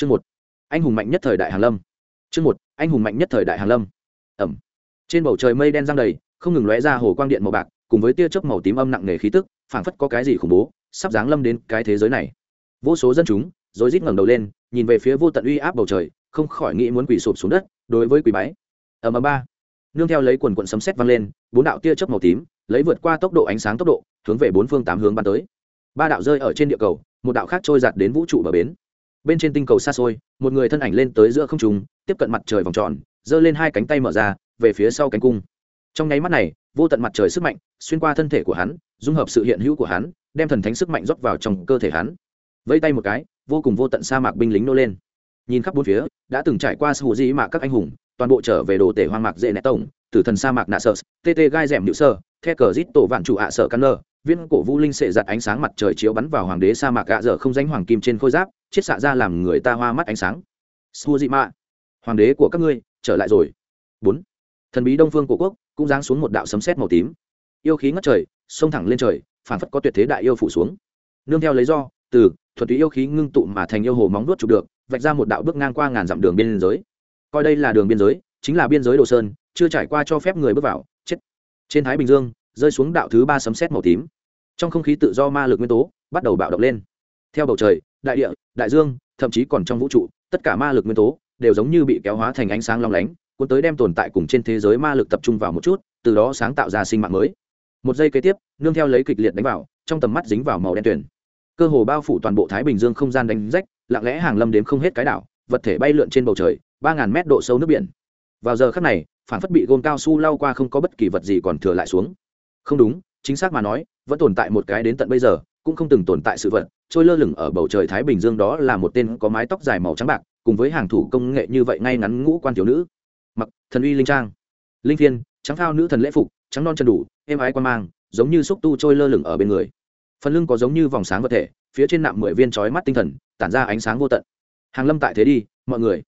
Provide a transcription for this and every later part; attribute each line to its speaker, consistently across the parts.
Speaker 1: chương một. Anh hùng mạnh nhất thời đại hàn lâm. Chương một, anh hùng mạnh nhất thời đại hàn lâm. Ẩm. Trên bầu trời mây đen giăng đầy, không ngừng lóe ra hồ quang điện màu bạc, cùng với tia chớp màu tím âm nặng nề khí tức, phảng phất có cái gì khủng bố, sắp giáng lâm đến cái thế giới này. Vô số dân chúng rồi rít ngẩng đầu lên, nhìn về phía vô tận uy áp bầu trời, không khỏi nghĩ muốn quỳ sụp xuống đất, đối với quỳ bái. Ở ầm ba. Nương theo lấy quần quần sấm sét vang lên, bốn đạo tia chớp màu tím, lấy vượt qua tốc độ ánh sáng tốc độ, hướng về bốn phương tám hướng bắn tới. Ba đạo rơi ở trên địa cầu, một đạo khác trôi giạt đến vũ trụ bờ bến bên trên tinh cầu xa xôi, một người thân ảnh lên tới giữa không trung, tiếp cận mặt trời vòng tròn, giơ lên hai cánh tay mở ra, về phía sau cánh cung. Trong nháy mắt này, vô tận mặt trời sức mạnh xuyên qua thân thể của hắn, dung hợp sự hiện hữu của hắn, đem thần thánh sức mạnh rót vào trong cơ thể hắn. Vẫy tay một cái, vô cùng vô tận sa mạc binh lính nô lên. Nhìn khắp bốn phía, đã từng trải qua sự dĩ mạc các anh hùng, toàn bộ trở về đồ tể hoang mạc dễ nẹ tổng, tử thần sa mạc nạ sơ tt gai rèm nhự sơ the cờ rít tổ vạn chủ ạ sợ căn nơ viên cổ vũ linh sệ giặt ánh sáng mặt trời chiếu bắn vào hoàng đế sa mạc gạ dở không danh hoàng kim trên khôi giáp, chiết xạ ra làm người ta hoa mắt ánh sáng. Su dị mạ hoàng đế của các ngươi, trở lại rồi. Bốn, thần bí đông phương của quốc cũng giáng xuống một đạo sấm sét màu tím. Yêu khí ngất trời xông thẳng lên trời, phản phất có tuyệt thế đại yêu phủ xuống. Nương theo lấy do, từ thuật túy yêu khí ngưng tụ mà thành yêu hồ móng nuốt chụp được, vạch ra một đạo bước ngang qua ngàn dặm đường biên giới. Coi đây là đường biên giới, chính là biên giới đồ sơn, chưa trải qua cho phép người bước vào, chết. Trên thái bình dương, rơi xuống đạo thứ ba sấm sét màu tím trong không khí tự do ma lực nguyên tố bắt đầu bạo động lên. Theo bầu trời, đại địa, đại dương, thậm chí còn trong vũ trụ, tất cả ma lực nguyên tố đều giống như bị kéo hóa thành ánh sáng long lánh, cuốn tới đem tồn tại cùng trên thế giới ma lực tập trung vào một chút, từ đó sáng tạo ra sinh mạng mới. Một giây kế tiếp, nương theo lấy kịch liệt đánh vào, trong tầm mắt dính vào màu đen tuyển cơ hồ bao phủ toàn bộ thái bình dương không gian đánh rách, lặng lẽ hàng lâm đếm không hết cái đảo, vật thể bay lượn trên bầu trời, ba ngàn mét độ sâu nước biển. Vào giờ khắc này, phản phất bị gôn cao su lao qua không có bất kỳ vật gì còn thừa lại xuống. Không đúng chính xác mà nói, vẫn tồn tại một cái đến tận bây giờ, cũng không từng tồn tại sự vật. Trôi lơ lửng ở bầu trời thái bình dương đó là một tên có mái tóc dài màu trắng bạc, cùng với hàng thủ công nghệ như vậy ngay ngắn ngũ quan thiếu nữ. Mặc, thần uy linh trang. Linh thiên trắng thao nữ thần lễ phục, trắng non chân đủ, êm ái quan mang, giống như xúc tu trôi lơ lửng ở bên người. Phần lưng có giống như vòng sáng vật thể, phía trên nạm mười viên trói mắt tinh thần, tản ra ánh sáng vô tận. Hàng lâm tại thế đi, mọi người.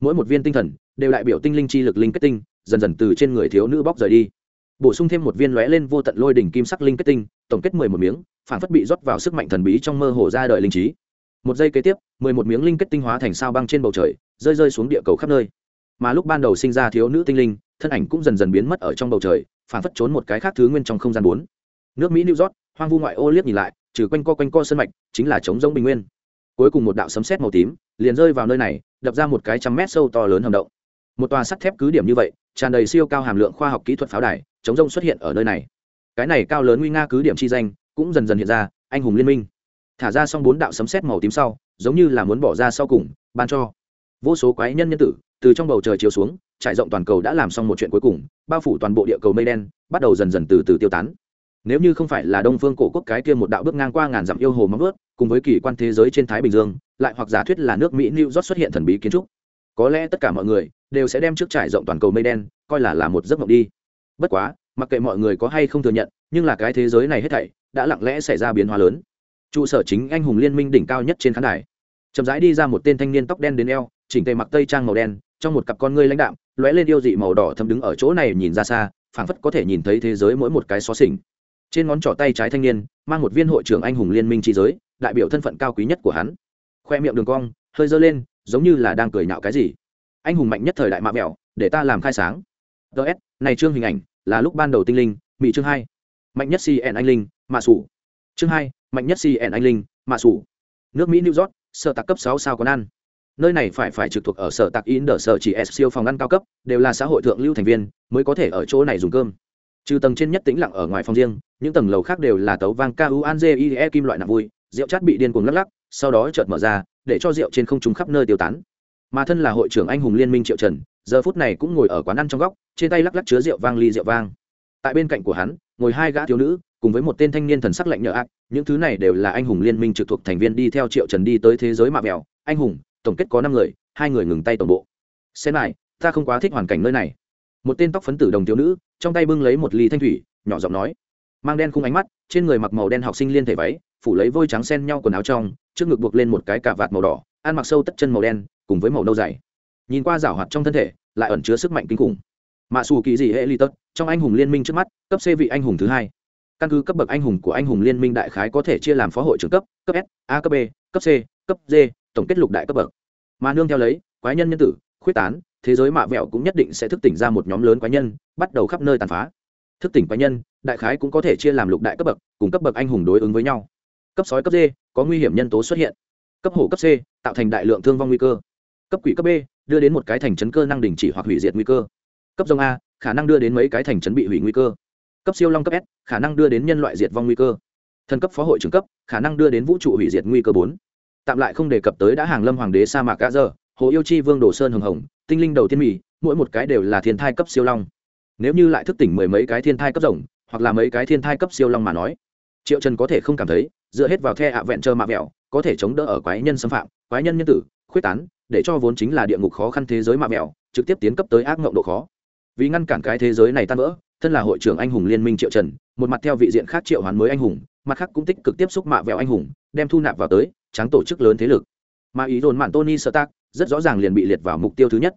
Speaker 1: Mỗi một viên tinh thần đều đại biểu tinh linh chi lực linh kết tinh, dần dần từ trên người thiếu nữ bóc rời đi bổ sung thêm một viên lóe lên vô tận lôi đỉnh kim sắc linh kết tinh, tổng kết mười một miếng, phản phất bị rót vào sức mạnh thần bí trong mơ hồ ra đời linh trí. Một giây kế tiếp, mười một miếng linh kết tinh hóa thành sao băng trên bầu trời, rơi rơi xuống địa cầu khắp nơi. Mà lúc ban đầu sinh ra thiếu nữ tinh linh, thân ảnh cũng dần dần biến mất ở trong bầu trời, phản phất trốn một cái khác thứ nguyên trong không gian bốn. Nước mỹ new york, hoang vu ngoại ô liếc nhìn lại, trừ quanh co quanh co sân mạch, chính là trống rỗng bình nguyên. Cuối cùng một đạo sấm sét màu tím, liền rơi vào nơi này, đập ra một cái trăm mét sâu to lớn hầm động một tòa sắt thép cứ điểm như vậy, tràn đầy siêu cao hàm lượng khoa học kỹ thuật pháo đài, chống rông xuất hiện ở nơi này. Cái này cao lớn nguy nga cứ điểm chi danh cũng dần dần hiện ra, anh hùng liên minh. Thả ra xong bốn đạo sấm sét màu tím sau, giống như là muốn bỏ ra sau cùng, ban cho. Vô số quái nhân nhân tử, từ trong bầu trời chiếu xuống, trải rộng toàn cầu đã làm xong một chuyện cuối cùng, bao phủ toàn bộ địa cầu mây đen, bắt đầu dần dần từ từ tiêu tán. Nếu như không phải là đông phương cổ quốc cái kia một đạo bước ngang qua ngàn dặm yêu hồ móng ướt cùng với kỳ quan thế giới trên thái bình dương, lại hoặc giả thuyết là nước mỹ new york xuất hiện thần bí kiến trúc có lẽ tất cả mọi người đều sẽ đem trước trải rộng toàn cầu mây đen, coi là là một giấc mộng đi. Bất quá, mặc kệ mọi người có hay không thừa nhận, nhưng là cái thế giới này hết thảy đã lặng lẽ xảy ra biến hóa lớn. Trụ sở chính anh hùng liên minh đỉnh cao nhất trên khán đài. Chậm rãi đi ra một tên thanh niên tóc đen đến eo, chỉnh tề mặc tây trang màu đen, trong một cặp con ngươi lãnh đạm, lóe lên yêu dị màu đỏ thâm đứng ở chỗ này nhìn ra xa, phảng phất có thể nhìn thấy thế giới mỗi một cái xó xỉnh. Trên ngón trỏ tay trái thanh niên, mang một viên hội trưởng anh hùng liên minh trí giới, đại biểu thân phận cao quý nhất của hắn. Khoe miệng đường cong, hơi dơ lên giống như là đang cười nhạo cái gì. Anh hùng mạnh nhất thời đại mạ mẹo, để ta làm khai sáng. Ts này chương hình ảnh là lúc ban đầu tinh linh, mỹ chương hai. Mạnh nhất cn anh linh, mạ sủ. Chương hai, mạnh nhất cn anh linh, mạ sủ. Nước mỹ, new york, sở tạc cấp sáu sao còn ăn. Nơi này phải phải trực thuộc ở sở tạc in đờ sở chỉ s siêu phòng ăn cao cấp, đều là xã hội thượng lưu thành viên, mới có thể ở chỗ này dùng cơm. Trừ tầng trên nhất tĩnh lặng ở ngoài phòng riêng, những tầng lầu khác đều là tấu vang cu an e kim loại nặng vui, rượu chát bị điên cuồng lắc lắc, sau đó chợt mở ra để cho rượu trên không trung khắp nơi tiêu tán. Mà thân là hội trưởng anh hùng liên minh triệu trần, giờ phút này cũng ngồi ở quán ăn trong góc, trên tay lắc lắc chứa rượu vang ly rượu vang. Tại bên cạnh của hắn, ngồi hai gã thiếu nữ, cùng với một tên thanh niên thần sắc lạnh nhợ ác những thứ này đều là anh hùng liên minh trực thuộc thành viên đi theo triệu trần đi tới thế giới mạ mèo. Anh hùng, tổng kết có năm người, hai người ngừng tay tổng bộ. Xem lại, ta không quá thích hoàn cảnh nơi này. Một tên tóc phấn tử đồng thiếu nữ, trong tay bưng lấy một ly thanh thủy, nhỏ giọng nói. Mang đen khung ánh mắt, trên người mặc màu đen học sinh liên thể váy, phủ lấy vôi trắng sen nhau quần áo trong trước ngực buộc lên một cái cà vạt màu đỏ, ăn mặc sâu tất chân màu đen, cùng với màu nâu dày. Nhìn qua rảo hoạt trong thân thể, lại ẩn chứa sức mạnh kinh khủng. Mạ xù kỳ dị hệ ly tật, trong anh hùng liên minh trước mắt, cấp c vị anh hùng thứ hai. Căn cứ cấp bậc anh hùng của anh hùng liên minh đại khái có thể chia làm phó hội trưởng cấp cấp s, a, cấp b, cấp c, cấp d, tổng kết lục đại cấp bậc. Mà nương theo lấy, quái nhân nhân tử, khuyết tán, thế giới mạ vẹo cũng nhất định sẽ thức tỉnh ra một nhóm lớn quái nhân, bắt đầu khắp nơi tàn phá. Thức tỉnh quái nhân, đại khái cũng có thể chia làm lục đại cấp bậc, cùng cấp bậc anh hùng đối ứng với nhau cấp sói cấp d có nguy hiểm nhân tố xuất hiện. Cấp hổ cấp c, tạo thành đại lượng thương vong nguy cơ. Cấp quỷ cấp b, đưa đến một cái thành chấn cơ năng đình chỉ hoặc hủy diệt nguy cơ. Cấp dông a, khả năng đưa đến mấy cái thành chấn bị hủy nguy cơ. Cấp siêu long cấp s, khả năng đưa đến nhân loại diệt vong nguy cơ. Thần cấp phó hội trưởng cấp, khả năng đưa đến vũ trụ hủy diệt nguy cơ bốn. Tạm lại không đề cập tới đã hàng lâm hoàng đế sa mạc gã dơ, hồ yêu chi vương đồ sơn hồng hồng, tinh linh đầu tiên mỹ mỗi một cái đều là thiên thai cấp siêu long. Nếu như lại thức tỉnh mười mấy cái thiên thai cấp rồng, hoặc là mấy cái thiên thai cấp siêu long mà nói triệu trần có thể không cảm thấy, dựa hết vào the ạ vẹn trơ mạ vẹo, có thể chống đỡ ở quái nhân xâm phạm, quái nhân nhân tử, khuyết tán, để cho vốn chính là địa ngục khó khăn thế giới mạ vẹo, trực tiếp tiến cấp tới ác ngộng độ khó. Vì ngăn cản cái thế giới này tan vỡ, thân là hội trưởng anh hùng liên minh triệu trần, một mặt theo vị diện khác triệu hoán mới anh hùng, mặt khác cũng tích cực tiếp xúc mạ vẹo anh hùng, đem thu nạp vào tới, tráng tổ chức lớn thế lực. Mà ý đồn mạn tony sơ tác rất rõ ràng liền bị liệt vào mục tiêu thứ nhất.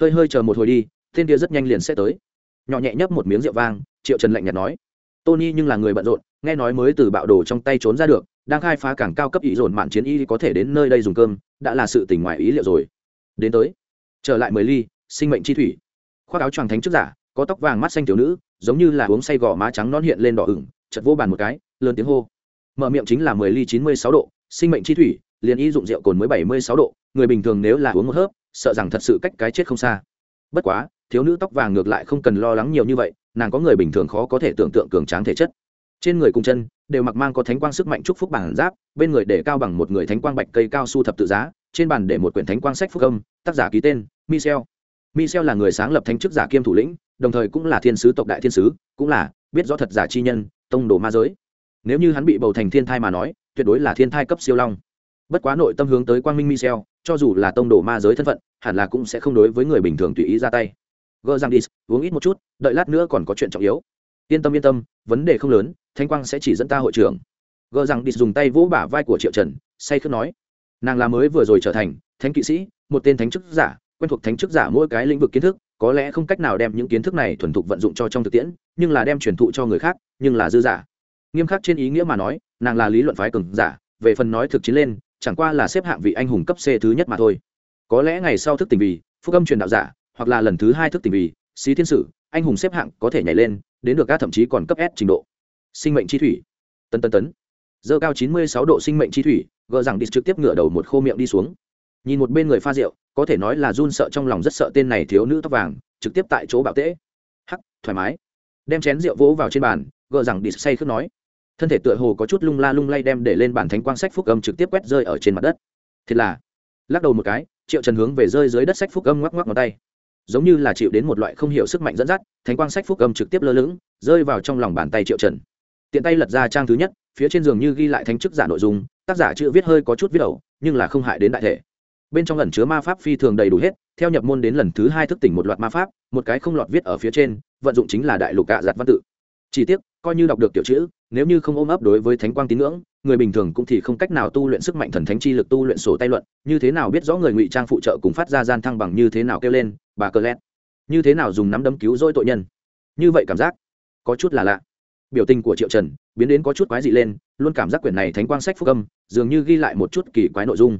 Speaker 1: Hơi hơi chờ một hồi đi tên kia rất nhanh liền sẽ tới. Nhỏ nhẹ nhấp một miếng rượu vang, triệu trần lạnh nhạt nói tony nhưng là người bận rộn, nghe nói mới từ bạo đồ trong tay trốn ra được, đang khai phá cảng cao cấp ý dồn mạn chiến y có thể đến nơi đây dùng cơm, đã là sự tình ngoài ý liệu rồi. Đến tới, trở lại mười ly, sinh mệnh chi thủy. Khoác áo choàng thánh trước giả, có tóc vàng mắt xanh tiểu nữ, giống như là uống say gò má trắng non hiện lên đỏ ửng chật vô bàn một cái, lớn tiếng hô. Mở miệng chính là mười ly chín mươi sáu độ, sinh mệnh chi thủy, liền y dụng rượu cồn mới bảy mươi sáu độ, người bình thường nếu là uống một hớp, sợ rằng thật sự cách cái chết không xa. Bất quá, thiếu nữ tóc vàng ngược lại không cần lo lắng nhiều như vậy nàng có người bình thường khó có thể tưởng tượng cường tráng thể chất. Trên người cùng chân đều mặc mang có thánh quang sức mạnh chúc phúc bản giáp, bên người để cao bằng một người thánh quang bạch cây cao su thập tự giá, trên bàn để một quyển thánh quang sách phúc âm, tác giả ký tên, michel. Michel là người sáng lập thánh chức giả kiêm thủ lĩnh, đồng thời cũng là thiên sứ tộc đại thiên sứ, cũng là biết rõ thật giả chi nhân, tông đồ ma giới. Nếu như hắn bị bầu thành thiên thai mà nói, tuyệt đối là thiên thai cấp siêu long. Bất quá nội tâm hướng tới quang minh michel, cho dù là tông đồ ma giới thân phận, hẳn là cũng sẽ không đối với người bình thường tùy ý ra tay gỡ răng đi, uống ít một chút, đợi lát nữa còn có chuyện trọng yếu. Yên tâm yên tâm, vấn đề không lớn, thanh quang sẽ chỉ dẫn ta hội trưởng. Gỡ răng đi dùng tay vỗ bả vai của triệu trần, say khước nói. Nàng là mới vừa rồi trở thành thánh kỵ sĩ, một tên thánh chức giả, quen thuộc thánh chức giả mỗi cái lĩnh vực kiến thức, có lẽ không cách nào đem những kiến thức này thuần thục vận dụng cho trong thực tiễn, nhưng là đem truyền thụ cho người khác, nhưng là dư giả. Nghiêm khắc trên ý nghĩa mà nói, nàng là lý luận phái cường giả, về phần nói thực chiến lên, chẳng qua là xếp hạng vị anh hùng cấp c thứ nhất mà thôi. Có lẽ ngày sau thức tình vì, phúc âm truyền đạo giả hoặc là lần thứ hai thức tình vì, xí thiên sử, anh hùng xếp hạng có thể nhảy lên, đến được các thậm chí còn cấp s trình độ. Sinh mệnh chi thủy. Tân tân tấn. Dơ cao chín mươi sáu độ sinh mệnh chi thủy, gờ rằng đi trực tiếp ngửa đầu một khô miệng đi xuống. Nhìn một bên người pha rượu, có thể nói là run sợ trong lòng rất sợ tên này thiếu nữ tóc vàng, trực tiếp tại chỗ bạo tễ. Hắc, thoải mái. Đem chén rượu vỗ vào trên bàn, gờ rằng đi say khước nói. Thân thể tựa hồ có chút lung la lung lay đem để lên bản thánh quang sách phúc âm trực tiếp quét rơi ở trên mặt đất. Thật là. Lắc đầu một cái, triệu trần hướng về rơi dưới đất sách phúc âm ngoắc ngoắc ngón tay giống như là chịu đến một loại không hiểu sức mạnh dẫn dắt, thánh quang sách phúc âm trực tiếp lơ lửng, rơi vào trong lòng bàn tay triệu trần. Tiện tay lật ra trang thứ nhất, phía trên giường như ghi lại thánh chức giả nội dung, tác giả chữ viết hơi có chút viết đầu nhưng là không hại đến đại thể. Bên trong lần chứa ma pháp phi thường đầy đủ hết, theo nhập môn đến lần thứ hai thức tỉnh một loạt ma pháp, một cái không lọt viết ở phía trên, vận dụng chính là đại lục cạ giặt văn tự. Chỉ tiếc coi như đọc được tiểu chữ, nếu như không ôm ấp đối với thánh quang tín ngưỡng, người bình thường cũng thì không cách nào tu luyện sức mạnh thần thánh chi lực tu luyện sổ tay luận, như thế nào biết rõ người ngụy trang phụ trợ cùng phát ra gian thăng bằng như thế nào kêu lên, bà cờ lét như thế nào dùng nắm đấm cứu rỗi tội nhân? Như vậy cảm giác có chút là lạ. Biểu tình của triệu trần biến đến có chút quái dị lên, luôn cảm giác quyển này thánh quang sách phúc âm, dường như ghi lại một chút kỳ quái nội dung.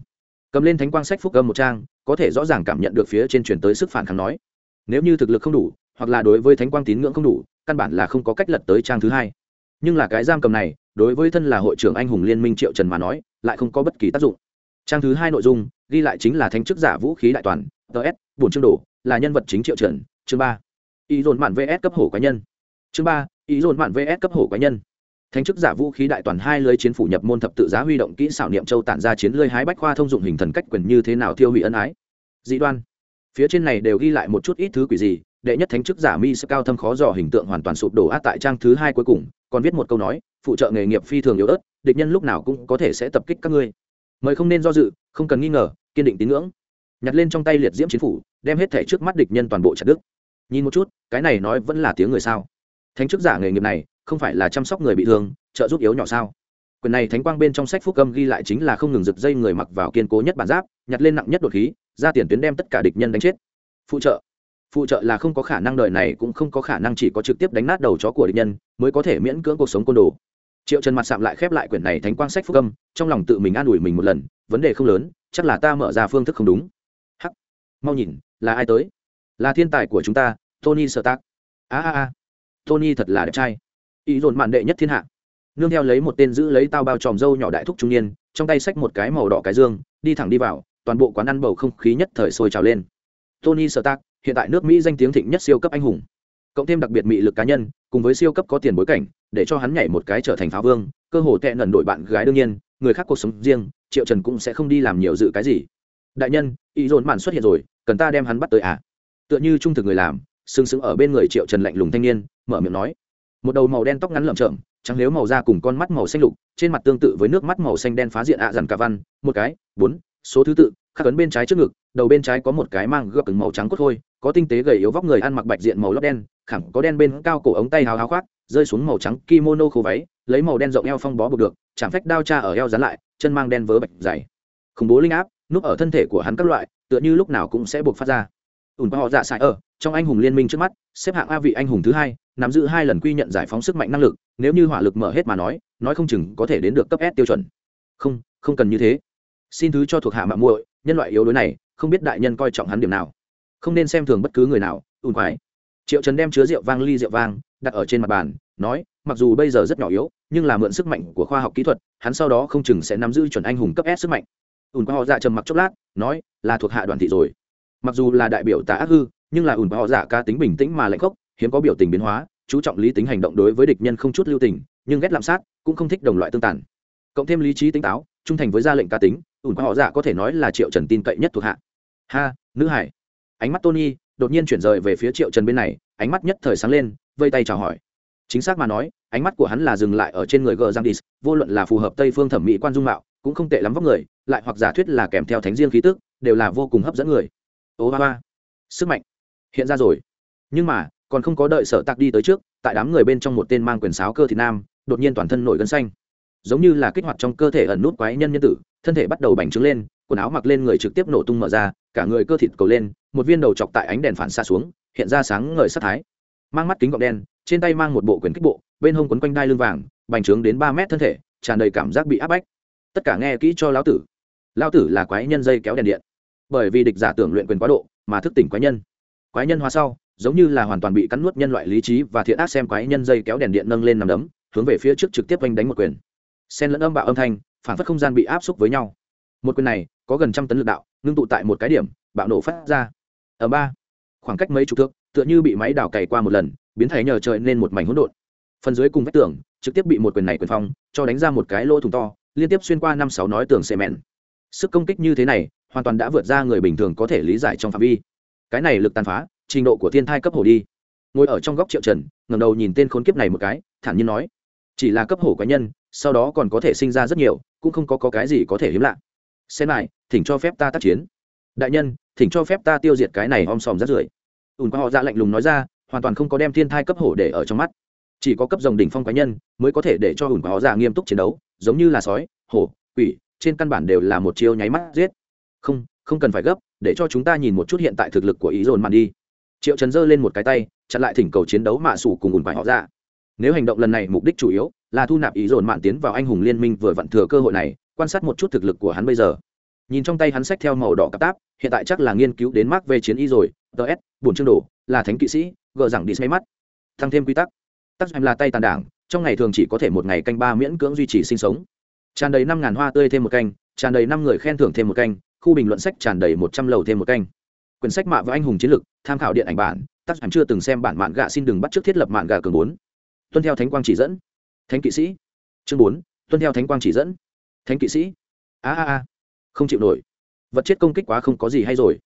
Speaker 1: Cầm lên thánh quang sách phúc âm một trang, có thể rõ ràng cảm nhận được phía trên truyền tới sức phản kháng nói, nếu như thực lực không đủ, hoặc là đối với thánh quang tín ngưỡng không đủ căn bản là không có cách lật tới trang thứ hai. Nhưng là cái giam cầm này, đối với thân là hội trưởng anh hùng liên minh triệu trần mà nói, lại không có bất kỳ tác dụng. Trang thứ hai nội dung, ghi lại chính là thánh chức giả vũ khí đại toàn ts bổn chương đồ, là nhân vật chính triệu trần, chương ba. Ý dồn mạn vs cấp hổ cá nhân. Chương ba, ý dồn mạn vs cấp hổ cá nhân. Thánh chức giả vũ khí đại toàn hai lưới chiến phủ nhập môn thập tự giá huy động kỹ xảo niệm châu tản ra chiến lưới hái bách khoa thông dụng hình thần cách quyền như thế nào tiêu hủy ân ái. Dị đoan. Phía trên này đều ghi lại một chút ít thứ quỷ gì đệ nhất thánh chức giả mi sẽ cao thâm khó dò hình tượng hoàn toàn sụp đổ át tại trang thứ hai cuối cùng, còn viết một câu nói, phụ trợ nghề nghiệp phi thường yếu ớt, địch nhân lúc nào cũng có thể sẽ tập kích các ngươi. Mời không nên do dự, không cần nghi ngờ, kiên định tín ngưỡng. Nhặt lên trong tay liệt diễm chính phủ, đem hết thể trước mắt địch nhân toàn bộ chặt đức nhìn một chút, cái này nói vẫn là tiếng người sao? Thánh chức giả nghề nghiệp này, không phải là chăm sóc người bị thương, trợ giúp yếu nhỏ sao? Quyền này thánh quang bên trong sách phúc âm ghi lại chính là không ngừng giật dây người mặc vào kiên cố nhất bản giáp, nhặt lên nặng nhất đột khí, ra tiền tuyến đem tất cả địch nhân đánh chết. Phụ trợ phụ trợ là không có khả năng đời này cũng không có khả năng chỉ có trực tiếp đánh nát đầu chó của địch nhân mới có thể miễn cưỡng cuộc sống côn đồ. Triệu trần mặt sạm lại khép lại quyển này thánh quang sách phúc âm trong lòng tự mình an ủi mình một lần vấn đề không lớn chắc là ta mở ra phương thức không đúng. Hắc, mau nhìn là ai tới? Là thiên tài của chúng ta tony sợ tác a a a. Tony thật là đẹp trai. Ý dồn mạn đệ nhất thiên hạ. Nương theo lấy một tên giữ lấy tao bao tròm dâu nhỏ đại thúc trung niên trong tay xách một cái màu đỏ cái dương đi thẳng đi vào toàn bộ quán ăn bầu không khí nhất thời sôi trào lên. Tony sợ tác hiện tại nước mỹ danh tiếng thịnh nhất siêu cấp anh hùng, cộng thêm đặc biệt mị lực cá nhân, cùng với siêu cấp có tiền bối cảnh, để cho hắn nhảy một cái trở thành pháo vương, cơ hồ tệ nần đội bạn gái đương nhiên, người khác cuộc sống riêng, triệu trần cũng sẽ không đi làm nhiều dự cái gì. Đại nhân ý dồn mạn xuất hiện rồi, cần ta đem hắn bắt tới à? Tựa như trung thực người làm, sừng sững ở bên người triệu trần lạnh lùng thanh niên, mở miệng nói. Một đầu màu đen tóc ngắn lợm chởm, trắng nếu màu da cùng con mắt màu xanh lục, trên mặt tương tự với nước mắt màu xanh đen phá diện ạ dằn cả văn, một cái, bốn, số thứ tự khắc ấn bên trái trước ngực, đầu bên trái có một cái mang gợp màu trắng cốt thôi có tinh tế gầy yếu vóc người ăn mặc bạch diện màu lót đen, khẳng có đen bên cao cổ ống tay hào háo khoác, rơi xuống màu trắng kimono khô váy, lấy màu đen rộng eo phong bó buộc được, chạm phách đao cha ở eo dán lại, chân mang đen vớ bạch dày. Khủng bố linh áp, núp ở thân thể của hắn các loại, tựa như lúc nào cũng sẽ buộc phát ra. Ủn họ dạ sải ở, trong anh hùng liên minh trước mắt, xếp hạng a vị anh hùng thứ hai, nắm giữ hai lần quy nhận giải phóng sức mạnh năng lực, nếu như hỏa lực mở hết mà nói nói không chừng có thể đến được cấp s tiêu chuẩn. Không không cần như thế. Xin thứ cho thuộc hạ mạng muội nhân loại yếu đuối này không biết đại nhân coi trọng hắn điểm nào không nên xem thường bất cứ người nào ùn quái triệu trần đem chứa rượu vang ly rượu vang đặt ở trên mặt bàn nói mặc dù bây giờ rất nhỏ yếu nhưng là mượn sức mạnh của khoa học kỹ thuật hắn sau đó không chừng sẽ nắm giữ chuẩn anh hùng cấp s sức mạnh ùn qua họ dạ trầm mặc chốc lát nói là thuộc hạ đoàn thị rồi mặc dù là đại biểu tà ác hư nhưng là ùn qua họ dạ ca tính bình tĩnh mà lạnh khốc hiếm có biểu tình biến hóa chú trọng lý tính hành động đối với địch nhân không chút lưu tình nhưng ghét lạm sát cũng không thích đồng loại tương tàn cộng thêm lý trí tính táo trung thành với gia lệnh ca tính ủn qua họ dạ có thể nói là triệu trần tin cậy nhất thuộc hạ. Ha, nữ hải. Ánh mắt tony đột nhiên chuyển rời về phía triệu trần bên này, ánh mắt nhất thời sáng lên, vây tay chào hỏi. Chính xác mà nói, ánh mắt của hắn là dừng lại ở trên người gờ giang dis, vô luận là phù hợp tây phương thẩm mỹ quan dung mạo, cũng không tệ lắm vóc người, lại hoặc giả thuyết là kèm theo thánh riêng khí tức, đều là vô cùng hấp dẫn người. Ô ba ba. Sức mạnh. Hiện ra rồi. Nhưng mà, còn không có đợi sở tạc đi tới trước, tại đám người bên trong một tên mang quyền sáo cơ thị nam, đột nhiên toàn thân nổi gân xanh giống như là kích hoạt trong cơ thể ẩn nút quái nhân nhân tử, thân thể bắt đầu bành trướng lên, quần áo mặc lên người trực tiếp nổ tung mở ra, cả người cơ thịt cầu lên, một viên đầu chọc tại ánh đèn phản xa xuống, hiện ra sáng ngời sắc thái. Mang mắt kính gọng đen, trên tay mang một bộ quyền kích bộ, bên hông quấn quanh đai lưng vàng, bành trướng đến ba mét thân thể, tràn đầy cảm giác bị áp bách. Tất cả nghe kỹ cho lão tử. Lão tử là quái nhân dây kéo đèn điện. Bởi vì địch giả tưởng luyện quyền quá độ, mà thức tỉnh quái nhân. Quái nhân hóa sau, giống như là hoàn toàn bị cắn nuốt nhân loại lý trí và thiện ác xem quái nhân dây kéo đèn điện nâng lên nằm đấm, hướng về phía trước trực tiếp oanh đánh một quyền sen lẫn âm bạo âm thanh phản phất không gian bị áp xúc với nhau. Một quyền này, có gần trăm tấn lực đạo, ngưng tụ tại một cái điểm, bạo nổ phát ra. Ở ba. Khoảng cách mấy chục thước, tựa như bị máy đào cày qua một lần, biến thể nhờ trời nên một mảnh hỗn độn. Phần dưới cùng vách tường, trực tiếp bị một quyền này quyền phong, cho đánh ra một cái lỗ thủng to, liên tiếp xuyên qua năm sáu nói tường xệ mẹn sức công kích như thế này, hoàn toàn đã vượt ra người bình thường có thể lý giải trong phạm vi. Cái này lực tàn phá, trình độ của thiên thai cấp hổ đi. Ngồi ở trong góc triệu trần ngầm đầu nhìn tên khốn kiếp này một cái, thản nhiên nói, chỉ là cấp hổ cá nhân sau đó còn có thể sinh ra rất nhiều cũng không có, có cái gì có thể hiếm lạ. Xem lại thỉnh cho phép ta tác chiến. Đại nhân thỉnh cho phép ta tiêu diệt cái này om sòm rất rưởi. Ùn qua họ ra lạnh lùng nói ra hoàn toàn không có đem thiên thai cấp hổ để ở trong mắt. Chỉ có cấp dòng đỉnh phong cá nhân mới có thể để cho ùn qua họ ra nghiêm túc chiến đấu giống như là sói hổ quỷ trên căn bản đều là một chiêu nháy mắt giết. Không không cần phải gấp để cho chúng ta nhìn một chút hiện tại thực lực của ý dồn màn đi. Triệu trần giơ lên một cái tay chặn lại thỉnh cầu chiến đấu mạ sủ cùng ùn phải họ ra nếu hành động lần này mục đích chủ yếu là thu nạp ý dồn mạn tiến vào anh hùng liên minh vừa vặn thừa cơ hội này, quan sát một chút thực lực của hắn bây giờ. Nhìn trong tay hắn sách theo màu đỏ cặp táp, hiện tại chắc là nghiên cứu đến mark về chiến y rồi ts bổn chương đồ, là thánh kỵ sĩ, gờ rằng đi xoay mắt. Tăng thêm quy tắc. Tắc em là tay tàn đảng, trong ngày thường chỉ có thể một ngày canh ba miễn cưỡng duy trì sinh sống. Tràn đầy năm ngàn hoa tươi thêm một canh, tràn đầy năm người khen thưởng thêm một canh, khu bình luận sách tràn đầy một trăm lầu thêm một canh. Quyển sách mạ và anh hùng chiến lực tham khảo điện ảnh bản, tắc em chưa từng xem bản mạn gạ xin đừng bắt trước thiết lập mạn gà cường bốn. Tuân theo thánh quang chỉ dẫn thánh kỵ sĩ. Chương bốn, tuân theo thánh quang chỉ dẫn. Thánh kỵ sĩ. A a a. Không chịu nổi. Vật chết công kích quá không có gì hay rồi.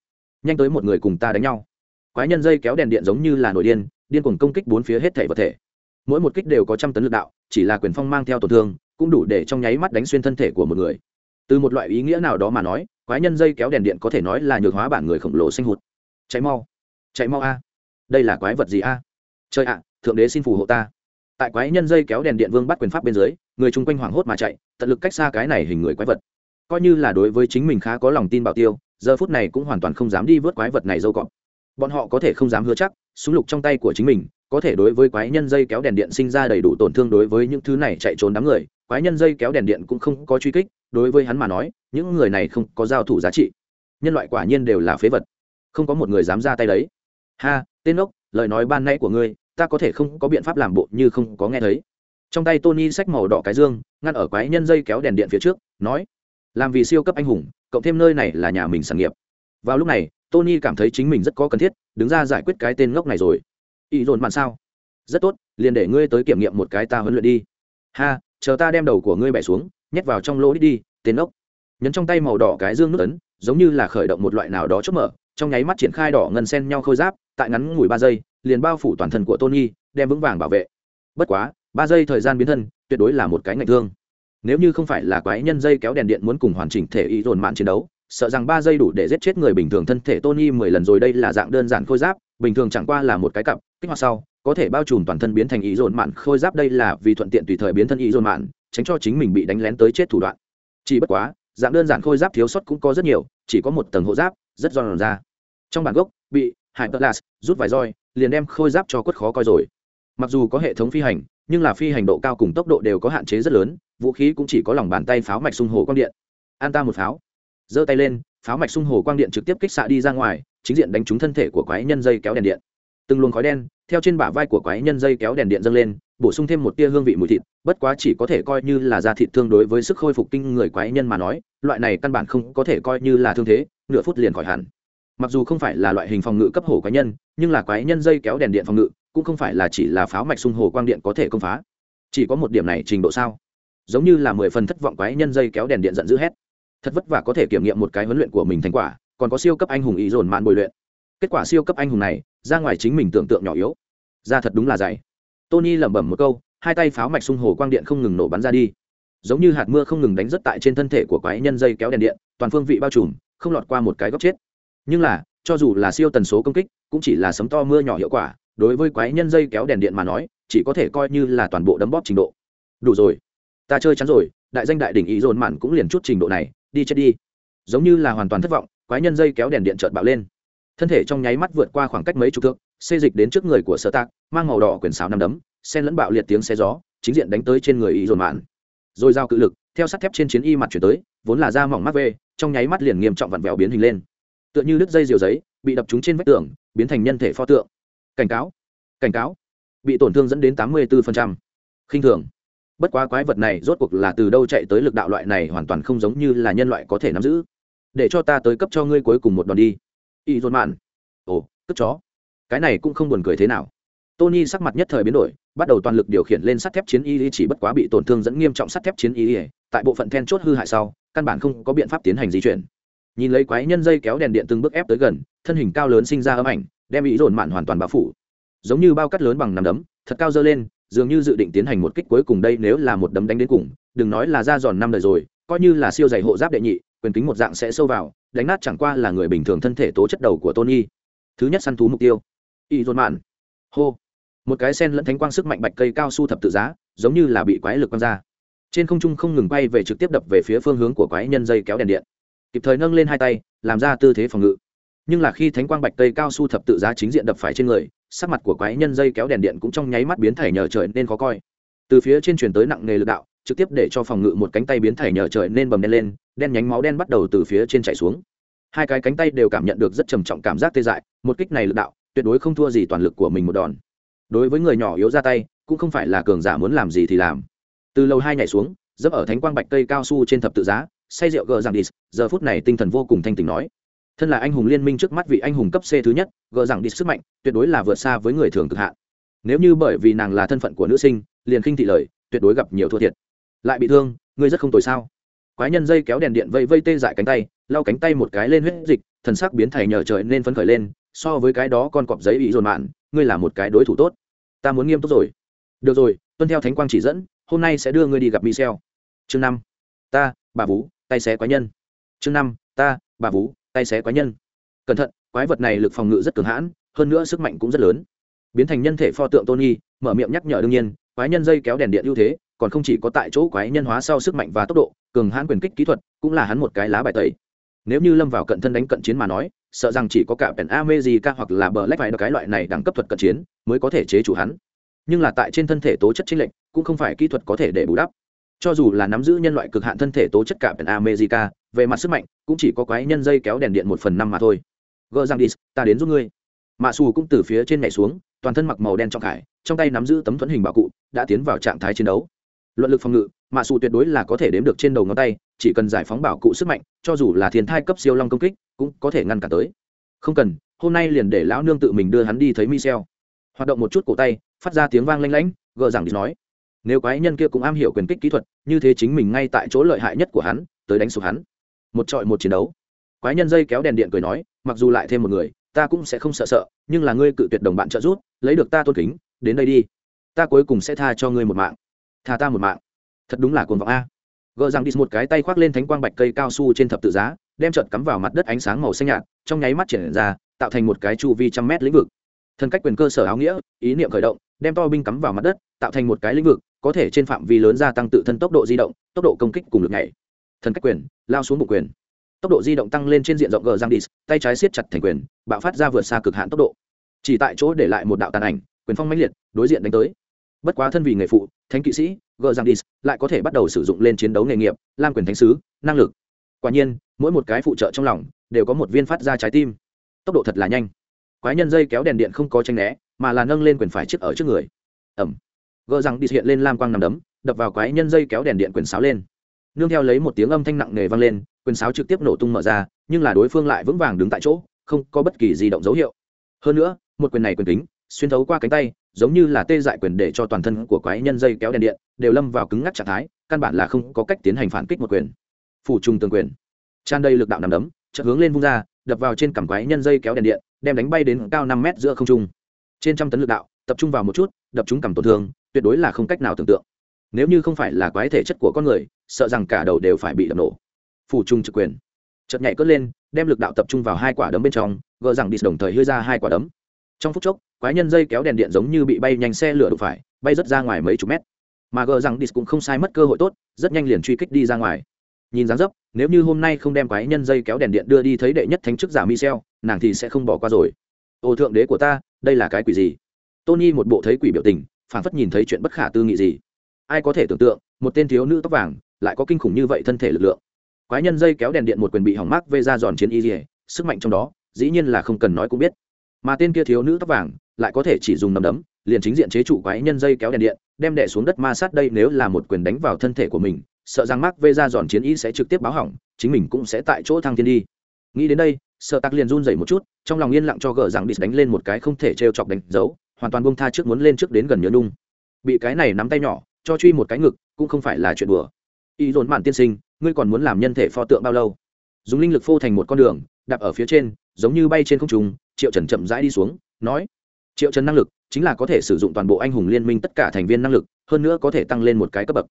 Speaker 1: Nhanh tới một người cùng ta đánh nhau. Quái nhân dây kéo đèn điện giống như là nổi điên điên cuồng công kích bốn phía hết thể vật thể. Mỗi một kích đều có trăm tấn lực đạo, chỉ là quyền phong mang theo tổn thương, cũng đủ để trong nháy mắt đánh xuyên thân thể của một người. Từ một loại ý nghĩa nào đó mà nói, quái nhân dây kéo đèn điện có thể nói là nhược hóa bản người khổng lồ sinh hụt. Cháy mau. Cháy mau a. Đây là quái vật gì a? Trời ạ, thượng đế xin phù hộ ta tại quái nhân dây kéo đèn điện vương bắt quyền pháp bên dưới, người chung quanh hoảng hốt mà chạy, tận lực cách xa cái này hình người quái vật. Coi như là đối với chính mình khá có lòng tin bảo tiêu, giờ phút này cũng hoàn toàn không dám đi vớt quái vật này dâu cọp. Bọn họ có thể không dám hứa chắc, súng lục trong tay của chính mình, có thể đối với quái nhân dây kéo đèn điện sinh ra đầy đủ tổn thương đối với những thứ này chạy trốn đám người, quái nhân dây kéo đèn điện cũng không có truy kích, đối với hắn mà nói, những người này không có giao thủ giá trị. Nhân loại quả nhiên đều là phế vật. Không có một người dám ra tay đấy. Ha, tên ốc, lời nói ban nãy của ngươi ta có thể không có biện pháp làm bộ như không có nghe thấy. Trong tay tony xách màu đỏ cái dương, ngăn ở quái nhân dây kéo đèn điện phía trước, nói, làm vì siêu cấp anh hùng, cộng thêm nơi này là nhà mình sản nghiệp. Vào lúc này, tony cảm thấy chính mình rất có cần thiết, đứng ra giải quyết cái tên ngốc này rồi. Ý dồn bạn sao? Rất tốt, liền để ngươi tới kiểm nghiệm một cái ta huấn luyện đi. Ha, chờ ta đem đầu của ngươi bẻ xuống, nhét vào trong lỗ đi đi, tên ngốc. Nhấn trong tay màu đỏ cái dương nước ấn, giống như là khởi động một loại nào đó chốt mở trong nháy mắt triển khai đỏ ngân sen nhau khôi giáp, tại ngắn ngủi ba giây, liền bao phủ toàn thân của tony, đem vững vàng bảo vệ. Bất quá, ba giây thời gian biến thân, tuyệt đối là một cái ngạch thương. Nếu như không phải là quái nhân dây kéo đèn điện muốn cùng hoàn chỉnh thể y dồn mạn chiến đấu, sợ rằng ba giây đủ để giết chết người bình thường thân thể tony mười lần rồi đây là dạng đơn giản khôi giáp, bình thường chẳng qua là một cái cặp, kích hoạt sau, có thể bao trùm toàn thân biến thành ý dồn mạn khôi giáp đây là vì thuận tiện tùy thời biến thân ý dồn mạn, tránh cho chính mình bị đánh lén tới chết thủ đoạn. Chỉ bất quá, dạng đơn giản khôi giáp thiếu sót cũng có rất nhiều, chỉ có một tầng hộ giáp, rất giòn ra trong bản gốc, bị hải tơ rút vài roi, liền đem khôi giáp cho quất khó coi rồi. Mặc dù có hệ thống phi hành, nhưng là phi hành độ cao cùng tốc độ đều có hạn chế rất lớn, vũ khí cũng chỉ có lòng bàn tay pháo mạch sung hồ quang điện. An ta một pháo. Giơ tay lên, pháo mạch sung hồ quang điện trực tiếp kích xạ đi ra ngoài, chính diện đánh trúng thân thể của quái nhân dây kéo đèn điện. Từng luồng khói đen, theo trên bả vai của quái nhân dây kéo đèn điện dâng lên, bổ sung thêm một tia hương vị mùi thịt, bất quá chỉ có thể coi như là da thịt tương đối với sức khôi phục kinh người quái nhân mà nói, loại này căn bản không có thể coi như là thương thế, nửa phút liền khỏi hẳn mặc dù không phải là loại hình phòng ngự cấp hồ quái nhân, nhưng là quái nhân dây kéo đèn điện phòng ngự, cũng không phải là chỉ là pháo mạch sung hồ quang điện có thể công phá. Chỉ có một điểm này trình độ sao? Giống như là mười phần thất vọng quái nhân dây kéo đèn điện giận dữ hét. Thật vất vả có thể kiểm nghiệm một cái huấn luyện của mình thành quả, còn có siêu cấp anh hùng ý dồn mạn bồi luyện. Kết quả siêu cấp anh hùng này, ra ngoài chính mình tưởng tượng nhỏ yếu. Ra thật đúng là dày. Tony lẩm bẩm một câu, hai tay pháo mạch sung hồ quang điện không ngừng nổ bắn ra đi. Giống như hạt mưa không ngừng đánh rất tại trên thân thể của quái nhân dây kéo đèn điện, toàn phương vị bao trùm, không lọt qua một cái góc chết nhưng là, cho dù là siêu tần số công kích, cũng chỉ là sấm to mưa nhỏ hiệu quả, đối với quái nhân dây kéo đèn điện mà nói, chỉ có thể coi như là toàn bộ đấm bóp trình độ. Đủ rồi. Ta chơi chắn rồi, đại danh đại đỉnh ý dồn mạn cũng liền chút trình độ này, đi chết đi. Giống như là hoàn toàn thất vọng, quái nhân dây kéo đèn điện trợt bạo lên. Thân thể trong nháy mắt vượt qua khoảng cách mấy chục thước, xê dịch đến trước người của sở tạc, mang màu đỏ quyển xào nằm đấm sen lẫn bạo liệt tiếng xe gió, chính diện đánh tới trên người ý dồn mạn. Rồi giao cự lực, theo sắt thép trên chiến y mặt chuyển tới, vốn là da mỏng mắt vê, trong nháy mắt liền nghiêm trọng vặn vẹo biến hình lên tựa như đứt dây diều giấy, bị đập trúng trên vách tường, biến thành nhân thể pho tượng. Cảnh cáo cảnh cáo, bị tổn thương dẫn đến tám mươi bốn khinh thường. Bất quá quái vật này rốt cuộc là từ đâu chạy tới lực đạo loại này hoàn toàn không giống như là nhân loại có thể nắm giữ. Để cho ta tới cấp cho ngươi cuối cùng một đòn đi. Y dồn mạn. Ồ cất chó. Cái này cũng không buồn cười thế nào. Tony sắc mặt nhất thời biến đổi, bắt đầu toàn lực điều khiển lên sắt thép chiến y chỉ bất quá bị tổn thương dẫn nghiêm trọng sắt thép chiến y, tại bộ phận then chốt hư hại sau, căn bản không có biện pháp tiến hành di chuyển nhìn lấy quái nhân dây kéo đèn điện từng bước ép tới gần, thân hình cao lớn sinh ra âm ảnh, đem ý dồn mạn hoàn toàn bao phủ. Giống như bao cắt lớn bằng nằm đấm, thật cao dơ lên, dường như dự định tiến hành một kích cuối cùng đây nếu là một đấm đánh đến cùng, đừng nói là ra giòn năm đời rồi, coi như là siêu dày hộ giáp đệ nhị, quyền kính một dạng sẽ sâu vào, đánh nát chẳng qua là người bình thường thân thể tố chất đầu của tony. Thứ nhất săn thú mục tiêu. Y dồn mạn. Hô. Một cái sen lẫn thánh quang sức mạnh bạch cây cao su thập tự giá, giống như là bị quái lực quăng ra. Trên không trung không ngừng bay về trực tiếp đập về phía phương hướng của quái nhân dây kéo đèn điện kịp thời nâng lên hai tay, làm ra tư thế phòng ngự. Nhưng là khi thánh quang bạch tây cao su thập tự giá chính diện đập phải trên người, sắc mặt của quái nhân dây kéo đèn điện cũng trong nháy mắt biến thể nhờ trời nên khó coi. Từ phía trên truyền tới nặng nề lực đạo, trực tiếp để cho phòng ngự một cánh tay biến thể nhờ trời nên bầm đen lên, đen nhánh máu đen bắt đầu từ phía trên chảy xuống. Hai cái cánh tay đều cảm nhận được rất trầm trọng cảm giác tê dại, một kích này lực đạo, tuyệt đối không thua gì toàn lực của mình một đòn. Đối với người nhỏ yếu ra tay, cũng không phải là cường giả muốn làm gì thì làm. Từ lâu hai nhảy xuống dấp ở thánh quang bạch cây cao su trên thập tự giá say rượu gờ rằng đi, giờ phút này tinh thần vô cùng thanh tình nói. Thân là anh hùng liên minh trước mắt vị anh hùng cấp c thứ nhất, gờ rằng đi sức mạnh tuyệt đối là vượt xa với người thường cực hạn. Nếu như bởi vì nàng là thân phận của nữ sinh, liền khinh thị lời, tuyệt đối gặp nhiều thua thiệt. Lại bị thương, ngươi rất không tồi sao? Quái nhân dây kéo đèn điện vây vây tê dại cánh tay, lau cánh tay một cái lên huyết dịch, thần sắc biến thầy nhờ trời nên phấn khởi lên, so với cái đó con cọp giấy bị dồn mạn, ngươi là một cái đối thủ tốt. Ta muốn nghiêm túc rồi. Được rồi, tuân theo thánh quang chỉ dẫn, hôm nay sẽ đưa ngươi đi gặp michel. Chương năm. Ta, bà vú tay xé quái nhân. Chương năm, ta, bà vú tay xé quái nhân. Cẩn thận, quái vật này lực phòng ngự rất cường hãn, hơn nữa sức mạnh cũng rất lớn. Biến thành nhân thể pho tượng tony, mở miệng nhắc nhở đương nhiên, quái nhân dây kéo đèn điện ưu thế, còn không chỉ có tại chỗ quái nhân hóa sau sức mạnh và tốc độ, cường hãn quyền kích kỹ thuật, cũng là hắn một cái lá bài tẩy. Nếu như lâm vào cận thân đánh cận chiến mà nói, sợ rằng chỉ có cả pèn amejica hoặc là bờ lách phải cái loại này đẳng cấp thuật cận chiến mới có thể chế chủ hắn. Nhưng là tại trên thân thể tố chất chính lệnh cũng không phải kỹ thuật có thể để bù đắp cho dù là nắm giữ nhân loại cực hạn thân thể tố chất cả bên america, về mặt sức mạnh, cũng chỉ có quái nhân dây kéo đèn điện một phần năm mà thôi. Gờ giang đi, ta đến giúp ngươi. Mạ xù cũng từ phía trên nhảy xuống, toàn thân mặc màu đen trong khải, trong tay nắm giữ tấm thuẫn hình bảo cụ, đã tiến vào trạng thái chiến đấu. Luận lực phòng ngự, mạ xù tuyệt đối là có thể đếm được trên đầu ngón tay, chỉ cần giải phóng bảo cụ sức mạnh, cho dù là thiên thai cấp siêu long công kích, cũng có thể ngăn cản tới. Không cần, hôm nay liền để lão nương tự mình đưa hắn đi thấy michel. Hoạt động một chút cổ tay, phát ra tiếng vang lanh lảnh gờ rằng đi nói nếu quái nhân kia cũng am hiểu quyền kích kỹ thuật, như thế chính mình ngay tại chỗ lợi hại nhất của hắn, tới đánh sụp hắn. Một trọi một chiến đấu. Quái nhân dây kéo đèn điện cười nói, mặc dù lại thêm một người, ta cũng sẽ không sợ sợ, nhưng là ngươi cự tuyệt đồng bạn trợ giúp, lấy được ta tôn kính, đến đây đi. Ta cuối cùng sẽ tha cho ngươi một mạng. Tha ta một mạng. Thật đúng là cuồng vọng a. Gờ rằng đi một cái tay khoác lên thánh quang bạch cây cao su trên thập tự giá, đem trợt cắm vào mặt đất ánh sáng màu xanh nhạt, trong nháy mắt triển ra, tạo thành một cái chu vi trăm mét lĩnh vực. Thân cách quyền cơ sở áo nghĩa, ý niệm khởi động, đem to binh cắm vào mặt đất, tạo thành một cái lĩnh vực có thể trên phạm vi lớn gia tăng tự thân tốc độ di động, tốc độ công kích cùng lực nhảy. Thần cách quyền, lao xuống bụng quyền. Tốc độ di động tăng lên trên diện rộng gờ giang đi tay trái siết chặt thành quyền, bạo phát ra vượt xa cực hạn tốc độ. Chỉ tại chỗ để lại một đạo tàn ảnh, quyền phong mãnh liệt, đối diện đánh tới. Bất quá thân vì nghề phụ, thánh kỵ sĩ, gờ giang đi lại có thể bắt đầu sử dụng lên chiến đấu nghề nghiệp lam quyền thánh sứ, năng lực. Quả nhiên, mỗi một cái phụ trợ trong lòng đều có một viên phát ra trái tim. Tốc độ thật là nhanh. Quái nhân dây kéo đèn điện không có tranh né, mà là nâng lên quyền phải trước ở trước người. Ẩm gỡ rằng đi hiện lên lam quang nằm đấm, đập vào quái nhân dây kéo đèn điện quyền sáo lên. Nương theo lấy một tiếng âm thanh nặng nề vang lên, quyền sáo trực tiếp nổ tung mở ra, nhưng là đối phương lại vững vàng đứng tại chỗ, không có bất kỳ di động dấu hiệu. Hơn nữa, một quyền này quyền tính xuyên thấu qua cánh tay, giống như là tê dại quyền để cho toàn thân của quái nhân dây kéo đèn điện đều lâm vào cứng ngắc trạng thái, căn bản là không có cách tiến hành phản kích một quyền. Phủ trùng tường quyền. Tràn đầy lực đạo nằm đấm, chợt hướng lên vung ra, đập vào trên cằm quái nhân dây kéo đèn điện, đem đánh bay đến cao năm mét giữa không trung. Trên trăm tấn lực đạo, tập trung vào một chút, đập chúng cằm tổn thương tuyệt đối là không cách nào tưởng tượng. Nếu như không phải là quái thể chất của con người, sợ rằng cả đầu đều phải bị đập nổ. Phủ trung trực quyền. Chợt nhảy cất lên, đem lực đạo tập trung vào hai quả đấm bên trong gờ rằng đi đồng thời hơi ra hai quả đấm. Trong phút chốc, quái nhân dây kéo đèn điện giống như bị bay nhanh xe lửa đụng phải, bay rất ra ngoài mấy chục mét. Mà gờ rằng đi cũng không sai mất cơ hội tốt, rất nhanh liền truy kích đi ra ngoài. Nhìn dáng dấp, nếu như hôm nay không đem quái nhân dây kéo đèn điện đưa đi thấy đệ nhất thánh chức giả michel, nàng thì sẽ không bỏ qua rồi. Ô thượng đế của ta, đây là cái quỷ gì? Tony một bộ thấy quỷ biểu tình phản phất nhìn thấy chuyện bất khả tư nghị gì. Ai có thể tưởng tượng, một tên thiếu nữ tóc vàng lại có kinh khủng như vậy thân thể lực lượng. Quái nhân dây kéo đèn điện một quyền bị hỏng mắc vê ra giòn chiến y dỉa sức mạnh trong đó, dĩ nhiên là không cần nói cũng biết. Mà tên kia thiếu nữ tóc vàng lại có thể chỉ dùng nằm đấm, liền chính diện chế trụ quái nhân dây kéo đèn điện, đem đẻ xuống đất ma sát đây nếu là một quyền đánh vào thân thể của mình, sợ rằng mắc vê ra giòn chiến y sẽ trực tiếp báo hỏng, chính mình cũng sẽ tại chỗ thăng thiên đi. Nghĩ đến đây, sợ tắc liền run rẩy một chút, trong lòng yên lặng cho gờ rằng đi đánh lên một cái không thể t chọc đánh dấu hoàn toàn bông tha trước muốn lên trước đến gần nhớ nung bị cái này nắm tay nhỏ, cho truy một cái ngực, cũng không phải là chuyện đùa. Y dồn mạn tiên sinh, ngươi còn muốn làm nhân thể pho tượng bao lâu? Dùng linh lực phô thành một con đường, đạp ở phía trên, giống như bay trên không trung, triệu trần chậm rãi đi xuống, nói, triệu trần năng lực chính là có thể sử dụng toàn bộ anh hùng liên minh tất cả thành viên năng lực, hơn nữa có thể tăng lên một cái cấp bậc.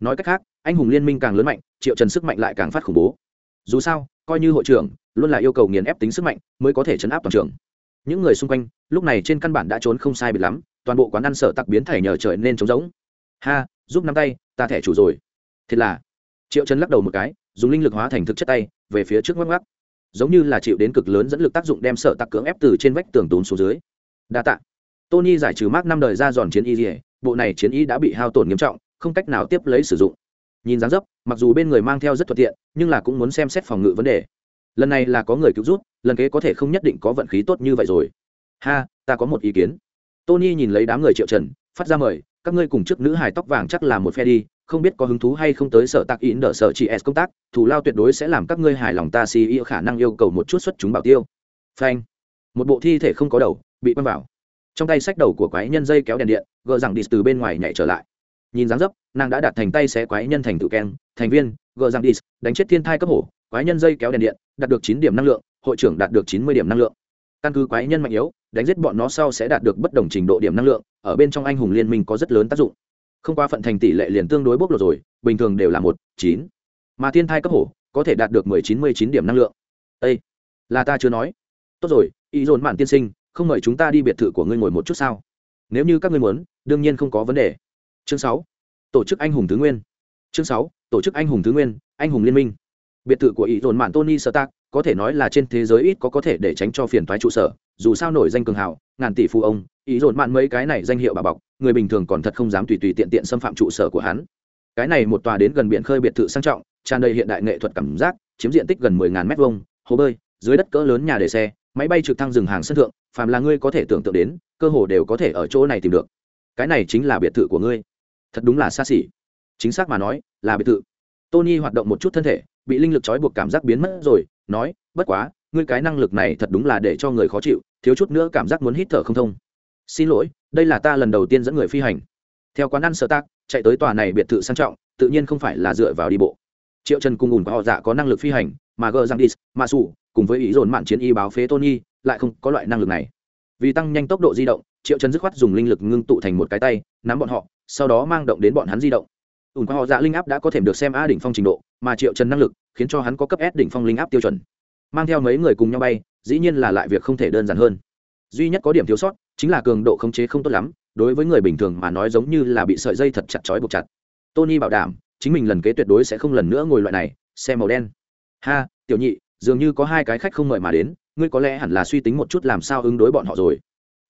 Speaker 1: Nói cách khác, anh hùng liên minh càng lớn mạnh, triệu trần sức mạnh lại càng phát khủng bố. Dù sao, coi như hội trưởng, luôn là yêu cầu nghiền ép tính sức mạnh mới có thể chấn áp toàn trường. Những người xung quanh lúc này trên căn bản đã trốn không sai bị lắm, toàn bộ quán ăn sở tặc biến thể nhờ trời nên trống rỗng. Ha, giúp nắm tay, ta thẻ chủ rồi. Thiệt là, triệu chân lắc đầu một cái, dùng linh lực hóa thành thực chất tay, về phía trước ngoắc ngoắc. Giống như là chịu đến cực lớn dẫn lực tác dụng đem sở tặc cưỡng ép từ trên vách tường tốn xuống dưới. Đa tạ. Tony giải trừ mác năm đời ra giòn chiến y dỉa bộ này chiến y đã bị hao tổn nghiêm trọng, không cách nào tiếp lấy sử dụng. Nhìn dáng dấp, mặc dù bên người mang theo rất thuận tiện, nhưng là cũng muốn xem xét phòng ngự vấn đề. Lần này là có người cứu rút lần kế có thể không nhất định có vận khí tốt như vậy rồi ha, ta có một ý kiến. Tony nhìn lấy đám người triệu trần, phát ra mời, các ngươi cùng trước nữ hài tóc vàng chắc là một phe đi, không biết có hứng thú hay không tới sở tạc ý nợ sở chị s công tác thủ lao tuyệt đối sẽ làm các ngươi hài lòng ta si yêu khả năng yêu cầu một chút xuất chúng bảo tiêu. Phanh. Một bộ thi thể không có đầu, bị quăng vào. Trong tay sách đầu của quái nhân dây kéo đèn điện gờ rằng đi từ bên ngoài nhảy trở lại. Nhìn dáng dấp, nàng đã đặt thành tay xé quái nhân thành tự keng, thành viên gờ rằng đi, đánh chết thiên thai cấp hổ, quái nhân dây kéo đèn điện, đạt được chín điểm năng lượng, hội trưởng đạt được chín mươi điểm năng lượng. Căn cứ quái nhân mạnh yếu đánh giết bọn nó sau sẽ đạt được bất đồng trình độ điểm năng lượng, ở bên trong anh hùng liên minh có rất lớn tác dụng. Không qua phận thành tỷ lệ liền tương đối bốc lột rồi, bình thường đều là một, chín. Mà thiên thai cấp hổ, có thể đạt được mười chín mươi chín điểm năng lượng. Â là ta chưa nói. Tốt rồi, ý dồn mạn tiên sinh, không mời chúng ta đi biệt thự của ngươi ngồi một chút sao? Nếu như các ngươi muốn, đương nhiên không có vấn đề. Chương sáu. Tổ chức anh hùng thứ nguyên. Chương sáu. Tổ chức anh hùng thứ nguyên, anh hùng liên minh biệt thự của ý dồn mạn tony sơ tác có thể nói là trên thế giới ít có có thể để tránh cho phiền toái trụ sở, dù sao nổi danh cường hào, ngàn tỷ phu ông ý dồn mạn mấy cái này danh hiệu bà bọc, người bình thường còn thật không dám tùy tùy tiện tiện xâm phạm trụ sở của hắn. Cái này một tòa đến gần biển khơi biệt thự sang trọng, tràn đầy hiện đại nghệ thuật cảm giác, chiếm diện tích gần mười ngàn mét vuông, hồ bơi, dưới đất cỡ lớn nhà để xe, máy bay trực thăng dừng hàng sân thượng, phàm là ngươi có thể tưởng tượng đến, cơ hồ đều có thể ở chỗ này tìm được. Cái này chính là biệt thự của ngươi. Thật đúng là xa xỉ. Chính xác mà nói, là biệt thự. Tony hoạt động một chút thân thể bị linh lực trói buộc cảm giác biến mất rồi, nói, bất quá, ngươi cái năng lực này thật đúng là để cho người khó chịu, thiếu chút nữa cảm giác muốn hít thở không thông. Xin lỗi, đây là ta lần đầu tiên dẫn người phi hành. Theo quán ăn sở tác chạy tới tòa này biệt thự sang trọng, tự nhiên không phải là dựa vào đi bộ. Triệu trần cùng ủn của họ dạ có năng lực phi hành, mà gờ giang đi mà sủ, cùng với ý dồn mạn chiến y báo phế tony, lại không có loại năng lực này. Vì tăng nhanh tốc độ di động, triệu trần dứt khoát dùng linh lực ngưng tụ thành một cái tay, nắm bọn họ, sau đó mang động đến bọn hắn di động. Ủn và họ dạ linh áp đã có thể được xem a đỉnh phong trình độ mà triệu trần năng lực khiến cho hắn có cấp s đỉnh phong linh áp tiêu chuẩn. Mang theo mấy người cùng nhau bay, dĩ nhiên là lại việc không thể đơn giản hơn. Duy nhất có điểm thiếu sót chính là cường độ khống chế không tốt lắm, đối với người bình thường mà nói giống như là bị sợi dây thật chặt chói buộc chặt. Tony bảo đảm, chính mình lần kế tuyệt đối sẽ không lần nữa ngồi loại này, xe màu đen. Ha, tiểu nhị, dường như có hai cái khách không mời mà đến, ngươi có lẽ hẳn là suy tính một chút làm sao ứng đối bọn họ rồi.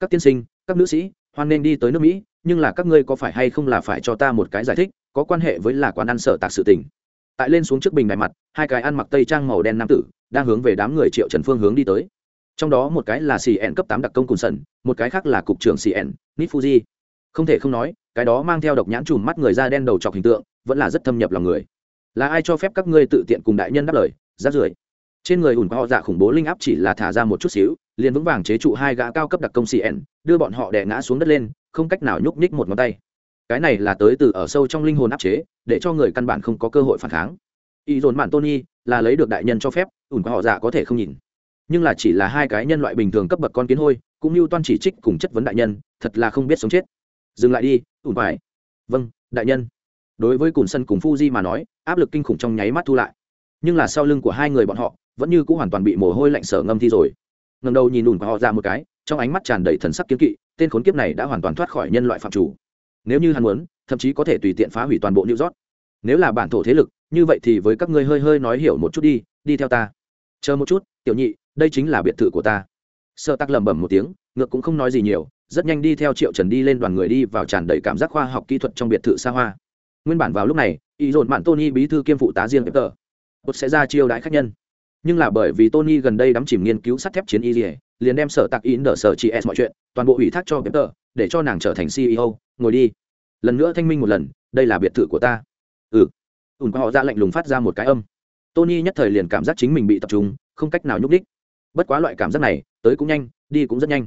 Speaker 1: Các tiên sinh, các nữ sĩ, hoan nên đi tới nước mỹ, nhưng là các ngươi có phải hay không là phải cho ta một cái giải thích, có quan hệ với là quán ăn sở tạc sự tình tại lên xuống trước bình đại mặt, hai cái ăn mặc tây trang màu đen nam tử đang hướng về đám người triệu trần phương hướng đi tới. Trong đó một cái là cn cấp tám đặc công cùng sần, một cái khác là cục trưởng cn nít fuji không thể không nói, cái đó mang theo độc nhãn chùm mắt người da đen đầu chọc hình tượng, vẫn là rất thâm nhập lòng người. Là ai cho phép các ngươi tự tiện cùng đại nhân đáp lời? Rát rưởi. Trên người ủn họ dạ khủng bố linh áp chỉ là thả ra một chút xíu, liền vững vàng chế trụ hai gã cao cấp đặc công cn đưa bọn họ đè ngã xuống đất lên, không cách nào nhúc nhích một ngón tay cái này là tới từ ở sâu trong linh hồn áp chế, để cho người căn bản không có cơ hội phản kháng. Y dồn mạn tony là lấy được đại nhân cho phép, ủn họ dạ có thể không nhìn. Nhưng là chỉ là hai cái nhân loại bình thường cấp bậc con kiến hôi, cũng như toan chỉ trích cùng chất vấn đại nhân, thật là không biết sống chết. Dừng lại đi, ủn phải vâng đại nhân. Đối với cùn sân cùng fuji mà nói, áp lực kinh khủng trong nháy mắt thu lại. Nhưng là sau lưng của hai người bọn họ, vẫn như cũng hoàn toàn bị mồ hôi lạnh sở ngâm thi rồi. Ngần đầu nhìn ủn của họ ra một cái, trong ánh mắt tràn đầy thần sắc kiếm kỵ, tên khốn kiếp này đã hoàn toàn thoát khỏi nhân loại phạm chủ nếu như hắn muốn, thậm chí có thể tùy tiện phá hủy toàn bộ new york. Nếu là bản thổ thế lực, như vậy thì với các ngươi hơi hơi nói hiểu một chút đi đi theo ta. Chờ một chút, tiểu nhị, đây chính là biệt thự của ta. Sợ tắc lẩm bẩm một tiếng, ngược cũng không nói gì nhiều, rất nhanh đi theo triệu trần đi lên đoàn người đi vào tràn đầy cảm giác khoa học kỹ thuật trong biệt thự xa hoa. Nguyên bản vào lúc này ý dồn mạn tony bí thư kiêm phụ tá riêng tờ bột sẽ ra chiêu đãi khách nhân. Nhưng là bởi vì tony gần đây đắm chìm nghiên cứu sắt thép chiến y liền đem sở tạc in đỡ sở chị s mọi chuyện, toàn bộ ủy thác cho tờ để cho nàng trở thành ceo ngồi đi. Lần nữa thanh minh một lần, đây là biệt thự của ta. Ừ. Ùn qua họ ra lạnh lùng phát ra một cái âm. Tony nhất thời liền cảm giác chính mình bị tập trung, không cách nào nhúc đích bất quá loại cảm giác này, tới cũng nhanh, đi cũng rất nhanh.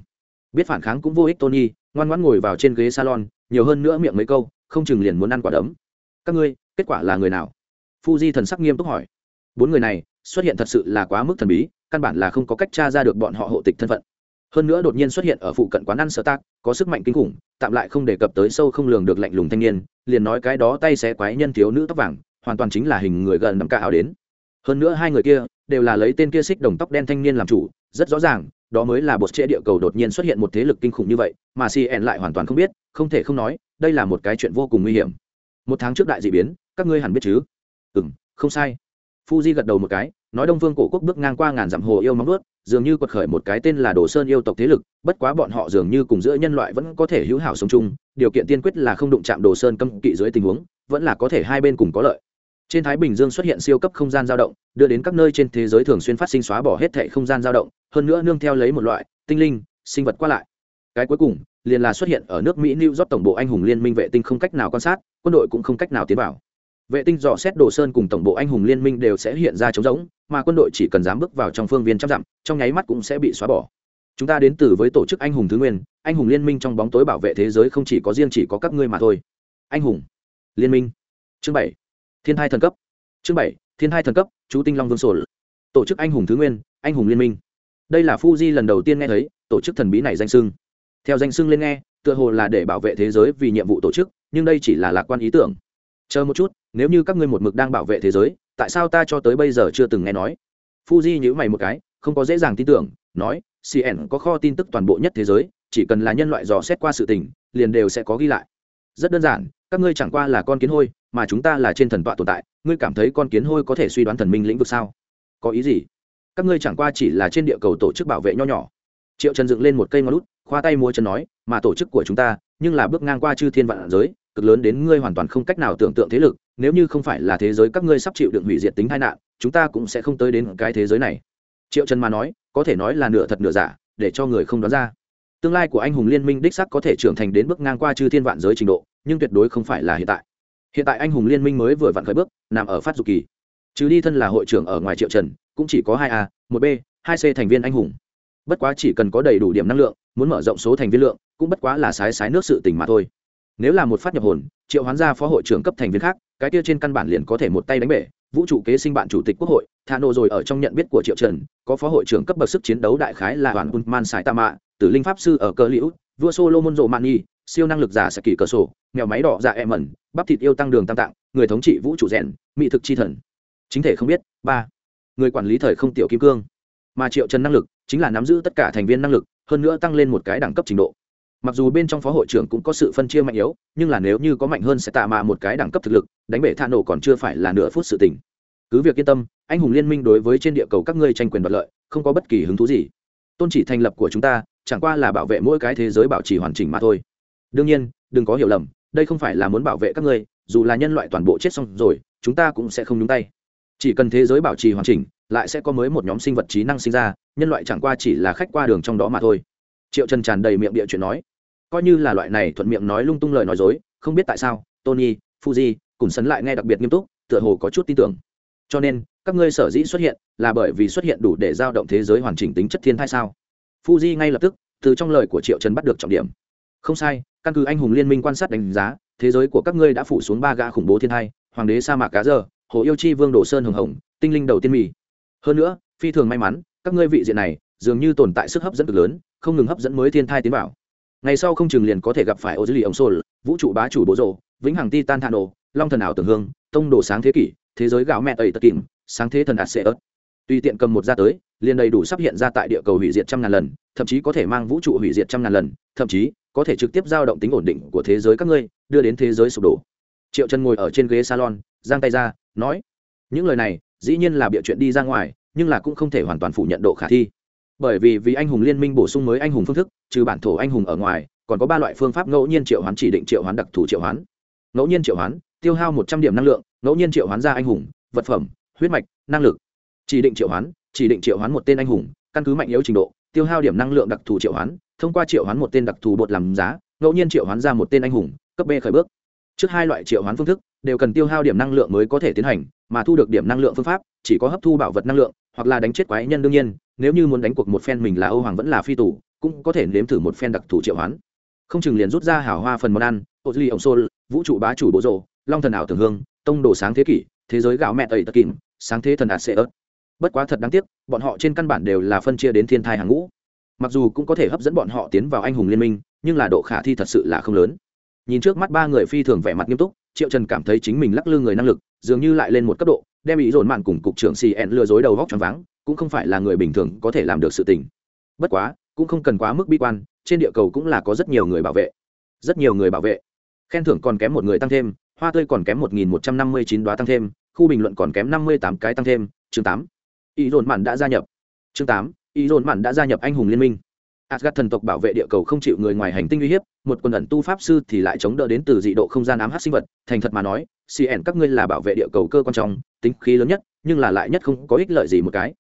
Speaker 1: Biết phản kháng cũng vô ích tony, ngoan ngoãn ngồi vào trên ghế salon, nhiều hơn nữa miệng mấy câu, không chừng liền muốn ăn quả đấm. Các ngươi, kết quả là người nào? Fuji thần sắc nghiêm túc hỏi. Bốn người này, xuất hiện thật sự là quá mức thần bí, căn bản là không có cách tra ra được bọn họ hộ tịch thân phận hơn nữa đột nhiên xuất hiện ở phụ cận quán ăn sở tác có sức mạnh kinh khủng, tạm lại không đề cập tới sâu không lường được lạnh lùng thanh niên, liền nói cái đó tay xé quái nhân thiếu nữ tóc vàng, hoàn toàn chính là hình người gần nằm cả áo đến. Hơn nữa hai người kia, đều là lấy tên kia xích đồng tóc đen thanh niên làm chủ, rất rõ ràng, đó mới là bột trễ địa cầu đột nhiên xuất hiện một thế lực kinh khủng như vậy, mà cn lại hoàn toàn không biết, không thể không nói, đây là một cái chuyện vô cùng nguy hiểm. Một tháng trước đại d ị biến, các ngươi hẳn biết chứ? Ừ n không sai. Fuji gật đầu một cái nói đông vương cổ quốc bước ngang qua ngàn dặm hồ yêu móng ướt dường như quật khởi một cái tên là đồ sơn yêu tộc thế lực, bất quá bọn họ dường như cùng giữa nhân loại vẫn có thể hữu hảo sống chung, điều kiện tiên quyết là không đụng chạm đồ sơn cấm kỵ dưới tình huống, vẫn là có thể hai bên cùng có lợi. Trên thái bình dương xuất hiện siêu cấp không gian dao động, đưa đến các nơi trên thế giới thường xuyên phát sinh xóa bỏ hết thệ không gian dao động, hơn nữa nương theo lấy một loại tinh linh, sinh vật qua lại. Cái cuối cùng, liền là xuất hiện ở nước mỹ new york tổng bộ anh hùng liên minh vệ tinh không cách nào quan sát, quân đội cũng không cách nào tiến vào vệ tinh dò xét đồ sơn cùng tổng bộ anh hùng liên minh đều sẽ hiện ra trống rỗng, mà quân đội chỉ cần dám bước vào trong phương viên trăm dặm, trong nháy mắt cũng sẽ bị xóa bỏ. Chúng ta đến từ với tổ chức anh hùng thứ nguyên, anh hùng liên minh trong bóng tối bảo vệ thế giới không chỉ có riêng chỉ có các ngươi mà thôi. Anh hùng liên minh. Chương bảy. Thiên hai thần cấp. Chương bảy. Thiên hai thần cấp, chú tinh long vương sổ tổ chức anh hùng thứ nguyên, anh hùng liên minh. Đây là fuji lần đầu tiên nghe thấy, tổ chức thần bí này danh sưng theo danh sưng lên nghe, tựa hồ là để bảo vệ thế giới vì nhiệm vụ tổ chức, nhưng đây chỉ là lạc quan ý tưởng. Chờ một chút nếu như các ngươi một mực đang bảo vệ thế giới, tại sao ta cho tới bây giờ chưa từng nghe nói? Fuji nhữ mày một cái, không có dễ dàng tin tưởng, nói, cn có kho tin tức toàn bộ nhất thế giới, chỉ cần là nhân loại dò xét qua sự tình, liền đều sẽ có ghi lại. Rất đơn giản, các ngươi chẳng qua là con kiến hôi, mà chúng ta là trên thần tọa tồn tại, ngươi cảm thấy con kiến hôi có thể suy đoán thần minh lĩnh vực sao? Có ý gì? Các ngươi chẳng qua chỉ là trên địa cầu tổ chức bảo vệ nho nhỏ. Triệu trần dựng lên một cây ngón lút, khoa tay múa chân nói, mà tổ chức của chúng ta, nhưng là bước ngang qua chư thiên vạn giới, cực lớn đến ngươi hoàn toàn không cách nào tưởng tượng thế lực nếu như không phải là thế giới các ngươi sắp chịu đựng hủy diệt tính tai nạn, chúng ta cũng sẽ không tới đến cái thế giới này. Triệu trần mà nói, có thể nói là nửa thật nửa giả, để cho người không đoán ra. Tương lai của anh hùng liên minh đích sắc có thể trưởng thành đến bước ngang qua chư thiên vạn giới trình độ, nhưng tuyệt đối không phải là hiện tại. Hiện tại anh hùng liên minh mới vừa vặn khởi bước, nằm ở phát dục kỳ. Trừ đi thân là hội trưởng ở ngoài triệu trần, cũng chỉ có hai a, một b, hai c thành viên anh hùng. Bất quá chỉ cần có đầy đủ điểm năng lượng, muốn mở rộng số thành viên lượng, cũng bất quá là sái sái nước sự tình mà thôi. Nếu là một phát nhập hồn, triệu hoán gia phó hội trưởng cấp thành viên khác cái kia trên căn bản liền có thể một tay đánh bể, vũ trụ kế sinh bạn chủ tịch quốc hội thà nô rồi ở trong nhận biết của triệu trần, có phó hội trưởng cấp bậc sức chiến đấu đại khái là hoàn man sài ta mạ, tử linh pháp sư ở cơ liễu, vua solomon rộ mani siêu năng lực giả sẽ kỳ cờ sổ, mèo máy đỏ dạ em mẩn bắp thịt yêu tăng đường tam tạng, người thống trị vũ trụ rèn, mỹ thực chi thần. Chính thể không biết, ba. Người quản lý thời không tiểu kim cương. Mà triệu trần năng lực chính là nắm giữ tất cả thành viên năng lực, hơn nữa tăng lên một cái đẳng cấp trình độ mặc dù bên trong phó hội trưởng cũng có sự phân chia mạnh yếu, nhưng là nếu như có mạnh hơn sẽ tạ mà một cái đẳng cấp thực lực, đánh bể tha nổ còn chưa phải là nửa phút sự tình. Cứ việc yên tâm, anh hùng liên minh đối với trên địa cầu các ngươi tranh quyền đoạt lợi, không có bất kỳ hứng thú gì. Tôn chỉ thành lập của chúng ta, chẳng qua là bảo vệ mỗi cái thế giới bảo trì hoàn chỉnh mà thôi. Đương nhiên, đừng có hiểu lầm, đây không phải là muốn bảo vệ các ngươi, dù là nhân loại toàn bộ chết xong rồi, chúng ta cũng sẽ không nhúng tay. Chỉ cần thế giới bảo trì hoàn chỉnh, lại sẽ có mới một nhóm sinh vật trí năng sinh ra, nhân loại chẳng qua chỉ là khách qua đường trong đó mà thôi triệu trần tràn đầy miệng địa chuyện nói. Coi như là loại này thuận miệng nói lung tung lời nói dối, không biết tại sao, tony, fuji, cùng sấn lại nghe đặc biệt nghiêm túc, tựa hồ có chút tin tưởng. Cho nên, các ngươi sở dĩ xuất hiện là bởi vì xuất hiện đủ để giao động thế giới hoàn chỉnh tính chất thiên thai sao? Fuji ngay lập tức, từ trong lời của triệu trần bắt được trọng điểm. Không sai, căn cứ anh hùng liên minh quan sát đánh giá, thế giới của các ngươi đã phủ xuống ba gã khủng bố thiên thai, hoàng đế sa mạc cá giờ hồ yêu chi vương đồ sơn hồng hồng, tinh linh đầu tiên mì. Hơn nữa, phi thường may mắn, các ngươi vị diện này dường như tồn tại sức hấp dẫn cực lớn, không ngừng hấp dẫn mới thiên thai tiến vào. Ngày sau không chừng liền có thể gặp phải ô dư lì ông sô vũ trụ bá chủ bộ rộ vĩnh hằng ti tan thạ nổ long thần ảo tưởng hương, tông đồ sáng thế kỷ, thế giới gạo mẹ ẩy tật kìm, sáng thế thần ạt xệ ớt. Tùy tiện cầm một ra tới, liền đầy đủ sắp hiện ra tại địa cầu hủy diệt trăm ngàn lần, thậm chí có thể mang vũ trụ hủy diệt trăm ngàn lần, thậm chí có thể trực tiếp giao động tính ổn định của thế giới các ngươi, đưa đến thế giới sụp đổ. Triệu chân ngồi ở trên ghế salon, giang tay ra, nói, những lời này dĩ nhiên là bịa chuyện đi ra ngoài, nhưng là cũng không thể hoàn toàn phủ nhận độ khả thi bởi vì vì anh hùng liên minh bổ sung mới anh hùng phương thức, trừ bản thổ anh hùng ở ngoài, còn có ba loại phương pháp ngẫu nhiên triệu hoán chỉ định triệu hoán đặc thù triệu hoán. Ngẫu nhiên triệu hoán, tiêu hao một trăm điểm năng lượng, ngẫu nhiên triệu hoán ra anh hùng, vật phẩm, huyết mạch, năng lực. Chỉ định triệu hoán, chỉ định triệu hoán một tên anh hùng, căn cứ mạnh yếu trình độ, tiêu hao điểm năng lượng đặc thù triệu hoán, thông qua triệu hoán một tên đặc thù bột làm giá, ngẫu nhiên triệu hoán ra một tên anh hùng, cấp b khởi bước. Trước hai loại triệu hoán phương thức, đều cần tiêu hao điểm năng lượng mới có thể tiến hành, mà thu được điểm năng lượng phương pháp, chỉ có hấp thu bảo vật năng lượng hoặc là đánh chết quái nhân đương nhiên, nếu như muốn đánh cuộc một phen mình là âu hoàng vẫn là phi tù, cũng có thể nếm thử một phen đặc thù triệu hoán. Không chừng liền rút ra hảo hoa phần món ăn, ô ly ổng xô vũ trụ bá chủ bộ rộ long thần ảo tường hương, tông đồ sáng thế kỷ, thế giới gạo mẹ tẩy tật kìm, sáng thế thần ạt xệ ớt. Bất quá thật đáng tiếc, bọn họ trên căn bản đều là phân chia đến thiên thai hàng ngũ. Mặc dù cũng có thể hấp dẫn bọn họ tiến vào anh hùng liên minh, nhưng là độ khả thi thật sự là không lớn. Nhìn trước mắt ba người phi thường vẻ mặt nghiêm túc, triệu trần cảm thấy chính mình lắc lư người năng lực, dường như lại lên một cấp độ đem ý dồn mạn cùng cục trưởng cn lừa dối đầu góc choáng váng cũng không phải là người bình thường có thể làm được sự tình. Bất quá cũng không cần quá mức bi quan trên địa cầu cũng là có rất nhiều người bảo vệ. Rất nhiều người bảo vệ. Khen thưởng còn kém một người tăng thêm hoa tươi còn kém một nghìn một trăm năm mươi chín đoá tăng thêm khu bình luận còn kém năm mươi tám cái tăng thêm chương tám. Ý dồn mạn đã gia nhập. Chương tám ý dồn mạn đã gia nhập anh hùng liên minh. Asgard thần tộc bảo vệ địa cầu không chịu người ngoài hành tinh uy hiếp, một quần ẩn tu pháp sư thì lại chống đỡ đến từ dị độ không gian ám hắc sinh vật, thành thật mà nói, CN các ngươi là bảo vệ địa cầu cơ quan trọng, tính khí lớn nhất, nhưng là lại nhất không có ích lợi gì một cái.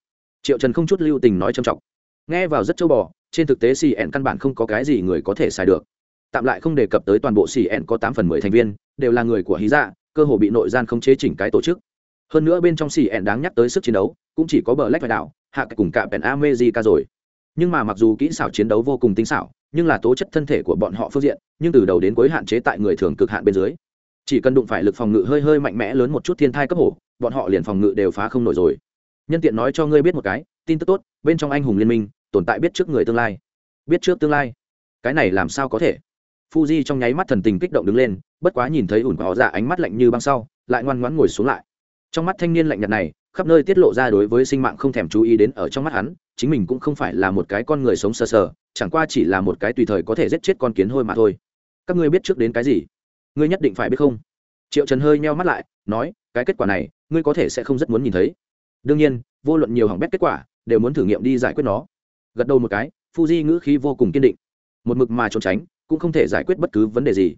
Speaker 1: Triệu Trần không chút lưu tình nói trầm trọng. Nghe vào rất châu bò, trên thực tế CN căn bản không có cái gì người có thể xài được. Tạm lại không đề cập tới toàn bộ CN có tám phần mười thành viên, đều là người của hí dạ, cơ hồ bị nội gian không chế chỉnh cái tổ chức. Hơn nữa bên trong CN đáng nhắc tới sức chiến đấu, cũng chỉ có bờ lách phải đảo, hạ cùng cả Pen America rồi nhưng mà mặc dù kỹ xảo chiến đấu vô cùng tinh xảo nhưng là tố chất thân thể của bọn họ phương diện nhưng từ đầu đến cuối hạn chế tại người thường cực hạn bên dưới chỉ cần đụng phải lực phòng ngự hơi hơi mạnh mẽ lớn một chút thiên thai cấp hổ bọn họ liền phòng ngự đều phá không nổi rồi. Nhân tiện nói cho ngươi biết một cái tin tức tốt bên trong anh hùng liên minh tồn tại biết trước người tương lai. Biết trước tương lai. Cái này làm sao có thể? Fuji trong nháy mắt thần tình kích động đứng lên, bất quá nhìn thấy ủn có dạ ánh mắt lạnh như băng sau, lại ngoan ngoãn ngồi xuống lại. Trong mắt thanh niên lạnh nhạt này, khắp nơi tiết lộ ra đối với sinh mạng không thèm chú ý đến ở trong mắt hắn, chính mình cũng không phải là một cái con người sống sờ sờ chẳng qua chỉ là một cái tùy thời có thể giết chết con kiến hôi mà thôi. Các ngươi biết trước đến cái gì? Ngươi nhất định phải biết không? Triệu trần hơi meo mắt lại, nói, cái kết quả này, ngươi có thể sẽ không rất muốn nhìn thấy. Đương nhiên, vô luận nhiều hỏng bét kết quả, đều muốn thử nghiệm đi giải quyết nó. Gật đầu một cái, fuji ngữ khí vô cùng kiên định. Một mực mà trốn tránh, cũng không thể giải quyết bất cứ vấn đề gì.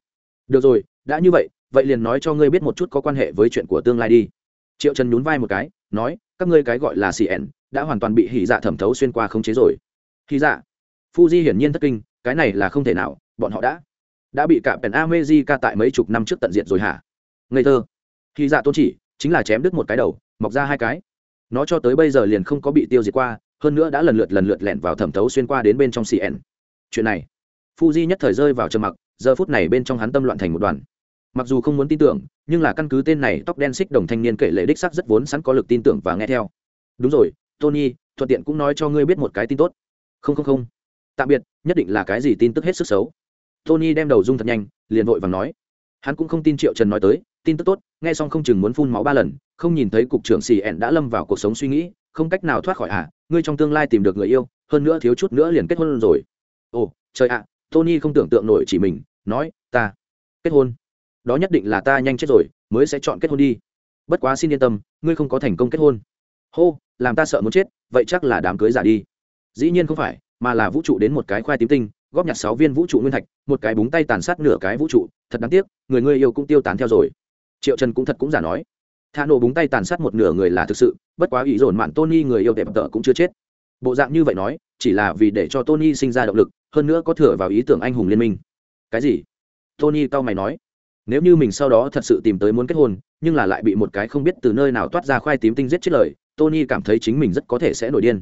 Speaker 1: Được rồi, đã như vậy vậy liền nói cho ngươi biết một chút có quan hệ với chuyện của tương lai đi. Triệu trần nhún vai một cái, nói, các ngươi cái gọi là cn đã hoàn toàn bị hỉ dạ thẩm thấu xuyên qua không chế rồi. Hỉ dạ. Fuji hiển nhiên thất kinh, cái này là không thể nào, bọn họ đã đã bị cả pèn amejica tại mấy chục năm trước tận diện rồi hả? Ngây thơ. Khi dạ tôn chỉ, chính là chém đứt một cái đầu, mọc ra hai cái. Nó cho tới bây giờ liền không có bị tiêu diệt qua, hơn nữa đã lần lượt lần lượt lẻn vào thẩm thấu xuyên qua đến bên trong cn chuyện này, fuji nhất thời rơi vào trầm mặc, giờ phút này bên trong hắn tâm loạn thành một đoàn. Mặc dù không muốn tin tưởng, nhưng là căn cứ tên này tóc đen xích đồng thanh niên kể lệ đích sắc rất vốn sẵn có lực tin tưởng và nghe theo. Đúng rồi, tony, thuận tiện cũng nói cho ngươi biết một cái tin tốt. Không không không. Tạm biệt, nhất định là cái gì tin tức hết sức xấu tony đem đầu rung thật nhanh, liền vội vàng nói. Hắn cũng không tin triệu trần nói tới, tin tức tốt, nghe xong không chừng muốn phun máu ba lần, không nhìn thấy cục trưởng xì ẹn đã lâm vào cuộc sống suy nghĩ, không cách nào thoát khỏi à ngươi trong tương lai tìm được người yêu, hơn nữa thiếu chút nữa liền kết hôn rồi. Ồ, trời ạ, tony không tưởng tượng nổi chỉ mình, nói, ta kết hôn. Đó nhất định là ta nhanh chết rồi, mới sẽ chọn kết hôn đi. Bất quá xin yên tâm, ngươi không có thành công kết hôn. Hô, làm ta sợ muốn chết, vậy chắc là đám cưới giả đi. Dĩ nhiên không phải, mà là vũ trụ đến một cái khoai tím tinh góp nhặt sáu viên vũ trụ nguyên thạch, một cái búng tay tàn sát nửa cái vũ trụ, thật đáng tiếc, người ngươi yêu cũng tiêu tán theo rồi. Triệu trần cũng thật cũng giả nói. Thả nổ búng tay tàn sát một nửa người là thực sự, bất quá ý dồn mạn tony người yêu đẹp tợ cũng chưa chết. Bộ dạng như vậy nói, chỉ là vì để cho tony sinh ra động lực, hơn nữa có thừa vào ý tưởng anh hùng liên minh. Cái gì? Tony tao mày nói. Nếu như mình sau đó thật sự tìm tới muốn kết hôn, nhưng là lại bị một cái không biết từ nơi nào toát ra khoai tím tinh giết chết lời, tony cảm thấy chính mình rất có thể sẽ nổi điên.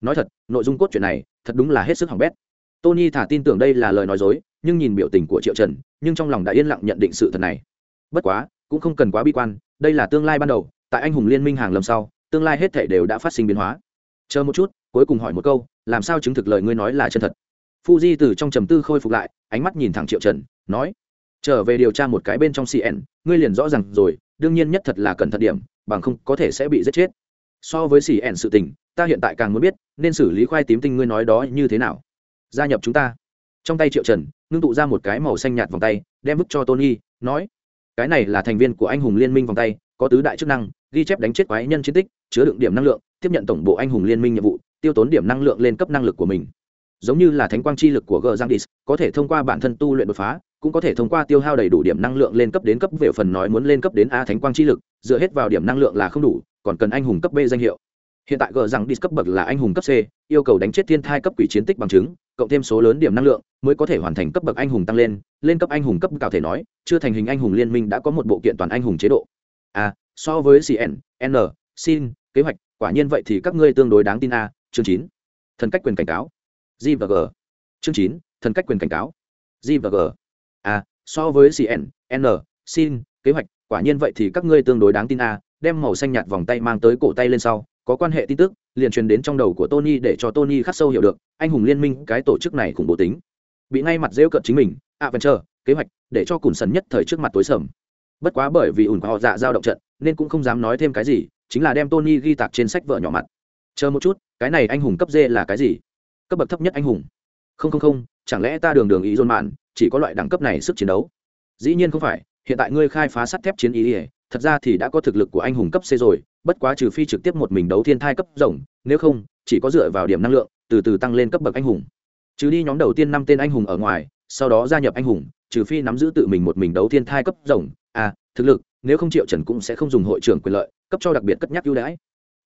Speaker 1: Nói thật, nội dung cốt truyện này thật đúng là hết sức hỏng bét tony thả tin tưởng đây là lời nói dối, nhưng nhìn biểu tình của triệu trần, nhưng trong lòng đã yên lặng nhận định sự thật này. Bất quá, cũng không cần quá bi quan, đây là tương lai ban đầu, tại anh hùng liên minh hàng lầm sau, tương lai hết thể đều đã phát sinh biến hóa. Chờ một chút, cuối cùng hỏi một câu, làm sao chứng thực lời ngươi nói là chân thật? Fuji từ trong trầm tư khôi phục lại, ánh mắt nhìn thẳng triệu trần, nói, trở về điều tra một cái bên trong cn ngươi liền rõ r à n g rồi, đương nhiên nhất thật là cẩn thận điểm, bằng không có thể sẽ bị giết chết. So với cn sự tình, ta hiện tại càng muốn biết, nên xử lý khoai tím tinh ngươi nói đó như thế nào gia nhập chúng ta. Trong tay triệu trần, ngưng tụ ra một cái màu xanh nhạt vòng tay, đem vứt cho tony, nói, cái này là thành viên của anh hùng liên minh vòng tay, có tứ đại chức năng, ghi chép đánh chết quái nhân chiến tích, chứa đựng điểm năng lượng, tiếp nhận tổng bộ anh hùng liên minh nhiệm vụ, tiêu tốn điểm năng lượng lên cấp năng lực của mình. Giống như là thánh quang chi lực của g giang dis có thể thông qua bản thân tu luyện đột phá, cũng có thể thông qua tiêu hao đầy đủ điểm năng lượng lên cấp đến cấp về phần nói muốn lên cấp đến a thánh quang chi lực, dựa hết vào điểm năng lượng là không đủ, còn cần anh hùng cấp b danh hiệu hiện tại gờ rằng dis cấp bậc là anh hùng cấp c, yêu cầu đánh chết thiên thai cấp quỷ chiến tích bằng chứng, cộng thêm số lớn điểm năng lượng, mới có thể hoàn thành cấp bậc anh hùng tăng lên. Lên cấp anh hùng cấp cao thể nói, chưa thành hình anh hùng liên minh đã có một bộ kiện toàn anh hùng chế độ. A so với cn n sin kế hoạch, quả nhiên vậy thì các ngươi tương đối đáng tin a, chương chín. Thần cách quyền cảnh cáo. G và g. Chương chín, thần cách quyền cảnh cáo. G và g. A so với cn n sin kế hoạch, quả nhiên vậy thì các ngươi tương đối đáng tin a, đem màu xanh nhạt vòng tay mang tới cổ tay lên sau có quan hệ tin tức, liền truyền đến trong đầu của tony để cho tony khắc sâu hiểu được, anh hùng liên minh cái tổ chức này khủng bố tính. Bị ngay mặt rêu cận chính mình, adventure, kế hoạch, để cho cùn sần nhất thời trước mặt tối sầm. Bất quá bởi vì ủn họ dạ giao động trận, nên cũng không dám nói thêm cái gì, chính là đem tony ghi tạc trên sách vợ nhỏ mặt. Chờ một chút, cái này anh hùng cấp d là cái gì? Cấp bậc thấp nhất anh hùng. Không không không, chẳng lẽ ta đường đường ý dôn mạn, chỉ có loại đẳng cấp này sức chiến đấu? Dĩ nhiên không phải, hiện tại ngươi khai phá sắt thép chiến ý ỉa thật ra thì đã có thực lực của anh hùng cấp c rồi bất quá trừ phi trực tiếp một mình đấu thiên thai cấp rồng nếu không chỉ có dựa vào điểm năng lượng từ từ tăng lên cấp bậc anh hùng. Trừ đi nhóm đầu tiên năm tên anh hùng ở ngoài sau đó gia nhập anh hùng trừ phi nắm giữ tự mình một mình đấu thiên thai cấp rồng à thực lực nếu không triệu trần cũng sẽ không dùng hội trưởng quyền lợi cấp cho đặc biệt cất nhắc ưu đãi.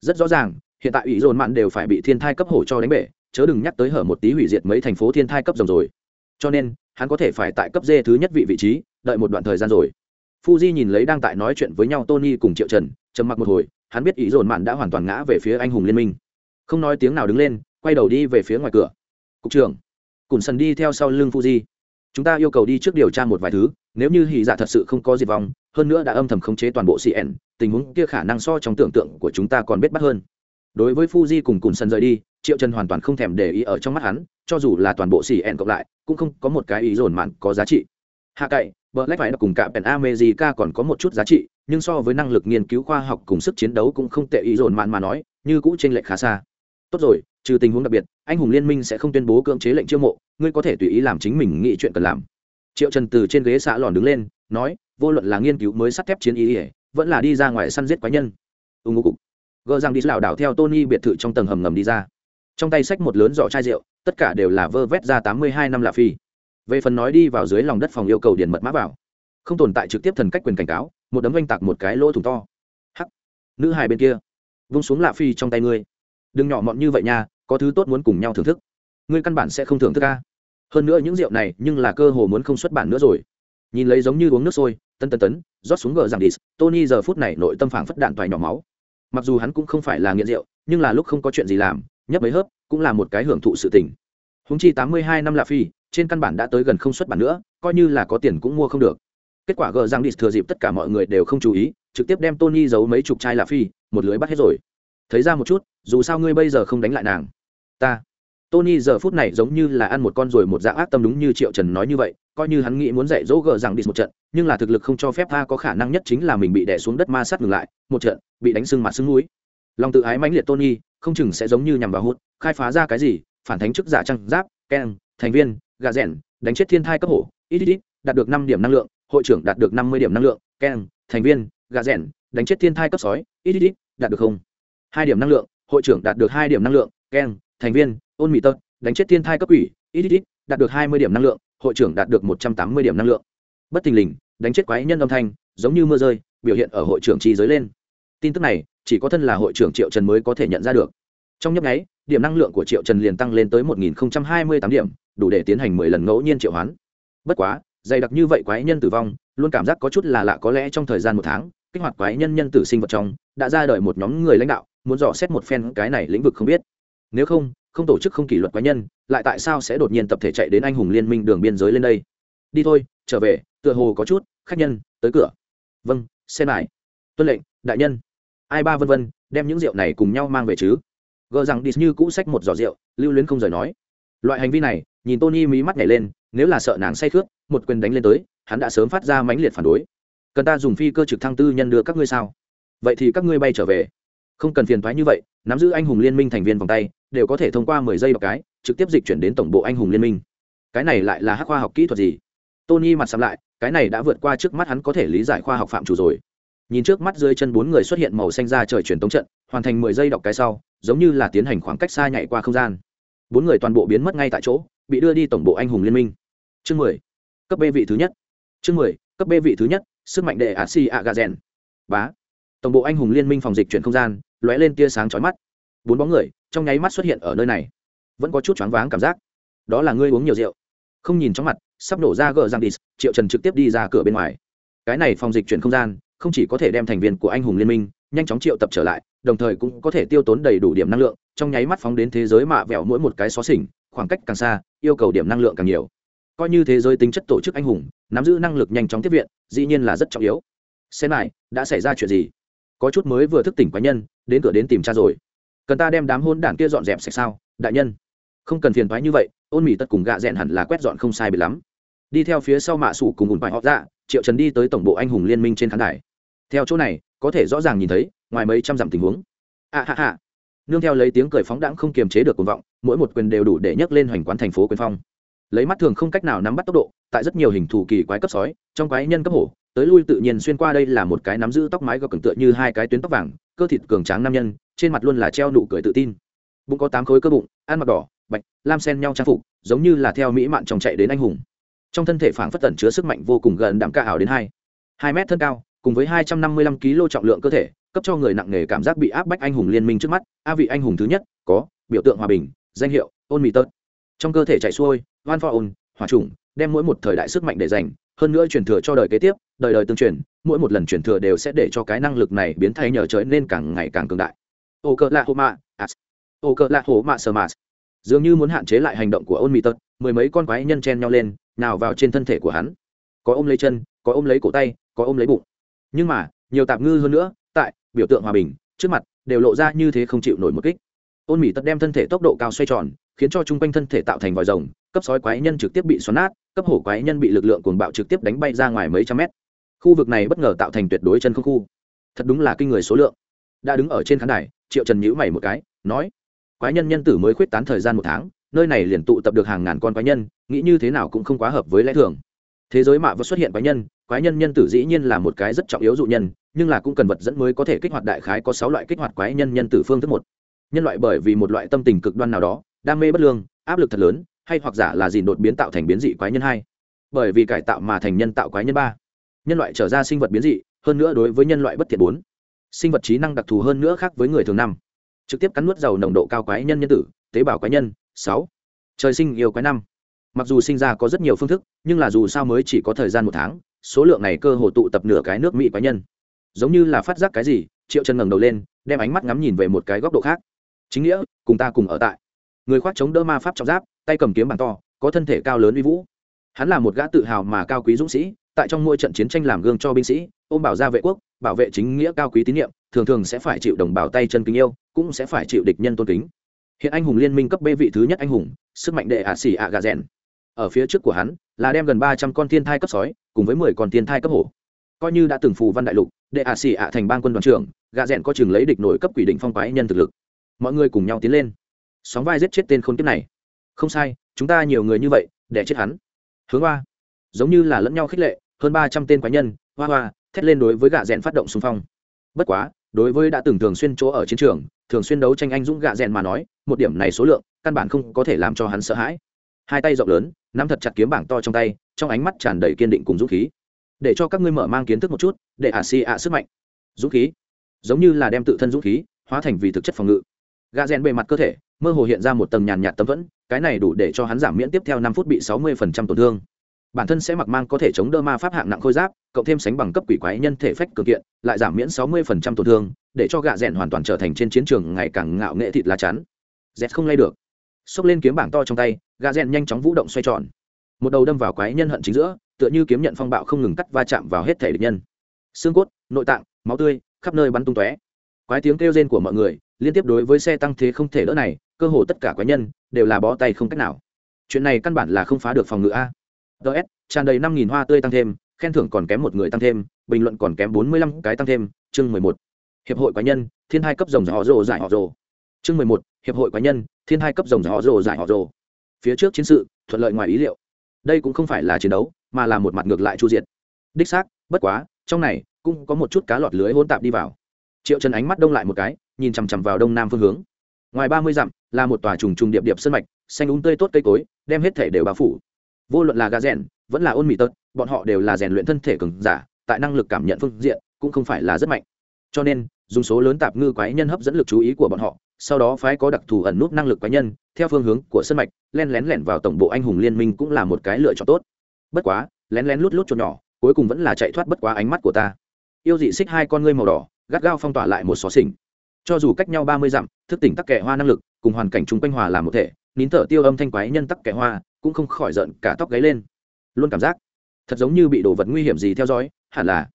Speaker 1: Rất rõ ràng hiện tại ủy dồn mạn đều phải bị thiên thai cấp hổ cho đánh bể chớ đừng nhắc tới hở một tí hủy diệt mấy thành phố thiên thai cấp rồng rồi. Cho nên hắn có thể phải tại cấp dê thứ nhất vị vị trí đợi một đoạn thời gian rồi. Fuji nhìn lấy đang tại nói chuyện với nhau Tony cùng Triệu Trần, trầm mặc một hồi, hắn biết ý dồn mạn đã hoàn toàn ngã về phía anh hùng liên minh. Không nói tiếng nào đứng lên, quay đầu đi về phía ngoài cửa. Cục trưởng, Cùn Sần đi theo sau lưng Fuji. Chúng ta yêu cầu đi trước điều tra một vài thứ, nếu như hỉ dạ thật sự không có diệt vong, hơn nữa đã âm thầm khống chế toàn bộ CN, tình huống kia khả năng so trong tưởng tượng của chúng ta còn biết bắt hơn. Đối với Fuji cùng Cùn Sần rời đi, Triệu Trần hoàn toàn không thèm để ý ở trong mắt hắn, cho dù là toàn bộ CN cộng lại, cũng không có một cái ý dồn mạn có giá trị. Hạ cậy, Black phải cùng cả Pen America còn có một chút giá trị, nhưng so với năng lực nghiên cứu khoa học cùng sức chiến đấu cũng không tệ ý dồn mạn mà nói, như cũ chênh lệch khá xa. Tốt rồi, trừ tình huống đặc biệt, anh hùng liên minh sẽ không tuyên bố cưỡng chế lệnh chiêu mộ, ngươi có thể tùy ý làm chính mình nghĩ chuyện cần làm. Triệu Trần từ trên ghế xã lòn đứng lên, nói, vô luận là nghiên cứu mới sắt thép chiến ý, ý vẫn là đi ra ngoài săn giết quái nhân. Ung ngô cục. Gơ rằng đi lão đảo theo Tony biệt thự trong tầng hầm ngầm đi ra. Trong tay xách một lớn giỏ chai rượu, tất cả đều là vơ vét ra tám mươi hai năm lạ phi về phần nói đi vào dưới lòng đất phòng yêu cầu điền mật mã vào. Không tồn tại trực tiếp thần cách quyền cảnh cáo, một đấm oanh tạc một cái lỗ thủng to. Hắc. Nữ hài bên kia. Vung xuống lạ phi trong tay ngươi. Đừng nhỏ mọn như vậy nha, có thứ tốt muốn cùng nhau thưởng thức. Ngươi căn bản sẽ không thưởng thức ca hơn nữa những rượu này, nhưng là cơ hồ muốn không xuất bản nữa rồi. Nhìn lấy giống như uống nước sôi, tân tân tấn, rót xuống gờ rằng đi. Tony giờ phút này nội tâm phảng phất đạn toài nhỏ máu. Mặc dù hắn cũng không phải là nghiện rượu, nhưng là lúc không có chuyện gì làm, nhấp mấy hớp, cũng là một cái hưởng thụ sự tình. Húng chi tám mươi hai năm lạ phi trên căn bản đã tới gần không xuất bản nữa, coi như là có tiền cũng mua không được. Kết quả gờ rằng đi thừa dịp tất cả mọi người đều không chú ý, trực tiếp đem tony giấu mấy chục chai là phi, một lưới bắt hết rồi. Thấy ra một chút, dù sao ngươi bây giờ không đánh lại nàng. Ta. Tony giờ phút này giống như là ăn một con rồi một dạng ác tâm đúng như triệu trần nói như vậy, coi như hắn nghĩ muốn dạy dỗ gờ rằng đi một trận, nhưng là thực lực không cho phép ta có khả năng nhất chính là mình bị đè xuống đất ma sát ngừng lại, một trận, bị đánh sưng mặt sưng núi lòng tự ái mãnh liệt tony, không chừng sẽ giống như nhằm vào hút, khai phá ra cái gì, phản thánh chức giả trăng giáp, keng, thành viên gà rèn, đánh chết thiên thai cấp hổ ít ít ít đạt được năm điểm năng lượng hội trưởng đạt được năm mươi điểm năng lượng keng thành viên gà rèn, đánh chết thiên thai cấp sói ít ít ít đạt được không? Hai điểm năng lượng hội trưởng đạt được hai điểm năng lượng keng thành viên ôn mỹ tật đánh chết thiên thai cấp ủy ít ít ít đạt được hai mươi điểm năng lượng hội trưởng đạt được một trăm tám mươi điểm năng lượng. Bất thình lình đánh chết quái nhân âm thanh giống như mưa rơi biểu hiện ở hội trưởng trí giới lên. Tin tức này chỉ có thân là hội trưởng triệu trần mới có thể nhận ra được. Trong nhấp nháy điểm năng lượng của triệu trần liền tăng lên tới một nghìn hai mươi tám điểm đủ để tiến hành mười lần ngẫu nhiên triệu hoán. Bất quá, dày đặc như vậy quái nhân tử vong, luôn cảm giác có chút là lạ có lẽ trong thời gian một tháng, kích hoạt quái nhân nhân tử sinh vật trong, đã ra đời một nhóm người lãnh đạo, muốn dò xét một phen cái này lĩnh vực không biết. Nếu không không tổ chức không kỷ luật quái nhân, lại tại sao sẽ đột nhiên tập thể chạy đến anh hùng liên minh đường biên giới lên đây? Đi thôi, trở về, tựa hồ có chút, khách nhân, tới cửa. Vâng xe lại tuân lệnh, đại nhân. Ai ba vân vân, đem những rượu này cùng nhau mang về chứ? Gờ rằng đi như cũ xách một giỏ rượu, lưu luyến không rời nói. Loại hành vi này nhìn tony mí mắt nhảy lên, nếu là sợ nàng say khướt một quyền đánh lên tới, hắn đã sớm phát ra mãnh liệt phản đối. Cần ta dùng phi cơ trực thăng tư nhân đưa các ngươi sao? Vậy thì các ngươi bay trở về. Không cần phiền thoái như vậy, nắm giữ anh hùng liên minh thành viên vòng tay, đều có thể thông qua mười giây đọc cái, trực tiếp dịch chuyển đến tổng bộ anh hùng liên minh. Cái này lại là hắc khoa học kỹ thuật gì? Tony mặt sắm lại, cái này đã vượt qua trước mắt hắn có thể lý giải khoa học phạm chủ rồi. Nhìn trước mắt dưới chân bốn người xuất hiện màu xanh ra trời truyền tống trận, hoàn thành mười giây đọc cái sau, giống như là tiến hành khoảng cách xa nhảy qua không gian. Bốn người toàn bộ biến mất ngay tại chỗ bị đưa đi tổng bộ anh hùng liên minh. Chương mười, cấp b vị thứ nhất. Chương mười, cấp b vị thứ nhất, sức mạnh đệ a si ạ gà rèn bá. Tổng bộ anh hùng liên minh phòng dịch chuyển không gian, lóe lên tia sáng chói mắt. Bốn bóng người, trong nháy mắt xuất hiện ở nơi này. Vẫn có chút choáng váng cảm giác. Đó là ngươi uống nhiều rượu. Không nhìn trong mặt, sắp nổ ra gờ giang đi triệu trần trực tiếp đi ra cửa bên ngoài. Cái này phòng dịch chuyển không gian, không chỉ có thể đem thành viên của anh hùng liên minh nhanh chóng triệu tập trở lại, đồng thời cũng có thể tiêu tốn đầy đủ điểm năng lượng, trong nháy mắt phóng đến thế giới mạ vẹo mỗi một cái xó xỉnh khoảng cách càng xa, yêu cầu điểm năng lượng càng nhiều. Coi như thế giới tính chất tổ chức anh hùng, nắm giữ năng lực nhanh chóng tiếp viện, dĩ nhiên là rất trọng yếu. Xem lại, đã xảy ra chuyện gì? Có chút mới vừa thức tỉnh quái nhân, đến cửa đến tìm cha rồi. Cần ta đem đám hôn đảng kia dọn dẹp sạch sao, đại nhân? Không cần phiền thoái như vậy, ôn mỹ tất cùng gạ rẽn hẳn là quét dọn không sai bị lắm. Đi theo phía sau mạ sủ cùng ùn bài họ ra dạ, triệu trần đi tới tổng bộ anh hùng liên minh trên khán đài. Theo chỗ này, có thể rõ ràng nhìn thấy, ngoài mấy trăm dặm tình huống. A ha ha nương theo lấy tiếng cười phóng đãng không kiềm chế được cuồng vọng, mỗi một quyền đều đủ để nhấc lên hoành quán thành phố quyền phong. Lấy mắt thường không cách nào nắm bắt tốc độ, tại rất nhiều hình thù kỳ quái cấp sói, trong quái nhân cấp hổ, tới lui tự nhiên xuyên qua đây là một cái nắm giữ tóc mái gọc cường tựa như hai cái tuyến tóc vàng, cơ thịt cường tráng nam nhân, trên mặt luôn là treo nụ cười tự tin. Bụng có tám khối cơ bụng, ăn mặc đỏ, bạch, lam sen nhau trang phục, giống như là theo mỹ mạn trong chạy đến anh hùng. Trong thân thể phảng phất tẩn chứa sức mạnh vô cùng gần đạm ca ảo đến hai hai mét thân cao, cùng với hai trăm năm mươi lăm kg trọng lượng cơ thể cấp cho người nặng nề cảm giác bị áp bách anh hùng liên minh trước mắt. A vị anh hùng thứ nhất, có, biểu tượng hòa bình, danh hiệu, ôn mỹ tớt. Trong cơ thể chạy xuôi, van for ôn hòa trùng đem mỗi một thời đại sức mạnh để dành hơn nữa truyền thừa cho đời kế tiếp, đời đời tương truyền, mỗi một lần truyền thừa đều sẽ để cho cái năng lực này biến thay nhờ trở nên càng ngày càng cường đại. Ô cờ lạ hô mạ ô cờ lạ hô mạ sơ mạ dường như muốn hạn chế lại hành động của ôn mỹ tật mười mấy con quái nhân chen nhau lên, nào vào trên thân thể của hắn. Có ôm lấy chân, có ôm lấy cổ tay, có ôm lấy bụng. Nhưng mà, nhiều tạp ngư hơn nữa tại, biểu tượng hòa bình, trước mặt, đều lộ ra như thế không chịu nổi một kích. Ôn mỹ tật đem thân thể tốc độ cao xoay tròn, khiến cho chung quanh thân thể tạo thành vòi rồng, cấp sói quái nhân trực tiếp bị xoắn nát, cấp hổ quái nhân bị lực lượng cuồng bạo trực tiếp đánh bay ra ngoài mấy trăm mét. Khu vực này bất ngờ tạo thành tuyệt đối chân không khu. Thật đúng là kinh người số lượng. Đã đứng ở trên khán đài, triệu trần nhữ mày một cái, nói, quái nhân nhân tử mới khuyết tán thời gian một tháng, nơi này liền tụ tập được hàng ngàn con quái nhân, nghĩ như thế nào cũng không quá hợp với lẽ thường. Thế giới mạ vẫn xuất hiện quái nhân quái nhân nhân tử dĩ nhiên là một cái rất trọng yếu dụ nhân, nhưng là cũng cần vật dẫn mới có thể kích hoạt đại khái có sáu loại kích hoạt quái nhân nhân tử phương thức một. Nhân loại bởi vì một loại tâm tình cực đoan nào đó, đam mê bất lương, áp lực thật lớn, hay hoặc giả là gì đột biến tạo thành biến dị quái nhân hai. Bởi vì cải tạo mà thành nhân tạo quái nhân ba. Nhân loại trở ra sinh vật biến dị, hơn nữa đối với nhân loại bất thiện bốn. Sinh vật trí năng đặc thù hơn nữa khác với người thường năm. Trực tiếp cắn nuốt dầu nồng độ cao quái nhân nhân tử, tế bào quái nhân, sáu. Trời sinh yêu quái năm. Mặc dù sinh ra có rất nhiều phương thức, nhưng là dù sao mới chỉ có thời gian một tháng số lượng này cơ hồ tụ tập nửa cái nước mỹ quái nhân. Giống như là phát giác cái gì, triệu chân ngẩng đầu lên, đem ánh mắt ngắm nhìn về một cái góc độ khác. Chính nghĩa, cùng ta cùng ở tại. Người khoác chống đỡ ma pháp trọng giáp, tay cầm kiếm bàn to, có thân thể cao lớn uy vũ. Hắn là một gã tự hào mà cao quý dũng sĩ, tại trong mỗi trận chiến tranh làm gương cho binh sĩ, ôm bảo gia vệ quốc, bảo vệ chính nghĩa cao quý tín nhiệm, thường thường sẽ phải chịu đồng bào tay chân kính yêu, cũng sẽ phải chịu địch nhân tôn kính. Hiện anh hùng liên minh cấp b vị thứ nhất anh hùng, sức mạnh đệ ạ xỉ ạ gà rèn ở phía trước của hắn, là đem gần ba trăm con thiên thai cấp sói, cùng với mười con thiên thai cấp hổ. Coi như đã từng phù văn đại lục, đệ ạ xỉ ạ thành bang quân đoàn trưởng, gạ rèn có chừng lấy địch nổi cấp quỷ định phong quái nhân thực lực. Mọi người cùng nhau tiến lên. Sóng vai giết chết tên khôn kiếp này. Không sai, chúng ta nhiều người như vậy, để chết hắn. Hướng hoa. Giống như là lẫn nhau khích lệ, hơn ba trăm tên quái nhân, hoa hoa, thét lên đối với gạ rèn phát động xung phong. Bất quá, đối với đã từng thường xuyên chỗ ở chiến trường, thường xuyên đấu tranh anh dũng gạ rèn mà nói, một điểm này số lượng, căn bản không có thể làm cho hắn sợ hãi. Hai tay rộng lớn nắm thật chặt kiếm bảng to trong tay, trong ánh mắt tràn đầy kiên định cùng dũng khí. Để cho các ngươi mở mang kiến thức một chút, để ả xì ạ sức mạnh. Dũng khí. Giống như là đem tự thân dũng khí, hóa thành vì thực chất phòng ngự. Gà rèn bề mặt cơ thể, mơ hồ hiện ra một tầng nhàn nhạt tâm thuẫn cái này đủ để cho hắn giảm miễn tiếp theo năm phút bị sáu mươi phần trăm tổn thương. Bản thân sẽ mặc mang có thể chống đỡ ma pháp hạng nặng khôi giáp, cộng thêm sánh bằng cấp quỷ quái nhân thể phách cường kiện, lại giảm miễn sáu mươi phần trăm tổn thương, để cho gạ rèn hoàn toàn trở thành trên chiến trường ngày càng ngạo nghệ thịt lá chắn. Z không lay được. Xốc lên kiếm bảng to trong tay gà rèn nhanh chóng vũ động xoay tròn. Một đầu đâm vào quái nhân hận chính giữa, tựa như kiếm nhận phong bạo không ngừng cắt va chạm vào hết thể địch nhân. Xương cốt, nội tạng, máu tươi, khắp nơi bắn tung tóe. Quái tiếng kêu rên của mọi người, liên tiếp đối với xe tăng thế không thể đỡ này, cơ hồ tất cả quái nhân đều là bó tay không cách nào. Chuyện này căn bản là không phá được phòng ngự a. Ts tràn đầy năm nghìn hoa tươi tăng thêm, khen thưởng còn kém một người tăng thêm, bình luận còn kém bốn mươi lăm cái tăng thêm, chương mười một. Hiệp hội quái nhân, thiên hai cấp rồng họ rồ giải họ rồ. Chương mười một, hiệp hội quái nhân, thiên hai cấp rồng họ rồ giải họ rồ phía trước chiến sự, thuận lợi ngoài ý liệu. Đây cũng không phải là chiến đấu, mà là một mặt ngược lại chu diệt. Đích xác, bất quá, trong này cũng có một chút cá lọt lưới hỗn tạp đi vào. Triệu trần ánh mắt đông lại một cái, nhìn chằm chằm vào đông nam phương hướng. Ngoài ba mươi dặm, là một tòa trùng trùng điệp điệp sân mạch, xanh úng tươi tốt cây cối, đem hết thể đều bao phủ. Vô luận là gà rèn, vẫn là ôn mì tớt bọn họ đều là rèn luyện thân thể cường giả, tại năng lực cảm nhận phương diện cũng không phải là rất mạnh. Cho nên, dùng số lớn tạp ngư quái nhân hấp dẫn lực chú ý của bọn họ sau đó phái có đặc thù ẩn nút năng lực cá nhân, theo phương hướng của sân mạch, len lén lẻn vào tổng bộ anh hùng liên minh cũng là một cái lựa chọn tốt. Bất quá, lén lén lút lút cho nhỏ, cuối cùng vẫn là chạy thoát bất quá ánh mắt của ta. Yêu dị xích hai con ngươi màu đỏ, gắt gao phong tỏa lại một xó xỉnh. Cho dù cách nhau ba mươi dặm, thức tỉnh tắc kẻ hoa năng lực, cùng hoàn cảnh chung quanh hòa làm một thể, nín thở tiêu âm thanh quái nhân tắc kẻ hoa, cũng không khỏi giận cả tóc gáy lên. Luôn cảm giác, thật giống như bị đồ vật nguy hiểm gì theo dõi, hẳn là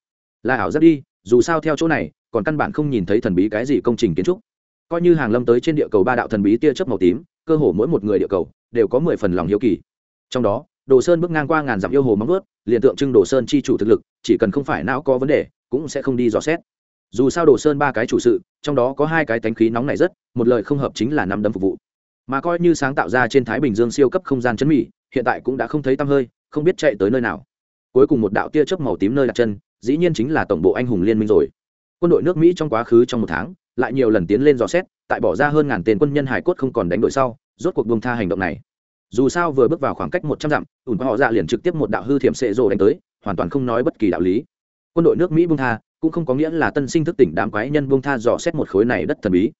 Speaker 1: là ảo rất đi, dù sao theo chỗ này, còn căn bản không nhìn thấy thần bí cái gì công trình kiến trúc coi như hàng lâm tới trên địa cầu ba đạo thần bí tia chớp màu tím, cơ hồ mỗi một người địa cầu đều có mười phần lòng hiếu kỳ. Trong đó, đồ sơn bước ngang qua ngàn dặm yêu hồ móng ướt liền tượng trưng đồ sơn chi chủ thực lực, chỉ cần không phải não có vấn đề, cũng sẽ không đi dò xét. Dù sao đồ sơn ba cái chủ sự, trong đó có hai cái tánh khí nóng này rất, một lời không hợp chính là năm đấm phục vụ. Mà coi như sáng tạo ra trên thái bình dương siêu cấp không gian chấn mỹ hiện tại cũng đã không thấy tăm hơi, không biết chạy tới nơi nào. Cuối cùng một đạo tia chớp màu tím nơi đặt chân, dĩ nhiên chính là tổng bộ anh hùng liên minh rồi. Quân đội nước mỹ trong quá khứ trong một tháng lại nhiều lần tiến lên dò xét, tại bỏ ra hơn ngàn tên quân nhân hải cốt không còn đánh đổi sau, rốt cuộc buông tha hành động này. Dù sao vừa bước vào khoảng cách một trăm dặm, ủn họ dạ liền trực tiếp một đạo hư thiểm sệ rồ đánh tới, hoàn toàn không nói bất kỳ đạo lý. Quân đội nước mỹ buông tha, cũng không có nghĩa là tân sinh thức tỉnh đám quái nhân buông tha dò xét một khối này đất thần bí.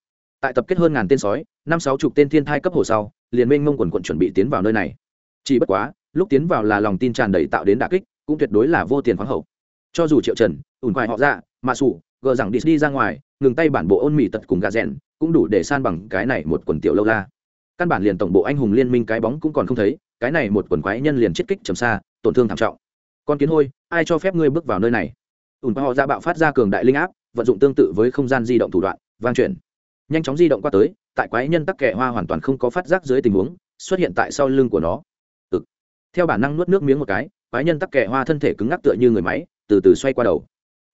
Speaker 1: Tại tập kết hơn ngàn tên sói, năm sáu chục tên thiên thai cấp hồ sau, liền minh mông quần quận chuẩn bị tiến vào nơi này. Chỉ bất quá, lúc tiến vào là lòng tin tràn đầy tạo đến đà kích, cũng tuyệt đối là vô tiền khoáng hậu. Cho dù triệu trần, ủn quài họ dạ, ra mà sủ gờ rằng đi ra ngoài, ngừng tay bản bộ ôn mỹ tật cùng gà rèn, cũng đủ để san bằng cái này một quần tiểu lâu la. Căn bản liền tổng bộ anh hùng liên minh cái bóng cũng còn không thấy, cái này một quần quái nhân liền chết kích trầm xa, tổn thương thảm trọng. Con kiến hôi, ai cho phép ngươi bước vào nơi này? Ùn họ ra dạ bạo phát ra cường đại linh áp, vận dụng tương tự với không gian di động thủ đoạn, vang chuyển. Nhanh chóng di động qua tới, tại quái nhân tắc kẻ hoa hoàn toàn không có phát giác dưới tình huống, xuất hiện tại sau lưng của nó. Ừ. theo bản năng nuốt nước miếng một cái, quái nhân tắc kẻ hoa thân thể cứng ngắc tựa như người máy, từ từ xoay qua đầu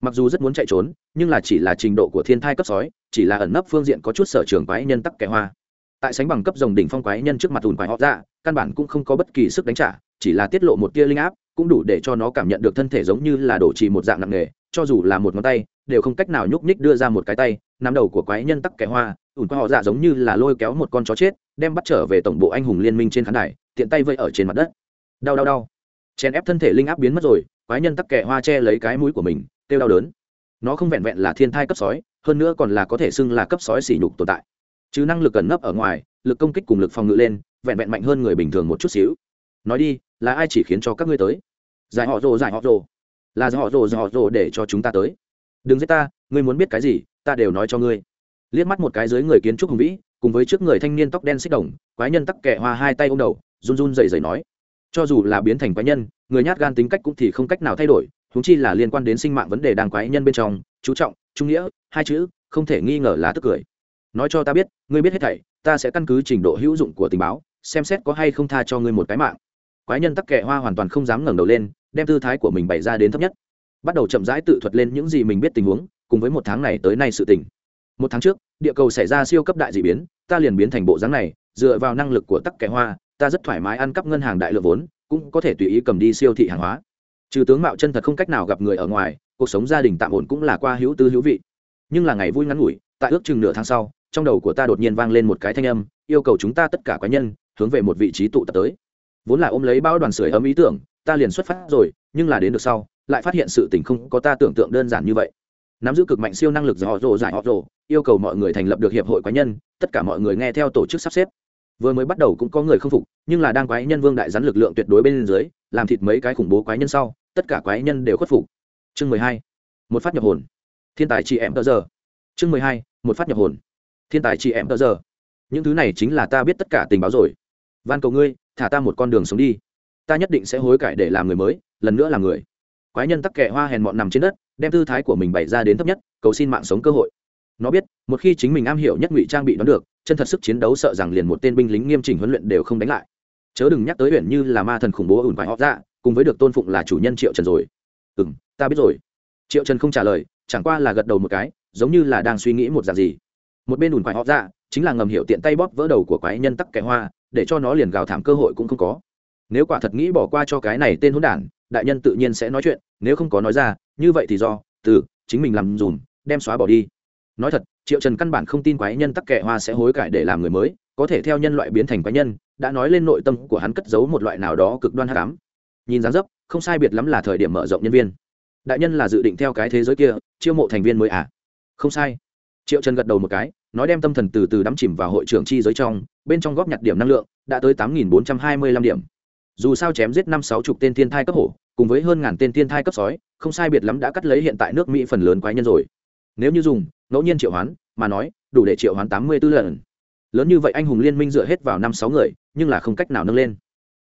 Speaker 1: mặc dù rất muốn chạy trốn, nhưng là chỉ là trình độ của thiên thai cấp sói, chỉ là ẩn nấp phương diện có chút sở trường quái nhân tắc kẻ hoa. Tại sánh bằng cấp dòng đỉnh phong quái nhân trước mặt ùn quái họ ra căn bản cũng không có bất kỳ sức đánh trả, chỉ là tiết lộ một tia linh áp, cũng đủ để cho nó cảm nhận được thân thể giống như là đổ trì một dạng nặng nề, cho dù là một ngón tay, đều không cách nào nhúc nhích đưa ra một cái tay, nắm đầu của quái nhân tắc kẻ hoa ủn qua họ dạ giống như là lôi kéo một con chó chết, đem bắt trở về tổng bộ anh hùng liên minh trên khán đài, tiện tay vây ở trên mặt đất. Đau đau đau. Chèn ép thân thể linh áp biến mất rồi, quái nhân tắc kẻ hoa che lấy cái mũi của mình kêu đau đớn. Nó không vẹn vẹn là thiên thai cấp sói, hơn nữa còn là có thể xưng là cấp sói xỉ nhục tồn tại. Chứ năng lực ẩn nấp ở ngoài, lực công kích cùng lực phòng ngự lên, vẹn vẹn mạnh hơn người bình thường một chút xíu. Nói đi, là ai chỉ khiến cho các ngươi tới? Giải họ rồ, giải họ rồ. Là giải họ rồ, giải họ rồ để cho chúng ta tới. Đừng giết ta, ngươi muốn biết cái gì, ta đều nói cho ngươi. Liếc mắt một cái dưới người kiến trúc hùng vĩ, cùng với trước người thanh niên tóc đen xích đồng, quái nhân tắc kẻ hoa hai tay ô m đầu, run run dậy dậy nói. Cho dù là biến thành quái nhân, người nhát gan tính cách cũng thì không cách nào thay đổi huống chi là liên quan đến sinh mạng vấn đề đang quái nhân bên trong, chú trọng, trung nghĩa, hai chữ, không thể nghi ngờ là tức cười. Nói cho ta biết, ngươi biết hết thảy, ta sẽ căn cứ trình độ hữu dụng của tình báo, xem xét có hay không tha cho ngươi một cái mạng. Quái nhân tắc kệ hoa hoàn toàn không dám ngẩng đầu lên, đem tư thái của mình bày ra đến thấp nhất. Bắt đầu chậm rãi tự thuật lên những gì mình biết tình huống, cùng với một tháng này tới nay sự tình. Một tháng trước, địa cầu xảy ra siêu cấp đại d ị biến, ta liền biến thành bộ dáng này, dựa vào năng lực của tắc kẻ hoa, ta rất thoải mái ăn cắp ngân hàng đại lượng vốn, cũng có thể tùy ý cầm đi siêu thị hàng hóa trừ tướng mạo chân thật không cách nào gặp người ở ngoài, cuộc sống gia đình tạm ổn cũng là qua hữu tư hữu vị. Nhưng là ngày vui ngắn ngủi, tại ước chừng nửa tháng sau, trong đầu của ta đột nhiên vang lên một cái thanh âm, yêu cầu chúng ta tất cả quái nhân hướng về một vị trí tụ tập tới. Vốn là ôm lấy bao đoàn sưởi ấm ý tưởng, ta liền xuất phát rồi, nhưng là đến được sau, lại phát hiện sự tình không có ta tưởng tượng đơn giản như vậy. Nắm giữ cực mạnh siêu năng lực do họ rồ giải họ rồ, yêu cầu mọi người thành lập được hiệp hội quái nhân, tất cả mọi người nghe theo tổ chức sắp xếp. Vừa mới bắt đầu cũng có người không phục, nhưng là đang quái nhân vương đại rắn lực lượng tuyệt đối bên dưới, làm thịt mấy cái khủng bố quái nhân sau tất cả quái nhân đều khuất phục. Chương mười hai, một phát nhập hồn. Thiên tài chị em tờ giờ. Chương mười hai, một phát nhập hồn. Thiên tài chị em tờ giờ. Những thứ này chính là ta biết tất cả tình báo rồi. Van cầu ngươi, thả ta một con đường sống đi. Ta nhất định sẽ hối cải để làm người mới, lần nữa là người. Quái nhân tắc kệ hoa hèn mọn nằm trên đất, đem tư thái của mình bày ra đến thấp nhất, cầu xin mạng sống cơ hội. Nó biết, một khi chính mình am hiểu nhất ngụy trang bị đón được, chân thật sức chiến đấu sợ rằng liền một tên binh lính nghiêm chỉnh huấn luyện đều không đánh lại. Chớ đừng nhắc tới huyện như là ma thần khủng bố ủn phải họ ra cùng với được tôn phụng là chủ nhân triệu trần rồi. Ừ m ta biết rồi. Triệu trần không trả lời, chẳng qua là gật đầu một cái, giống như là đang suy nghĩ một dạng gì. Một bên ủn quái họ ra chính là ngầm hiểu tiện tay bóp vỡ đầu của quái nhân tắc kẻ hoa, để cho nó liền gào thảm cơ hội cũng không có. Nếu quả thật nghĩ bỏ qua cho cái này tên hôn đản, đại nhân tự nhiên sẽ nói chuyện, nếu không có nói ra, như vậy thì do, từ, chính mình làm dùm, đem xóa bỏ đi. Nói thật, triệu trần căn bản không tin quái nhân tắc kệ hoa sẽ hối cải để làm người mới, có thể theo nhân loại biến thành quái nhân, đã nói lên nội tâm của hắn cất giấu một loại nào đó cực đoan hát cám nhìn dáng dấp, không sai biệt lắm là thời điểm mở rộng nhân viên. Đại nhân là dự định theo cái thế giới kia, chiêu mộ thành viên mới à? Không sai. Triệu trần gật đầu một cái, nói đem tâm thần từ từ đắm chìm vào hội trưởng chi giới trong, bên trong góp nhặt điểm năng lượng, đã tới tám nghìn bốn trăm hai mươi lăm điểm. Dù sao chém giết năm sáu chục tên thiên thai cấp hổ, cùng với hơn ngàn tên thiên thai cấp sói, không sai biệt lắm đã cắt lấy hiện tại nước mỹ phần lớn quái nhân rồi. Nếu như dùng, ngẫu nhiên triệu hoán, mà nói, đủ để triệu hoán tám mươi b ố lần. Lớn như vậy anh hùng liên minh dựa hết vào năm sáu người, nhưng là không cách nào nâng lên.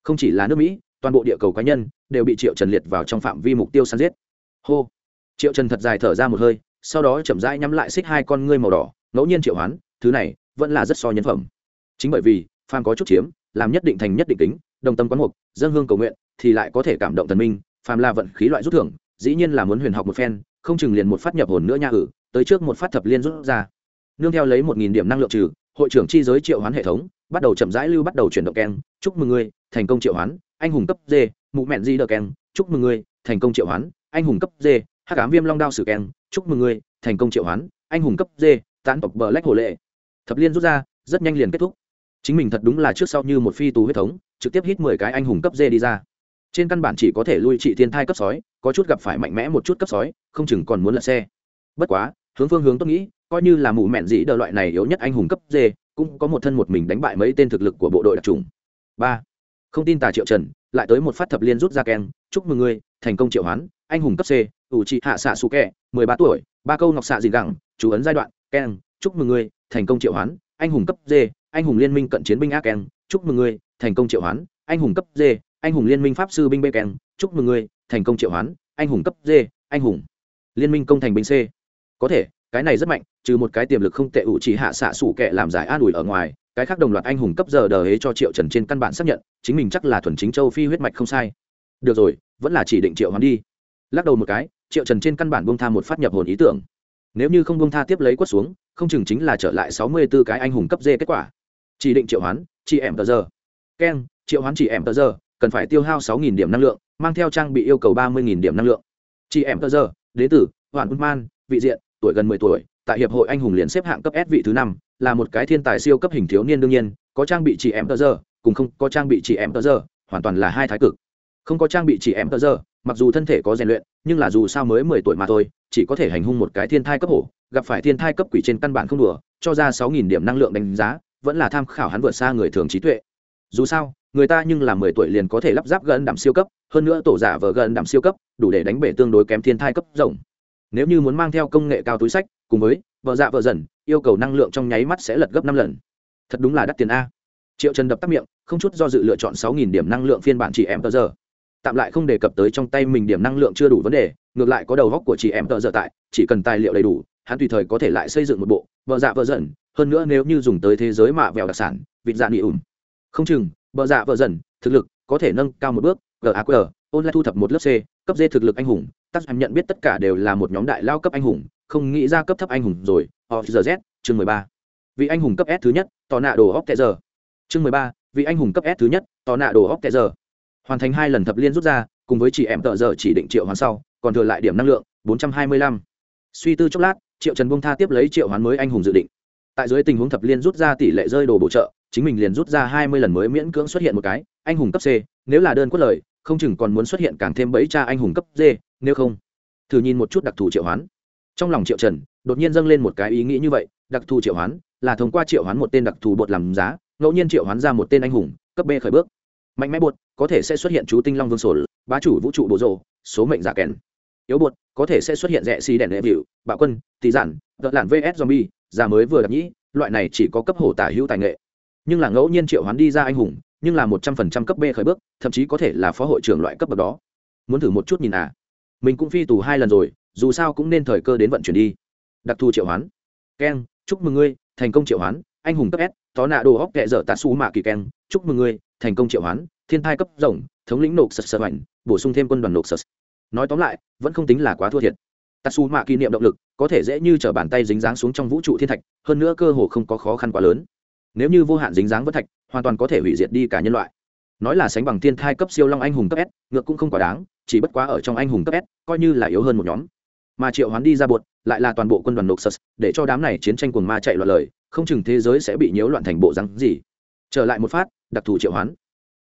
Speaker 1: Không chỉ là nước mỹ toàn bộ địa cầu cá nhân đều bị triệu trần liệt vào trong phạm vi mục tiêu săn giết. Hô. Triệu trần thật dài thở ra một hơi, sau đó chậm rãi nhắm lại xích hai con ngươi màu đỏ, ngẫu nhiên triệu hoán, thứ này vẫn là rất so nhân phẩm. Chính bởi vì phan có chút chiếm, làm nhất định thành nhất định tính đồng tâm quán mục, dân hương cầu nguyện, thì lại có thể cảm động thần minh, phàm là vận khí loại rút thưởng, dĩ nhiên là muốn huyền học một phen, không chừng liền một phát nhập hồn nữa nha ử, tới trước một phát thập liên rút ra. Nương theo lấy một nghìn điểm năng lượng trừ, hội trưởng chi giới triệu hoán hệ thống, bắt đầu chậm rãi lưu bắt đầu chuyển động keng, chúc mừng ngươi, thành công triệu hoán anh hùng cấp d, mụ mẹn di đờ keng, chúc mừng ngươi, thành công triệu hoán. Anh hùng cấp d hát cám viêm long đao sử keng, chúc mừng ngươi, thành công triệu hoán. Anh hùng cấp d, tán tộc bờ lách hồ lệ. Thập liên rút ra, rất nhanh liền kết thúc. Chính mình thật đúng là trước sau như một phi tù huyết thống, trực tiếp hít mười cái anh hùng cấp d đi ra. Trên căn bản chỉ có thể lui trị thiên thai cấp sói, có chút gặp phải mạnh mẽ một chút cấp sói, không chừng còn muốn lật xe. Bất quá, hướng phương hướng tôi nghĩ, coi như là mụ mẹn dĩ đờ loại này yếu nhất anh hùng cấp d, cũng có một thân một mình đánh bại mấy tên thực lực của bộ đội đặc trùng ba không tin tà triệu trần, lại tới một phát thập liên rút ra keng, chúc mừng ngươi, thành công triệu hoán, anh hùng cấp c, ủ trị hạ xạ su kẹ, mười ba tuổi, ba câu ngọc xạ dìn gẳng, chú ấn giai đoạn, keng, chúc mừng ngươi, thành công triệu hoán, anh hùng cấp d, anh hùng liên minh cận chiến binh a keng, chúc mừng ngươi, thành công triệu hoán, anh hùng cấp d, anh hùng liên minh pháp sư binh b keng, chúc mừng ngươi, thành công triệu hoán, anh hùng cấp d, anh hùng liên minh công thành binh c. Có thể, cái này rất mạnh, trừ một cái tiềm lực không tệ, ủ chỉ hạ xạ sủ kệ làm giải an ủi ở ngoài cái khác đồng loạt anh hùng cấp giờ đờ ấy cho triệu trần trên căn bản xác nhận, chính mình chắc là thuần chính châu phi huyết mạch không sai. Được rồi, vẫn là chỉ định triệu hoán đi. Lắc đầu một cái, triệu trần trên căn bản bông tha một phát nhập hồn ý tưởng. Nếu như không bông tha tiếp lấy quất xuống, không chừng chính là trở lại sáu mươi b ố cái anh hùng cấp d kết quả. Chỉ định triệu hoán chị em tờ giờ. Keng triệu hoán chị em tờ giờ, cần phải tiêu hao sáu nghìn điểm năng lượng, mang theo trang bị yêu cầu ba mươi nghìn điểm năng lượng. Chị em tờ giờ, đế tử hoàn man, vị diện, tuổi gần mười tuổi tại hiệp hội anh hùng liền xếp hạng cấp S vị thứ năm, là một cái thiên tài siêu cấp hình thiếu niên đương nhiên, có trang bị chỉ em tờ giờ, cùng không có trang bị chỉ em tờ giờ, hoàn toàn là hai thái cực. Không có trang bị chỉ em tờ giờ, mặc dù thân thể có rèn luyện, nhưng là dù sao mới mười tuổi mà thôi, chỉ có thể hành hung một cái thiên thai cấp hổ, gặp phải thiên thai cấp quỷ trên căn bản không đùa, cho ra sáu nghìn điểm năng lượng đánh giá, vẫn là tham khảo hắn vượt xa người thường trí tuệ. Dù sao, người ta nhưng là mười tuổi liền có thể lắp ráp gần đảm siêu cấp, hơn nữa tổ giả vờ gần đảm siêu cấp, đủ để đánh bể tương đối kém thiên thai cấp rộng. Nếu như muốn mang theo công nghệ cao túi sách cùng với, vợ dạ vợ dần, yêu cầu năng lượng trong nháy mắt sẽ lật gấp năm lần. Thật đúng là đắt tiền a. Triệu trần đập tắt miệng, không chút do dự lựa chọn sáu nghìn điểm năng lượng phiên bản chị em tờ giờ. Tạm lại không đề cập tới trong tay mình điểm năng lượng chưa đủ vấn đề, ngược lại có đầu góc của chị em tờ giờ tại, chỉ cần tài liệu đầy đủ, hắn tùy thời có thể lại xây dựng một bộ, vợ dạ vợ dần, hơn nữa nếu như dùng tới thế giới mạ vẹo đặc sản, vịt dạ nghỉ ủn không chừng, vợ dạ vợ dần, thực lực có thể nâng cao một bước gaq online thu thập một lớp c, cấp d thực lực anh hùng, tác em nhận biết tất cả đều là một nhóm đại lao cấp anh hùng không nghĩ ra cấp thấp anh hùng rồi. Họ giờ z, chương mười ba. Vị anh hùng cấp s thứ nhất tò nạ đồ hóc tệ giờ. Chương mười ba, vị anh hùng cấp s thứ nhất tò nạ đồ hóc tệ giờ. Hoàn thành hai lần thập liên rút ra, cùng với chị em tợ giờ chỉ định triệu hoán sau, còn thừa lại điểm năng lượng, bốn trăm hai mươi lăm. Suy tư chốc lát, triệu trần bông tha tiếp lấy triệu hoán mới anh hùng dự định. Tại dưới tình huống thập liên rút ra tỷ lệ rơi đồ bổ trợ, chính mình liền rút ra hai mươi lần mới miễn cưỡng xuất hiện một cái, anh hùng cấp c, nếu là đơn quất lời, không chừng còn muốn xuất hiện càng thêm bẫy cha anh hùng cấp d, nếu không. Thử nhìn một chút đặc thù triệu hoán trong lòng triệu trần đột nhiên dâng lên một cái ý nghĩ như vậy, đặc thù triệu hoán, là thông qua triệu hoán một tên đặc thù bột làm giá, ngẫu nhiên triệu hoán ra một tên anh hùng, cấp b khởi bước. Mạnh mẽ bột, có thể sẽ xuất hiện chú tinh long vương sổ, bá chủ vũ trụ bộ rộ số mệnh giả kèn. Yếu bột, có thể sẽ xuất hiện rẽ xì đèn đệ vịu, bạo quân tỷ giản đợt lản vs zombie, già mới vừa đặc nhĩ, loại này chỉ có cấp hổ tả hữu tài nghệ. Nhưng là ngẫu nhiên triệu hoán đi ra anh hùng, nhưng là một trăm phần trăm cấp b khởi bước, thậm chí có thể là phó hội trưởng loại cấp bậc đó. Muốn thử một chút nhìn à. Mình cũng phi tù hai lần rồi dù sao cũng nên thời cơ đến vận chuyển đi. Đặc thù triệu hoán. Keng chúc mừng ngươi, thành công triệu hoán. Anh hùng cấp s, tó nạ đồ hóc kệ dở tạ su mạ kỳ keng chúc mừng ngươi, thành công triệu hoán. Thiên thai cấp rồng, thống lĩnh nộp sật sật ảnh bổ sung thêm quân đoàn nộp sật nói tóm lại, vẫn không tính là quá thua thiệt. Tạ su mạ kỷ niệm động lực, có thể dễ như t r ở bàn tay dính dáng xuống trong vũ trụ thiên thạch, hơn nữa cơ hồ không có khó khăn quá lớn. Nếu như vô hạn dính dáng vất thạch, hoàn toàn có thể hủy diệt đi cả nhân loại. Nói là sánh bằng thiên thai cấp siêu long anh hùng cấp s, ngược cũng không quá đáng, chỉ bất quá ở trong anh hùng cấp s, coi như là yếu hơn một nhóm mà triệu hoán đi ra buột, lại là toàn bộ quân đoàn noxus để cho đám này chiến tranh cuồng ma chạy loạn lời không chừng thế giới sẽ bị nhiễu loạn thành bộ rắn gì. Trở lại một phát đặc thù triệu hoán.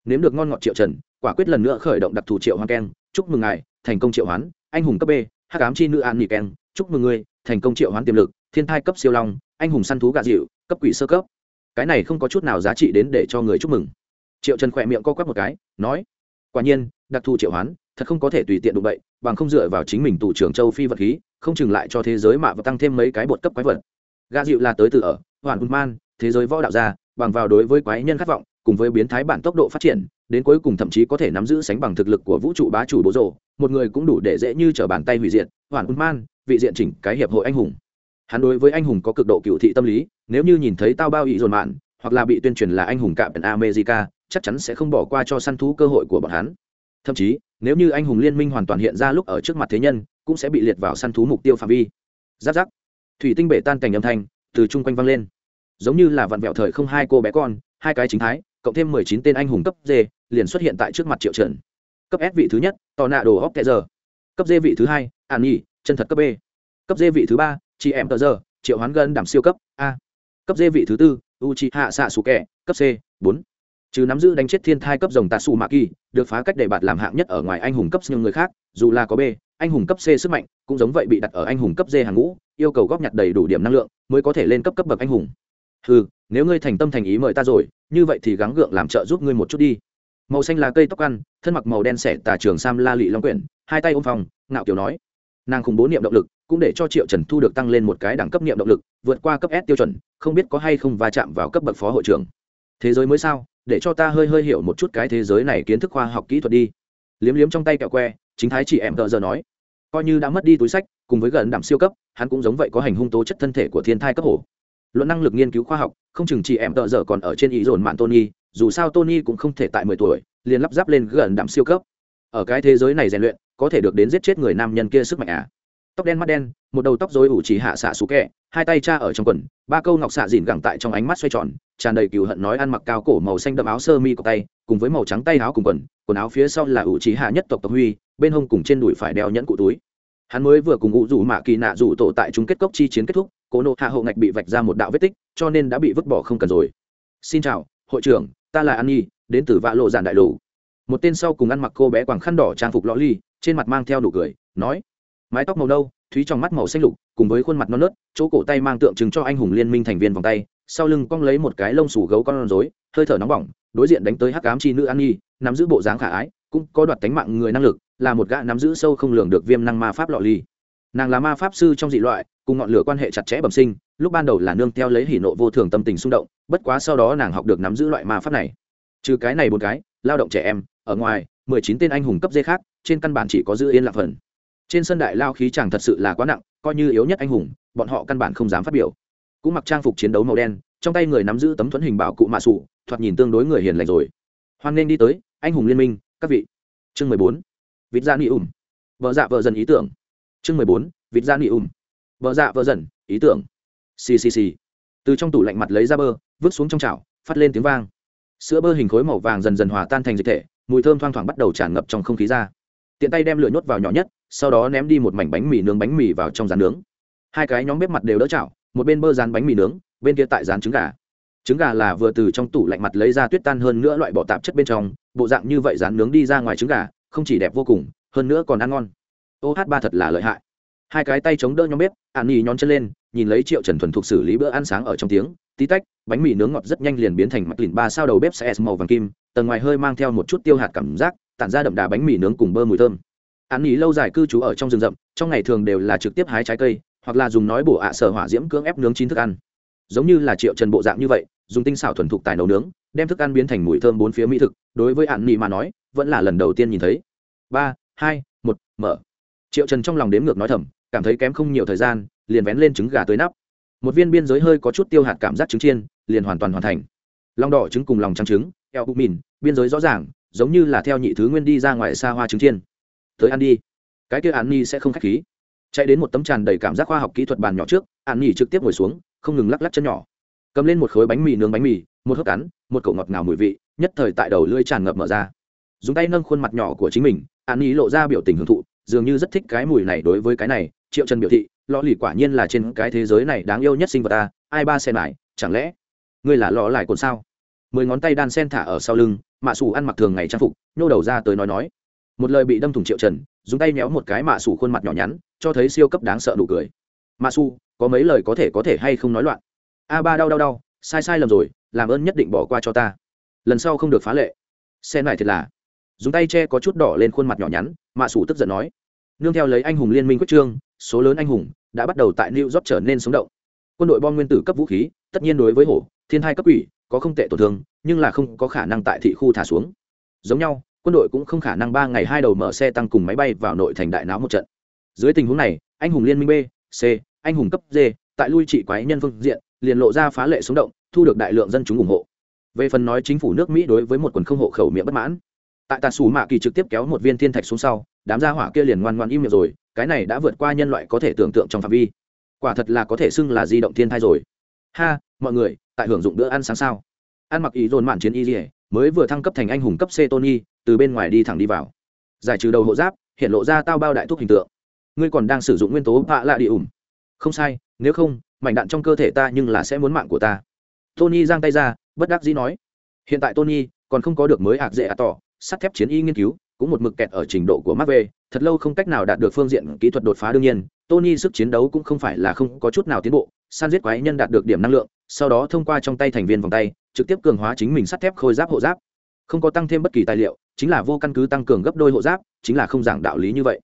Speaker 1: Nếm được ngon ngọt triệu trần quả quyết lần nữa khởi động đặc thù triệu hoán keng chúc mừng ngài thành công triệu hoán anh hùng cấp b hắc ám chi nữ an nghỉ keng chúc mừng ngươi thành công triệu hoán tiềm lực thiên thai cấp siêu long anh hùng săn thú gạ dịu cấp quỷ sơ cấp. Cái này không có chút nào giá trị đến để cho người chúc mừng. Triệu trần khỏe miệng co quắp một cái nói quả nhiên đặc thù triệu hoán thật không có thể tùy tiện đụng bậy bằng không dựa vào chính mình tụ trưởng châu phi vật khí, không chừng lại cho thế giới mạ và tăng thêm mấy cái bột cấp quái vật. Gà dịu là tới từ ở hoàn un man, thế giới võ đạo gia, bằng vào đối với quái nhân khát vọng, cùng với biến thái bản tốc độ phát triển, đến cuối cùng thậm chí có thể nắm giữ sánh bằng thực lực của vũ trụ bá chủ bố rồ, một người cũng đủ để dễ như trở bàn tay hủy diệt hoàn un man, vị diện chỉnh cái hiệp hội anh hùng. Hắn đối với anh hùng có cực độ cựu thị tâm lý, nếu như nhìn thấy tao bao ý dồn mạn, hoặc là bị tuyên truyền là anh hùng cạm tần america, chắc chắn sẽ không bỏ qua cho săn thú cơ hội của bọn hắn. Thậm chí nếu như anh hùng liên minh hoàn toàn hiện ra lúc ở trước mặt thế nhân, cũng sẽ bị liệt vào săn thú mục tiêu phạm vi. Giáp giáp. Thủy tinh bể tan cảnh âm thanh từ chung quanh vang lên. Giống như là vặn vẹo thời không hai cô bé con, hai cái chính thái, cộng thêm mười chín tên anh hùng cấp d, liền xuất hiện tại trước mặt triệu trần. Cấp s vị thứ nhất tò nạ đồ hóc kẹ giờ cấp d vị thứ hai an nhi chân thật cấp b. Cấp d vị thứ ba, chị em tờ giờ, triệu hoán gân đảm siêu cấp a. Cấp d vị thứ tư u chị hạ xạ sù kẹ cấp c, bốn trừ nắm giữ đánh chết thiên thai cấp rồng tà xù mạ kỳ được phá cách để bạt làm hạng nhất ở ngoài anh hùng cấp nhưng người khác, dù là có b, anh hùng cấp c sức mạnh, cũng giống vậy bị đặt ở anh hùng cấp d hàng ngũ, yêu cầu góp nhặt đầy đủ điểm năng lượng mới có thể lên cấp cấp bậc anh hùng. Ừ nếu ngươi thành tâm thành ý mời ta rồi, như vậy thì gắng gượng làm trợ giúp ngươi một chút đi. Màu xanh là cây tóc ăn, thân mặc màu đen xẻ tà trường sam la lị long quyển, hai tay ôm phòng, ngạo kiểu nói. Nàng khủng bố niệm động lực, cũng để cho triệu trần thu được tăng lên một cái đẳng cấp niệm động lực, vượt qua cấp s tiêu chuẩn, không biết có hay không va chạm vào cấp bậc phó hội trưởng. Thế giới mới sao? Để cho ta hơi hơi hiểu một chút cái thế giới này kiến thức khoa học kỹ thuật đi. Liếm liếm trong tay kẹo que, chính thái chị em tờ giờ nói. Coi như đã mất đi túi sách, cùng với gần đảm siêu cấp, hắn cũng giống vậy có hành hung tố chất thân thể của thiên thai cấp hổ. Luận năng lực nghiên cứu khoa học, không chừng chị em tợ giờ còn ở trên ý dồn mạng tony, dù sao tony cũng không thể tại mười tuổi, liền lắp ráp lên gần đảm siêu cấp. Ở cái thế giới này rèn luyện, có thể được đến giết chết người nam nhân kia sức mạnh à? Tóc đen mắt đen, một đầu tóc dối ủ chỉ hạ xạ xú kẹ, hai tay cha ở trong quần, ba câu ngọc xạ dìn gẳng tại trong ánh mắt xoay tròn, tràn đầy cừu hận nói ăn mặc cao cổ màu xanh đậm áo sơ mi của tay, cùng với màu trắng tay áo cùng quần quần áo phía sau là ủ chỉ hạ nhất tộc tộc huy, bên hông cùng trên đùi phải đeo nhẫn cụ túi. Hắn mới vừa cùng ngụ rủ mạ kỳ nạ rủ tổ tại chung kết cốc chi chiến kết thúc, cố nộ hạ hậu ngạch bị vạch ra một đạo vết tích, cho nên đã bị vứt bỏ không cần rồi. Xin chào, hội trưởng, ta là an nhi, đến từ vạ lộ giản đại lộ một tên sau cùng ăn mặc cô bé quàng khăn đỏ trang phục lõ ly, trên mặt mang theo đủ cười, nói mái tóc màu nâu, thúy trong mắt màu xanh lục, cùng với khuôn mặt non nớt, chỗ cổ tay mang tượng trưng cho anh hùng liên minh thành viên vòng tay, sau lưng cong lấy một cái lông xù gấu con rối, hơi thở nóng bỏng, đối diện đánh tới hắc ám chi nữ an nhi, nắm giữ bộ dáng khả ái, cũng có đoạt tánh mạng người năng lực, là một gã nắm giữ sâu không lường được viêm năng ma pháp lọ ly. Nàng là ma pháp sư trong dị loại, cùng ngọn lửa quan hệ chặt chẽ bẩm sinh, lúc ban đầu là nương theo lấy hỉ nộ vô thường tâm tình xung động, bất quá sau đó nàng học được nắm giữ loại ma pháp này. Trừ cái này một cái, lao động trẻ em, ở ngoài, mười chín tên anh hùng cấp dê khác, trên căn bản chỉ có giữ yên lạc phần trên sân đại lao khí chàng thật sự là quá nặng, coi như yếu nhất anh hùng, bọn họ căn bản không dám phát biểu. Cũng mặc trang phục chiến đấu màu đen, trong tay người nắm giữ tấm thuẫn hình bảo cụ mạ sụ thoạt nhìn tương đối người hiền lành rồi. Hoan nghênh đi tới, anh hùng liên minh, các vị. Chương mười bốn. Vịt ra nị ủng vợ dạ vợ dần ý tưởng. Chương mười bốn. Vịt ra nị ủng vợ dạ vợ dần ý tưởng. Ccc từ trong tủ lạnh mặt lấy ra bơ, vứt xuống trong chảo, phát lên tiếng vang. Sữa bơ hình khối màu vàng dần dần hòa tan thành dịch thể, mùi thơm thoang thoảng bắt đầu tràn ngập trong không khí ra tiện tay đem lửa nhốt vào nhỏ nhất, sau đó ném đi một mảnh bánh mì nướng bánh mì vào trong rán nướng. Hai cái nhóm bếp mặt đều đỡ chảo, một bên bơ rán bánh mì nướng, bên kia tại rán trứng gà. Trứng gà là vừa từ trong tủ lạnh mặt lấy ra tuyết tan hơn nữa loại bỏ tạp chất bên trong, bộ dạng như vậy rán nướng đi ra ngoài trứng gà, không chỉ đẹp vô cùng, hơn nữa còn ăn ngon. Ô hát ba thật là lợi hại. Hai cái tay chống đỡ nhóm bếp ạn nhì nhón chân lên nhìn lấy triệu trần thuần thục xử lý bữa ăn sáng ở trong tiếng, tí tách, bánh mì nướng ngọt rất nhanh liền biến thành mặt lìn ba sao đầu bếp sẽ màu vàng kim, tầng ngoài hơi mang theo một chút tiêu hạt cảm giác, tản ra đậm đà bánh mì nướng cùng bơ mùi thơm. Ạn ý lâu dài cư trú ở trong rừng rậm, trong ngày thường đều là trực tiếp hái trái cây, hoặc là dùng nói bổ ạ sở hỏa diễm cưỡng ép nướng chín thức ăn. Giống như là triệu trần bộ dạng như vậy, dùng tinh xảo thuần thục tài nấu nướng, đem thức ăn biến thành mùi thơm bốn phía mỹ thực, đối với ạn nhì mà nói, vẫn là lần đầu tiên nhìn thấy. Ba, hai, một, mở. Triệu trần trong lòng đếm ngược nói thầm, cảm thấy kém không nhiều thời gian liền vén lên trứng gà tới nắp. Một viên biên giới hơi có chút tiêu hạt cảm giác trứng chiên, liền hoàn toàn hoàn thành. Lòng đỏ trứng cùng lòng trắng trứng, eo bụng mìn biên giới rõ ràng, giống như là theo nhị thứ nguyên đi ra ngoài xa hoa trứng chiên. Tới ăn đi. Cái kia an nhi sẽ không k h á c h khí. Chạy đến một tấm tràn đầy cảm giác khoa học kỹ thuật bàn nhỏ trước, an nhi trực tiếp ngồi xuống, không ngừng lắc lắc chân nhỏ. Cầm lên một khối bánh mì nướng bánh mì, một hớp cắn, một cậu ngọt ngào mùi vị, nhất thời tại đầu lưỡi tràn ngập mở ra. Dùng tay nâng khuôn mặt nhỏ của chính mình, an nhi lộ ra biểu tình hưởng thụ, dường như rất thích cái mùi này đối với cái này, triệu chân biểu thị lò lì quả nhiên là trên cái thế giới này đáng yêu nhất sinh vật ta, ai ba xe lại, chẳng lẽ ngươi là lò lại còn sao? Mười ngón tay đan sen thả ở sau lưng, mạ xù ăn mặc thường ngày trang phục, nhô đầu ra tới nói nói. Một lời bị đâm thủng triệu trần, dùng tay méo một cái mạ xù khuôn mặt nhỏ nhắn, cho thấy siêu cấp đáng sợ nụ cười. Mạ xù có mấy lời có thể có thể hay không nói loạn? A ba đau đau đau, sai sai lầm rồi, làm ơn nhất định bỏ qua cho ta. Lần sau không được phá lệ. Xen lại thiệt là. Dùng tay che có chút đỏ lên khuôn mặt nhỏ nhắn, mạ xù tức giận nói. Nương theo lấy anh hùng liên minh quyết trương, số lớn anh hùng đã bắt đầu tại new york trở nên sống động. Quân đội bom nguyên tử cấp vũ khí, tất nhiên đối với hổ, thiên hai cấp quỷ, có không tệ tổn thương, nhưng là không có khả năng tại thị khu thả xuống. Giống nhau, quân đội cũng không khả năng ba ngày hai đầu mở xe tăng cùng máy bay vào nội thành đại náo một trận. Dưới tình huống này, anh hùng liên minh b, c, anh hùng cấp d, tại lui trị quái nhân phương diện, liền lộ ra phá lệ sống động, thu được đại lượng dân chúng ủng hộ. Về phần nói chính phủ nước mỹ đối với một quần không hộ khẩu miệng bất mãn. Tại tà sủ mạ kỳ trực tiếp kéo một viên thiên thạch xuống sau, đám gia hỏa kia liền ngoan ngoan im miệng rồi cái này đã vượt qua nhân loại có thể tưởng tượng trong phạm vi. Quả thật là có thể xưng là di động thiên thai rồi. Ha, mọi người, tại hưởng dụng bữa ăn sáng sao? Ăn mặc ý dồn mạn chiến y dỉa mới vừa thăng cấp thành anh hùng cấp c tony, từ bên ngoài đi thẳng đi vào. Giải trừ đầu hộ giáp, hiện lộ ra tao bao đại thuốc hình tượng. Ngươi còn đang sử dụng nguyên tố vạ lạ đi ủng không sai, nếu không, mảnh đạn trong cơ thể ta nhưng là sẽ muốn mạng của ta. Tony giang tay ra, bất đắc dĩ nói. Hiện tại tony còn không có được mới ạc dễ ạ tỏ, sắt thép chiến y nghiên cứu cũng một mực kẹt ở trình độ của Mark thật lâu không cách nào đạt được phương diện kỹ thuật đột phá đương nhiên, Tony sức chiến đấu cũng không phải là không có chút nào tiến bộ, san giết quái nhân đạt được điểm năng lượng, sau đó thông qua trong tay thành viên vòng tay, trực tiếp cường hóa chính mình sắt thép khôi giáp hộ giáp. Không có tăng thêm bất kỳ tài liệu, chính là vô căn cứ tăng cường gấp đôi hộ giáp, chính là không giảng đạo lý như vậy.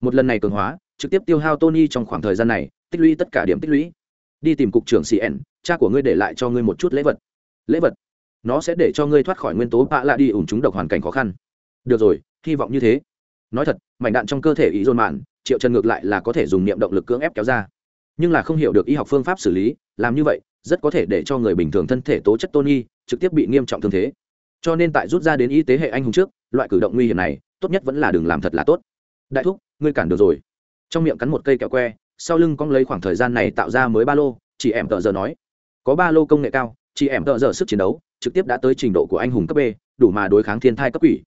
Speaker 1: Một lần này cường hóa, trực tiếp tiêu hao Tony trong khoảng thời gian này, tích lũy tất cả điểm tích lũy. Đi tìm cục trưởng CN, cha của ngươi để lại cho ngươi một chút lễ vật. Lễ vật? Nó sẽ để cho ngươi thoát khỏi nguyên tố bạ lạ đi ủn chúng độc hoàn cảnh khó khăn. Được rồi, hy vọng như thế. Nói thật, mảnh đạn trong cơ thể ý dồn mạn, triệu trần ngược lại là có thể dùng niệm động lực cưỡng ép kéo ra. Nhưng là không hiểu được y học phương pháp xử lý, làm như vậy, rất có thể để cho người bình thường thân thể tố chất tôn y, trực tiếp bị nghiêm trọng thương thế. Cho nên tại rút ra đến y tế hệ anh hùng trước, loại cử động nguy hiểm này, tốt nhất vẫn là đừng làm thật là tốt. Đại thúc, ngươi cản được rồi. Trong miệng cắn một cây kẹo que, sau lưng cong lấy khoảng thời gian này tạo ra mới ba lô, chị em tợ giờ nói. Có ba lô công nghệ cao, chị em tợ giờ sức chiến đấu, trực tiếp đã tới trình độ của anh hùng cấp b, đủ mà đối kháng thiên thai cấp ủy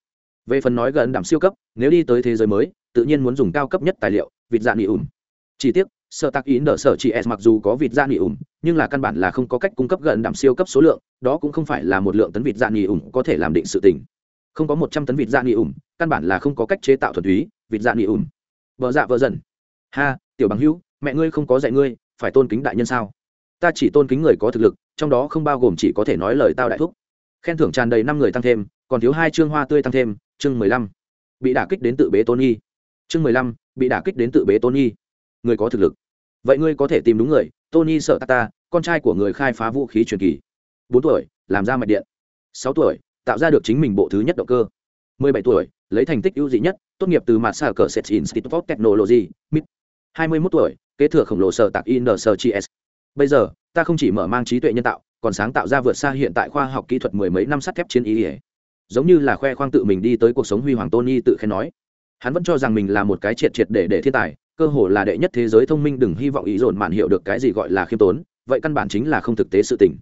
Speaker 1: về phần nói gần đảm siêu cấp, nếu đi tới thế giới mới, tự nhiên muốn dùng cao cấp nhất tài liệu, vịt dạ nghỉ ủn chi tiết sợ tạc ý nở sở chị s mặc dù có vịt dạ nghỉ ủn nhưng là căn bản là không có cách cung cấp gần đảm siêu cấp số lượng, đó cũng không phải là một lượng tấn vịt dạ nghỉ ủn có thể làm định sự tình. Không có một trăm tấn vịt dạ nghỉ ủn căn bản là không có cách chế tạo thuần túy vịt dạ nghỉ ủn vợ dạ vợ dần. Ha, tiểu bằng hữu, mẹ ngươi không có dạy ngươi, phải tôn kính đại nhân sao? Ta chỉ tôn kính người có thực lực, trong đó không bao gồm chỉ có thể nói lời tao đại thúc. Khen thưởng tràn đầy năm người tăng thêm, còn thiếu hai chương hoa tươi tăng thêm chương mười lăm, bị đả kích đến tự bế tôn nghi chương mười lăm, bị đả kích đến tự bế tôn nghi người có thực lực. Vậy ngươi có thể tìm đúng người tony sợ ta con trai của người khai phá vũ khí truyền kỳ. Bốn tuổi, làm ra mạch điện. Sáu tuổi, tạo ra được chính mình bộ thứ nhất động cơ. Mười bảy tuổi, lấy thành tích ưu dị nhất, tốt nghiệp từ mặt sở cờ set institute of technology mit hai mươi mốt tuổi, kế thừa khổng lồ sở tạc in bây giờ, ta không chỉ mở mang trí tuệ nhân tạo, còn sáng tạo ra vượt xa hiện tại khoa học kỹ thuật mười mấy năm sắt thép chiến ý. ỉa giống như là khoe khoang tự mình đi tới cuộc sống huy hoàng tony tự khen nói. Hắn vẫn cho rằng mình là một cái triệt triệt để để thiên tài, cơ hồ là đệ nhất thế giới thông minh đừng hy vọng ý dồn mạn hiểu được cái gì gọi là khiêm tốn, vậy căn bản chính là không thực tế sự tình.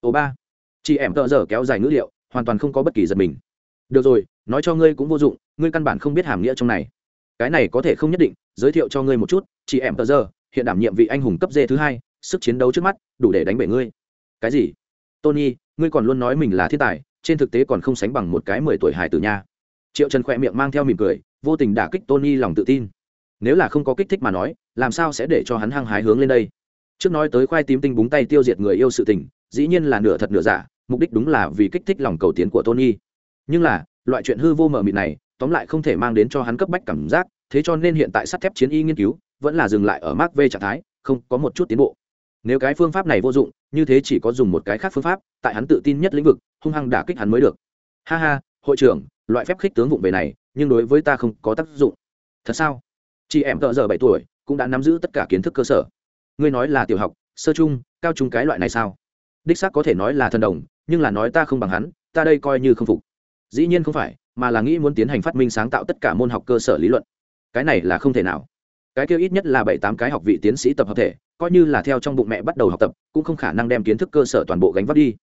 Speaker 1: Ô ba, chị em tợ giờ kéo dài ngữ liệu, hoàn toàn không có bất kỳ giật mình. Được rồi, nói cho ngươi cũng vô dụng, ngươi căn bản không biết hàm nghĩa trong này. Cái này có thể không nhất định, giới thiệu cho ngươi một chút, chị em tợ giờ, hiện đảm nhiệm vị anh hùng cấp d thứ hai, sức chiến đấu trước mắt, đủ để đánh bể ngươi. Cái gì? Tony, ngươi còn luôn nói mình là thiên tài trên thực tế còn không sánh bằng một cái mười tuổi hài tử nha. Triệu trần khỏe miệng mang theo mỉm cười, vô tình đả kích tony lòng tự tin. Nếu là không có kích thích mà nói, làm sao sẽ để cho hắn hăng hái hướng lên đây? Trước nói tới khoai tím tinh búng tay tiêu diệt người yêu sự tình, dĩ nhiên là nửa thật nửa giả, mục đích đúng là vì kích thích lòng cầu tiến của tony. Nhưng là, loại chuyện hư vô mờ mịt này, tóm lại không thể mang đến cho hắn cấp bách cảm giác, thế cho nên hiện tại sắt thép chiến y nghiên cứu, vẫn là dừng lại ở mark v trạng thái, không có một chút tiến bộ. Nếu cái phương pháp này vô dụng như thế chỉ có dùng một cái khác phương pháp, tại hắn tự tin nhất lĩnh vực, hung hăng đả kích hắn mới được. Ha ha, hội trưởng, loại phép khích tướng vụng về này, nhưng đối với ta không có tác dụng. Thật sao? Chị em thợ giờ bảy tuổi, cũng đã nắm giữ tất cả kiến thức cơ sở. Ngươi nói là tiểu học, sơ trung, cao trung cái loại này sao? Đích xác có thể nói là thần đồng, nhưng là nói ta không bằng hắn, ta đây coi như không phục. Dĩ nhiên không phải, mà là nghĩ muốn tiến hành phát minh sáng tạo tất cả môn học cơ sở lý luận. Cái này là không thể nào cái kia ít nhất là bảy tám cái học vị tiến sĩ tập hợp thể, coi như là theo trong bụng mẹ bắt đầu học tập, cũng không khả năng đem kiến thức cơ sở toàn bộ gánh vác đi.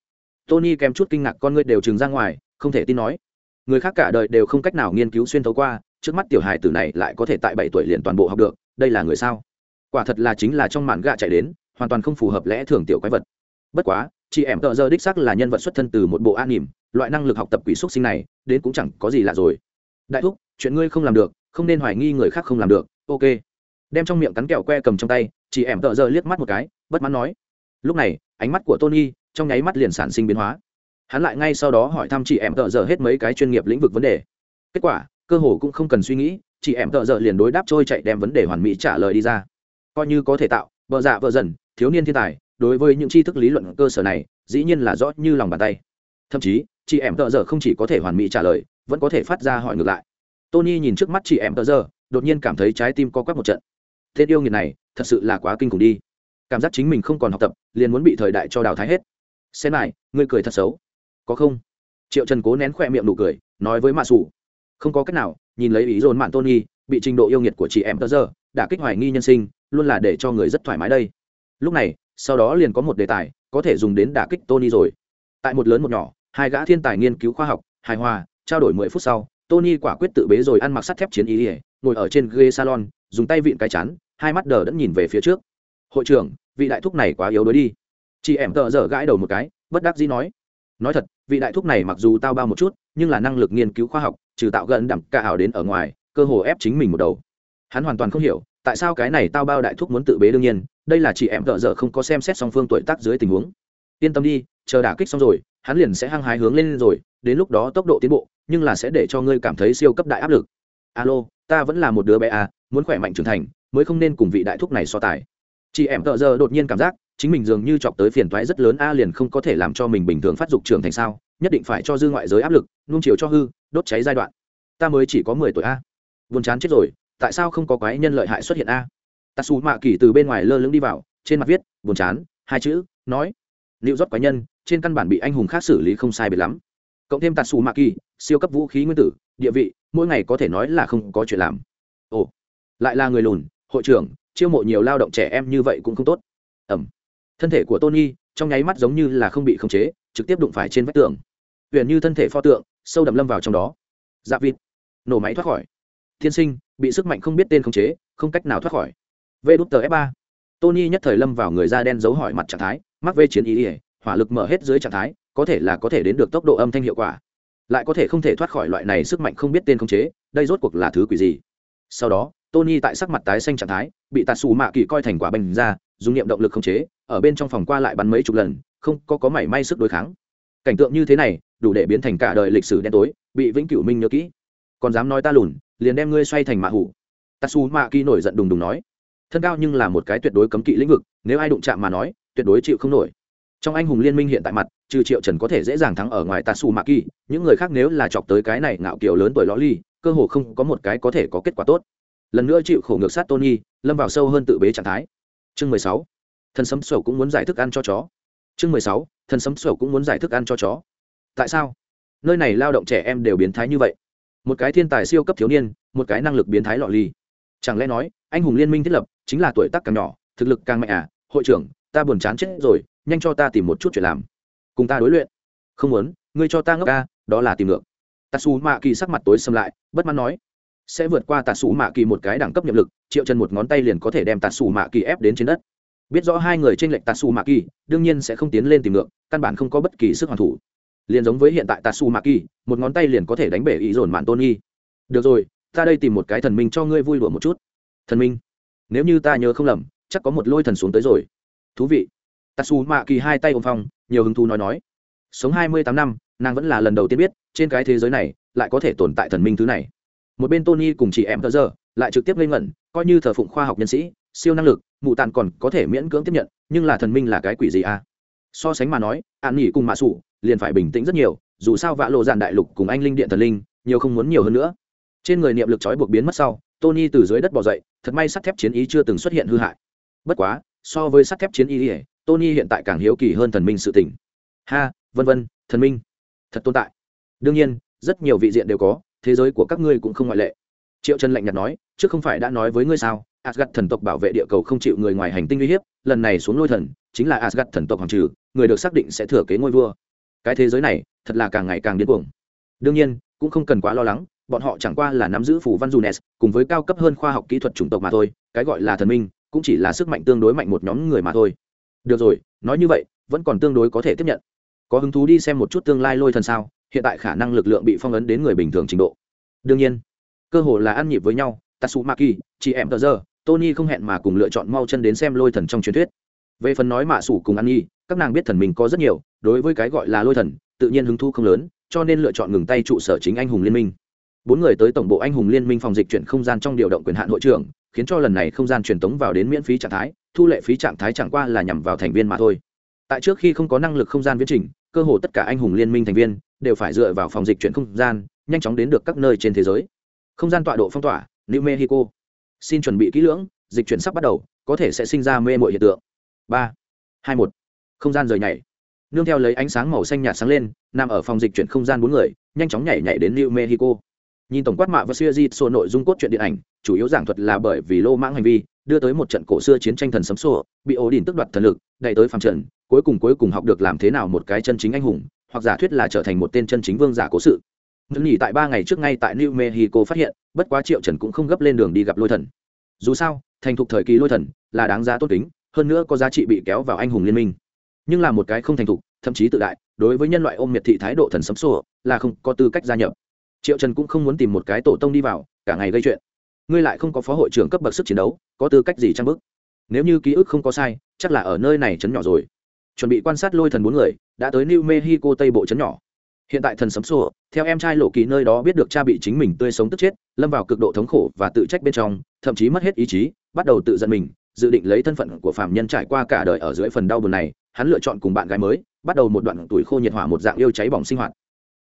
Speaker 1: Tony kèm chút kinh ngạc, con ngươi đều trừng ra ngoài, không thể tin nói. Người khác cả đời đều không cách nào nghiên cứu xuyên thấu qua, trước mắt tiểu hài tử này lại có thể tại bảy tuổi liền toàn bộ học được, đây là người sao? Quả thật là chính là trong mạn gạ chạy đến, hoàn toàn không phù hợp lẽ thường tiểu quái vật. Bất quá, chị em tợ giờ đích sắc là nhân vật xuất thân từ một bộ an nỉm, loại năng lực học tập quỷ xúc sinh này, đến cũng chẳng có gì lạ rồi. Đại thúc, chuyện ngươi không làm được, không nên hoài nghi người khác không làm được, ok đem trong miệng cắn kẹo que cầm trong tay chị em tợ giờ liếc mắt một cái, bất mãn nói. Lúc này, ánh mắt của tony trong nháy mắt liền sản sinh biến hóa. Hắn lại ngay sau đó hỏi thăm chị em tợ giờ hết mấy cái chuyên nghiệp lĩnh vực vấn đề. Kết quả, cơ hồ cũng không cần suy nghĩ, chị em tợ giờ liền đối đáp trôi chạy đem vấn đề hoàn mỹ trả lời đi ra. Coi như có thể tạo, vợ dạ vợ dần, thiếu niên thiên tài, đối với những tri thức lý luận cơ sở này, dĩ nhiên là rõ như lòng bàn tay. Thậm chí, chị em tợ giờ không chỉ có thể hoàn mỹ trả lời, vẫn có thể phát ra hỏi ngược lại. Tony nhìn trước mắt chị em tợ giờ, đột nhiên cảm thấy trái tim co quắp một trận tên yêu nghiệt này, thật sự là quá kinh khủng đi. Cảm giác chính mình không còn học tập, liền muốn bị thời đại cho đào thái hết. Xem lại ngươi cười thật xấu. Có không? Triệu trần cố nén khỏe miệng nụ cười, nói với mạ sủ. Không có cách nào, nhìn lấy ý dồn mạn tony, bị trình độ yêu nghiệt của chị em tớ giờ, đã kích hoài nghi nhân sinh, luôn là để cho người rất thoải mái đây. Lúc này, sau đó liền có một đề tài, có thể dùng đến đả kích tony rồi. Tại một lớn một nhỏ, hai gã thiên tài nghiên cứu khoa học, hài hòa, trao đổi mười phút sau, tony quả quyết tự bế rồi ăn mặc sắt thép chiến ý ỉa ngồi ở trên ghế salon dùng tay vịn cái chắn hai mắt đờ đẫn nhìn về phía trước. Hội trưởng, vị đại thúc này quá yếu đuối đi. Chị em tợ dở gãi đầu một cái, bất đắc dĩ nói. Nói thật, vị đại thúc này mặc dù tao bao một chút, nhưng là năng lực nghiên cứu khoa học, trừ tạo gần đẳng cả ảo đến ở ngoài, cơ hồ ép chính mình một đầu. Hắn hoàn toàn không hiểu, tại sao cái này tao bao đại thúc muốn tự bế đương nhiên, đây là chị em tợ dở không có xem xét song phương tuổi tác dưới tình huống. Yên tâm đi, chờ đả kích xong rồi, hắn liền sẽ hăng hái hướng lên rồi, đến lúc đó tốc độ tiến bộ, nhưng là sẽ để cho ngươi cảm thấy siêu cấp đại áp lực. Alo, ta vẫn là một đứa bé à muốn khỏe mạnh trưởng thành, mới không nên cùng vị đại thúc này so tài. Chị em tợ giờ đột nhiên cảm giác, chính mình dường như chọc tới phiền toái rất lớn, a liền không có thể làm cho mình bình thường phát dục trưởng thành sao, nhất định phải cho dư ngoại giới áp lực nung chiều cho hư, đốt cháy giai đoạn. Ta mới chỉ có mười tuổi, a. Buồn chán chết rồi, tại sao không có quái nhân lợi hại xuất hiện, a? Ta xù mạ kỳ từ bên ngoài lơ lưng đi vào, trên mặt viết, buồn chán. Hai chữ, nói, liệu rót quái nhân, trên căn bản bị anh hùng khác xử lý không sai biệt lắm. Cộng thêm tạt xù mạ kỳ siêu cấp vũ khí nguyên tử, địa vị, mỗi ngày có thể nói là không có chuyện làm lại là người lùn, hội trưởng, chiêu mộ nhiều lao động trẻ em như vậy cũng không tốt. Ẩm. Thân thể của tony, trong nháy mắt giống như là không bị khống chế, trực tiếp đụng phải trên vách tường. Huyền như thân thể pho tượng, sâu đậm lâm vào trong đó. Dạ vịt. Nổ máy thoát khỏi. Tiên sinh, bị sức mạnh không biết tên khống chế, không cách nào thoát khỏi. Vê đút tờ f ba. Tony nhất thời lâm vào người da đen giấu hỏi mặt trạng thái, mắc vê chiến ý ỉa hỏa lực mở hết dưới trạng thái, có thể là có thể đến được tốc độ âm thanh hiệu quả. Lại có thể không thể thoát khỏi loại này sức mạnh không biết tên khống chế, đây rốt cuộc là thứ quỷ gì? Sau đó tony tại sắc mặt tái xanh trạng thái, bị tạt xù mạ kỳ coi thành quả bành ra, dùng niệm động lực không chế, ở bên trong phòng qua lại bắn mấy chục lần, không có có mảy may sức đối kháng. Cảnh tượng như thế này, đủ để biến thành cả đời lịch sử đen tối, bị vĩnh cửu minh nhớ kỹ. Còn dám nói ta lùn, liền đem ngươi xoay thành mạ hủ. Tatsu mạ kỳ nổi giận đùng đùng nói, thân cao nhưng là một cái tuyệt đối cấm kỵ lĩnh vực, nếu ai đụng chạm mà nói, tuyệt đối chịu không nổi. Trong anh hùng liên minh hiện tại mặt, trừ triệu trần có thể dễ dàng thắng ở ngoài tatsu mạ kỳ, những người khác nếu là chọc tới cái này ngạo kiều lớn tuổi lõ ly, cơ hồ không có một cái có thể có kết quả tốt lần nữa chịu khổ ngược sát tony lâm vào sâu hơn tự bế trạng thái. Chương mười sáu, thần sấm sổ cũng muốn giải thức ăn cho chó. Chương mười sáu, thần sấm sổ cũng muốn giải thức ăn cho chó. Tại sao? Nơi này lao động trẻ em đều biến thái như vậy. Một cái thiên tài siêu cấp thiếu niên, một cái năng lực biến thái lọ ly chẳng lẽ nói, anh hùng liên minh thiết lập, chính là tuổi tác càng nhỏ, thực lực càng mạnh à? Hội trưởng, ta buồn chán chết rồi, nhanh cho ta tìm một chút chuyện làm. Cùng ta đối luyện. Không muốn, ngươi cho ta ngốc ca đó là tìm ngược. Tatsu Ma mạ kỳ sắc mặt tối xâm lại, bất mãn nói sẽ vượt qua tạ sủ mạ kỳ một cái đẳng cấp nhiệm lực, triệu chân một ngón tay liền có thể đem tạ sủ mạ kỳ ép đến trên đất. Biết rõ hai người trên lệnh tạ sủ mạ kỳ, đương nhiên sẽ không tiến lên tìm ngược, căn bản không có bất kỳ sức hoàn thủ. Liền giống với hiện tại tạ sủ mạ kỳ, một ngón tay liền có thể đánh bể ý dồn mạn tôn nghi được rồi, ta đây tìm một cái thần minh cho ngươi vui đùa một chút. Thần minh, nếu như ta nhớ không lầm, chắc có một lôi thần xuống tới rồi. Thú vị. Tạ xù mạ kỳ hai tay ôm phong, nhiều hứng thú nói nói. Sống hai mươi tám năm, nàng vẫn là lần đầu tiên biết, trên cái thế giới này, lại có thể tồn tại thần minh thứ này một bên tony cùng chị em tờ giờ lại trực tiếp lên ngẩn, coi như thờ phụng khoa học nhân sĩ, siêu năng lực, mụ tàn còn có thể miễn cưỡng tiếp nhận, nhưng là thần minh là cái quỷ gì à? So sánh mà nói, an nghỉ cùng mạ sủ liền phải bình tĩnh rất nhiều, dù sao vạ lộ dạn đại lục cùng anh linh điện thần linh nhiều không muốn nhiều hơn nữa. Trên người niệm lực trói buộc biến mất sau, tony từ dưới đất bỏ dậy, thật may sắt thép chiến ý chưa từng xuất hiện hư hại. Bất quá, so với sắt thép chiến ý ỉa tony hiện tại càng hiếu kỳ hơn thần minh sự tỉnh ha, vân vân, thần minh, thật tồn tại. Đương nhiên, rất nhiều vị diện đều có thế giới của các ngươi cũng không ngoại lệ. Triệu trần lạnh nhạt nói, trước không phải đã nói với ngươi sao asgad thần tộc bảo vệ địa cầu không chịu người ngoài hành tinh uy hiếp, lần này xuống lôi thần, chính là asgad thần tộc hoàng trừ, người được xác định sẽ thừa kế ngôi vua. Cái thế giới này, thật là càng ngày càng điên cuồng. Đương nhiên, cũng không cần quá lo lắng, bọn họ chẳng qua là nắm giữ phủ văn junes, cùng với cao cấp hơn khoa học kỹ thuật chủng tộc mà thôi, cái gọi là thần minh, cũng chỉ là sức mạnh tương đối mạnh một nhóm người mà thôi. Được rồi, nói như vậy, vẫn còn tương đối có thể tiếp nhận. Có hứng thú đi xem một chút tương lai lôi thần sao? Hiện tại khả năng lực lượng bị phong ấn đến người bình thường trình độ. Đương nhiên, cơ hội là ăn nhịp với nhau, tatsumaki, chị em tờ giờ, tony không hẹn mà cùng lựa chọn mau chân đến xem lôi thần trong truyền thuyết. Về phần nói mạ sủ cùng ăn nhi, các nàng biết thần mình có rất nhiều, đối với cái gọi là lôi thần, tự nhiên hứng thu không lớn, cho nên lựa chọn ngừng tay trụ sở chính anh hùng liên minh. Bốn người tới tổng bộ anh hùng liên minh phòng dịch chuyển không gian trong điều động quyền hạn hội trưởng, khiến cho lần này không gian truyền tống vào đến miễn phí trạng thái, thu lệ phí trạng thái chẳng qua là nhằm vào thành viên mà thôi. Tại trước khi không có năng lực không gian viễn trình, cơ hồ tất cả anh hùng liên minh thành viên đều phải dựa vào phòng dịch chuyển không gian, nhanh chóng đến được các nơi trên thế giới. Không gian tọa độ phong tỏa, new mexico. Xin chuẩn bị kỹ lưỡng, dịch chuyển sắp bắt đầu, có thể sẽ sinh ra mê mội hiện tượng. Ba, hai, một. Không gian rời nhảy. Nương theo lấy ánh sáng màu xanh nhạt sáng lên, nằm ở phòng dịch chuyển không gian bốn người, nhanh chóng nhảy nhảy đến new mexico. Nhìn tổng quát mạ và siêu di sổ nội dung cốt truyện điện ảnh, chủ yếu giảng thuật là bởi vì lô mãng hành vi, đưa tới một trận cổ xưa chiến tranh thần sấm sổ bị ổ đỉnh tức đoạt thần lực, đẩy tới phàm trần cuối cùng cuối cùng học được làm thế nào một cái chân chính anh hùng, hoặc giả thuyết là trở thành một tên chân chính vương giả cố sự. Ngưng nghỉ tại ba ngày trước ngay tại new mexico phát hiện, bất quá triệu trần cũng không gấp lên đường đi gặp lôi thần. Dù sao, thành thục thời kỳ lôi thần là đáng giá tốt tính hơn nữa có giá trị bị kéo vào anh hùng liên minh. Nhưng là một cái không thành thục, thậm chí tự đại, đối với nhân loại ôm miệt thị thái độ thần sấm sổ là không có tư cách gia nhập. Triệu trần cũng không muốn tìm một cái tổ tông đi vào, cả ngày gây chuyện. Ngươi lại không có phó hội trưởng cấp bậc sức chiến đấu, có tư cách gì trang bức nếu như ký ức không có sai, chắc là ở nơi này chấn nhỏ rồi chuẩn bị quan sát lôi thần bốn người, đã tới new mexico tây bộ trấn nhỏ. Hiện tại thần sấm sổ theo em trai lộ kỳ nơi đó biết được cha bị chính mình tươi sống tức chết, lâm vào cực độ thống khổ và tự trách bên trong, thậm chí mất hết ý chí, bắt đầu tự giận mình, dự định lấy thân phận của phạm nhân trải qua cả đời ở dưới phần đau buồn này, hắn lựa chọn cùng bạn gái mới, bắt đầu một đoạn tuổi khô nhiệt hỏa một dạng yêu cháy bỏng sinh hoạt.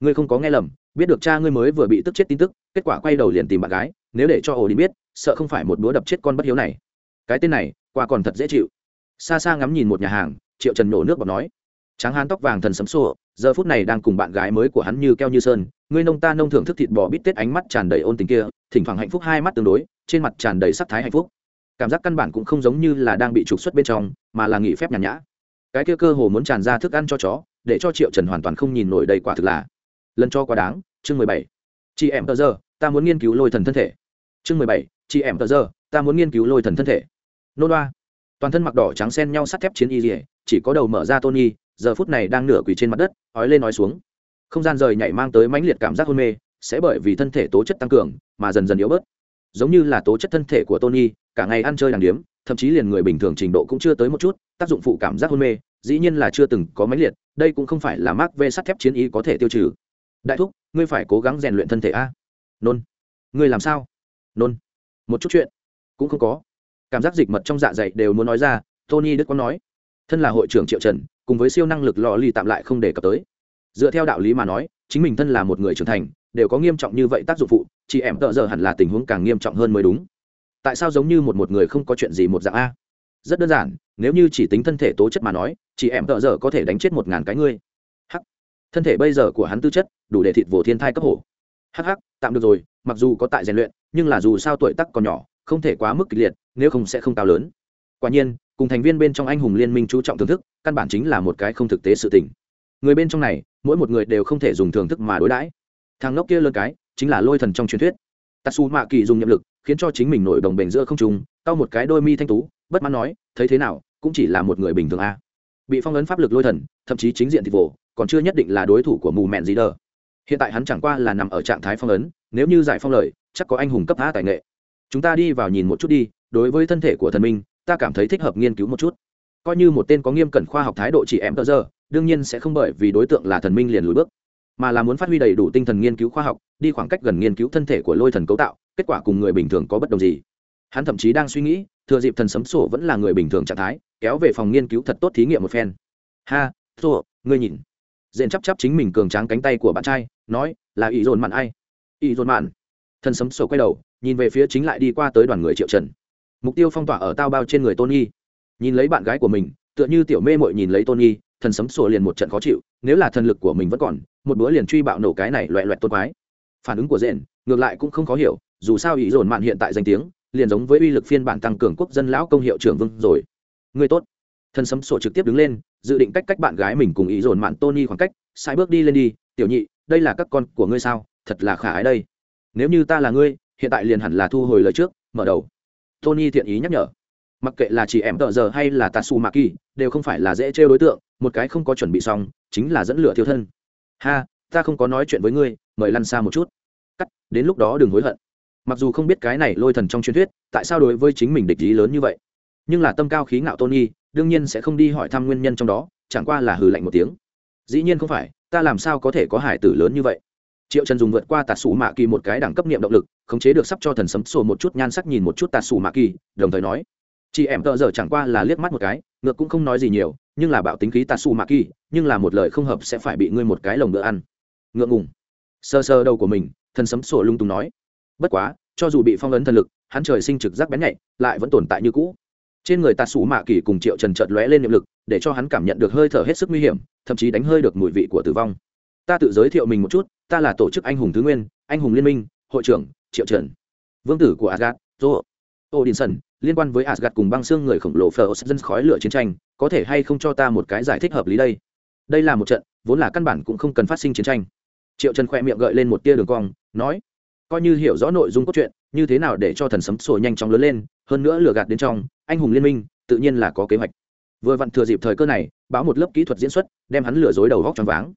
Speaker 1: Ngươi không có nghe lầm, biết được cha ngươi mới vừa bị tức chết tin tức, kết quả quay đầu liền tìm bạn gái, nếu để cho ổ đi biết, sợ không phải một búa đập chết con bất hiếu này. Cái tên này qua còn thật dễ chịu. Xa xa ngắm nhìn một nhà hàng triệu trần nổ nước bọt nói, tráng hán tóc vàng thần sấm sổ giờ phút này đang cùng bạn gái mới của hắn như keo như sơn, người nông ta nông thưởng thức thịt bò bít tết ánh mắt tràn đầy ôn tình kia, thỉnh thoảng hạnh phúc hai mắt tương đối, trên mặt tràn đầy sắc thái hạnh phúc. Cảm giác căn bản cũng không giống như là đang bị trục xuất bên trong, mà là nghỉ phép nhàn nhã. Cái kia cơ hồ muốn tràn ra thức ăn cho chó, để cho triệu trần hoàn toàn không nhìn nổi đầy quả thực là lần cho quá đáng. Chương mười bảy. Chị em tờ giờ, ta muốn nghiên cứu lôi thần thân thể. Chương mười bảy. Chị em tờ giờ, ta muốn nghiên cứu lôi thần thân thể. Nô đoa toàn thân mặc đỏ trắng xen nhau sắt thép chiến y dỉa chỉ có đầu mở ra tony, giờ phút này đang nửa quỳ trên mặt đất, ói lên nói xuống. Không gian rời nhảy mang tới mãnh liệt cảm giác hôn mê, sẽ bởi vì thân thể tố chất tăng cường mà dần dần yếu bớt. Giống như là tố chất thân thể của tony, cả ngày ăn chơi đàng điếm, thậm chí liền người bình thường trình độ cũng chưa tới một chút, tác dụng phụ cảm giác hôn mê, dĩ nhiên là chưa từng có mãnh liệt, đây cũng không phải là mác v sắt thép chiến y có thể tiêu trừ. Đại thúc, ngươi phải cố gắng rèn luyện thân thể a. Nôn. Ngươi làm sao? Nôn. Một chút chuyện cũng không có cảm giác dịch mật trong dạ dày đều muốn nói ra, tony đức có nói. Thân là hội trưởng triệu trần, cùng với siêu năng lực lò lì tạm lại không đề cập tới. Dựa theo đạo lý mà nói, chính mình thân là một người trưởng thành, đều có nghiêm trọng như vậy tác dụng phụ, chị em tợ giờ hẳn là tình huống càng nghiêm trọng hơn mới đúng. Tại sao giống như một một người không có chuyện gì một dạng a? Rất đơn giản, nếu như chỉ tính thân thể tố chất mà nói, chị em tợ giờ có thể đánh chết một ngàn cái ngươi. Hắc. Thân thể bây giờ của hắn tư chất, đủ để thịt vồ thiên thai cấp hổ. Hắc hắc, tạm được rồi, mặc dù có tại rèn luyện, nhưng là dù sao tuổi tắc còn nhỏ không thể quá mức kịch liệt, nếu không sẽ không cao lớn. Quả nhiên, cùng thành viên bên trong anh hùng liên minh chú trọng thưởng thức, căn bản chính là một cái không thực tế sự tình. Người bên trong này, mỗi một người đều không thể dùng thưởng thức mà đối đãi. Thằng ngốc kia lơn cái, chính là lôi thần trong truyền thuyết. Tatsu mạ kỳ dùng nhiệm lực, khiến cho chính mình nổi đồng bền giữa không trùng cau một cái đôi mi thanh tú, bất mãn nói, thấy thế nào, cũng chỉ là một người bình thường a. Bị phong ấn pháp lực lôi thần, thậm chí chính diện thì vồ, còn chưa nhất định là đối thủ của mù mẹn gì đờ. Hiện tại hắn chẳng qua là nằm ở trạng thái phong ấn, nếu như giải phong lời, chắc có anh hùng cấp a tài nghệ chúng ta đi vào nhìn một chút đi, đối với thân thể của thần minh, ta cảm thấy thích hợp nghiên cứu một chút. Coi như một tên có nghiêm cẩn khoa học thái độ chỉ em tờ giờ, đương nhiên sẽ không bởi vì đối tượng là thần minh liền lùi bước, mà là muốn phát huy đầy đủ tinh thần nghiên cứu khoa học, đi khoảng cách gần nghiên cứu thân thể của lôi thần cấu tạo, kết quả cùng người bình thường có bất đồng gì. Hắn thậm chí đang suy nghĩ, thừa dịp thần sấm sổ vẫn là người bình thường trạng thái, kéo về phòng nghiên cứu thật tốt thí nghiệm một phen. Ha thua ngươi nhìn. Dện chắp chắp chính mình cường tráng cánh tay của bạn trai, nói, là ý dồn mặn ai? Ý dồn mặn thần sấm sổ quay đầu nhìn về phía chính lại đi qua tới đoàn người triệu trần. Mục tiêu phong tỏa ở tao bao trên người tony nhìn lấy bạn gái của mình, tựa như tiểu mê mội nhìn lấy tony thần sấm sổ liền một trận khó chịu, nếu là thần lực của mình vẫn còn, một bữa liền truy bạo nổ cái này loẹ loẹt tôn quái. Phản ứng của rền ngược lại cũng không khó hiểu, dù sao ý dồn mạn hiện tại danh tiếng, liền giống với uy lực phiên bản tăng cường quốc dân lão công hiệu trưởng vương rồi. Người tốt. Thần sấm sổ trực tiếp đứng lên, dự định cách cách bạn gái mình cùng ý dồn mạn tony khoảng cách sai bước đi lên đi, tiểu nhị, đây là các con của ngươi sao? Thật là khả ái đây. Nếu như ta là ngươi hiện tại liền hẳn là thu hồi lời trước, mở đầu. Tony thiện ý nhắc nhở. Mặc kệ là chị em tợ giờ hay là tatsu maki đều không phải là dễ trêu đối tượng, một cái không có chuẩn bị xong, chính là dẫn lửa thiêu thân. Ha, ta không có nói chuyện với ngươi, mời lăn xa một chút. Cắt, đến lúc đó đừng hối hận. Mặc dù không biết cái này lôi thần trong truyền thuyết, tại sao đối với chính mình địch ý lớn như vậy, nhưng là tâm cao khí ngạo tony, đương nhiên sẽ không đi hỏi thăm nguyên nhân trong đó, chẳng qua là hừ lạnh một tiếng. Dĩ nhiên không phải, ta làm sao có thể có hải tử lớn như vậy? Triệu trần dùng vượt qua tạt sủ mạ kỳ một cái đẳng cấp niệm động lực, khống chế được sắp cho thần sấm sổ một chút nhan sắc nhìn một chút tạt sủ mạ kỳ, đồng thời nói, chị em tợ giờ chẳng qua là liếc mắt một cái, ngược cũng không nói gì nhiều, nhưng là bạo tính khí tạt sủ mạ kỳ, nhưng là một lời không hợp sẽ phải bị ngươi một cái lồng bữa ăn. Ngượng ngùng. Sơ sơ đầu của mình, thần sấm sổ lung tung nói, bất quá, cho dù bị phong ấn thần lực, hắn trời sinh trực giác bén nhạy, lại vẫn tồn tại như cũ. Trên người tạt sủ mạ kỳ cùng triệu trần trợt lóe lên niệm lực, để cho hắn cảm nhận được hơi thở hết sức nguy hiểm, thậm chí đánh hơi được mùi vị của tử vong ta tự giới thiệu mình một chút, ta là tổ chức anh hùng thứ nguyên, anh hùng liên minh, hội trưởng, triệu trần. Vương tử của asgad joe odinson, liên quan với asgad cùng băng xương người khổng lồ phờ dân khói lửa chiến tranh, có thể hay không cho ta một cái giải thích hợp lý đây? Đây là một trận, vốn là căn bản cũng không cần phát sinh chiến tranh. Triệu trần khoe miệng gợi lên một tia đường cong, nói, coi như hiểu rõ nội dung cốt truyện, như thế nào để cho thần sấm sổ nhanh chóng lớn lên, hơn nữa lừa gạt đến trong, anh hùng liên minh, tự nhiên là có kế hoạch. Vừa vặn thừa dịp thời cơ này, báo một lớp kỹ thuật diễn xuất, đem hắn lừa dối đầu góc tròn váng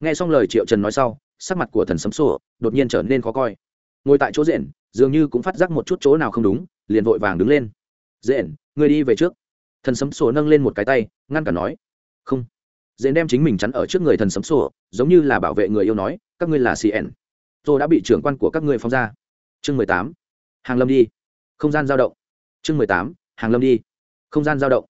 Speaker 1: nghe xong lời triệu trần nói sau, sắc mặt của thần sấm sổ đột nhiên trở nên khó coi. Ngồi tại chỗ rện, dường như cũng phát giác một chút chỗ nào không đúng, liền vội vàng đứng lên. Rện người đi về trước. Thần sấm sổ nâng lên một cái tay, ngăn cả nói. Không. Dễ đem chính mình chắn ở trước người thần sấm sổ giống như là bảo vệ người yêu nói, các ngươi là cn tôi đã bị trưởng quan của các ngươi phóng ra. Chương mười tám. Hàng lâm đi. Không gian giao động. Chương mười tám. Hàng lâm đi. Không gian giao động.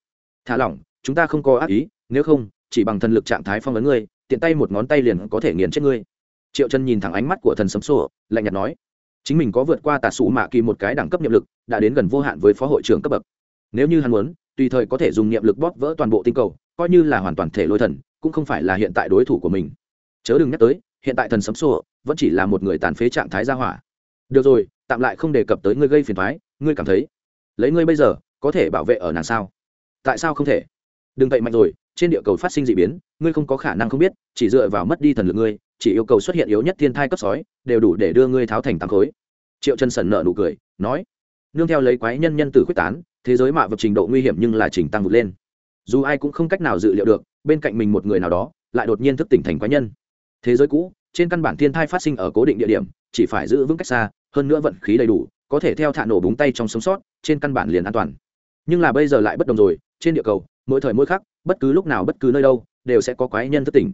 Speaker 1: Thả lỏng, chúng ta không có ác ý, nếu không, chỉ bằng thần lực trạng thái phong ấn ngươi tiện tay một ngón tay liền có thể nghiền chết ngươi. Triệu chân nhìn thẳng ánh mắt của thần sấm sổ, lạnh nhạt nói, chính mình có vượt qua tà sủ mạ kỳ một cái đẳng cấp nhiệm lực, đã đến gần vô hạn với phó hội trưởng cấp bậc. Nếu như hắn muốn, tùy thời có thể dùng niệm lực bóp vỡ toàn bộ tinh cầu, coi như là hoàn toàn thể lôi thần, cũng không phải là hiện tại đối thủ của mình. Chớ đừng nhắc tới, hiện tại thần sấm sổ vẫn chỉ là một người tàn phế trạng thái gia hỏa. Được rồi, tạm lại không đề cập tới ngươi gây phiền thoái ngươi cảm thấy, lấy ngươi bây giờ có thể bảo vệ ở nàng sao? Tại sao không thể? Đừng vậy mạnh rồi trên địa cầu phát sinh d ị biến, ngươi không có khả năng không biết, chỉ dựa vào mất đi thần lực ngươi, chỉ yêu cầu xuất hiện yếu nhất thiên thai cấp sói, đều đủ để đưa ngươi tháo thành tám khối. Triệu chân sần nợ nụ cười, nói, nương theo lấy quái nhân nhân tử quyết tán, thế giới mạ vật trình độ nguy hiểm nhưng là trình tăng vượt lên. Dù ai cũng không cách nào dự liệu được, bên cạnh mình một người nào đó, lại đột nhiên thức tỉnh thành quái nhân. Thế giới cũ, trên căn bản thiên thai phát sinh ở cố định địa điểm, chỉ phải giữ vững cách xa, hơn nữa vận khí đầy đủ, có thể theo thả nổ búng tay trong sống sót, trên căn bản liền an toàn. Nhưng là bây giờ lại bất đồng rồi, trên địa cầu, mỗi thời mỗi khắc bất cứ lúc nào bất cứ nơi đâu, đều sẽ có quái nhân thất tình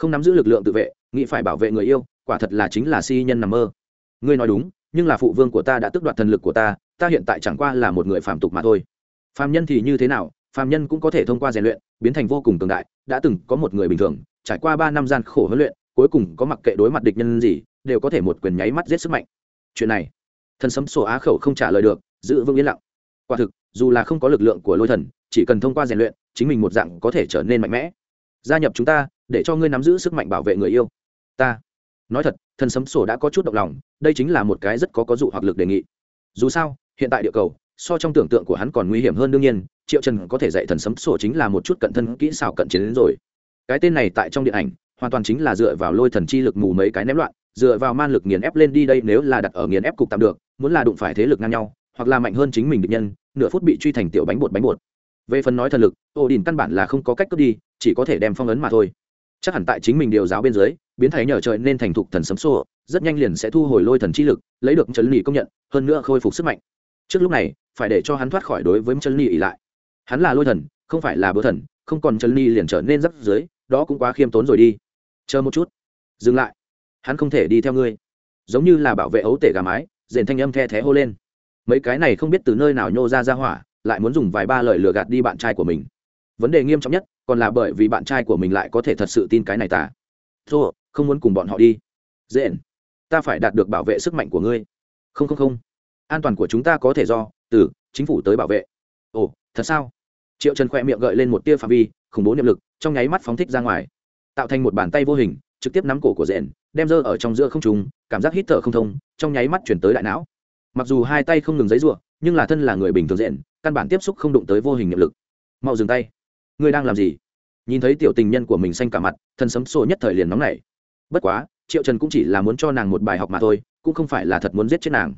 Speaker 1: không nắm giữ lực lượng tự vệ, nghĩ phải bảo vệ người yêu, quả thật là chính là si nhân nằm mơ. Ngươi nói đúng, nhưng là phụ vương của ta đã tước đoạt thần lực của ta ta hiện tại chẳng qua là một người phạm tục mà thôi. Phạm nhân thì như thế nào phạm nhân cũng có thể thông qua rèn luyện, biến thành vô cùng cường đại, đã từng có một người bình thường, trải qua ba năm gian khổ huấn luyện, cuối cùng có mặc kệ đối mặt địch nhân gì, đều có thể một quyền nháy mắt giết sức mạnh. Chuyện này, thần sấm sổ á khẩu không trả lời được, giữ vững yên lặng. Quả thực, dù là không có lực lượng của lôi thần, chỉ cần thông qua rèn luyện chính mình một dạng có thể trở nên mạnh mẽ. Gia nhập chúng ta, để cho ngươi nắm giữ sức mạnh bảo vệ người yêu. Ta. Nói thật thần sấm sổ đã có chút động lòng, đây chính là một cái rất có có dụ hoặc lực đề nghị. Dù sao, hiện tại địa cầu, so trong tưởng tượng của hắn còn nguy hiểm hơn đương nhiên, triệu trần có thể dạy thần sấm sổ chính là một chút cận thân kỹ xảo cận chiến đến rồi. Cái tên này tại trong điện ảnh, hoàn toàn chính là dựa vào lôi thần chi lực mù mấy cái ném loạn, dựa vào man lực nghiền ép lên đi đây nếu là đặt ở nghiền ép cục tạm được, muốn là đụng phải thế lực ngang nhau, hoặc là mạnh hơn chính mình địch nhân, nửa phút bị truy thành tiểu bánh bột bánh bột về phần nói thần lực, ô đình căn bản là không có cách cướp đi, chỉ có thể đem phong ấn mà thôi. Chắc hẳn tại chính mình điều giáo bên dưới, biến thái nhờ trời nên thành thục thần sấm xô, rất nhanh liền sẽ thu hồi lôi thần chi lực, lấy được chân lì công nhận, hơn nữa khôi phục sức mạnh. Trước lúc này, phải để cho hắn thoát khỏi đối với chân lì ỉ lại. Hắn là lôi thần, không phải là bữa thần, không còn chân lì liền trở nên rắc dưới đó cũng quá khiêm tốn rồi đi. Chờ một chút. Dừng lại. Hắn không thể đi theo ngươi. Giống như là bảo vệ ấu tể gà mái, rền thanh âm the thé hô lên. Mấy cái này không biết từ nơi nào nhô ra ra hỏa lại muốn dùng vài ba lời lừa gạt đi bạn trai của mình. Vấn đề nghiêm trọng nhất, còn là bởi vì bạn trai của mình lại có thể thật sự tin cái này tả thô, không muốn cùng bọn họ đi. Dễ ta phải đạt được bảo vệ sức mạnh của ngươi. Không không không. An toàn của chúng ta có thể do, từ, chính phủ tới bảo vệ. Ồ, thật sao? Triệu trần khoe miệng gợi lên một tia phạm vi, khủng bố niệm lực, trong nháy mắt phóng thích ra ngoài. Tạo thành một bàn tay vô hình, trực tiếp nắm cổ của rẽn đem dơ ở trong giữa không trùng cảm giác hít thở không thông, trong nháy mắt chuyển tới đại não. Mặc dù hai tay không ngừng giấy ruộng nhưng là thân là người bình thường rẽn căn bản tiếp xúc không đụng tới vô hình nghiệp lực. Mau dừng tay. Ngươi đang làm gì? Nhìn thấy tiểu tình nhân của mình xanh cả mặt, thân sấm sổ nhất thời liền nóng nảy. Bất quá, triệu trần cũng chỉ là muốn cho nàng một bài học mà thôi, cũng không phải là thật muốn giết chết nàng.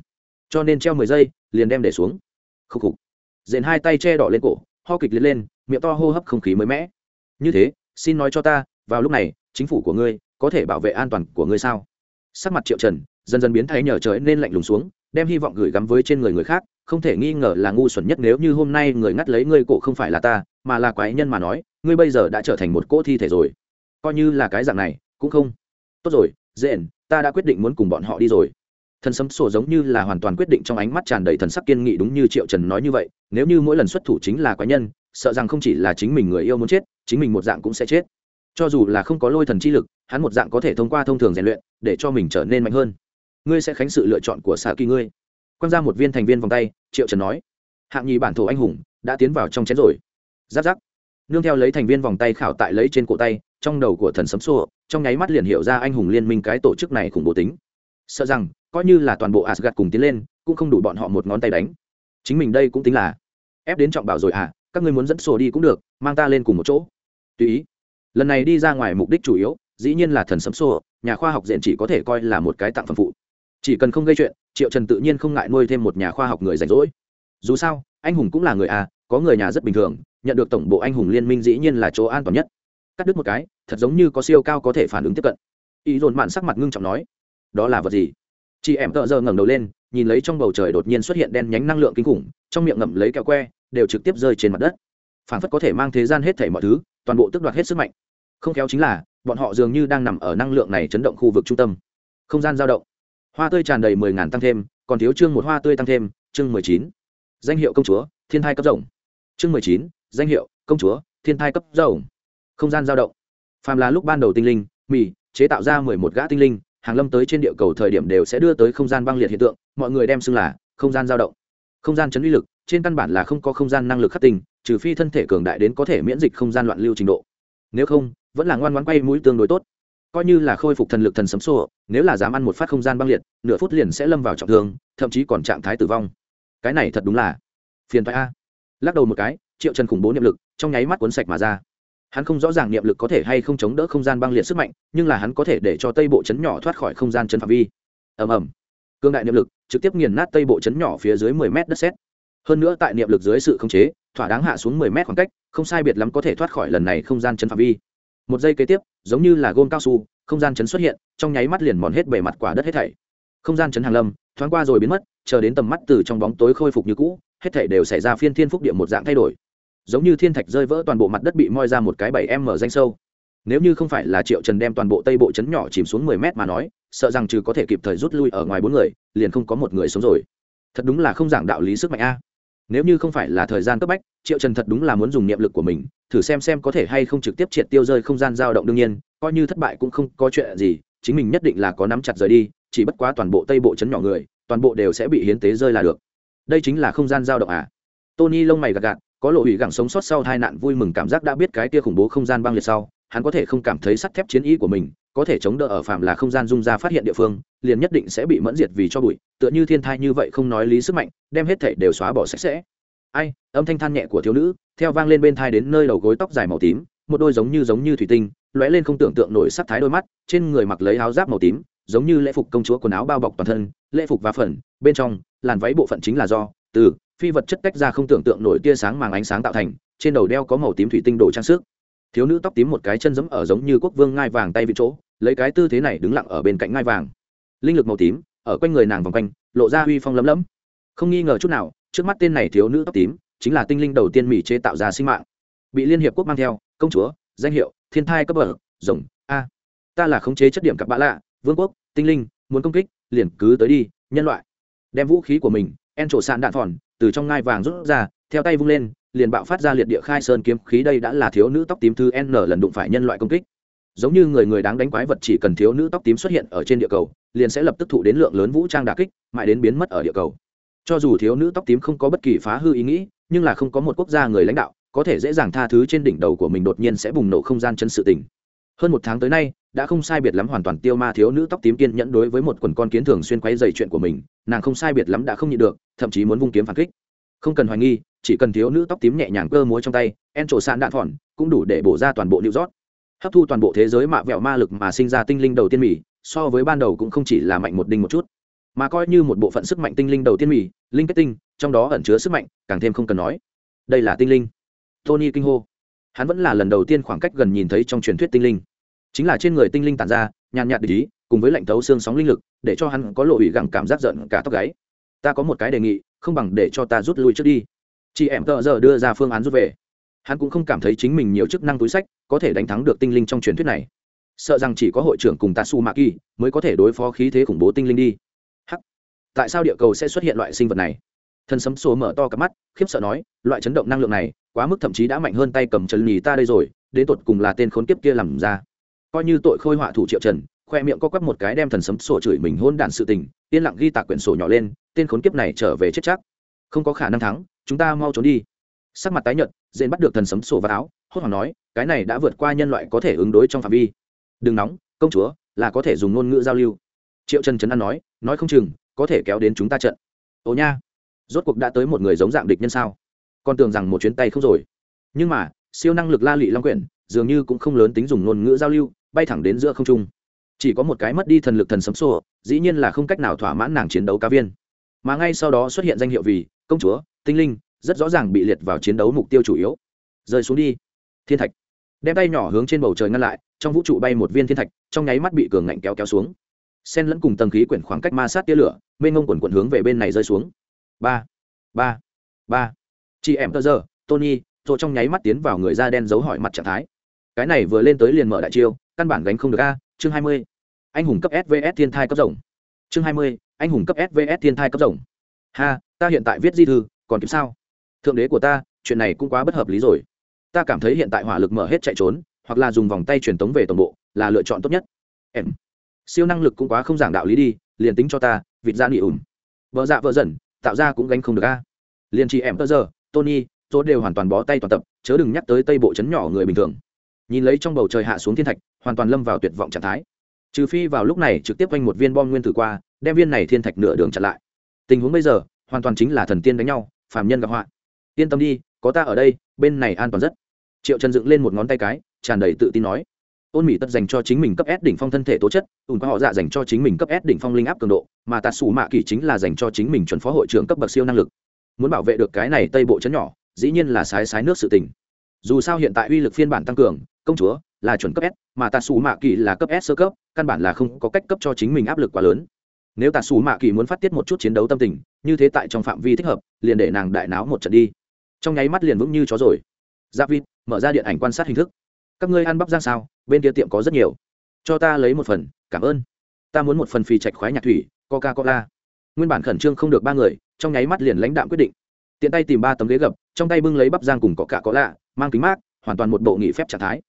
Speaker 1: Cho nên treo mười giây, liền đem để xuống. Khúc khục. Dền hai tay che đỏ lên cổ, ho kịch lên lên, miệng to hô hấp không khí mới mẻ. Như thế, xin nói cho ta, vào lúc này, chính phủ của ngươi có thể bảo vệ an toàn của ngươi sao? Sắc mặt triệu trần dần dần biến thái nhờ trời nên lạnh lùng xuống, đem hy vọng gửi gắm với trên người người khác không thể nghi ngờ là ngu xuẩn nhất nếu như hôm nay người ngắt lấy ngươi cổ không phải là ta, mà là quái nhân mà nói, ngươi bây giờ đã trở thành một cỗ thi thể rồi. Coi như là cái dạng này, cũng không. Tốt rồi dện ta đã quyết định muốn cùng bọn họ đi rồi. Thần sấm sổ giống như là hoàn toàn quyết định trong ánh mắt tràn đầy thần sắc kiên nghị đúng như triệu trần nói như vậy, nếu như mỗi lần xuất thủ chính là quái nhân, sợ rằng không chỉ là chính mình người yêu muốn chết, chính mình một dạng cũng sẽ chết. Cho dù là không có lôi thần chi lực, hắn một dạng có thể thông qua thông thường rèn luyện, để cho mình trở nên mạnh hơn. Ngươi sẽ khánh sự lựa chọn của xạ kỳ ngươi quăng ra một viên thành viên vòng tay, triệu trần nói, hạng nhì bản thổ anh hùng đã tiến vào trong chén rồi. Giáp giáp. Nương theo lấy thành viên vòng tay khảo tại lấy trên cổ tay, trong đầu của thần sấm xô, trong nháy mắt liền hiểu ra anh hùng liên minh cái tổ chức này khủng bố tính. Sợ rằng, coi như là toàn bộ asgad cùng tiến lên, cũng không đủ bọn họ một ngón tay đánh. Chính mình đây cũng tính là ép đến trọng bảo rồi à các ngươi muốn dẫn sổ đi cũng được, mang ta lên cùng một chỗ. Tùy ý. Lần này đi ra ngoài mục đích chủ yếu, dĩ nhiên là thần sấm xô, nhà khoa học diện chỉ có thể coi là một cái tặng phẩm phụ chỉ cần không gây chuyện, triệu trần tự nhiên không ngại nuôi thêm một nhà khoa học người rảnh rỗi. Dù sao, anh hùng cũng là người à có người nhà rất bình thường, nhận được tổng bộ anh hùng liên minh dĩ nhiên là chỗ an toàn nhất. Cắt đứt một cái, thật giống như có siêu cao có thể phản ứng tiếp cận. Ý dồn mạn sắc mặt ngưng trọng nói, đó là vật gì? Chị em tợ giờ ngẩng đầu lên, nhìn lấy trong bầu trời đột nhiên xuất hiện đen nhánh năng lượng kinh khủng, trong miệng ngậm lấy kẹo que, đều trực tiếp rơi trên mặt đất. Phản phất có thể mang thế gian hết thảy mọi thứ, toàn bộ tức đoạt hết sức mạnh. Không khéo chính là, bọn họ dường như đang nằm ở năng lượng này chấn động khu vực trung tâm. Không gian dao động hoa tươi tràn đầy mười ngàn tăng thêm, còn thiếu chương một hoa tươi tăng thêm, chương mười chín. Danh hiệu công chúa, thiên thai cấp rồng. Chương mười chín, danh hiệu công chúa, thiên thai cấp rồng. Không gian giao động. Phàm là lúc ban đầu tinh linh, mì, chế tạo ra mười một gã tinh linh, hàng lâm tới trên địa cầu thời điểm đều sẽ đưa tới không gian băng liệt hiện tượng, mọi người đem xưng là không gian giao động. Không gian chấn uy lực, trên căn bản là không có không gian năng lực khắc tinh, trừ phi thân thể cường đại đến có thể miễn dịch không gian loạn lưu trình độ. Nếu không, vẫn là ngoan ngoãn quay mũi tương đối tốt coi như là khôi phục thần lực thần sấm sô nếu là dám ăn một phát không gian băng liệt, nửa phút liền sẽ lâm vào trọng thương, thậm chí còn trạng thái tử vong. Cái này thật đúng là phiền thoại a. Lắc đầu một cái, triệu trần khủng bố niệm lực, trong nháy mắt cuốn sạch mà ra. Hắn không rõ ràng niệm lực có thể hay không chống đỡ không gian băng liệt sức mạnh, nhưng là hắn có thể để cho tây bộ chấn nhỏ thoát khỏi không gian chấn phạm vi. Ầm ầm. Cương đại niệm lực trực tiếp nghiền nát tây bộ chấn nhỏ phía dưới mười mét đất sét. Hơn nữa tại niệm lực dưới sự khống chế, thỏa đáng hạ xuống mười mét khoảng cách, không sai biệt lắm có thể thoát khỏi lần này không gian chấn phạm vi một giây kế tiếp, giống như là gôn cao su, không gian chấn xuất hiện, trong nháy mắt liền mòn hết bề mặt quả đất hết thảy. Không gian chấn hàng lâm, thoáng qua rồi biến mất, chờ đến tầm mắt từ trong bóng tối khôi phục như cũ, hết thảy đều xảy ra phiên thiên phúc địa một dạng thay đổi. Giống như thiên thạch rơi vỡ toàn bộ mặt đất bị moi ra một cái bảy m danh sâu. Nếu như không phải là triệu trần đem toàn bộ tây bộ chấn nhỏ chìm xuống mười mét mà nói, sợ rằng trừ có thể kịp thời rút lui ở ngoài bốn người, liền không có một người sống rồi. Thật đúng là không giảng đạo lý sức mạnh a. Nếu như không phải là thời gian cấp bách, triệu trần thật đúng là muốn dùng niệm lực của mình thử xem xem có thể hay không trực tiếp triệt tiêu rơi không gian dao động đương nhiên, coi như thất bại cũng không có chuyện gì, chính mình nhất định là có nắm chặt rời đi, chỉ bất quá toàn bộ tây bộ chấn nhỏ người, toàn bộ đều sẽ bị hiến tế rơi là được. Đây chính là không gian dao động à? Tony lông mày gạt gạt, có lộ hủy gẳng sống sót sau hai nạn vui mừng cảm giác đã biết cái tia khủng bố không gian băng liệt sau, hắn có thể không cảm thấy sắt thép chiến ý của mình, có thể chống đỡ ở phạm là không gian dung ra phát hiện địa phương, liền nhất định sẽ bị mẫn diệt vì cho bụi, tựa như thiên thai như vậy không nói lý sức mạnh, đem hết thể đều xóa bỏ sạch sẽ ai, âm thanh than nhẹ của thiếu nữ, theo vang lên bên thai đến nơi đầu gối tóc dài màu tím, một đôi giống như giống như thủy tinh, lóe lên không tưởng tượng nổi sắc thái đôi mắt, trên người mặc lấy áo giáp màu tím, giống như lễ phục công chúa quần áo bao bọc toàn thân, lễ phục và phần, bên trong, làn váy bộ phận chính là do, từ, phi vật chất tách ra không tưởng tượng nổi tia sáng màng ánh sáng tạo thành, trên đầu đeo có màu tím thủy tinh đồ trang sức. Thiếu nữ tóc tím một cái chân giẫm ở giống như quốc vương ngai vàng tay vị chỗ, lấy cái tư thế này đứng lặng ở bên cạnh ngai vàng. Linh lực màu tím, ở quanh người nàng vòng quanh, lộ ra uy phong lấm lấm. Không nghi ngờ chút nào trước mắt tên này thiếu nữ tóc tím, chính là tinh linh đầu tiên mỹ chế tạo ra sinh mạng. Bị liên hiệp quốc mang theo, công chúa, danh hiệu, thiên thai cấp bậc, rồng, a. Ta là khống chế chất điểm cặp bã lạ, vương quốc, tinh linh, muốn công kích, liền cứ tới đi, nhân loại. Đem vũ khí của mình, en trổ sạn đạn thòn từ trong ngai vàng rút ra, theo tay vung lên, liền bạo phát ra liệt địa khai sơn kiếm khí đây đã là thiếu nữ tóc tím thứ n lần đụng phải nhân loại công kích. Giống như người người đáng đánh quái vật chỉ cần thiếu nữ tóc tím xuất hiện ở trên địa cầu, liền sẽ lập tức thụ đến lượng lớn vũ trang đà kích, mãi đến biến mất ở địa cầu cho dù thiếu nữ tóc tím không có bất kỳ phá hư ý nghĩ, nhưng là không có một quốc gia người lãnh đạo có thể dễ dàng tha thứ trên đỉnh đầu của mình đột nhiên sẽ bùng nổ không gian chân sự tình. Hơn một tháng tới nay, đã không sai biệt lắm hoàn toàn tiêu ma thiếu nữ tóc tím kiên nhẫn đối với một quần con kiến thường xuyên quay dày chuyện của mình, nàng không sai biệt lắm đã không nhịn được, thậm chí muốn vung kiếm phản kích. Không cần hoài nghi, chỉ cần thiếu nữ tóc tím nhẹ nhàng cơ múa trong tay, en trổ sạn đạn thọn cũng đủ để bổ ra toàn bộ new rót hấp thu toàn bộ thế giới mạ vẹo ma lực mà sinh ra tinh linh đầu tiên mỹ, so với ban đầu cũng không chỉ là mạnh một đinh một chút mà coi như một bộ phận sức mạnh tinh linh đầu tiên mỹ linh kết tinh, trong đó ẩn chứa sức mạnh, càng thêm không cần nói. Đây là tinh linh. Tony kinh hô. Hắn vẫn là lần đầu tiên khoảng cách gần nhìn thấy trong truyền thuyết tinh linh. Chính là trên người tinh linh tàn ra, nhàn nhạt ý, cùng với lạnh thấu xương sóng linh lực, để cho hắn có lộ ủy gẳng cảm giác giận cả tóc gáy. Ta có một cái đề nghị, không bằng để cho ta rút lui trước đi. Chị em tợ giờ đưa ra phương án rút về. Hắn cũng không cảm thấy chính mình nhiều chức năng túi sách, có thể đánh thắng được tinh linh trong truyền thuyết này. Sợ rằng chỉ có hội trưởng cùng tatsu maki mới có thể đối phó khí thế khủng bố tinh linh đi tại sao địa cầu sẽ xuất hiện loại sinh vật này? Thần sấm sùa mở to cặp mắt, khiếp sợ nói, loại chấn động năng lượng này, quá mức thậm chí đã mạnh hơn tay cầm trần nhì ta đây rồi, đến tột cùng là tên khốn kiếp kia làm ra. Coi như tội khôi họa thủ triệu trần, khoe miệng co quắp một cái đem thần sấm sổ chửi mình hôn đản sự tình, yên lặng ghi tạc quyển sổ nhỏ lên, tên khốn kiếp này trở về chết chắc. Không có khả năng thắng, chúng ta mau trốn đi. Sắc mặt tái nhợt dện bắt được thần sấm sổ vào áo, hốt hoảng nói, cái này đã vượt qua nhân loại có thể ứng đối trong phạm vi. Đừng nóng, công chúa, là có thể dùng ngôn ngữ giao lưu. Triệu trần trấn an nói nói không chừng có thể kéo đến chúng ta trận. Ồ nha, rốt cuộc đã tới một người giống dạng địch nhân sao? Con tưởng rằng một chuyến tay không rồi. Nhưng mà, siêu năng lực la lị long quyển, dường như cũng không lớn tính dùng ngôn ngữ giao lưu, bay thẳng đến giữa không trung. Chỉ có một cái mất đi thần lực thần sấm sổ dĩ nhiên là không cách nào thỏa mãn nàng chiến đấu cá viên. Mà ngay sau đó xuất hiện danh hiệu vì, công chúa, tinh linh, rất rõ ràng bị liệt vào chiến đấu mục tiêu chủ yếu. Rơi xuống đi. Thiên thạch. Đem tay nhỏ hướng trên bầu trời ngăn lại, trong vũ trụ bay một viên thiên thạch, trong nháy mắt bị cường ngạnh kéo kéo xuống sen lẫn cùng tầng khí quyển khoảng cách ma sát tia lửa, mênh ngông quần quần hướng về bên này rơi xuống. Ba ba ba. Chị em tơ giờ, tony, rồi trong nháy mắt tiến vào người da đen giấu hỏi mặt trạng thái. Cái này vừa lên tới liền mở đại chiêu, căn bản gánh không được a, chương hai mươi. Anh hùng cấp svs thiên thai cấp rồng. Chương hai mươi, anh hùng cấp svs thiên thai cấp rồng. Ha, ta hiện tại viết di thư, còn kịp sao? Thượng đế của ta, chuyện này cũng quá bất hợp lý rồi. Ta cảm thấy hiện tại hỏa lực mở hết chạy trốn, hoặc là dùng vòng tay truyền tống về tổng bộ, là lựa chọn tốt nhất. Em siêu năng lực cũng quá không giảng đạo lý đi, liền tính cho ta, vịt ra nị ủn vợ dạ vợ dần, tạo ra cũng gánh không được a. Liền chị em tơ giờ, tony tôi đều hoàn toàn bó tay toàn tập, chớ đừng nhắc tới tây bộ chấn nhỏ người bình thường. Nhìn lấy trong bầu trời hạ xuống thiên thạch, hoàn toàn lâm vào tuyệt vọng trạng thái. Trừ phi vào lúc này trực tiếp quanh một viên bom nguyên tử qua, đem viên này thiên thạch nửa đường chặn lại. Tình huống bây giờ, hoàn toàn chính là thần tiên đánh nhau, phàm nhân gặp họa. Yên tâm đi, có ta ở đây, bên này an toàn rất. Triệu trần dựng lên một ngón tay cái, tràn đầy tự tin nói ôn mỹ tất dành cho chính mình cấp s đỉnh phong thân thể tố chất, ùn qua họ dạ dành cho chính mình cấp s đỉnh phong linh áp cường độ, mà tạt xù mạ kỳ chính là dành cho chính mình chuẩn phó hội trưởng cấp bậc siêu năng lực. Muốn bảo vệ được cái này tây bộ chấn nhỏ, dĩ nhiên là sái sái nước sự tình. Dù sao hiện tại uy lực phiên bản tăng cường, công chúa là chuẩn cấp s, mà tạt xù mạ kỳ là cấp s sơ cấp, căn bản là không có cách cấp cho chính mình áp lực quá lớn. Nếu tà xù mạ kỳ muốn phát tiết một chút chiến đấu tâm tình, như thế tại trong phạm vi thích hợp, liền để nàng đại náo một trận đi. Trong nháy mắt liền vững như chó rồi. Giáp vịt, mở ra điện ảnh quan sát hình thức. Các ngươi ăn bắp ra sao? Bên kia tiệm có rất nhiều. Cho ta lấy một phần, cảm ơn. Ta muốn một phần phì chạch khoái nhạc thủy coca cola nguyên bản khẩn trương không được ba người, trong nháy mắt liền lãnh đạm quyết định. Tiện tay tìm ba tấm ghế gập, trong tay bưng lấy bắp giang cùng có cả có lạ mang kính mát, hoàn toàn một bộ nghị phép trạng thái.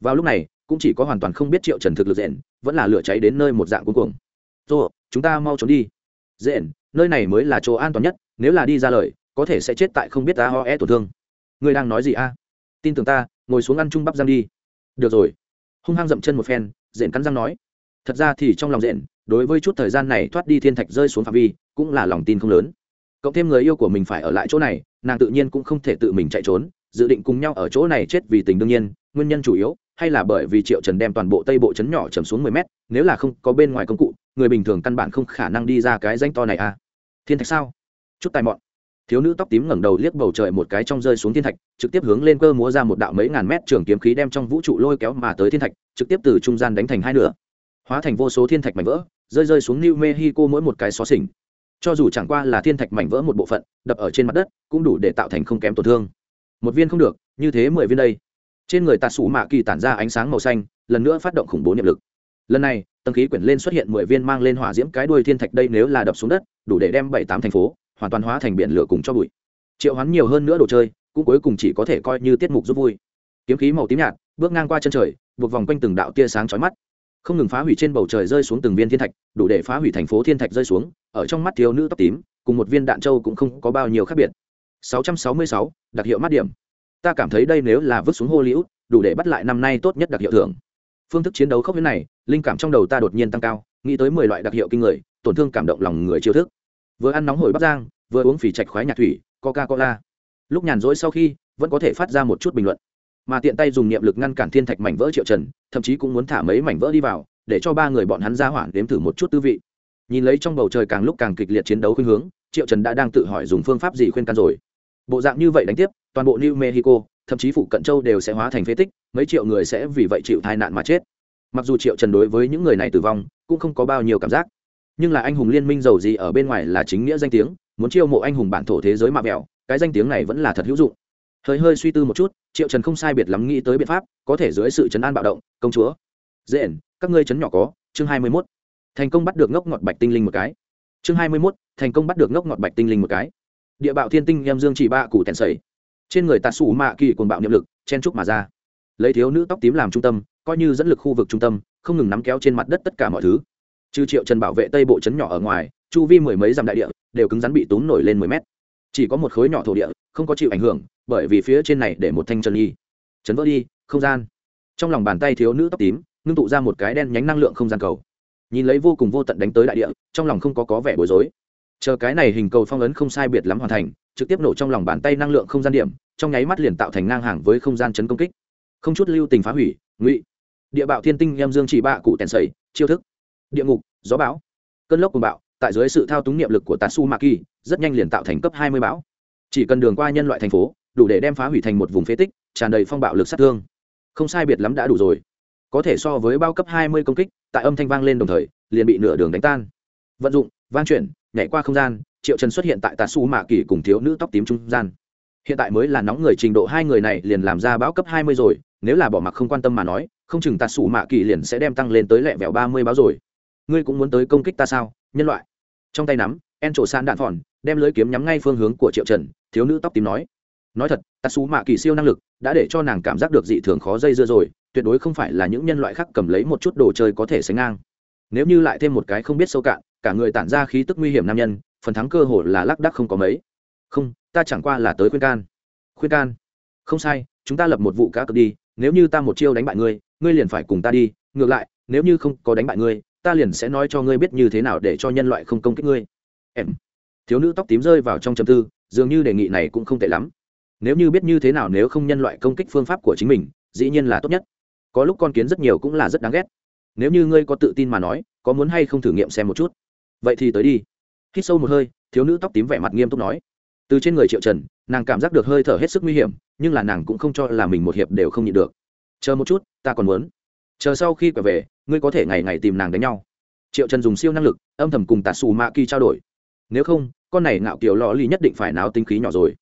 Speaker 1: Vào lúc này, cũng chỉ có hoàn toàn không biết triệu trần thực lực rẽn vẫn là lửa cháy đến nơi một dạng cuối cùng rồi chúng ta mau trốn đi. Rẽn nơi này mới là chỗ an toàn nhất, nếu là đi ra lời, có thể sẽ chết tại không biết ta ho e tổn thương. Ngươi đang nói gì a? Tin tưởng ta, ngồi xuống ăn chung bắp giang đi. Được rồi hung hăng dậm chân một phen rẽn cắn răng nói, thật ra thì trong lòng rẽn đối với chút thời gian này thoát đi thiên thạch rơi xuống phạm vi, cũng là lòng tin không lớn. Cộng thêm người yêu của mình phải ở lại chỗ này, nàng tự nhiên cũng không thể tự mình chạy trốn, dự định cùng nhau ở chỗ này chết vì tình đương nhiên, nguyên nhân chủ yếu, hay là bởi vì triệu trần đem toàn bộ tây bộ trấn nhỏ chầm xuống mười mét, nếu là không có bên ngoài công cụ, người bình thường căn bản không khả năng đi ra cái danh to này à. Thiên thạch sao? Chút tài mọn thiếu nữ tóc tím ngẩng đầu liếc bầu trời một cái trong rơi xuống thiên thạch, trực tiếp hướng lên cơ múa ra một đạo mấy ngàn mét trường kiếm khí đem trong vũ trụ lôi kéo mà tới thiên thạch, trực tiếp từ trung gian đánh thành hai nửa. Hóa thành vô số thiên thạch mảnh vỡ, rơi rơi xuống new mexico mỗi một cái xó xỉnh. Cho dù chẳng qua là thiên thạch mảnh vỡ một bộ phận, đập ở trên mặt đất, cũng đủ để tạo thành không kém tổn thương. Một viên không được, như thế mười viên đây. Trên người tạt sủ mạ kỳ tản ra ánh sáng màu xanh, lần nữa phát động khủng bố niệm lực. Lần này, tầng khí quyển lên xuất hiện mười viên mang lên hỏa diễm cái đuôi thiên thạch đây nếu là đập xuống đất, đủ để đem bảy tám thành phố hoàn toàn hóa thành biển lửa cùng cho bụi. Triệu hoán nhiều hơn nữa đồ chơi cũng cuối cùng chỉ có thể coi như tiết mục giúp vui. Kiếm khí màu tím nhạt bước ngang qua chân trời buộc vòng quanh từng đạo tia sáng chói mắt. Không ngừng phá hủy trên bầu trời rơi xuống từng viên thiên thạch đủ để phá hủy thành phố thiên thạch rơi xuống ở trong mắt thiếu nữ tóc tím cùng một viên đạn châu cũng không có bao nhiêu khác biệt. 666, đặc hiệu mắt điểm. Ta cảm thấy đây nếu là vứt xuống hollywood đủ để bắt lại năm nay tốt nhất đặc hiệu thưởng. Phương thức chiến đấu khốc như này linh cảm trong đầu ta đột nhiên tăng cao nghĩ tới mười loại đặc hiệu kinh người tổn thương cảm động lòng người chiêu thức. Vừa ăn nóng hổi bắc giang vừa uống phỉ trạch khoái nhạc thủy coca cola lúc nhàn rỗi sau khi, vẫn có thể phát ra một chút bình luận. Mà tiện tay dùng niệm lực ngăn cản thiên thạch mảnh vỡ triệu trần, thậm chí cũng muốn thả mấy mảnh vỡ đi vào, để cho ba người bọn hắn ra hoảng đếm thử một chút tư vị. Nhìn lấy trong bầu trời càng lúc càng kịch liệt chiến đấu khuynh hướng, triệu trần đã đang tự hỏi dùng phương pháp gì khuyên can rồi. Bộ dạng như vậy đánh tiếp, toàn bộ new mexico, thậm chí phụ cận châu đều sẽ hóa thành phế tích, mấy triệu người sẽ vì vậy chịu tai nạn mà chết. Mặc dù triệu trần đối với những người này tử vong, cũng không có bao nhiêu cảm giác. Nhưng là anh hùng liên minh giàu gì ở bên ngoài là chính nghĩa danh tiếng muốn chiêu mộ anh hùng bản thổ thế giới mạ mẹo, cái danh tiếng này vẫn là thật hữu dụng. Hơi hơi suy tư một chút, triệu trần không sai biệt lắm nghĩ tới biện pháp, có thể dưới sự chấn an bạo động, công chúa dễ các ngươi chấn nhỏ có, chương hai mươi mốt. Thành công bắt được ngốc ngọt bạch tinh linh một cái. Chương hai mươi mốt, thành công bắt được ngốc ngọt bạch tinh linh một cái. Địa bạo thiên tinh em dương chỉ ba củ tèn sầy. Trên người tạt xù mạ kỳ quần bạo niệm lực, chen trúc mà ra. Lấy thiếu nữ tóc tím làm trung tâm, coi như dẫn lực khu vực trung tâm, không ngừng nắm kéo trên mặt đất tất cả mọi thứ. Trừ triệu trần bảo vệ tây bộ trấn nhỏ ở ngoài chu vi mười mấy dặm đại địa đều cứng rắn bị túm nổi lên mười mét. Chỉ có một khối nhỏ thổ địa, không có chịu ảnh hưởng, bởi vì phía trên này để một thanh trần y. Chấn vỡ đi, không gian. Trong lòng bàn tay thiếu nữ tóc tím, ngưng tụ ra một cái đen nhánh năng lượng không gian cầu. Nhìn lấy vô cùng vô tận đánh tới đại địa, trong lòng không có có vẻ bối rối. Chờ cái này hình cầu phong ấn không sai biệt lắm hoàn thành, trực tiếp nổ trong lòng bàn tay năng lượng không gian điểm, trong nháy mắt liền tạo thành ngang hàng với không gian chấn công kích. Không chút lưu tình phá hủy, ngụy. Địa bạo thiên tinh em dương chỉ bạ cụ tèn sầy chiêu thức. Địa ngục, gió bão. Cơn lốc cùng bạo tại dưới sự thao túng niệm lực của tatsu maki rất nhanh liền tạo thành cấp hai mươi bão. Chỉ cần đường qua nhân loại thành phố, đủ để đem phá hủy thành một vùng phế tích, tràn đầy phong bạo lực sát thương. Không sai biệt lắm đã đủ rồi. Có thể so với bao cấp hai mươi công kích, tại âm thanh vang lên đồng thời, liền bị nửa đường đánh tan. Vận dụng, vang chuyển, nhảy qua không gian, triệu trần xuất hiện tại tà su mạ kỳ cùng thiếu nữ tóc tím trung gian. Hiện tại mới là nóng người trình độ hai người này liền làm ra bão cấp hai mươi rồi, nếu là bỏ mặc không quan tâm mà nói, không chừng tà su mạ kỳ liền sẽ đem tăng lên tới lẹ vẹo ba mươi báo rồi. Ngươi cũng muốn tới công kích ta sao, nhân loại? Trong tay nắm en trổ san đạn phòn, đem lưới kiếm nhắm ngay phương hướng của triệu trần, thiếu nữ tóc tím nói. Nói thật tạ xú mạ kỳ siêu năng lực, đã để cho nàng cảm giác được dị thường khó dây dưa rồi, tuyệt đối không phải là những nhân loại khác cầm lấy một chút đồ chơi có thể sánh ngang. Nếu như lại thêm một cái không biết sâu cạn, cả người tản ra khí tức nguy hiểm nam nhân, phần thắng cơ hồ là lác đắc không có mấy. Không, ta chẳng qua là tới khuyên can. Khuyên can? Không sai, chúng ta lập một vụ cá cược đi, nếu như ta một chiêu đánh bại ngươi ngươi liền phải cùng ta đi, ngược lại, nếu như không có đánh bại ngươi ta liền sẽ nói cho ngươi biết như thế nào để cho nhân loại không công kích ngươi. Em. Thiếu nữ tóc tím rơi vào trong trầm tư, dường như đề nghị này cũng không tệ lắm. Nếu như biết như thế nào nếu không nhân loại công kích phương pháp của chính mình, dĩ nhiên là tốt nhất. Có lúc con kiến rất nhiều cũng là rất đáng ghét. Nếu như ngươi có tự tin mà nói, có muốn hay không thử nghiệm xem một chút? Vậy thì tới đi. Hít sâu một hơi, thiếu nữ tóc tím vẻ mặt nghiêm túc nói. Từ trên người triệu trần, nàng cảm giác được hơi thở hết sức nguy hiểm, nhưng là nàng cũng không cho là mình một hiệp đều không nhịn được. Chờ một chút, ta còn muốn. Chờ sau khi quay về ngươi có thể ngày ngày tìm nàng đánh nhau. Triệu trần dùng siêu năng lực, âm thầm cùng tà xù mạ kỳ trao đổi. Nếu không, con này ngạo kiểu lò ly nhất định phải náo tính khí nhỏ rồi.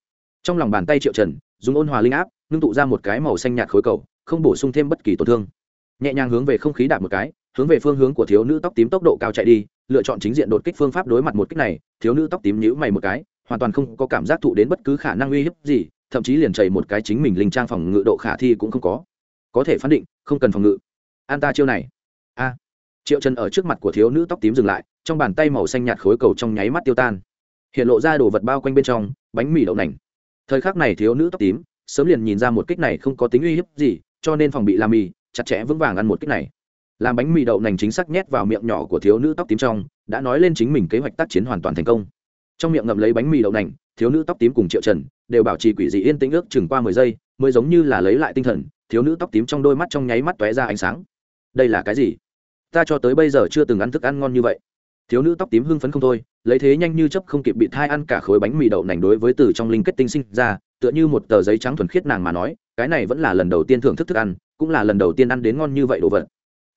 Speaker 1: Trong lòng bàn tay triệu trần, dùng ôn hòa linh áp, ngưng tụ ra một cái màu xanh nhạt khối cầu, không bổ sung thêm bất kỳ tổn thương. Nhẹ nhàng hướng về không khí đạp một cái, hướng về phương hướng của thiếu nữ tóc tím tốc độ cao chạy đi, lựa chọn chính diện đột kích phương pháp đối mặt một kích này, thiếu nữ tóc tím nhíu mày một cái, hoàn toàn không có cảm giác thụ đến bất cứ khả năng uy hiếp gì, thậm chí liền chảy một cái chính mình linh trang phòng ngự độ khả thi cũng không có. Có thể phán định, không cần phòng ngự. An ta chiêu này a. Triệu chân ở trước mặt của thiếu nữ tóc tím dừng lại, trong bàn tay màu xanh nhạt khối cầu trong nháy mắt tiêu tan. Hiện lộ ra đồ vật bao quanh bên trong, bánh mì đậu nành. Thời khắc này thiếu nữ tóc tím sớm liền nhìn ra một kích này không có tính uy hiếp gì, cho nên phòng bị làm mì, chặt chẽ vững vàng ăn một kích này. Làm bánh mì đậu nành chính xác nhét vào miệng nhỏ của thiếu nữ tóc tím trong, đã nói lên chính mình kế hoạch tác chiến hoàn toàn thành công. Trong miệng ngậm lấy bánh mì đậu nành, thiếu nữ tóc tím cùng triệu trần đều bảo trì quỷ dị yên tĩnh ước chừng qua mười giây, mới giống như là lấy lại tinh thần, thiếu nữ tóc tím trong đôi mắt trong nháy mắt tóe ra ánh sáng. Đây là cái gì? Ta cho tới bây giờ chưa từng ăn thức ăn ngon như vậy. Thiếu nữ tóc tím hưng phấn không thôi, lấy thế nhanh như chấp không kịp bị thai ăn cả khối bánh mì đậu nành đối với từ trong linh kết tinh sinh ra, tựa như một tờ giấy trắng thuần khiết nàng mà nói, cái này vẫn là lần đầu tiên thưởng thức thức ăn, cũng là lần đầu tiên ăn đến ngon như vậy đồ vật.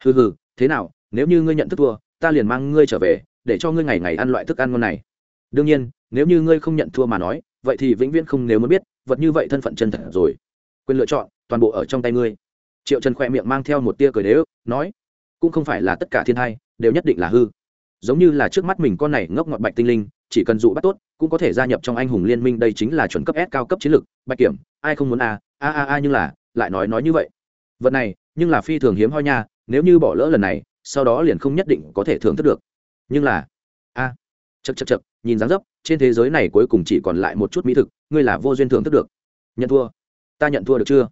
Speaker 1: Hừ hừ, thế nào, nếu như ngươi nhận thức thua, ta liền mang ngươi trở về, để cho ngươi ngày ngày ăn loại thức ăn ngon này. Đương nhiên, nếu như ngươi không nhận thua mà nói, vậy thì vĩnh viễn không nếu muốn biết, vật như vậy thân phận chân thật rồi. Quyền lựa chọn, toàn bộ ở trong tay ngươi. Triệu trần khỏe miệng mang theo một tia cười đế ức, nói cũng không phải là tất cả thiên hai đều nhất định là hư. Giống như là trước mắt mình con này ngốc ngọt bạch tinh linh chỉ cần dụ bắt tốt cũng có thể gia nhập trong anh hùng liên minh đây chính là chuẩn cấp s cao cấp chiến lược bạch kiểm ai không muốn a a a a nhưng là lại nói nói như vậy. Vật này nhưng là phi thường hiếm hoi nha nếu như bỏ lỡ lần này sau đó liền không nhất định có thể thưởng thức được. Nhưng là a à, chật chật chật nhìn dáng dấp trên thế giới này cuối cùng chỉ còn lại một chút mỹ thực ngươi là vô duyên thưởng thức được. Nhận thua. Ta nhận thua được chưa?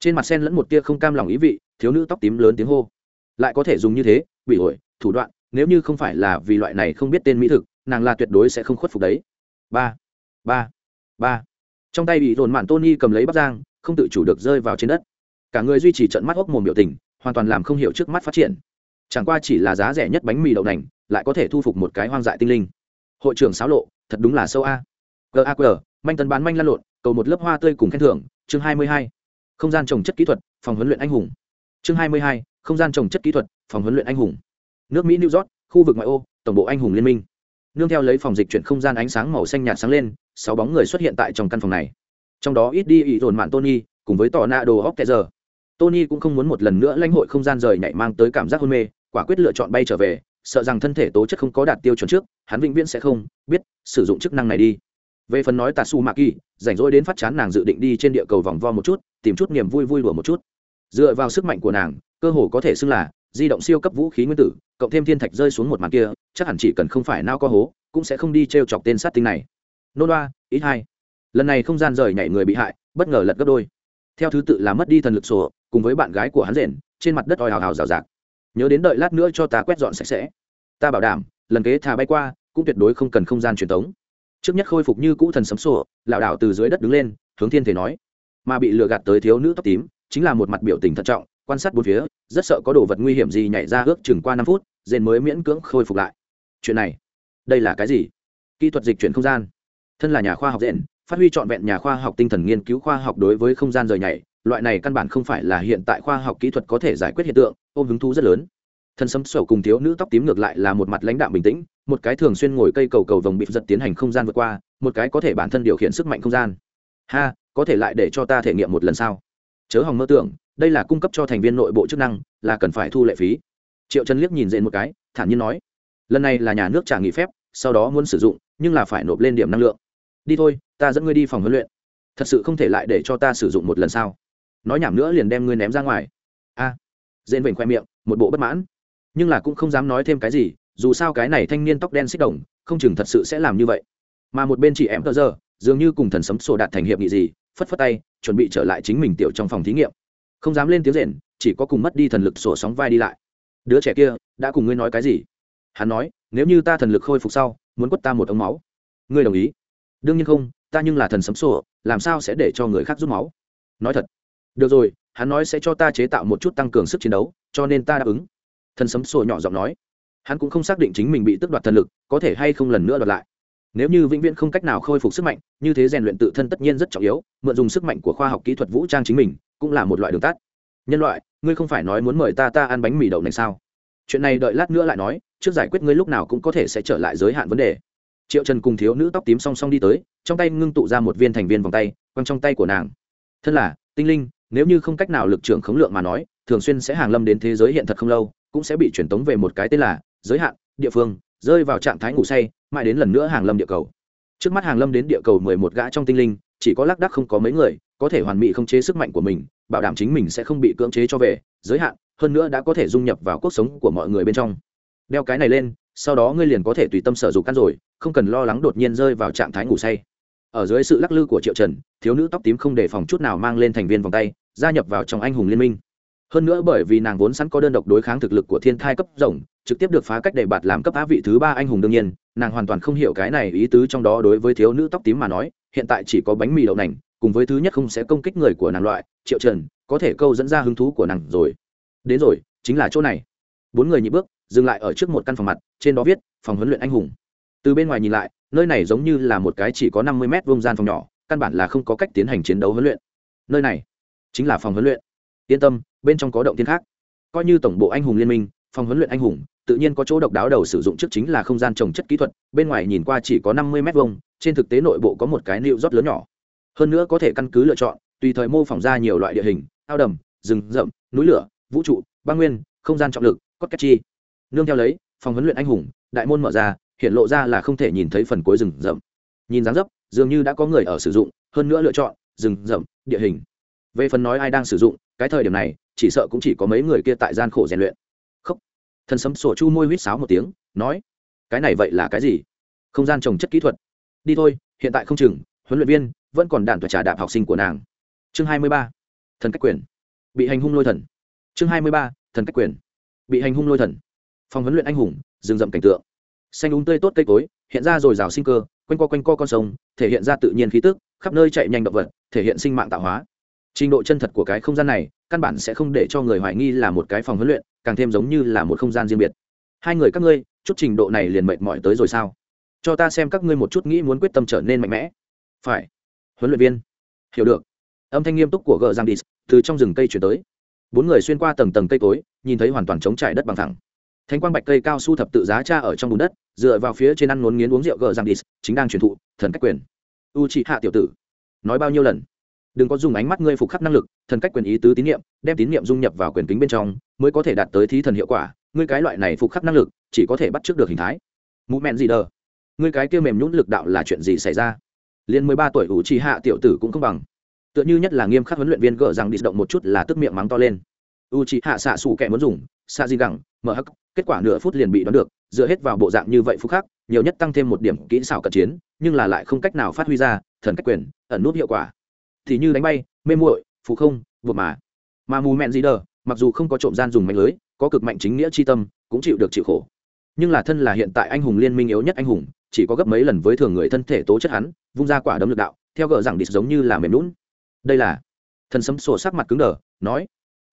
Speaker 1: Trên mặt sen lẫn một tia không cam lòng ý vị thiếu nữ tóc tím lớn tiếng hô lại có thể dùng như thế, bị ổi, thủ đoạn, nếu như không phải là vì loại này không biết tên mỹ thực, nàng là tuyệt đối sẽ không khuất phục đấy. Ba ba ba. Trong tay bị dồn mạn tony cầm lấy bắp giang, không tự chủ được rơi vào trên đất. Cả người duy trì trận mắt hốc mồm biểu tình, hoàn toàn làm không hiểu trước mắt phát triển. Chẳng qua chỉ là giá rẻ nhất bánh mì đậu nành, lại có thể thu phục một cái hoang dại tinh linh. Hội trưởng xáo lộ, thật đúng là sâu a. Gaq manh tấn bán manh lan lộn, cầu một lớp hoa tươi cùng khen thưởng, chương hai mươi hai. Không gian trồng chất kỹ thuật, phòng huấn luyện anh hùng. Chương hai mươi hai không gian trồng chất kỹ thuật, phòng huấn luyện anh hùng. Nước mỹ, new york, khu vực ngoại ô, tổng bộ anh hùng liên minh. Nương theo lấy phòng dịch chuyển không gian ánh sáng màu xanh nhạt sáng lên, sáu bóng người xuất hiện tại trong căn phòng này. Trong đó ít đi ý dồn mạn tony, cùng với tò na đồ óc tệ giờ tony cũng không muốn một lần nữa lãnh hội không gian rời nhảy mang tới cảm giác hôn mê, quả quyết lựa chọn bay trở về, sợ rằng thân thể tố chất không có đạt tiêu chuẩn trước, hắn vĩnh viễn sẽ không biết sử dụng chức năng này đi. Về phần nói tà su kỳ rảnh rỗi đến phát chán nàng dự định đi trên địa cầu vòng vo một chút, tìm chút niềm vui vui đùa một chút. Dựa vào sức mạnh của nàng cơ hồ có thể xưng là di động siêu cấp vũ khí nguyên tử, cộng thêm thiên thạch rơi xuống một màn kia, chắc hẳn chỉ cần không phải nao co hố, cũng sẽ không đi t r e o chọc tên sát tinh này. Nô đoa ít hai. Lần này không gian rời nhảy người bị hại, bất ngờ lật gấp đôi. Theo thứ tự là mất đi thần lực sổ, cùng với bạn gái của hắn rền trên mặt đất oi hào hào rào rạc. Nhớ đến đợi lát nữa cho ta quét dọn sạch sẽ. Ta bảo đảm, lần kế thà bay qua, cũng tuyệt đối không cần không gian truyền thống trước nhất khôi phục như cũ thần sấm sổ lảo đảo từ dưới đất đứng lên, hướng thiên thể nói. Mà bị lừa gạt tới thiếu nữ tóc tím, chính là một mặt biểu tình thận trọng quan sát bốn phía, rất sợ có đồ vật nguy hiểm gì nhảy ra ước chừng qua năm phút dền mới miễn cưỡng khôi phục lại. Chuyện này, đây là cái gì? Kỹ thuật dịch chuyển không gian. Thân là nhà khoa học dện phát huy trọn vẹn nhà khoa học tinh thần nghiên cứu khoa học đối với không gian rời nhảy, loại này căn bản không phải là hiện tại khoa học kỹ thuật có thể giải quyết hiện tượng, ôm hứng thú rất lớn. Thân sấm sổ cùng thiếu nữ tóc tím ngược lại là một mặt lãnh đạm bình tĩnh, một cái thường xuyên ngồi cây cầu cầu vồng bị giật tiến hành không gian vượt qua, một cái có thể bản thân điều khiển sức mạnh không gian. Ha, có thể lại để cho ta thể nghiệm một lần sau chớ hòng mơ tưởng đây là cung cấp cho thành viên nội bộ chức năng là cần phải thu lệ phí. Triệu trần liếc nhìn dện một cái thản nhiên nói lần này là nhà nước trả nghỉ phép sau đó muốn sử dụng nhưng là phải nộp lên điểm năng lượng. Đi thôi ta dẫn ngươi đi phòng huấn luyện. Thật sự không thể lại để cho ta sử dụng một lần sau nói nhảm nữa liền đem ngươi ném ra ngoài. A. À, dện vểnh khoe miệng một bộ bất mãn. Nhưng là cũng không dám nói thêm cái gì dù sao cái này thanh niên tóc đen xích đồng không chừng thật sự sẽ làm như vậy. Mà một bên chị em tờ giờ dường như cùng thần sấm sổ đạt thành hiệp nghị gì phất phất tay chuẩn bị trở lại chính mình tiểu trong phòng thí nghiệm không dám lên tiếng rền, chỉ có cùng mất đi thần lực sổ sóng vai đi lại. Đứa trẻ kia, đã cùng ngươi nói cái gì? Hắn nói, nếu như ta thần lực khôi phục sau, muốn quất ta một ống máu. Ngươi đồng ý? Đương nhiên không, ta nhưng là thần sấm sổ, làm sao sẽ để cho người khác rút máu? Nói thật. Được rồi, hắn nói sẽ cho ta chế tạo một chút tăng cường sức chiến đấu, cho nên ta đáp ứng. Thần sấm sổ nhỏ giọng nói. Hắn cũng không xác định chính mình bị tước đoạt thần lực, có thể hay không lần nữa đoạt lại. Nếu như vĩnh viễn không cách nào khôi phục sức mạnh, như thế rèn luyện tự thân tất nhiên rất trọng yếu, mượn dùng sức mạnh của khoa học kỹ thuật vũ trang chính mình cũng là một loại đường tắt. Nhân loại, ngươi không phải nói muốn mời ta ta ăn bánh mì đậu này sao? Chuyện này đợi lát nữa lại nói, trước giải quyết ngươi lúc nào cũng có thể sẽ trở lại giới hạn vấn đề. Triệu trần cùng thiếu nữ tóc tím song song đi tới, trong tay ngưng tụ ra một viên thành viên vòng tay, quăng trong tay của nàng. Thân là, tinh linh, nếu như không cách nào lực trưởng khống lượng mà nói, thường xuyên sẽ hàng lâm đến thế giới hiện thật không lâu, cũng sẽ bị truyền tống về một cái tên là, giới hạn, địa phương, rơi vào trạng thái ngủ say, mãi đến lần nữa hàng lâm địa cầu. Trước mắt hàng lâm đến địa cầu mười một gã trong tinh linh, chỉ có lác đắc không có mấy người, có thể hoàn mỹ không chế sức mạnh của mình bảo đảm chính mình sẽ không bị cưỡng chế cho về, giới hạn, hơn nữa đã có thể dung nhập vào cuộc sống của mọi người bên trong. Đeo cái này lên, sau đó ngươi liền có thể tùy tâm sở dục căn rồi, không cần lo lắng đột nhiên rơi vào trạng thái ngủ say. Ở dưới sự lắc lư của triệu trần, thiếu nữ tóc tím không đề phòng chút nào mang lên thành viên vòng tay, gia nhập vào trong anh hùng liên minh. Hơn nữa bởi vì nàng vốn sẵn có đơn độc đối kháng thực lực của thiên thai cấp rồng, trực tiếp được phá cách để bạt làm cấp á vị thứ ba anh hùng đương nhiên, nàng hoàn toàn không hiểu cái này ý tứ trong đó đối với thiếu nữ tóc tím mà nói, hiện tại chỉ có bánh mì đậu nành, cùng với thứ nhất không sẽ công kích người của nàng loại triệu trần, có thể câu dẫn ra hứng thú của nàng rồi. Đến rồi, chính là chỗ này. Bốn người nhị bước, dừng lại ở trước một căn phòng mặt, trên đó viết, phòng huấn luyện anh hùng. Từ bên ngoài nhìn lại, nơi này giống như là một cái chỉ có năm mươi mét vuông gian phòng nhỏ, căn bản là không có cách tiến hành chiến đấu huấn luyện. Nơi này chính là phòng huấn luyện. Yên tâm, bên trong có động tiên khác. Coi như tổng bộ anh hùng liên minh, phòng huấn luyện anh hùng, tự nhiên có chỗ độc đáo đầu sử dụng trước chính là không gian trồng chất kỹ thuật, bên ngoài nhìn qua chỉ có năm mươi m hai trên thực tế nội bộ có một cái nịu rót lớn nhỏ. Hơn nữa có thể căn cứ lựa chọn tùy thời mô phỏng ra nhiều loại địa hình, ao đầm, rừng rậm, núi lửa, vũ trụ, băng nguyên, không gian trọng lực, cốt cách chi. Nương theo lấy, phòng huấn luyện anh hùng, đại môn mở ra, hiện lộ ra là không thể nhìn thấy phần cuối rừng rậm. Nhìn dáng dấp, dường như đã có người ở sử dụng, hơn nữa lựa chọn, rừng rậm, địa hình. Về phần nói ai đang sử dụng, cái thời điểm này, chỉ sợ cũng chỉ có mấy người kia tại gian khổ rèn luyện. Khóc thần sấm sổ chu môi huýt sáo một tiếng, nói, cái này vậy là cái gì? Không gian trồng chất kỹ thuật. Đi thôi, hiện tại không chừng, huấn luyện viên vẫn còn đàn tòa trà đạp học sinh của nàng chương hai mươi ba, thần cách quyền. Bị hành hung lôi thần. Chương hai mươi ba, thần cách quyền. Bị hành hung lôi thần. Phòng huấn luyện anh hùng, rừng rậm cảnh tượng. Xanh đúng tươi tốt cây cối, hiện ra dồi rào sinh cơ, quanh co quanh co con sông, thể hiện ra tự nhiên khí tức, khắp nơi chạy nhanh động vật, thể hiện sinh mạng tạo hóa. Trình độ chân thật của cái không gian này, căn bản sẽ không để cho người hoài nghi là một cái phòng huấn luyện, càng thêm giống như là một không gian riêng biệt. Hai người các ngươi, chút trình độ này liền mệt mỏi tới rồi sao? Cho ta xem các ngươi một chút nghĩ muốn quyết tâm trở nên mạnh mẽ. Phải. Huấn luyện viên. Hiểu được âm thanh nghiêm túc của gờ giang đi từ trong rừng cây chuyển tới. Bốn người xuyên qua tầng tầng cây cối, nhìn thấy hoàn toàn trống trải đất bằng thẳng. Thanh quang bạch cây cao su thập tự giá cha ở trong bùn đất, dựa vào phía trên ăn ngốn nghiến uống rượu gờ giang đi chính đang truyền thụ thần cách quyền. U trị hạ tiểu tử, nói bao nhiêu lần? Đừng có dùng ánh mắt ngươi phục khắc năng lực, thần cách quyền ý tứ tín nhiệm, đem tín nhiệm dung nhập vào quyền kính bên trong, mới có thể đạt tới thí thần hiệu quả. Ngươi cái loại này phục khắc năng lực, chỉ có thể bắt trước được hình thái. Mụ mẹn gì đờ? Ngươi cái kia mềm nhũn lực đạo là chuyện gì xảy ra? Liền mười ba tuổi ủ trì hạ tiểu tử cũng không bằng tựa như nhất là nghiêm khắc huấn luyện viên gỡ rằng đi động một chút là tức miệng mắng to lên. U trì hạ xạ xù kẻ muốn dùng, xạ di gẳng, mở hắc, kết quả nửa phút liền bị đoán được, dựa hết vào bộ dạng như vậy phúc khắc, nhiều nhất tăng thêm một điểm kỹ xảo cận chiến, nhưng là lại không cách nào phát huy ra thần cách quyền, ẩn nút hiệu quả. Thì như đánh bay, mê muội, phù không vượt mà. Mà mù mẹn gì đờ, mặc dù không có trộm gian dùng mạnh lưới, có cực mạnh chính nghĩa chi tâm, cũng chịu được chịu khổ. Nhưng là thân là hiện tại anh hùng liên minh yếu nhất anh hùng, chỉ có gấp mấy lần với thường người thân thể tố chất hắn, vung ra quả đấm lực đạo, theo gỡ rằng đít giống như là mềm lún đây là thần sấm sổ sắc mặt cứng đờ, nói,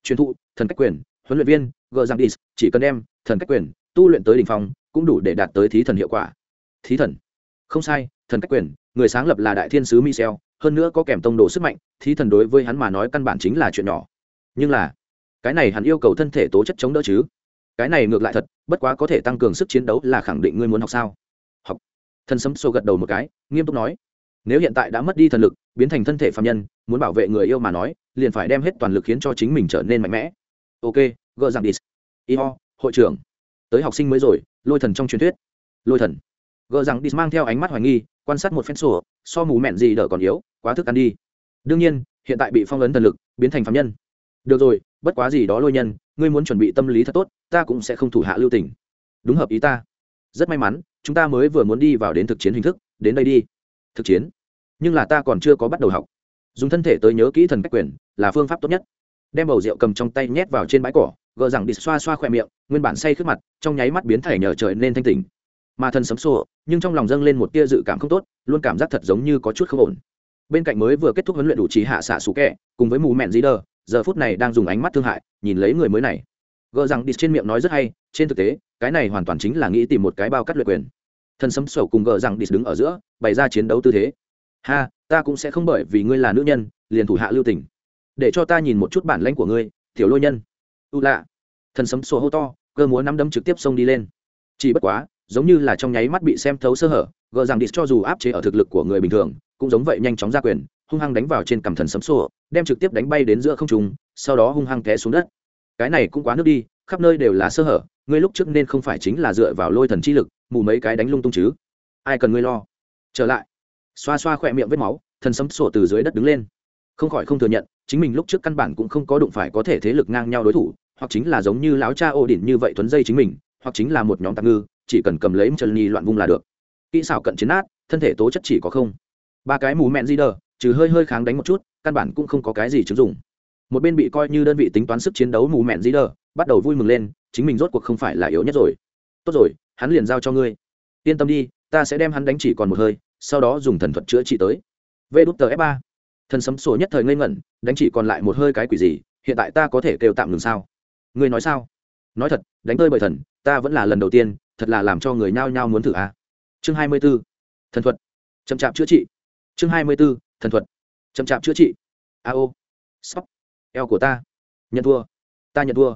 Speaker 1: truyền thụ, thần cách quyền, huấn luyện viên, gờ giang đi, chỉ cần đem thần cách quyền tu luyện tới đ ỉ n h phong, cũng đủ để đạt tới thí thần hiệu quả. Thí thần? Không sai, thần cách quyền, người sáng lập là đại thiên sứ michel, hơn nữa có kèm tông đồ sức mạnh, thí thần đối với hắn mà nói căn bản chính là chuyện nhỏ. Nhưng là, cái này hắn yêu cầu thân thể tố chất chống đỡ chứ? Cái này ngược lại thật, bất quá có thể tăng cường sức chiến đấu là khẳng định ngươi muốn học sao? Học. Thần sấm sô gật đầu một cái, nghiêm túc nói nếu hiện tại đã mất đi thần lực biến thành thân thể phạm nhân muốn bảo vệ người yêu mà nói liền phải đem hết toàn lực khiến cho chính mình trở nên mạnh mẽ. Ok gỡ rằng đi. Y ho, hội trưởng. Tới học sinh mới rồi lôi thần trong truyền thuyết. Lôi thần. Gỡ rằng đi mang theo ánh mắt hoài nghi quan sát một phen sổ so mù mẹn gì đỡ còn yếu quá thức ăn đi. Đương nhiên hiện tại bị phong ấn thần lực biến thành phạm nhân. Được rồi bất quá gì đó lôi nhân ngươi muốn chuẩn bị tâm lý thật tốt ta cũng sẽ không thủ hạ lưu tình. Đúng hợp ý ta. Rất may mắn chúng ta mới vừa muốn đi vào đến thực chiến hình thức đến đây đi thực chiến. Nhưng là ta còn chưa có bắt đầu học. Dùng thân thể tới nhớ kỹ thần cách quyền là phương pháp tốt nhất. Đem bầu rượu cầm trong tay nhét vào trên bãi cỏ gờ rằng đi xoa xoa khỏe miệng, nguyên bản say khướt mặt, trong nháy mắt biến thể nhờ trời nên thanh tỉnh. Mà thần sấm sổ nhưng trong lòng dâng lên một tia dự cảm không tốt, luôn cảm giác thật giống như có chút không ổn. Bên cạnh mới vừa kết thúc huấn luyện đủ trí hạ xạ sủ kẹ, cùng với mù mẹn dí đờ, giờ phút này đang dùng ánh mắt thương hại, nhìn lấy người mới này. Gỡ rằng đi trên miệng nói rất hay, trên thực tế, cái này hoàn toàn chính là nghĩ tìm một cái bao cắt luyện quyền thần sấm sổ cùng gờ rằng đi đứng ở giữa, bày ra chiến đấu tư thế. Ha, ta cũng sẽ không bởi vì ngươi là nữ nhân, liền thủ hạ lưu tình. Để cho ta nhìn một chút bản lãnh của ngươi, tiểu lôi nhân. U lạ. Thần sấm sổ hô to, cơ múa nắm đấm trực tiếp xông đi lên. Chỉ bất quá, giống như là trong nháy mắt bị xem thấu sơ hở, gờ rằng đi cho dù áp chế ở thực lực của người bình thường, cũng giống vậy nhanh chóng ra quyền, hung hăng đánh vào trên cằm thần sấm sổ, đem trực tiếp đánh bay đến giữa không trung, sau đó hung hăng té xuống đất. Cái này cũng quá nước đi, khắp nơi đều là sơ hở, ngươi lúc trước nên không phải chính là dựa vào lôi thần chi lực mù mấy cái đánh lung tung chứ? Ai cần ngươi lo? Trở lại. Xoa xoa khỏe miệng vết máu, thần sấm sổ từ dưới đất đứng lên. Không khỏi không thừa nhận, chính mình lúc trước căn bản cũng không có đụng phải có thể thế lực ngang nhau đối thủ, hoặc chính là giống như láo cha ô đỉnh như vậy thuấn dây chính mình, hoặc chính là một nhóm tạm ngư, chỉ cần cầm lấy chân nhi loạn vung là được. Kỹ xảo cận chiến át thân thể tố chất chỉ có không. Ba cái mù mẹn di đờ trừ hơi hơi kháng đánh một chút, căn bản cũng không có cái gì chứng dụng. Một bên bị coi như đơn vị tính toán sức chiến đấu mù mẹn di đờ bắt đầu vui mừng lên, chính mình rốt cuộc không phải là yếu nhất rồi. Tốt rồi hắn liền giao cho ngươi. Yên tâm đi, ta sẽ đem hắn đánh chỉ còn một hơi, sau đó dùng thần thuật chữa trị tới. Vê đút tờ f ba. Thần sấm sổ nhất thời ngây ngẩn, đánh chỉ còn lại một hơi cái quỷ gì, hiện tại ta có thể kêu tạm ngừng sao? Ngươi nói sao? Nói thật, đánh tơi bởi thần, ta vẫn là lần đầu tiên, thật là làm cho người nhao nhao muốn thử à. chương hai mươi b ố thần thuật. Chậm chạp chữa trị. Chương hai mươi b ố thần thuật. Chậm chạp chữa trị. A ô. Sóc eo của ta. Nhận thua. Ta nhận thua.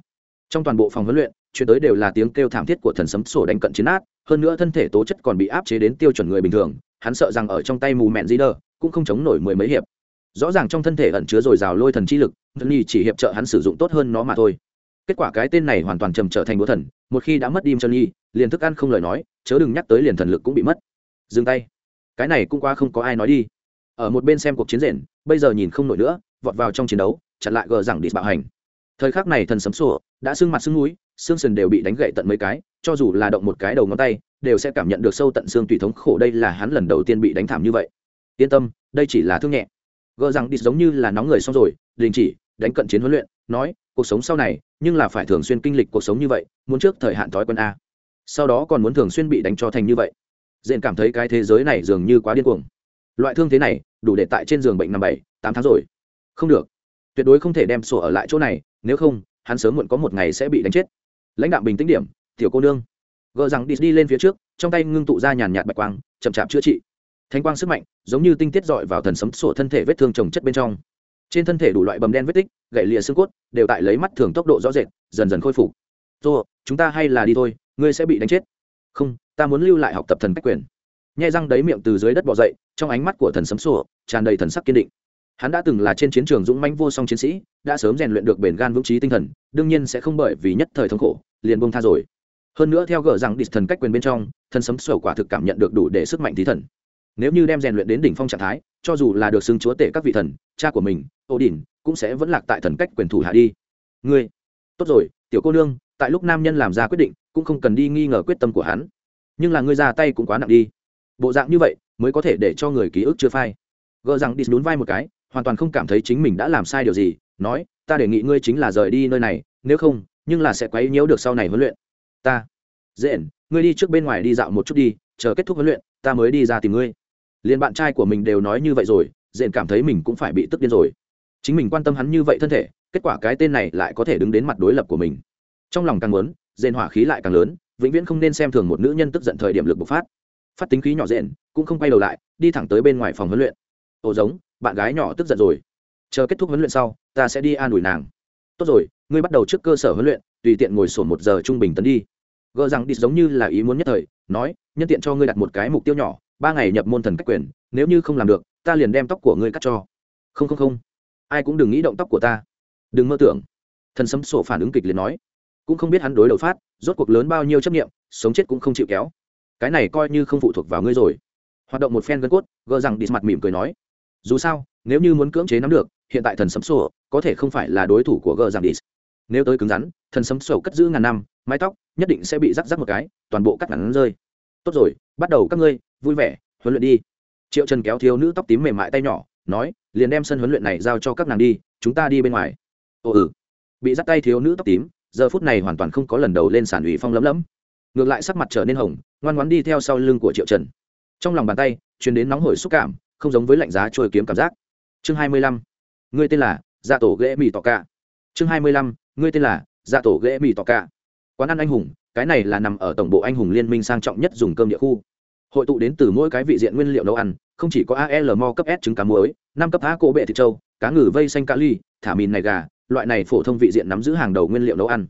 Speaker 1: Trong toàn bộ phòng huấn luyện chuyển tới đều là tiếng kêu thảm thiết của thần sấm sổ đánh cận chiến át hơn nữa thân thể tố chất còn bị áp chế đến tiêu chuẩn người bình thường, hắn sợ rằng ở trong tay mù mẹn di đờ cũng không chống nổi mười mấy hiệp. Rõ ràng trong thân thể ẩn chứa dồi dào lôi thần chi lực thần nhi chỉ hiệp trợ hắn sử dụng tốt hơn nó mà thôi. Kết quả cái tên này hoàn toàn trầm trở thành búa thần, một khi đã mất đi chân nhi liền thức ăn không lời nói, chớ đừng nhắc tới liền thần lực cũng bị mất. Dừng tay. Cái này cũng qua không có ai nói đi. Ở một bên xem cuộc chiến rển bây giờ nhìn không nổi nữa, vọt vào trong chiến đấu, chặn lại gờ rằng đi bạo hành. Thời khắc này thần sấm sủa đã sưng mặt sưng núi xương sườn đều bị đánh gậy tận mấy cái, cho dù là động một cái đầu ngón tay, đều sẽ cảm nhận được sâu tận xương tùy thống khổ. Đây là hắn lần đầu tiên bị đánh thảm như vậy. Yên tâm, đây chỉ là thương nhẹ. Gỡ rằng đi giống như là nóng người xong rồi, đình chỉ, đánh cận chiến huấn luyện, nói, cuộc sống sau này, nhưng là phải thường xuyên kinh lịch cuộc sống như vậy, muốn trước thời hạn thói quen a. Sau đó còn muốn thường xuyên bị đánh cho thành như vậy. Dện cảm thấy cái thế giới này dường như quá điên cuồng. Loại thương thế này, đủ để tại trên giường bệnh năm bảy, tám tháng rồi. Không được. Tuyệt đối không thể đem sổ ở lại chỗ này, nếu không, hắn sớm muộn có một ngày sẽ bị đánh chết lãnh đạo bình tĩnh điểm, tiểu cô nương. Gờ rằng đi đi lên phía trước, trong tay ngưng tụ ra nhàn nhạt bạch quang, chậm chạp chữa trị. Thanh quang sức mạnh, giống như tinh tiết dọi vào thần sấm sổ thân thể vết thương trồng chất bên trong. Trên thân thể đủ loại bầm đen vết tích gậy lìa xương cốt, đều tại lấy mắt thường tốc độ rõ rệt, dần dần khôi phục. Tô, chúng ta hay là đi thôi, ngươi sẽ bị đánh chết. Không, ta muốn lưu lại học tập thần cách quyền. Nhai răng đấy miệng từ dưới đất bỏ dậy, trong ánh mắt của thần sấm sổ tràn đầy thần sắc kiên định hắn đã từng là trên chiến trường dũng mãnh vô song chiến sĩ, đã sớm rèn luyện được bền gan vững trí tinh thần, đương nhiên sẽ không bởi vì nhất thời thống khổ, liền bông tha rồi. Hơn nữa theo gỡ rằng địch thần cách quyền bên trong thần sấm sổ quả thực cảm nhận được đủ để sức mạnh tí thần. Nếu như đem rèn luyện đến đỉnh phong trạng thái, cho dù là được xưng chúa tể các vị thần, cha của mình ô đình cũng sẽ vẫn lạc tại thần cách quyền thủ hạ đi. Ngươi, tốt rồi, tiểu cô nương, tại lúc nam nhân làm ra quyết định, cũng không cần đi nghi ngờ quyết tâm của hắn. Nhưng là ngươi ra tay cũng quá nặng đi. Bộ dạng như vậy, mới có thể để cho người ký ức chưa phai. Gỡ rằng đi nhún vai một cái hoàn toàn không cảm thấy chính mình đã làm sai điều gì nói ta đề nghị ngươi chính là rời đi nơi này nếu không nhưng là sẽ quấy nhiễu được sau này huấn luyện. Ta dễ ngươi đi trước bên ngoài đi dạo một chút đi chờ kết thúc huấn luyện ta mới đi ra tìm ngươi. Liền bạn trai của mình đều nói như vậy rồi dện cảm thấy mình cũng phải bị tức điên rồi. Chính mình quan tâm hắn như vậy thân thể kết quả cái tên này lại có thể đứng đến mặt đối lập của mình. Trong lòng càng lớn, dện hỏa khí lại càng lớn vĩnh viễn không nên xem thường một nữ nhân tức giận thời điểm lực bộc phát. Phát tính khí nhỏ dện cũng không quay đầu lại đi thẳng tới bên ngoài phòng huấn luyện. Ổ giống bạn gái nhỏ tức giận rồi. Chờ kết thúc huấn luyện sau, ta sẽ đi an ủi nàng. Tốt rồi, ngươi bắt đầu trước cơ sở huấn luyện, tùy tiện ngồi sổ một giờ trung bình tấn đi. Gỡ rằng đi giống như là ý muốn nhất thời, nói, nhân tiện cho ngươi đặt một cái mục tiêu nhỏ, ba ngày nhập môn thần cách quyền, nếu như không làm được, ta liền đem tóc của ngươi cắt cho. Không không không. Ai cũng đừng nghĩ động tóc của ta. Đừng mơ tưởng. Thần sấm sổ phản ứng kịch liền nói. Cũng không biết hắn đối đầu phát, rốt cuộc lớn bao nhiêu chấp nghiệm sống chết cũng không chịu kéo. Cái này coi như không phụ thuộc vào ngươi rồi. Hoạt động một phen gân cốt gỡ rằng đi mặt mỉm cười nói dù sao, nếu như muốn cưỡng chế nắm được, hiện tại thần sấm sổ có thể không phải là đối thủ của gờ giảm đi nếu tới cứng rắn, thần sấm sổ cất giữ ngàn năm, mái tóc nhất định sẽ bị rắc rắc một cái, toàn bộ cắt ngắn rơi. Tốt rồi, bắt đầu các ngươi, vui vẻ, huấn luyện đi. Triệu trần kéo thiếu nữ tóc tím mềm mại tay nhỏ, nói, liền đem sân huấn luyện này giao cho các nàng đi, chúng ta đi bên ngoài. Ồ ừ. Bị dắt tay thiếu nữ tóc tím, giờ phút này hoàn toàn không có lần đầu lên sản ủy phong lấm lấm. Ngược lại sắc mặt trở nên hồng, ngoan ngoãn đi theo sau lưng của triệu trần. Trong lòng bàn tay chuyển đến nóng hổi xúc cảm không giống với lạnh giá trôi kiếm cảm giác. Chương hai mươi lăm. Ngươi tên là dạ tổ ghế mì tỏ cả chương hai mươi lăm. Ngươi tên là dạ tổ ghế mì tỏ cả quán ăn anh hùng, cái này là nằm ở tổng bộ anh hùng liên minh sang trọng nhất dùng cơm địa khu. Hội tụ đến từ mỗi cái vị diện nguyên liệu nấu ăn, không chỉ có al mo cấp s trứng cá muối, năm cấp á cỗ bệ thịt trâu, cá ngừ vây xanh cá ly, thả mìn này gà, loại này phổ thông vị diện nắm giữ hàng đầu nguyên liệu nấu ăn.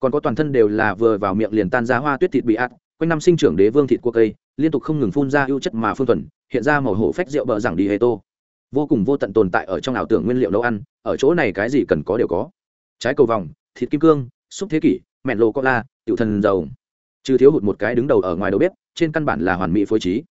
Speaker 1: Còn có toàn thân đều là vừa vào miệng liền tan ra hoa tuyết thịt bị ạt, quanh năm sinh trưởng đế vương thịt cua cây, liên tục không ngừng phun ra ưu chất mà phương thuần hiện ra màu hổ phách rượu bờ rằng đi hê tô. Vô cùng vô tận tồn tại ở trong ảo tưởng nguyên liệu nấu ăn, ở chỗ này cái gì cần có đều có. Trái cầu vòng, thịt kim cương xúc thế kỷ, mẹn lô co la tiểu thần dầu. Trừ thiếu hụt một cái đứng đầu ở ngoài đầu bếp, trên căn bản là hoàn mỹ phối trí.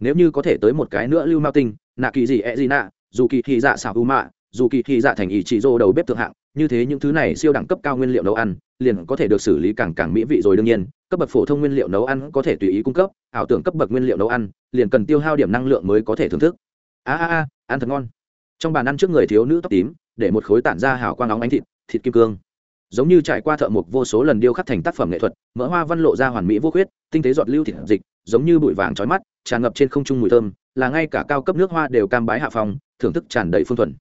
Speaker 1: Nếu như có thể tới một cái nữa lưu mao tinh, nạ kỳ gì e gì nạ, dù kỳ thị dạ xảo u mạ, dù kỳ thị dạ thành ý chỉ dô đầu bếp thượng hạng, như thế những thứ này siêu đẳng cấp cao nguyên liệu nấu ăn, liền có thể được xử lý càng càng mỹ vị rồi đương nhiên cấp bậc phổ thông nguyên liệu nấu ăn có thể tùy ý cung cấp, ảo tưởng cấp bậc nguyên liệu nấu ăn, liền cần tiêu hao điểm năng lượng mới có thể thưởng thức. A a a, ăn thật ngon. Trong bàn ăn trước người thiếu nữ tóc tím, để một khối tản ra hào quang nóng ánh thịt thịt kim cương. Giống như trải qua thợ mộc vô số lần điêu khắc thành tác phẩm nghệ thuật, mỡ hoa văn lộ ra hoàn mỹ vô khuyết, tinh tế giọt lưu thịt dịch, giống như bụi vàng trói mắt, tràn ngập trên không trung mùi thơm, là ngay cả cao cấp nước hoa đều cam bái hạ phòng thưởng thức tràn đầy phương thuần.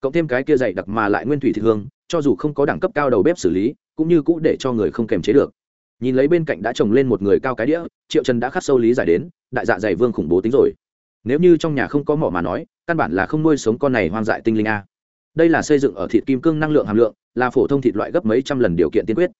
Speaker 1: Cộng thêm cái kia dày đặc mà lại nguyên thủy thịt hương, cho dù không có đẳng cấp cao đầu bếp xử lý, cũng như cũ để cho người không kềm chế được nhìn lấy bên cạnh đã trồng lên một người cao cái đĩa, triệu trần đã khắc sâu lý giải đến, đại dạ dày vương khủng bố tính rồi. Nếu như trong nhà không có mỏ mà nói, căn bản là không nuôi sống con này hoang dại tinh linh a. Đây là xây dựng ở thịt kim cương năng lượng hàm lượng, là phổ thông thịt loại gấp mấy trăm lần điều kiện tiên quyết.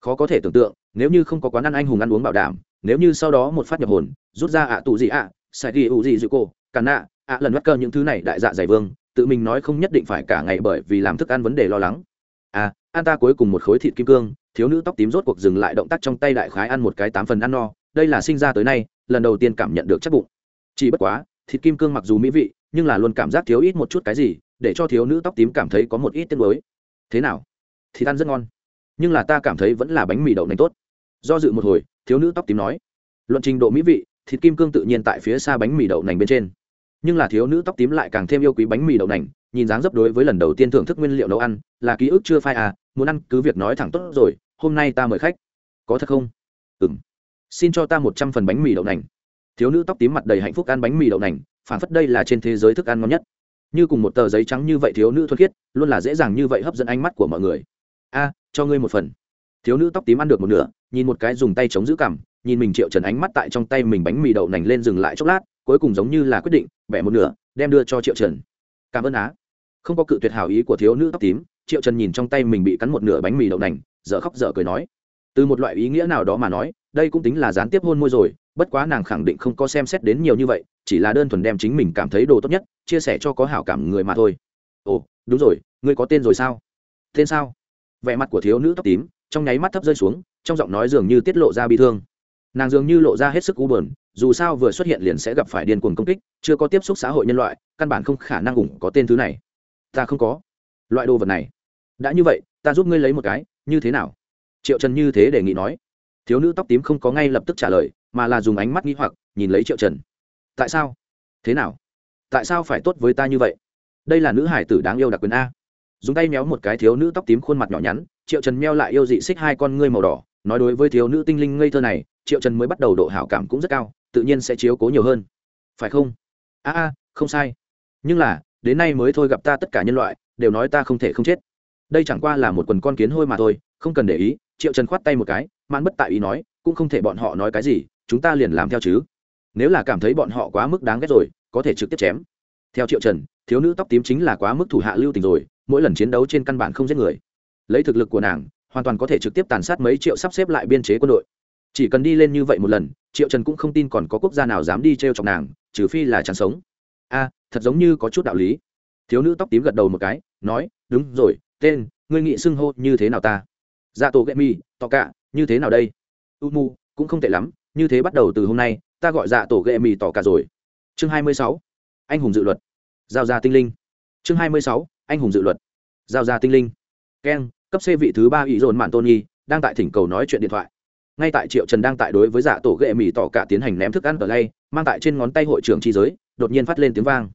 Speaker 1: Khó có thể tưởng tượng, nếu như không có quán ăn anh hùng ăn uống bảo đảm, nếu như sau đó một phát nhập hồn, rút ra ạ tù gì ạ sai đi ủ gì dịu cô cà nạ, ạ lần bắt cơ những thứ này đại dạ dày vương, tự mình nói không nhất định phải cả ngày bởi vì làm thức ăn vấn đề lo lắng. À an ta cuối cùng một khối thịt kim cương thiếu nữ tóc tím rốt cuộc dừng lại động tác trong tay đại khái ăn một cái tám phần ăn no, đây là sinh ra tới nay, lần đầu tiên cảm nhận được chắc bụng. Chỉ bất quá, thịt kim cương mặc dù mỹ vị, nhưng là luôn cảm giác thiếu ít một chút cái gì, để cho thiếu nữ tóc tím cảm thấy có một ít tiếc mới thế nào? Thịt ăn rất ngon. Nhưng là ta cảm thấy vẫn là bánh mì đậu nành tốt. Do dự một hồi, thiếu nữ tóc tím nói. Luận trình độ mỹ vị, thịt kim cương tự nhiên tại phía xa bánh mì đậu nành bên trên. Nhưng là thiếu nữ tóc tím lại càng thêm yêu quý bánh mì đậu nành, nhìn dáng dấp đối với lần đầu tiên thưởng thức nguyên liệu nấu ăn, là ký ức chưa phai à muốn ăn cứ việc nói thẳng tốt rồi hôm nay ta mời khách. Có thật không? Ừ m xin cho ta một trăm phần bánh mì đậu nành. Thiếu nữ tóc tím mặt đầy hạnh phúc ăn bánh mì đậu nành, phản phất đây là trên thế giới thức ăn ngon nhất. Như cùng một tờ giấy trắng như vậy thiếu nữ thuần khiết, luôn là dễ dàng như vậy hấp dẫn ánh mắt của mọi người. A, cho ngươi một phần. Thiếu nữ tóc tím ăn được một nửa, nhìn một cái dùng tay chống giữ cằm, nhìn mình triệu trần ánh mắt tại trong tay mình bánh mì đậu nành lên dừng lại chốc lát, cuối cùng giống như là quyết định, bẻ một nửa, đem đưa cho triệu trần. Cảm ơn á. Không có cự tuyệt hảo ý của thiếu nữ tóc tím, triệu trần nhìn trong tay mình bị cắn một nửa bánh mì đậu nành dở khóc dở cười nói. Từ một loại ý nghĩa nào đó mà nói, đây cũng tính là gián tiếp hôn môi rồi, bất quá nàng khẳng định không có xem xét đến nhiều như vậy, chỉ là đơn thuần đem chính mình cảm thấy đồ tốt nhất, chia sẻ cho có hảo cảm người mà thôi. Ồ, đúng rồi, ngươi có tên rồi sao? Tên sao? Vẻ mặt của thiếu nữ tóc tím, trong nháy mắt thấp rơi xuống, trong giọng nói dường như tiết lộ ra bị thương. Nàng dường như lộ ra hết sức u bờn dù sao vừa xuất hiện liền sẽ gặp phải điên cuồng công kích, chưa có tiếp xúc xã hội nhân loại, căn bản không khả năng ủng có tên thứ này. Ta không có. Loại đồ vật này. Đã như vậy, ta giúp ngươi lấy một cái như thế nào? Triệu trần như thế đề nghị nói. Thiếu nữ tóc tím không có ngay lập tức trả lời, mà là dùng ánh mắt nghĩ hoặc, nhìn lấy triệu trần. Tại sao? Thế nào? Tại sao phải tốt với ta như vậy? Đây là nữ hải tử đáng yêu đặc quyền a. Dùng tay méo một cái thiếu nữ tóc tím khuôn mặt nhỏ nhắn, triệu trần meo lại yêu dị xích hai con ngươi màu đỏ, nói đối với thiếu nữ tinh linh ngây thơ này, triệu trần mới bắt đầu độ hảo cảm cũng rất cao, tự nhiên sẽ chiếu cố nhiều hơn. Phải không? A a, không sai. Nhưng là, đến nay mới thôi gặp ta tất cả nhân loại, đều nói ta không thể không chết đây chẳng qua là một quần con kiến hôi mà thôi, không cần để ý, triệu trần khoát tay một cái man bất tại ý nói, cũng không thể bọn họ nói cái gì, chúng ta liền làm theo chứ. Nếu là cảm thấy bọn họ quá mức đáng ghét rồi, có thể trực tiếp chém. Theo triệu trần, thiếu nữ tóc tím chính là quá mức thủ hạ lưu tình rồi, mỗi lần chiến đấu trên căn bản không giết người. Lấy thực lực của nàng, hoàn toàn có thể trực tiếp tàn sát mấy triệu sắp xếp lại biên chế quân đội. Chỉ cần đi lên như vậy một lần, triệu trần cũng không tin còn có quốc gia nào dám đi t r e o chọc nàng, trừ phi là chẳng sống. A, thật giống như có chút đạo lý. Thiếu nữ tóc tím gật đầu một cái, nói, đúng rồi tên, ngươi nghị xưng hô như thế nào ta? Dạ tổ ghệ mi tọ cả, như thế nào đây? U mu, cũng không tệ lắm, như thế bắt đầu từ hôm nay, ta gọi dạ tổ ghệ mì tỏ cả rồi. Chương hai mươi sáu. Anh hùng dự luật. Giao ra tinh linh. Chương hai mươi sáu. Anh hùng dự luật. Giao ra tinh linh. Keng cấp c vị thứ ba ý dồn mạn tony đang tại thỉnh cầu nói chuyện điện thoại. Ngay tại triệu trần đang tại đối với dạ tổ ghệ mì tỏ cả tiến hành ném thức ăn ở đây mang tại trên ngón tay hội trưởng chi giới, đột nhiên phát lên tiếng vang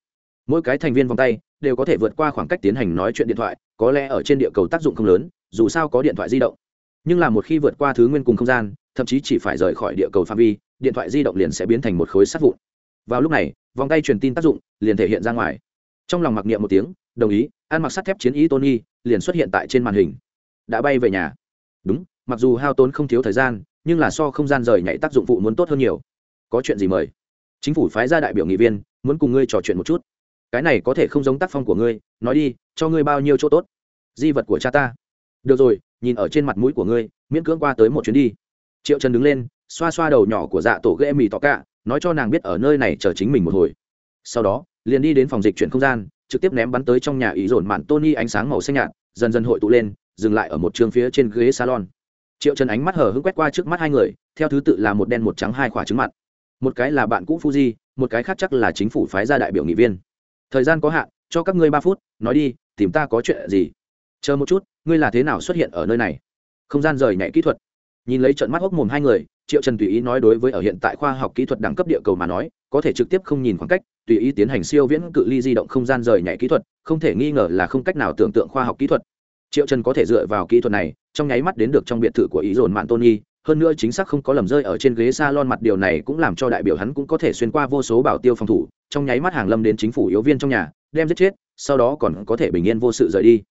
Speaker 1: mỗi cái thành viên vòng tay đều có thể vượt qua khoảng cách tiến hành nói chuyện điện thoại, có lẽ ở trên địa cầu tác dụng không lớn, dù sao có điện thoại di động. Nhưng là một khi vượt qua thứ nguyên cùng không gian, thậm chí chỉ phải rời khỏi địa cầu phạm vi, điện thoại di động liền sẽ biến thành một khối sắt vụn. Vào lúc này, vòng tay truyền tin tác dụng liền thể hiện ra ngoài. Trong lòng mặc niệm một tiếng, đồng ý, ăn mặc sắt thép chiến ý tony liền xuất hiện tại trên màn hình. Đã bay về nhà. Đúng, mặc dù hao tốn không thiếu thời gian, nhưng là so không gian rời nhảy tác dụng phụ muốn tốt hơn nhiều. Có chuyện gì mời? Chính phủ phái ra đại biểu nghị viên, muốn cùng ngươi trò chuyện một chút cái này có thể không giống tác phong của ngươi, nói đi, cho ngươi bao nhiêu chỗ tốt. Di vật của cha ta. Được rồi, nhìn ở trên mặt mũi của ngươi, miễn cưỡng qua tới một chuyến đi. Triệu trần đứng lên, xoa xoa đầu nhỏ của dạ tổ ghệ mì tọ cả, nói cho nàng biết ở nơi này chờ chính mình một hồi. Sau đó, liền đi đến phòng dịch chuyển không gian, trực tiếp ném bắn tới trong nhà ý dồn mạn tony ánh sáng màu xanh nhạt, dần dần hội tụ lên, dừng lại ở một trường phía trên ghế salon. Triệu trần ánh mắt hở hững quét qua trước mắt hai người, theo thứ tự là một đen một trắng hai khỏa trứng mặt. Một cái là bạn cũ fuji, một cái khác chắc là chính phủ phái ra đại biểu nghị viên thời gian có hạn, cho các ngươi ba phút, nói đi, tìm ta có chuyện gì? Chờ một chút, ngươi là thế nào xuất hiện ở nơi này? Không gian rời nhảy kỹ thuật. Nhìn lấy trận mắt hốc mồm hai người, triệu trần tùy ý nói đối với ở hiện tại khoa học kỹ thuật đẳng cấp địa cầu mà nói, có thể trực tiếp không nhìn khoảng cách, tùy ý tiến hành siêu viễn cự ly di động không gian rời nhảy kỹ thuật, không thể nghi ngờ là không cách nào tưởng tượng khoa học kỹ thuật. Triệu trần có thể dựa vào kỹ thuật này, trong nháy mắt đến được trong biệt thự của ý dồn mạng tony hơn nữa chính xác không có lầm rơi ở trên ghế salon mặt điều này cũng làm cho đại biểu hắn cũng có thể xuyên qua vô số bảo tiêu phòng thủ, trong nháy mắt hàng lâm đến chính phủ yếu viên trong nhà, đem giết chết, sau đó còn có thể bình yên vô sự rời đi.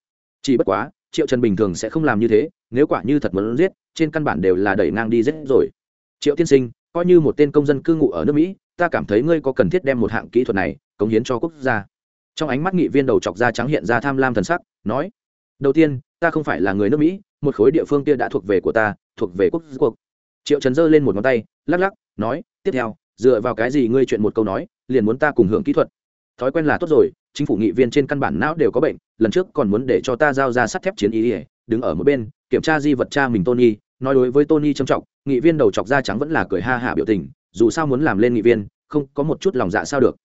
Speaker 1: Chỉ bất quá, triệu trần bình thường sẽ không làm như thế, nếu quả như thật muốn giết, trên căn bản đều là đẩy ngang đi giết rồi. Triệu tiên sinh, coi như một tên công dân cư ngụ ở nước mỹ, ta cảm thấy ngươi có cần thiết đem một hạng kỹ thuật này cống hiến cho quốc gia. Trong ánh mắt nghị viên đầu chọc da trắng hiện ra tham lam thần sắc, nói, đầu tiên, ta không phải là người nước mỹ, một khối địa phương kia đã thuộc về của ta thuộc về quốc cuộc triệu trần giơ lên một ngón tay, lắc lắc, nói, tiếp theo, dựa vào cái gì ngươi chuyện một câu nói, liền muốn ta cùng hưởng kỹ thuật? Thói quen là tốt rồi, chính phủ nghị viên trên căn bản não đều có bệnh, lần trước còn muốn để cho ta giao ra sắt thép chiến ý ỉa đứng ở một bên, kiểm tra di vật cha mình tony, nói đối với tony trầm trọng, nghị viên đầu chọc da trắng vẫn là cười ha hả biểu tình, dù sao muốn làm lên nghị viên, không có một chút lòng dạ sao được.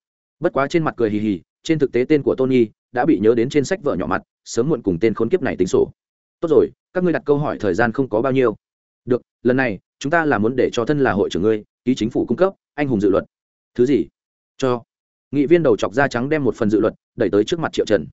Speaker 1: Bất quá trên mặt cười hì hì, trên thực tế tên của tony đã bị nhớ đến trên sách vợ nhỏ mặt, sớm muộn cùng tên khốn kiếp này tính sổ. Tốt rồi, các ngươi đặt câu hỏi thời gian không có bao nhiêu được, lần này, chúng ta là muốn để cho thân là hội trưởng ngươi, ký chính phủ cung cấp, anh hùng dự luật. Thứ gì? Cho. Nghị viên đầu chọc da trắng đem một phần dự luật đẩy tới trước mặt triệu trần.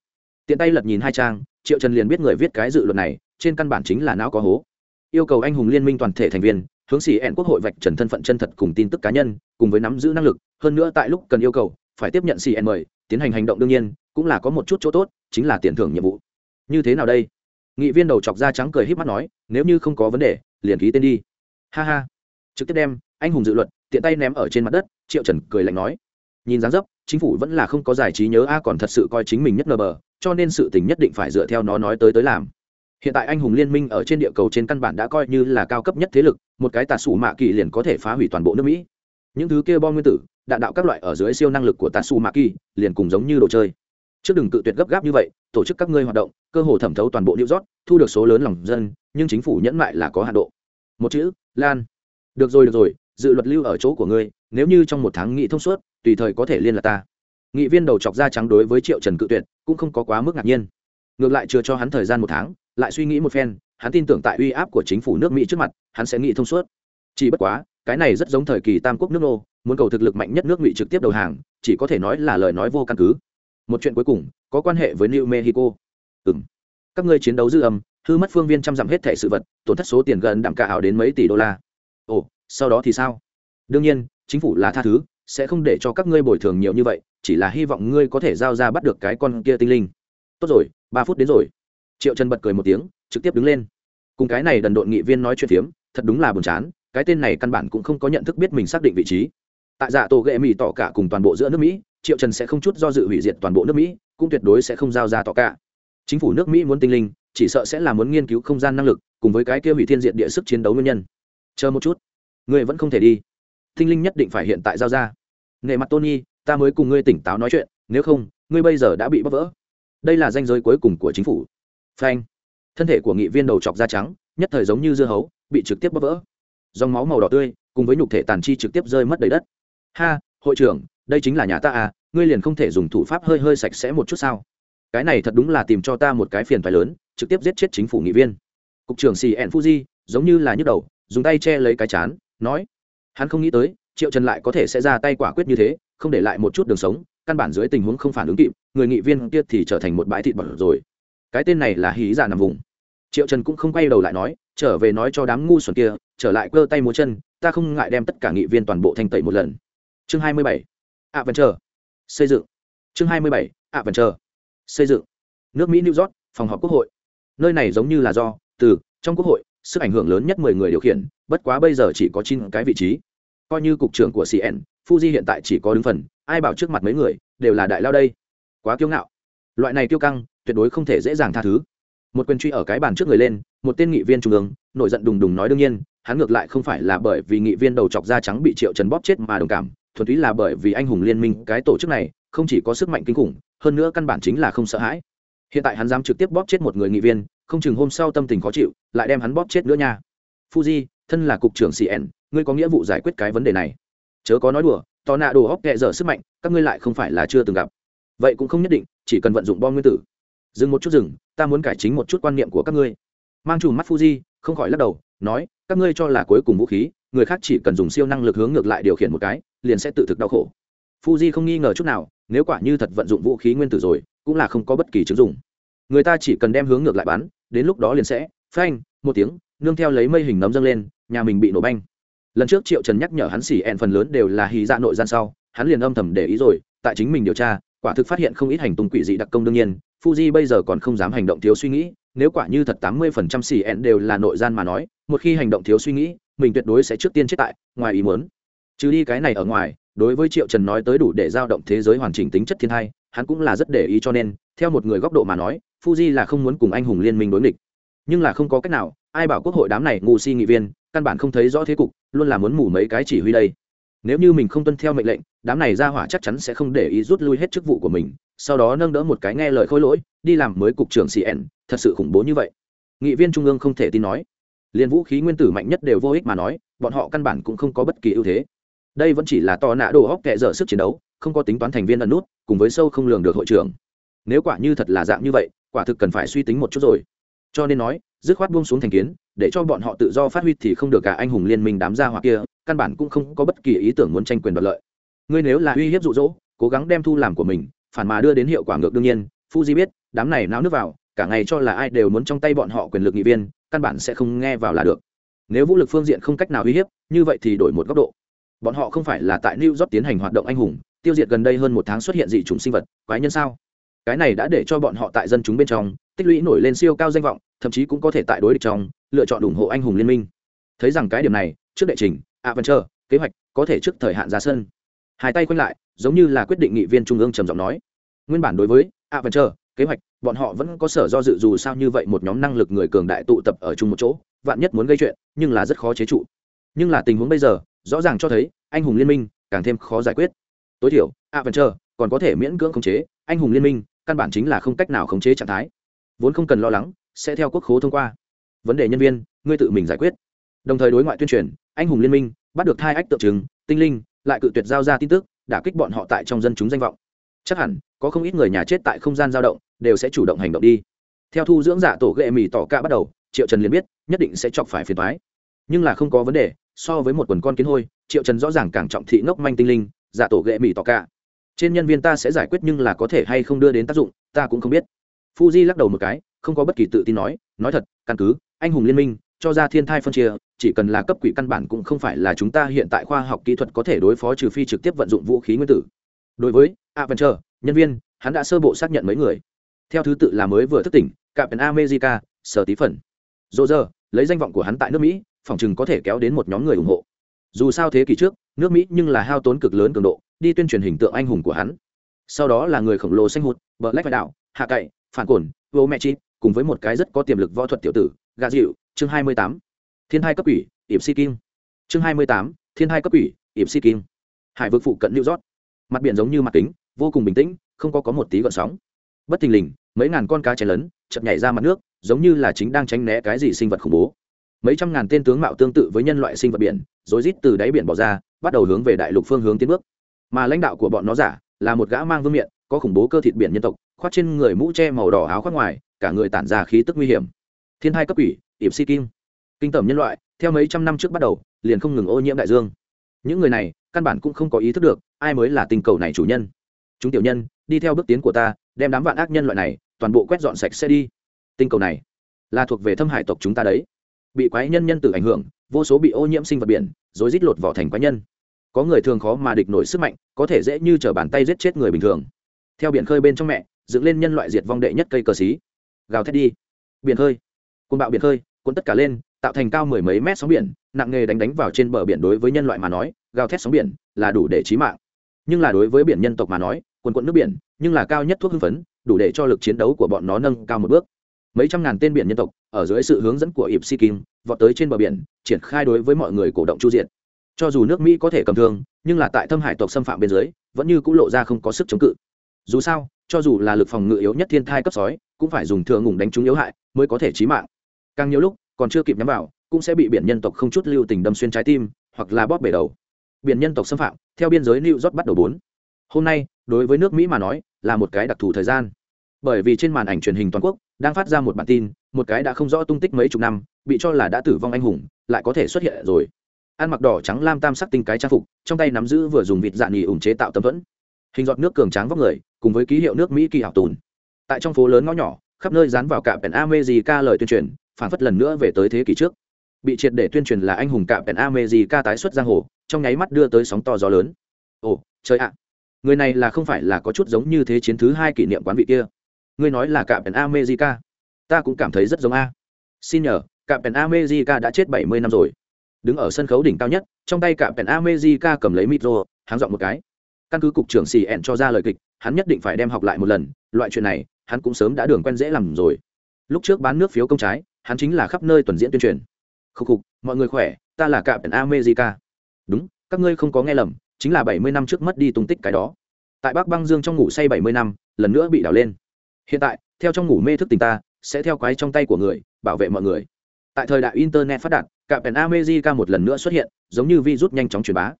Speaker 1: Tiện tay lật nhìn hai trang, triệu trần liền biết người viết cái dự luật này, trên căn bản chính là não có hố. Yêu cầu anh hùng liên minh toàn thể thành viên, hướng xỉ ẹn quốc hội vạch trần thân phận chân thật cùng tin tức cá nhân, cùng với nắm giữ năng lực, hơn nữa tại lúc cần yêu cầu, phải tiếp nhận xỉ ẹn mời, tiến hành hành động đương nhiên, cũng là có một chút chỗ tốt, chính là tiền thưởng nhiệm vụ. Như thế nào đây? Nghị viên đầu chọc da trắng cười híp mắt nói, nếu như không có vấn đề liền ký tên đi. Ha ha. Trực tiếp đem, anh hùng dự luật, tiện tay ném ở trên mặt đất, triệu trần cười lạnh nói. Nhìn dáng dấp, chính phủ vẫn là không có giải trí nhớ a còn thật sự coi chính mình nhất ngờ bờ, cho nên sự tình nhất định phải dựa theo nó nói tới tới làm. Hiện tại anh hùng liên minh ở trên địa cầu trên căn bản đã coi như là cao cấp nhất thế lực, một cái tà sủ mạ kỳ liền có thể phá hủy toàn bộ nước mỹ. Những thứ kia bom nguyên tử, đạn đạo các loại ở dưới siêu năng lực của tà sủ mạ kỳ, liền cùng giống như đồ chơi. Trước đừng cự tuyệt gấp gáp như vậy, tổ chức các ngươi hoạt động cơ hồ thẩm thấu toàn bộ new york, thu được số lớn lòng dân, nhưng chính phủ nhẫn mại là có hạn độ. Một chữ, lan. Được rồi được rồi, dự luật lưu ở chỗ của ngươi, nếu như trong một tháng nghị thông suốt, tùy thời có thể liên lạc ta. Nghị viên đầu chọc da trắng đối với triệu trần cự tuyệt, cũng không có quá mức ngạc nhiên. Ngược lại chưa cho hắn thời gian một tháng, lại suy nghĩ một phen, hắn tin tưởng tại uy áp của chính phủ nước mỹ trước mặt, hắn sẽ nghị thông suốt. Chỉ bất quá, cái này rất giống thời kỳ tam quốc nước nô, muốn cầu thực lực mạnh nhất nước mỹ trực tiếp đầu hàng, chỉ có thể nói là lời nói vô căn cứ. Một chuyện cuối cùng, có quan hệ với new mexico. Ừm, các ngươi chiến đấu dư âm hư mất phương viên trăm dặm hết thẻ sự vật tổn thất số tiền gần đạm cả ảo đến mấy tỷ đô la. Ồ sau đó thì sao? Đương nhiên chính phủ là tha thứ sẽ không để cho các ngươi bồi thường nhiều như vậy chỉ là hy vọng ngươi có thể giao ra bắt được cái con kia tinh linh. Tốt rồi ba phút đến rồi. Triệu trần bật cười một tiếng trực tiếp đứng lên. Cùng cái này đần độn nghị viên nói chuyện phiếm thật đúng là buồn chán cái tên này căn bản cũng không có nhận thức biết mình xác định vị trí. Tại dạ tổ ghệ mỹ tỏ cả cùng toàn bộ giữa nước mỹ triệu trần sẽ không chút do dự hủy diệt toàn bộ nước mỹ cũng tuyệt đối sẽ không giao ra tỏ cả chính phủ nước mỹ muốn tinh linh, chỉ sợ sẽ là muốn nghiên cứu không gian năng lực, cùng với cái kia hủy thiên diện địa sức chiến đấu nguyên nhân. Chờ một chút. Ngươi vẫn không thể đi. Tinh linh nhất định phải hiện tại giao ra. Nghệ mặt tony, ta mới cùng ngươi tỉnh táo nói chuyện, nếu không, ngươi bây giờ đã bị bóc vỡ. Đây là danh giới cuối cùng của chính phủ. Phanh. Thân thể của nghị viên đầu chọc da trắng, nhất thời giống như dưa hấu, bị trực tiếp bóc vỡ. Dòng máu màu đỏ tươi, cùng với nhục thể tàn chi trực tiếp rơi mất đầy đất. Ha, hội trưởng, đây chính là nhà ta à ngươi liền không thể dùng thủ pháp hơi hơi sạch sẽ một chút sao? Cái này thật đúng là tìm cho ta một cái phiền phải lớn, trực tiếp giết chết chính phủ nghị viên. Cục trưởng xì ẹn fuji, giống như là nhức đầu, dùng tay che lấy cái chán, nói, hắn không nghĩ tới, triệu trần lại có thể sẽ ra tay quả quyết như thế, không để lại một chút đường sống, căn bản dưới tình huống không phản ứng kịp, người nghị viên kia thì trở thành một bãi thịt bẩn rồi. Cái tên này là hí giả nằm vùng. Triệu trần cũng không quay đầu lại nói, trở về nói cho đám ngu xuẩn kia, trở lại cơ tay múa chân, ta không ngại đem tất cả nghị viên toàn bộ thanh tẩy một lần. Chương hai mươi bảy ạ vẫn chờ xây dựng. Chương hai mươi bảy ạ vẫn chờ xây dựng. Nước mỹ, new york, phòng họp quốc hội. Nơi này giống như là do, từ, trong quốc hội, sức ảnh hưởng lớn nhất mười người điều khiển, bất quá bây giờ chỉ có chín cái vị trí. Coi như cục trưởng của cn fuji hiện tại chỉ có đứng phần, ai bảo trước mặt mấy người, đều là đại lao đây. Quá kiêu ngạo. Loại này kiêu căng, tuyệt đối không thể dễ dàng tha thứ. Một quyền truy ở cái bàn trước người lên, một tên nghị viên trung ương, nổi giận đùng đùng nói đương nhiên, hắn ngược lại không phải là bởi vì nghị viên đầu chọc da trắng bị triệu trần bóp chết mà đồng cảm, thuần túy là bởi vì anh hùng liên minh cái tổ chức này, không chỉ có sức mạnh kinh khủng hơn nữa căn bản chính là không sợ hãi. Hiện tại hắn dám trực tiếp bóp chết một người nghị viên, không chừng hôm sau tâm tình khó chịu, lại đem hắn bóp chết nữa nha. Fuji, thân là cục trưởng cn ngươi có nghĩa vụ giải quyết cái vấn đề này. Chớ có nói đùa tò nạ đồ hóc kệ dở sức mạnh, các ngươi lại không phải là chưa từng gặp. Vậy cũng không nhất định, chỉ cần vận dụng bom nguyên tử. Dừng một chút dừng, ta muốn cải chính một chút quan niệm của các ngươi. Mang chùm mắt fuji, không khỏi lắc đầu, nói, các ngươi cho là cuối cùng vũ khí, người khác chỉ cần dùng siêu năng lực hướng ngược lại điều khiển một cái, liền sẽ tự thực đau khổ fuji không nghi ngờ chút nào, nếu quả như thật vận dụng vũ khí nguyên tử rồi, cũng là không có bất kỳ chứng dụng. Người ta chỉ cần đem hướng ngược lại bắn, đến lúc đó liền sẽ, phanh, một tiếng, nương theo lấy mây hình nấm dâng lên, nhà mình bị nổ banh. Lần trước triệu trần nhắc nhở hắn xỉ ẹn phần lớn đều là hì dạ nội gian sau, hắn liền âm thầm để ý rồi, tại chính mình điều tra, quả thực phát hiện không ít hành tung quỷ dị đặc công đương nhiên, fuji bây giờ còn không dám hành động thiếu suy nghĩ, nếu quả như thật tám mươi phần trăm xỉ ẹn đều là nội gian mà nói, một khi hành động thiếu suy nghĩ, mình tuyệt đối sẽ trước tiên chết tại, ngoài ý muốn. Trừ đi cái này ở ngoài đối với triệu trần nói tới đủ để giao động thế giới hoàn chỉnh tính chất thiên hai hắn cũng là rất để ý cho nên, theo một người góc độ mà nói, fuji là không muốn cùng anh hùng liên minh đối nghịch. Nhưng là không có cách nào, ai bảo quốc hội đám này ngu si nghị viên, căn bản không thấy rõ thế cục, luôn là muốn mủ mấy cái chỉ huy đây. Nếu như mình không tuân theo mệnh lệnh, đám này ra hỏa chắc chắn sẽ không để ý rút lui hết chức vụ của mình, sau đó nâng đỡ một cái nghe lời khôi lỗi, đi làm mới cục trưởng cn thật sự khủng bố như vậy. Nghị viên trung ương không thể tin nói. Liền vũ khí nguyên tử mạnh nhất đều vô ích mà nói, bọn họ căn bản cũng không có bất kỳ ưu thế đây vẫn chỉ là to nạ đồ hóc kệ dở sức chiến đấu, không có tính toán thành viên ẩn nút, cùng với sâu không lường được hội trưởng. Nếu quả như thật là dạng như vậy, quả thực cần phải suy tính một chút rồi. Cho nên nói, dứt khoát buông xuống thành kiến, để cho bọn họ tự do phát huy thì không được cả anh hùng liên minh đám gia hoặc kia, căn bản cũng không có bất kỳ ý tưởng muốn tranh quyền đoạt lợi. Ngươi nếu là uy hiếp dụ dỗ, cố gắng đem thu làm của mình, phản mà đưa đến hiệu quả ngược đương nhiên, fuji biết, đám này náo nước vào, cả ngày cho là ai đều muốn trong tay bọn họ quyền lực nghị viên, căn bản sẽ không nghe vào là được. Nếu vũ lực phương diện không cách nào uy hiếp, như vậy thì đổi một góc độ bọn họ không phải là tại new york tiến hành hoạt động anh hùng, tiêu diệt gần đây hơn một tháng xuất hiện dị chủng sinh vật, quái nhân sao? Cái này đã để cho bọn họ tại dân chúng bên trong, tích lũy nổi lên siêu cao danh vọng, thậm chí cũng có thể tại đối địch trong, lựa chọn ủng hộ anh hùng liên minh. Thấy rằng cái điểm này, trước đệ trình, adventure, kế hoạch, có thể trước thời hạn ra sân. Hai tay quanh lại, giống như là quyết định nghị viên trung ương trầm giọng nói. Nguyên bản đối với adventure, kế hoạch, bọn họ vẫn có sở do dự dù sao như vậy một nhóm năng lực người cường đại tụ tập ở chung một chỗ, vạn nhất muốn gây chuyện, nhưng là rất khó chế trụ. Nhưng là tình huống bây giờ rõ ràng cho thấy anh hùng liên minh càng thêm khó giải quyết. Tối thiểu adventure còn có thể miễn cưỡng khống chế, anh hùng liên minh căn bản chính là không cách nào khống chế trạng thái. Vốn không cần lo lắng, sẽ theo quốc khố thông qua. Vấn đề nhân viên, ngươi tự mình giải quyết. Đồng thời đối ngoại tuyên truyền, anh hùng liên minh bắt được hai ách tượng trưng, tinh linh, lại cự tuyệt giao ra tin tức, đả kích bọn họ tại trong dân chúng danh vọng. Chắc hẳn, có không ít người nhà chết tại không gian dao động, đều sẽ chủ động hành động đi. Theo thu dưỡng giả tổ ghệ mì tỏ ca bắt đầu, triệu trần liền biết, nhất định sẽ chọc phải phiền thoái nhưng là không có vấn đề so với một quần con kiến hôi, triệu trần rõ ràng càng trọng thị ngốc manh tinh linh, giả tổ ghệ mỹ tỏ ca trên nhân viên ta sẽ giải quyết nhưng là có thể hay không đưa đến tác dụng, ta cũng không biết. Fuji lắc đầu một cái, không có bất kỳ tự tin nói nói thật, căn cứ, anh hùng liên minh, cho ra thiên thai phân chia, chỉ cần là cấp quỷ căn bản cũng không phải là chúng ta hiện tại khoa học kỹ thuật có thể đối phó trừ phi trực tiếp vận dụng vũ khí nguyên tử. Đối với adventure nhân viên, hắn đã sơ bộ xác nhận mấy người. Theo thứ tự là mới vừa thức tỉnh cạm pèn america, sở tí phần. Dô dơ lấy danh vọng của hắn tại nước mỹ phòng chừng có thể kéo đến một nhóm người ủng hộ. Dù sao thế kỷ trước, nước mỹ nhưng là hao tốn cực lớn cường độ, đi tuyên truyền hình tượng anh hùng của hắn. Sau đó là người khổng lồ xanh hụt, bờ lách vai đạo hạ cậy, phản cồn vô mẹ chi, cùng với một cái rất có tiềm lực võ thuật tiểu tử, gà dịu, chương hai mươi tám. Thiên hai cấp ủy ỉm si kim. Chương hai mươi tám, thiên hai cấp ủy ỉm si kim. Hải vực phụ cận new york. Mặt biển giống như mặt kính, vô cùng bình tĩnh, không có có một tí gợn sóng. Bất thình lình, mấy ngàn con cá chén lớn chậm nhảy ra mặt nước, giống như là chính đang tránh né cái gì sinh vật khủng bố mấy trăm ngàn tên tướng mạo tương tự với nhân loại sinh vật biển rối rít từ đáy biển bỏ ra, bắt đầu hướng về đại lục phương hướng tiến bước. Mà lãnh đạo của bọn nó giả, là một gã mang vương miện, có khủng bố cơ thịt biển nhân tộc, khoác trên người mũ che màu đỏ áo khoác ngoài, cả người tản ra khí tức nguy hiểm. Thiên hai cấp ủy ỉm si kim kinh tởm nhân loại, theo mấy trăm năm trước bắt đầu, liền không ngừng ô nhiễm đại dương. Những người này, căn bản cũng không có ý thức được, ai mới là tình cầu này chủ nhân. Chúng tiểu nhân, đi theo bước tiến của ta, đem đám vạn ác nhân loại này, toàn bộ quét dọn sạch sẽ đi. Tinh cầu này, là thuộc về thâm hải tộc chúng ta đấy bị quái nhân nhân tử ảnh hưởng, vô số bị ô nhiễm sinh vật biển rồi rít lột vỏ thành quái nhân. Có người thường khó mà địch nổi sức mạnh, có thể dễ như t r ở bàn tay giết chết người bình thường. Theo biển khơi bên trong mẹ, dựng lên nhân loại diệt vong đệ nhất cây cờ xí. Gào thét đi. Biển khơi. Côn bạo biển khơi, cuốn tất cả lên, tạo thành cao mười mấy mét sóng biển, nặng nghề đánh đánh vào trên bờ biển đối với nhân loại mà nói, gào thét sóng biển là đủ để trí mạng. Nhưng là đối với biển nhân tộc mà nói quần quận nước biển, nhưng là cao nhất thuốc hưng phấn, đủ để cho lực chiến đấu của bọn nó nâng cao một bước mấy trăm ngàn tên biển nhân tộc, ở dưới sự hướng dẫn của ịp si kim, vọt tới trên bờ biển, triển khai đối với mọi người cổ động chu diện cho dù nước mỹ có thể cầm thương, nhưng là tại thâm hải tộc xâm phạm bên dưới, vẫn như c ũ lộ ra không có sức chống cự. Dù sao, cho dù là lực phòng ngự yếu nhất thiên thai cấp sói, cũng phải dùng thừa ngùng đánh trúng yếu hại mới có thể chí mạng. Càng nhiều lúc, còn chưa kịp nhắm vào, cũng sẽ bị biển nhân tộc không chút lưu tình đâm xuyên trái tim, hoặc là bóp bể đầu. Biển nhân tộc xâm phạm, theo biên giới new york bắt đầu bốn. Hôm nay, đối với nước mỹ mà nói, là một cái đặc thù thời gian. Bởi vì trên màn ảnh truyền hình toàn quốc đang phát ra một bản tin, một cái đã không rõ tung tích mấy chục năm, bị cho là đã tử vong anh hùng, lại có thể xuất hiện rồi. Ăn mặc đỏ trắng lam tam sắc tinh cái trang phục, trong tay nắm giữ vừa dùng vịt dạ nghỉ ủng chế tạo tấm thuẫn. Hình giọt nước cường tráng vóc người, cùng với ký hiệu nước mỹ kỳ hảo tùn. Tại trong phố lớn ngõ nhỏ, khắp nơi dán vào cạm pèn ca lời tuyên truyền, phản phất lần nữa về tới thế kỷ trước. Bị triệt để tuyên truyền là anh hùng cạm pèn ca tái xuất giang hồ, trong nháy mắt đưa tới sóng to gió lớn. Ồ, trời ạ. Người này là không phải là có chút giống như thế chiến thứ hai kỷ niệm quán vị kia ngươi nói là cạm pèn america. Ta cũng cảm thấy rất giống a. Xin nhờ, cạm pèn america đã chết bảy mươi năm rồi. Đứng ở sân khấu đỉnh cao nhất, trong tay cạm pèn america cầm lấy micro hắn dọn một cái. Căn cứ cục trưởng xì ẹn cho ra lời kịch, hắn nhất định phải đem học lại một lần, loại chuyện này, hắn cũng sớm đã đường quen dễ làm rồi. Lúc trước bán nước phiếu công trái, hắn chính là khắp nơi tuần diễn tuyên truyền. Khúc khục, mọi người khỏe, ta là cạm pèn america. Đúng, các ngươi không có nghe lầm, chính là bảy mươi năm trước mất đi tung tích cái đó. Tại bắc băng dương trong ngủ say bảy mươi năm, lần nữa bị đảo lên hiện tại, theo trong ngủ mê thức tình ta, sẽ theo quái trong tay của người, bảo vệ mọi người. Tại thời đại internet phát đạt cả pèn amejica một lần nữa xuất hiện, giống như virus nhanh chóng truyền bá.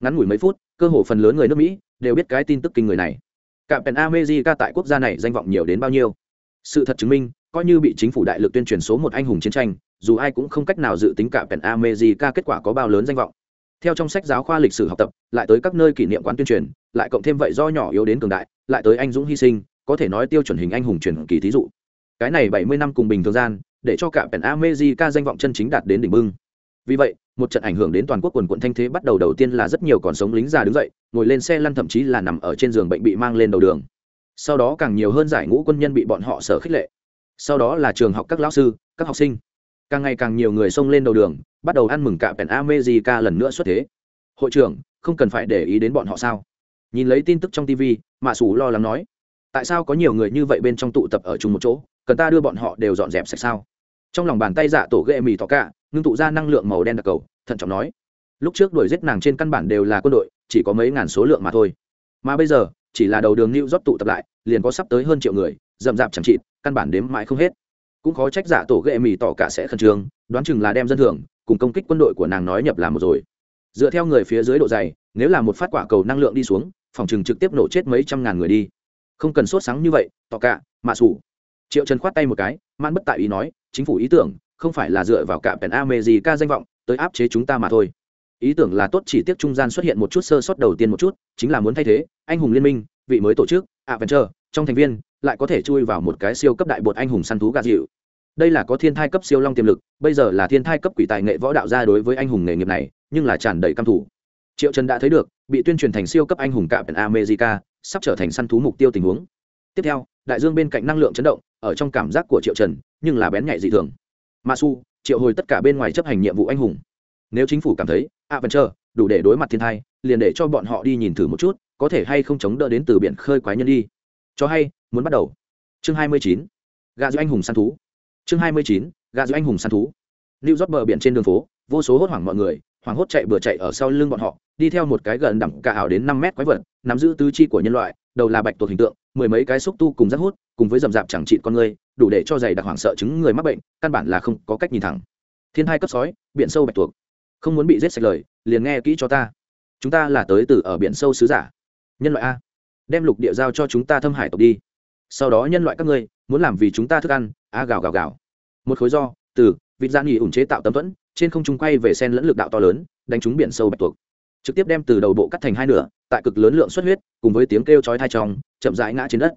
Speaker 1: Ngắn ngủi mấy phút, cơ hồ phần lớn người nước mỹ đều biết cái tin tức kinh người này. Cả pèn amejica tại quốc gia này danh vọng nhiều đến bao nhiêu? Sự thật chứng minh, coi như bị chính phủ đại lực tuyên truyền số một anh hùng chiến tranh, dù ai cũng không cách nào dự tính cả pèn amejica kết quả có bao lớn danh vọng. Theo trong sách giáo khoa lịch sử học tập, lại tới các nơi kỷ niệm quán tuyên truyền, lại cộng thêm vậy do nhỏ yếu đến cường đại, lại tới anh dũng hy sinh có thể nói tiêu chuẩn hình anh hùng truyền kỳ thí dụ. Cái này bảy mươi năm cùng bình thường gian, để cho cả pèn amejica danh vọng chân chính đạt đến đỉnh bưng. Vì vậy, một trận ảnh hưởng đến toàn quốc quần quận thanh thế bắt đầu đầu tiên là rất nhiều còn sống lính già đứng dậy, ngồi lên xe lăn thậm chí là nằm ở trên giường bệnh bị mang lên đầu đường. Sau đó càng nhiều hơn giải ngũ quân nhân bị bọn họ sở khích lệ. Sau đó là trường học các lão sư, các học sinh. Càng ngày càng nhiều người xông lên đầu đường, bắt đầu ăn mừng cả pèn amejica lần nữa xuất thế. Hội trưởng, không cần phải để ý đến bọn họ sao? Nhìn lấy tin tức trong tv mạ sủ lo lắng nói tại sao có nhiều người như vậy bên trong tụ tập ở chung một chỗ, cần ta đưa bọn họ đều dọn dẹp sạch sao? Trong lòng bàn tay dạ tổ ghệ mì tỏ cả, ngưng tụ ra năng lượng màu đen đặc cầu, thận trọng nói. Lúc trước đuổi giết nàng trên căn bản đều là quân đội, chỉ có mấy ngàn số lượng mà thôi. Mà bây giờ, chỉ là đầu đường lưu rót tụ tập lại, liền có sắp tới hơn triệu người, rậm rạp chẳng trị căn bản đếm mãi không hết. Cũng khó trách giả tổ ghệ mì tỏ cả sẽ khẩn trương, đoán chừng là đem dân thường, cùng công kích quân đội của nàng nói nhập làm một rồi. Dựa theo người phía dưới độ dày, nếu là một phát quả cầu năng lượng đi xuống, phòng chừng trực tiếp nổ chết mấy trăm ngàn người đi không cần sốt sáng như vậy, tỏ cả mạ sủ. Triệu trần khoát tay một cái man bất tại ý nói, chính phủ ý tưởng, không phải là dựa vào cả pèn a mê gì ca danh vọng, tới áp chế chúng ta mà thôi. Ý tưởng là tốt chỉ tiếc trung gian xuất hiện một chút sơ sót đầu tiên một chút, chính là muốn thay thế, anh hùng liên minh, vị mới tổ chức adventure trong thành viên, lại có thể chui vào một cái siêu cấp đại bột anh hùng săn thú gà dịu. Đây là có thiên thai cấp siêu long tiềm lực, bây giờ là thiên thai cấp quỷ tài nghệ võ đạo gia đối với anh hùng nghề nghiệp này, nhưng là tràn đầy căm thủ. Triệu trần đã thấy được, bị tuyên truyền thành siêu cấp anh hùng cạm pèn america sắp trở thành săn thú mục tiêu tình huống. Tiếp theo, đại dương bên cạnh năng lượng chấn động, ở trong cảm giác của triệu trần, nhưng là bén nhạy dị thường. Ma su, triệu hồi tất cả bên ngoài chấp hành nhiệm vụ anh hùng. Nếu chính phủ cảm thấy adventure đủ để đối mặt thiên thai, liền để cho bọn họ đi nhìn thử một chút, có thể hay không chống đỡ đến từ biển khơi quái nhân đi. Cho hay, muốn bắt đầu. Chương hai mươi chín gà giữ anh hùng săn thú. Chương hai mươi chín gà giữ anh hùng săn thú. Lưu rót bờ biển trên đường phố, vô số hốt hoảng mọi người, hoảng hốt chạy bừa chạy ở sau lưng bọn họ đi theo một cái gần đẳng cả ảo đến năm mét quái vật, nắm giữ tứ chi của nhân loại, đầu là bạch tuộc hình tượng, mười mấy cái xúc tu cùng rác hút, cùng với dầm dạp chẳng trị con người, đủ để cho giày đặc hoảng sợ chứng người mắc bệnh, căn bản là không có cách nhìn thẳng. Thiên hai cấp sói, biển sâu bạch tuộc. Không muốn bị giết sạch lời, liền nghe kỹ cho ta. Chúng ta là tới từ ở biển sâu sứ giả. Nhân loại a. Đem lục địa giao cho chúng ta thâm hải tộc đi. Sau đó nhân loại các ngươi, muốn làm vì chúng ta thức ăn, a gào gào gào. Một khối do, từ, vịt gian nghỉ ủng chế tạo tấm thuẫn, trên không trung quay về sen lẫn lực đạo to lớn, đánh trúng biển sâu bạch tuộc trực tiếp đem từ đầu bộ cắt thành hai nửa, tại cực lớn lượng xuất huyết, cùng với tiếng kêu chói thai trong, chậm rãi ngã trên đất.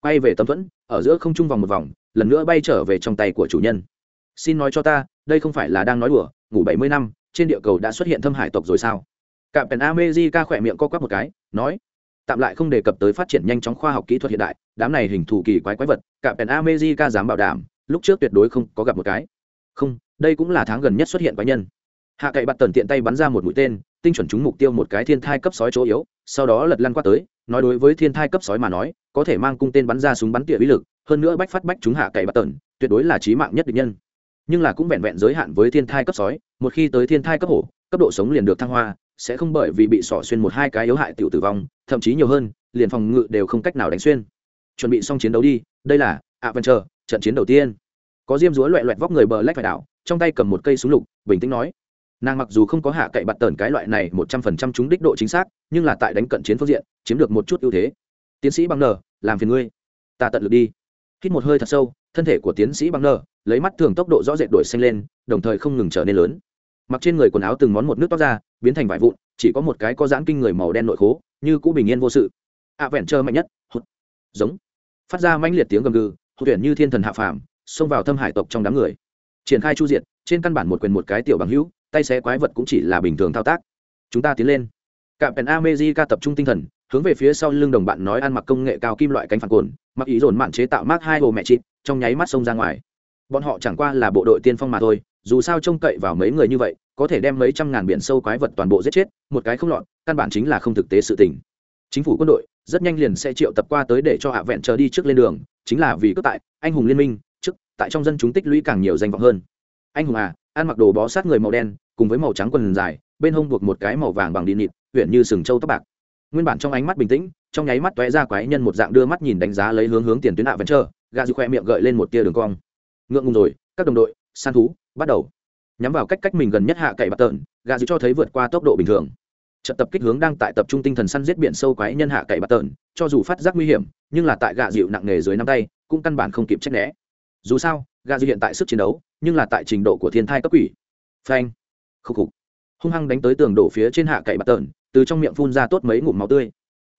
Speaker 1: Quay về tấm thuẫn, ở giữa không trung vòng một vòng, lần nữa bay trở về trong tay của chủ nhân. Xin nói cho ta, đây không phải là đang nói đùa, ngủ bảy mươi năm, trên địa cầu đã xuất hiện thâm hải tộc rồi sao? Cả pèn ca khỏe miệng co quắp một cái, nói, tạm lại không đề cập tới phát triển nhanh chóng khoa học kỹ thuật hiện đại, đám này hình thù kỳ quái quái vật cả pèn ca dám bảo đảm, lúc trước tuyệt đối không có gặp một cái. Không, đây cũng là tháng gần nhất xuất hiện quái nhân. Hạ cậy bặt tần tiện tay bắn ra một mũi tên tinh chuẩn chúng mục tiêu một cái thiên thai cấp sói chỗ yếu, sau đó lật lăn qua tới, nói đối với thiên thai cấp sói mà nói, có thể mang cung tên bắn ra súng bắn tỉa bí lực, hơn nữa bách phát bách chúng hạ cậy bặt tần, tuyệt đối là trí mạng nhất định nhân. Nhưng là cũng vẹn vẹn giới hạn với thiên thai cấp sói, một khi tới thiên thai cấp hổ, cấp độ sống liền được thăng hoa, sẽ không bởi vì bị sỏ xuyên một hai cái yếu hại tiểu tử vong, thậm chí nhiều hơn, liền phòng ngự đều không cách nào đánh xuyên. Chuẩn bị xong chiến đấu đi, đây là adventure trận chiến đầu tiên. Có diêm dúa loẹ loẹt vóc người bờ lách phải đảo, trong tay cầm một cây súng lục, bình tĩnh nói nàng mặc dù không có hạ cậy bạt tờn cái loại này một trăm phần trăm trúng đích độ chính xác, nhưng là tại đánh cận chiến phương diện, chiếm được một chút ưu thế. Tiến sĩ bằng nờ làm phiền ngươi. Ta tận lực đi. Hít một hơi thật sâu, thân thể của tiến sĩ bằng nờ lấy mắt thường tốc độ rõ rệt đổi xanh lên, đồng thời không ngừng trở nên lớn. Mặc trên người quần áo từng món một nước toát ra, biến thành vải vụn, chỉ có một cái có dãn kinh người màu đen nội khố, như cũ bình yên vô sự. Ạ vẹn trơ mạnh nhất, hụt, giống. Phát ra mãnh liệt tiếng gầm gừ, hụt tuyển như thiên thần hạ phàm, xông vào thâm hải tộc trong đám người. Triển khai chu diệt, trên căn bản một quyền một cái tiểu bằng hữu tay xé quái vật cũng chỉ là bình thường thao tác. Chúng ta tiến lên. Cạm pèn amejica tập trung tinh thần, hướng về phía sau lưng đồng bạn nói ăn mặc công nghệ cao kim loại cánh phản cồn, mặc ý dồn mạn chế tạo mark hai hồ mẹ chịt, trong nháy mắt xông ra ngoài. Bọn họ chẳng qua là bộ đội tiên phong mà thôi, dù sao trông cậy vào mấy người như vậy, có thể đem mấy trăm ngàn biển sâu quái vật toàn bộ giết chết, một cái không lọt, căn bản chính là không thực tế sự tình. Chính phủ quân đội rất nhanh liền sẽ triệu tập qua tới để cho hạ vẹn chờ đi trước lên đường, chính là vì cướp tại, anh hùng liên minh, trước, tại trong dân chúng tích lũy càng nhiều danh vọng hơn. Anh hùng à ăn mặc đồ bó sát người màu đen cùng với màu trắng quần dài, bên hông buộc một cái màu vàng bằng đi nịt, huyện như sừng trâu tóc bạc. Nguyên bản trong ánh mắt bình tĩnh, trong nháy mắt toé ra quái nhân một dạng đưa mắt nhìn đánh giá lấy hướng hướng tiền tuyến hạ vẫn chờ gà dư khoe miệng gợi lên một tia đường cong. Ngượng ngùng rồi, các đồng đội, săn thú, bắt đầu. Nhắm vào cách cách mình gần nhất hạ cậy bạt tợn gà dư cho thấy vượt qua tốc độ bình thường. Trận tập kích hướng đang tại tập trung tinh thần săn giết biển sâu quái nhân hạ cậy bạt tợn, cho dù phát giác nguy hiểm, nhưng là tại gà dịu nặng nghề dưới năm tay, cũng căn bản không kịp trách né. Dù sao gà dư hiện tại sức chiến đấu, nhưng là tại trình độ của thiên thai cấp quỷ. Phanh khúc khục. Hung hăng đánh tới tường đổ phía trên hạ cậy bạt tợn, từ trong miệng phun ra tốt mấy ngụm máu tươi.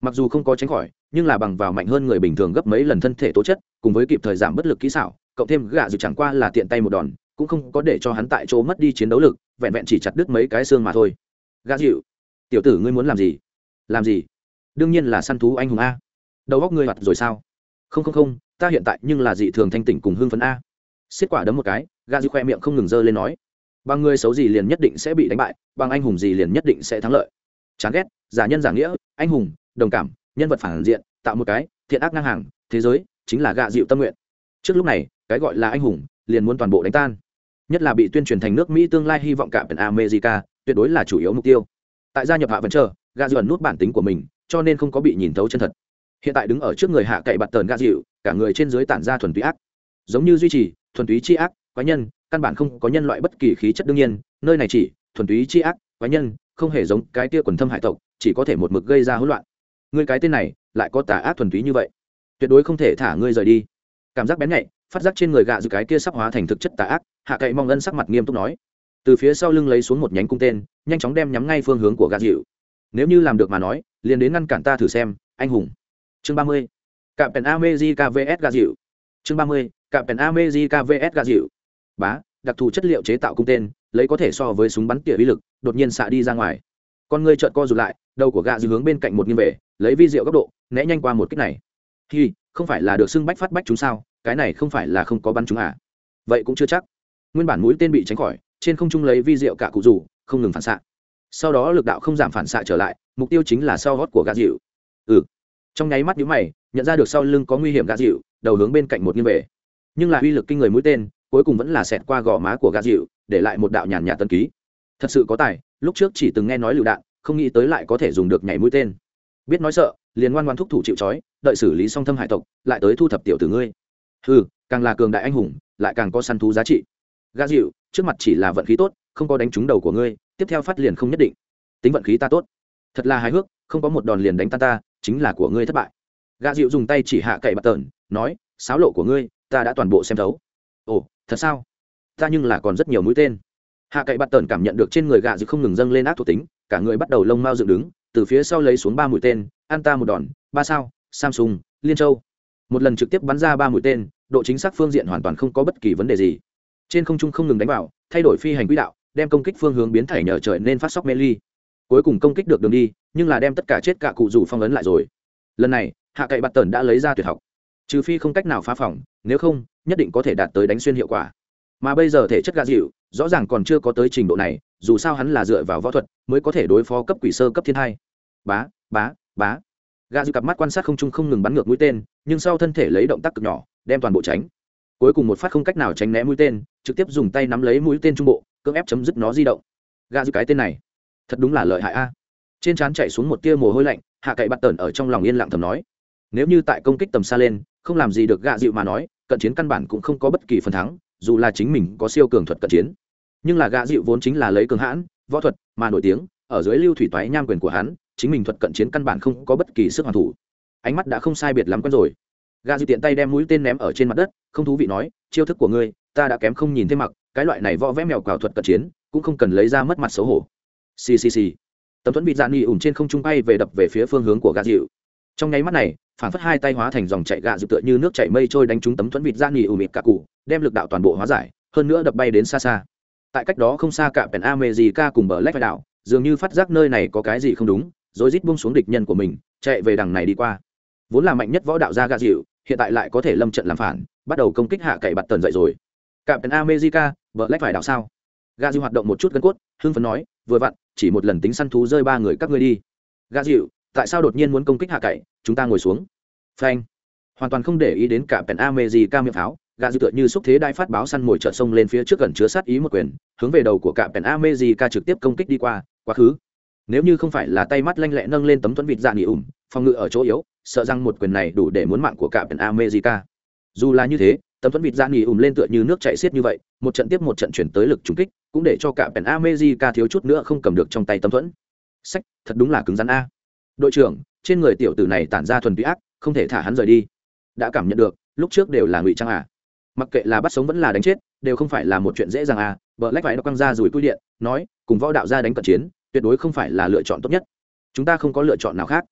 Speaker 1: Mặc dù không có tránh khỏi, nhưng là bằng vào mạnh hơn người bình thường gấp mấy lần thân thể tố chất, cùng với kịp thời giảm bất lực kỹ xảo, cộng thêm gạ dự chẳng qua là tiện tay một đòn, cũng không có để cho hắn tại chỗ mất đi chiến đấu lực, vẹn vẹn chỉ chặt đứt mấy cái xương mà thôi. Gạ dịu tiểu tử ngươi muốn làm gì? Làm gì? Đương nhiên là săn thú anh hùng a. Đầu góc ngươi mặt rồi sao? Không không không, ta hiện tại nhưng là dị thường thanh tỉnh cùng hưng phấn a. Xiết quả đấm một cái, gạ dịu khoe miệng không ngừng dơ lên nói bằng người xấu gì liền nhất định sẽ bị đánh bại, bằng anh hùng gì liền nhất định sẽ thắng lợi. Chán ghét, giả nhân giả nghĩa, anh hùng, đồng cảm, nhân vật phản diện, tạo một cái, thiện ác ngang hàng, thế giới chính là gạ dịu tâm nguyện. Trước lúc này, cái gọi là anh hùng liền muốn toàn bộ đánh tan. Nhất là bị tuyên truyền thành nước mỹ tương lai hy vọng cả pèn america, tuyệt đối là chủ yếu mục tiêu. Tại gia nhập hạ vẫn chờ, gạ dịu nút bản tính của mình, cho nên không có bị nhìn thấu chân thật. Hiện tại đứng ở trước người hạ cậy bạt tờn gạ dịu, cả người trên dưới tản ra thuần túy ác. Giống như duy trì, thuần túy chi ác, quái nhân căn bản không có nhân loại bất kỳ khí chất đương nhiên, nơi này chỉ thuần túy chi ác, quái nhân, không hề giống cái tia quần thâm hải tộc, chỉ có thể một mực gây ra hỗn loạn. Ngươi cái tên này, lại có tà ác thuần túy như vậy. Tuyệt đối không thể thả ngươi rời đi. Cảm giác bén nhạy, phát giác trên người gạ dự cái kia sắp hóa thành thực chất tà ác, hạ cậy mong ân sắc mặt nghiêm túc nói. Từ phía sau lưng lấy xuống một nhánh cung tên, nhanh chóng đem nhắm ngay phương hướng của gạ dịu nếu như làm được mà nói, liền đến ngăn cản ta thử xem, anh hùng. Chương ba mươi. Cạm pèn amezi kvs gạ dịu chương ba mươi. Cạm pèn amezi kvs gạ dịu bá, đặc thù chất liệu chế tạo cung tên, lấy có thể so với súng bắn tỉa uy lực, đột nhiên xạ đi ra ngoài. Con người trợn co rụt lại, đầu của gạ dư hướng bên cạnh một nghiêng về, lấy vi diệu góc độ, né nhanh qua một kích này. Hi, không phải là được xưng bách phát bách chúng sao, cái này không phải là không có bắn chúng à? Vậy cũng chưa chắc. Nguyên bản mũi tên bị tránh khỏi, trên không trung lấy vi diệu cả cụ rủ, không ngừng phản xạ. Sau đó lực đạo không giảm phản xạ trở lại, mục tiêu chính là sau gót của gạ dịu. Ừ. Trong nháy mắt nhíu mày, nhận ra được sau lưng có nguy hiểm gạ dịu, đầu hướng bên cạnh một nghiêng về. Nhưng là uy lực kinh người mũi tên cuối cùng vẫn là xẹt qua gò má của gà dịu, để lại một đạo nhàn nhạt tân ký. Thật sự có tài, lúc trước chỉ từng nghe nói lựu đạn, không nghĩ tới lại có thể dùng được nhảy mũi tên. Biết nói sợ, liền ngoan ngoan thúc thủ chịu trói, đợi xử lý xong thâm hải tộc, lại tới thu thập tiểu tử ngươi. Ừ càng là cường đại anh hùng, lại càng có săn thú giá trị. Gà dịu, trước mặt chỉ là vận khí tốt, không có đánh trúng đầu của ngươi, tiếp theo phát liền không nhất định. Tính vận khí ta tốt. Thật là hài hước, không có một đòn liền đánh tan ta, chính là của ngươi thất bại. Gà dịu dùng tay chỉ hạ cậy bạt tờn, nói, sáo lộ của ngươi, ta đã toàn bộ xem thấu. Ồ thật sao? Ta nhưng là còn rất nhiều mũi tên. Hạ cậy bắt tần cảm nhận được trên người gạ dịu không ngừng dâng lên ác thuộc tính, cả người bắt đầu lông mao dựng đứng, từ phía sau lấy xuống ba mũi tên an ta một đòn, ba sao, samsung, liên châu. Một lần trực tiếp bắn ra ba mũi tên, độ chính xác phương diện hoàn toàn không có bất kỳ vấn đề gì. Trên không trung không ngừng đánh vào, thay đổi phi hành quỹ đạo, đem công kích phương hướng biến thể nhờ trời nên phát sóc mê ly. Cuối cùng công kích được đường đi, nhưng là đem tất cả chết cả cụ rủ phong ấn lại rồi. Lần này, hạ cậy bạt tần đã lấy ra tuyệt học trừ phi không cách nào phá phòng, nếu không, nhất định có thể đạt tới đánh xuyên hiệu quả. Mà bây giờ thể chất gà dịu, rõ ràng còn chưa có tới trình độ này, dù sao hắn là dựa vào võ thuật mới có thể đối phó cấp quỷ sơ, cấp thiên hai. Bá bá bá. Gà dịu cặp mắt quan sát không trung không ngừng bắn ngược mũi tên, nhưng sau thân thể lấy động tác cực nhỏ, đem toàn bộ tránh. Cuối cùng một phát không cách nào tránh né mũi tên, trực tiếp dùng tay nắm lấy mũi tên trung bộ, cưỡng ép chấm dứt nó di động. Gà dịu cái tên này, thật đúng là lợi hại a. Trên trán chạy xuống một tia mồ hôi lạnh, hạ cậy bắt tần ở trong lòng yên lặng thầm nói. Nếu như tại công kích tầm xa lên không làm gì được gạ dịu mà nói, cận chiến căn bản cũng không có bất kỳ phần thắng, dù là chính mình có siêu cường thuật cận chiến. Nhưng là gạ dịu vốn chính là lấy cường hãn, võ thuật mà nổi tiếng, ở dưới lưu thủy toái nham quyền của hắn, chính mình thuật cận chiến căn bản không có bất kỳ sức hoàn thủ. Ánh mắt đã không sai biệt lắm quen rồi. Gạ dịu tiện tay đem mũi tên ném ở trên mặt đất, không thú vị nói, chiêu thức của ngươi, ta đã kém không nhìn thêm mặc, cái loại này võ vẽ mèo cào thuật cận chiến, cũng không cần lấy ra mất mặt xấu hổ. Ccc tấm thuẫn bị dạ nghỉ ủng trên không trung bay về đập về phía phương hướng của gạ dịu trong nháy mắt này, phản phất hai tay hóa thành dòng chạy gạ dịu tựa như nước chảy mây trôi đánh trúng tấm thuẫn vịt ra nghỉ ù mịt cả cụ, đem lực đạo toàn bộ hóa giải, hơn nữa đập bay đến xa xa. Tại cách đó không xa cả pèn amejica cùng bờ lách vai đảo, dường như phát giác nơi này có cái gì không đúng, rồi rít buông xuống địch nhân của mình, chạy về đằng này đi qua. Vốn là mạnh nhất võ đạo gia gạ dịu, hiện tại lại có thể lâm trận làm phản, bắt đầu công kích hạ cậy bạt tần dậy rồi. Cả pèn amejica bờ lách vai đảo sao? Gạ dịu hoạt động một chút gân cốt, hưng phấn nói, vừa vặn, chỉ một lần tính săn thú rơi ba người các ngươi đi. Gạ dịu tại sao đột nhiên muốn công kích hạ cậy? Chúng ta ngồi xuống. Phanh. Hoàn toàn không để ý đến cả pèn amejica miệng pháo. Gạ dư tựa như xúc thế đai phát báo săn mồi trợ sông lên phía trước gần chứa sát ý một quyền, hướng về đầu của cả pèn amejica trực tiếp công kích đi qua. Quá khứ. Nếu như không phải là tay mắt lanh lẹ nâng lên tấm thuẫn vịt dạ nghỉ ủng phòng ngự ở chỗ yếu, sợ rằng một quyền này đủ để muốn mạng của cả pèn amejica dù là như thế, tấm thuẫn vịt dạ nghỉ ủng lên tựa như nước chạy xiết như vậy, một trận tiếp một trận chuyển tới lực trúng kích, cũng để cho cả pèn amejica thiếu chút nữa không cầm được trong tay tấm thuẫn. Sách thật đúng là cứng rắn a đội trưởng, trên người tiểu tử này tản ra thuần túy ác, không thể thả hắn rời đi. Đã cảm nhận được, lúc trước đều là ngụy trang à. Mặc kệ là bắt sống vẫn là đánh chết, đều không phải là một chuyện dễ dàng à. Vợ lách vải nó quăng ra rồi cui điện, nói, cùng võ đạo ra đánh cận chiến, tuyệt đối không phải là lựa chọn tốt nhất. Chúng ta không có lựa chọn nào khác.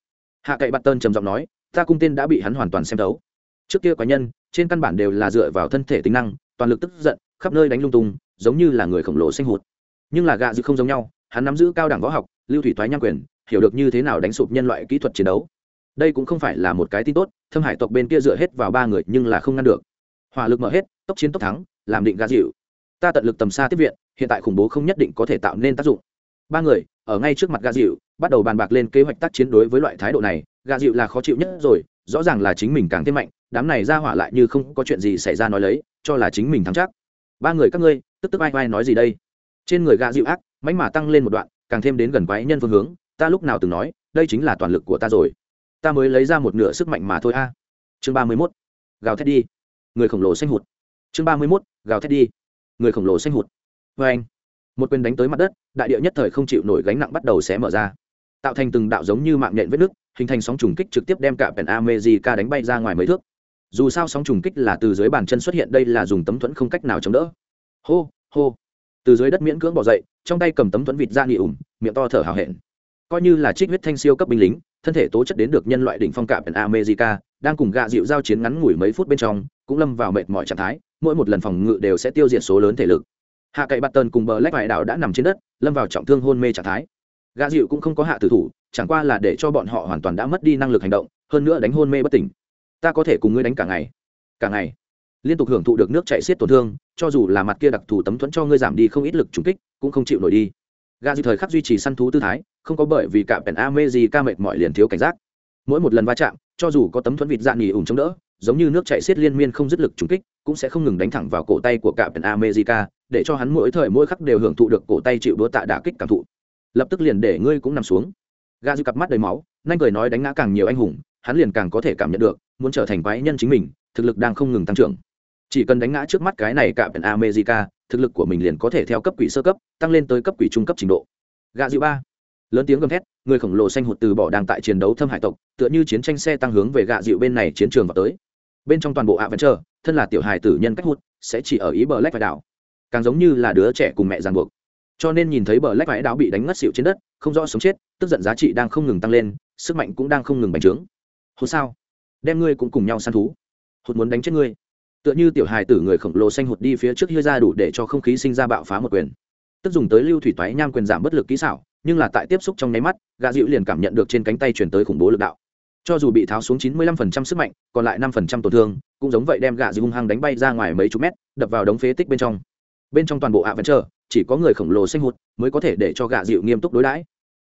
Speaker 1: Hạ cậy bắt tơn trầm giọng nói, ta cung tên đã bị hắn hoàn toàn xem thấu. Trước kia quái nhân, trên căn bản đều là dựa vào thân thể tính năng, toàn lực tức giận, khắp nơi đánh lung tung, giống như là người khổng lồ xanh hụt. Nhưng là gạ dự không giống nhau, hắn nắm giữ cao đẳng võ học, lưu thủy thoái nham quyền hiểu được như thế nào đánh sụp nhân loại kỹ thuật chiến đấu. Đây cũng không phải là một cái tin tốt, thâm hải tộc bên kia dựa hết vào ba người nhưng là không ngăn được. Hỏa lực mở hết, tốc chiến tốc thắng, làm định gà dịu. Ta tận lực tầm xa tiếp viện, hiện tại khủng bố không nhất định có thể tạo nên tác dụng. Ba người, ở ngay trước mặt gà dịu, bắt đầu bàn bạc lên kế hoạch tác chiến đối với loại thái độ này. Gà dịu là khó chịu nhất rồi, rõ ràng là chính mình càng thêm mạnh, đám này ra hỏa lại như không có chuyện gì xảy ra nói lấy, cho là chính mình thắng chắc. Ba người các ngươi, tức tức ai ai nói gì đây? Trên người gà dịu ác mánh mà tăng lên một đoạn, càng thêm đến gần quái nhân phương hướng ta lúc nào từng nói, đây chính là toàn lực của ta rồi. Ta mới lấy ra một nửa sức mạnh mà thôi a. Chương ba mươi mốt, gào thét đi. Người khổng lồ xanh hụt. Chương ba mươi mốt, gào thét đi. Người khổng lồ xanh hụt. Vê anh, một quyền đánh tới mặt đất, đại địa nhất thời không chịu nổi gánh nặng bắt đầu xé mở ra. Tạo thành từng đạo giống như mạng nhện vết nước hình thành sóng trùng kích trực tiếp đem cả pèn amejica đánh bay ra ngoài mấy thước. Dù sao sóng trùng kích là từ dưới bàn chân xuất hiện, đây là dùng tấm thuẫn không cách nào chống đỡ. Hô hô. Từ dưới đất miễn cưỡng bỏ dậy, trong tay cầm tấm thuẫn vịt ra nghỉ ủng miệng to thở hào hẹn coi như là trích huyết thanh siêu cấp binh lính thân thể tố chất đến được nhân loại đỉnh phong cạm America, đang cùng gạ dịu giao chiến ngắn ngủi mấy phút bên trong, cũng lâm vào mệt mỏi trạng thái, mỗi một lần phòng ngự đều sẽ tiêu diệt số lớn thể lực. Hạ cậy Button cùng bờ lách vải đảo đã nằm trên đất, lâm vào trọng thương hôn mê trạng thái. Gạ dịu cũng không có hạ tử thủ, chẳng qua là để cho bọn họ hoàn toàn đã mất đi năng lực hành động, hơn nữa đánh hôn mê bất tỉnh. Ta có thể cùng ngươi đánh cả ngày, cả ngày. Liên tục hưởng thụ được nước chảy xiết tổn thương, cho dù là mặt kia đặc thù tấm thuẫn cho ngươi giảm đi không ít lực trúng kích, cũng không chịu nổi đi gà dư thời khắc duy trì săn thú tư thái, không có bởi vì cả pèn ame gì ca mệt mỏi liền thiếu cảnh giác. Mỗi một lần va chạm cho dù có tấm thuẫn vịt dạng nghỉ ủng chống đỡ giống như nước chạy xiết liên miên không dứt lực trúng kích cũng sẽ không ngừng đánh thẳng vào cổ tay của cả pèn america để cho hắn mỗi thời mỗi khắc đều hưởng thụ được cổ tay chịu đũa tạ đả kích cảm thụ. Lập tức liền để ngươi cũng nằm xuống. Gà dư cặp mắt đầy máu nhanh cười nói đánh ngã càng nhiều anh hùng hắn liền càng có thể cảm nhận được muốn trở thành quái nhân chính mình thực lực đang không ngừng tăng trưởng chỉ cần đánh ngã trước mắt cái này cả pèn america, thực lực của mình liền có thể theo cấp quỷ sơ cấp, tăng lên tới cấp quỷ trung cấp trình độ. Gạ dịu ba. Lớn tiếng gầm thét, người khổng lồ xanh hụt từ bỏ đang tại chiến đấu thâm hải tộc, tựa như chiến tranh xe tăng hướng về gạ dịu bên này chiến trường vào tới. Bên trong toàn bộ ạ vẫn chờ thân là tiểu hài tử nhân cách hụt, sẽ chỉ ở ý bờ lách phải đảo. Càng giống như là đứa trẻ cùng mẹ ràng buộc. Cho nên nhìn thấy bờ lách phải đảo bị đánh ngất xịu trên đất, không rõ sống chết, tức giận giá trị đang không ngừng tăng lên, sức mạnh cũng đang không ngừng bành trướng. Hụt sao? Đem ngươi cũng cùng nhau săn thú. Hụt muốn đánh chết ngươi tựa như tiểu hài tử người khổng lồ xanh hụt đi phía trước hia ra đủ để cho không khí sinh ra bạo phá một quyền. Tức dùng tới lưu thủy toái nham quyền giảm bất lực kỹ xảo nhưng là tại tiếp xúc trong nháy mắt gà dịu liền cảm nhận được trên cánh tay chuyển tới khủng bố lực đạo. Cho dù bị tháo xuống 95% sức mạnh còn lại 5% tổn thương cũng giống vậy đem gà dịu hung hăng đánh bay ra ngoài mấy chục mét đập vào đống phế tích bên trong. Bên trong toàn bộ ạ vẫn chờ chỉ có người khổng lồ xanh hụt mới có thể để cho gà dịu nghiêm túc đối đãi.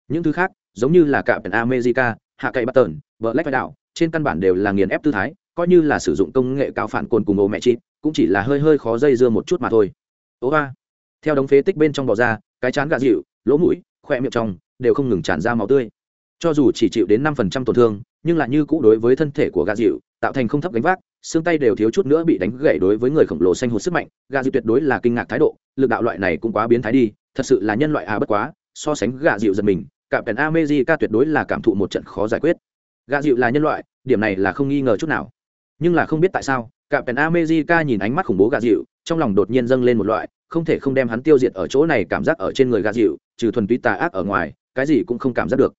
Speaker 1: Những thứ khác giống như là cả pèn america hạ cậy bắt tờn vợ lách vai Đảo, trên căn bản đều là nghiền ép tư thái coi như là sử dụng công nghệ cao phản cồn cùng ô mẹ chị, cũng chỉ là hơi hơi khó dây dưa một chút mà thôi. Ố ba. Theo đống phế tích bên trong bò ra, cái chán gà dịu, lỗ mũi khoe miệng trong, đều không ngừng tràn ra máu tươi. Cho dù chỉ chịu đến năm phần trăm tổn thương, nhưng lại như cũ đối với thân thể của gà dịu, tạo thành không thấp gánh vác, xương tay đều thiếu chút nữa bị đánh gãy đối với người khổng lồ xanh hụt sức mạnh. Gà dịu tuyệt đối là kinh ngạc thái độ, lực đạo loại này cũng quá biến thái đi, thật sự là nhân loại à bất quá, so sánh gà dịu giật mình cả pèn amejica tuyệt đối là cảm thụ một trận khó giải quyết. Gà dịu là nhân loại, điểm này là không nghi ngờ chút nào nhưng là không biết tại sao cả pèn amejica nhìn ánh mắt khủng bố gà dịu, trong lòng đột nhiên dâng lên một loại, không thể không đem hắn tiêu diệt ở chỗ này cảm giác ở trên người gà dịu, trừ thuần túy tà ác ở ngoài, cái gì cũng không cảm giác được.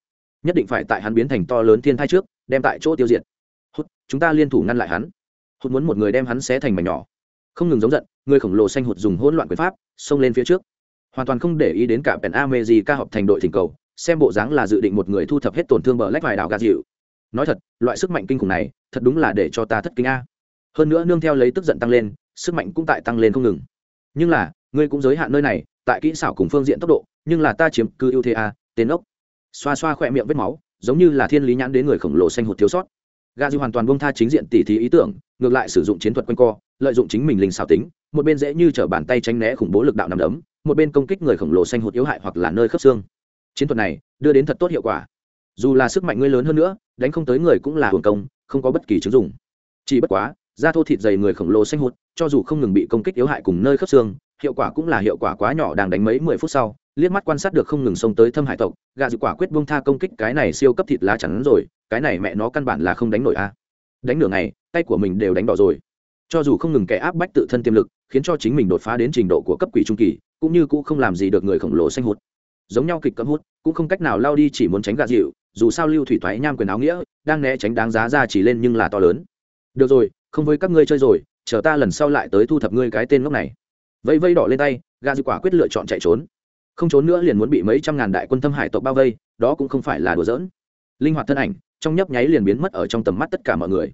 Speaker 1: Nhất định phải tại hắn biến thành to lớn thiên thai trước, đem tại chỗ tiêu diệt. Hút, chúng ta liên thủ ngăn lại hắn. Hút muốn một người đem hắn xé thành mảnh nhỏ. Không ngừng giống giận, người khổng lồ xanh hụt dùng hỗn loạn quyền pháp, xông lên phía trước. Hoàn toàn không để ý đến cả pèn amejica họp thành đội thỉnh cầu, xem bộ dáng là dự định một người thu thập hết tổn thương bờ lách vài đảo gà dịu nói thật, loại sức mạnh kinh khủng này, thật đúng là để cho ta thất kinh a. Hơn nữa nương theo lấy tức giận tăng lên, sức mạnh cũng tại tăng lên không ngừng. Nhưng là, ngươi cũng giới hạn nơi này, tại kỹ xảo cùng phương diện tốc độ, nhưng là ta chiếm cứ ưu thế a, tên ốc. Xoa xoa khỏe miệng vết máu, giống như là thiên lý nhãn đến người khổng lồ xanh hụt thiếu sót. Gà dư hoàn toàn bông tha chính diện tỉ thí ý tưởng, ngược lại sử dụng chiến thuật quanh co, lợi dụng chính mình linh xảo tính, một bên dễ như t bàn tay tránh né khủng bố lực đạo nằm đấm, một bên công kích người khổng lồ xanh hụt yếu hại hoặc là nơi khớp xương. Chiến thuật này, đưa đến thật tốt hiệu quả dù là sức mạnh ngươi lớn hơn nữa, đánh không tới người cũng là hưởng công, không có bất kỳ chứng dùng. chỉ bất quá, da thô thịt dày người khổng lồ xanh hụt cho dù không ngừng bị công kích yếu hại cùng nơi khớp xương, hiệu quả cũng là hiệu quả quá nhỏ đang đánh mấy mười phút sau, liếc mắt quan sát được không ngừng xông tới thâm hải tộc gà dự quả quyết bông tha công kích cái này siêu cấp thịt lá chắn rồi, cái này mẹ nó căn bản là không đánh nổi a. Đánh nửa ngày, tay của mình đều đánh đỏ rồi. Cho dù không ngừng kẻ áp bách tự thân tiềm lực, khiến cho chính mình đột phá đến trình độ của cấp quỷ trung kỳ, cũng như cũng không làm gì được người khổng lồ xanh hụt giống nhau kịch cấm hút, cũng không cách nào lao đi chỉ muốn tránh gà dịu dù sao lưu thủy thoái nham quyền áo nghĩa, đang né tránh đáng giá ra chỉ lên nhưng là to lớn. Được rồi, không với các ngươi chơi rồi, chờ ta lần sau lại tới thu thập ngươi cái tên ngốc này. Vây vây đỏ lên tay gà dư quả quyết lựa chọn chạy trốn. Không trốn nữa liền muốn bị mấy trăm ngàn đại quân thâm hải tộc bao vây, đó cũng không phải là đùa giỡn. Linh hoạt thân ảnh, trong nhấp nháy liền biến mất ở trong tầm mắt tất cả mọi người.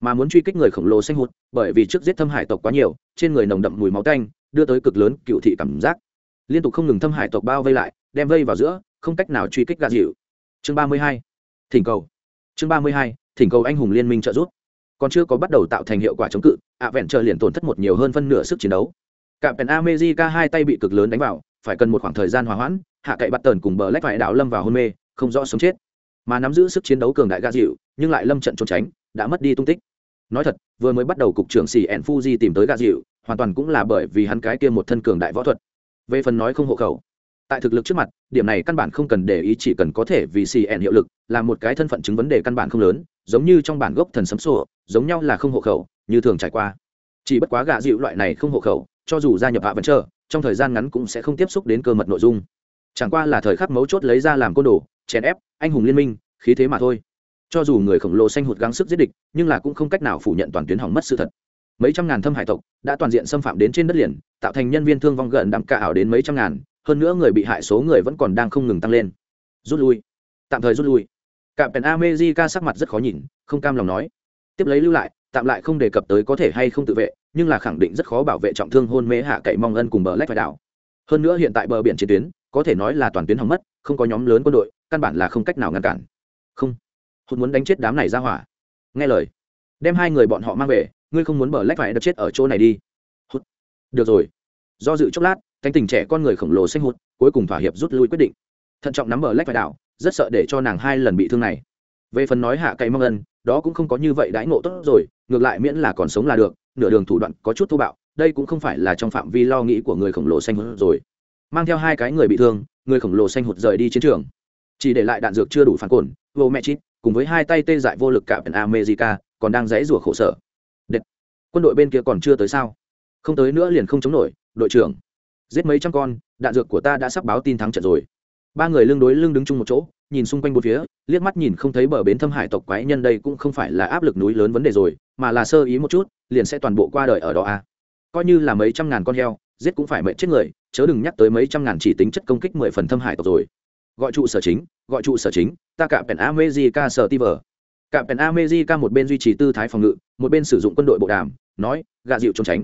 Speaker 1: Mà muốn truy kích người khổng lồ xanh hụt, bởi vì trước giết thâm hải tộc quá nhiều, trên người nồng đậm mùi máu tanh, đưa tới cực lớn cựu thị cảm giác. Liên tục không ngừng thâm hải tộc bao vây lại, đem vây vào giữa, không cách nào truy kích gà dịu chương ba mươi hai, thỉnh cầu. Chương ba mươi hai, thỉnh cầu anh hùng liên minh trợ giúp. Còn chưa có bắt đầu tạo thành hiệu quả chống cự, ạ vẹn chờ liền tổn thất một nhiều hơn phân nửa sức chiến đấu. Cạm pèn amejica hai tay bị cực lớn đánh vào, phải cần một khoảng thời gian hòa hoãn, hạ cậy bắt tần cùng bờ lách phải đảo lâm vào hôn mê, không rõ sống chết. Mà nắm giữ sức chiến đấu cường đại Ga dịu, nhưng lại lâm trận trốn tránh, đã mất đi tung tích. Nói thật, vừa mới bắt đầu cục trưởng xì En fuji tìm tới Ga dịu, hoàn toàn cũng là bởi vì hắn cái kia một thân cường đại võ thuật. Về phần nói không hộ khẩu tại thực lực trước mặt, điểm này căn bản không cần để ý, chỉ cần có thể vì cn hiệu lực, là một cái thân phận chứng vấn đề căn bản không lớn, giống như trong bản gốc thần sấm sổ, giống nhau là không hộ khẩu, như thường trải qua. Chỉ bất quá gạ dịu loại này không hộ khẩu, cho dù gia nhập hạ vẫn chờ, trong thời gian ngắn cũng sẽ không tiếp xúc đến cơ mật nội dung. Chẳng qua là thời khắc mấu chốt lấy ra làm côn đồ, chèn ép, anh hùng liên minh, khí thế mà thôi. Cho dù người khổng lồ xanh hụt gắng sức giết địch, nhưng là cũng không cách nào phủ nhận toàn tuyến hỏng mất sự thật. Mấy trăm ngàn thâm hải tộc đã toàn diện xâm phạm đến trên đất liền, tạo thành nhân viên thương vong gần đạm cả ảo đến mấy trăm ngàn hơn nữa người bị hại số người vẫn còn đang không ngừng tăng lên. Rút lui. Tạm thời rút lui. Cạm pèn amejica sắc mặt rất khó nhìn, không cam lòng nói. Tiếp lấy lưu lại, tạm lại không đề cập tới có thể hay không tự vệ, nhưng là khẳng định rất khó bảo vệ trọng thương hôn mê hạ cậy mong ân cùng bờ lách phải đảo. Hơn nữa hiện tại bờ biển chiến tuyến, có thể nói là toàn tuyến hỏng mất, không có nhóm lớn quân đội, căn bản là không cách nào ngăn cản. Không. Hụt muốn đánh chết đám này ra hỏa. Nghe lời. Đem hai người bọn họ mang về, ngươi không muốn bờ lách phải đập chết ở chỗ này đi. Hụt. Được rồi. Do dự chốc lát cánh tình trẻ con người khổng lồ xanh hụt, cuối cùng thỏa hiệp rút lui quyết định. Thận trọng nắm bờ lách phải đảo, rất sợ để cho nàng hai lần bị thương này. Về phần nói hạ cậy mong ân, đó cũng không có như vậy đãi ngộ tốt rồi, ngược lại miễn là còn sống là được, nửa đường thủ đoạn có chút thô bạo, đây cũng không phải là trong phạm vi lo nghĩ của người khổng lồ xanh hụt rồi. Mang theo hai cái người bị thương, người khổng lồ xanh hụt rời đi chiến trường. Chỉ để lại đạn dược chưa đủ phản cồn, vô mẹ chít, cùng với hai tay tê dại vô lực cả america, còn đang dãy rủa khổ sở. Đệt. quân đội bên kia còn chưa tới sao? Không tới nữa liền không chống nổi, đội trưởng giết mấy trăm con, đạn dược của ta đã sắp báo tin thắng trận rồi. Ba người lưng đối lưng đứng chung một chỗ, nhìn xung quanh bốn phía, liếc mắt nhìn không thấy bờ bến thâm hải tộc quái nhân đây cũng không phải là áp lực núi lớn vấn đề rồi, mà là sơ ý một chút, liền sẽ toàn bộ qua đời ở đó à. coi như là mấy trăm ngàn con heo, giết cũng phải mệnh chết người, chớ đừng nhắc tới mấy trăm ngàn chỉ tính chất công kích mười phần thâm hải tộc rồi. Gọi trụ sở chính, gọi trụ sở chính, ta cả pèn amejica sở ti vờ. Cả pèn amejica một bên duy trì tư thái phòng ngự, một bên sử dụng quân đội bộ đàm, nói, gạ dịu trốn tránh.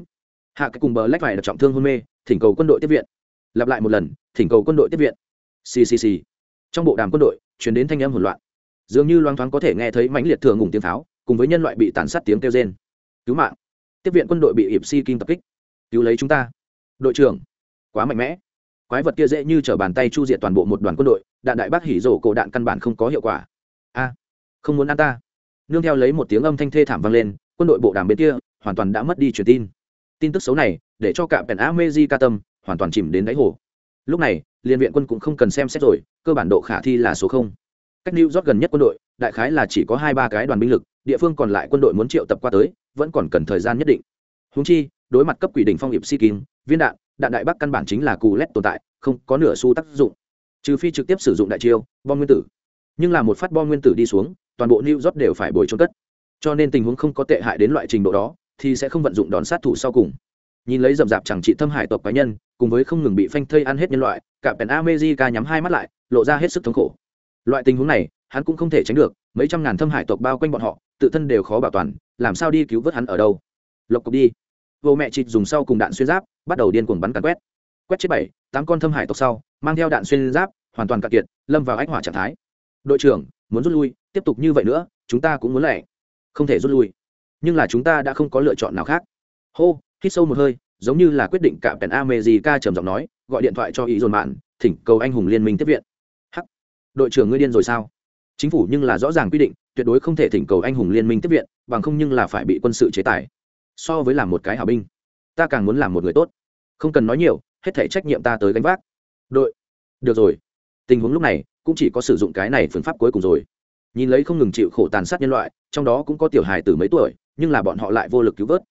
Speaker 1: Hạ cái cùng bờ lách phải được trọng thương hôn mê thỉnh cầu quân đội tiếp viện. Lặp lại một lần, thỉnh cầu quân đội tiếp viện. Ccc trong bộ đàm quân đội chuyển đến thanh âm hỗn loạn. Dường như loang thoáng có thể nghe thấy mãnh liệt thường ngùng tiếng pháo cùng với nhân loại bị tàn sát tiếng kêu rên. Cứu mạng. Tiếp viện quân đội bị Hiệp si kim tập kích. Cứu lấy chúng ta. Đội trưởng. Quá mạnh mẽ. Quái vật kia dễ như t r ở bàn tay chu diệt toàn bộ một đoàn quân đội, đạn đại bác hỉ rổ cổ đạn căn bản không có hiệu quả. A. Không muốn ăn ta. Nương theo lấy một tiếng âm thanh thê thảm vang lên, quân đội bộ đàm bên kia hoàn toàn đã mất đi truyền tin. Tin tức xấu này để cho cả pèn ameji ca tâm hoàn toàn chìm đến đáy hồ. Lúc này, liên viện quân cũng không cần xem xét rồi, cơ bản độ khả thi là số không. Cách new york gần nhất quân đội, đại khái là chỉ có hai ba cái đoàn binh lực, địa phương còn lại quân đội muốn triệu tập qua tới, vẫn còn cần thời gian nhất định. Húng chi, đối mặt cấp quỷ đỉnh phong hiệp si kim viên đạn đạn đại bắc căn bản chính là cù lét tồn tại, không có nửa xu tác dụng. Trừ phi trực tiếp sử dụng đại chiêu, bom nguyên tử. Nhưng là một phát bom nguyên tử đi xuống, toàn bộ new york đều phải bồi trốn cất. Cho nên tình huống không có tệ hại đến loại trình độ đó, thì sẽ không vận dụng đòn sát thủ sau cùng nhìn lấy rậm rạp chẳng trị thâm hải tộc cá nhân, cùng với không ngừng bị phanh thây ăn hết nhân loại, cả pèn amejica nhắm hai mắt lại, lộ ra hết sức thống khổ. Loại tình huống này, hắn cũng không thể tránh được, mấy trăm ngàn thâm hải tộc bao quanh bọn họ, tự thân đều khó bảo toàn, làm sao đi cứu vớt hắn ở đâu? Lộc cục đi. Vô mẹ chịt dùng sau cùng đạn xuyên giáp, bắt đầu điên cuồng bắn càn quét. Quét chết bảy, tám con thâm hải tộc sau, mang theo đạn xuyên giáp, hoàn toàn cạn kiệt, lâm vào ách hỏa trạng thái. Đội trưởng, muốn rút lui, tiếp tục như vậy nữa, chúng ta cũng muốn lẻ không thể rút lui. Nhưng là chúng ta đã không có lựa chọn nào khác. Hô hít sâu một hơi, giống như là quyết định cả pèn amejica trầm giọng nói, gọi điện thoại cho ý dồn mạn thỉnh cầu anh hùng liên minh tiếp viện. Hắc. Đội trưởng ngươi điên rồi sao? Chính phủ nhưng là rõ ràng quy định, tuyệt đối không thể thỉnh cầu anh hùng liên minh tiếp viện, bằng không nhưng là phải bị quân sự chế tài. So với làm một cái hào binh, ta càng muốn làm một người tốt. Không cần nói nhiều, hết thể trách nhiệm ta tới gánh vác. Đội. Được rồi. Tình huống lúc này, cũng chỉ có sử dụng cái này phương pháp cuối cùng rồi. Nhìn lấy không ngừng chịu khổ tàn sát nhân loại, trong đó cũng có tiểu hài từ mấy tuổi, nhưng là bọn họ lại vô lực cứu vớt.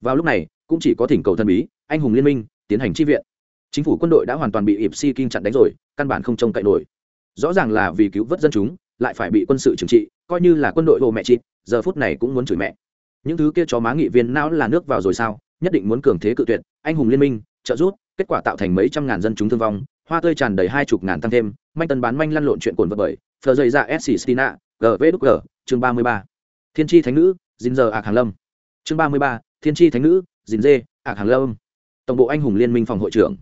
Speaker 1: Vào lúc này cũng chỉ có thỉnh cầu thần bí, anh hùng liên minh, tiến hành chi viện. Chính phủ quân đội đã hoàn toàn bị ịp si kinh chặn đánh rồi, căn bản không trông cậy nổi. Rõ ràng là vì cứu vớt dân chúng, lại phải bị quân sự trừng trị, coi như là quân đội hồ mẹ chị giờ phút này cũng muốn chửi mẹ. Những thứ kia chó má nghị viên não là nước vào rồi sao? Nhất định muốn cường thế cự tuyệt, anh hùng liên minh, trợ rút kết quả tạo thành mấy trăm ngàn dân chúng thương vong, hoa tươi tràn đầy hai chục ngàn tăng thêm, manh tân bán manh lăn lộn chuyện cồn vật bởi phờ dày ra s stina gv đúc g, chương ba mươi ba. Thiên tri thánh nữ dinh giờ ạc hàng lâm. Chương ba mươi ba, thiên tri thánh nữ dìn dê ạc hàng lâm. Tổng bộ anh hùng liên minh phòng hội trưởng.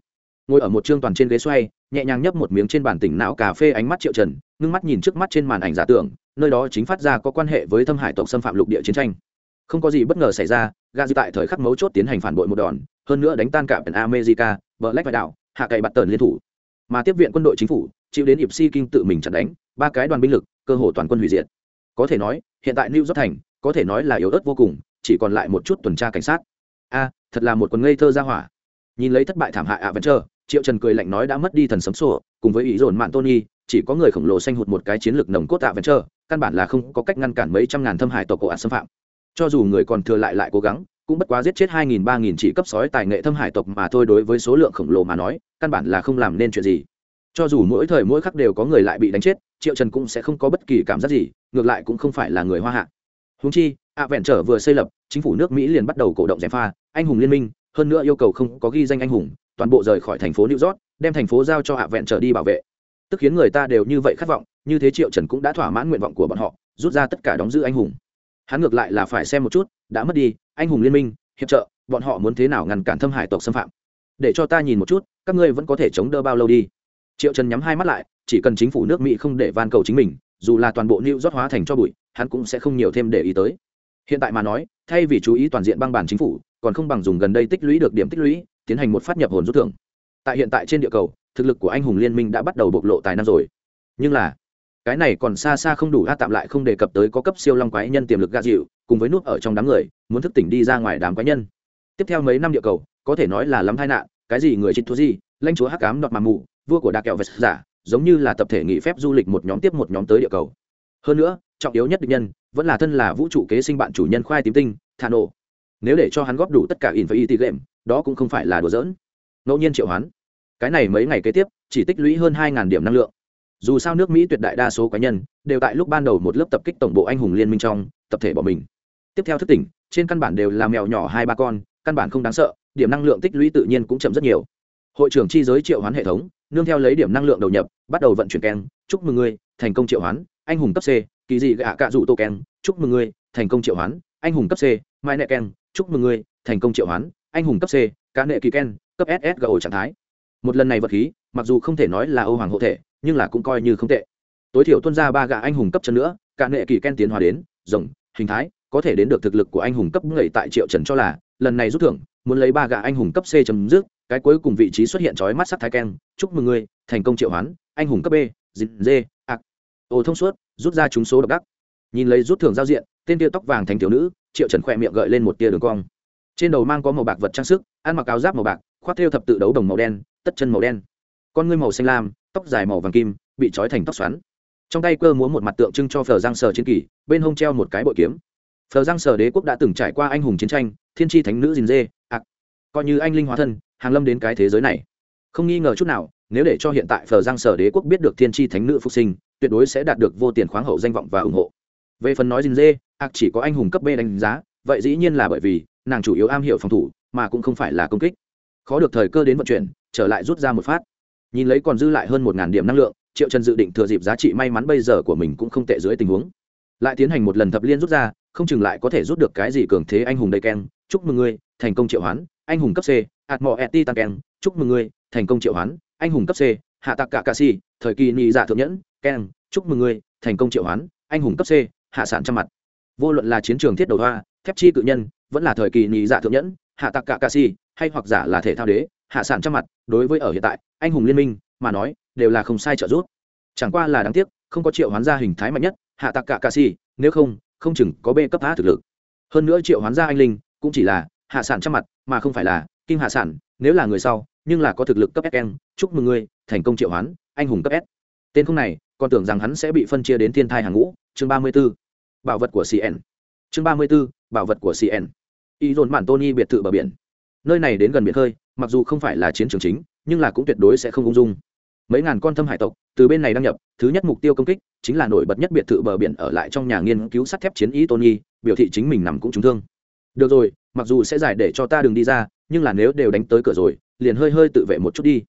Speaker 1: Ngồi ở một trương toàn trên ghế xoay, nhẹ nhàng nhấp một miếng trên bàn tỉnh não cà phê ánh mắt triệu trần, ngưng mắt nhìn trước mắt trên màn ảnh giả tưởng, nơi đó chính phát ra có quan hệ với thâm hải tộc xâm phạm lục địa chiến tranh. Không có gì bất ngờ xảy ra gà di tại thời khắc mấu chốt tiến hành phản bội một đòn, hơn nữa đánh tan cả pần america vợ lách vai đạo hạ cậy bạt tần liên thủ. Mà tiếp viện quân đội chính phủ, chịu đến ịp si kinh tự mình chặn đánh, ba cái đoàn binh lực, cơ hồ toàn quân hủy diệt. Có thể nói, hiện tại new york thành, có thể nói là yếu ớt vô cùng, chỉ còn lại một chút tuần tra cảnh sát a, thật là một quần ngây thơ ra hỏa. Nhìn lấy thất bại thảm hại ạ vẫn chờ triệu trần cười lạnh nói đã mất đi thần sấm sổ, cùng với ý dồn mạng tony, chỉ có người khổng lồ xanh hụt một cái chiến lược nồng cốt ạ vẫn chờ căn bản là không có cách ngăn cản mấy trăm ngàn thâm hải tộc cổ ạ xâm phạm. Cho dù người còn thừa lại lại cố gắng, cũng bất quá giết chết hai nghìn, ba nghìn chỉ cấp sói tài nghệ thâm hải tộc mà thôi đối với số lượng khổng lồ mà nói, căn bản là không làm nên chuyện gì. Cho dù mỗi thời mỗi khắc đều có người lại bị đánh chết, triệu trần cũng sẽ không có bất kỳ cảm giác gì, ngược lại cũng không phải là người hoa hạ húng chi, ạ vẹn trở vừa xây lập, chính phủ nước mỹ liền bắt đầu cổ động gièm pha, anh hùng liên minh, hơn nữa yêu cầu không có ghi danh anh hùng, toàn bộ rời khỏi thành phố new york, đem thành phố giao cho hạ vẹn trở đi bảo vệ. Tức khiến người ta đều như vậy khát vọng, như thế triệu trần cũng đã thỏa mãn nguyện vọng của bọn họ, rút ra tất cả đóng giữ anh hùng. Hắn ngược lại là phải xem một chút, đã mất đi, anh hùng liên minh, hiệp trợ, bọn họ muốn thế nào ngăn cản thâm hải tộc xâm phạm. Để cho ta nhìn một chút, các ngươi vẫn có thể chống đỡ bao lâu đi? Triệu trần nhắm hai mắt lại, chỉ cần chính phủ nước mỹ không để van cầu chính mình, dù là toàn bộ new rót hóa thành cho bụi hắn cũng sẽ không nhiều thêm để ý tới. Hiện tại mà nói, thay vì chú ý toàn diện băng bản chính phủ, còn không bằng dùng gần đây tích lũy được điểm tích lũy, tiến hành một phát nhập hồn rút thưởng. Tại hiện tại trên địa cầu, thực lực của anh hùng liên minh đã bắt đầu bộc lộ tài năng rồi. Nhưng là, cái này còn xa xa không đủ, a, tạm lại không đề cập tới có cấp siêu long quái nhân tiềm lực gạ dịu, cùng với nút ở trong đám người, muốn thức tỉnh đi ra ngoài đám quái nhân. Tiếp theo mấy năm địa cầu, có thể nói là lắm tai nạn, cái gì người chết thua gì lãnh chúa hắc cám đọt mà mù, vua của đa kẹo vật giả, giống như là tập thể nghỉ phép du lịch một nhóm tiếp một nhóm tới địa cầu. Hơn nữa trọng yếu nhất định nhân, vẫn là thân là vũ trụ kế sinh bạn chủ nhân khoai tím tinh thà nổ nếu để cho hắn góp đủ tất cả in y tì game đó cũng không phải là đùa giỡn. Ngẫu nhiên triệu hoán. Cái này mấy ngày kế tiếp, chỉ tích lũy hơn hai điểm năng lượng. Dù sao nước mỹ tuyệt đại đa số cá nhân, đều tại lúc ban đầu một lớp tập kích tổng bộ anh hùng liên minh trong, tập thể bỏ mình. Tiếp theo thức tỉnh, trên căn bản đều là mèo nhỏ hai ba con, căn bản không đáng sợ, điểm năng lượng tích lũy tự nhiên cũng chậm rất nhiều. Hội trưởng chi giới triệu hoán hệ thống, nương theo lấy điểm năng lượng đầu nhập, bắt đầu vận chuyển keng, chúc mừng ngươi, thành công triệu hoán, anh hùng cấp c kỳ dị gạ cạ dụ tô keng chúc mừng ngươi, thành công triệu hoán, anh hùng cấp c mai nẹ keng chúc mừng ngươi, thành công triệu hoán, anh hùng cấp c, cá nệ kỳ ken cấp ss ssgo trạng thái. Một lần này vật khí, mặc dù không thể nói là ô hoàng hộ thể, nhưng là cũng coi như không tệ. Tối thiểu tuân ra ba gạ anh hùng cấp chân nữa cả nệ kỳ ken tiến hóa đến, rồng, hình thái, có thể đến được thực lực của anh hùng cấp ngậy tại triệu trần cho là, lần này rút thưởng, muốn lấy ba gạ anh hùng cấp c chấm dứt, cái cuối cùng vị trí xuất hiện trói mắt sắc thái keng chúc mừng ngươi, thành công triệu hoán, anh hùng cấp b dịt d ạc ô thông suốt rút ra chúng số độc đắc. Nhìn lấy rút thưởng giao diện, tên tia tóc vàng thành thiếu nữ, triệu trần khỏe miệng gợi lên một tia đường cong. Trên đầu mang có màu bạc vật trang sức, ăn mặc áo giáp màu bạc, khoác theo thập tự đấu đồng màu đen, tất chân màu đen. Con ngươi màu xanh lam, tóc dài màu vàng kim, bị trói thành tóc xoắn. Trong tay cơ múa một mặt tượng trưng cho phờ giang sờ chiến kỳ bên hông treo một cái bội kiếm. Phờ giang sờ đế quốc đã từng trải qua anh hùng chiến tranh, thiên tri thánh nữ dìn dê, ạc. Coi như anh linh hóa thân, hàng lâm đến cái thế giới này. Không nghi ngờ chút nào, nếu để cho hiện tại phờ giang sở đế quốc biết được thiên tri thánh nữ phục sinh tuyệt đối sẽ đạt được vô tiền khoáng hậu danh vọng và ủng hộ. Về phần nói Jin dê ạc chỉ có anh hùng cấp b đánh giá, vậy dĩ nhiên là bởi vì nàng chủ yếu am hiểu phòng thủ, mà cũng không phải là công kích. Khó được thời cơ đến vận chuyển, trở lại rút ra một phát. Nhìn lấy còn dư lại hơn một điểm năng lượng, triệu trần dự định thừa dịp giá trị may mắn bây giờ của mình cũng không tệ dưới tình huống. Lại tiến hành một lần thập liên rút ra, không chừng lại có thể rút được cái gì cường thế anh hùng đầy keng. Chúc mừng ngươi, thành công triệu hoán. Anh hùng cấp c hạt mò et tan keng. Chúc mừng ngươi, thành công triệu hoán. Anh hùng cấp c hạ tạc cả cà si thời kỳ nhị dạ thượng nhẫn keng chúc mừng ngươi, thành công triệu hoán, anh hùng cấp c, hạ sản trăm mặt. Vô luận là chiến trường thiết đầu hoa, thép chi cự nhân, vẫn là thời kỳ nhị dạ thượng nhẫn, hạ tạc cả cà si hay hoặc giả là thể thao đế, hạ sản trăm mặt, đối với ở hiện tại, anh hùng liên minh, mà nói, đều là không sai trợ giúp. Chẳng qua là đáng tiếc, không có triệu hoán gia hình thái mạnh nhất, hạ tạc cả cà si nếu không không chừng có b cấp a thực lực. Hơn nữa triệu hoán gia anh linh, cũng chỉ là hạ sản trăm mặt, mà không phải là kim hạ sản, nếu là người sau, nhưng là có thực lực cấp sn chúc mừng ngươi, thành công triệu hoán, anh hùng cấp s. Tên không này còn tưởng rằng hắn sẽ bị phân chia đến thiên thai hàng ngũ, chương ba mươi b ố bảo vật của cn chương ba mươi b ố bảo vật của cn y dồn mạn tony biệt thự bờ biển. Nơi này đến gần biển khơi, mặc dù không phải là chiến trường chính, nhưng là cũng tuyệt đối sẽ không ung dung. Mấy ngàn con thâm hải tộc, từ bên này đăng nhập, thứ nhất mục tiêu công kích chính là nổi bật nhất biệt thự bờ biển ở lại trong nhà nghiên cứu sắt thép chiến ý tony, biểu thị chính mình nằm cũng trúng thương. Được rồi, mặc dù sẽ giải để cho ta đừng đi ra, nhưng là nếu đều đánh tới cửa rồi, liền hơi hơi tự vệ một chút đi.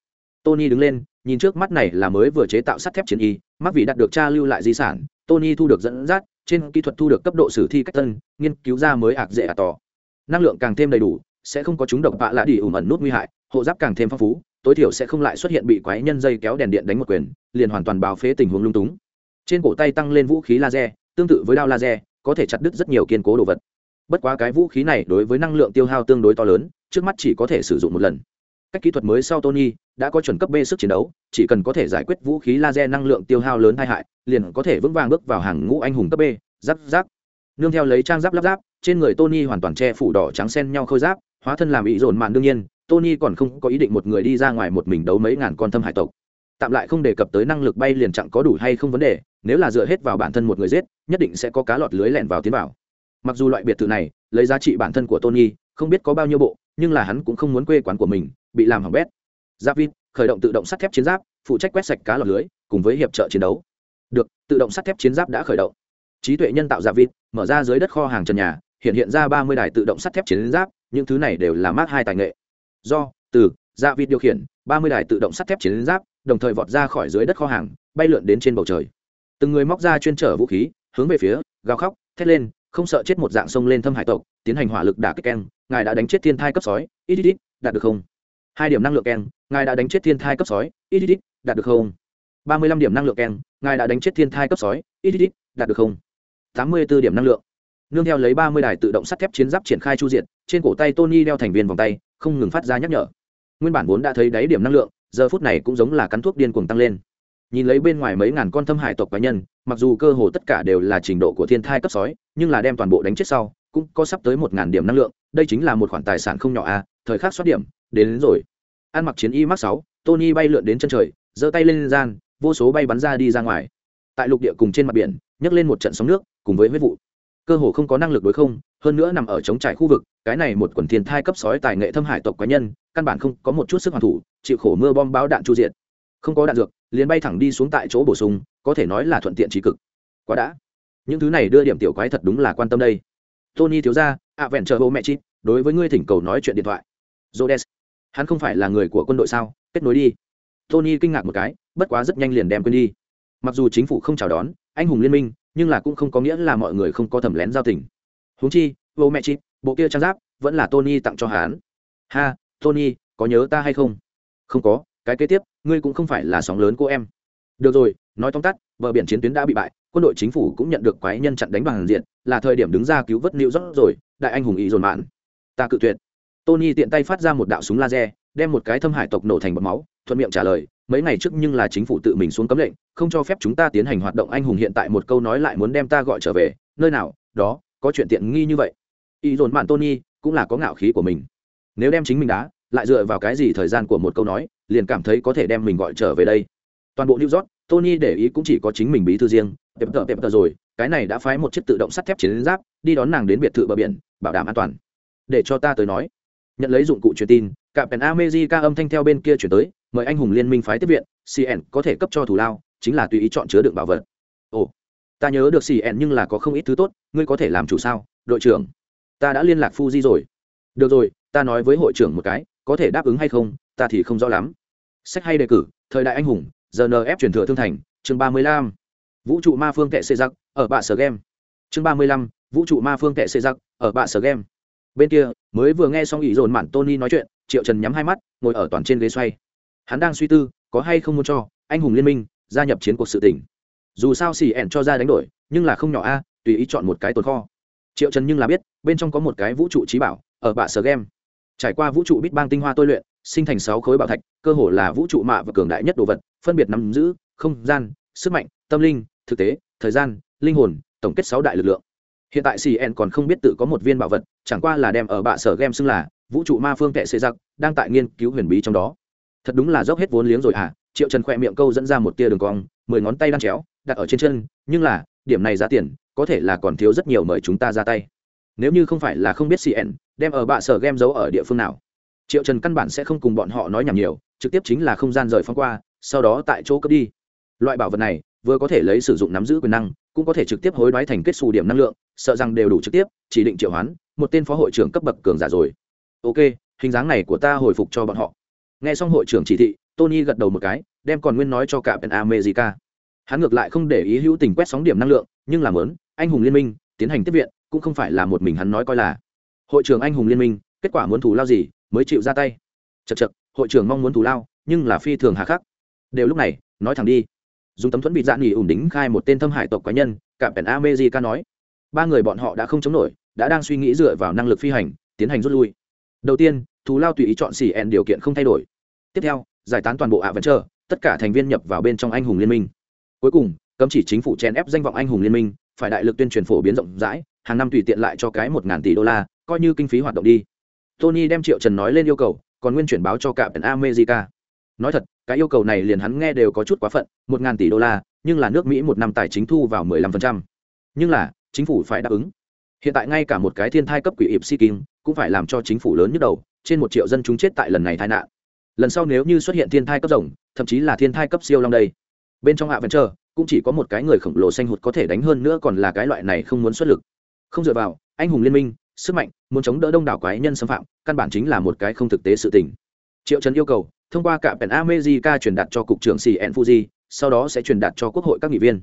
Speaker 1: Tony đứng lên, nhìn trước mắt này là mới vừa chế tạo sắt thép chiến y mắc vì đạt được cha lưu lại di sản, tony thu được dẫn dắt, trên kỹ thuật thu được cấp độ sử thi cách tân, nghiên cứu ra mới ạc dễ à tỏ năng lượng càng thêm đầy đủ, sẽ không có chúng độc vạ lạ đi ủng ẩn nút nguy hại, hộ giáp càng thêm phong phú, tối thiểu sẽ không lại xuất hiện bị quái nhân dây kéo đèn điện đánh một quyền, liền hoàn toàn báo phế tình huống lung túng. Trên cổ tay tăng lên vũ khí laser, tương tự với đao laser, có thể chặt đứt rất nhiều kiên cố đồ vật. Bất quá cái vũ khí này đối với năng lượng tiêu hao tương đối to lớn, trước mắt chỉ có thể sử dụng một lần cách kỹ thuật mới sau tony đã có chuẩn cấp b sức chiến đấu, chỉ cần có thể giải quyết vũ khí laser năng lượng tiêu hao lớn tai hại, liền có thể vững vàng bước vào hàng ngũ anh hùng cấp b. Giáp giáp. Nương theo lấy trang giáp lắp giáp trên người tony hoàn toàn che phủ đỏ trắng xen nhau khôi giáp, hóa thân làm ý dồn mạn đương nhiên, tony còn không có ý định một người đi ra ngoài một mình đấu mấy ngàn con thâm hải tộc. Tạm lại không đề cập tới năng lực bay liền chẳng có đủ hay không vấn đề, nếu là dựa hết vào bản thân một người giết, nhất định sẽ có cá lọt lưới lẻn vào tiến vào. Mặc dù loại biệt thự này, lấy giá trị bản thân của tony, không biết có bao nhiêu bộ, nhưng là hắn cũng không muốn quê quán của mình bị làm hỏng bét. Giáp vin khởi động tự động sắt thép chiến giáp, phụ trách quét sạch cá lọc lưới, cùng với hiệp trợ chiến đấu. Được, tự động sắt thép chiến giáp đã khởi động. Trí tuệ nhân tạo giáp vin mở ra dưới đất kho hàng trần nhà, hiện hiện ra ba mươi đài tự động sắt thép chiến giáp, những thứ này đều là mát hai tài nghệ. Do, từ dạ vịt điều khiển, ba mươi đài tự động sắt thép chiến giáp, đồng thời vọt ra khỏi dưới đất kho hàng, bay lượn đến trên bầu trời. Từng người móc ra chuyên trở vũ khí, hướng về phía, gào khóc, thét lên, không sợ chết một dạng sông lên thâm hải tộc, tiến hành hỏa lực đả kích keng, ngài đã đánh chết thiên thai cấp sói, ít ít ít, đạt được không? Hai điểm năng lượng keng, ngài đã đánh chết thiên thai cấp sói ít ít ít đạt được không? Ba mươi lăm điểm năng lượng keng, ngài đã đánh chết thiên thai cấp sói ít ít ít đạt được không? Tám mươi b ố điểm năng lượng. Nương theo lấy ba mươi đài tự động sắt thép chiến giáp triển khai chu diện trên cổ tay tony đeo thành viên vòng tay, không ngừng phát ra nhắc nhở. Nguyên bản vốn đã thấy đáy điểm năng lượng, giờ phút này cũng giống là cắn thuốc điên cuồng tăng lên. Nhìn lấy bên ngoài mấy ngàn con thâm hải tộc cá nhân, mặc dù cơ hồ tất cả đều là trình độ của thiên thai cấp sói, nhưng là đem toàn bộ đánh chết sau, cũng có sắp tới một ngàn điểm năng lượng, đây chính là một khoản tài sản không nhỏ a thời khắc xoát điểm đến, đến rồi. Ăn mặc chiến y mắc sáu tony bay lượn đến chân trời giơ tay lên gian vô số bay bắn ra đi ra ngoài. Tại lục địa cùng trên mặt biển nhấc lên một trận sóng nước cùng với huyết vụ. Cơ hồ không có năng lực đối không hơn nữa nằm ở chống trải khu vực cái này một quần thiên thai cấp sói tài nghệ thâm hải tộc cá nhân căn bản không có một chút sức hoàn thủ chịu khổ mưa bom báo đạn chu diện không có đạn dược liền bay thẳng đi xuống tại chỗ bổ sung có thể nói là thuận tiện trí cực. Quá đã. Những thứ này đưa điểm tiểu quái thật đúng là quan tâm đây. Tony thiếu ra ạ vẹn chờ bố mẹ chít đối với ngươi thỉnh cầu nói chuyện điện thoại. Jodes hắn không phải là người của quân đội sao? Kết nối đi. Tony kinh ngạc một cái bất quá rất nhanh liền đem quên đi. Mặc dù chính phủ không chào đón anh hùng liên minh nhưng là cũng không có nghĩa là mọi người không có thẩm lén giao tình. Huống chi vô mẹ chị, bộ kia trang giáp vẫn là tony tặng cho hắn. Ha tony có nhớ ta hay không? Không có cái kế tiếp ngươi cũng không phải là sóng lớn cô em. Được rồi nói tóm tắt bờ biển chiến tuyến đã bị bại quân đội chính phủ cũng nhận được quái nhân chặn đánh bằng diện là thời điểm đứng ra cứu vớt nịu rót rồi đại anh hùng ý dồn mạn. Ta cự tuyệt tony tiện tay phát ra một đạo súng laser, đem một cái thâm hải tộc nổ thành bọt máu, thuận miệng trả lời, mấy ngày trước nhưng là chính phủ tự mình xuống cấm lệnh, không cho phép chúng ta tiến hành hoạt động anh hùng hiện tại một câu nói lại muốn đem ta gọi trở về, nơi nào, đó, có chuyện tiện nghi như vậy. Ý dồn bạn tony cũng là có ngạo khí của mình. Nếu đem chính mình đá, lại dựa vào cái gì thời gian của một câu nói, liền cảm thấy có thể đem mình gọi trở về đây. Toàn bộ new york, tony để ý cũng chỉ có chính mình bí thư riêng tệp tờ tệp tờ rồi, cái này đã phái một chiếc tự động sắt thép chiến giáp, đi đón nàng đến biệt thự bờ biển, bảo đảm an toàn. Để cho ta tới nói nhận lấy dụng cụ truyền tin, cả pèn amejica âm thanh theo bên kia chuyển tới, mời anh hùng liên minh phái tiếp viện cn có thể cấp cho thủ lao, chính là tùy ý chọn chứa đựng bảo vật. Ồ, ta nhớ được cn nhưng là có không ít thứ tốt, ngươi có thể làm chủ sao, đội trưởng? Ta đã liên lạc fuji rồi. Được rồi, ta nói với hội trưởng một cái, có thể đáp ứng hay không, ta thì không rõ lắm. Sách hay đề cử, thời đại anh hùng rnf truyền thừa thương thành, chương ba mươi lăm. Vũ trụ ma phương tệ xê giặc ở bạ sở game. Chương ba mươi lăm, vũ trụ ma phương tệ xê giặc ở bạ sở game bên kia, mới vừa nghe xong ý dồn mạn tony nói chuyện, triệu trần nhắm hai mắt, ngồi ở toàn trên ghế xoay. Hắn đang suy tư, có hay không muốn cho anh hùng liên minh gia nhập chiến cuộc sự tỉnh dù sao xì ẻn cho ra đánh đổi, nhưng là không nhỏ a, tùy ý chọn một cái tồn kho. Triệu trần nhưng là biết, bên trong có một cái vũ trụ trí bảo, ở bạ sở game. Trải qua vũ trụ bít bang tinh hoa tôi luyện, sinh thành sáu khối bảo thạch, cơ hồ là vũ trụ mạ và cường đại nhất đồ vật, phân biệt nắm giữ không gian, sức mạnh, tâm linh, thực tế, thời gian, linh hồn, tổng kết sáu đại lực lượng. Hiện tại cn còn không biết tự có một viên bảo vật chẳng qua là đem ở bạ sở game xưng là vũ trụ ma phương tệ xê giặc đang tại nghiên cứu huyền bí trong đó. Thật đúng là dốc hết vốn liếng rồi à? triệu trần khỏe miệng câu dẫn ra một tia đường cong, mười ngón tay đang chéo, đặt ở trên chân, nhưng là, điểm này giá tiền, có thể là còn thiếu rất nhiều mời chúng ta ra tay. Nếu như không phải là không biết cn đem ở bạ sở game giấu ở địa phương nào? Triệu trần căn bản sẽ không cùng bọn họ nói nhảm nhiều, trực tiếp chính là không gian rời phong qua, sau đó tại chỗ cướp đi. Loại bảo vật này, vừa có thể lấy sử dụng nắm giữ quyền năng, cũng có thể trực tiếp hối đoái thành kết xù điểm năng lượng sợ rằng đều đủ trực tiếp, chỉ định triệu hoán, một tên phó hội trưởng cấp bậc cường giả rồi. Ok, hình dáng này của ta hồi phục cho bọn họ. Nghe xong hội trưởng chỉ thị, tony gật đầu một cái, đem còn nguyên nói cho cả pen america. Hắn ngược lại không để ý hữu tình quét sóng điểm năng lượng, nhưng làm lớn, anh hùng liên minh, tiến hành tiếp viện, cũng không phải là một mình hắn nói coi là. Hội trưởng anh hùng liên minh, kết quả muốn thù lao gì, mới chịu ra tay. Chật chật hội trưởng mong muốn thù lao, nhưng là phi thường hà khắc. Đều lúc này, nói thẳng đi. Dùng tấm thuẫn bị dạn nghỉ ủng đính khai một tên thâm hải tộc cá nhân, cả pèn amejica nói ba người bọn họ đã không chống nổi, đã đang suy nghĩ dựa vào năng lực phi hành, tiến hành rút lui. Đầu tiên, thù lao tùy ý chọn xỉ ẹn điều kiện không thay đổi. Tiếp theo, giải tán toàn bộ ạ vẫn chờ tất cả thành viên nhập vào bên trong anh hùng liên minh. Cuối cùng, cấm chỉ chính phủ chèn ép danh vọng anh hùng liên minh, phải đại lực tuyên truyền phổ biến rộng rãi, hàng năm tùy tiện lại cho cái một ngàn tỷ đô la, coi như kinh phí hoạt động đi. Tony đem triệu trần nói lên yêu cầu, còn nguyên chuyển báo cho cả bên america. Nói thật, cái yêu cầu này liền hắn nghe đều có chút quá phận, một ngàn tỷ đô la, nhưng là nước mỹ một năm tài chính thu vào mười lăm phần trăm. Nhưng là chính phủ phải đáp ứng. Hiện tại ngay cả một cái thiên thai cấp quỷ ịp si kim cũng phải làm cho chính phủ lớn nhất đầu, trên một triệu dân chúng chết tại lần này tai nạn. Lần sau nếu như xuất hiện thiên thai cấp rồng, thậm chí là thiên thai cấp siêu long đây. Bên trong hạ vẫn chờ cũng chỉ có một cái người khổng lồ xanh hụt có thể đánh hơn nữa còn là cái loại này không muốn xuất lực. Không dựa vào, anh hùng liên minh, sức mạnh, muốn chống đỡ đông đảo quái nhân xâm phạm, căn bản chính là một cái không thực tế sự tình. Triệu trần yêu cầu, thông qua cả pèn amejica truyền đạt cho cục trưởng cn fuji, sau đó sẽ truyền đạt cho quốc hội các nghị viên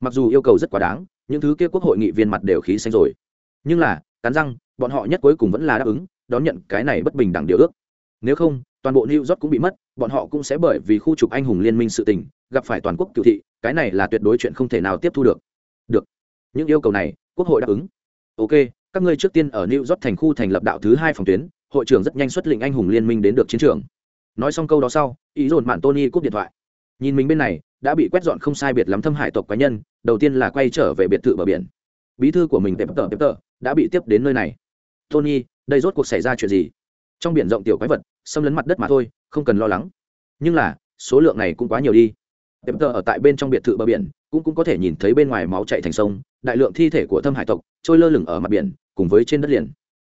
Speaker 1: mặc dù yêu cầu rất quá đáng, những thứ kia quốc hội nghị viên mặt đều khí xanh rồi. Nhưng là, cắn răng, bọn họ nhất cuối cùng vẫn là đáp ứng, đón nhận cái này bất bình đẳng điều ước. Nếu không, toàn bộ new york cũng bị mất, bọn họ cũng sẽ bởi vì khu trục anh hùng liên minh sự tình, gặp phải toàn quốc cựu thị, cái này là tuyệt đối chuyện không thể nào tiếp thu được. Được. Những yêu cầu này, quốc hội đáp ứng. Ok, các ngươi trước tiên ở new york thành khu thành lập đạo thứ hai phòng tuyến, hội trưởng rất nhanh xuất lĩnh anh hùng liên minh đến được chiến trường. Nói xong câu đó sau, ý dồn mạn tony cúp điện thoại. Nhìn mình bên này đã bị quét dọn không sai biệt lắm thâm hải tộc cá nhân, đầu tiên là quay trở về biệt thự bờ biển. Bí thư của mình tệp tờ tệp tờ đã bị tiếp đến nơi này. Tony, đây rốt cuộc xảy ra chuyện gì? Trong biển rộng tiểu quái vật, xâm lấn mặt đất mà thôi, không cần lo lắng. Nhưng là, số lượng này cũng quá nhiều đi. Tệp tờ ở tại bên trong biệt thự bờ biển, cũng cũng có thể nhìn thấy bên ngoài máu chạy thành sông, đại lượng thi thể của thâm hải tộc trôi lơ lửng ở mặt biển, cùng với trên đất liền.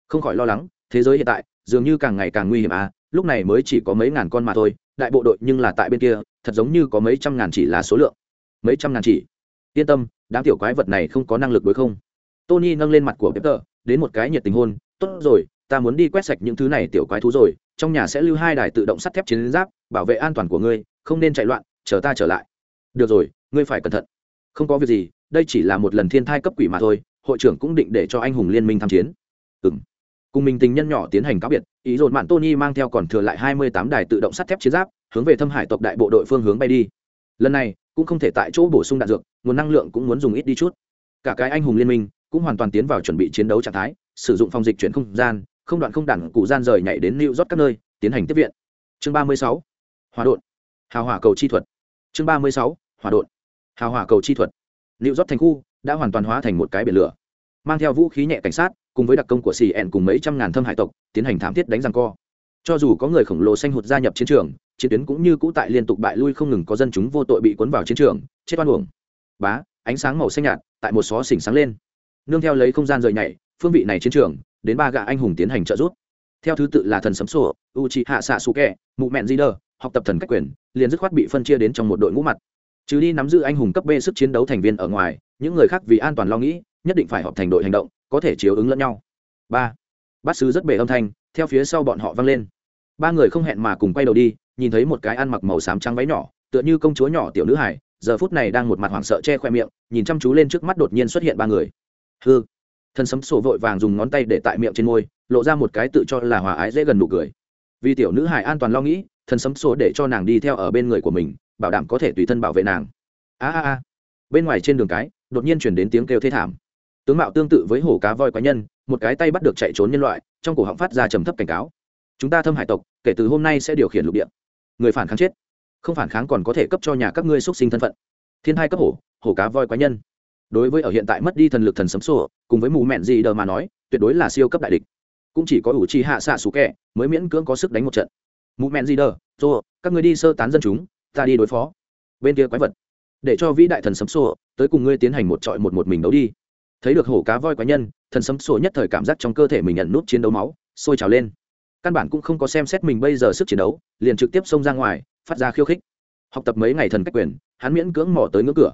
Speaker 1: Không khỏi lo lắng, thế giới hiện tại dường như càng ngày càng nguy hiểm à lúc này mới chỉ có mấy ngàn con mà thôi, đại bộ đội nhưng là tại bên kia thật giống như có mấy trăm ngàn chỉ là số lượng. Mấy trăm ngàn chỉ. Yên tâm, đám tiểu quái vật này không có năng lực đối không. Tony nâng lên mặt của peter, đến một cái nhiệt tình hôn. Tốt rồi, ta muốn đi quét sạch những thứ này tiểu quái thú rồi. Trong nhà sẽ lưu hai đài tự động sắt thép chiến giáp, bảo vệ an toàn của ngươi, không nên chạy loạn, chờ ta trở lại. Được rồi, ngươi phải cẩn thận. Không có việc gì, đây chỉ là một lần thiên thai cấp quỷ mà thôi, hội trưởng cũng định để cho anh hùng liên minh tham chiến. Ừ m cùng mình tình nhân nhỏ tiến hành cáo biệt, ý dồn mạn tony mang theo còn thừa lại hai mươi tám đài tự động sắt thép chiến giáp hướng về thâm hải tộc đại bộ đội phương hướng bay đi. Lần này, cũng không thể tại chỗ bổ sung đạn dược, nguồn năng lượng cũng muốn dùng ít đi chút. Cả cái anh hùng liên minh cũng hoàn toàn tiến vào chuẩn bị chiến đấu trạng thái, sử dụng phòng dịch chuyển không gian, không đoạn không đẳng cụ gian rời nhảy đến lưu rót các nơi, tiến hành tiếp viện. Chương ba mươi sáu hòa đột hào hỏa cầu chi thuật. Chương ba mươi sáu hòa đột hào hỏa cầu chi thuật. Lưu rót thành khu đã hoàn toàn hóa thành một cái biển lửa, mang theo vũ khí nhẹ cảnh sát, cùng với đặc công của cn cùng mấy trăm ngàn thâm hải tộc, tiến hành thảm thiết đánh răng co. Cho dù có người khổng lồ xanh hụt gia nhập chiến trường chiến tuyến cũng như cũ tại liên tục bại lui không ngừng có dân chúng vô tội bị cuốn vào chiến trường, chết oan uổng. Bá, ánh sáng màu xanh nhạt tại một xó xỉnh sáng lên. Nương theo lấy không gian rời nhảy, phương vị này chiến trường, đến ba gã anh hùng tiến hành trợ giúp. Theo thứ tự là thần sấm sổ u c hạ xạ su kẹ mụ mẹn di đờ học tập thần cách quyền, liền dứt khoát bị phân chia đến trong một đội ngũ mặt. Trừ đi nắm giữ anh hùng cấp b sức chiến đấu thành viên ở ngoài, những người khác vì an toàn lo nghĩ, nhất định phải họp thành đội hành động, có thể chiếu ứng lẫn nhau. Ba, bát sứ rất bể âm thanh, theo phía sau bọn họ vang lên. Ba người không hẹn mà cùng quay đầu đi nhìn thấy một cái ăn mặc màu xám trắng váy nhỏ, tựa như công chúa nhỏ tiểu nữ hải giờ phút này đang một mặt hoảng sợ che khoe miệng, nhìn chăm chú lên trước mắt đột nhiên xuất hiện ba người. Hư thân sấm sổ vội vàng dùng ngón tay để tại miệng trên môi, lộ ra một cái tự cho là hòa ái dễ gần nụ cười. Vì tiểu nữ hải an toàn lo nghĩ, thân sấm sổ để cho nàng đi theo ở bên người của mình, bảo đảm có thể tùy thân bảo vệ nàng. A a a. Bên ngoài trên đường cái, đột nhiên chuyển đến tiếng kêu thê thảm. Tướng mạo tương tự với hổ cá voi quái nhân, một cái tay bắt được chạy trốn nhân loại, trong cổ họng phát ra trầm thấp cảnh cáo. Chúng ta thâm hải tộc, kể từ hôm nay sẽ điều khiển lục địa người phản kháng chết. Không phản kháng còn có thể cấp cho nhà các ngươi xuất sinh thân phận. Thiên hai cấp hổ hổ cá voi quái nhân. Đối với ở hiện tại mất đi thần lực thần sấm sổ cùng với mù mẹn gì đờ mà nói, tuyệt đối là siêu cấp đại địch. Cũng chỉ có ủ trì hạ xạ xú kẹ mới miễn cưỡng có sức đánh một trận. Mù mẹn gì đờ rồi các ngươi đi sơ tán dân chúng, ta đi đối phó. Bên kia quái vật. Để cho vĩ đại thần sấm sổ tới cùng ngươi tiến hành một trọi một một mình đấu đi. Thấy được hổ cá voi quái nhân, thần sấm sổ nhất thời cảm giác trong cơ thể mình nhận nút chiến đấu máu, sôi trào lên căn bản cũng không có xem xét mình bây giờ sức chiến đấu, liền trực tiếp xông ra ngoài, phát ra khiêu khích. Học tập mấy ngày thần cách quyền, hắn miễn cưỡng mò tới ngưỡng cửa.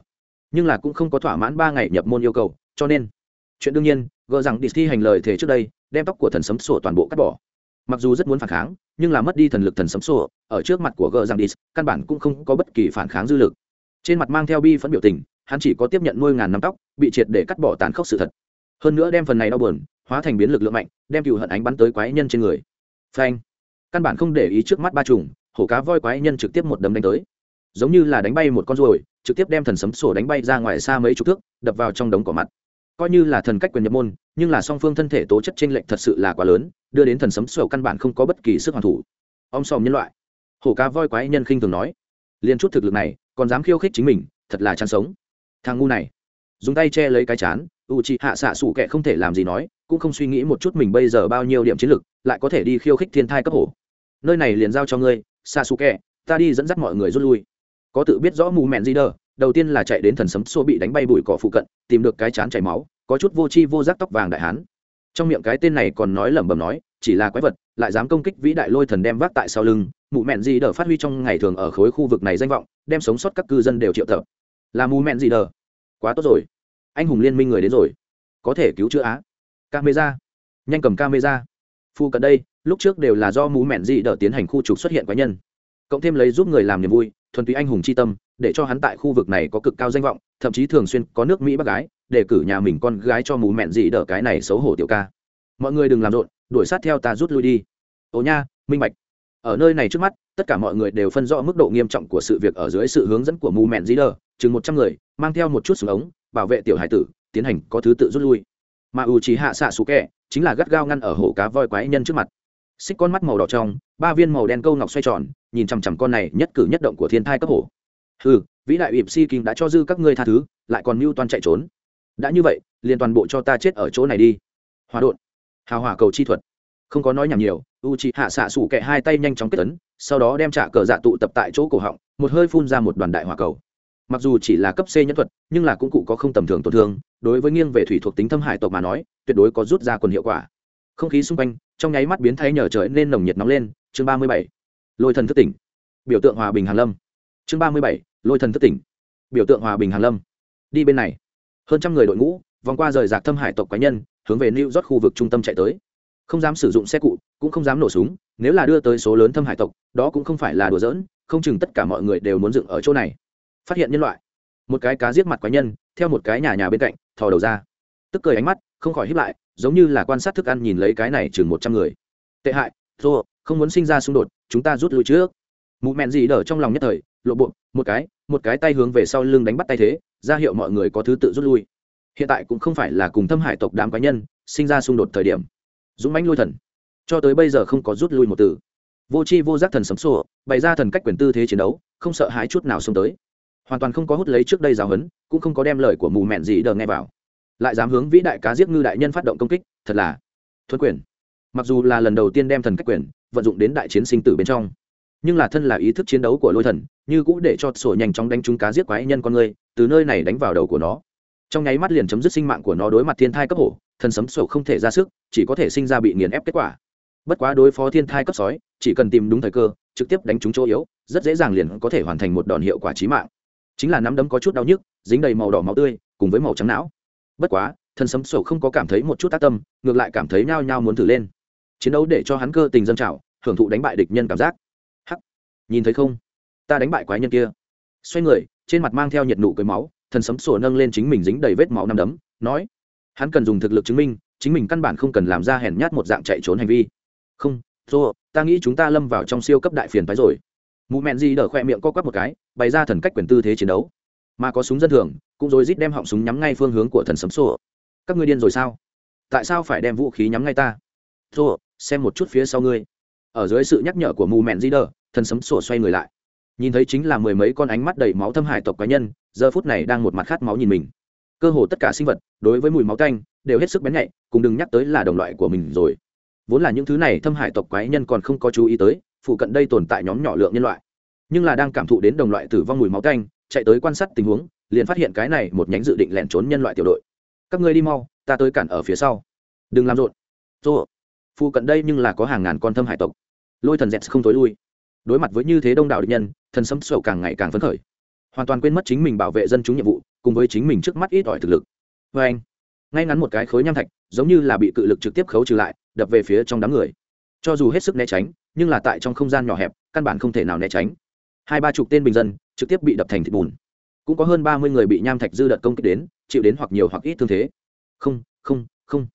Speaker 1: Nhưng là cũng không có thỏa mãn ba ngày nhập môn yêu cầu, cho nên, chuyện đương nhiên, gờ rằng đi thi hành lời thề trước đây, đem tóc của thần sấm sổ toàn bộ cắt bỏ. Mặc dù rất muốn phản kháng, nhưng là mất đi thần lực thần sấm sổ ở trước mặt của gờ rằng đi căn bản cũng không có bất kỳ phản kháng dư lực. Trên mặt mang theo bi phẫn biểu tình, hắn chỉ có tiếp nhận nuôi ngàn năm tóc, bị triệt để cắt bỏ tàn khốc sự thật. Hơn nữa đem phần này đau buồn, hóa thành biến lực lượng mạnh, đem cựu hận ánh bắn tới quái nhân trên người phanh. Căn bản không để ý trước mắt ba trùng, hổ cá voi quái nhân trực tiếp một đấm đánh tới. Giống như là đánh bay một con ruồi, trực tiếp đem thần sấm sổ đánh bay ra ngoài xa mấy chục thước, đập vào trong đống cỏ mặt. Coi như là thần cách quyền nhập môn, nhưng là song phương thân thể tố chất t r ê n lệch thật sự là quá lớn, đưa đến thần sấm sổ căn bản không có bất kỳ sức hoàn thủ. Ông sòm nhân loại. Hổ cá voi quái nhân khinh thường nói. Liền chút thực lực này, còn dám khiêu khích chính mình, thật là chán sống. Thằng ngu này. Dùng tay che lấy cái chán u chị hạ xạ sủ kệ không thể làm gì nói cũng không suy nghĩ một chút mình bây giờ bao nhiêu điểm chiến lực lại có thể đi khiêu khích thiên thai cấp hổ. Nơi này liền giao cho ngươi Sasuke, ta đi dẫn dắt mọi người rút lui. Có tự biết rõ mù mẹn gì đờ đầu tiên là chạy đến thần sấm xô bị đánh bay bụi cỏ phụ cận tìm được cái chán chảy máu có chút vô chi vô giác tóc vàng đại hán. Trong miệng cái tên này còn nói lẩm bẩm nói chỉ là quái vật lại dám công kích vĩ đại lôi thần đem vác tại sau lưng mụ mẹn gì đờ phát huy trong ngày thường ở khối khu vực này danh vọng đem sống sót các cư dân đều triệu tập. Là mù mẹn gì đờ? Quá tốt rồi. Anh hùng liên minh người đến rồi. Có thể cứu chữa á camera. Nhanh cầm camera. Phu cận đây, lúc trước đều là do mù mẹn dị đờ tiến hành khu trục xuất hiện quái nhân. Cộng thêm lấy giúp người làm niềm vui, thuần túy anh hùng c h i tâm, để cho hắn tại khu vực này có cực cao danh vọng, thậm chí thường xuyên có nước mỹ bác gái, để cử nhà mình con gái cho mù mẹn dị đỡ cái này xấu hổ tiểu ca. Mọi người đừng làm rộn, đuổi sát theo ta rút lui đi. Ồ nha, minh bạch. Ở nơi này trước mắt, tất cả mọi người đều phân rõ mức độ nghiêm trọng của sự việc ở dưới sự hướng dẫn của mù mẹn dí đờ chừng một trăm người, mang theo một chút súng ống, bảo vệ tiểu hải tử, tiến hành có thứ tự rút lui mà ủ trí hạ xạ sủ kẹ, chính là gắt gao ngăn ở hổ cá voi quái nhân trước mặt. Xích con mắt màu đỏ trong, ba viên màu đen câu ngọc xoay tròn, nhìn chằm chằm con này nhất cử nhất động của thiên thai cấp hổ. Ừ vĩ đại ịp si kinh đã cho dư các ngươi tha thứ, lại còn mưu toàn chạy trốn. Đã như vậy, liền toàn bộ cho ta chết ở chỗ này đi. Hòa đột hào hỏa cầu chi thuật. Không có nói nhảm nhiều u chị hạ xạ sủ kẹ hai tay nhanh chóng kết tấn, sau đó đem trả cờ dạ tụ tập tại chỗ cổ họng, một hơi phun ra một đoàn đại hỏa cầu mặc dù chỉ là cấp c nhân thuật, nhưng là cũng cụ có không tầm thường tổn thương, đối với nghiêng về thủy thuộc tính thâm hải tộc mà nói, tuyệt đối có rút ra quần hiệu quả. Không khí xung quanh, trong nháy mắt biến thay nhờ trời nên nồng nhiệt nóng lên. Chương ba mươi bảy, lôi thần thất tỉnh. Biểu tượng hòa bình hàn lâm. Chương ba mươi bảy, lôi thần thất tỉnh. Biểu tượng hòa bình hàn lâm. Đi bên này. Hơn trăm người đội ngũ, vòng qua rời rạc thâm hải tộc cá nhân, hướng về new york khu vực trung tâm chạy tới. Không dám sử dụng xe cụ, cũng không dám nổ súng, nếu là đưa tới số lớn thâm hải tộc, đó cũng không phải là đùa giỡn, không chừng tất cả mọi người đều muốn dựng ở chỗ này phát hiện nhân loại. Một cái cá giết mặt quái nhân, theo một cái nhà nhà bên cạnh, thò đầu ra. Tức cười ánh mắt, không khỏi hiếp lại, giống như là quan sát thức ăn nhìn lấy cái này chừng một trăm người. Tệ hại thua không muốn sinh ra xung đột, chúng ta rút lui trước. Mụ mẹn gì đỡ trong lòng nhất thời, lộ bộ, một cái một cái tay hướng về sau lưng đánh bắt tay thế, ra hiệu mọi người có thứ tự rút lui. Hiện tại cũng không phải là cùng thâm hải tộc đám cá nhân, sinh ra xung đột thời điểm. Dũng mãnh lôi thần. Cho tới bây giờ không có rút lui một từ. Vô c h i vô giác thần sấm sổ, bày ra thần cách quyền tư thế chiến đấu, không sợ hãi chút nào xông tới hoàn toàn không có hút lấy trước đây giáo huấn, cũng không có đem lời của mù mẹn gì đờ nghe vào. Lại dám hướng vĩ đại cá giết ngư đại nhân phát động công kích, thật là thuận quyền. Mặc dù là lần đầu tiên đem thần cách quyền vận dụng đến đại chiến sinh tử bên trong, nhưng là thân là ý thức chiến đấu của lôi thần, như cũ để cho sổ nhanh chóng đánh trúng cá giết quái nhân con người, từ nơi này đánh vào đầu của nó. Trong nháy mắt liền chấm dứt sinh mạng của nó đối mặt thiên thai cấp hổ, thần sấm sổ không thể ra sức, chỉ có thể sinh ra bị nghiền ép kết quả. Bất quá đối phó thiên thai cấp sói, chỉ cần tìm đúng thời cơ, trực tiếp đánh trúng chỗ yếu, rất dễ dàng liền có thể hoàn thành một đòn hiệu quả chí mạng chính là nắm đấm có chút đau nhức, dính đầy màu đỏ máu tươi, cùng với màu trắng não. Bất quá thần sấm sổ không có cảm thấy một chút tác tâm, ngược lại cảm thấy nhao nhao muốn thử lên. Chiến đấu để cho hắn cơ tình dân trào, hưởng thụ đánh bại địch nhân cảm giác. Hắc! Nhìn thấy không? Ta đánh bại quái nhân kia. Xoay người, trên mặt mang theo nhiệt nụ cười máu thần sấm sổ nâng lên chính mình dính đầy vết máu nằm đấm, nói, hắn cần dùng thực lực chứng minh, chính mình căn bản không cần làm ra hèn nhát một dạng chạy trốn hành vi. Không thua ta nghĩ chúng ta lâm vào trong siêu cấp đại phiền phái rồi mụ mẹn gì đỡ khoe miệng co quắp một cái, bày ra thần cách quyền tư thế chiến đấu. Mà có súng dân thường, cũng rồi rít đem họng súng nhắm ngay phương hướng của thần sấm sổ các ngươi điên rồi sao? Tại sao phải đem vũ khí nhắm ngay ta? Thô, xem một chút phía sau ngươi. Ở dưới sự nhắc nhở của mù mẹn di đờ thần sấm sổ xoay người lại. Nhìn thấy chính là mười mấy con ánh mắt đầy máu thâm hải tộc cá nhân, giờ phút này đang một mặt khát máu nhìn mình. Cơ hồ tất cả sinh vật, đối với mùi máu canh đều hết sức bén nhạy, cùng đừng nhắc tới là đồng loại của mình rồi. Vốn là những thứ này thâm hải tộc quái nhân còn không có chú ý tới phụ cận đây tồn tại nhóm nhỏ lượng nhân loại. Nhưng là đang cảm thụ đến đồng loại tử vong mùi máu canh, chạy tới quan sát tình huống, liền phát hiện cái này một nhánh dự định lẻn trốn nhân loại tiểu đội. Các ngươi đi mau, ta tới cản ở phía sau. Đừng làm rộn. Rô. Phụ cận đây nhưng là có hàng ngàn con thâm hải tộc. Lôi thần dẹt không tối lui. Đối mặt với như thế đông đảo địch nhân, thần sấm sầu càng ngày càng phấn khởi. Hoàn toàn quên mất chính mình bảo vệ dân chúng nhiệm vụ, cùng với chính mình trước mắt ít ỏi thực lực. Vê anh, ngay ngắn một cái khối nham thạch, giống như là bị cự lực trực tiếp khấu trừ lại, đập về phía trong đám người. Cho dù hết sức né tránh nhưng là tại trong không gian nhỏ hẹp, căn bản không thể nào né tránh. Hai ba chục tên bình dân trực tiếp bị đập thành thịt bùn. Cũng có hơn ba mươi người bị nham thạch dư đợt công kích đến, chịu đến hoặc nhiều hoặc ít thương thế. Không không không.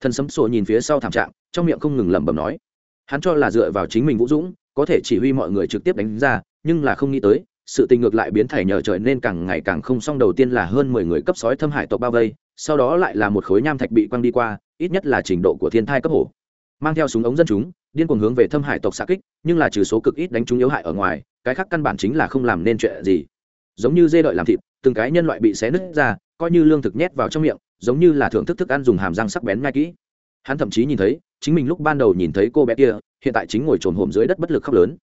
Speaker 1: Thần sấm sổ nhìn phía sau thảm trạng, trong miệng không ngừng lẩm bẩm nói. Hắn cho là dựa vào chính mình vũ dũng, có thể chỉ huy mọi người trực tiếp đánh ra, nhưng là không nghĩ tới, sự tình ngược lại biến thảy nhờ trời nên càng ngày càng không xong. Đầu tiên là hơn mười người cấp sói thâm hải tộc bao vây, sau đó lại là một khối nham thạch bị quăng đi qua, ít nhất là trình độ của thiên thai cấp hổ mang theo súng ống dân chúng, điên cuồng hướng về thâm hải tộc xạ kích, nhưng là trừ số cực ít đánh chúng yếu hại ở ngoài, cái khác căn bản chính là không làm nên chuyện gì. Giống như dê đợi làm thịt, từng cái nhân loại bị xé nứt ra, coi như lương thực nhét vào trong miệng, giống như là thưởng thức thức ăn dùng hàm răng sắc bén ngay kỹ. Hắn thậm chí nhìn thấy, chính mình lúc ban đầu nhìn thấy cô bé kia, hiện tại chính ngồi trồn hồm dưới đất bất lực khóc lớn.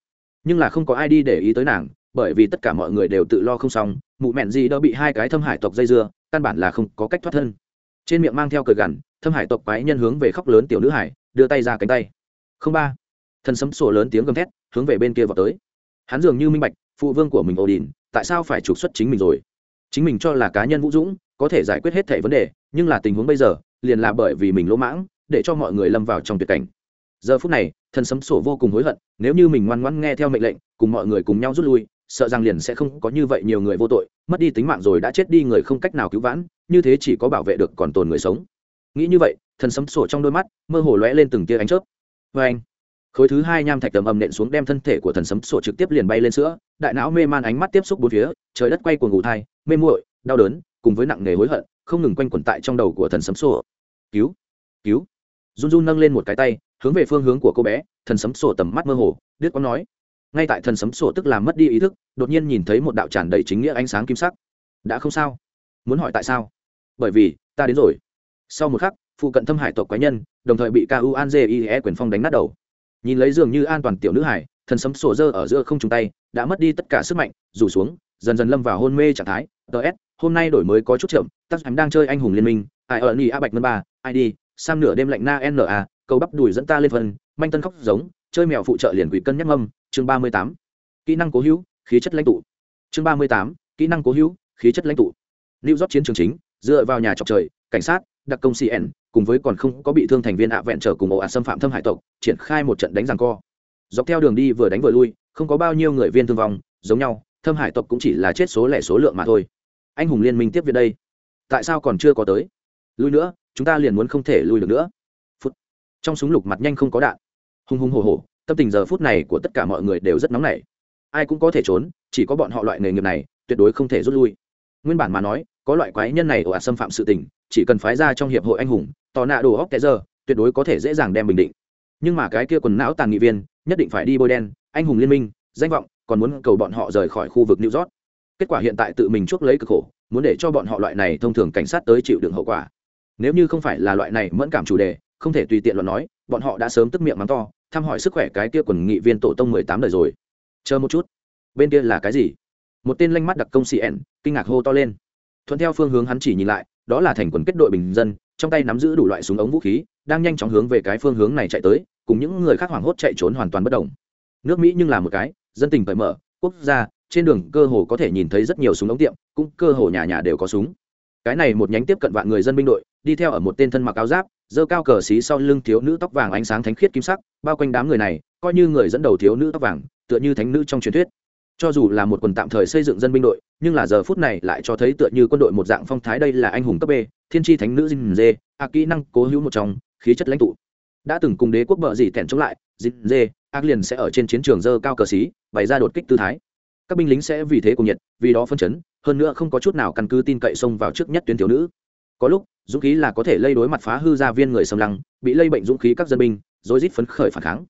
Speaker 1: Nhưng là không có ai đi để ý tới nàng, bởi vì tất cả mọi người đều tự lo không xong, mụ mẹn gì đó bị hai cái thâm hải tộc dây dưa, căn bản là không có cách thoát thân. Trên miệng mang theo cờ gằn, thâm hải tộc quái nhân hướng về khóc lớn tiểu nữ hải đưa tay ra cánh tay. Không ba. Thần sấm sổ lớn tiếng gầm thét, hướng về bên kia vào tới. Hắn dường như minh bạch, phụ vương của mình Odin đình tại sao phải trục xuất chính mình rồi? Chính mình cho là cá nhân vũ dũng, có thể giải quyết hết thẻ vấn đề, nhưng là tình huống bây giờ, liền là bởi vì mình lỗ mãng, để cho mọi người lâm vào trong tuyệt cảnh. Giờ phút này, thần sấm sổ vô cùng hối hận, nếu như mình ngoan ngoãn nghe theo mệnh lệnh, cùng mọi người cùng nhau rút lui, sợ rằng liền sẽ không có như vậy nhiều người vô tội, mất đi tính mạng rồi đã chết đi người không cách nào cứu vãn, như thế chỉ có bảo vệ được còn tồn người sống. Nghĩ như vậy thần sấm sổ trong đôi mắt, mơ hồ lóe lên từng tia ánh chớp. Vê anh, khối thứ hai nham thạch tầm ầm nện xuống đem thân thể của thần sấm sổ trực tiếp liền bay lên sữa, đại não mê man ánh mắt tiếp xúc bốn phía, trời đất quay cuồng ngủ thai, mê muội, đau đớn, cùng với nặng nề hối hận, không ngừng quanh quẩn tại trong đầu của thần sấm sổ cứu cứu. Run run nâng lên một cái tay, hướng về phương hướng của cô bé, thần sấm sổ tầm mắt mơ hồ đứt có nói. Ngay tại thần sấm sổ tức làm mất đi ý thức, đột nhiên nhìn thấy một đạo tràn đầy chính nghĩa ánh sáng kim sắc. Đã không sao. Muốn hỏi tại sao? Bởi vì, ta đến rồi. Sau một khắc phụ cận thâm hải tộc quái nhân, đồng thời bị ku an ie quyền phong đánh nát đầu. Nhìn lấy dường như an toàn tiểu nữ hải thần sấm sổ dơ ở giữa không chung tay, đã mất đi tất cả sức mạnh, rủ xuống, dần dần lâm vào hôn mê trạng thái. Ts hôm nay đổi mới có chút chậm tắc em đang chơi anh hùng liên minh, ai ở nhì a bạch mân ba id sam nửa đêm lạnh na na cầu bắp đùi dẫn ta lên phần, manh tân khóc giống, chơi mèo phụ trợ liền quỷ cân nhắc âm chương ba mươi tám. Kỹ năng cố hữu, khí chất lãnh tụ. Chương ba mươi tám, kỹ năng cố hữu, khí chất lãnh tụ. Lưu rót chiến trường chính, dựa vào nhà trọc trời, cảnh sát, đặc công cn cùng với còn không có bị thương thành viên ạ vẹn trở cùng ổ ạt xâm phạm thâm hải tộc, triển khai một trận đánh giằng co. Dọc theo đường đi vừa đánh vừa lui, không có bao nhiêu người viên thương vong, giống nhau, thâm hải tộc cũng chỉ là chết số lẻ số lượng mà thôi. Anh hùng liên minh tiếp viện đây. Tại sao còn chưa có tới? Lui nữa, chúng ta liền muốn không thể lui được nữa. Phút. Trong súng lục mặt nhanh không có đạn. Hùng hùng hồ hồ tâm tình giờ phút này của tất cả mọi người đều rất nóng nảy. Ai cũng có thể trốn, chỉ có bọn họ loại nghề nghiệp này, tuyệt đối không thể rút lui nguyên bản mà nói, có loại quái nhân này ồ ạt xâm phạm sự tình, chỉ cần phái ra trong hiệp hội anh hùng, tò nạ đồ hóc kẻ giờ, tuyệt đối có thể dễ dàng đem bình định. Nhưng mà cái kia quần não tàn nghị viên, nhất định phải đi bôi đen, anh hùng liên minh, danh vọng, còn muốn cầu bọn họ rời khỏi khu vực new york. Kết quả hiện tại tự mình chuốc lấy cực khổ, muốn để cho bọn họ loại này thông thường cảnh sát tới chịu đựng hậu quả. Nếu như không phải là loại này mẫn cảm chủ đề, không thể tùy tiện luận nói, bọn họ đã sớm tức miệng mắng to, thăm hỏi sức khỏe cái kia quần nghị viên tổ tông mười tám đời rồi. Chờ một chút. Bên kia là cái gì? Một tên lanh mắt đặc công cn kinh ngạc hô to lên. Thuận theo phương hướng hắn chỉ nhìn lại, đó là thành quần kết đội bình dân, trong tay nắm giữ đủ loại súng ống vũ khí, đang nhanh chóng hướng về cái phương hướng này chạy tới, cùng những người khác hoảng hốt chạy trốn hoàn toàn bất đồng nước mỹ nhưng là một cái, dân tình cởi mở, quốc gia, trên đường cơ hồ có thể nhìn thấy rất nhiều súng ống tiệm, cũng cơ hồ nhà nhà đều có súng. Cái này một nhánh tiếp cận vạn người dân binh đội, đi theo ở một tên thân mặc áo giáp dơ cao cờ xí sau lưng thiếu nữ tóc vàng ánh sáng thánh khiết kim sắc, bao quanh đám người này, coi như người dẫn đầu thiếu nữ tóc vàng, tựa như thánh nữ trong truyền thuyết cho dù là một quần tạm thời xây dựng dân binh đội, nhưng là giờ phút này lại cho thấy tựa như quân đội một dạng phong thái đây là anh hùng cấp b, thiên tri thánh nữ dinh dê a kỹ năng cố hữu một trong, khí chất lãnh tụ. Đã từng cùng đế quốc bợ dì thẹn chống lại dinh dê ác liền sẽ ở trên chiến trường dơ cao cờ xí, bày ra đột kích tư thái. Các binh lính sẽ vì thế cùng nhiệt, vì đó phân chấn, hơn nữa không có chút nào căn cứ tin cậy xông vào trước nhất tuyến thiếu nữ. Có lúc, dũng khí là có thể lây đối mặt phá hư gia viên người xâm lăng, bị lây bệnh dũng khí các dân binh rồi rít phấn khởi phản kháng.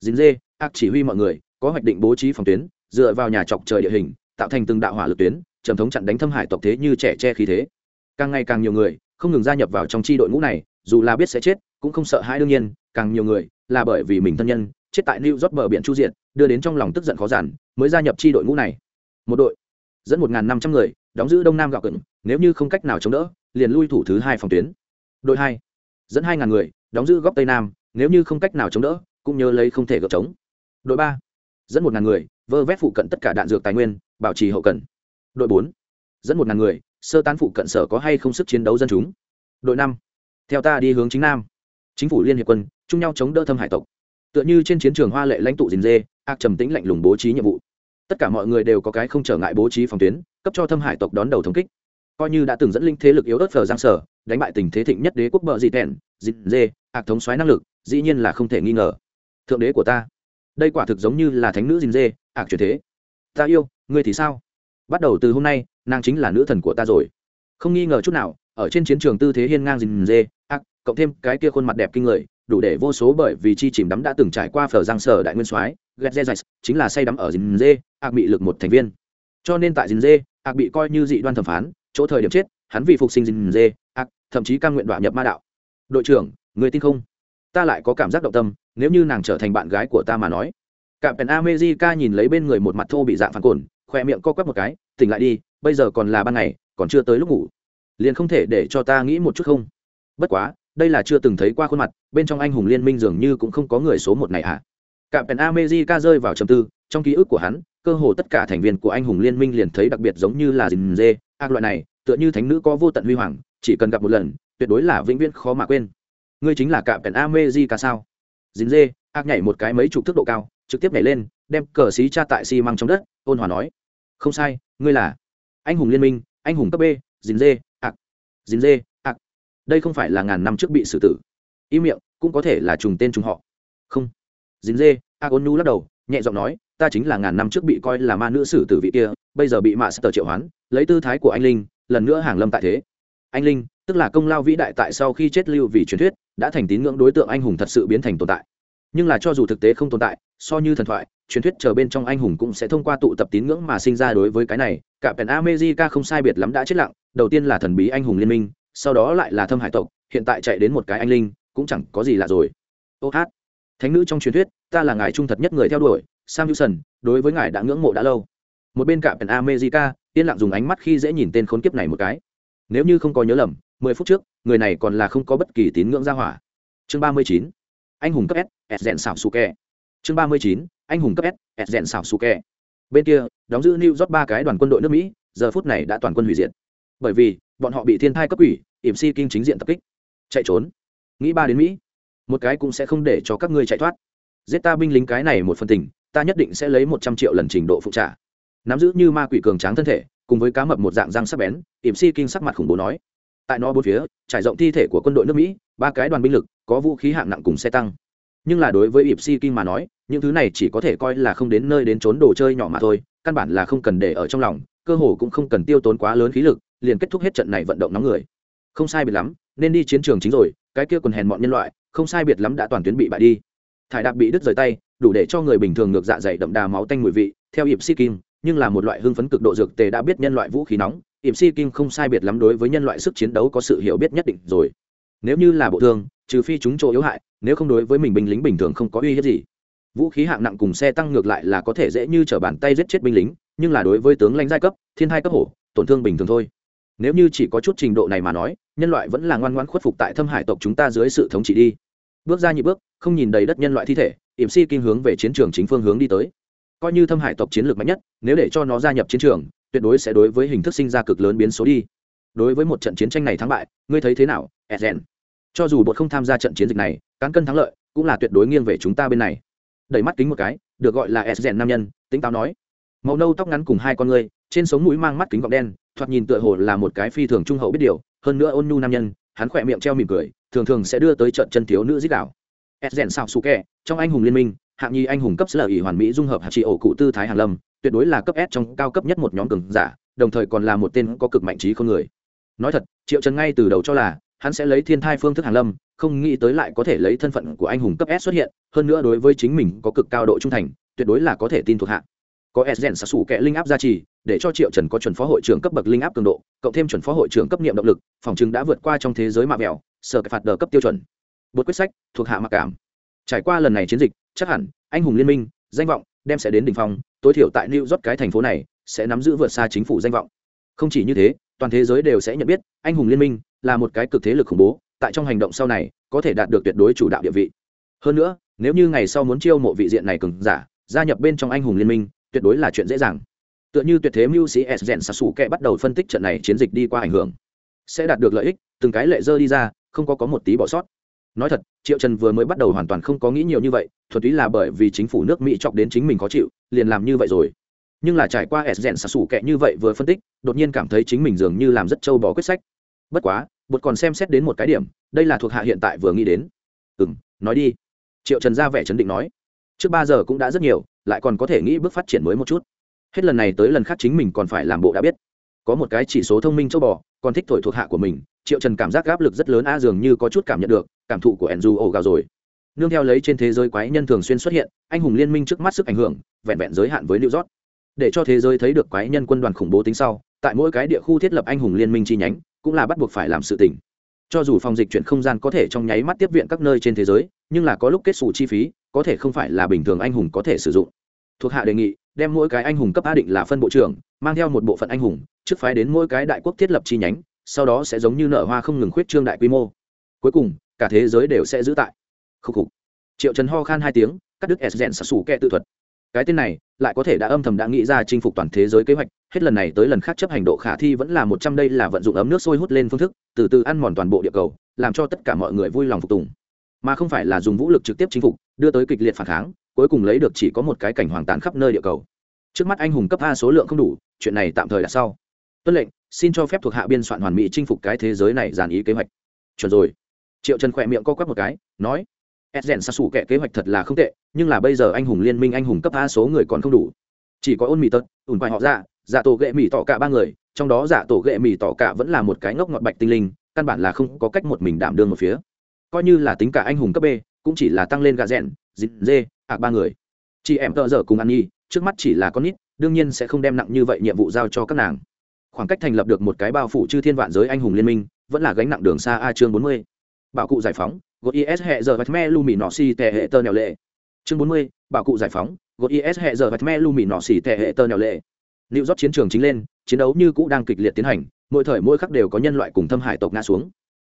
Speaker 1: Dính dê ác chỉ huy mọi người, có hoạch định bố trí phòng tuyến dựa vào nhà chọc trời địa hình, tạo thành từng đạo hỏa lực tuyến, trầm thống chặn đánh thâm hải tộc thế như trẻ che khí thế. Càng ngày càng nhiều người, không ngừng gia nhập vào trong tri đội ngũ này, dù là biết sẽ chết, cũng không sợ hãi đương nhiên, càng nhiều người là bởi vì mình thân nhân, chết tại new york bờ biển chu diện đưa đến trong lòng tức giận khó giản, mới gia nhập tri đội ngũ này. Một đội dẫn một năm trăm người, đóng giữ đông nam gạo cựng nếu như không cách nào chống đỡ, liền lui thủ thứ hai phòng tuyến. Đội hai dẫn hai ngàn người, đóng giữ góc tây nam, nếu như không cách nào chống đỡ, cũng nhớ lấy không thể gợp chống đội ba dẫn một ngàn người vơ vét phụ cận tất cả đạn dược tài nguyên, bảo trì hậu cần. Đội bốn, dẫn một ngàn người, sơ tán phụ cận sở có hay không sức chiến đấu dân chúng? Đội năm, theo ta đi hướng chính nam. Chính phủ liên hiệp quân, chung nhau chống đỡ thâm hải tộc. Tựa như trên chiến trường hoa lệ lãnh tụ dình dê, ác trầm tĩnh lạnh lùng bố trí nhiệm vụ. Tất cả mọi người đều có cái không trở ngại bố trí phòng tuyến, cấp cho thâm hải tộc đón đầu thống kích. Coi như đã từng dẫn linh thế lực yếu ớt phờ giang sở, đánh bại tình thế thịnh nhất đế quốc bờ dị tẻn dịp dê ạc thống xoáy năng lực, dĩ nhiên là không thể nghi ngờ. Thượng đế của ta đây quả thực giống như là thánh nữ Dình dê ạc truyền thế. Ta yêu, ngươi thì sao? Bắt đầu từ hôm nay, nàng chính là nữ thần của ta rồi. Không nghi ngờ chút nào, ở trên chiến trường tư thế hiên ngang Dình dê ạc cộng thêm cái kia khuôn mặt đẹp kinh người, đủ để vô số bởi vì chi chìm đắm đã từng trải qua phở giang sở đại nguyên soái ghét dê chính là say đắm ở Dình dê ạc bị lực một thành viên. Cho nên tại Dình dê ạc bị coi như dị đoan thẩm phán, chỗ thời điểm chết, hắn vì phục sinh Dình dê ác, thậm chí căn nguyện đoạn nhập ma đạo. Đội trưởng người tin không? Ta lại có cảm giác động tâm, nếu như nàng trở thành bạn gái của ta mà nói. Cả pèn amejica nhìn lấy bên người một mặt thô bị dạng phản cồn khoe miệng co quắp một cái, tỉnh lại đi, bây giờ còn là ban ngày, còn chưa tới lúc ngủ. Liền không thể để cho ta nghĩ một chút không? Bất quá, đây là chưa từng thấy qua khuôn mặt, bên trong anh hùng liên minh dường như cũng không có người số một này ạ cả pèn amejica rơi vào trầm tư, trong ký ức của hắn, cơ hồ tất cả thành viên của anh hùng liên minh liền thấy đặc biệt giống như là dình dê ác loại này, tựa như thánh nữ có vô tận huy hoàng, chỉ cần gặp một lần, tuyệt đối là vĩnh viễn khó mà quên ngươi chính là cạm pèn ameji cả sao? Dính dê, ác nhảy một cái mấy chục thước độ cao, trực tiếp nhảy lên, đem cờ xí cha tại xi măng trong đất, ôn hòa nói. Không sai, ngươi là anh hùng liên minh, anh hùng cấp b, dính dê ạc dính dê ạc đây không phải là ngàn năm trước bị xử tử. Im miệng, cũng có thể là trùng tên trùng họ. Không. Dính dê ạc ôn nu lắc đầu, nhẹ giọng nói, ta chính là ngàn năm trước bị coi là ma nữ xử tử vị kia, bây giờ bị mạ sơ triệu hoán, lấy tư thái của anh linh, lần nữa hàng lâm tại thế. Anh linh, tức là công lao vĩ đại tại sau khi chết lưu vì truyền thuyết đã thành tín ngưỡng đối tượng anh hùng thật sự biến thành tồn tại. Nhưng là cho dù thực tế không tồn tại, so như thần thoại, truyền thuyết chờ bên trong anh hùng cũng sẽ thông qua tụ tập tín ngưỡng mà sinh ra đối với cái này. Cả pèn amejica không sai biệt lắm đã chết lặng, đầu tiên là thần bí anh hùng liên minh, sau đó lại là thâm hải tộc, hiện tại chạy đến một cái anh linh, cũng chẳng có gì lạ rồi. Ô hát, thánh nữ trong truyền thuyết, ta là ngài trung thật nhất người theo đuổi, sam hữu đối với ngài đã ngưỡng mộ đã lâu. Một bên cả pèn america, yên lặng dùng ánh mắt khi dễ nhìn tên khốn kiếp này một cái. Nếu như không có nhớ lầm mười phút trước, người này còn là không có bất kỳ tín ngưỡng gia hỏa. Chương ba mươi chín, anh hùng cấp s s rèn xảo su kè. Chương ba mươi chín, anh hùng cấp s s rèn xảo su kè. Bên kia, đóng giữ new york ba cái đoàn quân đội nước mỹ, giờ phút này đã toàn quân hủy diệt. Bởi vì, bọn họ bị thiên thai cấp ủy ỉm si kinh chính diện tập kích. Chạy trốn. Nghĩ ba đến mỹ, một cái cũng sẽ không để cho các ngươi chạy thoát. Giết ta binh lính cái này một phần tình, ta nhất định sẽ lấy một trăm triệu lần trình độ phụ trả. Nắm giữ như ma quỷ cường tráng thân thể, cùng với cá mập một dạng răng sắc bén ỉm si kinh sắc mặt khủng bố nói tại nó bốn phía, trải rộng thi thể của quân đội nước mỹ, ba cái đoàn binh lực, có vũ khí hạng nặng cùng xe tăng. Nhưng là đối với ịp si kinh mà nói, những thứ này chỉ có thể coi là không đến nơi đến trốn đồ chơi nhỏ mà thôi, căn bản là không cần để ở trong lòng, cơ hồ cũng không cần tiêu tốn quá lớn khí lực, liền kết thúc hết trận này vận động nóng người. Không sai biệt lắm, nên đi chiến trường chính rồi, cái kia còn hèn mọn nhân loại, không sai biệt lắm đã toàn tuyến bị bại đi. Thải đạp bị đứt rời tay, đủ để cho người bình thường ngược dạ dày đậm đà máu tanh mùi vị, theo ịp si kim nhưng là một loại hưng phấn cực độ dược tề đã biết nhân loại vũ khí nóng ỉm si kim không sai biệt lắm đối với nhân loại sức chiến đấu có sự hiểu biết nhất định rồi. Nếu như là bộ thương trừ phi chúng chỗ yếu hại, nếu không đối với mình binh lính bình thường không có uy hiếp gì. Vũ khí hạng nặng cùng xe tăng ngược lại là có thể dễ như t r ở bàn tay giết chết binh lính, nhưng là đối với tướng lãnh giai cấp, thiên hai cấp hổ, tổn thương bình thường thôi. Nếu như chỉ có chút trình độ này mà nói, nhân loại vẫn là ngoan ngoan khuất phục tại thâm hải tộc chúng ta dưới sự thống trị đi. Bước ra nhị bước, không nhìn đầy đất nhân loại thi thể ỉm si Kim hướng về chiến trường chính phương hướng đi tới. Coi như thâm hải tộc chiến lược mạnh nhất, nếu để cho nó gia nhập chiến trường tuyệt đối sẽ đối với hình thức sinh ra cực lớn biến số đi. Đối với một trận chiến tranh này thắng bại, ngươi thấy thế nào edgen cho dù bột không tham gia trận chiến dịch này, cán cân thắng lợi cũng là tuyệt đối nghiêng về chúng ta bên này. Đẩy mắt kính một cái, được gọi là edgen nam nhân tính táo nói. Màu nâu tóc ngắn cùng hai con ngươi, trên sống mũi mang mắt kính gọng đen, thoạt nhìn tựa hồ là một cái phi thường trung hậu biết điều, hơn nữa ôn nhu nam nhân, hắn khỏe miệng treo mỉm cười, thường thường sẽ đưa tới trận chân thiếu nữ dích đảo edgen sao su kẹ, trong anh hùng liên minh hạng nhi anh hùng cấp sở ỉ hoàn mỹ dung hợp hạt trị ổ cụ tư thái hàn lâm, tuyệt đối là cấp s trong cao cấp nhất một nhóm cường giả, đồng thời còn là một tên có cực mạnh trí không người. Nói thật, triệu trần ngay từ đầu cho là hắn sẽ lấy thiên thai phương thức hàn lâm, không nghĩ tới lại có thể lấy thân phận của anh hùng cấp s xuất hiện, hơn nữa đối với chính mình có cực cao độ trung thành, tuyệt đối là có thể tin thuộc hạ. Có s rèn xả sủ kẹ linh áp gia trì, để cho triệu trần có chuẩn phó hội trưởng cấp bậc linh áp cường độ, cộng thêm chuẩn phó hội trưởng cấp niệm động lực, phòng chứng đã vượt qua trong thế giới mạ vẹo sở phạt đờ cấp tiêu chuẩn. Bột quyết sách thuộc hạ mặc cảm trải qua lần này chiến dịch, chắc hẳn, anh hùng liên minh, danh vọng, đem sẽ đến đỉnh phong, tối thiểu tại new york cái thành phố này, sẽ nắm giữ vượt xa chính phủ danh vọng. Không chỉ như thế, toàn thế giới đều sẽ nhận biết, anh hùng liên minh là một cái cực thế lực khủng bố, tại trong hành động sau này, có thể đạt được tuyệt đối chủ đạo địa vị. Hơn nữa, nếu như ngày sau muốn chiêu mộ vị diện này cường giả, gia nhập bên trong anh hùng liên minh, tuyệt đối là chuyện dễ dàng. Tựa như tuyệt thế mưu sĩ s rèn sassu sủ kẹ bắt đầu phân tích trận này chiến dịch đi qua ảnh hưởng, sẽ đạt được lợi ích, từng cái lệ dơ đi ra, không có có một tí bỏ sót nói thật, triệu trần vừa mới bắt đầu hoàn toàn không có nghĩ nhiều như vậy thuật túy là bởi vì chính phủ nước mỹ chọc đến chính mình khó chịu, liền làm như vậy rồi. Nhưng là trải qua s rèn sassu sủ kệ như vậy vừa phân tích, đột nhiên cảm thấy chính mình dường như làm rất trâu bỏ quyết sách. Bất quá, bột còn xem xét đến một cái điểm, đây là thuộc hạ hiện tại vừa nghĩ đến. Ừ m nói đi. Triệu trần ra vẻ chấn định nói. Trước ba giờ cũng đã rất nhiều, lại còn có thể nghĩ bước phát triển mới một chút. Hết lần này tới lần khác chính mình còn phải làm bộ đã biết. Có một cái chỉ số thông minh châu bò, còn thích thổi thuộc hạ của mình, triệu trần cảm giác áp lực rất lớn, a dường như có chút cảm nhận được cảm thụ của enzu ổ gào rồi. Nương theo lấy trên thế giới quái nhân thường xuyên xuất hiện, anh hùng liên minh trước mắt sức ảnh hưởng, vẹn vẹn giới hạn với new york. Để cho thế giới thấy được quái nhân quân đoàn khủng bố tính sau, tại mỗi cái địa khu thiết lập anh hùng liên minh chi nhánh, cũng là bắt buộc phải làm sự tình. Cho dù phòng dịch chuyển không gian có thể trong nháy mắt tiếp viện các nơi trên thế giới, nhưng là có lúc kết xù chi phí, có thể không phải là bình thường anh hùng có thể sử dụng. Thuộc hạ đề nghị, đem mỗi cái anh hùng cấp a định là phân bộ trưởng, mang theo một bộ phận anh hùng, trước phái đến mỗi cái đại quốc thiết lập chi nhánh, sau đó sẽ giống như nợ hoa không ngừng khuyết trương đại quy mô. Cuối cùng cả thế giới đều sẽ giữ tại. Khúc khục. Triệu trần ho khan hai tiếng, cắt đứt s rèn sạc sủ kẹ tự thuật. Cái tên này lại có thể đã âm thầm đã nghĩ ra chinh phục toàn thế giới kế hoạch, hết lần này tới lần khác chấp hành độ khả thi vẫn là một trăm đây là vận dụng ấm nước sôi hút lên phương thức, từ từ ăn mòn toàn bộ địa cầu, làm cho tất cả mọi người vui lòng phục tùng. Mà không phải là dùng vũ lực trực tiếp chinh phục, đưa tới kịch liệt phản kháng, cuối cùng lấy được chỉ có một cái cảnh hoàng tàn khắp nơi địa cầu. Trước mắt anh hùng cấp a số lượng không đủ, chuyện này tạm thời là sau. Tuân lệnh, xin cho phép thuộc hạ biên soạn hoàn mỹ chinh phục cái thế giới này dàn ý kế hoạch. Chuẩn rồi triệu trần khỏe miệng co quắp một cái, nói edgen sa xù kẻ kế hoạch thật là không tệ, nhưng là bây giờ anh hùng liên minh anh hùng cấp a số người còn không đủ. Chỉ có ôn mì tật ủn quại họ ra dạ tổ ghệ mì tỏ cả ba người, trong đó dạ tổ ghệ mì tỏ cả vẫn là một cái ngốc ngọt bạch tinh linh, căn bản là không có cách một mình đảm đương một phía. Coi như là tính cả anh hùng cấp b, cũng chỉ là tăng lên gà rèn dịt dê ạc ba người. Chị em tợ dở cùng ăn nhi trước mắt chỉ là con nít, đương nhiên sẽ không đem nặng như vậy nhiệm vụ giao cho các nàng. Khoảng cách thành lập được một cái bao phủ chư thiên vạn giới anh hùng liên minh, vẫn là gánh nặng đường xa a chương bốn mươi bảo cụ giải phóng, gột is hệ giờ vạch me lu mì nọ xì tệ hệ tơ nèo lệ. Chương bốn mươi, bảo cụ giải phóng, gột is hệ giờ vạch me lu mì nọ xì tệ hệ tơ nèo lệ. Liệu rót chiến trường chính lên, chiến đấu như cũ đang kịch liệt tiến hành, mỗi thời mỗi khắc đều có nhân loại cùng thâm hải tộc ngã xuống.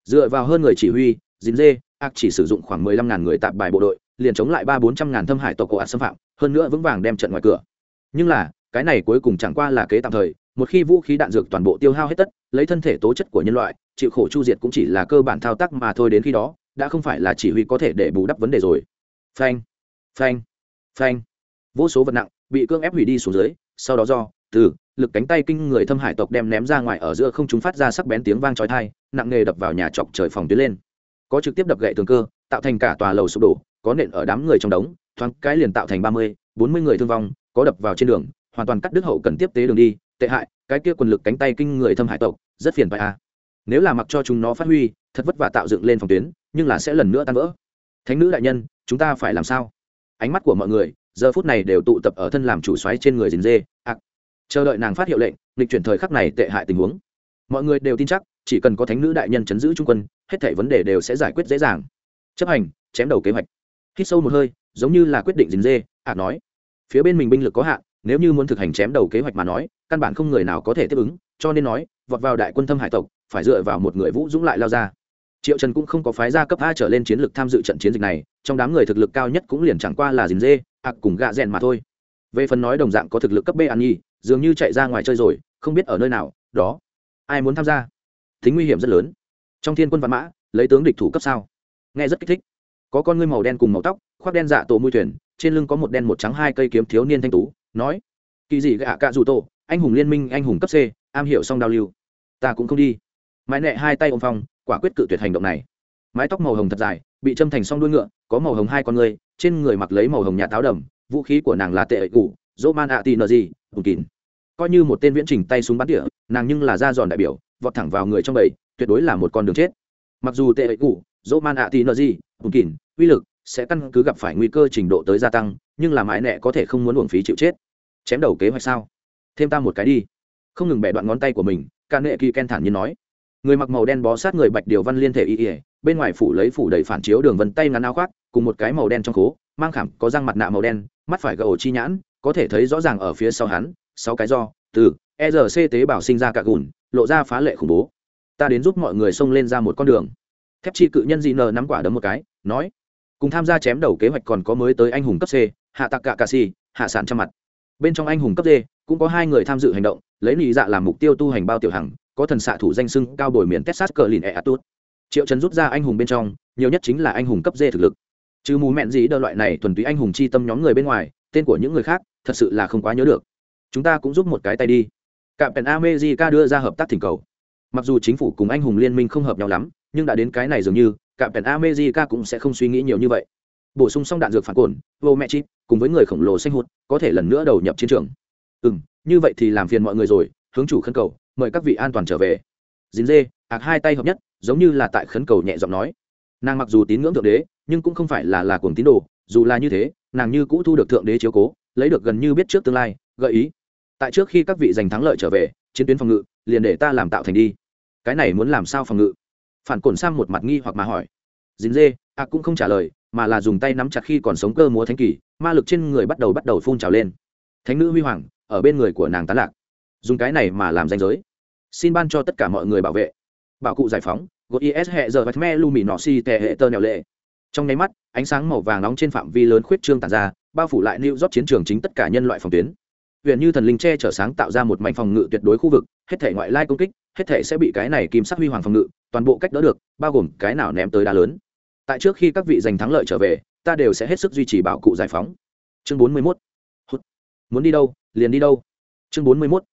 Speaker 1: Dựa vào hơn người chỉ huy dín dê ác chỉ sử dụng khoảng mười lăm ngàn người tạp bài bộ đội, liền chống lại ba bốn trăm ngàn thâm hải tộc của ạt xâm phạm, hơn nữa vững vàng đem trận ngoài cửa. Nhưng là, cái này cuối cùng chẳng qua là kế tạm thời, một khi vũ khí đạn dược toàn bộ tiêu hao hết tất, lấy thân thể tố chất của nhân loại chịu khổ chu diệt cũng chỉ là cơ bản thao tác mà thôi đến khi đó, đã không phải là chỉ huy có thể để bù đắp vấn đề rồi. Phanh phanh phanh. Vô số vật nặng bị cương ép hủy đi xuống dưới, sau đó do, từ, lực cánh tay kinh người thâm hải tộc đem ném ra ngoài ở giữa không chúng phát ra sắc bén tiếng vang trói thai nặng nề đập vào nhà chọc trời phòng tuyến lên. Có trực tiếp đập gậy tường cơ, tạo thành cả tòa lầu sụp đổ, có nện ở đám người trong đống, thoáng cái liền tạo thành ba mươi, bốn mươi người thương vong, có đập vào trên đường, hoàn toàn cắt đứt hậu cần tiếp tế đường đi. Tệ hại, cái kia quần lực cánh tay kinh người thâm hải tộc, rất phiền phải a. à nếu là mặc cho chúng nó phát huy, thật vất vả tạo dựng lên phòng tuyến, nhưng là sẽ lần nữa tan vỡ. Thánh nữ đại nhân, chúng ta phải làm sao? Ánh mắt của mọi người, giờ phút này đều tụ tập ở thân làm chủ xoáy trên người dình dê. Ạc chờ đợi nàng phát hiệu lệnh lịch chuyển thời khắc này tệ hại tình huống. Mọi người đều tin chắc, chỉ cần có thánh nữ đại nhân chấn giữ trung quân, hết thảy vấn đề đều sẽ giải quyết dễ dàng. Chấp hành, chém đầu kế hoạch. Hít sâu một hơi, giống như là quyết định dình dê ạc nói. Phía bên mình binh lực có hạn, nếu như muốn thực hành chém đầu kế hoạch mà nói, căn bản không người nào có thể tiếp ứng, cho nên nói, vọt vào đại quân thâm hải tộc phải dựa vào một người vũ dũng lại lao ra. Triệu trần cũng không có phái gia cấp a trở lên chiến lược tham dự trận chiến dịch này, trong đám người thực lực cao nhất cũng liền chẳng qua là dình dê ạc cùng gạ rèn mà thôi. Về phần nói đồng dạng có thực lực cấp b an nhi, dường như chạy ra ngoài chơi rồi, không biết ở nơi nào, đó. Ai muốn tham gia? Tính nguy hiểm rất lớn. Trong thiên quân văn mã, lấy tướng địch thủ cấp sao? Nghe rất kích thích. Có con ngươi màu đen cùng màu tóc, khoác đen dạ tổ mui thuyền, trên lưng có một đen một trắng hai cây kiếm thiếu niên thanh tú, nói, kỳ dị gạ cạ dù tổ, anh hùng liên minh, anh hùng cấp c, am hiểu song đao lưu. Ta cũng không đi mái nẹ hai tay ôm phong, quả quyết cự tuyệt hành động này. Mái tóc màu hồng thật dài, bị châm thành song đuôi ngựa, có màu hồng hai con người, trên người mặc lấy màu hồng nhà táo đầm, vũ khí của nàng là tệ ẩy cụ dỗ man ạ tì nờ gì hùng kín. Coi như một tên viễn trình tay súng bắn địa nàng nhưng là da giòn đại biểu, vọt thẳng vào người trong bầy, tuyệt đối là một con đường chết. Mặc dù tệ ẩy cụ dỗ man ạ tì nờ gì hùng kín, uy lực sẽ căn cứ gặp phải nguy cơ trình độ tới gia tăng, nhưng là mãi nẹ có thể không muốn uổng phí chịu chết. Chém đầu kế hoạch sao? Thêm ta một cái đi. Không ngừng bẻ đoạn ngón tay của mình ca nệ kỳ ken thản nhiên nói người mặc màu đen bó sát người bạch điều văn liên thể y ỉa bên ngoài phủ lấy phủ đầy phản chiếu đường vân tay ngắn áo khoác, cùng một cái màu đen trong khố, mang khảm, có răng mặt nạ màu đen, mắt phải gà ổ chi nhãn, có thể thấy rõ ràng ở phía sau hắn, sáu cái do, từ erc tế bào sinh ra cả gùn, lộ ra phá lệ khủng bố. Ta đến giúp mọi người xông lên ra một con đường. Thép chi cự nhân dị nờ nắm quả đấm một cái, nói, cùng tham gia chém đầu kế hoạch còn có mới tới anh hùng cấp c, hạ tạc cạ cà xì, hạ sản trăm mặt. Bên trong anh hùng cấp d, cũng có hai người tham dự hành động, lấy lì dạ làm mục tiêu tu hành bao tiểu hằng có thần xạ thủ danh sưng cao bồi miền texas cờ lìn e atut triệu trần rút ra anh hùng bên trong, nhiều nhất chính là anh hùng cấp dê thực lực. Chứ mù mẹn gì đỡ loại này thuần túy anh hùng chi tâm nhóm người bên ngoài, tên của những người khác thật sự là không quá nhớ được. Chúng ta cũng giúp một cái tay đi. Cạm pèn amejica đưa ra hợp tác thỉnh cầu. Mặc dù chính phủ cùng anh hùng liên minh không hợp nhau lắm, nhưng đã đến cái này dường như, cạm pèn amejica cũng sẽ không suy nghĩ nhiều như vậy. Bổ sung xong đạn dược phản cồn, vô mẹ chip, cùng với người khổng lồ xanh hụt, có thể lần nữa đầu nhập chiến trường. Ừ như vậy thì làm phiền mọi người rồi, hướng chủ khẩn cầu mời các vị an toàn trở về. Dính dê ạc hai tay hợp nhất, giống như là tại khấn cầu nhẹ giọng nói. Nàng mặc dù tín ngưỡng thượng đế, nhưng cũng không phải là là cuồng tín đồ, dù là như thế, nàng như cũ thu được thượng đế chiếu cố, lấy được gần như biết trước tương lai, gợi ý. Tại trước khi các vị giành thắng lợi trở về, chiến tuyến phòng ngự liền để ta làm tạo thành đi. Cái này muốn làm sao phòng ngự? Phản cổn sang một mặt nghi hoặc mà hỏi. Dính dê a cũng không trả lời, mà là dùng tay nắm chặt khi còn sống cơ múa thánh kỳ ma lực trên người bắt đầu bắt đầu phun trào lên. Thánh nữ huy hoàng, ở bên người của nàng tán lạc. Dùng cái này mà làm danh giới xin ban cho tất cả mọi người bảo vệ. Bảo cụ giải phóng, gột is hệ giờ vạch me lu mì nọ si tè hệ tơ nèo lệ. Trong nháy mắt, ánh sáng màu vàng nóng trên phạm vi lớn khuyết trương tàn ra, bao phủ lại lưu rót chiến trường chính tất cả nhân loại phòng tuyến. Huyện như thần linh che chở sáng tạo ra một mảnh phòng ngự tuyệt đối khu vực, hết thể ngoại lai công kích, hết thể sẽ bị cái này kim sắc huy hoàng phòng ngự, toàn bộ cách đỡ được, bao gồm cái nào ném tới đá lớn. Tại trước khi các vị giành thắng lợi trở về, ta đều sẽ hết sức duy trì bảo cụ giải phóng. Chương bốn mươi mốt. Muốn đi đâu, liền đi đâu. Chương bốn mươi mốt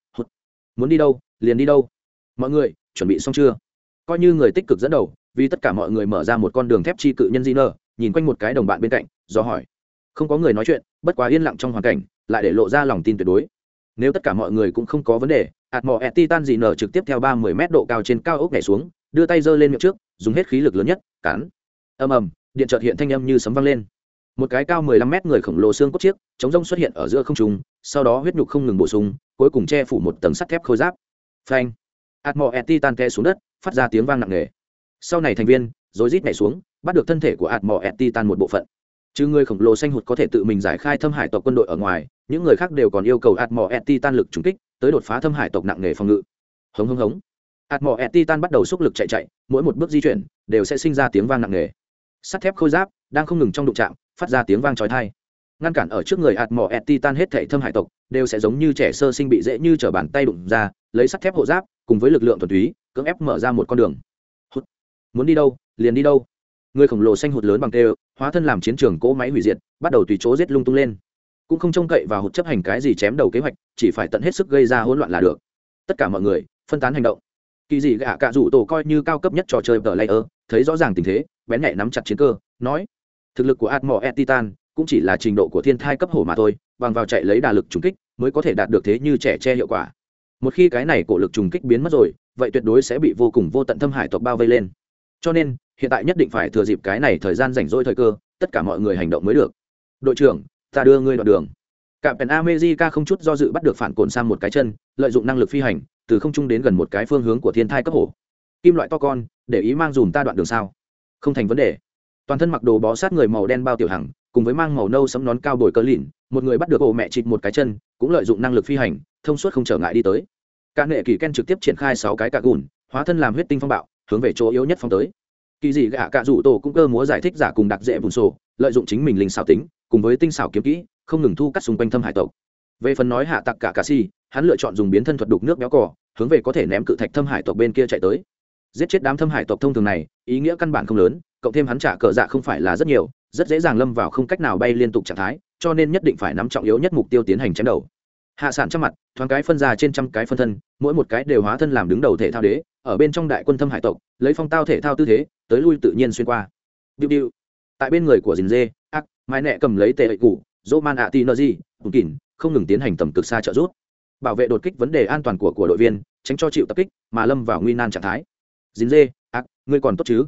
Speaker 1: muốn đi đâu, liền đi đâu. Mọi người, chuẩn bị xong chưa? Coi như người tích cực dẫn đầu, vì tất cả mọi người mở ra một con đường thép chi cự nhân di nơ nhìn quanh một cái đồng bạn bên cạnh, do hỏi. Không có người nói chuyện, bất quá yên lặng trong hoàn cảnh, lại để lộ ra lòng tin tuyệt đối. Nếu tất cả mọi người cũng không có vấn đề ạt mỏ ẹt titan dị nở trực tiếp theo ba mươi mét độ cao trên cao ốc nhảy xuống, đưa tay giơ lên miệng trước, dùng hết khí lực lớn nhất, cắn. Ầm ầm, điện trợt hiện thanh âm như sấm vang lên. Một cái cao mười lăm mét người khổng lồ xương cốt chiếc, chống rông xuất hiện ở giữa không trung, sau đó huyết nhục không ngừng bổ sung cuối cùng che phủ một tầng sắt thép khôi giáp. Phanh. Ạt mỏ ẹt xuống đất, phát ra tiếng vang nặng nề. Sau này thành viên rồi rít nhảy xuống, bắt được thân thể của ạt mỏ một bộ phận. Chứ người khổng lồ xanh hụt có thể tự mình giải khai thâm hải tộc quân đội ở ngoài, những người khác đều còn yêu cầu ạt mỏ lực trúng kích, tới đột phá thâm hải tộc nặng nề phòng ngự. Hống hống hống. Ạt mỏ bắt đầu xúc lực chạy chạy, mỗi một bước di chuyển, đều sẽ sinh ra tiếng vang nặng nề. Sắt thép khôi giáp đang không ngừng trong đụng chạm, phát ra tiếng vang trói thai ngăn cản ở trước người hạt mỏ ẹt titan hết thể thâm hải tộc, đều sẽ giống như trẻ sơ sinh bị dễ như t bàn tay đụng ra, lấy sắt thép hộ giáp, cùng với lực lượng thuần túy, cưỡng ép mở ra một con đường. Muốn đi đâu, liền đi đâu. Người khổng lồ xanh hụt lớn bằng tê, hóa thân làm chiến trường cỗ máy hủy diệt, bắt đầu tùy chỗ rết lung tung lên. Cũng không trông cậy và hụt chấp hành cái gì chém đầu kế hoạch, chỉ phải tận hết sức gây ra hỗn loạn là được. Tất cả mọi người, phân tán hành động. Kỳ dị gạ cạ rủ tổ coi như cao cấp nhất trò chơi tờ layer thấy rõ ràng tình thế, bén nhạy nắm chặt chiến cơ, nói, thực lực của atmo e titan cũng chỉ là trình độ của thiên thai cấp hổ mà thôi, bằng vào chạy lấy đà lực trùng kích mới có thể đạt được thế như trẻ che hiệu quả. Một khi cái này cổ lực trùng kích biến mất rồi, vậy tuyệt đối sẽ bị vô cùng vô tận thâm hải tộc bao vây lên. Cho nên, hiện tại nhất định phải thừa dịp cái này thời gian rảnh rỗi thời cơ, tất cả mọi người hành động mới được. Đội trưởng, ta đưa ngươi đoạn đường. Cả pèn amejica không chút do dự bắt được phản cồn sang một cái chân, lợi dụng năng lực phi hành, từ không trung đến gần một cái phương hướng của thiên thai cấp hổ. Kim loại to con, để ý mang dùm ta đoạn đường sao? Không thành vấn đề. Toàn thân mặc đồ bó sát người màu đen bao tiểu hằng cùng với mang màu nâu sấm nón cao bồi cờ lìn, một người bắt được ổ mẹ chịt một cái chân, cũng lợi dụng năng lực phi hành, thông suốt không trở ngại đi tới. Cả nghệ kỳ ken trực tiếp triển khai sáu cái cạ gùn, hóa thân làm huyết tinh phong bạo, hướng về chỗ yếu nhất phong tới. Kỳ dị gạ cạ rủ tổ cũng cơ múa giải thích giả cùng đặc dễ vùng sổ, lợi dụng chính mình linh xảo tính, cùng với tinh xảo kiếm kỹ, không ngừng thu cắt xung quanh thâm hải tộc. Về phần nói hạ tặc cả cà si, hắn lựa chọn dùng biến thân thuật đục nước béo cỏ hướng về có thể ném cự thạch thâm hải tộc bên kia chạy tới. Giết chết đám thâm hải tộc thông thường này, ý nghĩa căn bản không lớn cộng thêm hắn trả cờ dạ không phải là rất nhiều, rất dễ dàng lâm vào không cách nào bay liên tục trạng thái, cho nên nhất định phải nắm trọng yếu nhất mục tiêu tiến hành chém đầu. Hạ sản trong mặt, thoáng cái phân ra trên trăm cái phân thân, mỗi một cái đều hóa thân làm đứng đầu thể thao đế, ở bên trong đại quân thâm hải tộc, lấy phong tao thể thao tư thế, tới lui tự nhiên xuyên qua. Biu biu. tại bên người của dình dê ác mai nẹ cầm lấy tệ ệ cụ dỗ man ạ tì nơ di hùn kỳn không ngừng tiến hành tầm cực xa trợ giúp. Bảo vệ đột kích vấn đề an toàn của của đội viên, tránh cho chịu tập kích, mà lâm vào nguy nan trạng thái. Dính dê ác ngươi còn tốt chứ?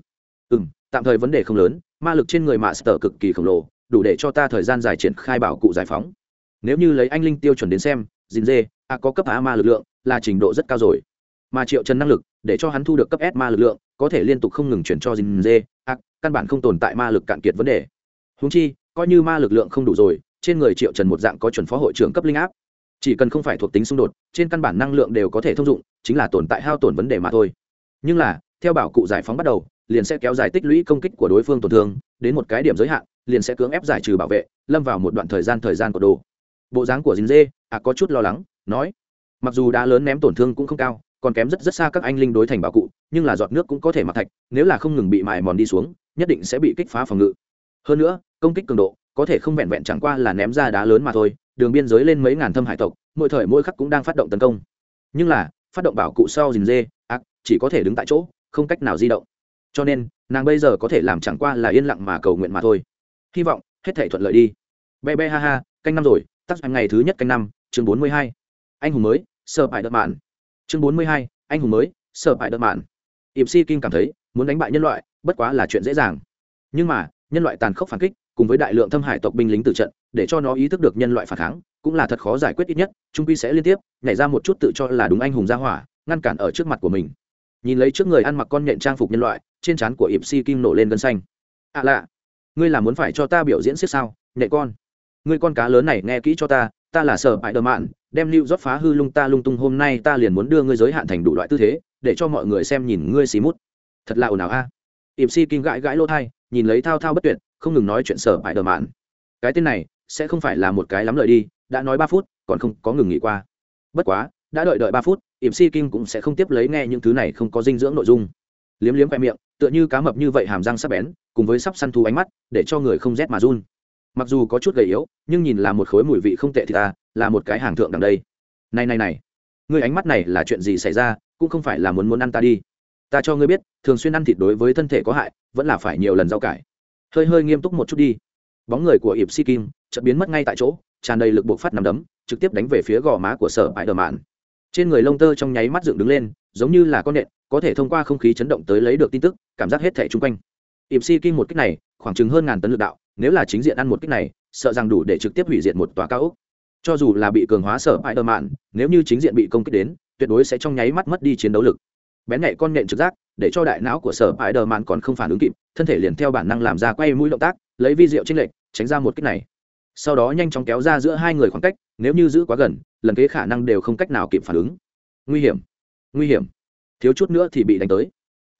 Speaker 1: Ừ m tạm thời vấn đề không lớn, ma lực trên người mạ sở cực kỳ khổng lồ, đủ để cho ta thời gian dài triển khai bảo cụ giải phóng. Nếu như lấy anh linh tiêu chuẩn đến xem dìn dê ác có cấp a ma lực lượng, là trình độ rất cao rồi. Mà triệu trần năng lực, để cho hắn thu được cấp s ma lực lượng, có thể liên tục không ngừng chuyển cho dìn dê ác căn bản không tồn tại ma lực cạn kiệt vấn đề. Húng chi, coi như ma lực lượng không đủ rồi, trên người triệu trần một dạng có chuẩn phó hội trưởng cấp linh áp. Chỉ cần không phải thuộc tính xung đột, trên căn bản năng lượng đều có thể thông dụng, chính là tồn tại hao tổn vấn đề mà thôi. Nhưng là, theo bảo cụ giải phóng bắt đầu liền sẽ kéo dài tích lũy công kích của đối phương tổn thương, đến một cái điểm giới hạn, liền sẽ cưỡng ép giải trừ bảo vệ, lâm vào một đoạn thời gian thời gian của đồ. Bộ dáng của dính dê à có chút lo lắng, nói. Mặc dù đá lớn ném tổn thương cũng không cao, còn kém rất rất xa các anh linh đối thành bảo cụ, nhưng là giọt nước cũng có thể mặc thạch, nếu là không ngừng bị mài mòn đi xuống, nhất định sẽ bị kích phá phòng ngự. Hơn nữa, công kích cường độ, có thể không vẹn vẹn chẳng qua là ném ra đá lớn mà thôi, đường biên giới lên mấy ngàn thâm hải tộc, mỗi thời mỗi khắc cũng đang phát động tấn công. Nhưng là, phát động bảo cụ sau dình dê ác chỉ có thể đứng tại chỗ, không cách nào di động cho nên, nàng bây giờ có thể làm chẳng qua là yên lặng mà cầu nguyện mà thôi. Hy vọng, hết thể thuận lợi đi. Be be ha ha, canh năm rồi, tắt ngày thứ nhất canh năm, chương bốn mươi hai. Anh hùng mới sợ bại đợt mạn chương bốn mươi hai, anh hùng mới sợ bại đợt mạn ịp si kinh cảm thấy, muốn đánh bại nhân loại, bất quá là chuyện dễ dàng. Nhưng mà, nhân loại tàn khốc phản kích, cùng với đại lượng thâm hải tộc binh lính tử trận, để cho nó ý thức được nhân loại phản kháng, cũng là thật khó giải quyết ít nhất trung quy sẽ liên tiếp, nhảy ra một chút tự cho là đúng anh hùng gia hỏa, ngăn cản ở trước mặt của mình nhìn lấy trước người ăn mặc con nhện trang phục nhân loại, trên trán của ịp si kim nổ lên gân xanh. Ạ à lạ, ngươi là muốn phải cho ta biểu diễn siết sao? Nhện con. Ngươi con cá lớn này nghe kỹ cho ta ta là sở bại đờ mạn, đem lưu rót phá hư lung ta lung tung hôm nay ta liền muốn đưa ngươi giới hạn thành đủ loại tư thế, để cho mọi người xem nhìn ngươi xì mút. Thật là ồn ào a. À. ịp si kim gãi gãi lỗ thai nhìn lấy thao thao bất tuyệt, không ngừng nói chuyện sở bại đờ mạn. Cái tên này sẽ không phải là một cái lắm lời đi, đã nói ba phút, còn không có ngừng nghỉ qua. Bất quá đã đợi đợi ba phút ỉm si kim cũng sẽ không tiếp lấy nghe những thứ này, không có dinh dưỡng nội dung. Liếm liếm khoe miệng, tựa như cá mập như vậy hàm răng sắp bén, cùng với sắp săn thú ánh mắt, để cho người không rét mà run. Mặc dù có chút gầy yếu, nhưng nhìn là một khối mùi vị không tệ thì ta, là một cái hàng thượng đằng đây. Này này này, ngươi ánh mắt này là chuyện gì xảy ra, cũng không phải là muốn muốn ăn ta đi. Ta cho ngươi biết, thường xuyên ăn thịt đối với thân thể có hại, vẫn là phải nhiều lần rau cải. Hơi hơi nghiêm túc một chút đi. Bóng người của ịp si kim chợt biến mất ngay tại chỗ, tràn đầy lực buộc phát nằm đấm, trực tiếp đánh về phía gò má của sở bãi đờ mạn trên người lông tơ trong nháy mắt dựng đứng lên, giống như là con nện, có thể thông qua không khí chấn động tới lấy được tin tức, cảm giác hết thẻ chung quanh. Ịp si kinh một kích này, khoảng chừng hơn ngàn tấn lực đạo, nếu là chính diện ăn một kích này, sợ rằng đủ để trực tiếp hủy diệt một tòa cao ốc. Cho dù là bị cường hóa sở Ai Đơ mạn nếu như chính diện bị công kích đến, tuyệt đối sẽ trong nháy mắt mất đi chiến đấu lực. Bén nhạy con nhện trực giác, để cho đại não của sở Ai Đơ mạn còn không phản ứng kịp, thân thể liền theo bản năng làm ra quay mũi động tác, lấy vi rượu tranh lệch, tránh ra một kích này. Sau đó nhanh chóng kéo ra giữa hai người khoảng cách, nếu như giữ quá gần lần kế khả năng đều không cách nào kịp phản ứng. Nguy hiểm nguy hiểm. Thiếu chút nữa thì bị đánh tới.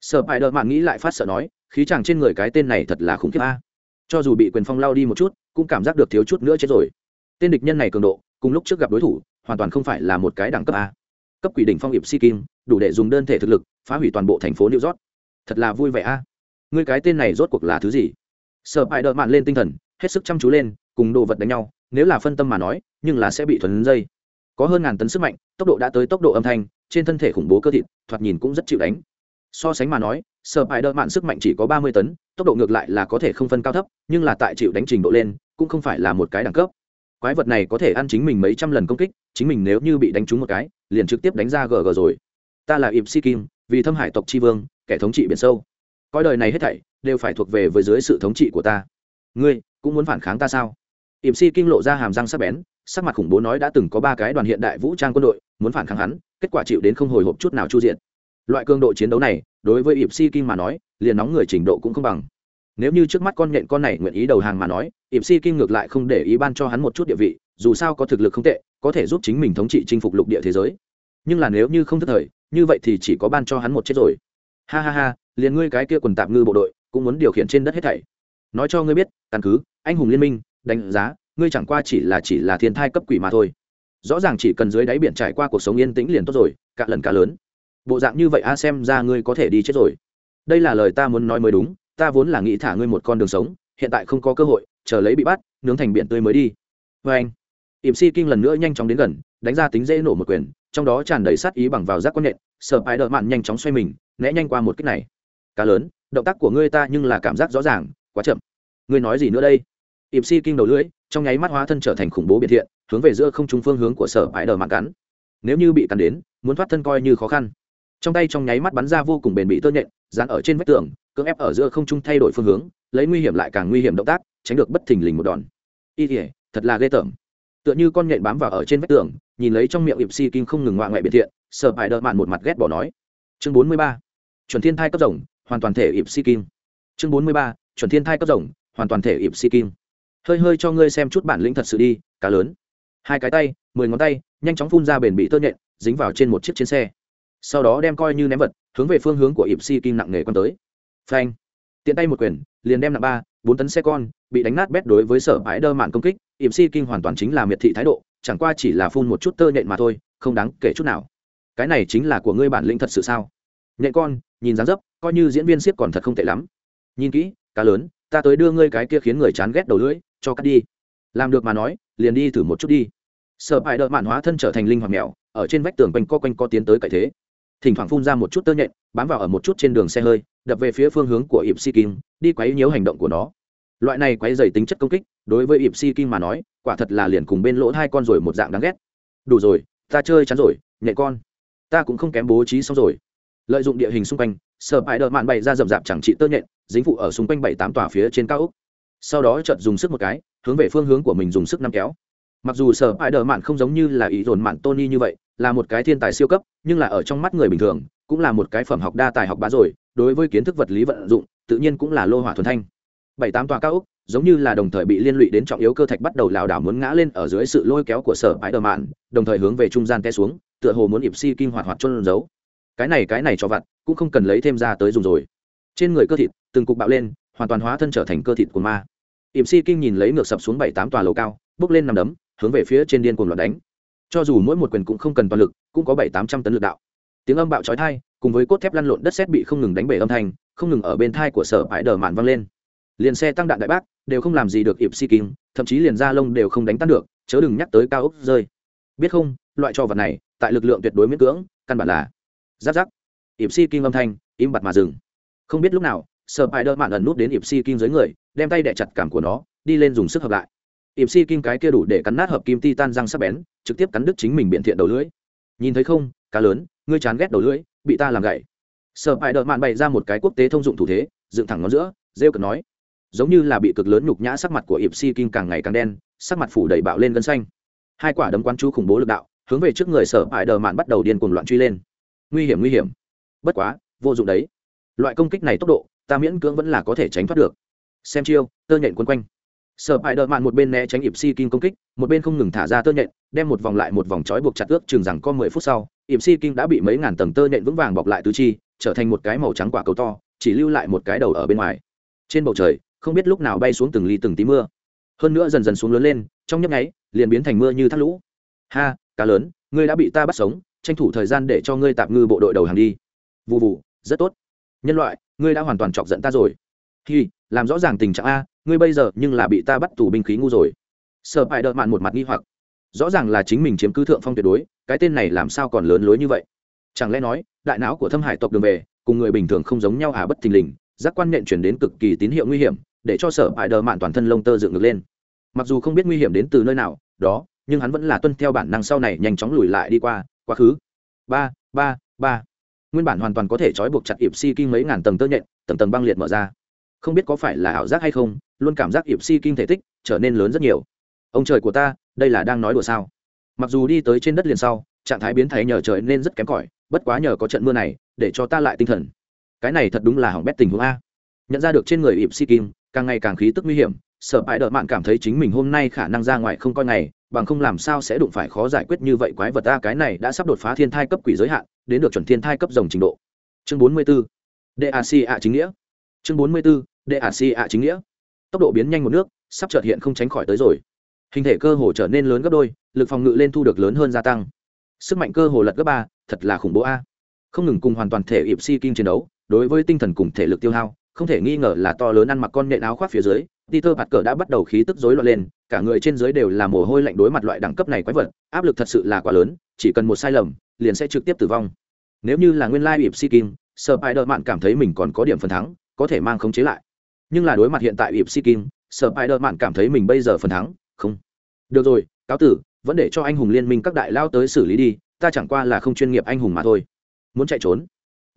Speaker 1: Sợ hãi đợt mạn nghĩ lại phát sợ nói, khí chàng trên người cái tên này thật là khủng khiếp a. Cho dù bị quyền phong lao đi một chút, cũng cảm giác được thiếu chút nữa chết rồi. Tên địch nhân này cường độ, cùng lúc trước gặp đối thủ, hoàn toàn không phải là một cái đẳng cấp a. Cấp quỷ đỉnh phong hiệp si kim đủ để dùng đơn thể thực lực, phá hủy toàn bộ thành phố new york. Thật là vui vẻ a. Ngươi cái tên này rốt cuộc là thứ gì? Sợ hãi đợt mạn lên tinh thần, hết sức chăm chú lên, cùng đồ vật đánh nhau, nếu là phân tâm mà nói, nhưng là sẽ bị thuần dây có hơn ngàn tấn sức mạnh, tốc độ đã tới tốc độ âm thanh, trên thân thể khủng bố cơ thịt, thoạt nhìn cũng rất chịu đánh. So sánh mà nói sợ hãi đỡ mạn sức mạnh chỉ có ba mươi tấn, tốc độ ngược lại là có thể không phân cao thấp, nhưng là tại chịu đánh trình độ lên, cũng không phải là một cái đẳng cấp. Quái vật này có thể ăn chính mình mấy trăm lần công kích, chính mình nếu như bị đánh trúng một cái, liền trực tiếp đánh ra gg rồi. Ta là ịp si kim, vì thâm hải tộc tri vương, kẻ thống trị biển sâu. Coi đời này hết thảy đều phải thuộc về với dưới sự thống trị của ta. Ngươi cũng muốn phản kháng ta sao? Ịp si Kim lộ ra hàm răng sắc bén sắc mặt khủng bố nói đã từng có ba cái đoàn hiện đại vũ trang quân đội, muốn phản kháng hắn, kết quả chịu đến không hồi hộp chút nào chu diện loại cường độ chiến đấu này, đối với ịp si kim mà nói, liền nóng người trình độ cũng không bằng. Nếu như trước mắt con nhện con này nguyện ý đầu hàng mà nói ịp si kim ngược lại không để ý ban cho hắn một chút địa vị, dù sao có thực lực không tệ, có thể giúp chính mình thống trị chinh phục lục địa thế giới. Nhưng là nếu như không thất thời, như vậy thì chỉ có ban cho hắn một chết rồi. Ha ha ha, liền ngươi cái kia quần tạm ngư bộ đội, cũng muốn điều khiển trên đất hết thảy. Nói cho ngươi biết, căn cứ, anh hùng liên minh, đánh giá ngươi chẳng qua chỉ là chỉ là thiên thai cấp quỷ mà thôi. Rõ ràng chỉ cần dưới đáy biển trải qua cuộc sống yên tĩnh liền tốt rồi, cả lần cả lớn. Bộ dạng như vậy a, xem ra ngươi có thể đi chết rồi. Đây là lời ta muốn nói mới đúng, ta vốn là nghĩ thả ngươi một con đường sống, hiện tại không có cơ hội, chờ lấy bị bắt, nướng thành biển tươi mới đi. Vê anh ỉm si kinh lần nữa nhanh chóng đến gần, đánh ra tính dễ nổ một quyền, trong đó tràn đầy sát ý bằng vào rác quan nện, sợ bài đợi mạn nhanh chóng xoay mình, né nhanh qua một cách này. Cá lớn, động tác của ngươi ta nhưng là cảm giác rõ ràng, quá chậm. Ngươi nói gì nữa đây? Ỉm si kinh đầu lưỡi trong nháy mắt hóa thân trở thành khủng bố biệt thiện, hướng về giữa không trung phương hướng của sở bãi đờ mạng cắn. Nếu như bị cắn đến, muốn thoát thân coi như khó khăn. Trong tay trong nháy mắt bắn ra vô cùng bền bị tơ nhện, dán ở trên vách tường, cưỡng ép ở giữa không trung thay đổi phương hướng, lấy nguy hiểm lại càng nguy hiểm động tác, tránh được bất thình lình một đòn. Y thể thật là ghê tởm. Tựa như con nhện bám vào ở trên vách tường, nhìn lấy trong miệng ịp si kinh không ngừng ngoại ngoại biệt thiện, sở bãi đờ mạn một mặt ghét bỏ nói. Chương bốn mươi ba, chuẩn thiên thai cấp rồng, hoàn toàn thể ịp si kinh chương bốn mươi ba, chuẩn thiên thai cấp rồng, hoàn toàn thể ịp si kinh hơi hơi cho ngươi xem chút bản lĩnh thật sự đi, cá lớn. Hai cái tay, mười ngón tay, nhanh chóng phun ra bền bị tơ nhện, dính vào trên một chiếc chiến xe. Sau đó đem coi như ném vật, hướng về phương hướng của ịp si kim nặng nề quan tới. Phanh. Tiện tay một quyền, liền đem nặng ba, bốn tấn xe con, bị đánh nát bét đối với sở bãi đơ mạn công kích. Ịp si kim hoàn toàn chính là miệt thị thái độ, chẳng qua chỉ là phun một chút tơ nhện mà thôi, không đáng kể chút nào. Cái này chính là của ngươi bản lĩnh thật sự sao? Nhện con, nhìn dáng dấp, coi như diễn viên siếc còn thật không tệ lắm. Nhìn kỹ, cá lớn, ta tới đưa ngươi cái kia khiến người chán ghét đầu lưỡi cho cắt đi. Làm được mà nói, liền đi thử một chút đi. Sợ hãi đợi mạn hóa thân trở thành linh hoạt mèo, ở trên vách tường quanh co quanh co tiến tới cậy thế. Thỉnh thoảng phun ra một chút tơ nhện, bám vào ở một chút trên đường xe hơi, đập về phía phương hướng của ịp si kim đi quấy nhiễu hành động của nó. Loại này quấy dày tính chất công kích, đối với ịp si kim mà nói, quả thật là liền cùng bên lỗ hai con rồi một dạng đáng ghét. Đủ rồi, ta chơi chắn rồi, nhẹ con. Ta cũng không kém bố trí xong rồi. Lợi dụng địa hình xung quanh, sợ hãi đợi mạn bày ra rậm rạp chẳng trị tơ nhện, dính phụ ở xung quanh bảy tám tòa phía trên cao úc sau đó chợt dùng sức một cái, hướng về phương hướng của mình dùng sức nắm kéo. Mặc dù sở hãi đờ mạn không giống như là ý dồn mạn tony như vậy, là một cái thiên tài siêu cấp, nhưng là ở trong mắt người bình thường, cũng là một cái phẩm học đa tài học bá rồi, đối với kiến thức vật lý vận dụng, tự nhiên cũng là lô hỏa thuần thanh. Bảy tám tòa cao úc giống như là đồng thời bị liên lụy đến trọng yếu cơ thạch bắt đầu lảo đảo muốn ngã lên ở dưới sự lôi kéo của sở bãi đờ mạn đồng thời hướng về trung gian té xuống, tựa hồ muốn ịp si kinh hoạt hoạt chôn giấu. Cái này cái này cho vặt, cũng không cần lấy thêm ra tới dùng rồi. Trên người cơ thịt, từng cục bạo lên hoàn toàn hóa thân trở thành cơ thịt của ma. Ịp si kinh nhìn lấy ngược sập xuống bảy tám tòa lầu cao, bước lên nằm đấm, hướng về phía trên điên cuồng loạt đánh. Cho dù mỗi một quyền cũng không cần toàn lực, cũng có bảy tám trăm tấn lực đạo. Tiếng âm bạo trói thai cùng với cốt thép lăn lộn đất xét bị không ngừng đánh bể âm thanh, không ngừng ở bên thai của sở bãi đờ mạn vang lên. Liền xe tăng đạn đại bác, đều không làm gì được ịp si kinh, thậm chí liền da lông đều không đánh tan được, chớ đừng nhắc tới cao ốc rơi. Biết không, loại trò vật này, tại lực lượng tuyệt đối miễn cưỡng, căn bản là giáp giáp. Ịp si kinh âm thanh, im bặt mà dừng. Không biết lúc nào sợ bại đỡ mạn ẩn nút đến ịp si dưới người, đem tay đẻ chặt cảm của nó, đi lên dùng sức hợp lại. Ịp si cái kia đủ để cắn nát hợp kim ti tan răng sắc bén, trực tiếp cắn đứt chính mình biện thiện đầu lưỡi. Nhìn thấy không, cá lớn, ngươi chán ghét đầu lưỡi, bị ta làm gậy. Sợ bại đỡ mạn bày ra một cái quốc tế thông dụng thủ thế, dựng thẳng ngón giữa, rêu cực nói. Giống như là bị cực lớn nhục nhã sắc mặt của ịp si càng ngày càng đen, sắc mặt phủ đầy bạo lên gân xanh. Hai quả đấm quán chú khủng bố lực đạo, hướng về trước người sở bại đờ mạn bắt đầu điên cuồng loạn truy lên. Nguy hiểm nguy hiểm. Bất quá, vô dụng đấy. Loại công kích này tốc độ ta miễn cưỡng vẫn là có thể tránh thoát được. Xem chiêu, tơ nhện quấn quanh. Sợ hãi đợi mạn một bên né tránh ịp si kinh công kích, một bên không ngừng thả ra tơ nhện, đem một vòng lại một vòng trói buộc chặt ước chừng rằng có mười phút sau ịp si kinh đã bị mấy ngàn tầng tơ nhện vững vàng bọc lại tứ chi, trở thành một cái màu trắng quả cầu to, chỉ lưu lại một cái đầu ở bên ngoài. Trên bầu trời, không biết lúc nào bay xuống từng ly từng tí mưa. Hơn nữa dần dần xuống lớn lên, trong nhấp nháy, liền biến thành mưa như thác lũ. Ha, cá lớn, ngươi đã bị ta bắt sống, tranh thủ thời gian để cho ngươi tạm ngư bộ đội đầu hàng đi. Vụ vụ rất tốt nhân loại, ngươi đã hoàn toàn chọc giận ta rồi. Hi, làm rõ ràng tình trạng a, ngươi bây giờ nhưng là bị ta bắt tù binh khí ngu rồi. Sợ hãi đợt mạn một mặt nghi hoặc. Rõ ràng là chính mình chiếm cứ thượng phong tuyệt đối, cái tên này làm sao còn lớn lối như vậy? Chẳng lẽ nói, đại não của thâm hải tộc đường về, cùng người bình thường không giống nhau à bất thình lình, giác quan nện chuyển đến cực kỳ tín hiệu nguy hiểm, để cho sở hại đờ mạn toàn thân lông tơ dựng ngược lên. Mặc dù không biết nguy hiểm đến từ nơi nào, đó, nhưng hắn vẫn là tuân theo bản năng sau này nhanh chóng lùi lại đi qua, quá khứ. Ba ba ba nguyên bản hoàn toàn có thể trói buộc chặt ịp si kinh mấy ngàn tầng tơ nhện, tầng tầng băng liệt mở ra. Không biết có phải là ảo giác hay không, luôn cảm giác ịp si kinh thể tích trở nên lớn rất nhiều. Ông trời của ta, đây là đang nói đùa sao? Mặc dù đi tới trên đất liền sau, trạng thái biến thái nhờ trời nên rất kém cỏi, bất quá nhờ có trận mưa này, để cho ta lại tinh thần. Cái này thật đúng là hỏng bét tình huống a. Nhận ra được trên người ịp si kim càng ngày càng khí tức nguy hiểm, sợ bại đợt mạn cảm thấy chính mình hôm nay khả năng ra ngoài không coi ngày bằng không làm sao sẽ đụng phải khó giải quyết như vậy quái vật ta, cái này đã sắp đột phá thiên thai cấp quỷ giới hạn, đến được chuẩn thiên thai cấp rồng trình độ chương bốn mươi 44. DAC ạ chính nghĩa chương bốn mươi 44. DAC ạ chính nghĩa tốc độ biến nhanh một nước, sắp chợt hiện không tránh khỏi tới rồi hình thể cơ hồ trở nên lớn gấp đôi, lực phòng ngự lên thu được lớn hơn gia tăng sức mạnh cơ hồ lật gấp ba, thật là khủng bố a không ngừng cùng hoàn toàn thể ịp si kim chiến đấu, đối với tinh thần cùng thể lực tiêu hao không thể nghi ngờ là to lớn ăn mặc con nện áo khoác phía dưới Peter cờ đã bắt đầu khí tức rối loạn lên, cả người trên dưới đều là mồ hôi lạnh đối mặt loại đẳng cấp này quái vật, áp lực thật sự là quá lớn, chỉ cần một sai lầm, liền sẽ trực tiếp tử vong. Nếu như là nguyên lai ịp si kim, Spider-Man cảm thấy mình còn có điểm phần thắng, có thể mang khống chế lại. Nhưng là đối mặt hiện tại ịp si kim, Spider-Man cảm thấy mình bây giờ phần thắng, không. Được rồi, cáo tử, vẫn để cho anh hùng liên minh các đại lao tới xử lý đi, ta chẳng qua là không chuyên nghiệp anh hùng mà thôi. Muốn chạy trốn.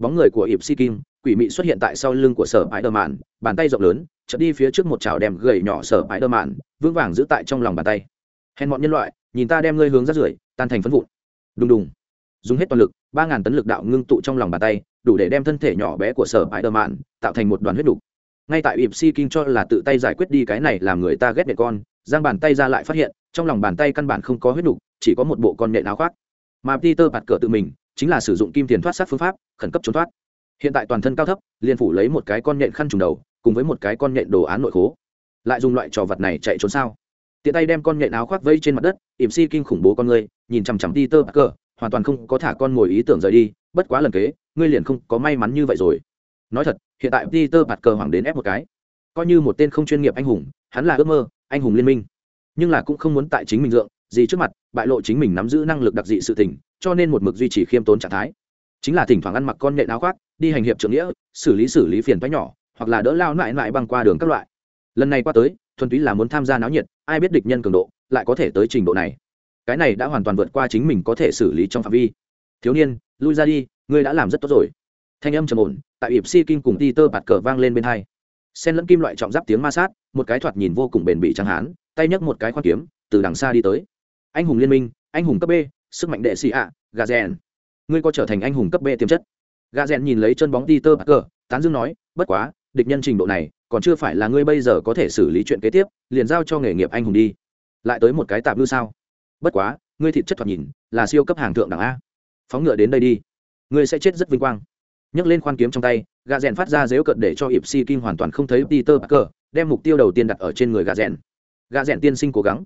Speaker 1: Bóng người của ịp si kim, quỷ mị xuất hiện tại sau lưng của sở bãi đờ mạn bàn tay rộng lớn chợt đi phía trước một chảo đem gầy nhỏ sở bãi đờ mạn vững vàng giữ tại trong lòng bàn tay. Hèn bọn nhân loại nhìn ta đem ngươi hướng ra rưởi tan thành phân vụn. Đùng đùng. Dùng hết toàn lực ba ngàn tấn lực đạo ngưng tụ trong lòng bàn tay đủ để đem thân thể nhỏ bé của sở bãi đờ mạn tạo thành một đoàn huyết đục ngay tại ịp si kim cho là tự tay giải quyết đi cái này làm người ta ghét mẹ con giang bàn tay ra lại phát hiện trong lòng bàn tay căn bản không có huyết đục chỉ có một bộ con nện áo khoác. Mà peter bạt cờ tự mình chính là sử dụng kim tiền thoát sát phương pháp, khẩn cấp trốn thoát. Hiện tại toàn thân cao thấp, liền phủ lấy một cái con nhện khăn trùng đầu, cùng với một cái con nhện đồ án nội khố. Lại dùng loại trò vật này chạy trốn sao? Tiện tay đem con nhện áo khoác vây trên mặt đất, ỉm si kinh khủng bố con ngươi, nhìn chằm chằm đi tơ bắc cờ hoàn toàn không có thả con ngồi ý tưởng rời đi, bất quá lần kế, ngươi liền không có may mắn như vậy rồi. Nói thật, hiện tại peter bạt cờ hoàng đến ép một cái. Coi như một tên không chuyên nghiệp anh hùng, hắn là ước mơ, anh hùng liên minh. Nhưng là cũng không muốn tại chính mình dượng, gì trước mặt, bại lộ chính mình nắm giữ năng lực đặc dị sự tình cho nên một mực duy trì khiêm tốn trạng thái. Chính là thỉnh thoảng ăn mặc con nhện áo khoác, đi hành hiệp trưởng nghĩa, xử lý xử lý phiền toái nhỏ, hoặc là đỡ lao mãi mãi băng qua đường các loại. Lần này qua tới, thuần túy là muốn tham gia náo nhiệt, ai biết địch nhân cường độ, lại có thể tới trình độ này. Cái này đã hoàn toàn vượt qua chính mình có thể xử lý trong phạm vi. Thiếu niên, lui ra đi, ngươi đã làm rất tốt rồi. Thanh âm trầm ổn, tại ịp si kim cùng ti tơ bạt cờ vang lên bên hai. Sen lẫn kim loại trọng giáp tiếng ma sát, một cái thoạt nhìn vô cùng bền bỉ trắng hán, tay nhấc một cái khoan kiếm, từ đằng xa đi tới. Anh hùng liên minh, anh hùng cấp b sức mạnh đệ sĩ ạ, gà rèn. Ngươi có trở thành anh hùng cấp b tiềm chất. Gà rèn nhìn lấy chân bóng đi tơ bạc cờ tán dương nói, bất quá, địch nhân trình độ này, còn chưa phải là ngươi bây giờ có thể xử lý chuyện kế tiếp, liền giao cho nghề nghiệp anh hùng đi. Lại tới một cái tạp ngư sao? Bất quá, ngươi thịt chất thoạt nhìn, là siêu cấp hàng thượng đẳng a. Phóng ngựa đến đây đi. Ngươi sẽ chết rất vinh quang. Nhấc lên khoan kiếm trong tay, gà rèn phát ra dếu cận để cho hiệp si kinh hoàn toàn không thấy peter parker, đem mục tiêu đầu tiên đặt ở trên người gà rèn. Gà rèn tiên sinh cố gắng.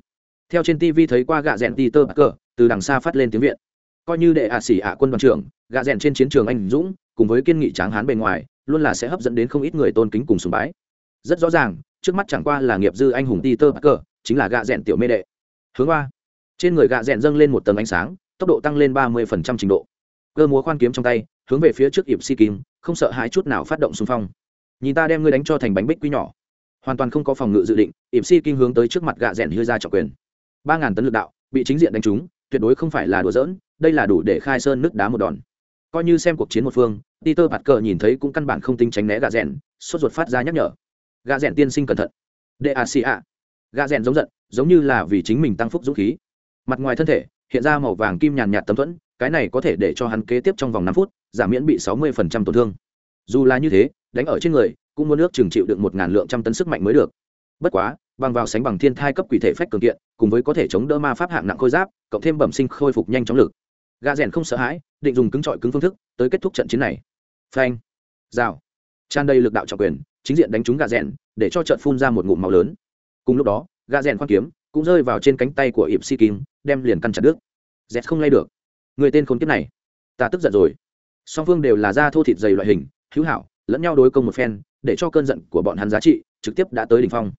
Speaker 1: Theo trên tv thấy qua gà rèn peter parker từ đằng xa phát lên tiếng viện coi như đệ ạ xỉ ạ quân đoàn trưởng gạ rèn trên chiến trường anh dũng cùng với kiên nghị tráng hán bề ngoài luôn là sẽ hấp dẫn đến không ít người tôn kính cùng sùng bái rất rõ ràng trước mắt chẳng qua là nghiệp dư anh hùng Peter Parker, chính là gạ rèn tiểu mê đệ. Hướng qua, trên người gạ rèn dâng lên một tầng ánh sáng, tốc độ tăng lên ba 30% trình độ. Cơ múa khoan kiếm trong tay, hướng về phía trước ịp Si Kim, không sợ hãi chút nào phát động xung phong. Nhìn ta đem ngươi đánh cho thành bánh bích quy nhỏ. Hoàn toàn không có phòng ngự dự định, ịp Si Kim hướng tới trước mặt gạ rèn hư ra trọng quyền. ba ngàn tấn lực đạo, bị chính diện đánh trúng, tuyệt đối không phải là đùa giỡn, đây là đủ để khai sơn nước đá một đòn. Coi như xem cuộc chiến một phương peter bạt cờ nhìn thấy cũng căn bản không tính tránh né gã rèn sốt ruột phát ra nhắc nhở. Gã rèn tiên sinh cẩn thận. Đệ a xì a. Gã rèn giống giận giống như là vì chính mình tăng phúc dũng khí. Mặt ngoài thân thể hiện ra màu vàng kim nhàn nhạt tấm thuẫn cái này có thể để cho hắn kế tiếp trong vòng năm phút giảm miễn bị sáu mươi phần trăm tổn thương. Dù là như thế đánh ở trên người cũng muốn nước chừng chịu được một ngàn lượng trăm tấn sức mạnh mới được bất quá, bằng vào sánh bằng thiên thai cấp quỷ thể phách cường kiện, cùng với có thể chống đỡ ma pháp hạng nặng khôi giáp, cộng thêm bẩm sinh khôi phục nhanh chóng lực. Gà rèn không sợ hãi, định dùng cứng trọi cứng phương thức tới kết thúc trận chiến này. Phanh, rào. Tràn đầy lực đạo trọng quyền, chính diện đánh trúng gà rèn, để cho trận phun ra một ngụm màu lớn. Cùng lúc đó gà rèn khoan kiếm cũng rơi vào trên cánh tay của ịp si kim đem liền căn chặt đứt. Z không lay được. Người tên khốn kiếp này, ta tức giận rồi. Song phương đều là da thô thịt dày loại hình, hữu hảo, lẫn nhau đối công một phen, để cho cơn giận của bọn hắn giá trị trực tiếp đã tới đỉnh phong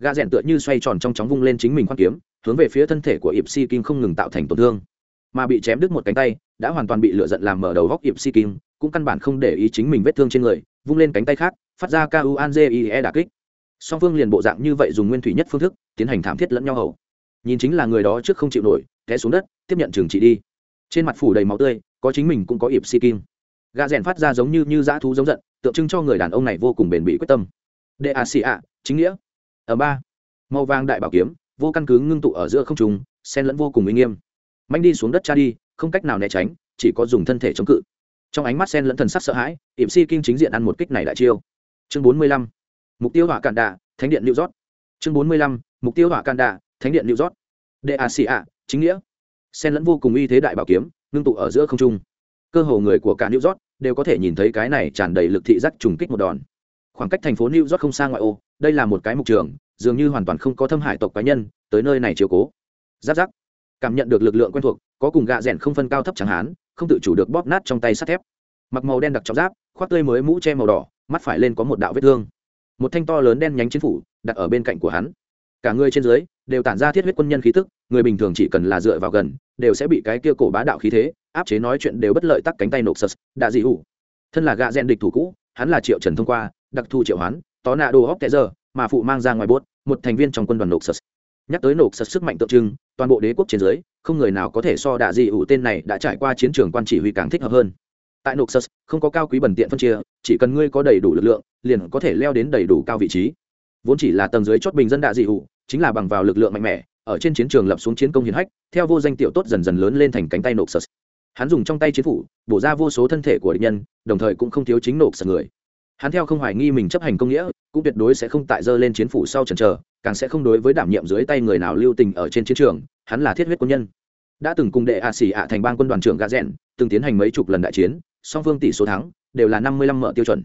Speaker 1: gà rèn tựa như xoay tròn trong chóng vung lên chính mình khoan kiếm, hướng về phía thân thể của ịp si kim không ngừng tạo thành tổn thương. Mà bị chém đứt một cánh tay, đã hoàn toàn bị lựa giận làm mở đầu góc ịp si kim, cũng căn bản không để ý chính mình vết thương trên người, vung lên cánh tay khác, phát ra ku an e đà kích. Song phương liền bộ dạng như vậy dùng nguyên thủy nhất phương thức, tiến hành thảm thiết lẫn nhau hầu. Nhìn chính là người đó trước không chịu nổi, té xuống đất, tiếp nhận trường trị đi. Trên mặt phủ đầy máu tươi, có chính mình cũng có ịp si kim. Gà rèn phát ra giống như như dã thú giống giận, tượng trưng cho người đàn ông này vô cùng bền bỉ quyết tâm. Đệ a xì ạ chính nghĩa ở ba, màu vàng đại bảo kiếm, vô căn cứ ngưng tụ ở giữa không trùng sen lẫn vô cùng uy nghiêm. Mạnh đi xuống đất cha đi, không cách nào né tránh, chỉ có dùng thân thể chống cự. Trong ánh mắt sen lẫn thần sắc sợ hãi ỉm si kinh chính diện ăn một kích này đại chiêu. Chương bốn mươi lăm, mục tiêu hỏa cạn đạ thánh điện lưu rót chương bốn mươi lăm, mục tiêu hỏa cạn đạ thánh điện lưu rót đệ a xì ạ chính nghĩa. Sen lẫn vô cùng uy thế đại bảo kiếm, ngưng tụ ở giữa không trung. Cơ hồ người của cả new york đều có thể nhìn thấy cái này tràn đầy lực thị giác trùng kích một đòn. Khoảng cách thành phố new york không xa ngoại ô đây là một cái mục trường, dường như hoàn toàn không có thâm hải tộc cá nhân tới nơi này chiều cố. Giáp giáp. Cảm nhận được lực lượng quen thuộc, có cùng gạ rẽn không phân cao thấp chẳng hán, không tự chủ được bóp nát trong tay sắt thép. Mặc màu đen đặc trọng giáp, khoác tươi mới mũ che màu đỏ, mắt phải lên có một đạo vết thương. Một thanh to lớn đen nhánh chiến phủ, đặt ở bên cạnh của hắn. Cả người trên dưới, đều tản ra thiết huyết quân nhân khí tức, người bình thường chỉ cần là dựa vào gần, đều sẽ bị cái kia cổ bá đạo khí thế, áp chế nói chuyện đều bất lợi tắc cánh tay nộp sật đã dị hủ. Thân là gạ rèn địch thủ cũ, hắn là triệu trần thông qua, đặc thù triệu hoán tó nạ đồ hóc tệ giờ, mà phụ mang ra ngoài bốt, một thành viên trong quân đoàn nộp sật. Nhắc tới nộp sật sức mạnh tượng trưng, toàn bộ đế quốc trên dưới, không người nào có thể so đạ dị ủ tên này đã trải qua chiến trường quan chỉ huy càng thích hợp hơn. Tại nộp sật, không có cao quý bẩn tiện phân chia, chỉ cần ngươi có đầy đủ lực lượng, liền có thể leo đến đầy đủ cao vị trí. Vốn chỉ là tầng dưới chót bình dân đạ dị ủ, chính là bằng vào lực lượng mạnh mẽ, ở trên chiến trường lập xuống chiến công hiển hách, theo vô danh tiểu tốt dần dần lớn lên thành cánh tay nộp sật. Hắn dùng trong tay chiến phủ, bổ ra vô số thân thể của địch nhân, đồng thời cũng không thiếu chính nộp sật người hắn theo không hoài nghi mình chấp hành công nghĩa, cũng tuyệt đối sẽ không tại dơ lên chiến phủ sau trần trờ càng sẽ không đối với đảm nhiệm dưới tay người nào lưu tình ở trên chiến trường, hắn là thiết huyết quân nhân. Đã từng cùng đệ ạ xỉ ạ thành bang quân đoàn trưởng gà rẽn từng tiến hành mấy chục lần đại chiến, song phương tỷ số thắng, đều là năm mươi lăm mở tiêu chuẩn.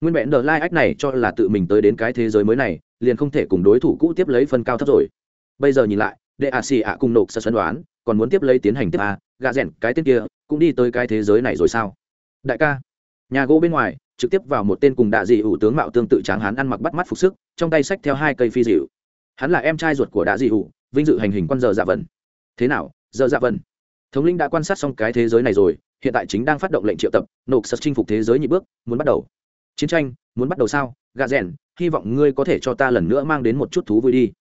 Speaker 1: Nguyên vẹn đờ lai ách này cho là tự mình tới đến cái thế giới mới này, liền không thể cùng đối thủ cũ tiếp lấy phân cao thấp rồi. Bây giờ nhìn lại, đệ ạ xỉ ạ cùng nộp sơ sân đoán, còn muốn tiếp lấy tiến hành tiếp a gạ rẽn cái tên kia, cũng đi tới cái thế giới này rồi sao? Đại ca nhà gỗ bên ngoài, trực tiếp vào một tên cùng đạ dị ủ tướng mạo tương tự tráng hán ăn mặc bắt mắt phục sức, trong tay xách theo hai cây phi dịu hắn là em trai ruột của đạ dị ủ, vinh dự hành hình quan giờ dạ vần. Thế nào, giờ dạ vần? Thống linh đã quan sát xong cái thế giới này rồi, hiện tại chính đang phát động lệnh triệu tập, nộp sật chinh phục thế giới nhị bước, muốn bắt đầu. Chiến tranh, muốn bắt đầu sao? Gà rèn, hy vọng ngươi có thể cho ta lần nữa mang đến một chút thú vui đi.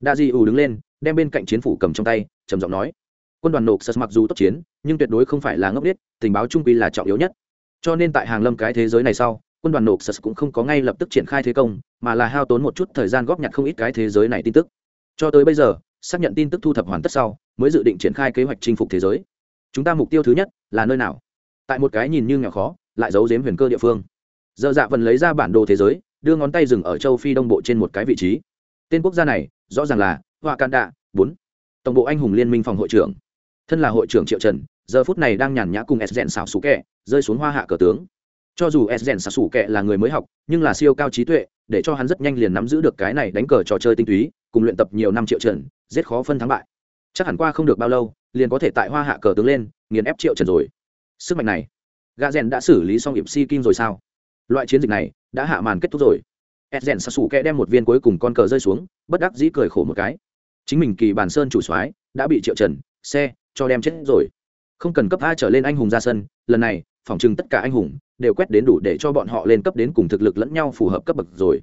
Speaker 1: Đa di ủ đứng lên, đem bên cạnh chiến phủ cầm trong tay, trầm giọng nói. Quân đoàn nộp sật mặc dù tốt chiến, nhưng tuyệt đối không phải là ngốc biết tình báo trung quy là trọng yếu nhất cho nên tại hàng lâm cái thế giới này sau, quân đoàn nộp sật cũng không có ngay lập tức triển khai thế công, mà là hao tốn một chút thời gian góp nhặt không ít cái thế giới này tin tức. Cho tới bây giờ, xác nhận tin tức thu thập hoàn tất sau, mới dự định triển khai kế hoạch chinh phục thế giới. Chúng ta mục tiêu thứ nhất là nơi nào? Tại một cái nhìn như nghèo khó, lại giấu giếm huyền cơ địa phương. Giờ dạ vần lấy ra bản đồ thế giới, đưa ngón tay dừng ở châu phi đông bộ trên một cái vị trí. Tên quốc gia này, rõ ràng là hoa can đạ bốn. Tổng bộ anh hùng liên minh phòng hội trưởng. Thân là hội trưởng triệu trần giờ phút này đang nhàn nhã cùng s rèn xảo sủ kẹ, rơi xuống hoa hạ cờ tướng. Cho dù s rèn xảo sủ kẹ là người mới học, nhưng là siêu cao trí tuệ, để cho hắn rất nhanh liền nắm giữ được cái này đánh cờ trò chơi tinh túy, cùng luyện tập nhiều năm triệu trần rất khó phân thắng bại. Chắc hẳn qua không được bao lâu, liền có thể tại hoa hạ cờ tướng lên, nghiền ép triệu trần rồi. Sức mạnh này gà rèn đã xử lý xong hiệp si kim rồi sao? Loại chiến dịch này, đã hạ màn kết thúc rồi. Ezden xảo sủ kẽ đem một viên cuối cùng con cờ rơi xuống, bất đắc dĩ cười khổ một cái. Chính mình kỳ bản sơn chủ soái, đã bị triệu trần xe, cho đem chết rồi không cần cấp a trở lên anh hùng ra sân, lần này, phòng trừng tất cả anh hùng đều quét đến đủ để cho bọn họ lên cấp đến cùng thực lực lẫn nhau phù hợp cấp bậc rồi.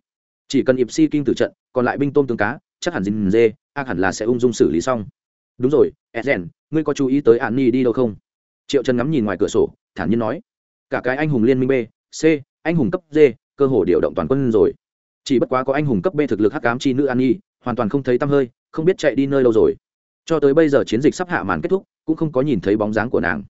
Speaker 1: Chỉ cần ịp si kinh tử trận, còn lại binh tôm tương cá, chắc hẳn dinh dê ác hẳn là sẽ ung dung xử lý xong. Đúng rồi edgen ngươi có chú ý tới an ni đi đâu không? Triệu trần ngắm nhìn ngoài cửa sổ, thản nhiên nói. Cả cái anh hùng liên minh b, c, anh hùng cấp d, cơ hồ điều động toàn quân rồi. Chỉ bất quá có anh hùng cấp b thực lực hắc cám chi nữ an nhi hoàn toàn không thấy tăm hơi, không biết chạy đi nơi lâu rồi cho tới bây giờ chiến dịch sắp hạ màn kết thúc, cũng không có nhìn thấy bóng dáng của nàng.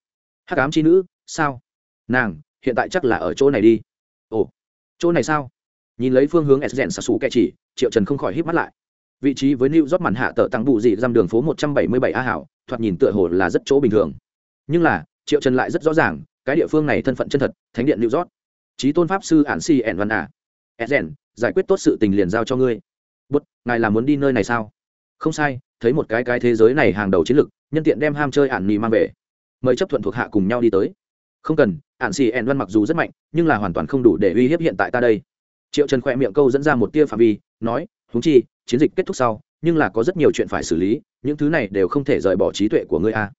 Speaker 1: Hắc cám chi nữ, sao? Nàng, hiện tại chắc là ở chỗ này đi. Ồ, chỗ này sao? Nhìn lấy phương hướng s rèn xà xù kẹ chỉ, triệu trần không khỏi hít mắt lại. Vị trí với new rót màn hạ tờ tăng bù dị giam đường phố một trăm bảy mươi bảy a hảo, thoạt nhìn tựa hồ là rất chỗ bình thường. Nhưng là, triệu trần lại rất rõ ràng, cái địa phương này thân phận chân thật, thánh điện new rót trí tôn pháp sư ản si ẻn văn à. Edgen giải quyết tốt sự tình liền giao cho ngươi. Bút ngài là muốn đi nơi này sao? Không sai thấy một cái cái thế giới này hàng đầu chiến lực nhân tiện đem ham chơi ạn nì mang về. Mời chấp thuận thuộc hạ cùng nhau đi tới. Không cần ản xì ẹn văn mặc dù rất mạnh nhưng là hoàn toàn không đủ để uy hiếp hiện tại ta đây. Triệu trần khỏe miệng câu dẫn ra một tia phạm vi nói húng chi chiến dịch kết thúc sau nhưng là có rất nhiều chuyện phải xử lý những thứ này đều không thể rời bỏ trí tuệ của ngươi a.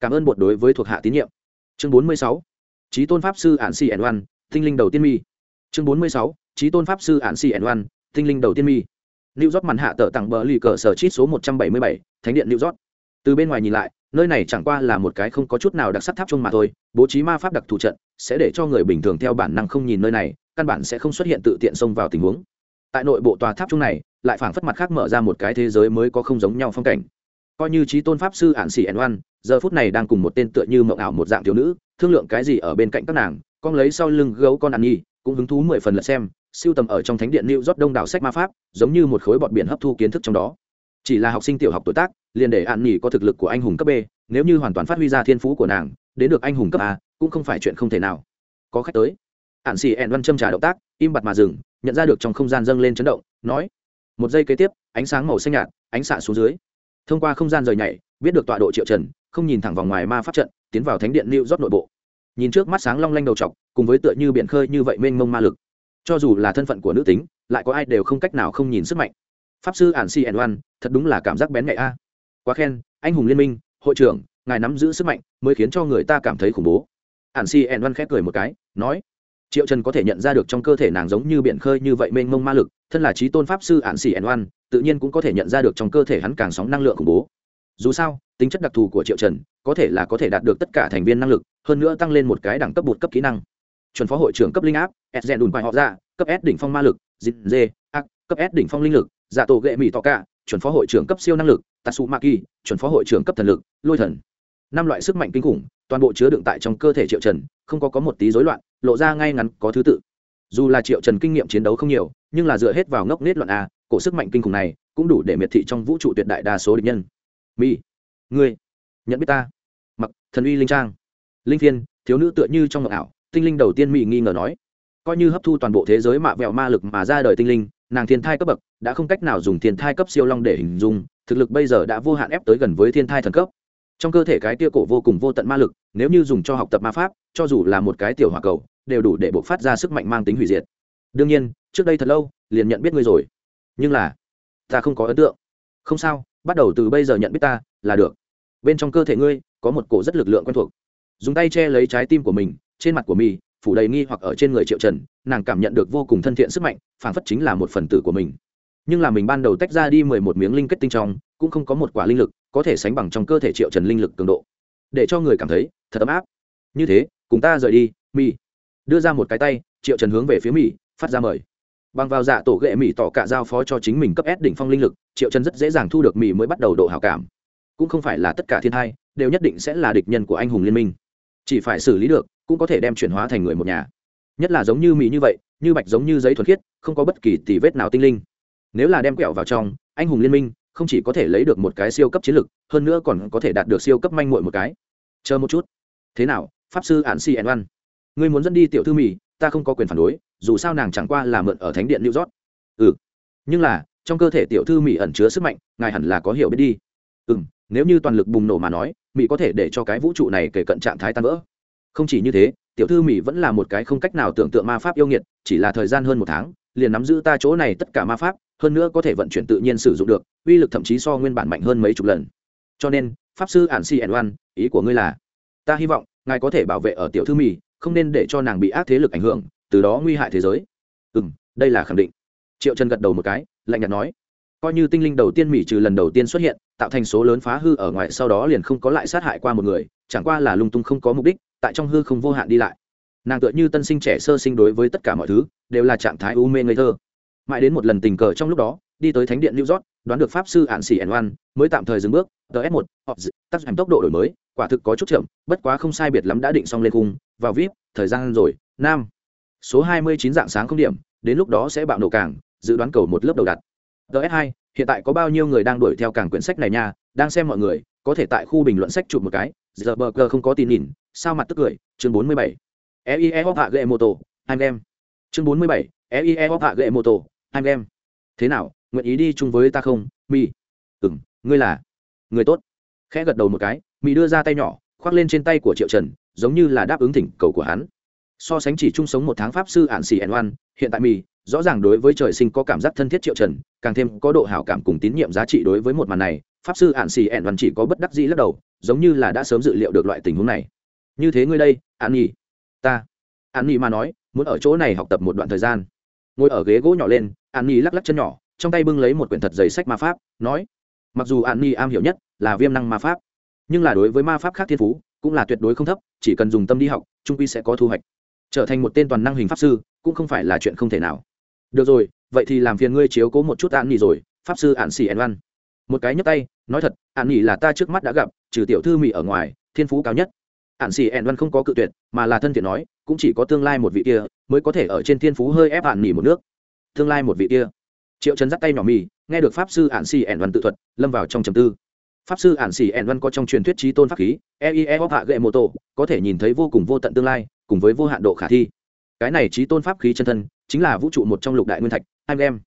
Speaker 1: Cảm ơn bột đối với thuộc hạ tín nhiệm. Chương bốn mươi sáu trí tôn pháp sư ản xì ẹn văn tinh linh đầu tiên mi. Chương bốn mươi sáu trí tôn pháp sư ạn si ẩn Văn, tinh linh đầu tiên mi new york màn hạ tờ tặng bờ lì cờ sở chít số một trăm bảy mươi bảy thánh điện new york. Từ bên ngoài nhìn lại nơi này chẳng qua là một cái không có chút nào đặc sắc tháp chung mà thôi bố trí ma pháp đặc thù trận sẽ để cho người bình thường theo bản năng không nhìn nơi này căn bản sẽ không xuất hiện tự tiện xông vào tình huống. Tại nội bộ tòa tháp chung này lại phảng phất mặt khác mở ra một cái thế giới mới có không giống nhau phong cảnh. Coi như trí tôn pháp sư Ản Sĩ Enwan, giờ phút này đang cùng một tên tựa như mộng ảo một dạng thiếu nữ thương lượng cái gì ở bên cạnh các nàng con lấy sau lưng gấu con ăn nhi cũng hứng thú mười phần lật xem siêu tầm ở trong thánh điện lưu rót đông đảo sách ma pháp giống như một khối bọt biển hấp thu kiến thức trong đó. Chỉ là học sinh tiểu học tuổi tác liền để an nhỉ có thực lực của anh hùng cấp b nếu như hoàn toàn phát huy ra thiên phú của nàng đến được anh hùng cấp a cũng không phải chuyện không thể nào. Có khách tới. Ạn xì ẹn văn châm trả động tác im bặt mà dừng nhận ra được trong không gian dâng lên chấn động nói một giây kế tiếp ánh sáng màu xanh nhạt ánh xạ xuống dưới. Thông qua không gian rời nhảy biết được tọa độ triệu trần không nhìn thẳng vào ngoài ma pháp trận tiến vào thánh điện lưu rót nội bộ. Nhìn trước mắt sáng long lanh đầu trọc, cùng với tựa như biển khơi như vậy mênh mông ma lực cho dù là thân phận của nữ tính, lại có ai đều không cách nào không nhìn sức mạnh. Pháp sư ản si ẩn oan thật đúng là cảm giác bén nhạy a. Quá khen, anh hùng liên minh, hội trưởng, ngài nắm giữ sức mạnh mới khiến cho người ta cảm thấy khủng bố. Ản si ẩn oan khép cười một cái, nói, triệu trần có thể nhận ra được trong cơ thể nàng giống như biển khơi như vậy mênh mông ma lực, thân là trí tôn pháp sư ạn xì ẩn oan tự nhiên cũng có thể nhận ra được trong cơ thể hắn càng sóng năng lượng khủng bố. Dù sao, tính chất đặc thù của triệu trần, có thể là có thể đạt được tất cả thành viên năng lực, hơn nữa tăng lên một cái đẳng cấp bột cấp kỹ năng. Chuẩn phó hội trưởng cấp linh áp s gen đùn bài họ ra cấp s đỉnh phong ma lực dịp dê ác cấp s đỉnh phong linh lực dạ tổ ghệ mỹ tọ cả chuẩn phó hội trưởng cấp siêu năng lực tatsu maki chuẩn phó hội trưởng cấp thần lực lôi thần. Năm loại sức mạnh kinh khủng toàn bộ chứa đựng tại trong cơ thể triệu trần không có có một tí rối loạn lộ ra ngay ngắn có thứ tự. Dù là triệu trần kinh nghiệm chiến đấu không nhiều nhưng là dựa hết vào ngốc nết loạn a cổ sức mạnh kinh khủng này cũng đủ để miệt thị trong vũ trụ tuyệt đại đa số địch nhân. Mỹ, ngươi nhận biết ta? Mặc thần uy linh trang. Linh thiên thiếu nữ tựa như trong ngọc ảo tinh linh đầu tiên mỹ nghi ngờ nói coi như hấp thu toàn bộ thế giới mạ vẹo ma lực mà ra đời tinh linh, nàng thiên thai cấp bậc, đã không cách nào dùng thiên thai cấp siêu long để hình dung, thực lực bây giờ đã vô hạn ép tới gần với thiên thai thần cấp. Trong cơ thể cái tia cổ vô cùng vô tận ma lực, nếu như dùng cho học tập ma pháp, cho dù là một cái tiểu hòa cầu, đều đủ để buộc phát ra sức mạnh mang tính hủy diệt. Đương nhiên, trước đây thật lâu, liền nhận biết ngươi rồi. Nhưng là, ta không có ấn tượng. Không sao, bắt đầu từ bây giờ nhận biết ta, là được. Bên trong cơ thể ngươi, có một cổ rất lực lượng quen thuộc. Dùng tay che lấy trái tim của mình, trên mặt của mì phủ đầy nghi hoặc ở trên người triệu trần, nàng cảm nhận được vô cùng thân thiện sức mạnh phản phất chính là một phần tử của mình. Nhưng là mình ban đầu tách ra đi mười một miếng linh kết tinh trong, cũng không có một quả linh lực có thể sánh bằng trong cơ thể triệu trần linh lực cường độ. Để cho người cảm thấy, thật ấm áp. Như thế, cùng ta rời đi mi đưa ra một cái tay, triệu trần hướng về phía mỹ phát ra mời. Bằng vào dạ tổ ghệ mỹ tỏ cả giao phó cho chính mình cấp s đỉnh phong linh lực, triệu trần rất dễ dàng thu được mỹ mới bắt đầu độ hào cảm. Cũng không phải là tất cả thiên hai đều nhất định sẽ là địch nhân của anh hùng liên minh. Chỉ phải xử lý được cũng có thể đem chuyển hóa thành người một nhà. Nhất là giống như mì như vậy, như bạch giống như giấy thuần khiết, không có bất kỳ tì vết nào tinh linh. Nếu là đem quẹo vào trong, anh hùng liên minh không chỉ có thể lấy được một cái siêu cấp chiến lực, hơn nữa còn có thể đạt được siêu cấp manh muội một cái. Chờ một chút. Thế nào, pháp sư ạn si ẩn ngươi muốn dẫn đi tiểu thư mì, ta không có quyền phản đối, dù sao nàng chẳng qua là mượn ở thánh điện new york. Ừ. Nhưng là, trong cơ thể tiểu thư mỹ ẩn chứa sức mạnh, ngài hẳn là có hiểu biết đi. Ừ m nếu như toàn lực bùng nổ mà nói mỹ có thể để cho cái vũ trụ này kể cận trạng thái tan vỡ không chỉ như thế, tiểu thư mỹ vẫn là một cái không cách nào tưởng tượng ma pháp yêu nghiệt, chỉ là thời gian hơn một tháng, liền nắm giữ ta chỗ này tất cả ma pháp, hơn nữa có thể vận chuyển tự nhiên sử dụng được, uy lực thậm chí so nguyên bản mạnh hơn mấy chục lần. Cho nên, pháp sư ản si ẩn oan, ý của ngươi là, ta hy vọng, ngài có thể bảo vệ ở tiểu thư mỹ, không nên để cho nàng bị ác thế lực ảnh hưởng, từ đó nguy hại thế giới. Ừ m đây là khẳng định. Triệu trần gật đầu một cái, lạnh nhạt nói, coi như tinh linh đầu tiên mỹ trừ lần đầu tiên xuất hiện, tạo thành số lớn phá hư ở ngoài, sau đó liền không có lại sát hại qua một người, chẳng qua là lung tung không có mục đích tại trong hư không vô hạn đi lại. Nàng tựa như tân sinh trẻ sơ sinh đối với tất cả mọi thứ, đều là trạng thái u mê ngây thơ. Mãi đến một lần tình cờ trong lúc đó, đi tới thánh điện new york, đoán được pháp sư ạn xỉ ẩn oan, mới tạm thời dừng bước ts một họ tắt giảm tốc độ đổi mới, quả thực có chút chậm, bất quá không sai biệt lắm đã định xong lên cung vào vip thời gian rồi, nam. Số hai mươi chín dạng sáng không điểm, đến lúc đó sẽ bạo nổ cảng dự đoán cầu một lớp đầu đặt. Ts hai, hiện tại có bao nhiêu người đang đuổi theo cảng quyển sách này nha, đang xem mọi người, có thể tại khu bình luận sách chụp một cái giờ bờ cờ không có tin nhìn, sao mặt tức cười, chương bốn mươi bảy. Eie hop hạ gậy mô tô anh em chương bốn mươi bảy eie hop hạ gậy mô tô anh em thế nào, nguyện ý đi chung với ta không, mi? Ừ m ngươi là? Người tốt. Khẽ gật đầu một cái mỹ đưa ra tay nhỏ, khoác lên trên tay của triệu trần, giống như là đáp ứng thỉnh cầu của hắn. So sánh chỉ chung sống một tháng pháp sư ạn xì ẩn oan, hiện tại mỹ rõ ràng đối với trời sinh có cảm giác thân thiết triệu trần, càng thêm có độ hảo cảm cùng tín nhiệm giá trị đối với một màn này. Pháp sư ạn xì ẩn oan chỉ có bất đắc dĩ lắc đầu giống như là đã sớm dự liệu được loại tình huống này. Như thế ngươi đây, an nhi. Ta. An nhi mà nói, muốn ở chỗ này học tập một đoạn thời gian. Ngồi ở ghế gỗ nhỏ lên, an nhi lắc lắc chân nhỏ, trong tay bưng lấy một quyển thật giấy sách ma pháp, nói, mặc dù an Nhi am hiểu nhất là viêm năng ma pháp, nhưng là đối với ma pháp khác thiên phú cũng là tuyệt đối không thấp, chỉ cần dùng tâm đi học, trung quy sẽ có thu hoạch. Trở thành một tên toàn năng hình pháp sư cũng không phải là chuyện không thể nào. Được rồi, vậy thì làm phiền ngươi chiếu cố một chút an Nhi rồi, pháp sư An xì ẩn văn. Một cái nhấp tay nói thật ạn nghỉ là ta trước mắt đã gặp, trừ tiểu thư mỹ ở ngoài, thiên phú cao nhất. Ạn xì ẹn văn không có cự tuyệt, mà là thân thiện nói, cũng chỉ có tương lai một vị kia, mới có thể ở trên thiên phú hơi ép ạn nghỉ một nước. Tương lai một vị kia. Triệu trấn dắt tay nhỏ mì nghe được pháp sư ạn xì ẹn văn tự thuật, lâm vào trong trầm tư. Pháp sư ạn xì ẩn văn có trong truyền thuyết trí tôn pháp khí eie hạ gậy mô tô có thể nhìn thấy vô cùng vô tận tương lai, cùng với vô hạn độ khả thi. Cái này trí tôn pháp khí chân thân, chính là vũ trụ một trong lục đại nguyên thạch, anh em.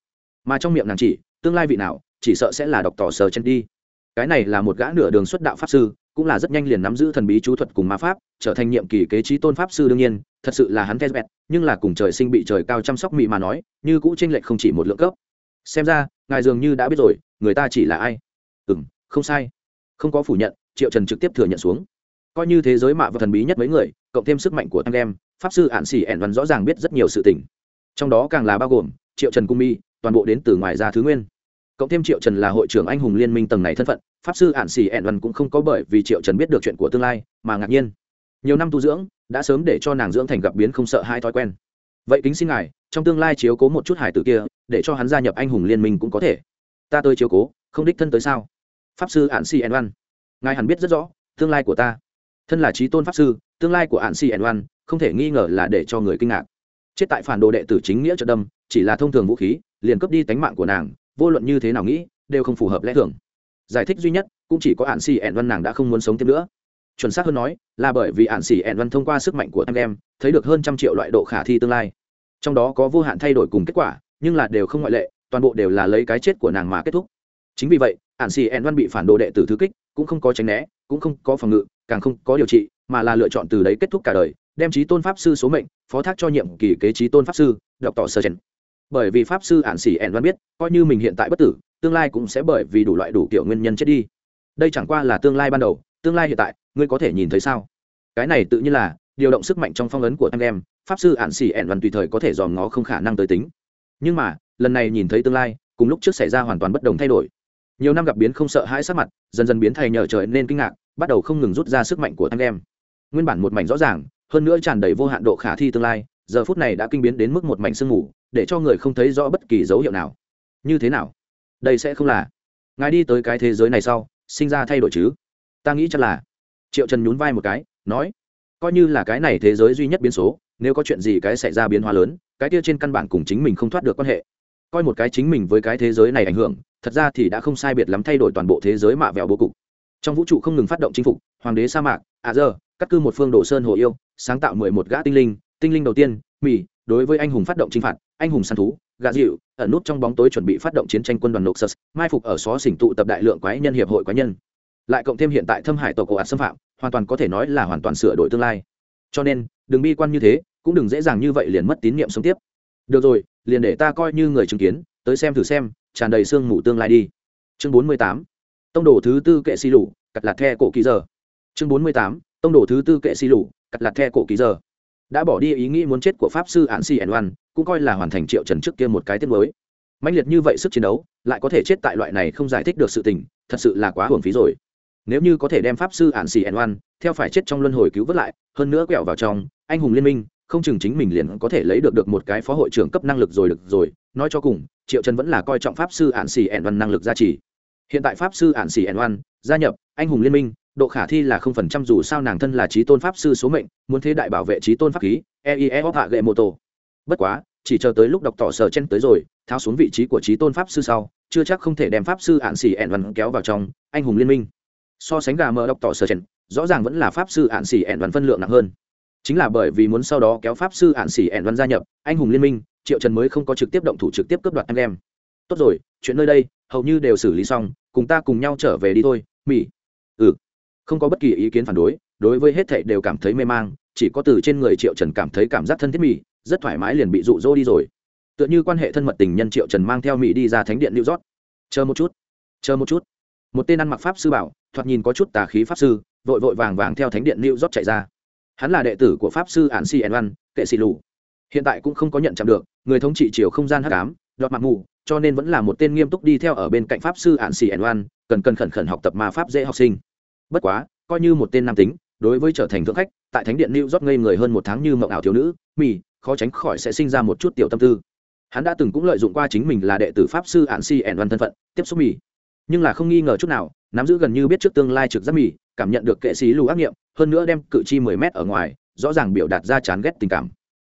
Speaker 1: Mà trong miệng nàng chỉ, tương lai vị nào, chỉ sợ sẽ là đọc tỏ sờ chân đi cái này là một gã nửa đường xuất đạo pháp sư, cũng là rất nhanh liền nắm giữ thần bí chú thuật cùng ma pháp, trở thành nhiệm kỳ kế trí tôn pháp sư đương nhiên, thật sự là hắn test bẹt, nhưng là cùng trời sinh bị trời cao chăm sóc mị mà nói, như cũ tranh lệch không chỉ một lượng cấp. Xem ra, ngài dường như đã biết rồi, người ta chỉ là ai? Ừ m không sai. Không có phủ nhận, triệu trần trực tiếp thừa nhận xuống. Coi như thế giới mạ và thần bí nhất mấy người, cộng thêm sức mạnh của anh em pháp sư ạn xỉ ẻn văn rõ ràng biết rất nhiều sự tình. Trong đó càng là bao gồm triệu trần cung mi, toàn bộ đến từ ngoài ra thứ nguyên cộng thêm triệu trần là hội trưởng anh hùng liên minh tầng này thân phận, pháp sư ạn xì ẹn văn cũng không có bởi vì triệu trần biết được chuyện của tương lai mà ngạc nhiên. Nhiều năm tu dưỡng, đã sớm để cho nàng dưỡng thành gặp biến không sợ hai thói quen. Vậy kính xin ngài, trong tương lai chiếu cố một chút hải tử kia, để cho hắn gia nhập anh hùng liên minh cũng có thể. Ta tới chiếu cố, không đích thân tới sao? Pháp sư ạn xì ẹn văn. Ngài hẳn biết rất rõ, tương lai của ta. Thân là trí tôn pháp sư, tương lai của ạn xì ẹn văn không thể nghi ngờ là để cho người kinh ngạc. Chết tại phản đồ đệ tử chính nghĩa trợ đâm, chỉ là thông thường vũ khí, liền cướp đi tánh mạng của nàng vô luận như thế nào nghĩ, đều không phù hợp lẽ thường. Giải thích duy nhất, cũng chỉ có ạn xì ẹn văn nàng đã không muốn sống thêm nữa. Chuẩn xác hơn nói, là bởi vì ạn xì ẹn văn thông qua sức mạnh của anh em, thấy được hơn trăm triệu loại độ khả thi tương lai. Trong đó có vô hạn thay đổi cùng kết quả, nhưng là đều không ngoại lệ, toàn bộ đều là lấy cái chết của nàng mà kết thúc. Chính vì vậy ạn xì ẹn văn bị phản đồ đệ tử thứ kích, cũng không có tránh né, cũng không có phòng ngự, càng không có điều trị, mà là lựa chọn từ đấy kết thúc cả đời, đem trí tôn pháp sư số mệnh, phó thác cho nhiệm kỳ kế trí tôn pháp sư đọc tỏ sơ chèn bởi vì pháp sư ạn xỉ ẻn văn biết, coi như mình hiện tại bất tử, tương lai cũng sẽ bởi vì đủ loại đủ kiểu nguyên nhân chết đi. Đây chẳng qua là tương lai ban đầu, tương lai hiện tại, ngươi có thể nhìn thấy sao? Cái này tự nhiên là, điều động sức mạnh trong phong ấn của anh em, pháp sư ạn xỉ ẻn văn tùy thời có thể dòm ngó không khả năng tới tính. Nhưng mà, lần này nhìn thấy tương lai, cùng lúc trước xảy ra hoàn toàn bất đồng thay đổi. Nhiều năm gặp biến không sợ hãi sắc mặt, dần dần biến thay nhờ trời nên kinh ngạc, bắt đầu không ngừng rút ra sức mạnh của anh em. Nguyên bản một mảnh rõ ràng, hơn nữa tràn đầy vô hạn độ khả thi tương lai, giờ phút này đã kinh biến đến mức một mảnh sương mù để cho người không thấy rõ bất kỳ dấu hiệu nào. Như thế nào? Đây sẽ không là, ngài đi tới cái thế giới này sau, sinh ra thay đổi chứ? Ta nghĩ chắc là, triệu trần nhún vai một cái, nói, coi như là cái này thế giới duy nhất biến số, nếu có chuyện gì cái xảy ra biến hóa lớn, cái kia trên căn bản cùng chính mình không thoát được quan hệ. Coi một cái chính mình với cái thế giới này ảnh hưởng, thật ra thì đã không sai biệt lắm thay đổi toàn bộ thế giới mạ vẹo bố cục. Trong vũ trụ không ngừng phát động chinh phục, hoàng đế sa mạc à giờ cắt cư một phương đồ sơn hồ yêu, sáng tạo mười một gã tinh linh tinh linh đầu tiên mỹ đối với anh hùng phát động chinh phạt anh hùng săn thú, gà dịu ẩn nút trong bóng tối chuẩn bị phát động chiến tranh quân đoàn noxus, mai phục ở xó xỉnh tụ tập đại lượng quái nhân hiệp hội quái nhân. Lại cộng thêm hiện tại thâm hải tổ cổ ạt xâm phạm, hoàn toàn có thể nói là hoàn toàn sửa đổi tương lai. Cho nên, đừng bi quan như thế, cũng đừng dễ dàng như vậy liền mất tín nhiệm sống tiếp. Được rồi, liền để ta coi như người chứng kiến, tới xem thử xem, tràn đầy sương mù tương lai đi. Chương bốn mươi tám, tông đồ thứ tư kệ xi lủ cặt lạt the cổ kỳ giờ. Chương bốn mươi tám, tông đồ thứ tư kệ xi lủ cặt lạt the cổ kỳ giờ. Đã bỏ đi ý nghĩ muốn chết của pháp sư ạn si ẩn oan cũng coi là hoàn thành triệu trần trước kia một cái tiết mới. Mạnh liệt như vậy sức chiến đấu, lại có thể chết tại loại này không giải thích được sự tình, thật sự là quá hưởng phí rồi. Nếu như có thể đem pháp sư ạn xì ẩn oan, theo phải chết trong luân hồi cứu vớt lại, hơn nữa quẹo vào trong, anh hùng liên minh, không chừng chính mình liền có thể lấy được được một cái phó hội trưởng cấp năng lực rồi được rồi. Nói cho cùng, triệu trần vẫn là coi trọng pháp sư ạn xì ẩn oan năng lực gia trì. Hiện tại pháp sư ạn xì ẩn oan, gia nhập, anh hùng liên minh, độ khả thi là không phần trăm dù sao nàng thân là trí tôn pháp sư số mệnh, muốn thế đại bảo vệ trí tôn pháp khí eie hạ gậy mô tô bất quá, chỉ chờ tới lúc đọc tỏ sở chen tới rồi, tháo xuống vị trí của trí tôn pháp sư sau, chưa chắc không thể đem pháp sư ạn xỉ ẹn văn kéo vào trong, anh hùng liên minh. So sánh gà mờ đọc tỏ sở chen rõ ràng vẫn là pháp sư ạn xỉ ẹn văn phân lượng nặng hơn. Chính là bởi vì muốn sau đó kéo pháp sư ạn xỉ ẹn văn gia nhập, anh hùng liên minh, triệu trần mới không có trực tiếp động thủ trực tiếp cướp đoạt anh em tốt rồi, chuyện nơi đây, hầu như đều xử lý xong, cùng ta cùng nhau trở về đi thôi mỹ ừ. Không có bất kỳ ý kiến phản đối đối với hết thảy đều cảm thấy mê mang, chỉ có từ trên người triệu trần cảm thấy cảm giác thân thiết mỹ rất thoải mái liền bị rụ rỗ đi rồi. Tựa như quan hệ thân mật tình nhân triệu trần mang theo mỹ đi ra thánh điện new york. Chờ một chút, chờ một chút. Một tên ăn mặc pháp sư bảo, thoạt nhìn có chút tà khí pháp sư, vội vội vàng vàng theo thánh điện new york chạy ra. Hắn là đệ tử của pháp sư ản si ẩn văn kệ sĩ lù. Hiện tại cũng không có nhận chạm được, người thống trị chiều không gian hắc ám đọt mặt mù, cho nên vẫn là một tên nghiêm túc đi theo ở bên cạnh pháp sư ạn xì ẩn oan cần cần khẩn khẩn học tập ma pháp dễ học sinh. Bất quá, coi như một tên nam tính, đối với trở thành thượng khách, tại thánh điện lưu rót ngây người hơn một tháng như mộng ảo thiếu nữ mì khó tránh khỏi sẽ sinh ra một chút tiểu tâm tư. Hắn đã từng cũng lợi dụng qua chính mình là đệ tử pháp sư ạn si ẻn văn thân phận, tiếp xúc mì. Nhưng là không nghi ngờ chút nào, nắm giữ gần như biết trước tương lai trực giác mì, cảm nhận được kệ sĩ lù ác nghiệm, hơn nữa đem cự chi mười mét ở ngoài, rõ ràng biểu đạt ra chán ghét tình cảm.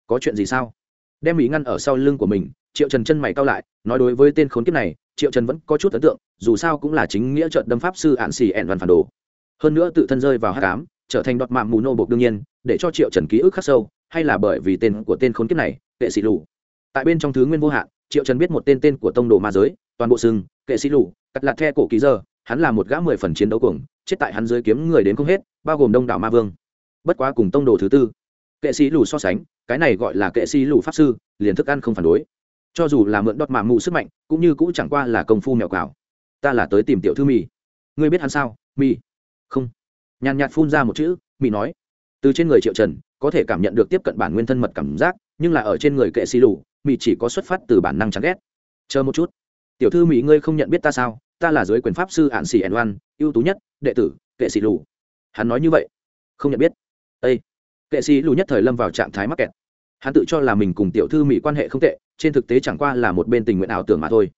Speaker 1: Có chuyện gì sao? Đem mỹ ngăn ở sau lưng của mình, triệu trần chân mày cao lại, nói đối với tên khốn kiếp này, triệu trần vẫn có chút ấn tượng, dù sao cũng là chính nghĩa trợn đâm pháp sư ạn xì ẻn văn phản đồ. Hơn nữa tự thân rơi vào hát cám trở thành đoạt mạng mù nô bộc đương nhiên, để cho triệu trần ký ức khắc sâu hay là bởi vì tên của tên khốn kiếp này, kệ sĩ lù. Tại bên trong thứ nguyên vô hạn, triệu trần biết một tên tên của tông đồ ma giới, toàn bộ sừng kệ sĩ lù, cắt lạt the cổ ký giờ, hắn là một gã mười phần chiến đấu cuồng, chết tại hắn dưới kiếm người đến không hết, bao gồm đông đảo ma vương. Bất quá cùng tông đồ thứ tư, kệ sĩ lù so sánh, cái này gọi là kệ sĩ lù pháp sư, liền thức ăn không phản đối. Cho dù là mượn đọt mạng mù sức mạnh, cũng như cũng chẳng qua là công phu mèo cào ta là tới tìm tiểu thư mì ngươi biết hắn sao? Mì không. Nhàn nhạt phun ra một chữ mì nói. Từ trên người triệu trần có thể cảm nhận được tiếp cận bản nguyên thân mật cảm giác, nhưng là ở trên người kệ xì lù mỹ chỉ có xuất phát từ bản năng chán ghét. Chờ một chút. Tiểu thư mỹ ngươi không nhận biết ta sao? Ta là dưới quyền pháp sư ạn xì ẩn oan, ưu tú nhất, đệ tử, kệ xì lù. Hắn nói như vậy. Không nhận biết. Ây kệ xì lù nhất thời lâm vào trạng thái mắc kẹt. Hắn tự cho là mình cùng tiểu thư mỹ quan hệ không tệ, trên thực tế chẳng qua là một bên tình nguyện ảo tưởng mà thôi.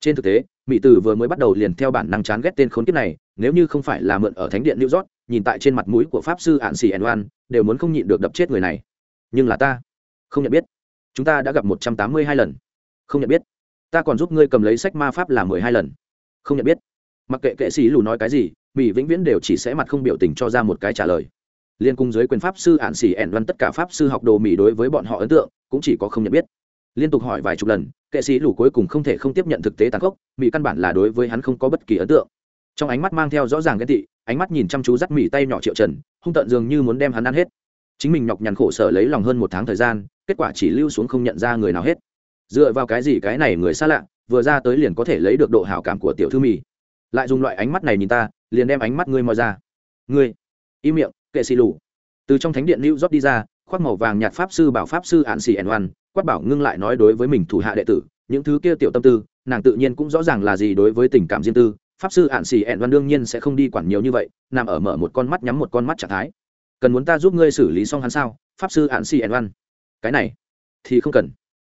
Speaker 1: Trên thực tế mỹ tử vừa mới bắt đầu liền theo bản năng chán ghét tên khốn kiếp này, nếu như không phải là mượn ở thánh điện new york nhìn tại trên mặt mũi của pháp sư ạn xì ẩn oan, đều muốn không nhịn được đập chết người này. Nhưng là ta, không nhận biết. Chúng ta đã gặp một trăm tám mươi hai lần. Không nhận biết. Ta còn giúp ngươi cầm lấy sách ma pháp là mười hai lần. Không nhận biết. Mặc kệ kệ sĩ lù nói cái gì, mỹ vĩnh viễn đều chỉ sẽ mặt không biểu tình cho ra một cái trả lời. Liên cung giới quyền pháp sư ạn xỉ ẻn văn tất cả pháp sư học đồ mỹ đối với bọn họ ấn tượng, cũng chỉ có không nhận biết. Liên tục hỏi vài chục lần, kệ sĩ lù cuối cùng không thể không tiếp nhận thực tế tàn khốc, mỹ căn bản là đối với hắn không có bất kỳ ấn tượng. Trong ánh mắt mang theo rõ ràng ghen tị ánh mắt nhìn chăm chú dắt mỉ tay nhỏ triệu trần, hung tận dường như muốn đem hắn ăn hết. Chính mình nhọc nhằn khổ sở lấy lòng hơn một tháng thời gian, kết quả chỉ lưu xuống không nhận ra người nào hết. Dựa vào cái gì cái này người xa lạ, vừa ra tới liền có thể lấy được độ hảo cảm của tiểu thư mì lại dùng loại ánh mắt này nhìn ta, liền đem ánh mắt ngươi moi ra. Ngươi, im miệng, kệ xì lù. Từ trong thánh điện lưu rót đi ra, khoác màu vàng nhạt pháp sư bảo pháp sư ạn xì ẩn oan, quát bảo ngưng lại nói đối với mình thủ hạ đệ tử, những thứ kia tiểu tâm tư, nàng tự nhiên cũng rõ ràng là gì đối với tình cảm riêng tư pháp sư ạn xì ẹn văn đương nhiên sẽ không đi quản nhiều như vậy nằm ở mở một con mắt nhắm một con mắt trạng thái. Cần muốn ta giúp ngươi xử lý xong hắn sao? Pháp sư ạn xì ẹn văn, cái này thì không cần.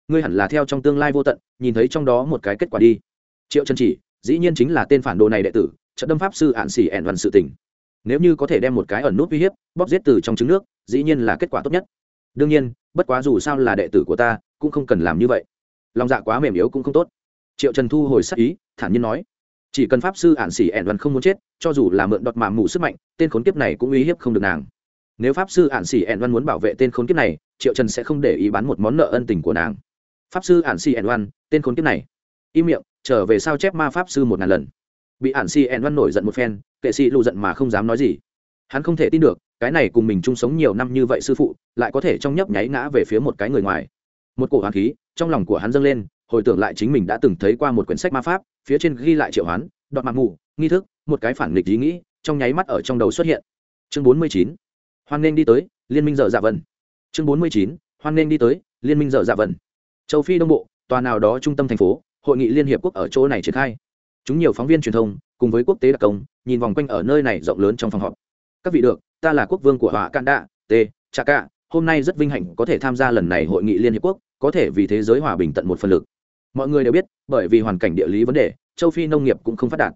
Speaker 1: Ngươi hẳn là theo trong tương lai vô tận nhìn thấy trong đó một cái kết quả đi. Triệu chân chỉ dĩ nhiên chính là tên phản đồ này đệ tử trận đâm pháp sư ạn xì ẹn văn sự tình. Nếu như có thể đem một cái ẩn nút uy hiếp bóp giết từ trong trứng nước dĩ nhiên là kết quả tốt nhất. Đương nhiên bất quá dù sao là đệ tử của ta cũng không cần làm như vậy. Lòng dạ quá mềm yếu cũng không tốt. Triệu trần thu hồi sắc ý thản nhiên nói chỉ cần pháp sư ạn xỉ ẻn văn không muốn chết, cho dù là mượn đọt mà mù sức mạnh, tên khốn kiếp này cũng uy hiếp không được nàng. Nếu pháp sư ạn xỉ ẻn văn muốn bảo vệ tên khốn kiếp này, triệu trần sẽ không để ý bán một món nợ ân tình của nàng. Pháp sư ạn xỉ ẻn văn, tên khốn kiếp này. Im miệng, trở về sao chép ma pháp sư một ngàn lần. Bị ạn xỉ ẻn văn nổi giận một phen, kệ sĩ lụ giận mà không dám nói gì. Hắn không thể tin được, cái này cùng mình chung sống nhiều năm như vậy sư phụ, lại có thể trong nhấp nháy ngã về phía một cái người ngoài. Một cổ hoàng khí, trong lòng của hắn dâng lên hồi tưởng lại chính mình đã từng thấy qua một quyển sách ma pháp, phía trên ghi lại triệu hoán đọt mặt mù, nghi thức, một cái phản nghịch ý nghĩ, trong nháy mắt ở trong đầu xuất hiện. Chương bốn mươi chín, hoan nghênh đi tới, liên minh dở dạ vần. Chương bốn mươi chín, hoan nghênh đi tới, liên minh dở dạ vần. Châu phi đông bộ, tòa nào đó trung tâm thành phố, hội nghị liên hiệp quốc ở chỗ này triển khai. Chúng nhiều phóng viên truyền thông, cùng với quốc tế đặc công, nhìn vòng quanh ở nơi này rộng lớn trong phòng họp. Các vị được, ta là quốc vương của họa can đạ, t cha ca hôm nay rất vinh hạnh có thể tham gia lần này hội nghị liên hiệp quốc, có thể vì thế giới hòa bình tận một phần lực mọi người đều biết, bởi vì hoàn cảnh địa lý vấn đề, châu phi nông nghiệp cũng không phát đạt.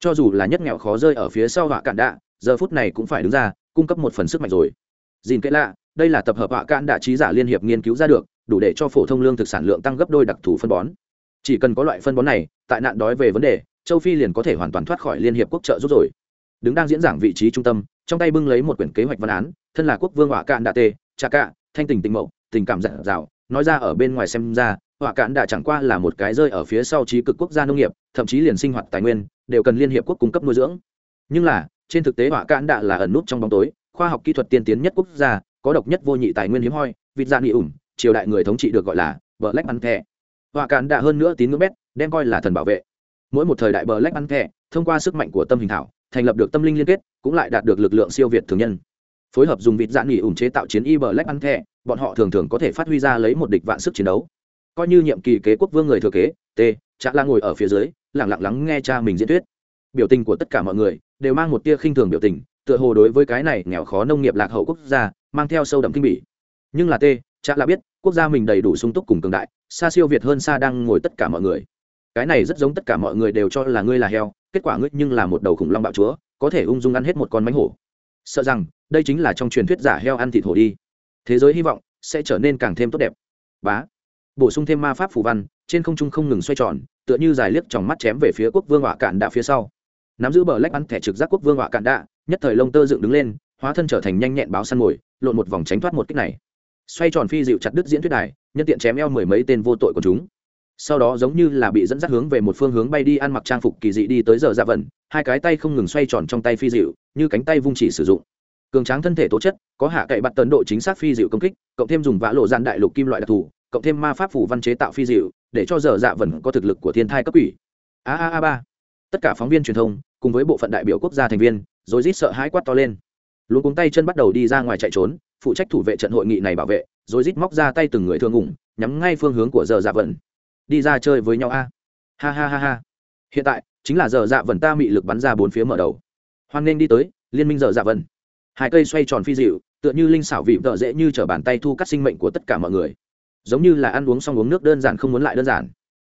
Speaker 1: Cho dù là nhất nghèo khó rơi ở phía sau họa cạn đạ, giờ phút này cũng phải đứng ra, cung cấp một phần sức mạnh rồi. Dìn kệ lạ, đây là tập hợp họa cạn đạ trí giả liên hiệp nghiên cứu ra được, đủ để cho phổ thông lương thực sản lượng tăng gấp đôi đặc thù phân bón. Chỉ cần có loại phân bón này, tại nạn đói về vấn đề, châu phi liền có thể hoàn toàn thoát khỏi liên hiệp quốc trợ giúp rồi. Đứng đang diễn giảng vị trí trung tâm, trong tay bưng lấy một quyển kế hoạch văn án, thân là quốc vương họa cạn đạ tê cha cạ thanh tình tình mậu, tình cảm dặn dào, nói ra ở bên ngoài xem ra họa cạn đã chẳng qua là một cái rơi ở phía sau trí cực quốc gia nông nghiệp, thậm chí liền sinh hoạt tài nguyên, đều cần liên hiệp quốc cung cấp nuôi dưỡng. Nhưng là, trên thực tế họa cạn đã là ẩn nút trong bóng tối, khoa học kỹ thuật tiên tiến nhất quốc gia, có độc nhất vô nhị tài nguyên hiếm hoi, vịt dạ nghị ủng, triều đại người thống trị được gọi là bờ lách ăn thẻ họa cạn đã hơn nữa tín ngưỡng bét, đem coi là thần bảo vệ. Mỗi một thời đại bờ lách ăn thẻ thông qua sức mạnh của tâm hình thảo, thành lập được tâm linh liên kết, cũng lại đạt được lực lượng siêu việt thường nhân. Phối hợp dùng vịt dạng nghỉ ủng chế tạo chiến y bờ lách ăn thẻ bọn họ thường thường có thể phát huy ra lấy một địch vạn sức chiến đấu coi như nhiệm kỳ kế quốc vương người thừa kế, t chạ la ngồi ở phía dưới lẳng lặng lắng nghe cha mình diễn thuyết. Biểu tình của tất cả mọi người đều mang một tia khinh thường biểu tình, tựa hồ đối với cái này nghèo khó nông nghiệp lạc hậu quốc gia, mang theo sâu đậm kinh bỉ. Nhưng là t chạ là biết, quốc gia mình đầy đủ sung túc cùng cường đại, xa siêu việt hơn xa đang ngồi tất cả mọi người. Cái này rất giống tất cả mọi người đều cho là ngươi là heo, kết quả ngươi nhưng là một đầu khủng long bạo chúa, có thể ung dung ăn hết một con mánh hổ. Sợ rằng, đây chính là trong truyền thuyết giả heo ăn thịt hổ đi. Thế giới hy vọng sẽ trở nên càng thêm tốt đẹp. Bá bổ sung thêm ma pháp phù văn, trên không trung không ngừng xoay tròn, tựa như dài liếc tròng mắt chém về phía quốc vương họa cạn đạ phía sau. Nắm giữ bờ lách bắn thẻ trực giác quốc vương họa cạn đạ, nhất thời lông tơ dựng đứng lên, hóa thân trở thành nhanh nhẹn báo săn mồi, lộn một vòng tránh thoát một kích này. Xoay tròn phi dịu chặt đứt diễn thuyết đài, nhân tiện chém eo mười mấy tên vô tội của chúng. Sau đó giống như là bị dẫn dắt hướng về một phương hướng bay đi ăn mặc trang phục kỳ dị đi tới giờ dạ vẩn hai cái tay không ngừng xoay tròn trong tay phi dịu, như cánh tay vung chỉ sử dụng. Cường tráng thân thể tố chất, có hạ cậy bắt tấn độ chính xác phi dịu công kích, cộng thêm dùng vã lộ gian đại lục kim loại đặc thù cộng thêm ma pháp phủ văn chế tạo phi dịu, để cho giờ dạ vần có thực lực của thiên thai cấp ủy a a a ba. Tất cả phóng viên truyền thông, cùng với bộ phận đại biểu quốc gia thành viên rồi rít sợ hãi quát to lên. Luôn cuống tay chân bắt đầu đi ra ngoài chạy trốn, phụ trách thủ vệ trận hội nghị này bảo vệ rồi rít móc ra tay từng người thương ủng nhắm ngay phương hướng của giờ dạ vần đi ra chơi với nhau a. Ha ha ha ha. Hiện tại, chính là giờ dạ vần ta mị lực bắn ra bốn phía mở đầu. Hoan nghênh đi tới, liên minh giờ dạ vần hai cây xoay tròn phi dịu, tựa như linh xảo vị vợ dễ như t bàn tay thu cắt sinh mệnh của tất cả mọi người giống như là ăn uống xong uống nước đơn giản không muốn lại đơn giản.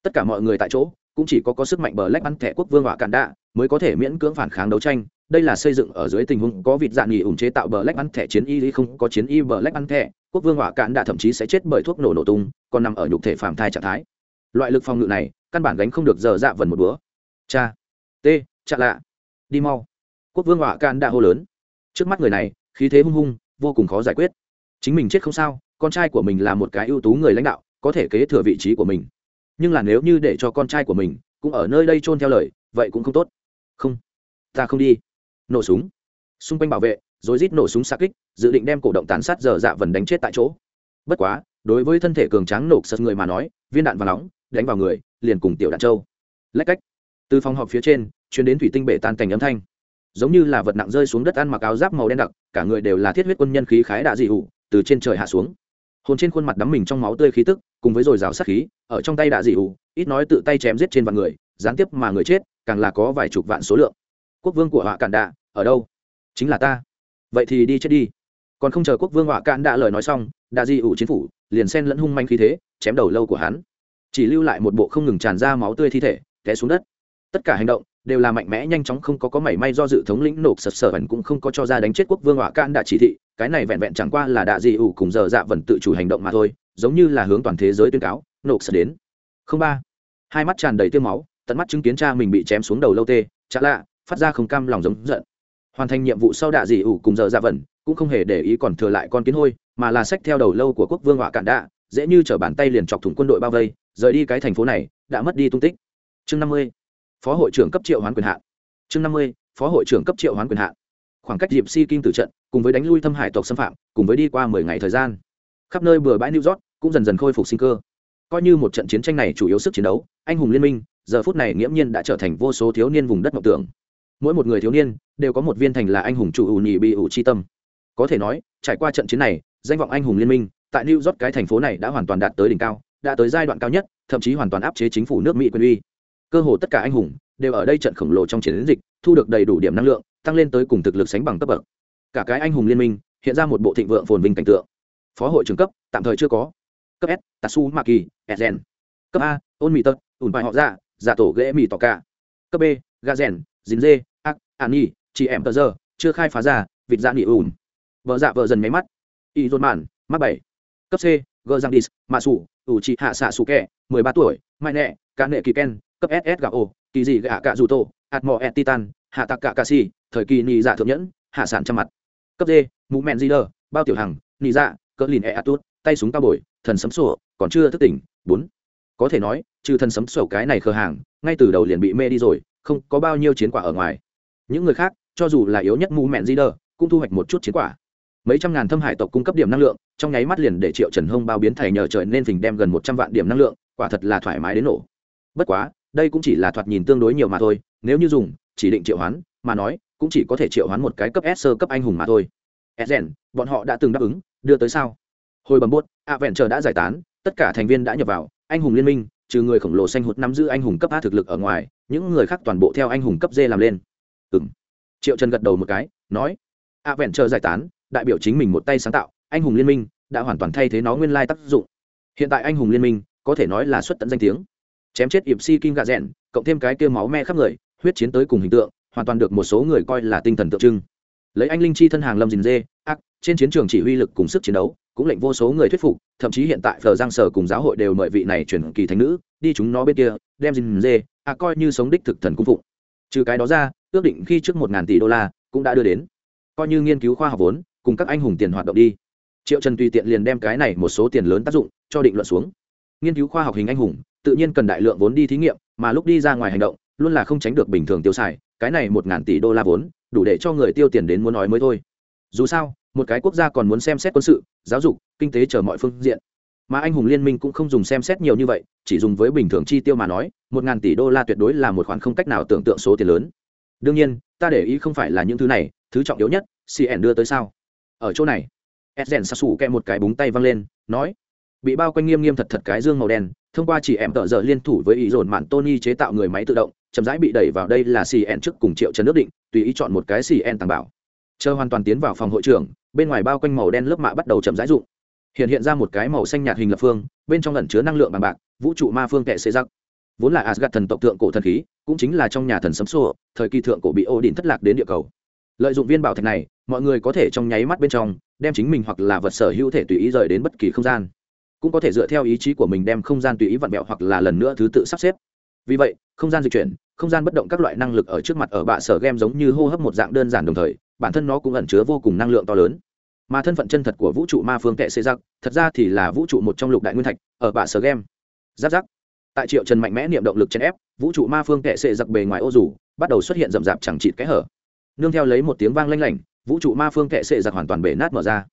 Speaker 1: Tất cả mọi người tại chỗ, cũng chỉ có có sức mạnh bờ lách ăn thẻ quốc vương họa cản đạ, mới có thể miễn cưỡng phản kháng đấu tranh. Đây là xây dựng ở dưới tình huống có vịt dạng nghỉ ủng chế tạo bờ lách ăn thẻ chiến y không có chiến y bờ lách ăn thẻ, quốc vương họa cản đạ thậm chí sẽ chết bởi thuốc nổ nổ tung, còn nằm ở nhục thể phàm thai trạng thái. Loại lực phòng ngự này, căn bản gánh không được giờ dạ vần một bữa. Cha, t chạ lạ, đi mau. Quốc vương họa cản đạ hô lớn. Trước mắt người này, khí thế hung hung, vô cùng khó giải quyết. Chính mình chết không sao con trai của mình là một cái ưu tú người lãnh đạo, có thể kế thừa vị trí của mình. Nhưng là nếu như để cho con trai của mình cũng ở nơi đây trôn theo lời, vậy cũng không tốt. Không, ta không đi. Nổ súng. Xung quanh bảo vệ, rồi rít nổ súng xa kích, dự định đem cổ động tàn sát giờ dạ vần đánh chết tại chỗ. Bất quá, đối với thân thể cường tráng nổ sật người mà nói, viên đạn và nóng, đánh vào người, liền cùng tiểu đạn trâu. Lách cách. Từ phòng họp phía trên chuyến đến thủy tinh bể tan cảnh âm thanh. Giống như là vật nặng rơi xuống đất ăn mặc áo giáp màu đen đặc, cả người đều là thiết huyết quân nhân khí khái đạ dị hụ từ trên trời hạ xuống hồn trên khuôn mặt đắm mình trong máu tươi khí tức, cùng với dồi dào sát khí, ở trong tay đạ dị ủ, ít nói tự tay chém giết trên vạn người, gián tiếp mà người chết, càng là có vài chục vạn số lượng. Quốc vương của họa cản đạ, ở đâu? Chính là ta. Vậy thì đi chết đi. Còn không chờ quốc vương họa cản đạ lời nói xong, đạ dị hụ chính phủ liền xen lẫn hung manh khí thế, chém đầu lâu của hắn. Chỉ lưu lại một bộ không ngừng tràn ra máu tươi thi thể, té xuống đất. Tất cả hành động đều là mạnh mẽ nhanh chóng không có có mảy may do dự thống lĩnh nộp sật sở hẳn cũng không có cho ra đánh chết quốc vương họa can đã chỉ thị cái này vẹn vẹn chẳng qua là đạ dị ủ cùng giờ dạ vần tự chủ hành động mà thôi, giống như là hướng toàn thế giới tuyên cáo nộp sật đến. Không ba. Hai mắt tràn đầy tiêu máu, tận mắt chứng kiến cha mình bị chém xuống đầu lâu tê, chả lạ, phát ra không cam lòng giống giận. Hoàn thành nhiệm vụ sau đạ dị ủ cùng giờ dạ vần cũng không hề để ý còn thừa lại con kiến hôi, mà là sách theo đầu lâu của quốc vương họa cạn đạ, dễ như chở bàn tay liền chọc thủng quân đội bao vây, rời đi cái thành phố này, đã mất đi tung tích. Chương năm mươi. Phó hội trưởng cấp triệu hoán quyền hạn. Chương năm mươi. Phó hội trưởng cấp triệu hoán quyền hạn khoảng cách diệp si kim tử trận, cùng với đánh lui thâm hải tộc xâm phạm, cùng với đi qua mười ngày thời gian. Khắp nơi bừa bãi new york cũng dần dần khôi phục sinh cơ. Coi như một trận chiến tranh này chủ yếu sức chiến đấu, anh hùng liên minh, giờ phút này nghiễm nhiên đã trở thành vô số thiếu niên vùng đất mộng tưởng. Mỗi một người thiếu niên đều có một viên thành là anh hùng chủ ủ nhị bị ủ chi tâm. Có thể nói, trải qua trận chiến này, danh vọng anh hùng liên minh tại new york cái thành phố này đã hoàn toàn đạt tới đỉnh cao, đã tới giai đoạn cao nhất, thậm chí hoàn toàn áp chế chính phủ nước mỹ quyền uy. Cơ hồ tất cả anh hùng đều ở đây trận khổng lồ trong chiến dịch, thu được đầy đủ điểm năng lượng tăng lên tới cùng thực lực sánh bằng cấp bậc. Cả cái anh hùng liên minh, hiện ra một bộ thịnh vượng phồn vinh cảnh tượng. Phó hội trưởng cấp, tạm thời chưa có. Cấp s tatsu maki ezen. Cấp a ôn mỹ tật ủn bài họ ra giả tổ ghế mỹ tỏ cả. Cấp b ga rèn dính dê ác an nhi chị em tờ giờ, chưa khai phá ra, vịt dạ nghỉ ủn vợ dạ vợ dần máy mắt. Y dôn màn mắt bảy. Cấp c gờ giang dis, mạ sủ, ủ chị hạ xạ sủ kẹ mười ba tuổi, mai nẹ, cá nệ kỳ ken. Cấp ss gạo ô kỳ dị gạ cạ dù tổ hạt mò e titan, hạ tạc cạ cà si thời kỳ nị dạ thượng nhẫn, hạ sản trăm mặt. Cấp d, mũ mẹn di đờ bao tiểu hằng, nị dạ cỡ lìn e atút tay súng cao bồi, thần sấm sổ còn chưa thức tỉnh. Bốn, có thể nói, trừ thần sấm sổ cái này khờ hàng, ngay từ đầu liền bị mê đi rồi, không có bao nhiêu chiến quả ở ngoài. Những người khác, cho dù là yếu nhất mũ mẹn di đờ cũng thu hoạch một chút chiến quả. Mấy trăm ngàn thâm hải tộc cung cấp điểm năng lượng, trong nháy mắt liền để triệu trần hông bao biến thầy nhờ trời nên phình đem gần một trăm vạn điểm năng lượng, quả thật là thoải mái đến nổ. Bất quá, đây cũng chỉ là thoạt nhìn tương đối nhiều mà thôi, nếu như dùng, chỉ định triệu hoán, mà nói cũng chỉ có thể triệu hoán một cái cấp s sơ cấp anh hùng mà thôi. Ezen, bọn họ đã từng đáp ứng đưa tới sao? Hồi bấm bốt a vẹn chờ đã giải tán tất cả thành viên đã nhập vào anh hùng liên minh trừ người khổng lồ xanh hụt nắm giữ anh hùng cấp a thực lực ở ngoài những người khác toàn bộ theo anh hùng cấp d làm lên. Ừm, triệu trần gật đầu một cái nói a vẹn chờ giải tán đại biểu chính mình một tay sáng tạo anh hùng liên minh đã hoàn toàn thay thế nó nguyên lai tác dụng. Hiện tại anh hùng liên minh có thể nói là xuất tận danh tiếng. Chém chết ịp si kim gà rẽn cộng thêm cái kia máu me khắp người huyết chiến tới cùng hình tượng hoàn toàn được một số người coi là tinh thần tượng trưng. Lấy anh linh chi thân hàng lâm dình dê, ác, trên chiến trường chỉ huy lực cùng sức chiến đấu, cũng lệnh vô số người thuyết phục, thậm chí hiện tại phờ giang sở cùng giáo hội đều mời vị này chuyển kỳ thánh nữ, đi chúng nó bên kia, đem dình dê, ác coi như sống đích thực thần cung phụng. Trừ cái đó ra, ước định khi trước một ngàn tỷ đô la cũng đã đưa đến. Coi như nghiên cứu khoa học vốn, cùng các anh hùng tiền hoạt động đi. Triệu trần tùy tiện liền đem cái này một số tiền lớn tác dụng cho định luận xuống. Nghiên cứu khoa học hình anh hùng, tự nhiên cần đại lượng vốn đi thí nghiệm, mà lúc đi ra ngoài hành động, luôn là không tránh được bình thường tiêu xài cái này một ngàn tỷ đô la vốn, đủ để cho người tiêu tiền đến muốn nói mới thôi. Dù sao, một cái quốc gia còn muốn xem xét quân sự, giáo dục, kinh tế chờ mọi phương diện. Mà anh hùng liên minh cũng không dùng xem xét nhiều như vậy, chỉ dùng với bình thường chi tiêu mà nói, một ngàn tỷ đô la tuyệt đối là một khoản không cách nào tưởng tượng số tiền lớn. Đương nhiên, ta để ý không phải là những thứ này, thứ trọng yếu nhất cn đưa tới sao? Ở chỗ này edgen sa sủ kẹ một cái búng tay văng lên, nói, bị bao quanh nghiêm nghiêm thật thật cái dương màu đen, thông qua chỉ em tợ giờ liên thủ với ý dồn mạn tony chế tạo người máy tự động chậm rãi bị đẩy vào đây là cn trước cùng triệu trần nước định, tùy ý chọn một cái cn tàng bảo. Chờ hoàn toàn tiến vào phòng hội trưởng, bên ngoài bao quanh màu đen lớp mạ bắt đầu chậm rãi dụng hiện hiện ra một cái màu xanh nhạt hình lập phương, bên trong ẩn chứa năng lượng bằng bạc, vũ trụ ma phương kệ xế giặc vốn là asgad thần tộc thượng cổ thần khí, cũng chính là trong nhà thần sấm sô thời kỳ thượng cổ bị ô đình thất lạc đến địa cầu. Lợi dụng viên bảo thạch này, mọi người có thể trong nháy mắt bên trong, đem chính mình hoặc là vật sở hữu thể tùy ý rời đến bất kỳ không gian. Cũng có thể dựa theo ý chí của mình đem không gian tùy ý vặn vẹo hoặc là lần nữa thứ tự sắp xếp vì vậy, không gian dịch chuyển, không gian bất động các loại năng lực ở trước mặt ở bạ sở game giống như hô hấp một dạng đơn giản đồng thời, bản thân nó cũng ẩn chứa vô cùng năng lượng to lớn. Mà thân phận chân thật của vũ trụ ma phương kệ xê giặc, thật ra thì là vũ trụ một trong lục đại nguyên thạch ở bạ sở game. Giáp giáp. Tại triệu trần mạnh mẽ niệm động lực chèn ép, vũ trụ ma phương kệ xê giặc bề ngoài ô rủ bắt đầu xuất hiện rậm rạp chẳng chịt kẽ hở. Nương theo lấy một tiếng vang lanh lảnh, vũ trụ ma phương kệ xệ giặc hoàn toàn bể nát mở ra.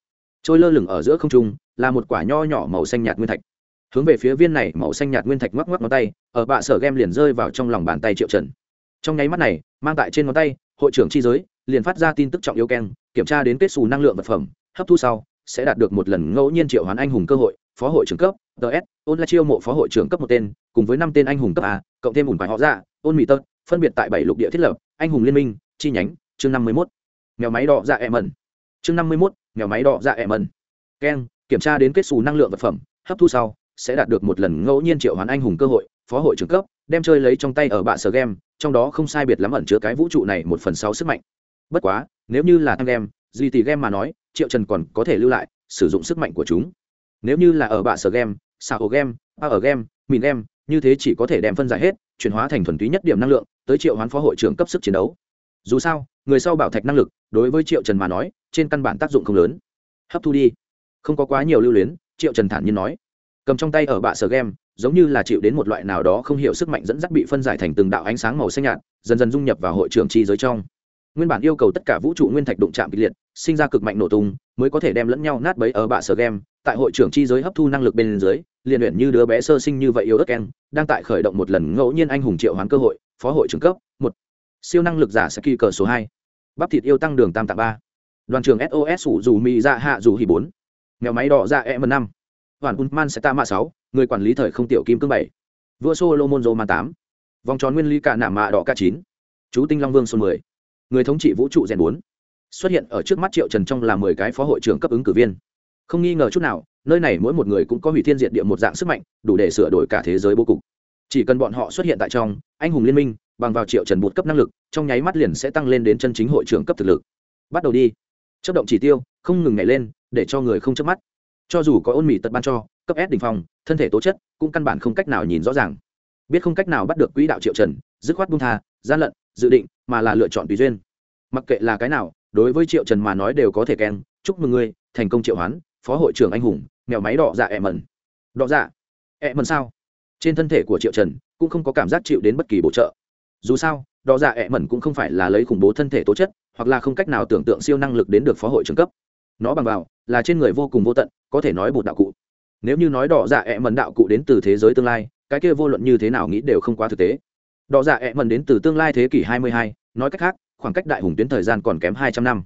Speaker 1: Trôi lơ lửng ở giữa không trung, là một quả nho nhỏ màu xanh nhạt nguyên thạch hướng về phía viên này màu xanh nhạt nguyên thạch ngoắc ngoắc ngón tay, ở bạ sở game liền rơi vào trong lòng bàn tay triệu trần. Trong nháy mắt này, mang tại trên ngón tay, hội trưởng chi giới liền phát ra tin tức trọng yếu keng, kiểm tra đến kết xù năng lượng vật phẩm, hấp thu sau sẽ đạt được một lần ngẫu nhiên triệu hoán anh hùng cơ hội, phó hội trưởng cấp ts ôn là chiêu mộ phó hội trưởng cấp một tên, cùng với năm tên anh hùng cấp a, cộng thêm ủn bài họ ra ôn mỹ tơ phân biệt tại bảy lục địa thiết lập, anh hùng liên minh, chi nhánh, chương năm mươi mốt. Mèo máy đỏ dạ em ẩn chương năm mươi mốt, mèo máy đỏ dạ em ẩn keng, kiểm tra đến kết xù năng lượng vật phẩm, hấp thu sau sẽ đạt được một lần ngẫu nhiên triệu hoán anh hùng cơ hội, phó hội trưởng cấp, đem chơi lấy trong tay ở bạ sở game, trong đó không sai biệt lắm ẩn chứa cái vũ trụ này một phần sáu sức mạnh. Bất quá, nếu như là tăng game, duy thì game mà nói, triệu trần còn có thể lưu lại, sử dụng sức mạnh của chúng. Nếu như là ở bạ sở game xào game ba ở game mìn game, như thế chỉ có thể đem phân giải hết, chuyển hóa thành thuần túy nhất điểm năng lượng, tới triệu hoán phó hội trưởng cấp sức chiến đấu. Dù sao, người sau bảo thạch năng lực, đối với triệu trần mà nói, trên căn bản tác dụng không lớn. Hấp thu đi. Không có quá nhiều lưu luyến, triệu trần thản nhiên nói cầm trong tay ở bạ sở game, giống như là chịu đến một loại nào đó không hiểu sức mạnh dẫn dắt bị phân giải thành từng đạo ánh sáng màu xanh nhạt, dần dần dung nhập vào hội trưởng chi giới trong. Nguyên bản yêu cầu tất cả vũ trụ nguyên thạch đụng chạm kịch liệt, sinh ra cực mạnh nổ tung, mới có thể đem lẫn nhau nát bấy ở bạ sở game, tại hội trưởng chi giới hấp thu năng lực bên dưới, liền luyện như đứa bé sơ sinh như vậy yêu ớt keng, đang tại khởi động một lần ngẫu nhiên anh hùng triệu hoán cơ hội, phó hội trưởng cấp, một. Siêu năng lực giả sẽ kỳ cờ số hai. Bắp thịt yêu tăng đường tam tạng ba. Đoàn trường sos sủ dù mỹ ra dạ hạ dù hì bốn. Mèo máy đỏ ra e m năm hoàn unman sẽ ta mạ sáu, người quản lý thời không tiểu kim cương bảy. Vua solomon Roma man tám. Vòng tròn nguyên lý cả nạm mạ đỏ k chín. Chú tinh long vương số mười. Người thống trị vũ trụ rèn bốn. Xuất hiện ở trước mắt triệu trần trong là mười cái phó hội trưởng cấp ứng cử viên. Không nghi ngờ chút nào, nơi này mỗi một người cũng có hủy thiên diệt địa một dạng sức mạnh, đủ để sửa đổi cả thế giới bố cục. Chỉ cần bọn họ xuất hiện tại trong, anh hùng liên minh, bằng vào triệu trần bột cấp năng lực, trong nháy mắt liền sẽ tăng lên đến chân chính hội trưởng cấp thực lực. Bắt đầu đi. Chất động chỉ tiêu, không ngừng nhảy lên, để cho người không chớp mắt cho dù có ôn mỹ tật ban cho, cấp s đ ỉ n h phòng thân thể tố chất cũng căn bản không cách nào nhìn rõ ràng. Biết không cách nào bắt được quỹ đạo triệu trần, dứt khoát bung tha, gian lận, dự định mà là lựa chọn tùy duyên. Mặc kệ là cái nào, đối với triệu trần mà nói đều có thể khen, chúc mừng ngươi, thành công triệu hoán, phó hội trưởng anh hùng, mèo máy đỏ dạ ẹ mần. Đỏ dạ ẹ mần sao? Trên thân thể của triệu trần cũng không có cảm giác chịu đến bất kỳ bổ trợ. Dù sao, đỏ dạ ẹ mần cũng không phải là lấy khủng bố thân thể tố chất, hoặc là không cách nào tưởng tượng siêu năng lực đến được phó hội trưởng cấp nó bằng vào là trên người vô cùng vô tận có thể nói bột đạo cụ. Nếu như nói đỏ dạ ẹ mẩn đạo cụ đến từ thế giới tương lai cái kia vô luận như thế nào nghĩ đều không quá thực tế. Đỏ dạ ẹ mẩn đến từ tương lai thế kỷ 22, nói cách khác khoảng cách đại hùng tuyến thời gian còn kém 200 năm.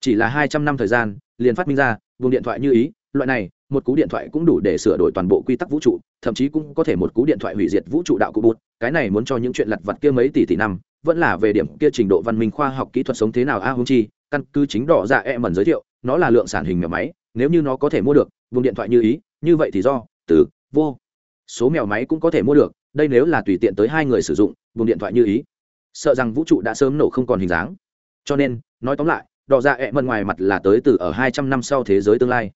Speaker 1: Chỉ là 200 năm thời gian liền phát minh ra vùng điện thoại như ý loại này một cú điện thoại cũng đủ để sửa đổi toàn bộ quy tắc vũ trụ thậm chí cũng có thể một cú điện thoại hủy diệt vũ trụ đạo cụ bụt cái này muốn cho những chuyện lặt vặt kia mấy tỷ tỷ năm vẫn là về điểm kia trình độ văn minh khoa học kỹ thuật sống thế nào a hung chi căn cứ chính đỏ dạ e mẩn giới thiệu nó là lượng sản hình mèo máy, nếu như nó có thể mua được, vùng điện thoại như ý, như vậy thì do, từ, vô. Số mèo máy cũng có thể mua được, đây nếu là tùy tiện tới hai người sử dụng, vùng điện thoại như ý. Sợ rằng vũ trụ đã sớm nổ không còn hình dáng. Cho nên, nói tóm lại, đỏ dạ ẹ mần ngoài mặt là tới từ ở hai trăm năm sau thế giới tương lai.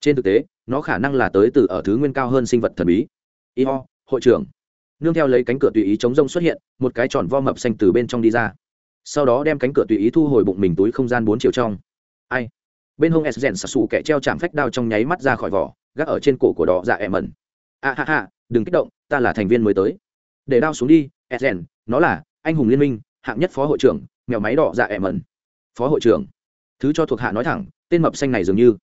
Speaker 1: Trên thực tế, nó khả năng là tới từ ở thứ nguyên cao hơn sinh vật thần bí. Y ho hội trưởng. Nương theo lấy cánh cửa tùy ý chống rông xuất hiện, một cái tròn vo mập xanh từ bên trong đi ra. Sau đó đem cánh cửa tùy ý thu hồi bụng mình túi không gian bốn triệu trong. Ai? Bên hông s rèn sặc sụ kẻ treo chạm phách đao trong nháy mắt ra khỏi vỏ, gác ở trên cổ của đỏ dạ em ẩn a à, ha ha, đừng kích động, ta là thành viên mới tới. Để đao xuống đi, s rèn, nó là anh hùng liên minh, hạng nhất phó hội trưởng, mèo máy đỏ dạ em ẩn phó hội trưởng. Thứ cho thuộc hạ nói thẳng, tên mập xanh này dường như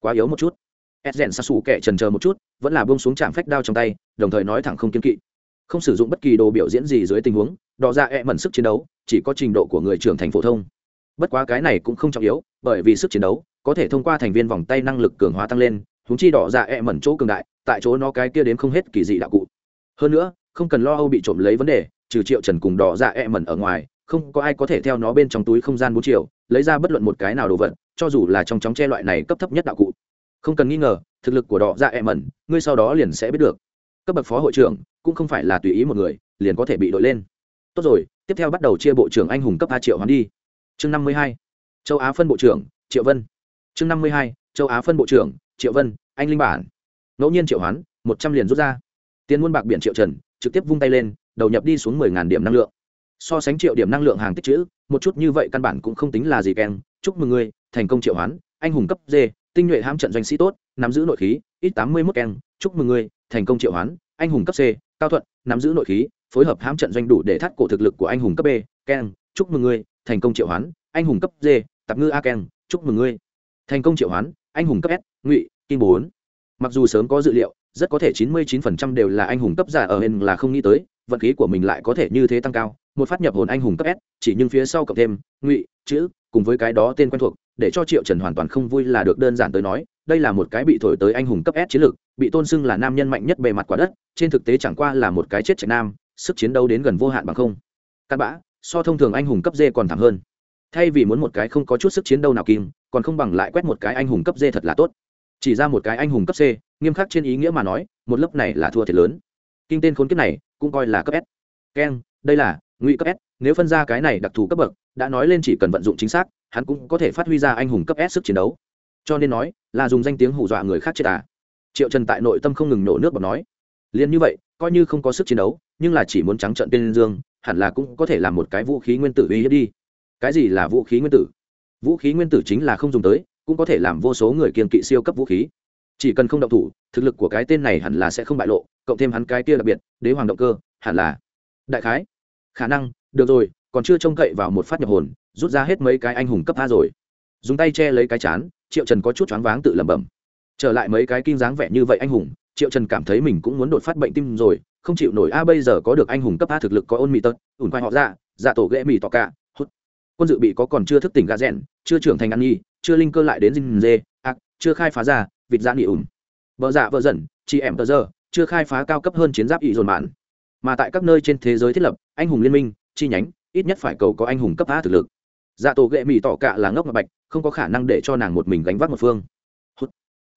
Speaker 1: quá yếu một chút. Ed rèn xa xù kẻ trần chờ một chút, vẫn là bông xuống chạm phách đao trong tay, đồng thời nói thẳng không kiên kỵ. Không sử dụng bất kỳ đồ biểu diễn gì dưới tình huống, đỏ dạ e mẩn sức chiến đấu chỉ có trình độ của người trưởng thành phổ thông. Bất quá cái này cũng không trọng yếu, bởi vì sức chiến đấu có thể thông qua thành viên vòng tay năng lực cường hóa tăng lên húng chi đỏ dạ e mẩn chỗ cường đại, tại chỗ nó cái kia đến không hết kỳ dị đạo cụ. Hơn nữa, không cần lo âu bị trộm lấy vấn đề, trừ triệu trần cùng đỏ dạ e mẩn ở ngoài, không có ai có thể theo nó bên trong túi không gian bốn triệu lấy ra bất luận một cái nào đồ vật, cho dù là trong chóng che loại này cấp thấp nhất đạo cụ. Không cần nghi ngờ, thực lực của đỏ dạ e mẩn, ngươi sau đó liền sẽ biết được. Cấp bậc phó hội trưởng cũng không phải là tùy ý một người, liền có thể bị đội lên. Tốt rồi, tiếp theo bắt đầu chia bộ trưởng anh hùng cấp a triệu hoán đi. Chương năm mươi hai. Châu á phân bộ trưởng, triệu vân chương năm mươi hai, châu á phân bộ trưởng, triệu vân, anh linh bản. Ngẫu nhiên triệu hoán, một trăm liền rút ra. Tiền muôn bạc biển triệu trần, trực tiếp vung tay lên, đầu nhập đi xuống mười ngàn điểm năng lượng. So sánh triệu điểm năng lượng hàng tích chữ, một chút như vậy căn bản cũng không tính là gì keng. Chúc mừng ngươi, thành công triệu hoán, anh hùng cấp d, tinh nhuệ hãm trận doanh sĩ tốt, nắm giữ nội khí, ít tám mươi mốt keng. Chúc mừng ngươi, thành công triệu hoán, anh hùng cấp c, cao thuận, nắm giữ nội khí, phối hợp hãm trận doanh đủ để thắt cổ thực lực của anh hùng cấp b. Keng, chúc mừng ngươi, thành công triệu hoán, anh hùng cấp d, tạp ngư a keng, chúc mừng ngươi thành công triệu hoán, anh hùng cấp s, ngụy, kim bốn. Mặc dù sớm có dự liệu, rất có thể chín mươi chín phần trăm đều là anh hùng cấp giả ở hên là không nghĩ tới, vận khí của mình lại có thể như thế tăng cao. Một phát nhập hồn anh hùng cấp s, chỉ nhưng phía sau cộng thêm, ngụy, chữ, cùng với cái đó tên quen thuộc, để cho triệu trần hoàn toàn không vui là được đơn giản tới nói, đây là một cái bị thổi tới anh hùng cấp s chiến lược, bị tôn xưng là nam nhân mạnh nhất bề mặt quả đất, trên thực tế chẳng qua là một cái chết trạch nam, sức chiến đấu đến gần vô hạn bằng không. Cắt bã, so thông thường anh hùng cấp d còn thẳng hơn. Thay vì muốn một cái không có chút sức chiến đấu nào kim còn không bằng lại quét một cái anh hùng cấp d thật là tốt. Chỉ ra một cái anh hùng cấp c, nghiêm khắc trên ý nghĩa mà nói, một lớp này là thua thiệt lớn. Kinh tên khốn kiếp này, cũng coi là cấp s. Keng đây là ngụy cấp s, nếu phân ra cái này đặc thù cấp bậc, đã nói lên chỉ cần vận dụng chính xác, hắn cũng có thể phát huy ra anh hùng cấp s sức chiến đấu. Cho nên nói, là dùng danh tiếng hù dọa người khác chết à. Triệu trần tại nội tâm không ngừng nổ nước bọc nói, liền như vậy, coi như không có sức chiến đấu, nhưng là chỉ muốn trắng trận tên dương, hẳn là cũng có thể làm một cái vũ khí nguyên tử uy hiếp đi. Cái gì là vũ khí nguyên tử? Vũ khí nguyên tử chính là không dùng tới, cũng có thể làm vô số người kiên kỵ siêu cấp vũ khí. Chỉ cần không động thủ, thực lực của cái tên này hẳn là sẽ không bại lộ, cộng thêm hắn cái kia đặc biệt, đế hoàng động cơ, hẳn là đại khái. Khả năng, được rồi, còn chưa trông cậy vào một phát nhập hồn, rút ra hết mấy cái anh hùng cấp a rồi. Dùng tay che lấy cái chán, triệu trần có chút choáng váng tự lẩm bẩm. Trở lại mấy cái kinh dáng vẻ như vậy anh hùng, triệu trần cảm thấy mình cũng muốn đột phát bệnh tim rồi, không chịu nổi. A, bây giờ có được anh hùng cấp a thực lực có ôn mì tật, ủn quay họ ra dạ tổ ghệ mì tọ cả quân dự bị có còn chưa thức tỉnh gà rẽn chưa trưởng thành ăn nhi chưa linh cơ lại đến dinh dê ác, chưa khai phá ra, vịt da nị ủn vợ dạ vợ dần, chị em tờ giờ, chưa khai phá cao cấp hơn chiến giáp ỵ dồn mạn. Mà tại các nơi trên thế giới thiết lập, anh hùng liên minh, chi nhánh, ít nhất phải cầu có anh hùng cấp a thực lực. Dạ tổ ghệ mỹ tỏ cạ là ngốc mà bạch, không có khả năng để cho nàng một mình gánh vác một phương.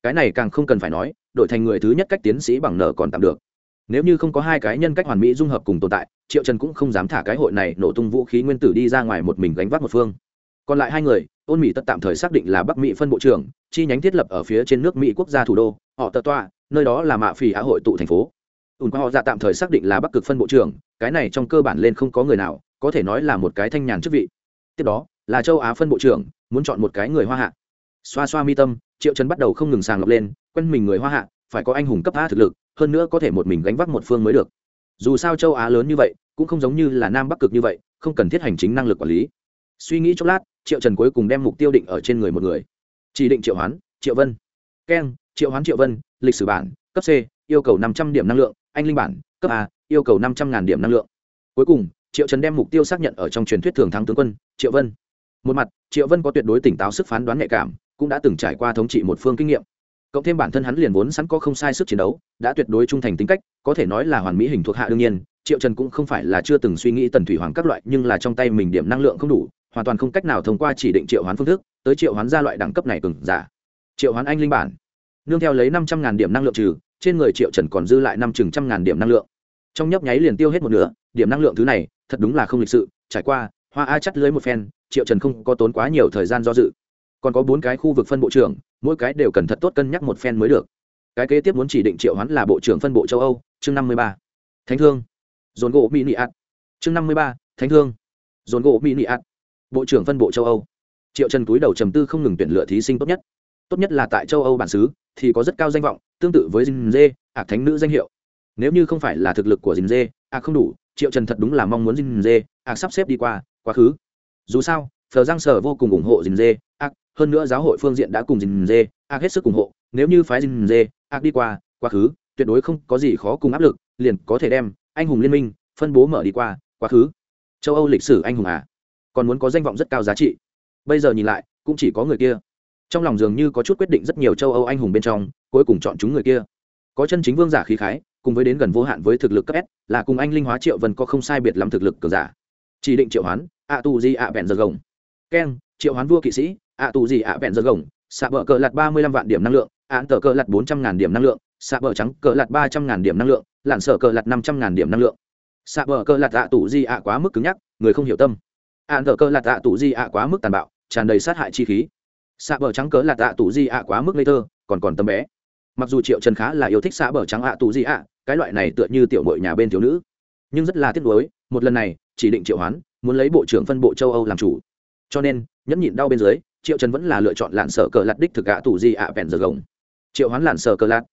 Speaker 1: Cái này càng không cần phải nói, đổi thành người thứ nhất cách tiến sĩ bằng nợ còn tạm được nếu như không có hai cái nhân cách hoàn mỹ dung hợp cùng tồn tại, triệu trần cũng không dám thả cái hội này nổ tung vũ khí nguyên tử đi ra ngoài một mình gánh vác một phương. Còn lại hai người, ôn mỹ tất tạm thời xác định là bắc mỹ phân bộ trưởng, chi nhánh thiết lập ở phía trên nước mỹ quốc gia thủ đô, họ tờ toa, nơi đó là mạ phì á hội tụ thành phố. Ùn qua họ dạ tạm thời xác định là bắc cực phân bộ trưởng, cái này trong cơ bản lên không có người nào, có thể nói là một cái thanh nhàn chức vị. Tiếp đó, là châu á phân bộ trưởng, muốn chọn một cái người hoa hạ. Xoa xoa mi tâm, triệu trần bắt đầu không ngừng sàng lọc lên, quen mình người hoa hạ, phải có anh hùng cấp a thực lực hơn nữa có thể một mình gánh vác một phương mới được. Dù sao châu á lớn như vậy, cũng không giống như là nam bắc cực như vậy, không cần thiết hành chính năng lực quản lý. Suy nghĩ chốc lát, triệu trần cuối cùng đem mục tiêu định ở trên người một người. Chỉ định triệu hoán, triệu vân. Keng, triệu hoán triệu vân, lịch sử bản, cấp c, yêu cầu năm trăm điểm năng lượng, anh linh bản, cấp a, yêu cầu năm trăm ngàn điểm năng lượng. Cuối cùng, triệu trần đem mục tiêu xác nhận ở trong truyền thuyết thường thắng tướng quân, triệu vân. Một mặt, triệu vân có tuyệt đối tỉnh táo sức phán đoán nhạy cảm, cũng đã từng trải qua thống trị một phương kinh nghiệm cộng thêm bản thân hắn liền vốn sẵn có không sai sức chiến đấu, đã tuyệt đối trung thành tính cách, có thể nói là hoàn mỹ hình thuộc hạ đương nhiên, triệu trần cũng không phải là chưa từng suy nghĩ tần thủy hoàng các loại, nhưng là trong tay mình điểm năng lượng không đủ, hoàn toàn không cách nào thông qua chỉ định triệu hoán phương thức, tới triệu hoán ra loại đẳng cấp này cừng giả. Triệu hoán anh linh bản, nương theo lấy năm trăm ngàn điểm năng lượng trừ, trên người triệu trần còn dư lại năm chừng trăm ngàn điểm năng lượng. Trong nhấp nháy liền tiêu hết một nửa, điểm năng lượng thứ này, thật đúng là không lịch sự, trải qua, hoa a chắt lưới một phen, triệu trần không có tốn quá nhiều thời gian do dự còn có bốn cái khu vực phân bộ trưởng, mỗi cái đều cần thật tốt cân nhắc một phen mới được. Cái kế tiếp muốn chỉ định triệu hoán là bộ trưởng phân bộ châu âu, chương năm mươi ba. Thánh thương. Dồn gỗ mini ạt. Chương năm mươi ba, thánh thương. Dồn gỗ mini ạt. Bộ trưởng phân bộ châu âu. Triệu trần túi đầu trầm tư không ngừng tuyển lựa thí sinh tốt nhất. Tốt nhất là tại châu âu bản xứ, thì có rất cao danh vọng, tương tự với dinh dê ạc thánh nữ danh hiệu. Nếu như không phải là thực lực của dinh dê ạc không đủ, triệu trần thật đúng là mong muốn dinh dê ạc sắp xếp đi qua, quá khứ. Dù sao phờ giang sở vô cùng ủng hộ Dình dê ác, hơn nữa giáo hội phương diện đã cùng Dình dê ác hết sức ủng hộ. Nếu như phái Dình dê ác đi qua, quá khứ, tuyệt đối không có gì khó cùng áp lực, liền có thể đem anh hùng liên minh phân bố mở đi qua, quá khứ. Châu âu lịch sử anh hùng à. Còn muốn có danh vọng rất cao giá trị. Bây giờ nhìn lại, cũng chỉ có người kia. Trong lòng dường như có chút quyết định rất nhiều châu âu anh hùng bên trong, cuối cùng chọn chúng người kia. Có chân chính vương giả khí khái, cùng với đến gần vô hạn với thực lực cấp s, là cùng anh linh hóa triệu vân có không sai biệt lắm thực lực cường giả. Chỉ định triệu hoán ạ tu di ạ bẹn giờ gồng keng, triệu hoán vua kỵ sĩ, ạ tù gì ạ vẹn giật gồng, xạ bờ cờ lặt ba mươi lăm vạn điểm năng lượng án tờ cờ lặt bốn trăm ngàn điểm năng lượng, xạ bờ trắng cờ lặt ba trăm ngàn điểm năng lượng lặn sở cờ lặt năm trăm ngàn điểm năng lượng. Xạ bờ cờ lặt ạ tù gì ạ quá mức cứng nhắc, người không hiểu tâm. Án tờ cờ lặt ạ tù gì ạ quá mức tàn bạo, tràn đầy sát hại chi khí. Xạ bờ trắng cờ lặt ạ tù gì ạ quá mức ngây thơ, còn còn tâm bé. Mặc dù triệu trần khá là yêu thích xạ bờ trắng ạ tù gì ạ, cái loại này tựa như tiểu mội nhà bên thiếu nữ. Nhưng rất là tiếc nuối, một lần này, chỉ định triệu hoán muốn lấy bộ trưởng phân bộ châu âu làm chủ cho nên, nhẫn nhịn đau bên dưới, triệu trần vẫn là lựa chọn lạn sở cờ lạt đích thực gạ tù di ạ, bèn giờ gồng. Triệu hoán lạn sở cờ lạt.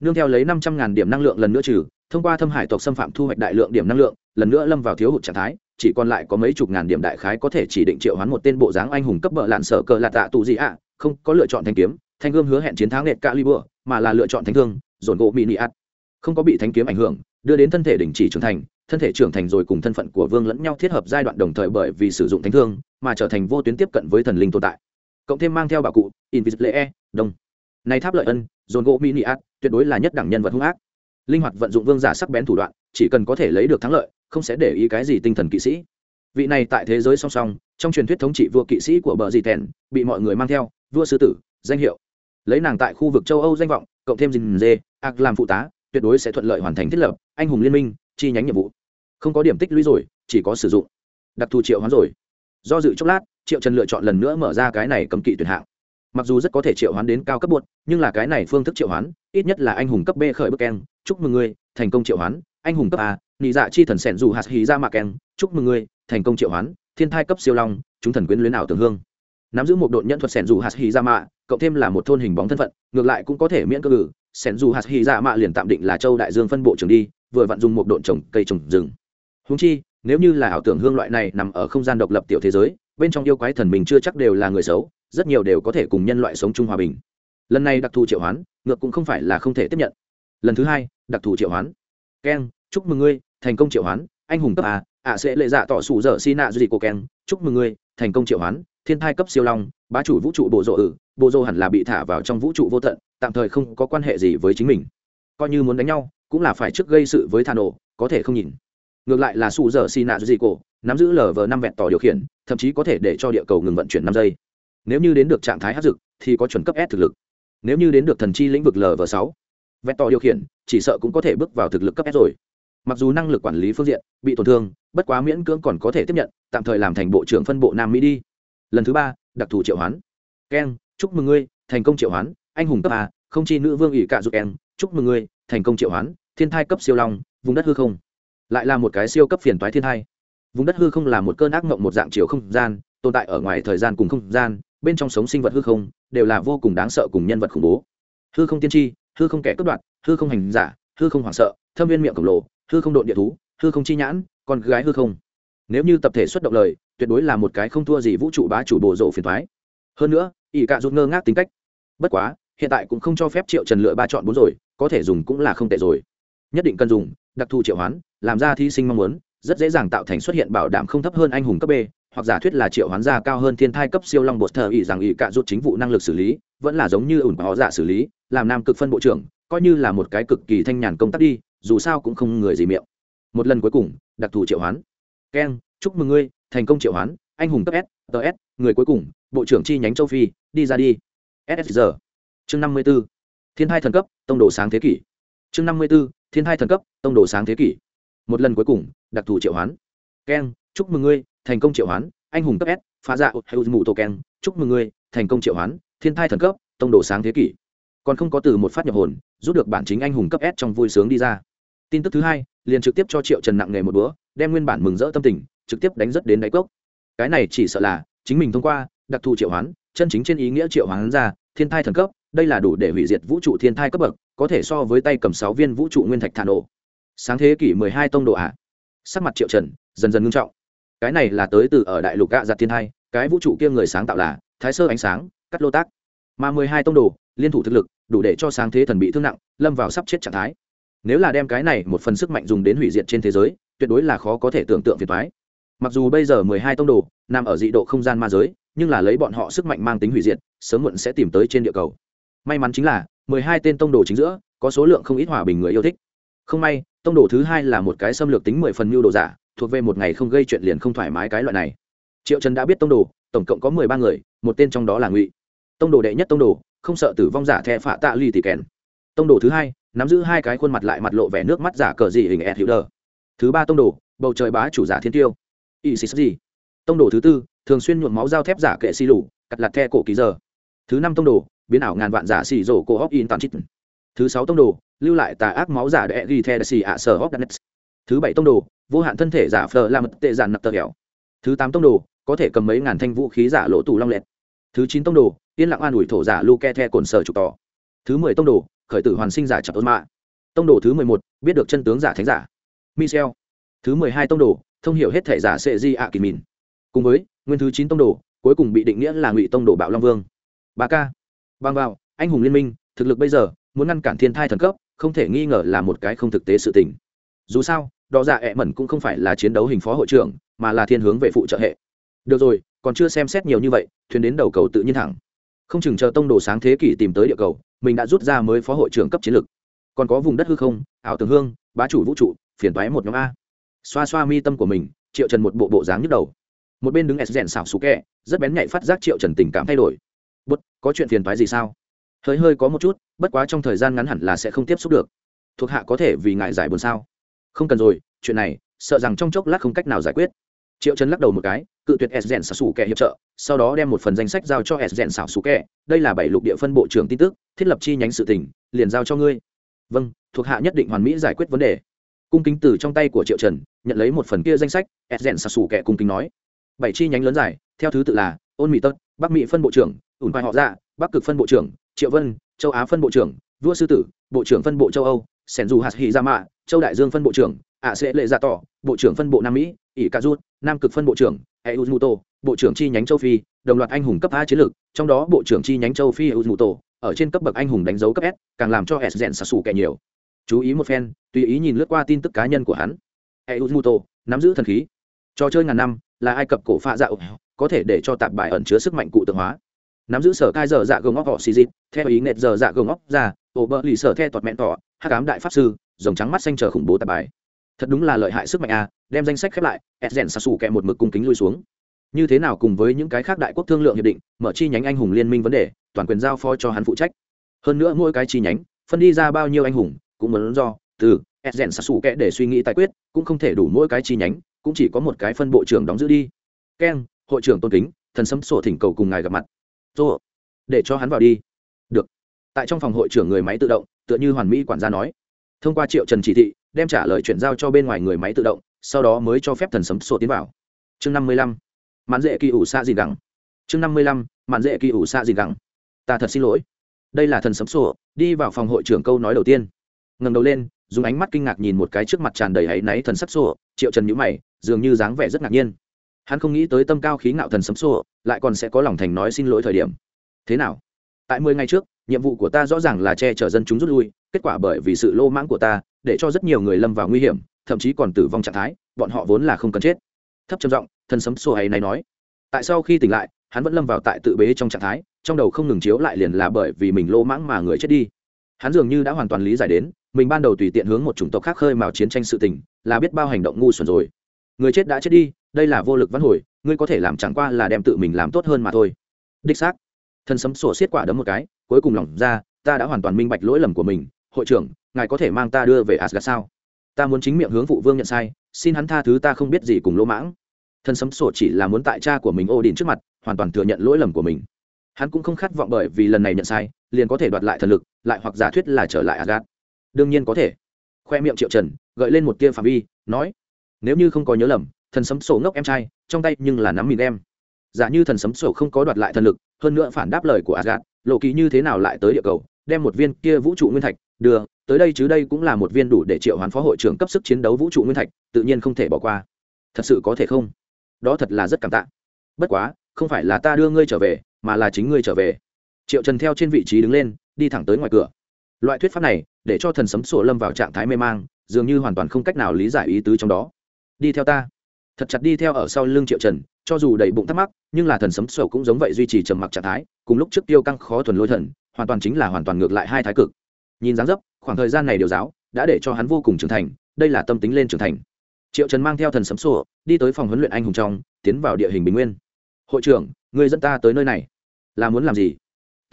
Speaker 1: Nương theo lấy năm trăm ngàn điểm năng lượng lần nữa trừ, thông qua thâm hải tộc xâm phạm thu hoạch đại lượng điểm năng lượng, lần nữa lâm vào thiếu hụt trạng thái, chỉ còn lại có mấy chục ngàn điểm đại khái có thể chỉ định triệu hoán một tên bộ dáng anh hùng cấp bợ lạn sở cờ lạt tạ tù di ạ, không có lựa chọn thanh kiếm, thanh gươm hứa hẹn chiến thắng nệt cả li mà là lựa chọn thanh thương, dồn gỗ mini ạt không có bị thanh kiếm ảnh hưởng đưa đến thân thể đình chỉ trưởng thành thân thể trưởng thành rồi cùng thân phận của vương lẫn nhau thiết hợp giai đoạn đồng thời bởi vì sử dụng thánh thương mà trở thành vô tuyến tiếp cận với thần linh tồn tại. Cộng thêm mang theo bảo cụ invisible e đông. Này tháp lợi ân dồn gỗ mini ác, tuyệt đối là nhất đẳng nhân vật hung ác. Linh hoạt vận dụng vương giả sắc bén thủ đoạn chỉ cần có thể lấy được thắng lợi không sẽ để ý cái gì tinh thần kỵ sĩ. Vị này tại thế giới song song trong truyền thuyết thống trị vua kỵ sĩ của bờ dì tèn bị mọi người mang theo vua sư tử danh hiệu. Lấy nàng tại khu vực châu âu danh vọng cộng thêm dình dê ạc làm phụ tá tuyệt đối sẽ thuận lợi hoàn thành thiết lập, anh hùng liên minh, chi nhánh nhiệm vụ. Không có điểm tích lũy rồi, chỉ có sử dụng. Đặc thù triệu hoán rồi. Do dự chốc lát, triệu trần lựa chọn lần nữa mở ra cái này cấm kỵ tuyển hạng. Mặc dù rất có thể triệu hoán đến cao cấp bột nhưng là cái này phương thức triệu hoán, ít nhất là anh hùng cấp b khởi bức keng, chúc mừng ngươi, thành công triệu hoán. Anh hùng cấp a, nị dạ chi thần sẻn dù hạt hí ra dạ mạ keng, chúc mừng ngươi, thành công triệu hoán. Thiên thai cấp siêu long, chúng thần quyến luyến ảo tường hương. Nắm giữ một đội nhân thuật sẻn dù hạt hí ra dạ mạ, cộng thêm là một thôn hình bóng thân phận, ngược lại cũng có thể miễn cơ cử sẻn dù hạt hy dạ mạ liền tạm định là châu đại dương phân bộ trưởng đi, vừa vặn dùng một độn trồng cây trồng rừng. Húng chi, nếu như là ảo tưởng hương loại này nằm ở không gian độc lập tiểu thế giới, bên trong yêu quái thần mình chưa chắc đều là người xấu, rất nhiều đều có thể cùng nhân loại sống chung hòa bình. Lần này đặc thù triệu hoán, ngược cũng không phải là không thể tiếp nhận. Lần thứ hai, đặc thù triệu hoán. Keng chúc mừng ngươi, thành công triệu hoán, anh hùng cấp a, ạ sẽ lệ dạ tỏ sủ dở xi nạ duy cổ keng chúc mừng ngươi, thành công triệu hoán, thiên thai cấp siêu long, bá chủ vũ trụ bộ rộ ử, bộ rộ hẳn là bị thả vào trong vũ trụ vô tận tạm thời không có quan hệ gì với chính mình. Coi như muốn đánh nhau, cũng là phải trước gây sự với thà nổ có thể không nhìn. Ngược lại là sụ dở xì nạ gì cổ, nắm giữ lờ vờ năm vẹn tỏ điều khiển, thậm chí có thể để cho địa cầu ngừng vận chuyển năm giây. Nếu như đến được trạng thái hát dực, thì có chuẩn cấp s thực lực. Nếu như đến được thần chi lĩnh vực lờ vờ sáu, vẹn tỏ điều khiển, chỉ sợ cũng có thể bước vào thực lực cấp s rồi. Mặc dù năng lực quản lý phương diện bị tổn thương, bất quá miễn cưỡng còn có thể tiếp nhận, tạm thời làm thành bộ trưởng phân bộ nam mỹ đi. Lần thứ ba, đặc thù triệu hoán. Keng chúc mừng ngươi, thành công triệu hoán anh hùng cấp a không chi nữ vương ỷ cạ dục em, chúc mừng ngươi thành công triệu hoán thiên thai cấp siêu long vùng đất hư không. Lại là một cái siêu cấp phiền toái thiên thai. Vùng đất hư không là một cơn ác mộng một dạng chiều không gian tồn tại ở ngoài thời gian cùng không gian bên trong sống sinh vật hư không đều là vô cùng đáng sợ cùng nhân vật khủng bố. Hư không tiên tri hư không kẻ cướp đoạt hư không hành giả hư không hoảng sợ thâm viên miệng khổng lồ hư không độn địa thú hư không chi nhãn con gái hư không. Nếu như tập thể xuất động lời tuyệt đối là một cái không thua gì vũ trụ bá chủ bồ rộ phiền thoái hơn nữa ỷ cạ rút ngơ ngác tính cách. Bất quá hiện tại cũng không cho phép triệu trần lựa ba chọn bốn rồi, có thể dùng cũng là không tệ rồi. Nhất định cần dùng, đặc thù triệu hoán, làm ra thí sinh mong muốn, rất dễ dàng tạo thành xuất hiện bảo đảm không thấp hơn anh hùng cấp b, hoặc giả thuyết là triệu hoán gia cao hơn thiên thai cấp siêu long bột thờ ý rằng ý cạ rút chính vụ năng lực xử lý, vẫn là giống như ủn họ giả dạ xử lý, làm nam cực phân bộ trưởng, coi như là một cái cực kỳ thanh nhàn công tác đi, dù sao cũng không người gì miệng. Một lần cuối cùng, đặc thù triệu hoán. Keng chúc mừng ngươi, thành công triệu hoán, anh hùng cấp s ts người cuối cùng, bộ trưởng chi nhánh châu phi, đi ra đi. Ssr chương năm mươi b ố thiên hai thần cấp, tông đồ sáng thế kỷ. Chương năm mươi b ố thiên hai thần cấp, tông đồ sáng thế kỷ. Một lần cuối cùng, đặc thù triệu hoán. Keng, chúc mừng ngươi, thành công triệu hoán. Anh hùng cấp s, phá dạ hay mù tô keng. Chúc mừng ngươi, thành công triệu hoán. Thiên thai thần cấp, tông đồ sáng thế kỷ. Còn không có từ một phát nhập hồn, rút được bản chính anh hùng cấp s trong vui sướng đi ra. Tin tức thứ hai, liền trực tiếp cho triệu trần nặng nghề một bữa, đem nguyên bản mừng rỡ tâm tình, trực tiếp đánh rất đến đáy cốc. Cái này chỉ sợ là chính mình thông qua, đặc thù triệu hoán, chân chính trên ý nghĩa triệu hoán ra, thiên thai thần cấp đây là đủ để hủy diệt vũ trụ thiên thai cấp bậc, có thể so với tay cầm sáu viên vũ trụ nguyên thạch thả nổ. Sáng thế kỷ mười hai tông độ ạ. Sắc mặt triệu trần dần dần ngưng trọng. Cái này là tới từ ở đại lục gạ giặt thiên thai, cái vũ trụ kia người sáng tạo là thái sơ ánh sáng, cắt lô tác. Mà mười hai tông đồ, liên thủ thực lực, đủ để cho sáng thế thần bị thương nặng, lâm vào sắp chết trạng thái. Nếu là đem cái này một phần sức mạnh dùng đến hủy diệt trên thế giới, tuyệt đối là khó có thể tưởng tượng phiền thoái mặc dù bây giờ mười hai tông đồ nằm ở dị độ không gian ma giới, nhưng là lấy bọn họ sức mạnh mang tính hủy diệt, sớm muộn sẽ tìm tới trên địa cầu may mắn chính là mười hai tên tông đồ chính giữa, có số lượng không ít hòa bình người yêu thích. Không may, tông đồ thứ hai là một cái xâm lược tính mười phần mưu đồ giả, thuộc về một ngày không gây chuyện liền không thoải mái cái loại này. Triệu trần đã biết tông đồ, tổng cộng có mười ba người, một tên trong đó là ngụy. Tông đồ đệ nhất tông đồ, không sợ tử vong giả the phạ tạ ly tỷ kèn. Tông đồ thứ hai, nắm giữ hai cái khuôn mặt lại mặt lộ vẻ nước mắt giả cờ dị hình ed hữu đờ. Thứ ba tông đồ, bầu trời bá chủ giả thiên tiêu. Y xì gì tông đồ thứ tư, thường xuyên nhuộm máu dao thép giả kệ xi lủ cặt lặt the cổ ký giờ. Thứ năm tông đồ biến ảo ngàn vạn giả xì rổ cổ hóc in tàn chít. Thứ sáu tông đồ, lưu lại tà ác máu giả đệ ghi the xì ạ sở hóc đắt thứ bảy tông đồ, vô hạn thân thể giả phờ la mật tệ giản nặc tờ hẻo. Thứ tám tông đồ, có thể cầm mấy ngàn thanh vũ khí giả lỗ tù long lẹt. Thứ chín tông đồ, yên lặng an ủi thổ giả lu ke the cồn sở trục tỏ. Thứ mười tông đồ, khởi tử hoàn sinh giả chặt ôn mạ. Tông đồ thứ mười một, biết được chân tướng giả thánh giả. Michel. Thứ mười hai tông đồ, thông hiểu hết thể giả sệ di ạ kỳ mìn. Cùng với, nguyên thứ chín tông đồ, cuối cùng bị định nghĩa là ngụy tông đồ bạo long vương. Ba k bang vào anh hùng liên minh, thực lực bây giờ, muốn ngăn cản thiên thai thần cấp, không thể nghi ngờ là một cái không thực tế sự tình. Dù sao, đỏ dạ ẹ mẩn cũng không phải là chiến đấu hình phó hội trưởng, mà là thiên hướng về phụ trợ hệ. Được rồi, còn chưa xem xét nhiều như vậy, thuyền đến đầu cầu tự nhiên thẳng. Không chừng chờ tông đồ sáng thế kỷ tìm tới địa cầu, mình đã rút ra mới phó hội trưởng cấp chiến lược còn có vùng đất hư không, ảo tường hương, bá chủ vũ trụ, phiền toái một nhóm a. Xoa xoa mi tâm của mình, triệu trần một bộ bộ dáng nhức đầu. Một bên đứng s rèn xảo xú kẹ, rất bén nhạy phát giác triệu trần tình cảm thay đổi bút, có chuyện phiền toái gì sao? Hơi hơi có một chút, bất quá trong thời gian ngắn hẳn là sẽ không tiếp xúc được. Thuộc hạ có thể vì ngại giải buồn sao? Không cần rồi, chuyện này, sợ rằng trong chốc lát không cách nào giải quyết. Triệu trần lắc đầu một cái, cự tuyệt s rèn xảo xù kẻ hiệp trợ, sau đó đem một phần danh sách giao cho s rèn xảo xù kẻ. Đây là bảy lục địa phân bộ trưởng tin tức, thiết lập chi nhánh sự tỉnh liền giao cho ngươi. Vâng thuộc hạ nhất định hoàn mỹ giải quyết vấn đề. Cung kính từ trong tay của triệu trần, nhận lấy một phần kia danh sách, s rèn xảo xù kẻ cung kính nói. Bảy chi nhánh lớn giải theo thứ tự là ôn mỹ tật bắc mỹ phân bộ trưởng, ủn vai họ dạ bắc cực phân bộ trưởng, triệu vân, châu á phân bộ trưởng, vua sư tử, bộ trưởng phân bộ châu âu, sẻn dù hạt hy ra dạ mạ, châu đại dương phân bộ trưởng, ạ sẽ lệ gia tỏ, bộ trưởng phân bộ nam mỹ ỷ ca rút, nam cực phân bộ trưởng euz muto bộ trưởng chi nhánh châu phi, đồng loạt anh hùng cấp a chiến lược, trong đó bộ trưởng chi nhánh châu phi euz muto ở trên cấp bậc anh hùng đánh dấu cấp s, càng làm cho s rèn sạt xù kẻ nhiều. Chú ý một phen, tùy ý nhìn lướt qua tin tức cá nhân của hắn. Euz muto nắm giữ thần khí. Trò chơi ngàn năm, là ai cập cổ pha dạ có thể để cho tạp bài ẩn chứa sức mạnh cụ tượng hóa. Nắm giữ sở cai giờ dạ gồng óc họ xì dịt, theo ý nệt giờ dạ gồng óc ra, ổ bờ lì sở the tọt mẹn tỏ, hát cám đại pháp sư dòng trắng mắt xanh chờ khủng bố tạp bài. Thật đúng là lợi hại sức mạnh a đem danh sách khép lại ed rèn xa xù kẹ một mực cung kính lui xuống. Như thế nào cùng với những cái khác đại quốc thương lượng hiệp định, mở chi nhánh anh hùng liên minh vấn đề, toàn quyền giao phó cho hắn phụ trách. Hơn nữa mỗi cái chi nhánh, phân đi ra bao nhiêu anh hùng, cũng muốn do, từ ed rèn xa xù kẹ để suy nghĩ tài quyết, cũng không thể đủ mỗi cái chi nhánh, cũng chỉ có một cái phân bộ trưởng đóng giữ đi. Keng hội trưởng tôn kính, thần sấm sổ thỉnh cầu cùng ngài gặp mặt. Rồi để cho hắn vào đi. Được. Tại trong phòng hội trưởng người máy tự động, tựa như hoàn mỹ quản gia nói. Thông qua triệu trần chỉ thị, đem trả lời chuyển giao cho bên ngoài người máy tự động, sau đó mới cho phép thần sấm sổ tiến vào. Chương năm mươi lăm. Mãn dễ kỳ ủ xa gì gẳng. Chương năm mươi lăm. Mạn dễ kỳ ủ xa gì gẳng. Ta thật xin lỗi. Đây là thần sấm sổ, đi vào phòng hội trưởng câu nói đầu tiên. Ngẩng đầu lên, dùng ánh mắt kinh ngạc nhìn một cái trước mặt tràn đầy áy náy thần sắp sổ, triệu trần nhữ mày, dường như dáng vẻ rất ngạc nhiên hắn không nghĩ tới tâm cao khí ngạo thần sấm sổ lại còn sẽ có lòng thành nói xin lỗi thời điểm. Thế nào? Tại mười ngày trước, nhiệm vụ của ta rõ ràng là che chở dân chúng rút lui, kết quả bởi vì sự lô mãng của ta, để cho rất nhiều người lâm vào nguy hiểm, thậm chí còn tử vong trạng thái, bọn họ vốn là không cần chết. Thấp trầm giọng, thần sấm sổ hay này nói. Tại sau khi tỉnh lại, hắn vẫn lâm vào tại tự bế trong trạng thái, trong đầu không ngừng chiếu lại liền là bởi vì mình lô mãng mà người chết đi. Hắn dường như đã hoàn toàn lý giải đến, mình ban đầu tùy tiện hướng một chủng tộc khác khơi mào chiến tranh sự tình, là biết bao hành động ngu xuẩn rồi. Người chết đã chết đi đây là vô lực văn hồi, ngươi có thể làm chẳng qua là đem tự mình làm tốt hơn mà thôi. Đích xác. Thần sấm sổ xiết quả đấm một cái, cuối cùng lỏng ra, ta đã hoàn toàn minh bạch lỗi lầm của mình. Hội trưởng, ngài có thể mang ta đưa về asgad sao? Ta muốn chính miệng hướng phụ vương nhận sai, xin hắn tha thứ ta không biết gì cùng lỗ mãng. Thần sấm sổ chỉ là muốn tại cha của mình ô đình trước mặt, hoàn toàn thừa nhận lỗi lầm của mình. Hắn cũng không khát vọng bởi vì lần này nhận sai, liền có thể đoạt lại thần lực, lại hoặc giả thuyết là trở lại asgad đương nhiên có thể. Khoe miệng triệu trần, gợi lên một tia phạm vi, nói, nếu như không có nhớ lầm thần sấm sổ ngốc em trai, trong tay nhưng là nắm mìn em. Giả như thần sấm sổ không có đoạt lại thần lực, hơn nữa phản đáp lời của asgad lộ ký như thế nào lại tới địa cầu, đem một viên kia vũ trụ nguyên thạch, đưa, tới đây chứ đây cũng là một viên đủ để triệu hoán phó hội trưởng cấp sức chiến đấu vũ trụ nguyên thạch, tự nhiên không thể bỏ qua. Thật sự có thể không? Đó thật là rất cảm tạ. Bất quá, không phải là ta đưa ngươi trở về, mà là chính ngươi trở về. Triệu trần theo trên vị trí đứng lên, đi thẳng tới ngoài cửa. Loại thuyết pháp này, để cho thần sấm sổ lâm vào trạng thái mê mang, dường như hoàn toàn không cách nào lý giải ý tứ trong đó. Đi theo ta thật chặt đi theo ở sau lưng triệu trần, cho dù đầy bụng thắc mắc, nhưng là thần sấm sầu cũng giống vậy duy trì trầm mặc trạng thái, cùng lúc trước tiêu căng khó thuần lôi thần, hoàn toàn chính là hoàn toàn ngược lại hai thái cực. Nhìn dáng dấp, khoảng thời gian này điều giáo, đã để cho hắn vô cùng trưởng thành, đây là tâm tính lên trưởng thành. Triệu trần mang theo thần sấm sổ, đi tới phòng huấn luyện anh hùng trong, tiến vào địa hình bình nguyên. Hội trưởng, ngươi dẫn ta tới nơi này. Là muốn làm gì?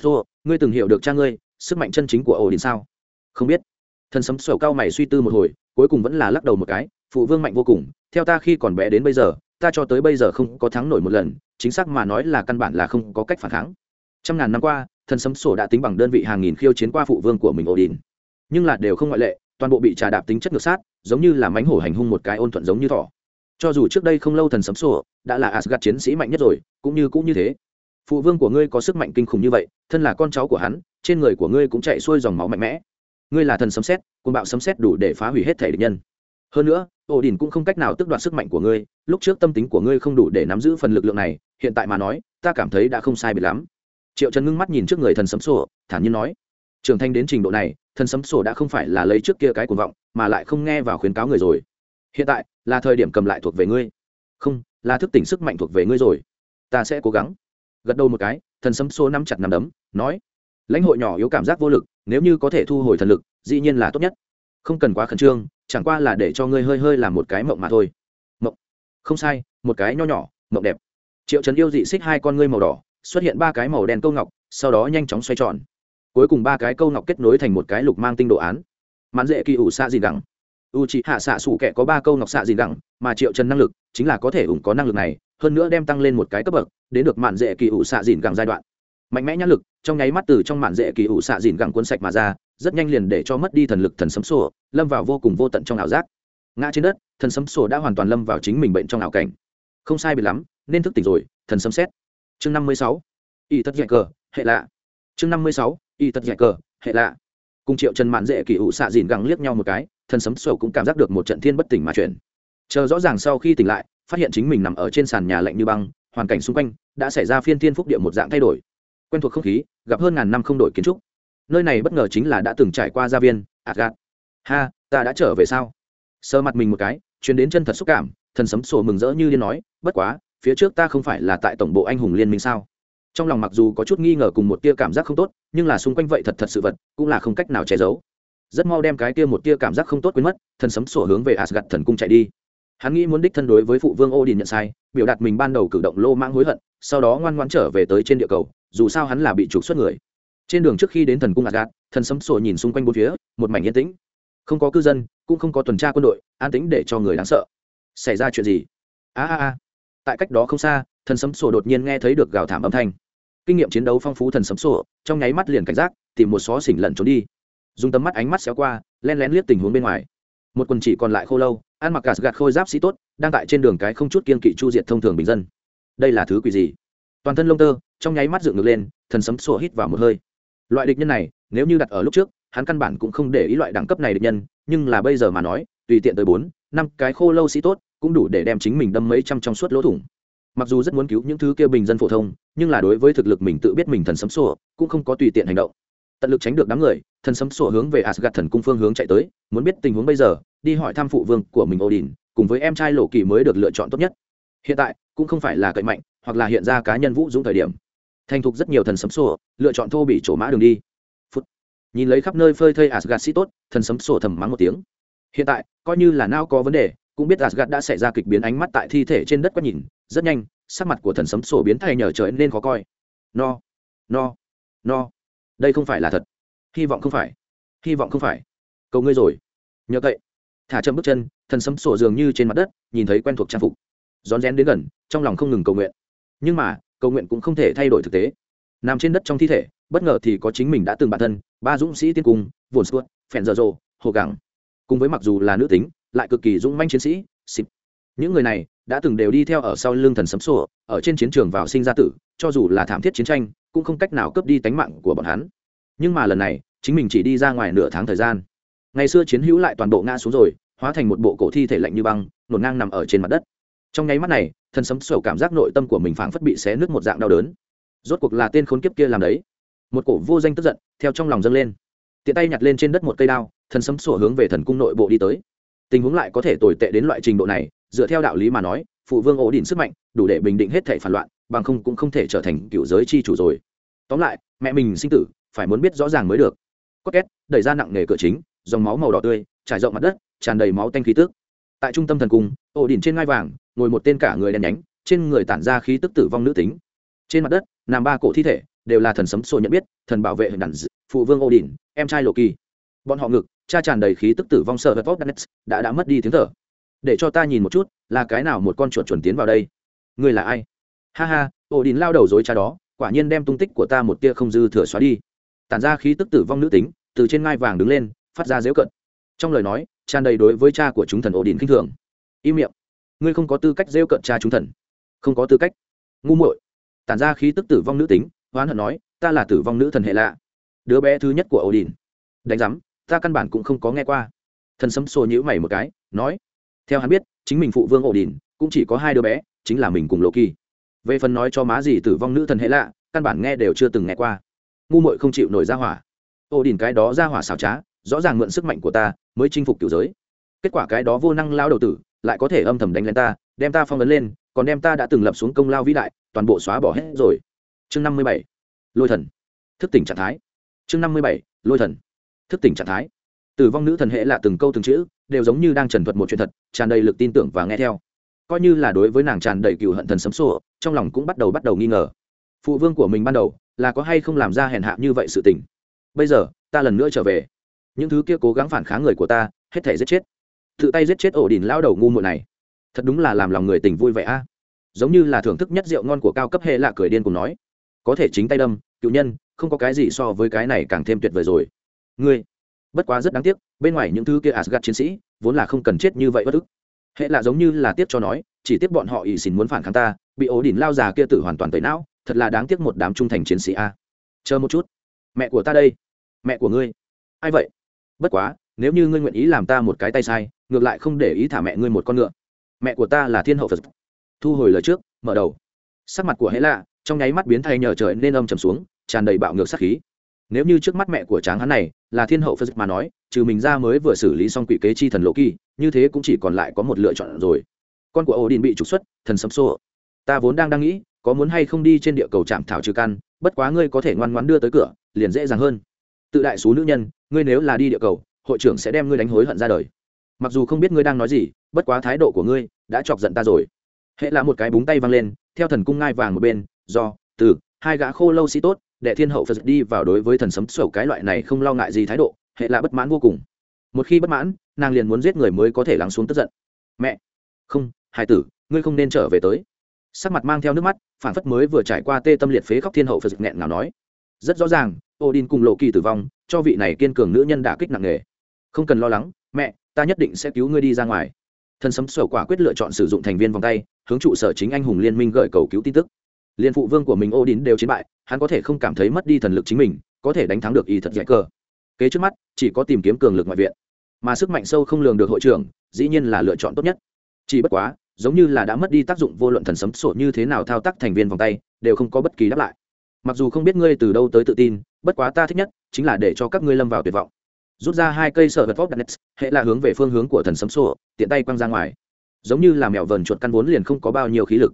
Speaker 1: Thua, ngươi từng hiểu được cha ngươi, sức mạnh chân chính của ổ đình sao? Không biết. Thần sấm sổ cao mày suy tư một hồi, cuối cùng vẫn là lắc đầu một cái, phụ vương mạnh vô cùng theo ta khi còn bé đến bây giờ, ta cho tới bây giờ không có thắng nổi một lần, chính xác mà nói là căn bản là không có cách phản kháng. Trăm ngàn năm qua, thần sấm sổ đã tính bằng đơn vị hàng nghìn khiêu chiến qua phụ vương của mình ổ đình nhưng là đều không ngoại lệ, toàn bộ bị trà đạp tính chất ngược sát, giống như là mánh hổ hành hung một cái ôn thuận giống như thỏ. Cho dù trước đây không lâu thần sấm sổ đã là asgad chiến sĩ mạnh nhất rồi, cũng như cũng như thế. Phụ vương của ngươi có sức mạnh kinh khủng như vậy, thân là con cháu của hắn, trên người của ngươi cũng chạy xuôi dòng máu mạnh mẽ. Ngươi là thần sấm xét côn bạo sấm xét đủ để phá hủy hết thể địch nhân hơn nữa ổ đình cũng không cách nào tước đoạt sức mạnh của ngươi, lúc trước tâm tính của ngươi không đủ để nắm giữ phần lực lượng này, hiện tại mà nói, ta cảm thấy đã không sai biệt lắm. Triệu trần ngưng mắt nhìn trước người thần sấm sổ, thản nhiên nói, trưởng thành đến trình độ này, thần sấm sổ đã không phải là lấy trước kia cái cuồng vọng, mà lại không nghe vào khuyến cáo người rồi. Hiện tại, là thời điểm cầm lại thuộc về ngươi. Không, là thức tỉnh sức mạnh thuộc về ngươi rồi. Ta sẽ cố gắng. Gật đầu một cái, thần sấm số nắm chặt nắm đấm, nói, lãnh hội nhỏ yếu cảm giác vô lực, nếu như có thể thu hồi thần lực, dĩ nhiên là tốt nhất không cần quá khẩn trương, chẳng qua là để cho ngươi hơi hơi làm một cái mộng mà thôi. Mộng? Không sai, một cái nho nhỏ, mộng đẹp. Triệu trần yêu dị xích hai con ngươi màu đỏ, xuất hiện ba cái màu đen câu ngọc, sau đó nhanh chóng xoay tròn. Cuối cùng ba cái câu ngọc kết nối thành một cái lục mang tinh đồ án. Mãn dễ kỳ ủ xạ gì đẳng? U c hạ xạ sủ kẻ có ba câu ngọc xạ gì đẳng, mà triệu trần năng lực chính là có thể ủng có năng lực này, hơn nữa đem tăng lên một cái cấp bậc, đến được mạn dễ kỳ ủ xạ dìn gẳng giai đoạn. Mạnh mẽ nhãn lực, trong nháy mắt từ trong mạn dễ kỳ ủ xạ dìn gẳng cuốn sạch mà ra rất nhanh liền để cho mất đi thần lực thần sấm sổ, lâm vào vô cùng vô tận trong ảo giác. Ngã trên đất, thần sấm sổ đã hoàn toàn lâm vào chính mình bệnh trong ảo cảnh. Không sai biệt lắm, nên thức tỉnh rồi, thần sấm xét chương năm mươi sáu, y tất dạy cờ, hệ lạ. Chương năm mươi sáu, y tất dạy cờ, hệ lạ. Cùng triệu trần mạn dễ kỷ ụ xạ dìn găng liếc nhau một cái, thần sấm sổ cũng cảm giác được một trận thiên bất tỉnh mà chuyển. Chờ rõ ràng sau khi tỉnh lại, phát hiện chính mình nằm ở trên sàn nhà lạnh như băng, hoàn cảnh xung quanh đã xảy ra phiên thiên phúc địa một dạng thay đổi. Quen thuộc không khí, gặp hơn ngàn năm không đổi kiến trúc nơi này bất ngờ chính là đã từng trải qua gia viên adgat ha, ta đã trở về sao? Sơ mặt mình một cái chuyến đến chân thật xúc cảm, thần sấm sổ mừng rỡ như liên nói, bất quá, phía trước ta không phải là tại tổng bộ anh hùng liên minh sao? Trong lòng mặc dù có chút nghi ngờ cùng một tia cảm giác không tốt, nhưng là xung quanh vậy thật thật sự vật, cũng là không cách nào che giấu. Rất mau đem cái tia một tia cảm giác không tốt quên mất, thần sấm sổ hướng về asgad thần cung chạy đi. Hắn nghĩ muốn đích thân đối với phụ vương Odin nhận sai, biểu đạt mình ban đầu cử động lô mãng hối hận, sau đó ngoan ngoan trở về tới trên địa cầu, dù sao hắn là bị trục xuất người trên đường trước khi đến thần cung asgad thần sấm sổ nhìn xung quanh bốn phía, một mảnh yên tĩnh. Không có cư dân, cũng không có tuần tra quân đội, an tĩnh để cho người đáng sợ. Xảy ra chuyện gì? A a a. Tại cách đó không xa, thần sấm sổ đột nhiên nghe thấy được gào thảm âm thanh. Kinh nghiệm chiến đấu phong phú thần sấm sổ trong nháy mắt liền cảnh giác, tìm một xó xỉnh lẩn trốn đi. Dùng tấm mắt ánh mắt xéo qua, len lén liếc tình huống bên ngoài. Một quần chỉ còn lại khô lâu, ăn mặc cả gạt khôi giáp sĩ tốt, đang tại trên đường cái không chút kiên kỵ chu diệt thông thường bình dân. Đây là thứ quỷ gì? Toàn thân lông tơ, trong nháy mắt dựng ngược lên, thần sấm sổ hít vào một hơi loại địch nhân này, nếu như đặt ở lúc trước, hắn căn bản cũng không để ý loại đẳng cấp này địch nhân, nhưng là bây giờ mà nói, tùy tiện tới bốn, năm cái khô lâu sĩ tốt, cũng đủ để đem chính mình đâm mấy trăm trong suốt lỗ thủng. Mặc dù rất muốn cứu những thứ kia bình dân phổ thông, nhưng là đối với thực lực mình tự biết mình thần sấm sổ cũng không có tùy tiện hành động. Tận lực tránh được đám người, thần sấm sổ hướng về asgad thần cung phương hướng chạy tới, muốn biết tình huống bây giờ, đi hỏi thăm phụ vương của mình odin, cùng với em trai lộ kỳ mới được lựa chọn tốt nhất. Hiện tại, cũng không phải là cậy mạnh, hoặc là hiện ra cá nhân vũ dũng thời điểm thành thục rất nhiều thần sấm sổ, lựa chọn thô bị chỗ mã đường đi. Phút. nhìn lấy khắp nơi phơi thây asgad sĩ tốt, thần sấm sổ thầm mắng một tiếng. Hiện tại, coi như là não có vấn đề, cũng biết asgad đã xảy ra kịch biến ánh mắt tại thi thể trên đất quét nhìn, rất nhanh, sắc mặt của thần sấm sổ biến thay nhờ trời nên khó coi. No. No. No. Đây không phải là thật. Hy vọng không phải. Hy vọng không phải. Cầu ngươi rồi. Nhờ cậy. Thả chậm bước chân, thần sấm sổ dường như trên mặt đất, nhìn thấy quen thuộc trang phục. Rón rén đến gần, trong lòng không ngừng cầu nguyện. Nhưng mà cầu nguyện cũng không thể thay đổi thực tế. Nằm trên đất trong thi thể, bất ngờ thì có chính mình đã từng bản thân, ba dũng sĩ tiên cung, vồn suốt phèn dở dồ, hồ gẳng. Cùng với mặc dù là nữ tính, lại cực kỳ dũng manh chiến sĩ, xịp. Những người này đã từng đều đi theo ở sau lưng thần sấm sổ, ở trên chiến trường vào sinh ra tử, cho dù là thảm thiết chiến tranh, cũng không cách nào cướp đi tánh mạng của bọn hắn. Nhưng mà lần này, chính mình chỉ đi ra ngoài nửa tháng thời gian. Ngày xưa chiến hữu lại toàn bộ ngã xuống rồi, hóa thành một bộ cổ thi thể lạnh như băng nổn ngang nằm ở trên mặt đất trong nháy mắt này thần sấm sổ cảm giác nội tâm của mình phảng phất bị xé nước một dạng đau đớn. Rốt cuộc là tên khốn kiếp kia làm đấy. Một cổ vô danh tức giận, theo trong lòng dâng lên. Tiện tay nhặt lên trên đất một cây đao thần sấm sổ hướng về thần cung nội bộ đi tới. Tình huống lại có thể tồi tệ đến loại trình độ này, dựa theo đạo lý mà nói, phụ vương ổ đỉnh sức mạnh, đủ để bình định hết thể phản loạn, bằng không cũng không thể trở thành cựu giới chi chủ rồi. Tóm lại, mẹ mình sinh tử, phải muốn biết rõ ràng mới được. Có két, đẩy ra nặng nề cửa chính, dòng máu màu đỏ tươi, trải rộng mặt đất, tràn đầy máu tanh khí tức. Tại trung tâm thần cung, ổ đỉnh trên ngai vàng ngồi một tên cả người đen nhánh, trên người tản ra khí tức tử vong nữ tính. Trên mặt đất, nằm ba cổ thi thể, đều là thần sấm sô nhận biết, thần bảo vệ hình đàn phụ vương ô đình em trai lộ kỳ bọn họ ngực, cha tràn đầy khí tức tử vong sợ vật vóc đã đã mất đi tiếng thở. Để cho ta nhìn một chút, là cái nào một con chuột chuẩn tiến vào đây? Người là ai? Ha ha ô đình lao đầu dối cha đó, quả nhiên đem tung tích của ta một tia không dư thừa xóa đi. Tản ra khí tức tử vong nữ tính, từ trên ngai vàng đứng lên, phát ra dễu cận trong lời nói, tràn đầy đối với cha của chúng thần ô đình khinh thường. Im miệng ngươi không có tư cách rêu cận cha chúng thần. Không có tư cách. Ngu muội. Tản ra khí tức tử vong nữ tính hoán hận nói, ta là tử vong nữ thần hệ lạ. Đứa bé thứ nhất của ổ đình đánh giám, ta căn bản cũng không có nghe qua. Thần sấm xô nhữ mày một cái, nói. Theo hắn biết, chính mình phụ vương ổ đình cũng chỉ có hai đứa bé, chính là mình cùng lộ kỳ về phần nói cho má gì tử vong nữ thần hệ lạ, căn bản nghe đều chưa từng nghe qua. Ngu muội không chịu nổi ra hỏa. Ổ đình cái đó ra hỏa xảo trá, rõ ràng mượn sức mạnh của ta, mới chinh phục kiểu giới. Kết quả cái đó vô năng lao đầu tử lại có thể âm thầm đánh lên ta, đem ta phong ấn lên, còn đem ta đã từng lập xuống công lao vĩ đại, toàn bộ xóa bỏ hết rồi. Chương năm mươi bảy, lôi thần. Thức tỉnh trạng thái. Chương năm mươi bảy, lôi thần. Thức tỉnh trạng thái. Tử vong nữ thần hệ là từng câu từng chữ, đều giống như đang trần thuật một chuyện thật, tràn đầy lực tin tưởng và nghe theo. Coi như là đối với nàng tràn đầy cựu hận thần sấm sổ, trong lòng cũng bắt đầu bắt đầu nghi ngờ. Phụ vương của mình ban đầu, là có hay không làm ra hèn hạ như vậy sự tình? Bây giờ, ta lần nữa trở về. Những thứ kia cố gắng phản kháng người của ta, hết thể giết chết tự tay giết chết ổ đỉnh lao đầu ngu muội này. Thật đúng là làm lòng người tình vui vẻ a. Giống như là thưởng thức nhất rượu ngon của cao cấp hệ lạ cười điên cùng nói. Có thể chính tay đâm, cựu nhân, không có cái gì so với cái này càng thêm tuyệt vời rồi. Ngươi, bất quá rất đáng tiếc, bên ngoài những thứ kia asgad chiến sĩ, vốn là không cần chết như vậy bất ức. Hệ là giống như là tiếc cho nói, chỉ tiếc bọn họ ỷ xỉn muốn phản kháng ta, bị ổ đỉnh lao già kia tử hoàn toàn tẩy não, thật là đáng tiếc một đám trung thành chiến sĩ a. Chờ một chút. Mẹ của ta đây. Mẹ của ngươi. Ai vậy? Bất quá nếu như ngươi nguyện ý làm ta một cái tay sai, ngược lại không để ý thả mẹ ngươi một con ngựa. Mẹ của ta là thiên hậu phật. Thu hồi lời trước, mở đầu. Sắc mặt của hễ lạ, trong nháy mắt biến thay nhờ trời nên âm trầm xuống, tràn đầy bạo ngược sắc khí. Nếu như trước mắt mẹ của tráng hắn này là thiên hậu phật mà nói, trừ mình ra mới vừa xử lý xong quỷ kế chi thần lộ kỳ, như thế cũng chỉ còn lại có một lựa chọn rồi. Con của odin bị trục xuất, thần sấm xô. Ta vốn đang đang nghĩ, có muốn hay không đi trên địa cầu chạm thảo trừ căn, bất quá ngươi có thể ngoan ngoãn đưa tới cửa, liền dễ dàng hơn. Tự đại số nữ nhân, ngươi nếu là đi địa cầu hội trưởng sẽ đem ngươi đánh hối hận ra đời. Mặc dù không biết ngươi đang nói gì, bất quá thái độ của ngươi đã chọc giận ta rồi. Hệ là một cái búng tay văng lên, theo thần cung ngai vàng một bên, do, từ, hai gã khô lâu sĩ tốt, đệ thiên hậu phật đi vào đối với thần sấm sầu cái loại này không lo ngại gì thái độ, hệ là bất mãn vô cùng. Một khi bất mãn, nàng liền muốn giết người mới có thể lắng xuống tức giận. Mẹ! Không hai tử, ngươi không nên trở về tới. Sắc mặt mang theo nước mắt, phản phất mới vừa trải qua tê tâm liệt phế khóc thiên hậu phật nghẹn nào nói. Rất rõ ràng, odin cùng lộ kỳ tử vong, cho vị này kiên cường nữ nhân đả kích nặng nề không cần lo lắng, mẹ, ta nhất định sẽ cứu ngươi đi ra ngoài. Thần sấm sổ quả quyết lựa chọn sử dụng thành viên vòng tay, hướng trụ sở chính anh hùng liên minh gợi cầu cứu tin tức. Liên phụ vương của mình odin đều chiến bại, hắn có thể không cảm thấy mất đi thần lực chính mình, có thể đánh thắng được ý thật giải cờ kế trước mắt, chỉ có tìm kiếm cường lực ngoại viện, mà sức mạnh sâu không lường được hội trưởng, dĩ nhiên là lựa chọn tốt nhất. Chỉ bất quá, giống như là đã mất đi tác dụng vô luận thần sấm sổ như thế nào thao tác thành viên vòng tay, đều không có bất kỳ đáp lại. Mặc dù không biết ngươi từ đâu tới tự tin, bất quá ta thích nhất chính là để cho các ngươi lâm vào tuyệt vọng rút ra hai cây sợ vật vóc đặt nets hệ là hướng về phương hướng của thần sấm sổ tiện tay quăng ra ngoài. Giống như là mèo vờn chuột căn vốn liền không có bao nhiêu khí lực.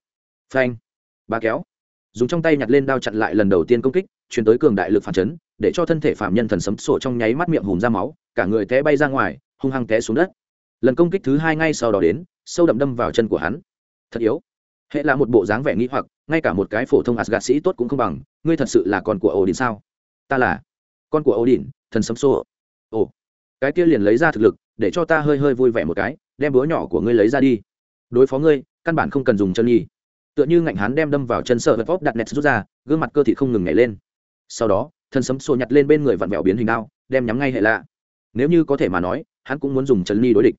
Speaker 1: Phanh. Ba kéo. Dùng trong tay nhặt lên đao chặn lại lần đầu tiên công kích chuyển tới cường đại lực phản chấn, để cho thân thể phạm nhân thần sấm sổ trong nháy mắt miệng hùm ra máu, cả người té bay ra ngoài, hung hăng té xuống đất. Lần công kích thứ hai ngay sau đó đến, sâu đậm đâm vào chân của hắn. Thật yếu. Hệ là một bộ dáng vẻ nghĩ hoặc, ngay cả một cái phổ thông asgad sĩ tốt cũng không bằng, ngươi thật sự là con của odin sao? Ta là. Con của odin, thần sấm sổ ồ, cái kia liền lấy ra thực lực, để cho ta hơi hơi vui vẻ một cái, đem búa nhỏ của ngươi lấy ra đi. Đối phó ngươi, căn bản không cần dùng chân nhi tựa như ngạnh hắn đem đâm vào chân sợ vật vóc đặt nẹt rút ra, gương mặt cơ thị không ngừng nhảy lên. Sau đó thần sấm xô nhặt lên bên người vặn vẹo biến hình đao, đem nhắm ngay hệ lạ. Nếu như có thể mà nói, hắn cũng muốn dùng chân nhi đối địch.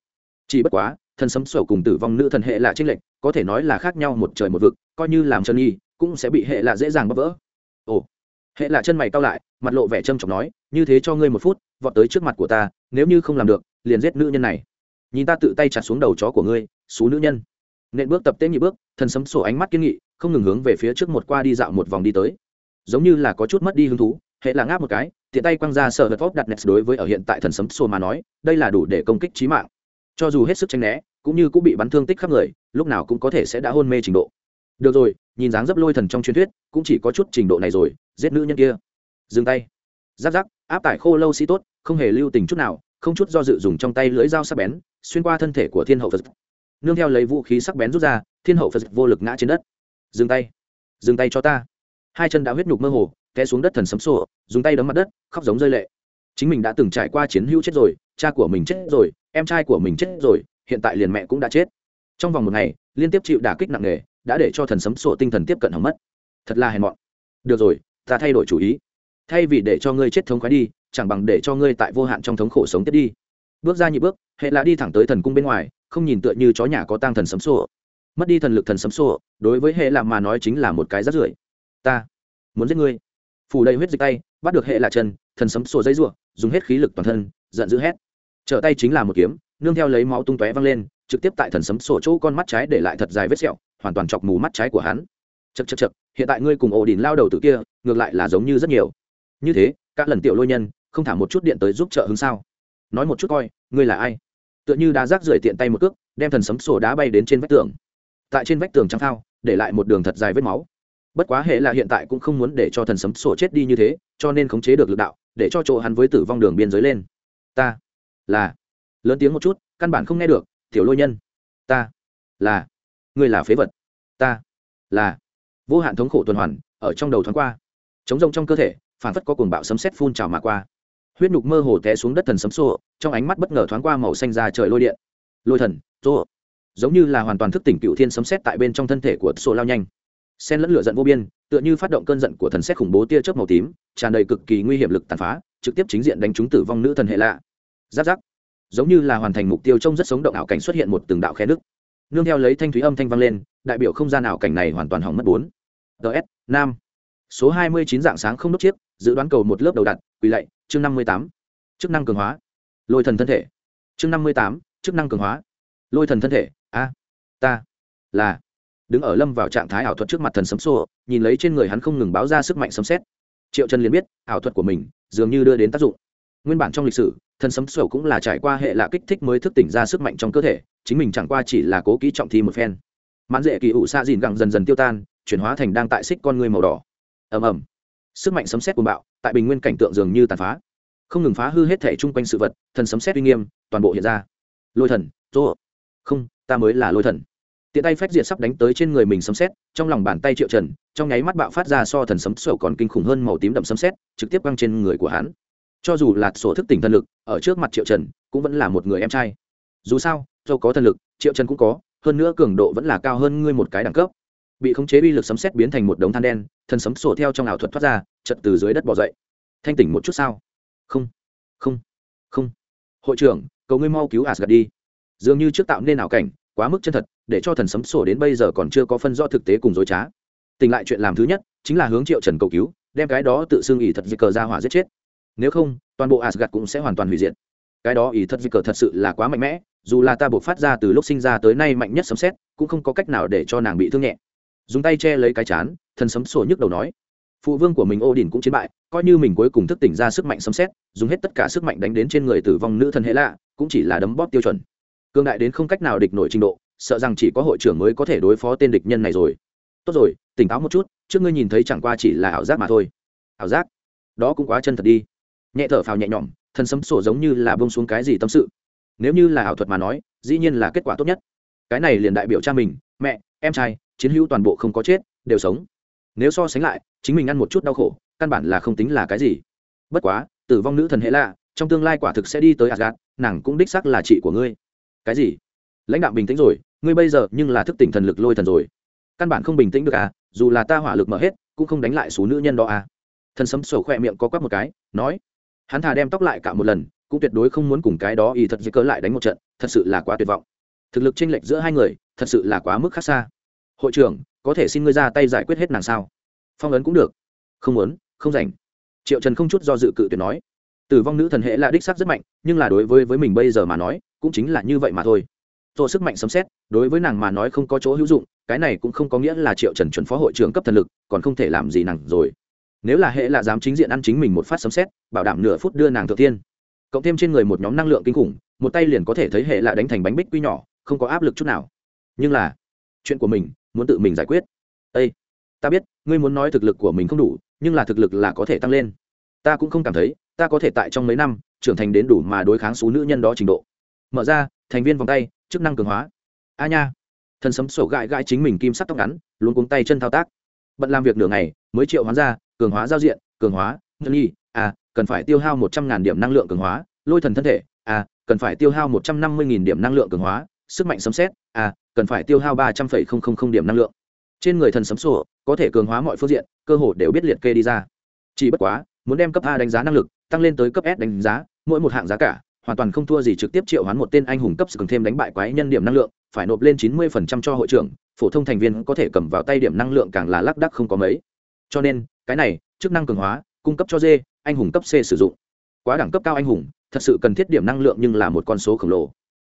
Speaker 1: Chỉ bất quá thần sấm sổ cùng tử vong nữ thần hệ lạ trinh lệnh có thể nói là khác nhau một trời một vực, coi như làm chân nhi cũng sẽ bị hệ lạ dễ dàng bóp vỡ. Ồ, hệ lạ chân mày cao lại, mặt lộ vẻ trâm trọng nói, như thế cho ngươi một phút vọt tới trước mặt của ta, nếu như không làm được, liền giết nữ nhân này. Nhìn ta tự tay chặt xuống đầu chó của ngươi, xú nữ nhân. Nện bước tập tên nhị bước, thần sấm sổ ánh mắt kiên nghị, không ngừng hướng về phía trước một qua đi dạo một vòng đi tới. Giống như là có chút mất đi hứng thú, hệ là ngáp một cái, tiện tay quăng ra sợ vật vóc đặt nets đối với ở hiện tại thần sấm sổ mà nói, đây là đủ để công kích trí mạng. Cho dù hết sức tranh né, cũng như cũng bị bắn thương tích khắp người, lúc nào cũng có thể sẽ đã hôn mê trình độ. Được rồi, nhìn dáng dấp lôi thần trong truyền thuyết, cũng chỉ có chút trình độ này rồi, giết nữ nhân kia. Dừng tay giáp giáp, áp tải khô lâu sĩ tốt, không hề lưu tình chút nào, không chút do dự dùng trong tay lưỡi dao sắc bén, xuyên qua thân thể của thiên hậu phật. Nương theo lấy vũ khí sắc bén rút ra, thiên hậu phật vô lực ngã trên đất. Dừng tay. Dừng tay cho ta. Hai chân đã huyết nhục mơ hồ, té xuống đất thần sấm sổ, dùng tay đấm mặt đất, khóc giống rơi lệ. Chính mình đã từng trải qua chiến hữu chết rồi, cha của mình chết rồi, em trai của mình chết rồi, hiện tại liền mẹ cũng đã chết. Trong vòng một ngày, liên tiếp chịu đả kích nặng nề, đã để cho thần sấm sổ tinh thần tiếp cận hỏng mất. Thật là hèn mọn. Được rồi, ta thay đổi chủ ý thay vì để cho ngươi chết thống khoái đi, chẳng bằng để cho ngươi tại vô hạn trong thống khổ sống tiếp đi. Bước ra nhị bước, hệ là đi thẳng tới thần cung bên ngoài, không nhìn tựa như chó nhà có tang thần sấm sổ. Mất đi thần lực thần sấm sổ, đối với hệ là mà nói chính là một cái rắt rưởi. Ta muốn giết ngươi. Phủ đầy huyết dịch tay, bắt được hệ là chân, thần sấm sổ dây ruộng dùng hết khí lực toàn thân, giận dữ hét. Trở tay chính là một kiếm, nương theo lấy máu tung tóe văng lên, trực tiếp tại thần sấm sổ chỗ con mắt trái để lại thật dài vết sẹo, hoàn toàn chọc mù mắt trái của hắn. Chật chật chật hiện tại ngươi cùng ổ đỉnh lao đầu từ kia, ngược lại là giống như rất nhiều như thế các lần tiểu lôi nhân, không thả một chút điện tới giúp trợ hứng sao? Nói một chút coi, ngươi là ai? Tựa như đá rác rưởi tiện tay một cước, đem thần sấm sổ đá bay đến trên vách tường. Tại trên vách tường trắng thao để lại một đường thật dài vết máu. Bất quá hệ là hiện tại cũng không muốn để cho thần sấm sổ chết đi như thế, cho nên khống chế được lực đạo, để cho chỗ hắn với tử vong đường biên giới lên. Ta là lớn tiếng một chút, căn bản không nghe được, tiểu lôi nhân. Ta là ngươi là phế vật. Ta là vô hạn thống khổ tuần hoàn, ở trong đầu thoáng qua. Chống rông trong cơ thể phản phất có cuồng bạo sấm sét phun trào mà qua. Huyết nhục mơ hồ té xuống đất thần sấm xô trong ánh mắt bất ngờ thoáng qua màu xanh ra trời lôi điện. Lôi thần rô giống như là hoàn toàn thức tỉnh cựu thiên sấm sét tại bên trong thân thể của sô lao nhanh. Sen lẫn lửa giận vô biên, tựa như phát động cơn giận của thần sét khủng bố tia chớp màu tím, tràn đầy cực kỳ nguy hiểm lực tàn phá, trực tiếp chính diện đánh trúng tử vong nữ thần hệ lạ. Giáp giáp. Giống như là hoàn thành mục tiêu trông rất sống động ảo cảnh xuất hiện một từng đạo khe nước nương theo lấy thanh thúy âm thanh vang lên, đại biểu không gian ảo cảnh này hoàn toàn hỏng mất bốn. Ts nam số hai mươi chín dạng sáng không đốt chiếc, dự đoán cầu một lớp đầu đặt, quỳ lạy, chương năm mươi tám, chức năng cường hóa. Lôi thần thân thể. Chương năm mươi tám, chức năng cường hóa. Lôi thần thân thể, a, ta, là. Đứng ở lâm vào trạng thái ảo thuật trước mặt thần sấm xô, nhìn lấy trên người hắn không ngừng báo ra sức mạnh sấm xét triệu trần liền biết, ảo thuật của mình dường như đưa đến tác dụng. Nguyên bản trong lịch sử, thần sấm sổ cũng là trải qua hệ lạ kích thích mới thức tỉnh ra sức mạnh trong cơ thể, chính mình chẳng qua chỉ là cố kỹ trọng thi một phen. Mãn dễ kỳ ủ xa dìn gẳng dần dần tiêu tan, chuyển hóa thành đang tại xích con người màu đỏ ầm ầm. Sức mạnh sấm xét cuồng bạo, tại bình nguyên cảnh tượng dường như tàn phá. Không ngừng phá hư hết thể chung quanh sự vật, thần sấm xét uy nghiêm, toàn bộ hiện ra. Lôi thần dô không, ta mới là lôi thần. Tiện tay phách diệt sắp đánh tới trên người mình sấm xét trong lòng bàn tay triệu trần, trong nháy mắt bạo phát ra so thần sấm sổ còn kinh khủng hơn màu tím đậm sấm xét trực tiếp băng trên người của hắn. Cho dù là sổ thức tỉnh thần lực, ở trước mặt triệu trần, cũng vẫn là một người em trai. Dù sao dâu có thần lực, triệu trần cũng có, hơn nữa cường độ vẫn là cao hơn ngươi một cái đẳng cấp bị khống chế uy lực sấm xét biến thành một đống than đen, thần sấm sổ theo trong ảo thuật thoát ra, chật từ dưới đất bỏ dậy. Thanh tỉnh một chút sao? Không không không. Hội trưởng, cầu ngươi mau cứu asgad đi. Dường như trước tạo nên ảo cảnh, quá mức chân thật, để cho thần sấm sổ đến bây giờ còn chưa có phân rõ thực tế cùng dối trá. Tỉnh lại chuyện làm thứ nhất, chính là hướng triệu trần cầu cứu, đem cái đó tự xưng ỉ thật di cờ ra hỏa giết chết. Nếu không, toàn bộ asgad cũng sẽ hoàn toàn hủy diệt. Cái đó ỉ thật di cờ thật sự là quá mạnh mẽ, dù là ta buộc phát ra từ lúc sinh ra tới nay mạnh nhất sấm xét cũng không có cách nào để cho nàng bị thương nhẹ dùng tay che lấy cái chán, thần sấm sổ nhức đầu nói. Phụ vương của mình ô đình cũng chiến bại, coi như mình cuối cùng thức tỉnh ra sức mạnh sấm xét dùng hết tất cả sức mạnh đánh đến trên người tử vong nữ thần hệ lạ, cũng chỉ là đấm bóp tiêu chuẩn. Cương đại đến không cách nào địch nổi trình độ, sợ rằng chỉ có hội trưởng mới có thể đối phó tên địch nhân này rồi. Tốt rồi, tỉnh táo một chút, trước ngươi nhìn thấy chẳng qua chỉ là ảo giác mà thôi. Ảo giác? Đó cũng quá chân thật đi. Nhẹ thở phào nhẹ nhõm, thần sấm sổ giống như là bông xuống cái gì tâm sự. Nếu như là ảo thuật mà nói, dĩ nhiên là kết quả tốt nhất. Cái này liền đại biểu cha mình, mẹ, em trai chiến hữu toàn bộ không có chết đều sống nếu so sánh lại chính mình ăn một chút đau khổ căn bản là không tính là cái gì bất quá tử vong nữ thần hệ lạ trong tương lai quả thực sẽ đi tới Asgard, nàng cũng đích xác là chị của ngươi. Cái gì? Lãnh đạo bình tĩnh rồi, ngươi bây giờ nhưng là thức tỉnh thần lực lôi thần rồi. Căn bản không bình tĩnh được à, dù là ta hỏa lực mở hết, cũng không đánh lại số nữ nhân đó à. Thần sấm sổ khỏe miệng có quắp một cái, nói: Hắn thà đem tóc lại cả một lần, cũng tuyệt đối không muốn cùng cái đó y thật dễ cớ lại đánh một trận, thật sự là quá tuyệt vọng. Thực lực chênh lệch giữa hai người, thật sự là quá mức khác xa. Hội trưởng, có thể xin ngươi ra tay giải quyết hết nàng sao? Phong ấn cũng được. Không muốn, không rảnh. Triệu Trần không chút do dự cự tuyệt nói tử vong nữ thần hệ là đích sắc rất mạnh nhưng là đối với với mình bây giờ mà nói cũng chính là như vậy mà thôi tổ sức mạnh sấm xét đối với nàng mà nói không có chỗ hữu dụng cái này cũng không có nghĩa là triệu trần chuẩn phó hội trưởng cấp thần lực còn không thể làm gì nàng rồi nếu là hệ là dám chính diện ăn chính mình một phát sấm xét bảo đảm nửa phút đưa nàng thượng tiên cộng thêm trên người một nhóm năng lượng kinh khủng một tay liền có thể thấy hệ là đánh thành bánh bích quy nhỏ không có áp lực chút nào nhưng là chuyện của mình, muốn tự mình giải quyết. Ây ta biết, ngươi muốn nói thực lực của mình không đủ, nhưng là thực lực là có thể tăng lên. Ta cũng không cảm thấy, ta có thể tại trong mấy năm, trưởng thành đến đủ mà đối kháng số nữ nhân đó trình độ. Mở ra, thành viên vòng tay, chức năng cường hóa. A nha. Thần sấm sổ gãi gãi chính mình kim sắc tóc ngắn luôn cuống tay chân thao tác. Bận làm việc nửa ngày, mới triệu hoán ra, cường hóa giao diện, cường hóa nhân nhi à cần phải tiêu hao một trăm ngàn điểm năng lượng cường hóa, lôi thần thân thể à cần phải tiêu hao một trăm năm mươi nghìn điểm năng lượng cường hóa, sức mạnh sấm xét à cần phải tiêu hao ba trăm phẩy không không không điểm năng lượng. Trên người thần sấm sổ, có thể cường hóa mọi phương diện, cơ hồ đều biết liệt kê đi ra. Chỉ bất quá, muốn đem cấp a đánh giá năng lực, tăng lên tới cấp s đánh giá, mỗi một hạng giá cả, hoàn toàn không thua gì trực tiếp triệu hoán một tên anh hùng cấp cường thêm đánh bại quái nhân điểm năng lượng, phải nộp lên chín mươi phần trăm cho hội trưởng, phổ thông thành viên có thể cầm vào tay điểm năng lượng càng là lác đắc không có mấy. Cho nên, cái này, chức năng cường hóa, cung cấp cho d, anh hùng cấp c sử dụng. Quá đẳng cấp cao anh hùng, thật sự cần thiết điểm năng lượng nhưng là một con số khổng lồ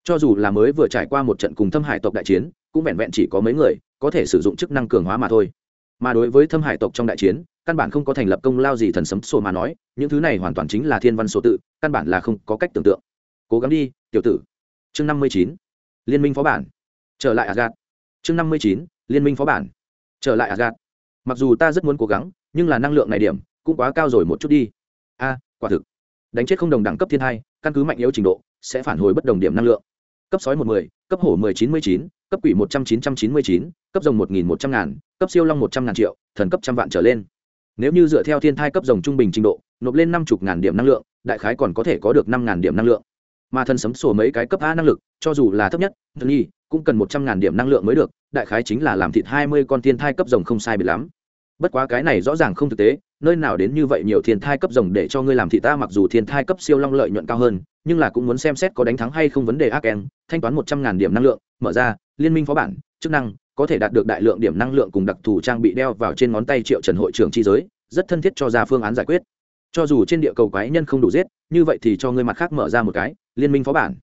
Speaker 1: cho dù là mới vừa trải qua một trận cùng thâm hải tộc đại chiến, cũng vẹn vẹn chỉ có mấy người có thể sử dụng chức năng cường hóa mà thôi. Mà đối với thâm hải tộc trong đại chiến, căn bản không có thành lập công lao gì thần sấm sổ mà nói, những thứ này hoàn toàn chính là thiên văn số tự, căn bản là không có cách tưởng tượng. Cố gắng đi, tiểu tử. Chương năm mươi chín, liên minh phó bản. Trở lại asgad chương năm mươi chín, liên minh phó bản. Trở lại asgad mặc dù ta rất muốn cố gắng, nhưng là năng lượng này điểm cũng quá cao rồi một chút đi. A, quả thực. Đánh chết không đồng đẳng cấp thiên hai, căn cứ mạnh yếu trình độ, sẽ phản hồi bất đồng điểm năng lượng cấp sói một mươi cấp hổ mười chín mươi chín, cấp quỷ một trăm chín trăm chín mươi chín, cấp rồng một nghìn một trăm ngàn, cấp siêu long một trăm ngàn triệu, thần cấp trăm vạn trở lên. Nếu như dựa theo thiên thai cấp rồng trung bình trình độ, nộp lên năm chục ngàn điểm năng lượng, đại khái còn có thể có được năm ngàn điểm năng lượng. Mà thần sấm sổ mấy cái cấp a năng lực, cho dù là thấp nhất, thần nhi cũng cần một trăm ngàn điểm năng lượng mới được, đại khái chính là làm thịt hai mươi con thiên thai cấp rồng không sai bị lắm. Bất quá cái này rõ ràng không thực tế, nơi nào đến như vậy nhiều thiên thai cấp rồng để cho ngươi làm thị ta, mặc dù thiên thai cấp siêu long lợi nhuận cao hơn nhưng là cũng muốn xem xét có đánh thắng hay không vấn đề Aken, thanh toán một trăm ngàn điểm năng lượng mở ra liên minh phó bản chức năng có thể đạt được đại lượng điểm năng lượng cùng đặc thù trang bị đeo vào trên ngón tay triệu trần hội trưởng chi giới rất thân thiết cho ra phương án giải quyết. Cho dù trên địa cầu quái nhân không đủ giết như vậy thì cho ngươi mặt khác mở ra một cái liên minh phó bản.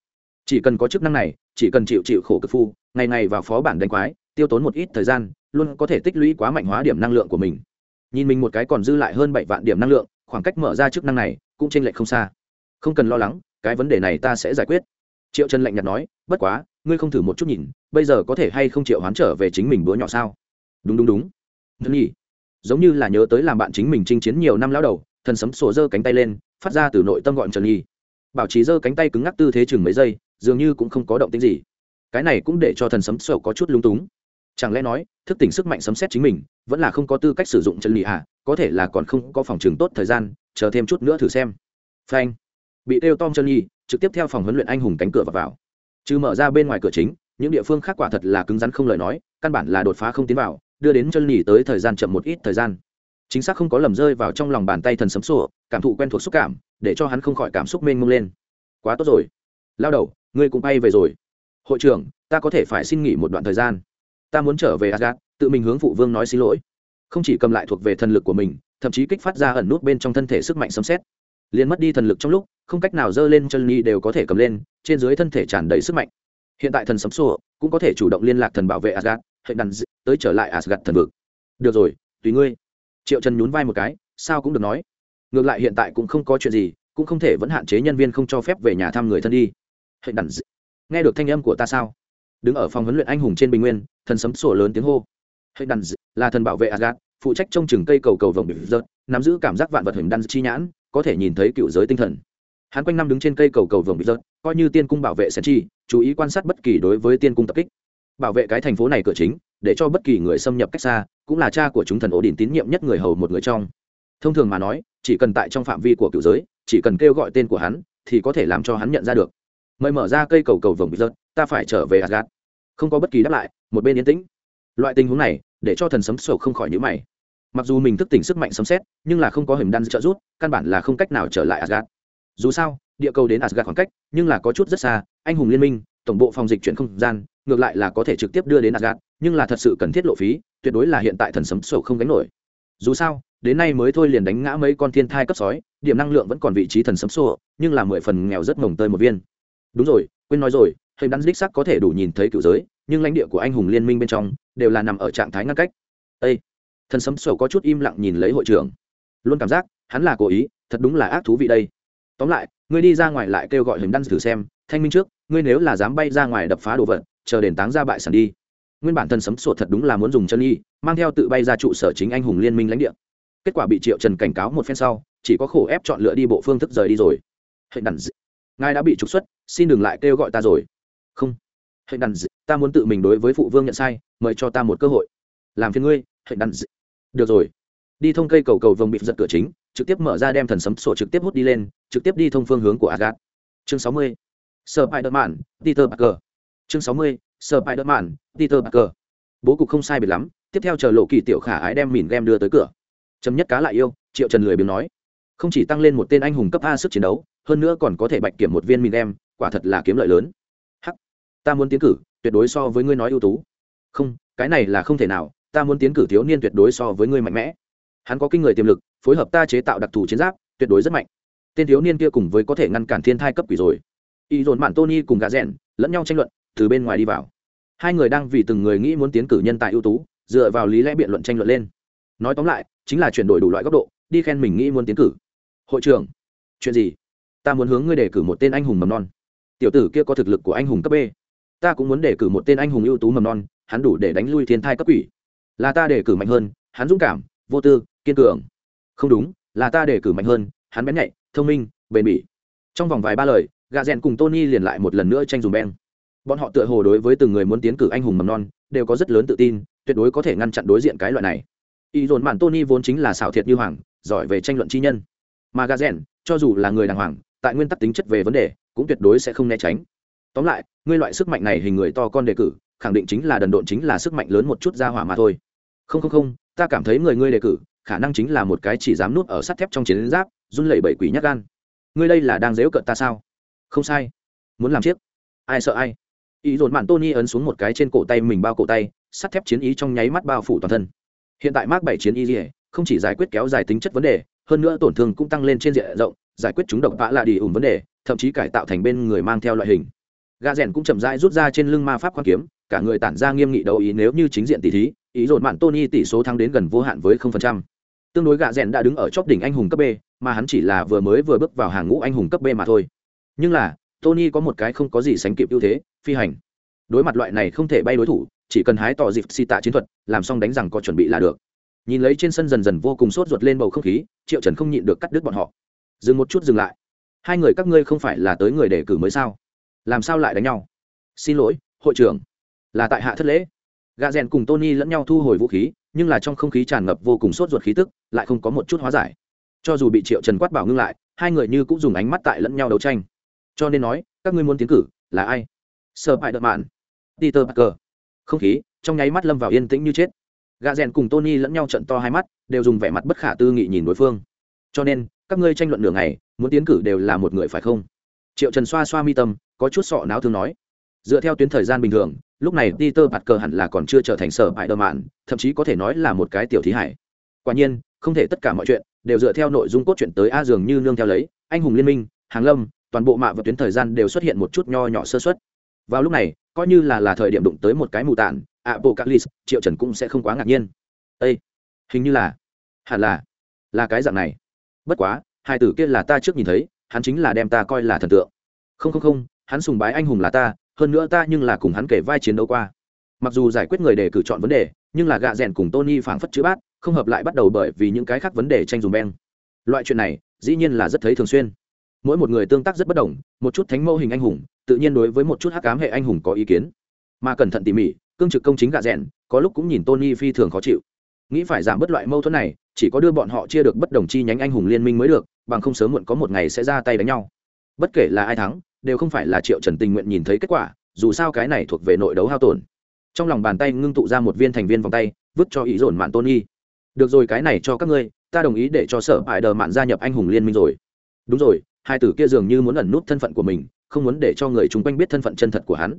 Speaker 1: Chỉ cần có chức năng này chỉ cần chịu chịu khổ cực phu ngày ngày vào phó bản đánh quái tiêu tốn một ít thời gian luôn có thể tích lũy quá mạnh hóa điểm năng lượng của mình. Nhìn mình một cái còn dư lại hơn bảy vạn điểm năng lượng khoảng cách mở ra chức năng này cũng chênh lệch không xa. Không cần lo lắng cái vấn đề này ta sẽ giải quyết. Triệu trần lạnh nhạt nói, bất quá, ngươi không thử một chút nhìn, bây giờ có thể hay không triệu hoán trở về chính mình bữa nhỏ sao? Đúng đúng đúng. Thân nhỉ giống như là nhớ tới làm bạn chính mình chinh chiến nhiều năm lão đầu, thần sấm sổ giơ cánh tay lên, phát ra từ nội tâm gọi trần nhi. Bảo trí giơ cánh tay cứng ngắc tư thế chừng mấy giây, dường như cũng không có động tính gì. Cái này cũng để cho thần sấm sổ có chút lung túng. Chẳng lẽ nói, thức tỉnh sức mạnh sấm xét chính mình, vẫn là không có tư cách sử dụng chân lý à? Có thể là còn không có phòng trường tốt thời gian, chờ thêm chút nữa thử xem. Phanh bị đeo tom chân nhi trực tiếp theo phòng huấn luyện anh hùng cánh cửa và vào. chứ mở ra bên ngoài cửa chính những địa phương khác quả thật là cứng rắn không lời nói căn bản là đột phá không tiến vào đưa đến chân nhi tới thời gian chậm một ít thời gian. Chính xác không có lầm rơi vào trong lòng bàn tay thần sấm sổ cảm thụ quen thuộc xúc cảm để cho hắn không khỏi cảm xúc mênh mông lên. Quá tốt rồi. Lao đầu ngươi cũng bay về rồi. Hội trưởng ta có thể phải xin nghỉ một đoạn thời gian. Ta muốn trở về Asgard, tự mình hướng phụ vương nói xin lỗi. Không chỉ cầm lại thuộc về thần lực của mình thậm chí kích phát ra ẩn nút bên trong thân thể sức mạnh sấm xét liền mất đi thần lực trong lúc không cách nào dơ lên chân ni đều có thể cầm lên trên dưới thân thể tràn đầy sức mạnh hiện tại thần sấm sô cũng có thể chủ động liên lạc thần bảo vệ asgad hệ đàn d... tới trở lại asgad thần vực. Được rồi, tùy ngươi. Triệu Trần nhún vai một cái, sao cũng được nói. Ngược lại hiện tại cũng không có chuyện gì, cũng không thể vẫn hạn chế nhân viên không cho phép về nhà thăm người thân đi. Hệ đàn d... nghe được thanh âm của ta sao? đứng ở phòng huấn luyện anh hùng trên bình nguyên thần sấm sổ lớn tiếng hô hệ đàn là thần bảo vệ asgad phụ trách trông chừng cây cầu cầu vồng bị rớt nắm giữ cảm giác vạn vật hình đan chi nhãn có thể nhìn thấy cựu giới tinh thần. Hắn quanh năm đứng trên cây cầu cầu vồng bị rớt, coi như tiên cung bảo vệ sen chi chú ý quan sát bất kỳ đối với tiên cung tập kích. Bảo vệ cái thành phố này cửa chính, để cho bất kỳ người xâm nhập cách xa, cũng là cha của chúng thần ổ đình tín nhiệm nhất người hầu một người trong. Thông thường mà nói, chỉ cần tại trong phạm vi của cựu giới, chỉ cần kêu gọi tên của hắn, thì có thể làm cho hắn nhận ra được. Mời mở ra cây cầu cầu vồng bị rớt, ta phải trở về asgad không có bất kỳ đáp lại, một bên yên tĩnh. Loại tình huống này, để cho thần sấm sổ không khỏi nhữ mày mặc dù mình thức tỉnh sức mạnh sấm xét nhưng là không có hình đan trợ rút căn bản là không cách nào trở lại asgad dù sao, địa cầu đến asgad khoảng cách, nhưng là có chút rất xa, anh hùng liên minh, tổng bộ phòng dịch chuyển không gian, ngược lại là có thể trực tiếp đưa đến asgad nhưng là thật sự cần thiết lộ phí, tuyệt đối là hiện tại thần sấm sổ không gánh nổi. Dù sao, đến nay mới thôi liền đánh ngã mấy con thiên thai cấp sói, điểm năng lượng vẫn còn vị trí thần sấm sổ, nhưng là mười phần nghèo rất mồng tơi một viên. Đúng rồi, quên nói rồi, hình đan đích sắc có thể đủ nhìn thấy cựu giới, nhưng lãnh địa của anh hùng liên minh bên trong đều là nằm ở trạng thái ngăn cách. Â thần sấm sầu có chút im lặng nhìn lấy hội trưởng. Luôn cảm giác, hắn là cố ý, thật đúng là ác thú vị đây. Tóm lại, ngươi đi ra ngoài lại kêu gọi hình đăng thử xem, thanh minh trước, ngươi nếu là dám bay ra ngoài đập phá đồ vật, chờ đền táng ra bại sản đi. Nguyên bản thần sấm sổ thật đúng là muốn dùng chân y, mang theo tự bay ra trụ sở chính anh hùng liên minh lãnh địa. Kết quả bị triệu trần cảnh cáo một phen sau, chỉ có khổ ép chọn lựa đi bộ phương thức rời đi rồi. Hình đẳng ngài đã bị trục xuất, xin đừng lại kêu gọi ta rồi. Không. Hệ đàn d... ta muốn tự mình đối với phụ vương nhận sai, mời cho ta một cơ hội. Làm phiền ngươi hệ đàn d được rồi. Đi thông cây cầu cầu vồng bị giật cửa chính, trực tiếp mở ra đem thần sấm sổ trực tiếp hút đi lên, trực tiếp đi thông phương hướng của agat chương sáu mươi. Sơ bại đợt mạn peter parker. Chương sáu mươi. Sơ bại đợt mạn peter parker. Bố cục không sai biệt lắm, tiếp theo chờ lộ kỳ tiểu khả ái đem mìn game đưa tới cửa. Chấm nhất cá lại yêu, triệu trần lười biếng nói. Không chỉ tăng lên một tên anh hùng cấp a sức chiến đấu, hơn nữa còn có thể bạch kiểm một viên mìn game quả thật là kiếm lợi lớn. Hắc, ta muốn tiến cử, tuyệt đối so với ngươi nói ưu tú. Không, cái này là không thể nào ta muốn tiến cử thiếu niên tuyệt đối so với ngươi mạnh mẽ. Hắn có kinh người tiềm lực, phối hợp ta chế tạo đặc thù chiến giáp, tuyệt đối rất mạnh. Tên thiếu niên kia cùng với có thể ngăn cản thiên thai cấp quỷ rồi. Y dồn mạn tony cùng gà rèn, lẫn nhau tranh luận, từ bên ngoài đi vào. Hai người đang vì từng người nghĩ muốn tiến cử nhân tài ưu tú, dựa vào lý lẽ biện luận tranh luận lên. Nói tóm lại, chính là chuyển đổi đủ loại góc độ, đi khen mình nghĩ muốn tiến cử. Hội trưởng, chuyện gì? Ta muốn hướng ngươi đề cử một tên anh hùng mầm non. Tiểu tử kia có thực lực của anh hùng cấp b. Ta cũng muốn đề cử một tên anh hùng ưu tú mầm non, hắn đủ để đánh lui thiên thai cấp quỷ là ta để cử mạnh hơn, hắn dũng cảm, vô tư, kiên cường. Không đúng, là ta để cử mạnh hơn, hắn bén nhạy, thông minh, bền bỉ. Trong vòng vài ba lời gà rèn cùng tony liền lại một lần nữa tranh dùng beng. Bọn họ tựa hồ đối với từng người muốn tiến cử anh hùng mầm non, đều có rất lớn tự tin, tuyệt đối có thể ngăn chặn đối diện cái loại này. Y dồn mạn tony vốn chính là xảo thiệt như hoàng, giỏi về tranh luận chi nhân. Mà gà rèn, cho dù là người đàng hoàng, tại nguyên tắc tính chất về vấn đề, cũng tuyệt đối sẽ không né tránh. Tóm lại, ngươi loại sức mạnh này hình người to con đề cử, khẳng định chính là đần độn chính là sức mạnh lớn một chút ra hỏa mà thôi không không không, ta cảm thấy người ngươi đề cử, khả năng chính là một cái chỉ dám nuốt ở sắt thép trong chiến giáp, run lẩy bẩy quỷ nhát gan. Ngươi đây là đang dếu cận ta sao? Không sai. Muốn làm chiếc? Ai sợ ai? Ý dồn mạn tony ấn xuống một cái trên cổ tay mình bao cổ tay, sắt thép chiến ý trong nháy mắt bao phủ toàn thân. Hiện tại mark bảy chiến y dỉa không chỉ giải quyết kéo dài tính chất vấn đề, hơn nữa tổn thương cũng tăng lên trên diện rộng, giải quyết chúng độc vã là đi ủng vấn đề, thậm chí cải tạo thành bên người mang theo loại hình. Gà rèn cũng chậm rãi rút ra trên lưng ma pháp khoan kiếm, cả người tản ra nghiêm nghị đấu ý nếu như chính diện tỷ thí ý dồn mạn tony tỷ số thắng đến gần vô hạn với 0%, tương đối gạ rèn đã đứng ở chóp đỉnh anh hùng cấp b mà hắn chỉ là vừa mới vừa bước vào hàng ngũ anh hùng cấp b mà thôi. Nhưng là tony có một cái không có gì sánh kịp ưu thế phi hành. Đối mặt loại này không thể bay đối thủ chỉ cần hái tỏ dịp xì tạ chiến thuật làm xong đánh rằng có chuẩn bị là được. Nhìn lấy trên sân dần dần vô cùng sốt ruột lên bầu không khí triệu trần không nhịn được cắt đứt bọn họ. Dừng một chút dừng lại. Hai người các ngươi không phải là tới người đề cử mới sao? Làm sao lại đánh nhau? Xin lỗi hội trưởng. Là tại hạ thất lễ gà rèn cùng tony lẫn nhau thu hồi vũ khí, nhưng là trong không khí tràn ngập vô cùng sốt ruột khí tức, lại không có một chút hóa giải. Cho dù bị triệu trần quát bảo ngưng lại, hai người như cũng dùng ánh mắt tại lẫn nhau đấu tranh. Cho nên nói, các ngươi muốn tiến cử, là ai? Sơ bại đợt mạn peter parker. Không khí, trong nháy mắt lâm vào yên tĩnh như chết. Gà rèn cùng tony lẫn nhau trận to hai mắt, đều dùng vẻ mặt bất khả tư nghị nhìn đối phương. Cho nên, các ngươi tranh luận nửa ngày, muốn tiến cử đều là một người phải không? Triệu trần xoa xoa mi tâm, có chút sọ não thương nói. Dựa theo tuyến thời gian bình thường lúc này peter cờ hẳn là còn chưa trở thành sở bại đờ mạn thậm chí có thể nói là một cái tiểu thí hải. Quả nhiên không thể tất cả mọi chuyện đều dựa theo nội dung cốt truyện tới a dường như nương theo lấy anh hùng liên minh hàng lâm toàn bộ mạ và tuyến thời gian đều xuất hiện một chút nho nhỏ sơ xuất vào lúc này coi như là là thời điểm đụng tới một cái mù tạn, apocalypse triệu trần cũng sẽ không quá ngạc nhiên. Ê, hình như là hẳn là là cái dạng này. Bất quá hai tử kia là ta trước nhìn thấy hắn chính là đem ta coi là thần tượng. Không không không hắn sùng bái anh hùng là ta hơn nữa ta nhưng là cùng hắn kể vai chiến đấu qua. Mặc dù giải quyết người đề cử chọn vấn đề, nhưng là gạ rèn cùng tony phảng phất chữ bát, không hợp lại bắt đầu bởi vì những cái khác vấn đề tranh dùng beng. Loại chuyện này, dĩ nhiên là rất thấy thường xuyên. Mỗi một người tương tác rất bất đồng, một chút thánh mẫu hình anh hùng, tự nhiên đối với một chút hắc cám hệ anh hùng có ý kiến. Mà cẩn thận tỉ mỉ, cương trực công chính gạ rèn, có lúc cũng nhìn tony phi thường khó chịu. Nghĩ phải giảm bớt loại mâu thuẫn này, chỉ có đưa bọn họ chia được bất đồng chi nhánh anh hùng liên minh mới được, bằng không sớm muộn có một ngày sẽ ra tay đánh nhau. Bất kể là ai thắng đều không phải là triệu trần tình nguyện nhìn thấy kết quả, dù sao cái này thuộc về nội đấu hao tổn. Trong lòng bàn tay ngưng tụ ra một viên thành viên vòng tay, vứt cho ý dồn mạn tony. Được rồi, cái này cho các ngươi, ta đồng ý để cho sở hại đờ mạn gia nhập anh hùng liên minh rồi. Đúng rồi, hai tử kia dường như muốn ẩn nút thân phận của mình, không muốn để cho người chung quanh biết thân phận chân thật của hắn.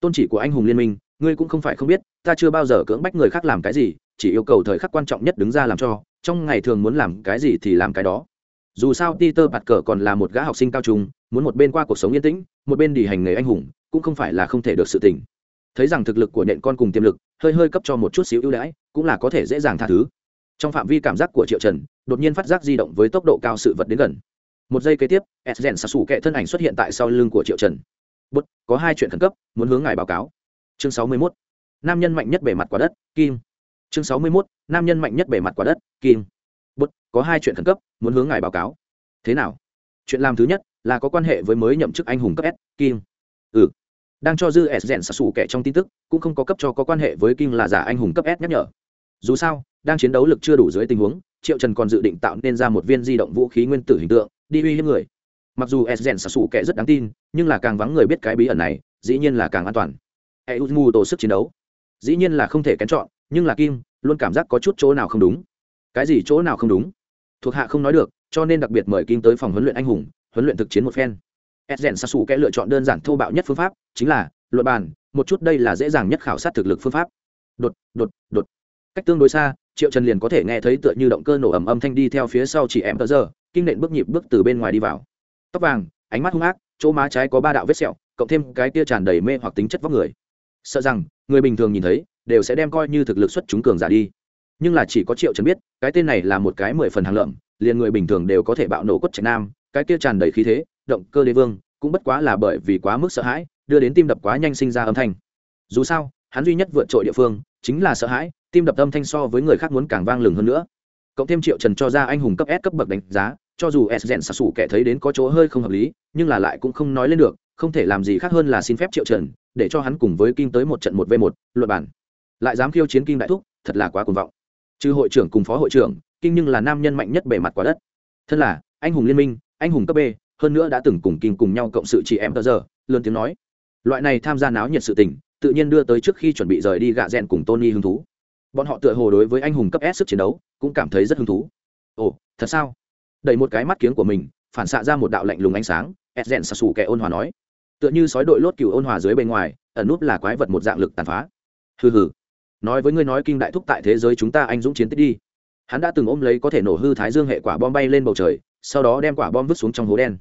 Speaker 1: Tôn chỉ của anh hùng liên minh, ngươi cũng không phải không biết, ta chưa bao giờ cưỡng bách người khác làm cái gì, chỉ yêu cầu thời khắc quan trọng nhất đứng ra làm cho, trong ngày thường muốn làm cái gì thì làm cái đó. Dù sao peter bạt cờ còn là một gã học sinh cao trung muốn một bên qua cuộc sống yên tĩnh, một bên đi hành nghề anh hùng, cũng không phải là không thể được sự tình. Thấy rằng thực lực của nện con cùng tiềm lực, hơi hơi cấp cho một chút xíu ưu đãi, cũng là có thể dễ dàng tha thứ. Trong phạm vi cảm giác của triệu trần, đột nhiên phát giác di động với tốc độ cao sự vật đến gần. Một giây kế tiếp s rèn xà xù kệ thân ảnh xuất hiện tại sau lưng của triệu trần. Bút, có hai chuyện khẩn cấp, muốn hướng ngài báo cáo. Chương sáu mươi 61. nam nhân mạnh nhất bề mặt quả đất, kim. Chương sáu mươi 61. nam nhân mạnh nhất bề mặt quả đất, kim. Bút, có hai chuyện khẩn cấp, muốn hướng ngài báo cáo. Thế nào? Chuyện làm thứ nhất là có quan hệ với mới nhậm chức anh hùng cấp s, kim. Ừ. Đang cho dư s rèn xà xù kệ trong tin tức, cũng không có cấp cho có quan hệ với kim là giả anh hùng cấp s nhắc nhở. Dù sao, đang chiến đấu lực chưa đủ dưới tình huống, triệu trần còn dự định tạo nên ra một viên di động vũ khí nguyên tử hình tượng, đi uy hiếp người. Mặc dù s rèn xà xù kệ rất đáng tin, nhưng là càng vắng người biết cái bí ẩn này, dĩ nhiên là càng an toàn. Hệ u mù tổ sức chiến đấu. Dĩ nhiên là không thể kén chọn, nhưng là kim luôn cảm giác có chút chỗ nào không đúng. Cái gì chỗ nào không đúng? Thuộc hạ không nói được, cho nên đặc biệt mời kim tới phòng huấn luyện anh hùng huấn luyện thực chiến một phen Esgen Sasu kẽ lựa chọn đơn giản thô bạo nhất phương pháp, chính là luận bàn, một chút đây là dễ dàng nhất khảo sát thực lực phương pháp. Đột, đột, đột. Cách tương đối xa, Triệu Trần liền có thể nghe thấy tựa như động cơ nổ ầm âm thanh đi theo phía sau chỉ em tờ giờ, kinh nện bước nhịp bước từ bên ngoài đi vào. Tóc vàng, ánh mắt hung ác, chỗ má trái có ba đạo vết sẹo, cộng thêm cái kia tràn đầy mê hoặc tính chất vóc người. Sợ rằng, người bình thường nhìn thấy, đều sẽ đem coi như thực lực xuất chúng cường giả đi. Nhưng là chỉ có Triệu Trần biết, cái tên này là một cái mười phần hàng lợm, liền người bình thường đều có thể bạo nổ cốt trạch nam, cái kia tràn đầy khí thế, động cơ đế vương cũng bất quá là bởi vì quá mức sợ hãi đưa đến tim đập quá nhanh sinh ra âm thanh. Dù sao hắn duy nhất vượt trội địa phương chính là sợ hãi tim đập âm thanh so với người khác muốn càng vang lừng hơn nữa. Cộng thêm triệu trần cho ra anh hùng cấp s cấp bậc đánh giá cho dù s rèn sạc sủ kẻ thấy đến có chỗ hơi không hợp lý nhưng là lại cũng không nói lên được không thể làm gì khác hơn là xin phép triệu trần để cho hắn cùng với kinh tới một trận một v một luật bản lại dám khiêu chiến kinh đại thúc thật là quá cuồng vọng. Trừ hội trưởng cùng phó hội trưởng kinh nhưng là nam nhân mạnh nhất bề mặt quả đất. Thân là anh hùng liên minh anh hùng cấp b, hơn nữa đã từng cùng kinh cùng nhau cộng sự chị em tờ giờ, lớn tiếng nói. Loại này tham gia náo nhiệt sự tình, tự nhiên đưa tới trước khi chuẩn bị rời đi gạ rẽn cùng tony hứng thú. Bọn họ tựa hồ đối với anh hùng cấp s sức chiến đấu, cũng cảm thấy rất hứng thú. Ồ, thật sao? Đẩy một cái mắt kiếng của mình, phản xạ ra một đạo lạnh lùng ánh sáng, s rẽn xà xù kẻ ôn hòa nói. Tựa như sói đội lốt cựu ôn hòa dưới bề ngoài, ẩn núp là quái vật một dạng lực tàn phá. Hừ hừ. Nói với ngươi nói kinh đại thúc tại thế giới chúng ta anh dũng chiến tích đi. Hắn đã từng ôm lấy có thể nổ hư thái dương hệ quả bom bay lên bầu trời sau đó đem quả bom vứt xuống trong hố đen.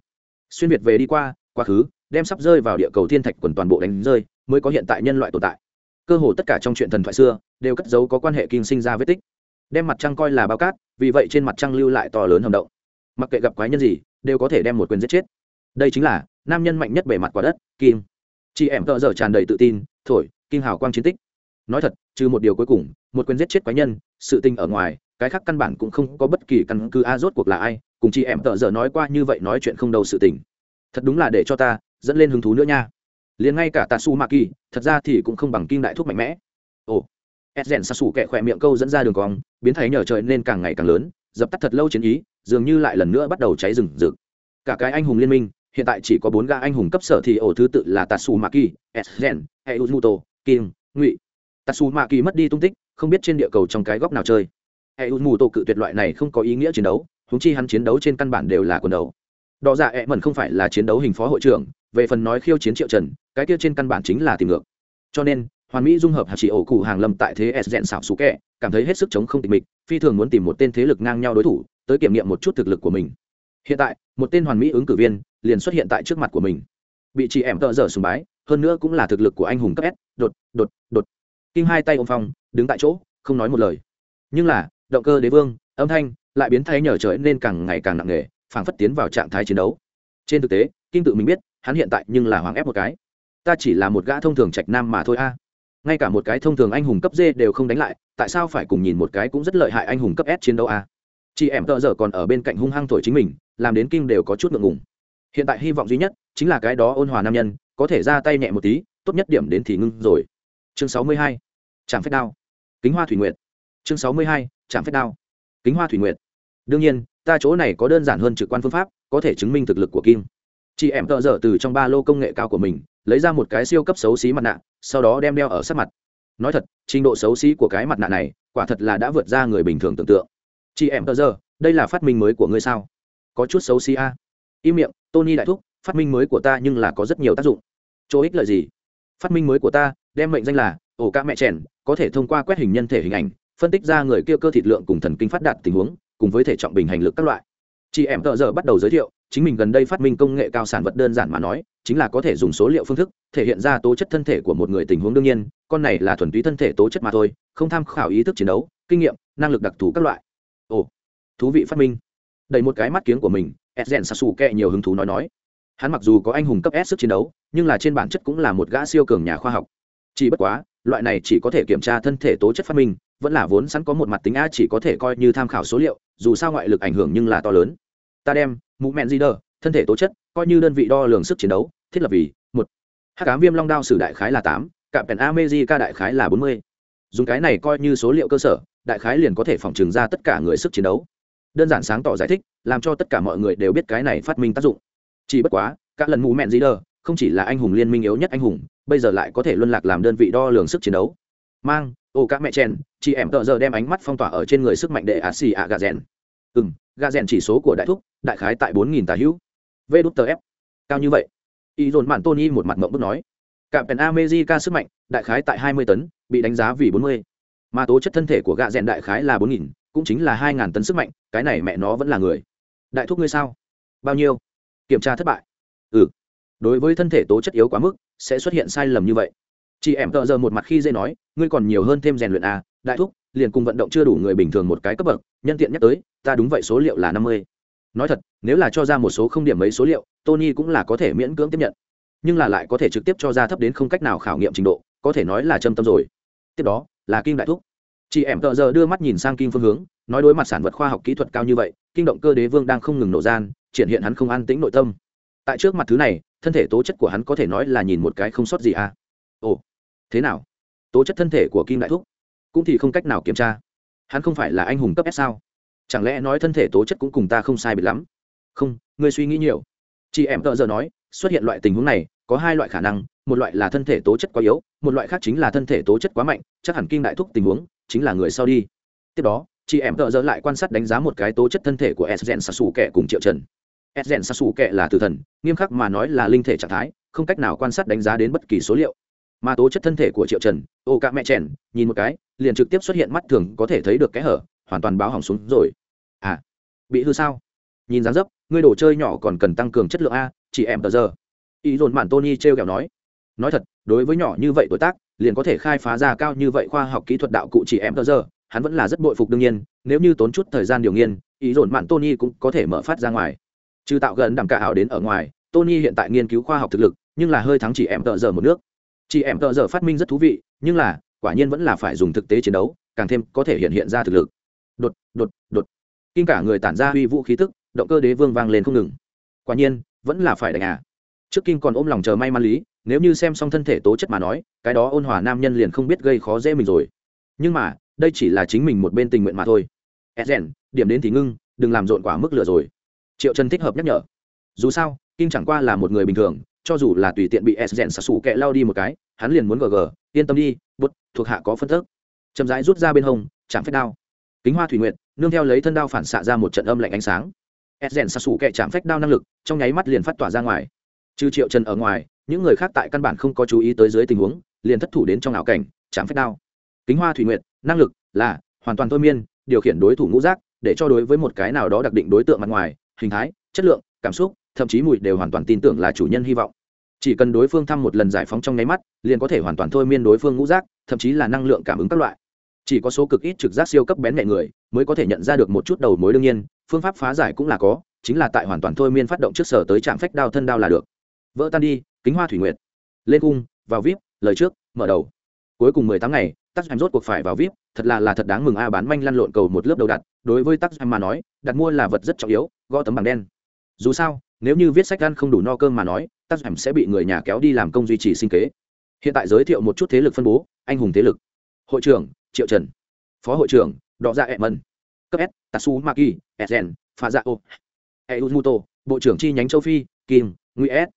Speaker 1: Xuyên việt về đi qua, quá khứ, đem sắp rơi vào địa cầu thiên thạch quần toàn bộ đánh rơi, mới có hiện tại nhân loại tồn tại. Cơ hồ tất cả trong chuyện thần thoại xưa, đều cất giấu có quan hệ kinh sinh ra vết tích. Đem mặt trăng coi là bao cát, vì vậy trên mặt trăng lưu lại to lớn hầm động. Mặc kệ gặp quái nhân gì, đều có thể đem một quyền giết chết. Đây chính là, nam nhân mạnh nhất bề mặt quả đất, kim. Chị em tợ dở tràn đầy tự tin, thổi, kim hào quang chiến tích. Nói thật, trừ một điều cuối cùng, một quyền giết chết quái nhân, sự tình ở ngoài, cái khác căn bản cũng không có bất kỳ căn cứ, a rốt cuộc là ai cùng chị em tợ giờ nói qua như vậy nói chuyện không đầu sự tình. Thật đúng là để cho ta dẫn lên hứng thú nữa nha. Liền ngay cả tạ su ma kỳ thật ra thì cũng không bằng kim đại thuốc mạnh mẽ. Ồ ed rèn sa xù kẹ khỏe miệng câu dẫn ra đường cong, biến thấy nhờ trời nên càng ngày càng lớn, dập tắt thật lâu chiến ý, dường như lại lần nữa bắt đầu cháy rừng rực. Cả cái anh hùng liên minh, hiện tại chỉ có bốn ga anh hùng cấp sở thì ổ thứ tự là tatsu maki esgen hay uzmuto kim, ngụy. Tatsu maki mất đi tung tích, không biết trên địa cầu trong cái góc nào chơi. Hay uzmuto cự tuyệt loại này không có ý nghĩa chiến đấu húng chi hắn chiến đấu trên căn bản đều là quần đầu. Đọ dạ ẹ mẩn không phải là chiến đấu hình phó hội trưởng, về phần nói khiêu chiến triệu trần, cái kia trên căn bản chính là tìm ngược. Cho nên, hoàn mỹ dung hợp hạt chỉ ổ cụ hàng lâm tại thế s dẹn xảo xú kẹ, cảm thấy hết sức chống không tịch mịch, phi thường muốn tìm một tên thế lực ngang nhau đối thủ, tới kiểm nghiệm một chút thực lực của mình. Hiện tại, một tên hoàn mỹ ứng cử viên liền xuất hiện tại trước mặt của mình. Bị chị em tợ dở sùng bái, hơn nữa cũng là thực lực của anh hùng cấp s, đột đột đột. Kinh hai tay ôm phong, đứng tại chỗ, không nói một lời. Nhưng là, động cơ đế vương, âm thanh lại biến thái nhờ trời nên càng ngày càng nặng nề, phảng phất tiến vào trạng thái chiến đấu. Trên thực tế, Kim tự mình biết, hắn hiện tại nhưng là hoàng ép một cái. Ta chỉ là một gã thông thường trạch nam mà thôi a. Ngay cả một cái thông thường anh hùng cấp d đều không đánh lại, tại sao phải cùng nhìn một cái cũng rất lợi hại anh hùng cấp s chiến đấu a? Chị em tợ dở còn ở bên cạnh hung hăng thổi chính mình, làm đến kinh đều có chút ngượng ngùng. Hiện tại hy vọng duy nhất chính là cái đó ôn hòa nam nhân, có thể ra tay nhẹ một tí, tốt nhất điểm đến thì ngưng rồi. Chương sáu mươi hai trạm phép đao. Kính hoa thủy nguyện. chương sáu mươi hai trạm phép đao kính hoa thủy nguyệt. Đương nhiên, ta chỗ này có đơn giản hơn trực quan phương pháp, có thể chứng minh thực lực của kim. Chị em tợ dở từ trong ba lô công nghệ cao của mình, lấy ra một cái siêu cấp xấu xí mặt nạ, sau đó đem đeo ở sát mặt. Nói thật, trình độ xấu xí của cái mặt nạ này, quả thật là đã vượt ra người bình thường tưởng tượng. Chị em tợ dở, đây là phát minh mới của ngươi sao? Có chút xấu xí a à? im miệng, tony đại thúc, phát minh mới của ta nhưng là có rất nhiều tác dụng. Chỗ ích lợi gì? Phát minh mới của ta, đem mệnh danh là, ổ ca mẹ trẻn có thể thông qua quét hình nhân thể hình ảnh phân tích ra người kia cơ thịt lượng cùng thần kinh phát đạt tình huống, cùng với thể trọng bình hành lực các loại. Chị em tợ giờ bắt đầu giới thiệu, chính mình gần đây phát minh công nghệ cao sản vật đơn giản mà nói, chính là có thể dùng số liệu phương thức, thể hiện ra tố chất thân thể của một người tình huống đương nhiên, con này là thuần túy thân thể tố chất mà thôi, không tham khảo ý thức chiến đấu, kinh nghiệm, năng lực đặc thù các loại. Ồ, thú vị phát minh. Đầy một cái mắt kiếng của mình, edgen sa su kẹ nhiều hứng thú nói nói. Hắn mặc dù có anh hùng cấp s sức chiến đấu, nhưng là trên bản chất cũng là một gã siêu cường nhà khoa học. Chỉ bất quá, loại này chỉ có thể kiểm tra thân thể tố chất phát minh vẫn là vốn sẵn có một mặt tính a chỉ có thể coi như tham khảo số liệu, dù sao ngoại lực ảnh hưởng nhưng là to lớn. Ta đem, mũ mẹn di đờ, thân thể tố chất, coi như đơn vị đo lường sức chiến đấu, thiết lập vì một. Hát cám viêm long đao sử đại khái là tám, cạm pèn amezi ca đại khái là bốn mươi. Dùng cái này coi như số liệu cơ sở, đại khái liền có thể phòng trừng ra tất cả người sức chiến đấu. Đơn giản sáng tỏ giải thích, làm cho tất cả mọi người đều biết cái này phát minh tác dụng. Chỉ bất quá, các lần mũ mẹn di đờ, không chỉ là anh hùng liên minh yếu nhất anh hùng, bây giờ lại có thể luân lạc làm đơn vị đo lường sức chiến đấu. Mang ô các mẹ chen chị em tợ giờ đem ánh mắt phong tỏa ở trên người sức mạnh để a xì ạ gà rèn. Ừ m gà rèn chỉ số của đại thúc, đại khái tại bốn nghìn tà hữu. V đút tờ f cao như vậy. Y dồn mạn tony một mặt mộng bức nói. Cạm pèn amejica sức mạnh, đại khái tại hai mươi tấn, bị đánh giá vì bốn mươi. Mà tố chất thân thể của gà rèn đại khái là bốn nghìn, cũng chính là hai ngàn tấn sức mạnh, cái này mẹ nó vẫn là người. Đại thúc ngươi sao? Bao nhiêu? Kiểm tra thất bại. Ừ. Đối với thân thể tố chất yếu quá mức, sẽ xuất hiện sai lầm như vậy chị em tợ giờ một mặt khi dây nói, ngươi còn nhiều hơn thêm rèn luyện à đại thúc, liền cùng vận động chưa đủ người bình thường một cái cấp bậc, nhân tiện nhắc tới, ta đúng vậy số liệu là năm mươi. Nói thật, nếu là cho ra một số không điểm mấy số liệu, tony cũng là có thể miễn cưỡng tiếp nhận. Nhưng là lại có thể trực tiếp cho ra thấp đến không cách nào khảo nghiệm trình độ, có thể nói là châm tâm rồi. Tiếp đó, là kim đại thúc. Chị em tợ giờ đưa mắt nhìn sang kim phương hướng, nói đối mặt sản vật khoa học kỹ thuật cao như vậy kinh động cơ đế vương đang không ngừng nổ gian, triển hiện hắn không an tĩnh nội tâm. Tại trước mặt thứ này, thân thể tố chất của hắn có thể nói là nhìn một cái không sót gì à thế nào? Tố chất thân thể của kim đại thúc cũng thì không cách nào kiểm tra. Hắn không phải là anh hùng cấp s sao? Chẳng lẽ nói thân thể tố chất cũng cùng ta không sai biệt lắm? Không, ngươi suy nghĩ nhiều. Chị em tợ giờ nói, xuất hiện loại tình huống này, có hai loại khả năng, một loại là thân thể tố chất quá yếu, một loại khác chính là thân thể tố chất quá mạnh, chắc hẳn kim đại thúc tình huống chính là người sau đi. Tiếp đó, chị em tợ giờ lại quan sát đánh giá một cái tố chất thân thể của s gen sasu kẻ cùng triệu trần. S gen sasu kẻ là tử thần, nghiêm khắc mà nói là linh thể trạng thái, không cách nào quan sát đánh giá đến bất kỳ số liệu mà tố chất thân thể của triệu trần, ô ca mẹ chèn, nhìn một cái, liền trực tiếp xuất hiện mắt thường có thể thấy được cái hở, hoàn toàn báo hỏng xuống rồi. À bị hư sao? Nhìn dáng dấp, ngươi đồ chơi nhỏ còn cần tăng cường chất lượng a, chị em tờ giờ. Ý dồn mạn tony t r e o kẹo nói. Nói thật, đối với nhỏ như vậy tuổi tác, liền có thể khai phá ra cao như vậy khoa học kỹ thuật đạo cụ chị em tờ giờ, hắn vẫn là rất bội phục đương nhiên, nếu như tốn chút thời gian điều nghiên, ý dồn mạn tony cũng có thể mở phát ra ngoài. Trừ tạo gần đẳng cả ảo đến ở ngoài, tony hiện tại nghiên cứu khoa học thực lực, nhưng là hơi thắng chị em tờ giờ một nước chị em tờ giờ phát minh rất thú vị, nhưng là, quả nhiên vẫn là phải dùng thực tế chiến đấu, càng thêm có thể hiện hiện ra thực lực. Đột đột đột. Kinh cả người tản ra uy vũ khí tức, động cơ đế vương vang lên không ngừng. Quả nhiên, vẫn là phải đánh à. Trước kinh còn ôm lòng chờ may mắn lý, nếu như xem xong thân thể tố chất mà nói, cái đó ôn hòa nam nhân liền không biết gây khó dễ mình rồi. Nhưng mà, đây chỉ là chính mình một bên tình nguyện mà thôi. Edgen điểm đến thì ngưng, đừng làm rộn quả mức lửa rồi. Triệu trần thích hợp nhắc nhở. Dù sao kim chẳng qua là một người bình thường cho dù là tùy tiện bị s rèn xà xù kẹ lao đi một cái hắn liền muốn gờ gờ, yên tâm đi bút thuộc hạ có phân thức chậm rãi rút ra bên hông chạm phép đao. Kính hoa thủy nguyện nương theo lấy thân đao phản xạ ra một trận âm lạnh ánh sáng. S rèn xà xù kẹ chạm phách đao năng lực trong nháy mắt liền phát tỏa ra ngoài. Trừ triệu trần ở ngoài những người khác tại căn bản không có chú ý tới dưới tình huống liền thất thủ đến trong ảo cảnh chạm phách đao. Kính hoa thủy nguyện năng lực là hoàn toàn thôi miên điều khiển đối thủ ngũ giác để cho đối với một cái nào đó đặc định đối tượng mặt ngoài hình thái chất lượng cảm xúc thậm chí mùi đều hoàn toàn tin tưởng là chủ nhân hy vọng. Chỉ cần đối phương thăm một lần giải phóng trong nháy mắt, liền có thể hoàn toàn thôi miên đối phương ngũ giác, thậm chí là năng lượng cảm ứng các loại. Chỉ có số cực ít trực giác siêu cấp bén mẹ người, mới có thể nhận ra được một chút đầu mối đương nhiên, phương pháp phá giải cũng là có, chính là tại hoàn toàn thôi miên phát động trước sở tới trạm phách đao thân đao là được. Vỡ tan đi, kính hoa thủy nguyệt. Lên cung, vào vip, lời trước, mở đầu. Cuối cùng mười tám ngày, tắc em rốt cuộc phải vào vip, thật là là thật đáng mừng a, bán manh lăn lộn cầu một lớp đầu đặt đối với tắc em mà nói, đặt mua là vật rất trọng yếu, gõ tấm bằng đen dù sao, nếu như viết sách ăn không đủ no cơm mà nói, tác phẩm sẽ bị người nhà kéo đi làm công duy trì sinh kế. Hiện tại giới thiệu một chút thế lực phân bố, anh hùng thế lực. Hội trưởng, triệu trần. Phó hội trưởng, đọ dạ ẹ mân cấp s tatsu maki sn pha dạ ô eumuto bộ trưởng chi nhánh châu phi, kim nguy s.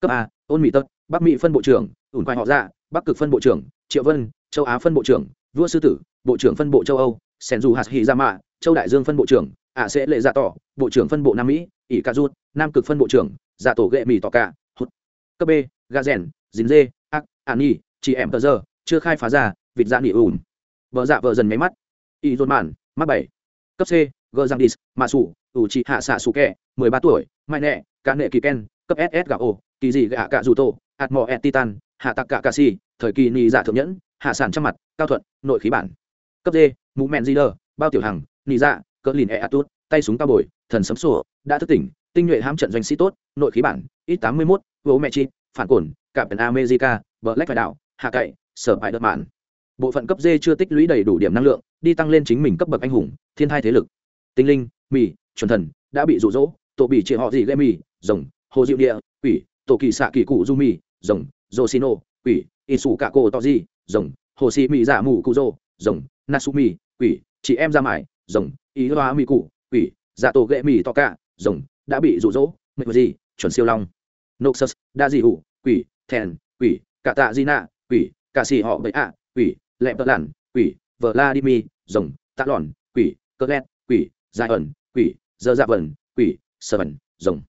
Speaker 1: Cấp a, ôn mỹ tật bắc mỹ phân bộ trưởng, ủn quay họ dạ bắc cực phân bộ trưởng, triệu vân, châu á phân bộ trưởng, vua sư tử, bộ trưởng phân bộ châu âu sen du hạt hy ra mạ châu đại dương phân bộ trưởng ạ sẽ lệ dạ tỏ, bộ trưởng phân bộ nam mỹ ỷ ca rút, nam cực phân bộ trưởng dạ tổ ghệ mì tỏ cả hút cấp b ga rèn, dính dê, ác an nhi chị em tờ giờ, chưa khai phá ra, vịt dạ nỉ ùn. Vợ dạ vợ dần máy mắt. Y dôn mạn mắt bảy. Cấp c, gờ giang dis mạ sủ, ủ chị hạ xạ sủ kẹ, mười ba tuổi mai nẹ cá nệ kỳ ken, cấp ss gạo ô, kỳ dị gạ cạ dù tô ạt mò et titan, hạ tặc cạ cà si thời kỳ nì dạ thượng nhẫn, hạ sản trăm mặt, cao thuận, nội khí bản. Cấp d, mũ mẹn di đờ bao tiểu hằng nì dạ cỡ lìn e atut tay súng cao bồi thần sấm sổ đã thức tỉnh, tinh nhuệ hãm trận doanh sĩ tốt, nội khí bản ít tám mươi mốt gấu mẹ chi, phản cồn cạm pεν america vợ lách phải đảo hạ cậy, sở bại đất mạn. Bộ phận cấp d chưa tích lũy đầy đủ điểm năng lượng, đi tăng lên chính mình cấp bậc anh hùng, thiên thai thế lực. Tinh linh, mì, chuẩn thần, đã bị rụ rỗ tổ bị chia họ gì gây mì, rồng, hồ diệu địa, quỷ, tổ kỳ xạ kỳ cụ du mì, rồng rô xino quỷ y sủ cạ cổ to di, rồng, hồ xì mì giả mù cụ rô, rồng, nasumi, quỷ, chị em ra mải, rồng ý hoa mì cụ, quỷ dạ tổ ghệ mì to cả rồng đã bị rụ rỗ mệt gì chuẩn siêu long. Noxus đa dị hủ quỷ thèn quỷ cả tạ di nạ quỷ cả xì họ bậy ạ quỷ lẹp tật lản quỷ vợ la đi mi, rồng tạ lòn quỷ cơ ghét quỷ dài ẩn quỷ dơ dạ vẩn quỷ sờ vẩn rồng.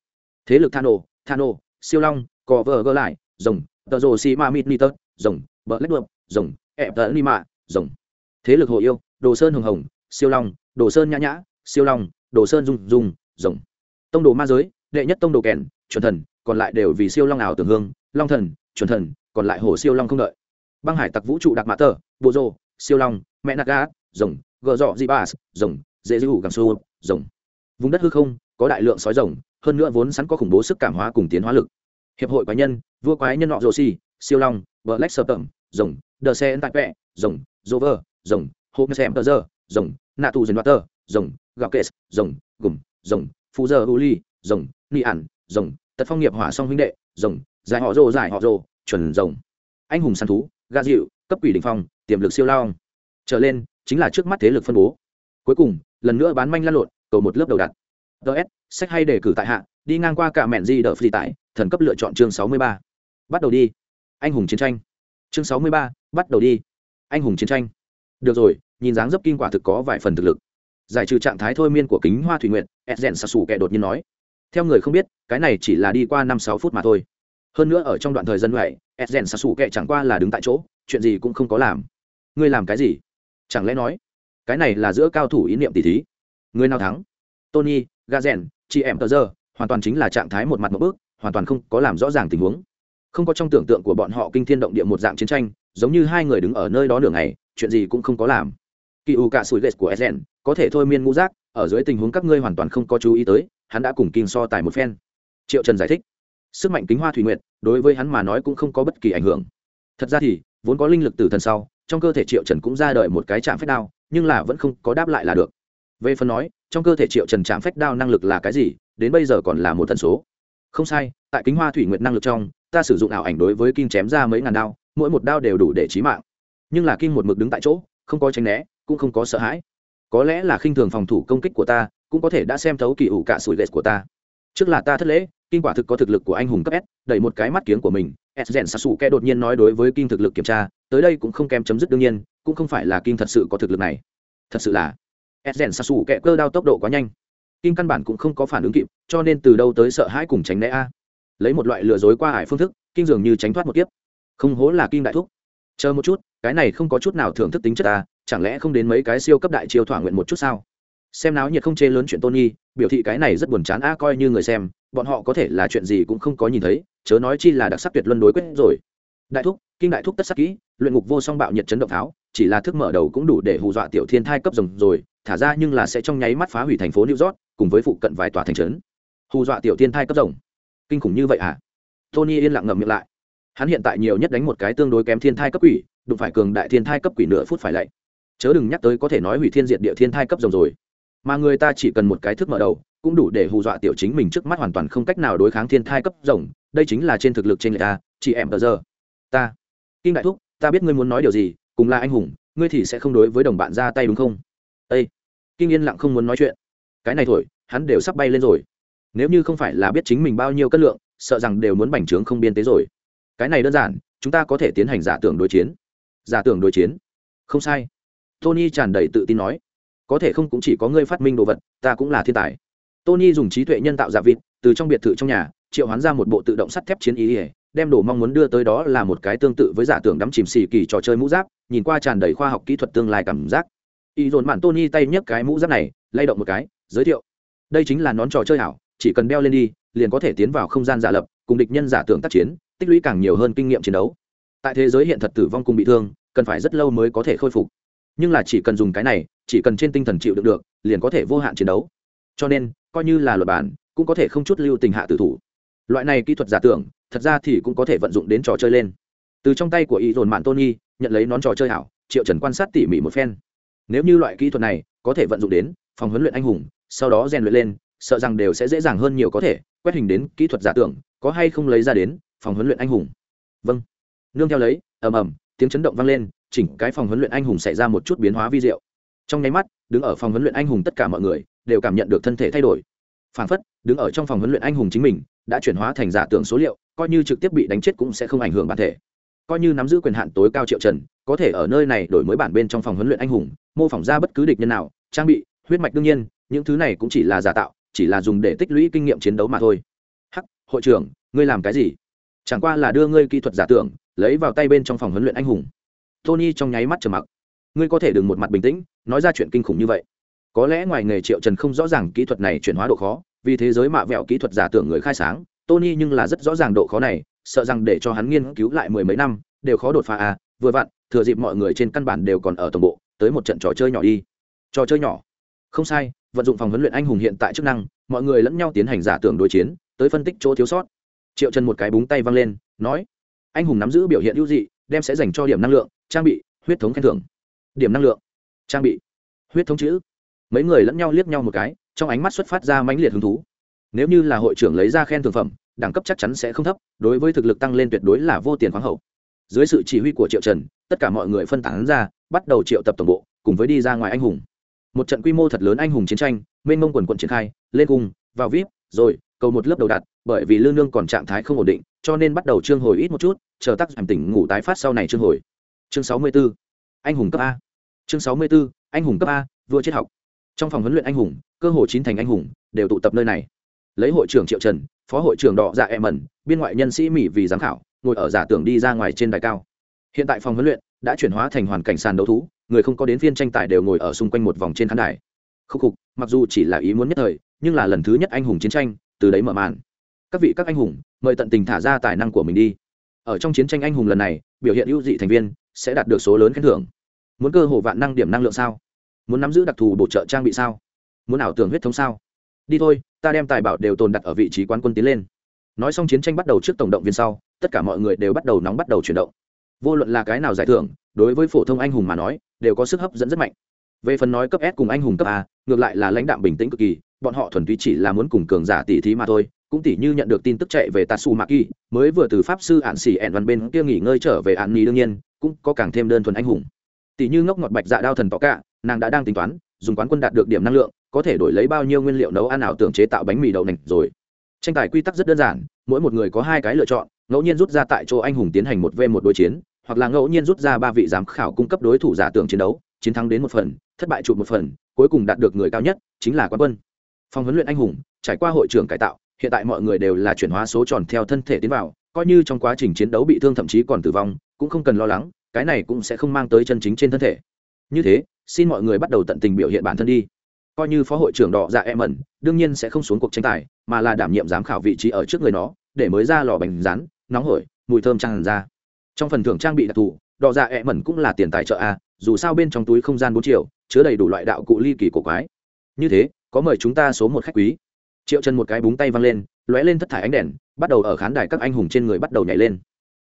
Speaker 1: Thế lực thano thano siêu long cò vờ gơ lại rồng tờ rồ xì ma mít ni tớt rồng bờ lách đượm rồng ẹp tờ ni mạ rồng. Thế lực hồ yêu đồ sơn hồng hồng siêu long đồ sơn nhã nhã siêu long đồ sơn dung dung, rồng. Tông đồ ma giới, đệ nhất tông đồ kèn, chuẩn thần, còn lại đều vì siêu long ảo tưởng hương, long thần, chuẩn thần, còn lại hồ siêu long không đợi. Băng hải tặc vũ trụ đặc mã tờ, bộ rô siêu long, mẹ nạc gà, rồng, gờ dọ di ba rồng, dễ dữ gàng xô rồng. Vùng đất hư không, có đại lượng sói rồng, hơn nữa vốn sẵn có khủng bố sức cảm hóa cùng tiến hóa lực. Hiệp hội quái nhân, vua quái nhân nọ rô si siêu long vợ lách sơ tậm rồng, đờ xe tại vẹ rồng rover rồng, hô xem tờ rồng, nạ tù dần tờ, rồng gạo kệ, rồng, gùm, rồng phù giờ u ly rồng ni ản, rồng, tật phong nghiệp hỏa song huynh đệ, rồng, giải họ rồ, giải họ rồ, chuẩn rồng. Anh hùng săn thú ga dịu, cấp quỷ đình phong, tiềm lực siêu lao trở lên, chính là trước mắt thế lực phân bố. Cuối cùng, lần nữa bán manh lăn lộn, cầu một lớp đầu đặt ts sách hay đề cử tại hạ, đi ngang qua cả mẹn di đờ phi tải thần cấp lựa chọn chương sáu mươi ba. Bắt đầu đi. Anh hùng chiến tranh. Chương sáu mươi ba, bắt đầu đi. Anh hùng chiến tranh. Được rồi, nhìn dáng dấp kinh quả thực có vài phần thực lực giải trừ trạng thái thôi miên của kính hoa thủy nguyện ed rèn xa xù kẻ đột nhiên nói. Theo người không biết, cái này chỉ là đi qua năm sáu phút mà thôi. Hơn nữa ở trong đoạn thời gian huệ rèn xa xù kẻ chẳng qua là đứng tại chỗ, chuyện gì cũng không có làm. Ngươi làm cái gì? Chẳng lẽ nói, cái này là giữa cao thủ ý niệm tỷ thí? Người nào thắng? Tony gazen chị em tờ giờ, hoàn toàn chính là trạng thái một mặt một bước, hoàn toàn không có làm rõ ràng tình huống. Không có trong tưởng tượng của bọn họ kinh thiên động địa một dạng chiến tranh, giống như hai người đứng ở nơi đó nửa ngày, chuyện gì cũng không có làm kỳ ủ cả sủi lệch của sn có thể thôi miên ngũ giác, ở dưới tình huống các ngươi hoàn toàn không có chú ý tới, hắn đã cùng kinh so tài một phen. Triệu trần giải thích. Sức mạnh kính hoa thủy nguyệt, đối với hắn mà nói cũng không có bất kỳ ảnh hưởng. Thật ra thì, vốn có linh lực từ thần sau, trong cơ thể triệu trần cũng ra đời một cái chạm phách đao, nhưng là vẫn không có đáp lại là được. Về phần nói, trong cơ thể triệu trần chạm phách đao năng lực là cái gì, đến bây giờ còn là một tần số. Không sai, tại kính hoa thủy nguyệt năng lực trong, ta sử dụng ảo ảnh đối với kinh chém ra mấy ngàn đao, mỗi một đao đều đủ để trí mạng. Nhưng là kinh một mực đứng tại chỗ, không có tránh né cũng không có sợ hãi. Có lẽ là khinh thường phòng thủ công kích của ta, cũng có thể đã xem thấu kỳ ủ cả sủi lệ của ta. Trước là ta thất lễ, kinh quả thực có thực lực của anh hùng cấp s, đẩy một cái mắt kiếng của mình. S rèn sa xù kẻ đột nhiên nói đối với kinh thực lực kiểm tra, tới đây cũng không kém chấm dứt đương nhiên, cũng không phải là kinh thật sự có thực lực này. Thật sự là, s rèn sa xù kẻ cơ đao tốc độ quá nhanh. Kinh căn bản cũng không có phản ứng kịp, cho nên từ đâu tới sợ hãi cùng tránh né a? Lấy một loại lừa dối qua hải phương thức, kinh dường như tránh thoát một kiếp. Không hố là kinh đại thúc. Chờ một chút, cái này không có chút nào thưởng thức tính chất ta chẳng lẽ không đến mấy cái siêu cấp đại chiêu thỏa nguyện một chút sao? Xem náo nhiệt không chê lớn chuyện tony biểu thị cái này rất buồn chán a coi như người xem, bọn họ có thể là chuyện gì cũng không có nhìn thấy, chớ nói chi là đặc sắc tuyệt luân đối quyết rồi. Đại thúc, kinh đại thúc tất sắc kỹ, luyện ngục vô song bạo nhiệt chấn động tháo, chỉ là thức mở đầu cũng đủ để hù dọa tiểu thiên thai cấp rồng rồi, thả ra nhưng là sẽ trong nháy mắt phá hủy thành phố new york, cùng với phụ cận vài tòa thành trấn. Hù dọa tiểu thiên thai cấp rồng. Kinh khủng như vậy à? Tony yên lặng ngậm miệng lại. Hắn hiện tại nhiều nhất đánh một cái tương đối kém thiên thai cấp quỷ, đụng phải cường đại thiên thai cấp quỷ nửa phút phải lạy chớ đừng nhắc tới có thể nói hủy thiên diệt địa thiên thai cấp rồng rồi. Mà người ta chỉ cần một cái thức mở đầu, cũng đủ để hù dọa tiểu chính mình trước mắt hoàn toàn không cách nào đối kháng thiên thai cấp rồng. Đây chính là trên thực lực trên người ta, chị em tờ giờ. Ta, kinh đại thúc, ta biết ngươi muốn nói điều gì, cùng là anh hùng, ngươi thì sẽ không đối với đồng bạn ra tay đúng không? Ây kinh yên lặng không muốn nói chuyện. Cái này thổi hắn đều sắp bay lên rồi. Nếu như không phải là biết chính mình bao nhiêu cân lượng, sợ rằng đều muốn bành trướng không biên tế rồi. Cái này đơn giản, chúng ta có thể tiến hành giả tưởng đối chiến. Giả tưởng đối chiến. Không sai tony tràn đầy tự tin nói, có thể không cũng chỉ có ngươi phát minh đồ vật, ta cũng là thiên tài. Tony dùng trí tuệ nhân tạo giả vịt, từ trong biệt thự trong nhà, triệu hoán ra một bộ tự động sắt thép chiến ý ỉa đem đồ mong muốn đưa tới đó là một cái tương tự với giả tưởng đắm chìm xì kỳ trò chơi mũ giáp, nhìn qua tràn đầy khoa học kỹ thuật tương lai cảm giác. Y dồn mạn tony tay nhấc cái mũ giáp này, lay động một cái, giới thiệu. Đây chính là nón trò chơi hảo chỉ cần đeo lên đi, liền có thể tiến vào không gian giả lập, cùng địch nhân giả tưởng tác chiến, tích lũy càng nhiều hơn kinh nghiệm chiến đấu. Tại thế giới hiện thật tử vong cùng bị thương, cần phải rất lâu mới có thể khôi phục nhưng là chỉ cần dùng cái này, chỉ cần trên tinh thần chịu được được, liền có thể vô hạn chiến đấu. Cho nên, coi như là luật bản, cũng có thể không chút lưu tình hạ tử thủ. Loại này kỹ thuật giả tưởng, thật ra thì cũng có thể vận dụng đến trò chơi lên. Từ trong tay của y dồn mạn tony, nhận lấy nón trò chơi hảo, triệu trần quan sát tỉ mỉ một phen. Nếu như loại kỹ thuật này có thể vận dụng đến, phòng huấn luyện anh hùng, sau đó rèn luyện lên, sợ rằng đều sẽ dễ dàng hơn nhiều có thể, quét hình đến kỹ thuật giả tưởng, có hay không lấy ra đến, phòng huấn luyện anh hùng. Vâng. Nương theo lấy, ầm ầm, tiếng chấn động vang lên chỉnh cái phòng huấn luyện anh hùng xảy ra một chút biến hóa vi diệu. Trong nháy mắt, đứng ở phòng huấn luyện anh hùng tất cả mọi người đều cảm nhận được thân thể thay đổi. Phản phất, đứng ở trong phòng huấn luyện anh hùng chính mình đã chuyển hóa thành giả tưởng số liệu, coi như trực tiếp bị đánh chết cũng sẽ không ảnh hưởng bản thể. Coi như nắm giữ quyền hạn tối cao triệu trần, có thể ở nơi này đổi mới bản bên trong phòng huấn luyện anh hùng, mô phỏng ra bất cứ địch nhân nào, trang bị, huyết mạch đương nhiên, những thứ này cũng chỉ là giả tạo, chỉ là dùng để tích lũy kinh nghiệm chiến đấu mà thôi. Hắc, hội trưởng, ngươi làm cái gì? Chẳng qua là đưa ngươi kỹ thuật giả tưởng, lấy vào tay bên trong phòng huấn luyện anh hùng tony trong nháy mắt trầm mặc. Ngươi có thể đừng một mặt bình tĩnh, nói ra chuyện kinh khủng như vậy. Có lẽ ngoài nghề triệu trần không rõ ràng kỹ thuật này chuyển hóa độ khó, vì thế giới mạ vẹo kỹ thuật giả tưởng người khai sáng, tony nhưng là rất rõ ràng độ khó này, sợ rằng để cho hắn nghiên cứu lại mười mấy năm, đều khó đột phá à vừa vặn, thừa dịp mọi người trên căn bản đều còn ở tổng bộ, tới một trận trò chơi nhỏ đi. Trò chơi nhỏ? Không sai, vận dụng phòng huấn luyện anh hùng hiện tại chức năng, mọi người lẫn nhau tiến hành giả tưởng đối chiến, tới phân tích chỗ thiếu sót. Triệu trần một cái búng tay văng lên, nói, anh hùng nắm giữ biểu hiện ưu dị đem sẽ dành cho điểm năng lượng, trang bị, huyết thống khen thưởng. Điểm năng lượng, trang bị, huyết thống chữ. Mấy người lẫn nhau liếc nhau một cái, trong ánh mắt xuất phát ra mãnh liệt hứng thú. Nếu như là hội trưởng lấy ra khen thưởng phẩm, đẳng cấp chắc chắn sẽ không thấp, đối với thực lực tăng lên tuyệt đối là vô tiền khoáng hậu. Dưới sự chỉ huy của triệu trần, tất cả mọi người phân tán ra, bắt đầu triệu tập tổng bộ, cùng với đi ra ngoài anh hùng. Một trận quy mô thật lớn anh hùng chiến tranh, mênh mông quần quận triển khai, lên cùng vào vip, rồi, cầu một lớp đầu đặt bởi vì lương nương còn trạng thái không ổn định, cho nên bắt đầu trương hồi ít một chút chờ tác giảm tỉnh ngủ tái phát sau này chương hồi. Chương sáu mươi 64. anh hùng cấp a. Chương sáu mươi 64. anh hùng cấp a, vua triết học. Trong phòng huấn luyện anh hùng, cơ hồ chín thành anh hùng đều tụ tập nơi này. Lấy hội trưởng triệu trần, phó hội trưởng đỏ dạ em mẩn biên ngoại nhân sĩ mỹ vì giám khảo, ngồi ở giả tưởng đi ra ngoài trên đài cao. Hiện tại phòng huấn luyện đã chuyển hóa thành hoàn cảnh sàn đấu thú, người không có đến phiên tranh tài đều ngồi ở xung quanh một vòng trên khán đài. Khúc khục, mặc dù chỉ là ý muốn nhất thời, nhưng là lần thứ nhất anh hùng chiến tranh, từ đấy mở màn. Các vị các anh hùng, mời tận tình thả ra tài năng của mình đi ở trong chiến tranh anh hùng lần này, biểu hiện ưu dị thành viên sẽ đạt được số lớn khen thưởng. Muốn cơ hồ vạn năng điểm năng lượng sao? Muốn nắm giữ đặc thù bổ trợ trang bị sao? Muốn ảo tưởng huyết thống sao? Đi thôi, ta đem tài bảo đều tồn đặt ở vị trí quán quân tiến lên. Nói xong chiến tranh bắt đầu trước tổng động viên sau, tất cả mọi người đều bắt đầu nóng bắt đầu chuyển động. Vô luận là cái nào giải thưởng, đối với phổ thông anh hùng mà nói, đều có sức hấp dẫn rất mạnh. Về phần nói cấp s cùng anh hùng cấp a, ngược lại là lãnh đạm bình tĩnh cực kỳ, bọn họ thuần túy chỉ là muốn cùng cường giả tỷ thí mà thôi cũng tỷ như nhận được tin tức chạy về tatsu maki mới vừa từ pháp sư ạn xỉ ẻn văn bên kia nghỉ ngơi trở về ạn nhi đương nhiên, cũng có càng thêm đơn thuần anh hùng. Tỷ như ngốc ngọt bạch dạ đao thần tỏ cả nàng đã đang tính toán, dùng quán quân đạt được điểm năng lượng, có thể đổi lấy bao nhiêu nguyên liệu nấu ăn ảo tưởng chế tạo bánh mì đậu nành rồi. Tranh tài quy tắc rất đơn giản, mỗi một người có hai cái lựa chọn, ngẫu nhiên rút ra tại chỗ anh hùng tiến hành một v một đối chiến, hoặc là ngẫu nhiên rút ra ba vị giám khảo cung cấp đối thủ giả tưởng chiến đấu, chiến thắng đến một phần, thất bại chụp một phần, cuối cùng đạt được người cao nhất, chính là quán quân. Phòng huấn luyện anh hùng, trải qua hội trưởng cải tạo hiện tại mọi người đều là chuyển hóa số tròn theo thân thể tiến vào, coi như trong quá trình chiến đấu bị thương thậm chí còn tử vong, cũng không cần lo lắng, cái này cũng sẽ không mang tới chân chính trên thân thể. Như thế, xin mọi người bắt đầu tận tình biểu hiện bản thân đi. Coi như phó hội trưởng đỏ dạ em ẩn, đương nhiên sẽ không xuống cuộc tranh tài, mà là đảm nhiệm giám khảo vị trí ở trước người nó, để mới ra lò bánh rán, nóng hổi, mùi thơm tràn ra. Trong phần thưởng trang bị đặc thù, đỏ dạ em ẩn cũng là tiền tài trợ a, dù sao bên trong túi không gian bốn triệu, chứa đầy đủ loại đạo cụ ly kỳ cổ quái. Như thế, có mời chúng ta số một khách quý triệu chân một cái búng tay văng lên, lóe lên thất thải ánh đèn, bắt đầu ở khán đài các anh hùng trên người bắt đầu nhảy lên.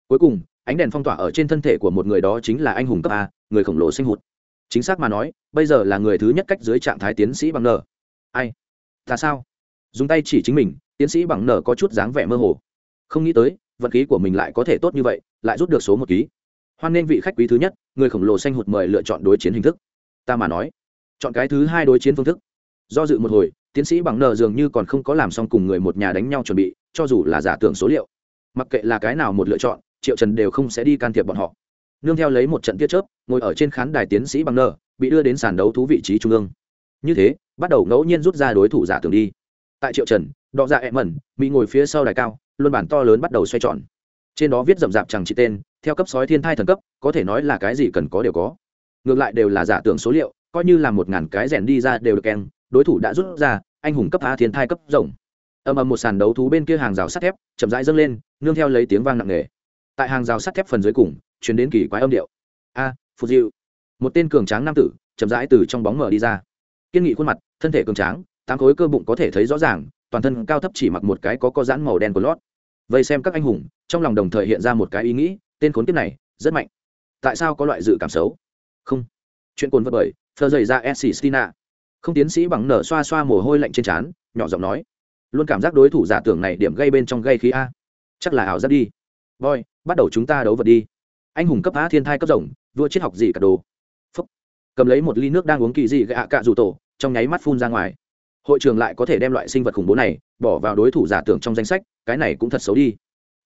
Speaker 1: Cuối cùng, ánh đèn phong tỏa ở trên thân thể của một người đó chính là anh hùng cấp a, người khổng lồ sinh hụt. Chính xác mà nói, bây giờ là người thứ nhất cách dưới trạng thái tiến sĩ bằng nở ai? Ta sao? Dùng tay chỉ chính mình, tiến sĩ bằng nở có chút dáng vẻ mơ hồ. Không nghĩ tới, vận khí của mình lại có thể tốt như vậy, lại rút được số một ký. Hoan nên vị khách quý thứ nhất, người khổng lồ xanh hụt mời lựa chọn đối chiến hình thức. Ta mà nói, chọn cái thứ hai đối chiến phương thức. Do dự một hồi tiến sĩ bằng nờ dường như còn không có làm xong cùng người một nhà đánh nhau chuẩn bị, cho dù là giả tưởng số liệu. Mặc kệ là cái nào một lựa chọn, triệu trần đều không sẽ đi can thiệp bọn họ. Nương theo lấy một trận tiết chớp, ngồi ở trên khán đài tiến sĩ bằng nờ, bị đưa đến sàn đấu thú vị trí trung ương. Như thế, bắt đầu ngẫu nhiên rút ra đối thủ giả tưởng đi. Tại triệu trần, đọ dạ em mẩn mỹ ngồi phía sau đài cao, luân bản to lớn bắt đầu xoay tròn. Trên đó viết rậm rạp chẳng chỉ tên, theo cấp sói thiên thai thần cấp, có thể nói là cái gì cần có đều có. Ngược lại đều là giả tưởng số liệu, coi như là một ngàn cái rèn đi ra đều được keng đối thủ đã rút ra anh hùng cấp a thiên thai cấp rồng. Ầm ầm một sàn đấu thú bên kia hàng rào sắt thép chậm rãi dâng lên nương theo lấy tiếng vang nặng nề. Tại hàng rào sắt thép phần dưới cùng chuyển đến kỳ quái âm điệu. A à, phù diệu. Một tên cường tráng nam tử chậm rãi từ trong bóng mở đi ra. Kiên nghị khuôn mặt thân thể cường tráng tám khối cơ bụng có thể thấy rõ ràng toàn thân cao thấp chỉ mặc một cái có có dãn màu đen của lót. Vậy xem các anh hùng trong lòng đồng thời hiện ra một cái ý nghĩ tên khốn kiếp này rất mạnh. Tại sao có loại dự cảm xấu? Không. Chuyện cồn vật bởi thơ dày ra s stina không tiến sĩ bằng nở xoa xoa mồ hôi lạnh trên trán, nhỏ giọng nói, luôn cảm giác đối thủ giả tưởng này điểm gây bên trong gây khí a. Chắc là ảo giác đi. Voi bắt đầu chúng ta đấu vật đi. Anh hùng cấp á thiên thai cấp rồng, vua triết học gì cả đồ. Phúc. cầm lấy một ly nước đang uống kỳ dị gạ cạ rủ tổ, trong nháy mắt phun ra ngoài. Hội trường lại có thể đem loại sinh vật khủng bố này bỏ vào đối thủ giả tưởng trong danh sách, cái này cũng thật xấu đi.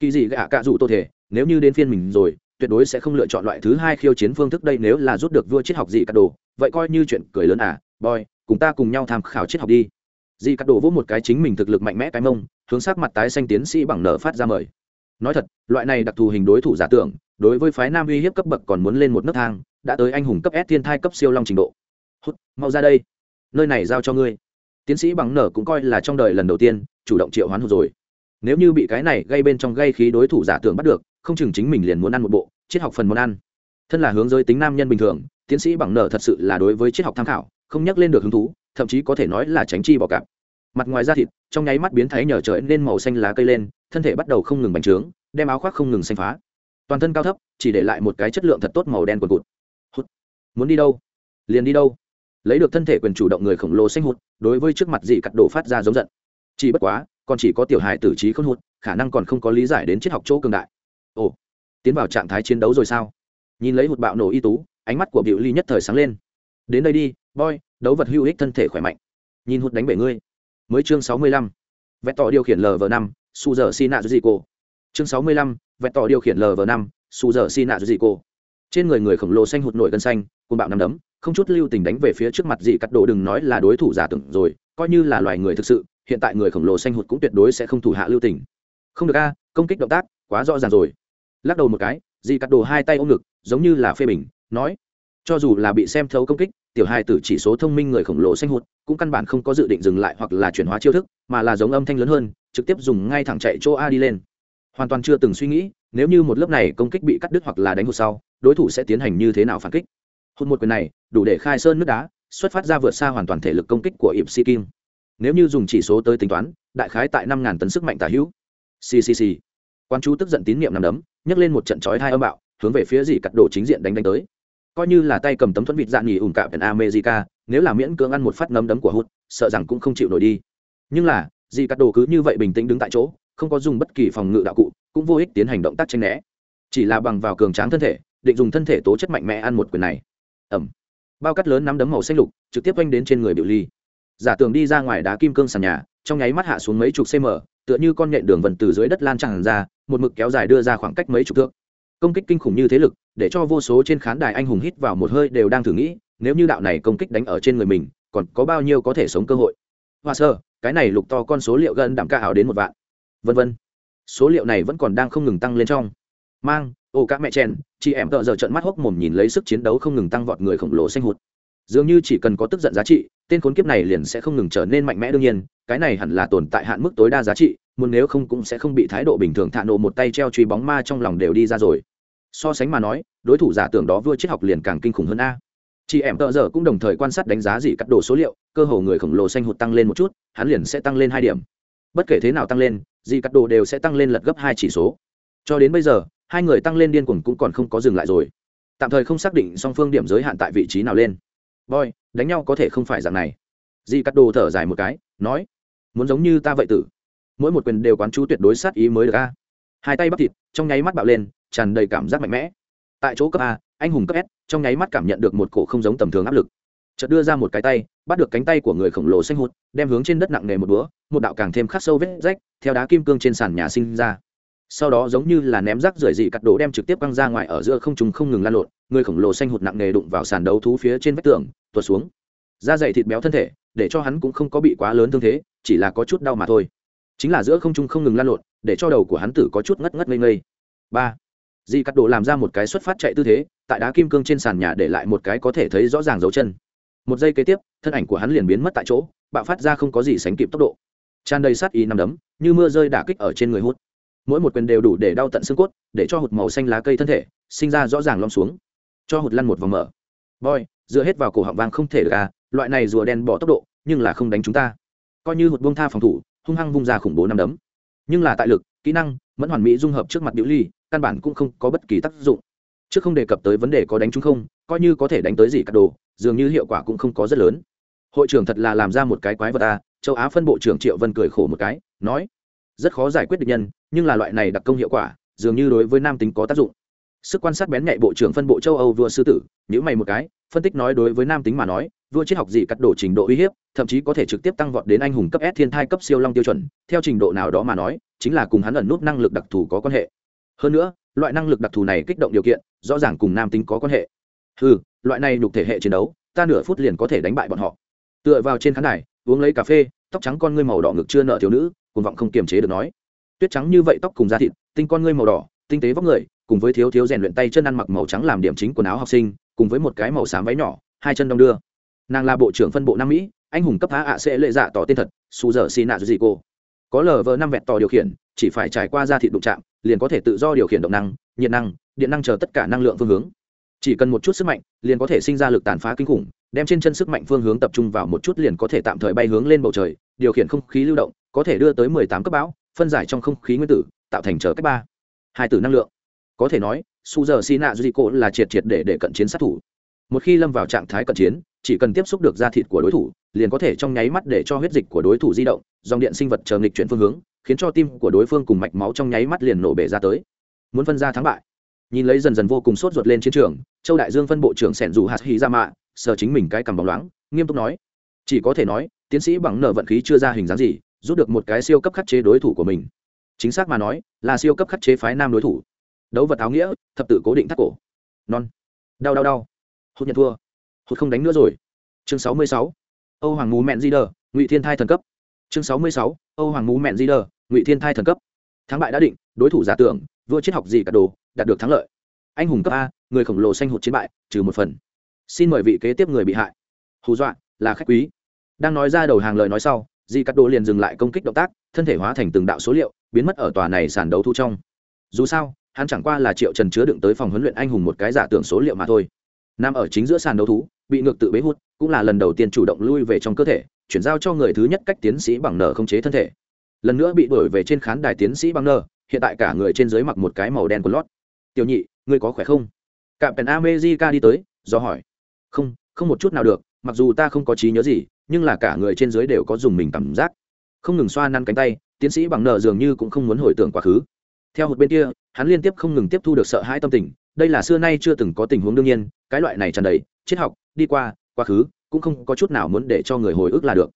Speaker 1: Kỳ dị gạ cạ rủ tổ thể, nếu như đến phiên mình rồi, tuyệt đối sẽ không lựa chọn loại thứ hai khiêu chiến phương thức đây nếu là rút được vua triết học gì cả đồ, vậy coi như chuyện cười lớn à boy cùng ta cùng nhau tham khảo triết học đi. Di cắt đổ vỗ một cái chính mình thực lực mạnh mẽ cái mông, hướng sát mặt tái xanh tiến sĩ bằng nở phát ra mời. Nói thật, loại này đặc thù hình đối thủ giả tưởng, đối với phái nam uy hiếp cấp bậc còn muốn lên một nấc thang, đã tới anh hùng cấp s thiên thai cấp siêu long trình độ. Hút, mau ra đây. Nơi này giao cho ngươi. Tiến sĩ bằng nở cũng coi là trong đời lần đầu tiên, chủ động triệu hoán hụt rồi. Nếu như bị cái này gây bên trong gây khí đối thủ giả tưởng bắt được, không chừng chính mình liền muốn ăn một bộ, triết học phần món ăn. Thân là hướng giới tính nam nhân bình thường tiến sĩ bằng nở thật sự là đối với triết học tham khảo, không nhắc lên được hứng thú, thậm chí có thể nói là tránh chi bỏ cạp. Mặt ngoài da thịt, trong nháy mắt biến thái nhờ trời nên màu xanh lá cây lên, thân thể bắt đầu không ngừng bành trướng, đem áo khoác không ngừng xanh phá. Toàn thân cao thấp, chỉ để lại một cái chất lượng thật tốt màu đen quần cụt. Hút muốn đi đâu? Liền đi đâu? Lấy được thân thể quyền chủ động người khổng lồ xanh hụt, đối với trước mặt dị cắt đổ phát ra giống giận. Chỉ bất quá, còn chỉ có tiểu hài tử trí không hụt, khả năng còn không có lý giải đến triết học chỗ cường đại. Ồ, tiến vào trạng thái chiến đấu rồi sao? Nhìn lấy hụt bạo nổ y tú ánh mắt của biểu ly nhất thời sáng lên. Đến đây đi, boy, đấu vật hữu ích thân thể khỏe mạnh. Nhìn hụt đánh bể ngươi. Mới chương sáu mươi lăm. Vẹt tỏ điều khiển lv năm, su giờ si nạ dị cô chương sáu mươi lăm, vẹt tỏ điều khiển lv năm, su giờ si nạ dị cô trên người người khổng lồ xanh hụt nổi cân xanh cùng bạo nằm đấm, không chút lưu tình đánh về phía trước mặt dị cắt đồ đừng nói là đối thủ giả tưởng rồi, coi như là loài người thực sự, hiện tại người khổng lồ xanh hụt cũng tuyệt đối sẽ không thủ hạ lưu tình. Không được a, công kích động tác quá rõ ràng rồi. Lắc đầu một cái, dị cắt đồ hai tay ôm ngực, giống như là phê bình nói, cho dù là bị xem thấu công kích, tiểu hai tử chỉ số thông minh người khổng lồ xanh hụt, cũng căn bản không có dự định dừng lại hoặc là chuyển hóa chiêu thức, mà là giống âm thanh lớn hơn, trực tiếp dùng ngay thẳng chạy chỗ a đi lên. Hoàn toàn chưa từng suy nghĩ, nếu như một lớp này công kích bị cắt đứt hoặc là đánh hụt sau, đối thủ sẽ tiến hành như thế nào phản kích? Hụt một quyền này, đủ để khai sơn nước đá, xuất phát ra vượt xa hoàn toàn thể lực công kích của ịp si kim. Nếu như dùng chỉ số tới tính toán, đại khái tại năm ngàn tấn sức mạnh tả hữu. Ccc quan chú tức giận tín nhiệm nằm đấm, nhấc lên một trận chói hai âm bạo, hướng về phía dì cắt đổ chính diện đánh đánh tới coi như là tay cầm tấm thuẫn vịt dạng nghỉ ủn cạo pèn america, nếu là miễn cưỡng ăn một phát nấm đấm của hút, sợ rằng cũng không chịu nổi đi. Nhưng là, dì cắt đồ cứ như vậy bình tĩnh đứng tại chỗ, không có dùng bất kỳ phòng ngự đạo cụ, cũng vô ích tiến hành động tác tranh né. Chỉ là bằng vào cường tráng thân thể, định dùng thân thể tố chất mạnh mẽ ăn một quyền này. Ẩm. Bao cắt lớn nắm đấm màu xanh lục, trực tiếp oanh đến trên người biểu ly. Giả tường đi ra ngoài đá kim cương sàn nhà, trong nháy mắt hạ xuống mấy chục cm tựa như con nhện đường vần từ dưới đất lan tràn ra, một mực kéo dài đưa ra khoảng cách mấy chục thước công kích kinh khủng như thế lực, để cho vô số trên khán đài anh hùng hít vào một hơi đều đang thử nghĩ, nếu như đạo này công kích đánh ở trên người mình, còn có bao nhiêu có thể sống cơ hội? Hoa sơ, cái này lục to con số liệu gần đảm ca ảo đến một vạn. Vân vân. Số liệu này vẫn còn đang không ngừng tăng lên trong. Mang, ô các mẹ chen chị em tợ giờ trận mắt hốc mồm nhìn lấy sức chiến đấu không ngừng tăng vọt người khổng lồ xanh hụt. Dường như chỉ cần có tức giận giá trị, tên khốn kiếp này liền sẽ không ngừng trở nên mạnh mẽ đương nhiên, cái này hẳn là tồn tại hạn mức tối đa giá trị, muốn nếu không cũng sẽ không bị thái độ bình thường thạ nộ một tay treo truy bóng ma trong lòng đều đi ra rồi so sánh mà nói, đối thủ giả tưởng đó vừa triết học liền càng kinh khủng hơn a. Chị em tợ giờ cũng đồng thời quan sát đánh giá gì cắt đồ số liệu, cơ hồ người khổng lồ xanh hụt tăng lên một chút, hắn liền sẽ tăng lên hai điểm. Bất kể thế nào tăng lên, gì cắt đồ đều sẽ tăng lên lật gấp hai chỉ số. Cho đến bây giờ, hai người tăng lên điên cuồng cũng còn không có dừng lại rồi. Tạm thời không xác định song phương điểm giới hạn tại vị trí nào lên. Voi đánh nhau có thể không phải dạng này. Di cắt đồ thở dài một cái, nói, muốn giống như ta vậy tử. Mỗi một quyền đều quán chú tuyệt đối sát ý mới được a. Hai tay bắp thịt, trong nháy mắt bạo lên tràn đầy cảm giác mạnh mẽ. Tại chỗ cấp a, anh hùng cấp s, trong nháy mắt cảm nhận được một cổ không giống tầm thường áp lực. Chợt đưa ra một cái tay, bắt được cánh tay của người khổng lồ xanh hụt, đem hướng trên đất nặng nề một búa một đạo càng thêm khắc sâu vết rách, theo đá kim cương trên sàn nhà sinh ra. Sau đó giống như là ném rác rưởi dị cắt đổ đem trực tiếp quăng ra ngoài ở giữa không trùng không ngừng lan lộn, người khổng lồ xanh hụt nặng nề đụng vào sàn đấu thú phía trên vách tường, tuột xuống. Da dày thịt béo thân thể, để cho hắn cũng không có bị quá lớn thương thế, chỉ là có chút đau mà thôi. Chính là giữa không trung không ngừng lan lộn, để cho đầu của hắn tử có chút ngất ngất ngây ngây. Ba. Di cắt đồ làm ra một cái xuất phát chạy tư thế, tại đá kim cương trên sàn nhà để lại một cái có thể thấy rõ ràng dấu chân. Một giây kế tiếp, thân ảnh của hắn liền biến mất tại chỗ, bạo phát ra không có gì sánh kịp tốc độ. Tràn đầy sát ý nằm đấm, như mưa rơi đả kích ở trên người hút. Mỗi một quyền đều đủ để đau tận xương cốt, để cho hụt màu xanh lá cây thân thể, sinh ra rõ ràng lom xuống. Cho hụt lăn một vòng mở. Boy, dựa hết vào cổ họng vàng không thể được à loại này rùa đen bỏ tốc độ, nhưng là không đánh chúng ta. Coi như hụt buông tha phòng thủ, hung hăng vung ra khủng bố năm đấm nhưng là tại lực, kỹ năng, mẫn hoàn mỹ dung hợp trước mặt biểu ly, căn bản cũng không có bất kỳ tác dụng. Trước không đề cập tới vấn đề có đánh chúng không, coi như có thể đánh tới gì cả đồ, dường như hiệu quả cũng không có rất lớn. Hội trưởng thật là làm ra một cái quái vật à châu á phân bộ trưởng triệu vân cười khổ một cái, nói, rất khó giải quyết được nhân, nhưng là loại này đặc công hiệu quả, dường như đối với nam tính có tác dụng. Sức quan sát bén nhạy bộ trưởng phân bộ châu âu vua sư tử nhữ mày một cái, phân tích nói đối với nam tính mà nói vua triết học gì cắt đổ trình độ uy hiếp, thậm chí có thể trực tiếp tăng vọt đến anh hùng cấp s thiên thai cấp siêu long tiêu chuẩn, theo trình độ nào đó mà nói, chính là cùng hắn ẩn nút năng lực đặc thù có quan hệ. Hơn nữa, loại năng lực đặc thù này kích động điều kiện, rõ ràng cùng nam tính có quan hệ. Ừ loại này nhục thể hệ chiến đấu, ta nửa phút liền có thể đánh bại bọn họ. Tựa vào trên khán đài, uống lấy cà phê, tóc trắng con ngươi màu đỏ ngực chưa nợ thiếu nữ, cuồng vọng không kiềm chế được nói. Tuyết trắng như vậy tóc cùng da thịt, tinh con ngươi màu đỏ, tinh tế vóc người, cùng với thiếu thiếu rèn luyện tay chân ăn mặc màu trắng làm điểm chính quần áo học sinh, cùng với một cái màu xám váy nhỏ, hai chân đong đưa nàng là bộ trưởng phân bộ nam mỹ, anh hùng cấp phá ạ sẽ lệ dạ tỏ tên thật, su dở xì nạ gì cô. Có lờ vờ năm vẹn tỏ điều khiển, chỉ phải trải qua ra thị đụng chạm, liền có thể tự do điều khiển động năng, nhiệt năng, điện năng chờ tất cả năng lượng phương hướng. Chỉ cần một chút sức mạnh, liền có thể sinh ra lực tàn phá kinh khủng, đem trên chân sức mạnh phương hướng tập trung vào một chút liền có thể tạm thời bay hướng lên bầu trời, điều khiển không khí lưu động, có thể đưa tới mười tám cấp bão, phân giải trong không khí nguyên tử, tạo thành trở cách ba. Hai tử năng lượng. Có thể nói, su giờ xi nạ duy cổ là triệt triệt để để cận chiến sát thủ. Một khi lâm vào trạng thái cận chiến chỉ cần tiếp xúc được da thịt của đối thủ, liền có thể trong nháy mắt để cho huyết dịch của đối thủ di động, dòng điện sinh vật chờ nghịch chuyển phương hướng, khiến cho tim của đối phương cùng mạch máu trong nháy mắt liền nổ bể ra tới. Muốn phân ra thắng bại. Nhìn lấy dần dần vô cùng sốt ruột lên chiến trường, châu đại dương phân bộ trưởng sẻn dù hạt hy ra dạ mạ, sờ chính mình cái cầm bóng loáng, nghiêm túc nói, chỉ có thể nói, tiến sĩ bằng nợ vận khí chưa ra hình dáng gì, rút được một cái siêu cấp khắc chế đối thủ của mình. Chính xác mà nói, là siêu cấp khắc chế phái nam đối thủ. Đấu vật áo nghĩa, thập tự cố định thắt cổ. Non. Đau đau đau. Hốt nhận thua hụt không đánh nữa rồi. Chương sáu mươi sáu. Âu hoàng mú mẹn di đờ ngụy thiên thai thần cấp. Chương sáu mươi sáu. Âu hoàng mú mẹn di đờ ngụy thiên thai thần cấp. Thắng bại đã định, đối thủ giả tưởng, vua triết học gì cả đồ, đạt được thắng lợi. Anh hùng cấp a, người khổng lồ xanh hụt chiến bại, trừ một phần. Xin mời vị kế tiếp người bị hại. Hù dọa, là khách quý. Đang nói ra đầu hàng lời nói sau, di cắt đồ liền dừng lại công kích động tác, thân thể hóa thành từng đạo số liệu, biến mất ở tòa này sàn đấu thu trong. Dù sao, hắn chẳng qua là triệu trần chứa đựng tới phòng huấn luyện anh hùng một cái giả tưởng số liệu mà thôi. Nằm ở chính giữa sàn đấu thú bị ngược tự bế hút, cũng là lần đầu tiên chủ động lui về trong cơ thể, chuyển giao cho người thứ nhất cách tiến sĩ bằng nở không chế thân thể. Lần nữa bị đổi về trên khán đài tiến sĩ bằng nở, hiện tại cả người trên dưới mặc một cái màu đen của lót. Tiểu nhị, ngươi có khỏe không? Cạm pèn amejica đi tới, do hỏi. Không không một chút nào được, mặc dù ta không có trí nhớ gì, nhưng là cả người trên dưới đều có dùng mình cảm giác. Không ngừng xoa năn cánh tay, tiến sĩ bằng nợ dường như cũng không muốn hồi tưởng quá khứ. Theo một bên kia, hắn liên tiếp không ngừng tiếp thu được sợ hãi tâm tình, đây là xưa nay chưa từng có tình huống đương nhiên, cái loại này tràn đầy, triết học đi qua, quá khứ, cũng không có chút nào muốn để cho người hồi ức là được.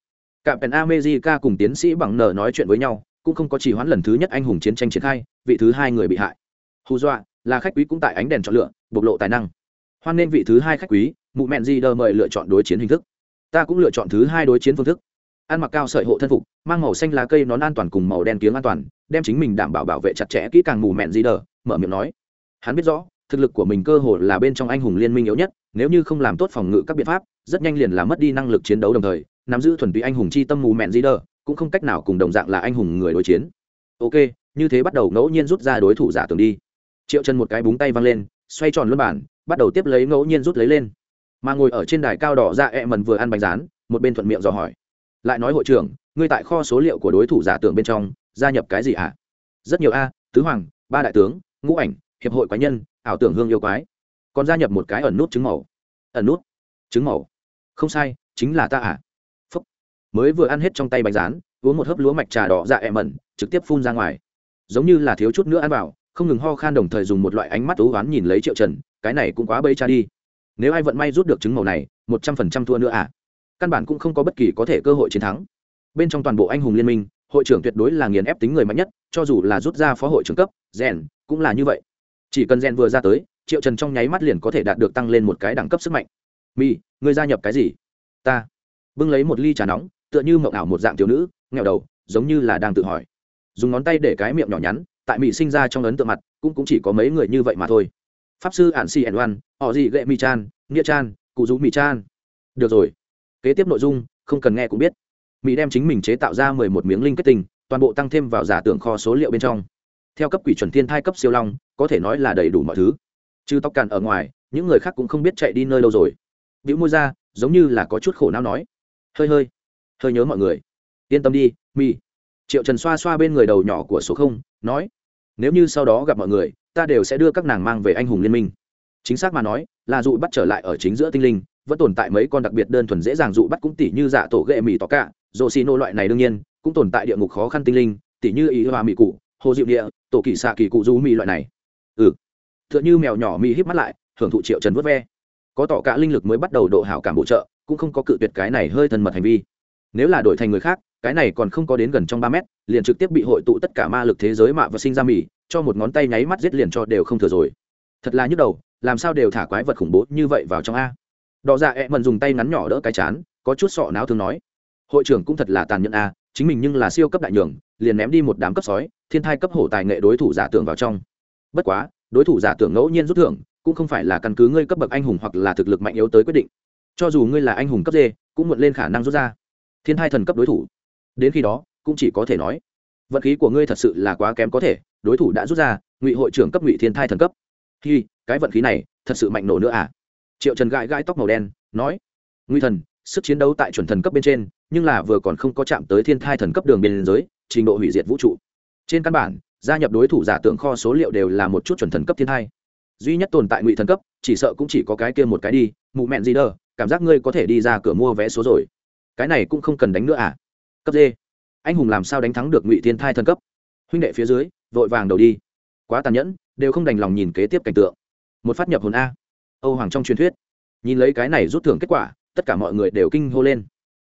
Speaker 1: Cả pèn amejica cùng tiến sĩ bằng nợ nói chuyện với nhau, cũng không có chỉ hoãn lần thứ nhất anh hùng chiến tranh triển khai, vị thứ hai người bị hại. Hù dọa, là khách quý cũng tại ánh đèn chọn lựa, bộc lộ tài năng. Hoan nên vị thứ hai khách quý, mụ mẹn di đờ mời lựa chọn đối chiến hình thức. Ta cũng lựa chọn thứ hai đối chiến phương thức. Ăn mặc cao sợi hộ thân phục, mang màu xanh lá cây nón an toàn cùng màu đen kiếng an toàn, đem chính mình đảm bảo bảo vệ chặt chẽ kỹ càng mù mẹn di đờ, mở miệng nói. Hắn biết rõ thực lực của mình cơ hồ là bên trong anh hùng liên minh yếu nhất, nếu như không làm tốt phòng ngự các biện pháp, rất nhanh liền là mất đi năng lực chiến đấu đồng thời, nắm giữ thuần túy anh hùng chi tâm mù mẹn di đờ cũng không cách nào cùng đồng dạng là anh hùng người đối chiến. Ok, như thế bắt đầu ngẫu nhiên rút ra đối thủ giả tưởng đi. Triệu chân một cái búng tay văng lên, xoay tròn luân bản, bắt đầu tiếp lấy ngẫu nhiên rút lấy lên. Mà ngồi ở trên đài cao đỏ ra ẹ mần vừa ăn bánh rán, một bên thuận miệng dò hỏi. Lại nói hội trưởng, ngươi tại kho số liệu của đối thủ giả tưởng bên trong, gia nhập cái gì à? rất nhiều a, tứ hoàng, ba đại tướng, ngũ ảnh, hiệp hội quái nhân ảo tưởng hương yêu quái. Còn gia nhập một cái ẩn nút trứng màu. Ẩn nút? Trứng màu. Không sai, chính là ta à. Phúc. mới vừa ăn hết trong tay bánh rán, uống một hớp lúa mạch trà đỏ dạ ẹ mẩn, trực tiếp phun ra ngoài. Giống như là thiếu chút nữa ăn vào, không ngừng ho khan đồng thời dùng một loại ánh mắt thú oán nhìn lấy triệu trần, cái này cũng quá bây cha đi. Nếu ai vận may rút được trứng màu này, một trăm phần trăm thua nữa à? Căn bản cũng không có bất kỳ có thể cơ hội chiến thắng. Bên trong toàn bộ anh hùng liên minh, hội trưởng tuyệt đối là nghiền ép tính người mạnh nhất, cho dù là rút ra phó hội trưởng cấp, rèn, cũng là như vậy chỉ cần rèn vừa ra tới triệu trần trong nháy mắt liền có thể đạt được tăng lên một cái đẳng cấp sức mạnh. Mi người gia nhập cái gì? Ta. Bưng lấy một ly trà nóng tựa như mộng ảo một dạng thiếu nữ nghèo đầu giống như là đang tự hỏi. Dùng ngón tay để cái miệng nhỏ nhắn tại mỹ sinh ra trong ấn tượng mặt cũng, cũng chỉ có mấy người như vậy mà thôi. Pháp sư ạn si ẩn oan họ gì gệ mi chan nghĩa chan cụ dũ mi chan. Được rồi. Kế tiếp nội dung không cần nghe cũng biết. Mỹ đem chính mình chế tạo ra mười một miếng linh kết tinh toàn bộ tăng thêm vào giả tưởng kho số liệu bên trong theo cấp quỷ chuẩn thiên thai cấp siêu long, có thể nói là đầy đủ mọi thứ. Chứ tóc càn ở ngoài, những người khác cũng không biết chạy đi nơi lâu rồi. Vĩu môi ra, giống như là có chút khổ não nói. Hơi hơi hơi nhớ mọi người. Yên tâm đi mi triệu trần xoa xoa bên người đầu nhỏ của số không, nói. Nếu như sau đó gặp mọi người, ta đều sẽ đưa các nàng mang về anh hùng liên minh. Chính xác mà nói, là dụ bắt trở lại ở chính giữa tinh linh, vẫn tồn tại mấy con đặc biệt đơn thuần dễ dàng dụ bắt cũng tỉ như dạ tổ ghệ mì tỏ cả rộ xì nô loại này đương nhiên, cũng tồn tại địa ngục khó khăn tinh linh, tỉ như ý hoa mì cụ, hồ diệu địa tổ kỳ xạ kỳ cụ du mỹ loại này. Ừ. T h ư ợ n h ư mèo nhỏ mì híp mắt lại, hưởng thụ triệu trần vớt ve. Có tỏ cả linh lực mới bắt đầu độ hảo cảm bổ trợ, cũng không có cự tuyệt cái này hơi thân mật hành vi. Nếu là đổi thành người khác, cái này còn không có đến gần trong ba mét, liền trực tiếp bị hội tụ tất cả ma lực thế giới mạ và sinh ra mì, cho một ngón tay nháy mắt giết liền cho đều không thừa rồi. Thật là nhức đầu, làm sao đều thả quái vật khủng bố như vậy vào trong a. Đỏ dạ ẹ mần dùng tay ngắn nhỏ đỡ cái chán, có chút sọ não thương nói. Hội trưởng cũng thật là tàn nhẫn a chính mình nhưng là siêu cấp đại nhường, liền ném đi một đám cấp sói, thiên thai cấp hổ tài nghệ đối thủ giả tưởng vào trong. Bất quá, đối thủ giả tưởng ngẫu nhiên rút thưởng, cũng không phải là căn cứ ngươi cấp bậc anh hùng hoặc là thực lực mạnh yếu tới quyết định. Cho dù ngươi là anh hùng cấp d, cũng muộn lên khả năng rút ra. Thiên thai thần cấp đối thủ. Đến khi đó, cũng chỉ có thể nói, vận khí của ngươi thật sự là quá kém có thể, đối thủ đã rút ra, ngụy hội trưởng cấp ngụy thiên thai thần cấp. Hi, cái vận khí này, thật sự mạnh nổ nữa à? Triệu trần gãi gãi tóc màu đen, nói nguy thần sức chiến đấu tại chuẩn thần cấp bên trên, nhưng là vừa còn không có chạm tới thiên thai thần cấp đường biên giới, trình độ hủy diệt vũ trụ. Trên căn bản, gia nhập đối thủ giả tưởng kho số liệu đều là một chút chuẩn thần cấp thiên thai. Duy nhất tồn tại ngụy thần cấp, chỉ sợ cũng chỉ có cái kia một cái đi, mụ mẹn gì đơ cảm giác ngươi có thể đi ra cửa mua vé số rồi. Cái này cũng không cần đánh nữa à? Cấp d. Anh hùng làm sao đánh thắng được ngụy thiên thai thần cấp? Huynh đệ phía dưới, vội vàng đầu đi. Quá tàn nhẫn, đều không đành lòng nhìn kế tiếp cảnh tượng. Một phát nhập hồn a. Âu hoàng trong truyền thuyết. Nhìn lấy cái này rút thưởng kết quả tất cả mọi người đều kinh hô lên.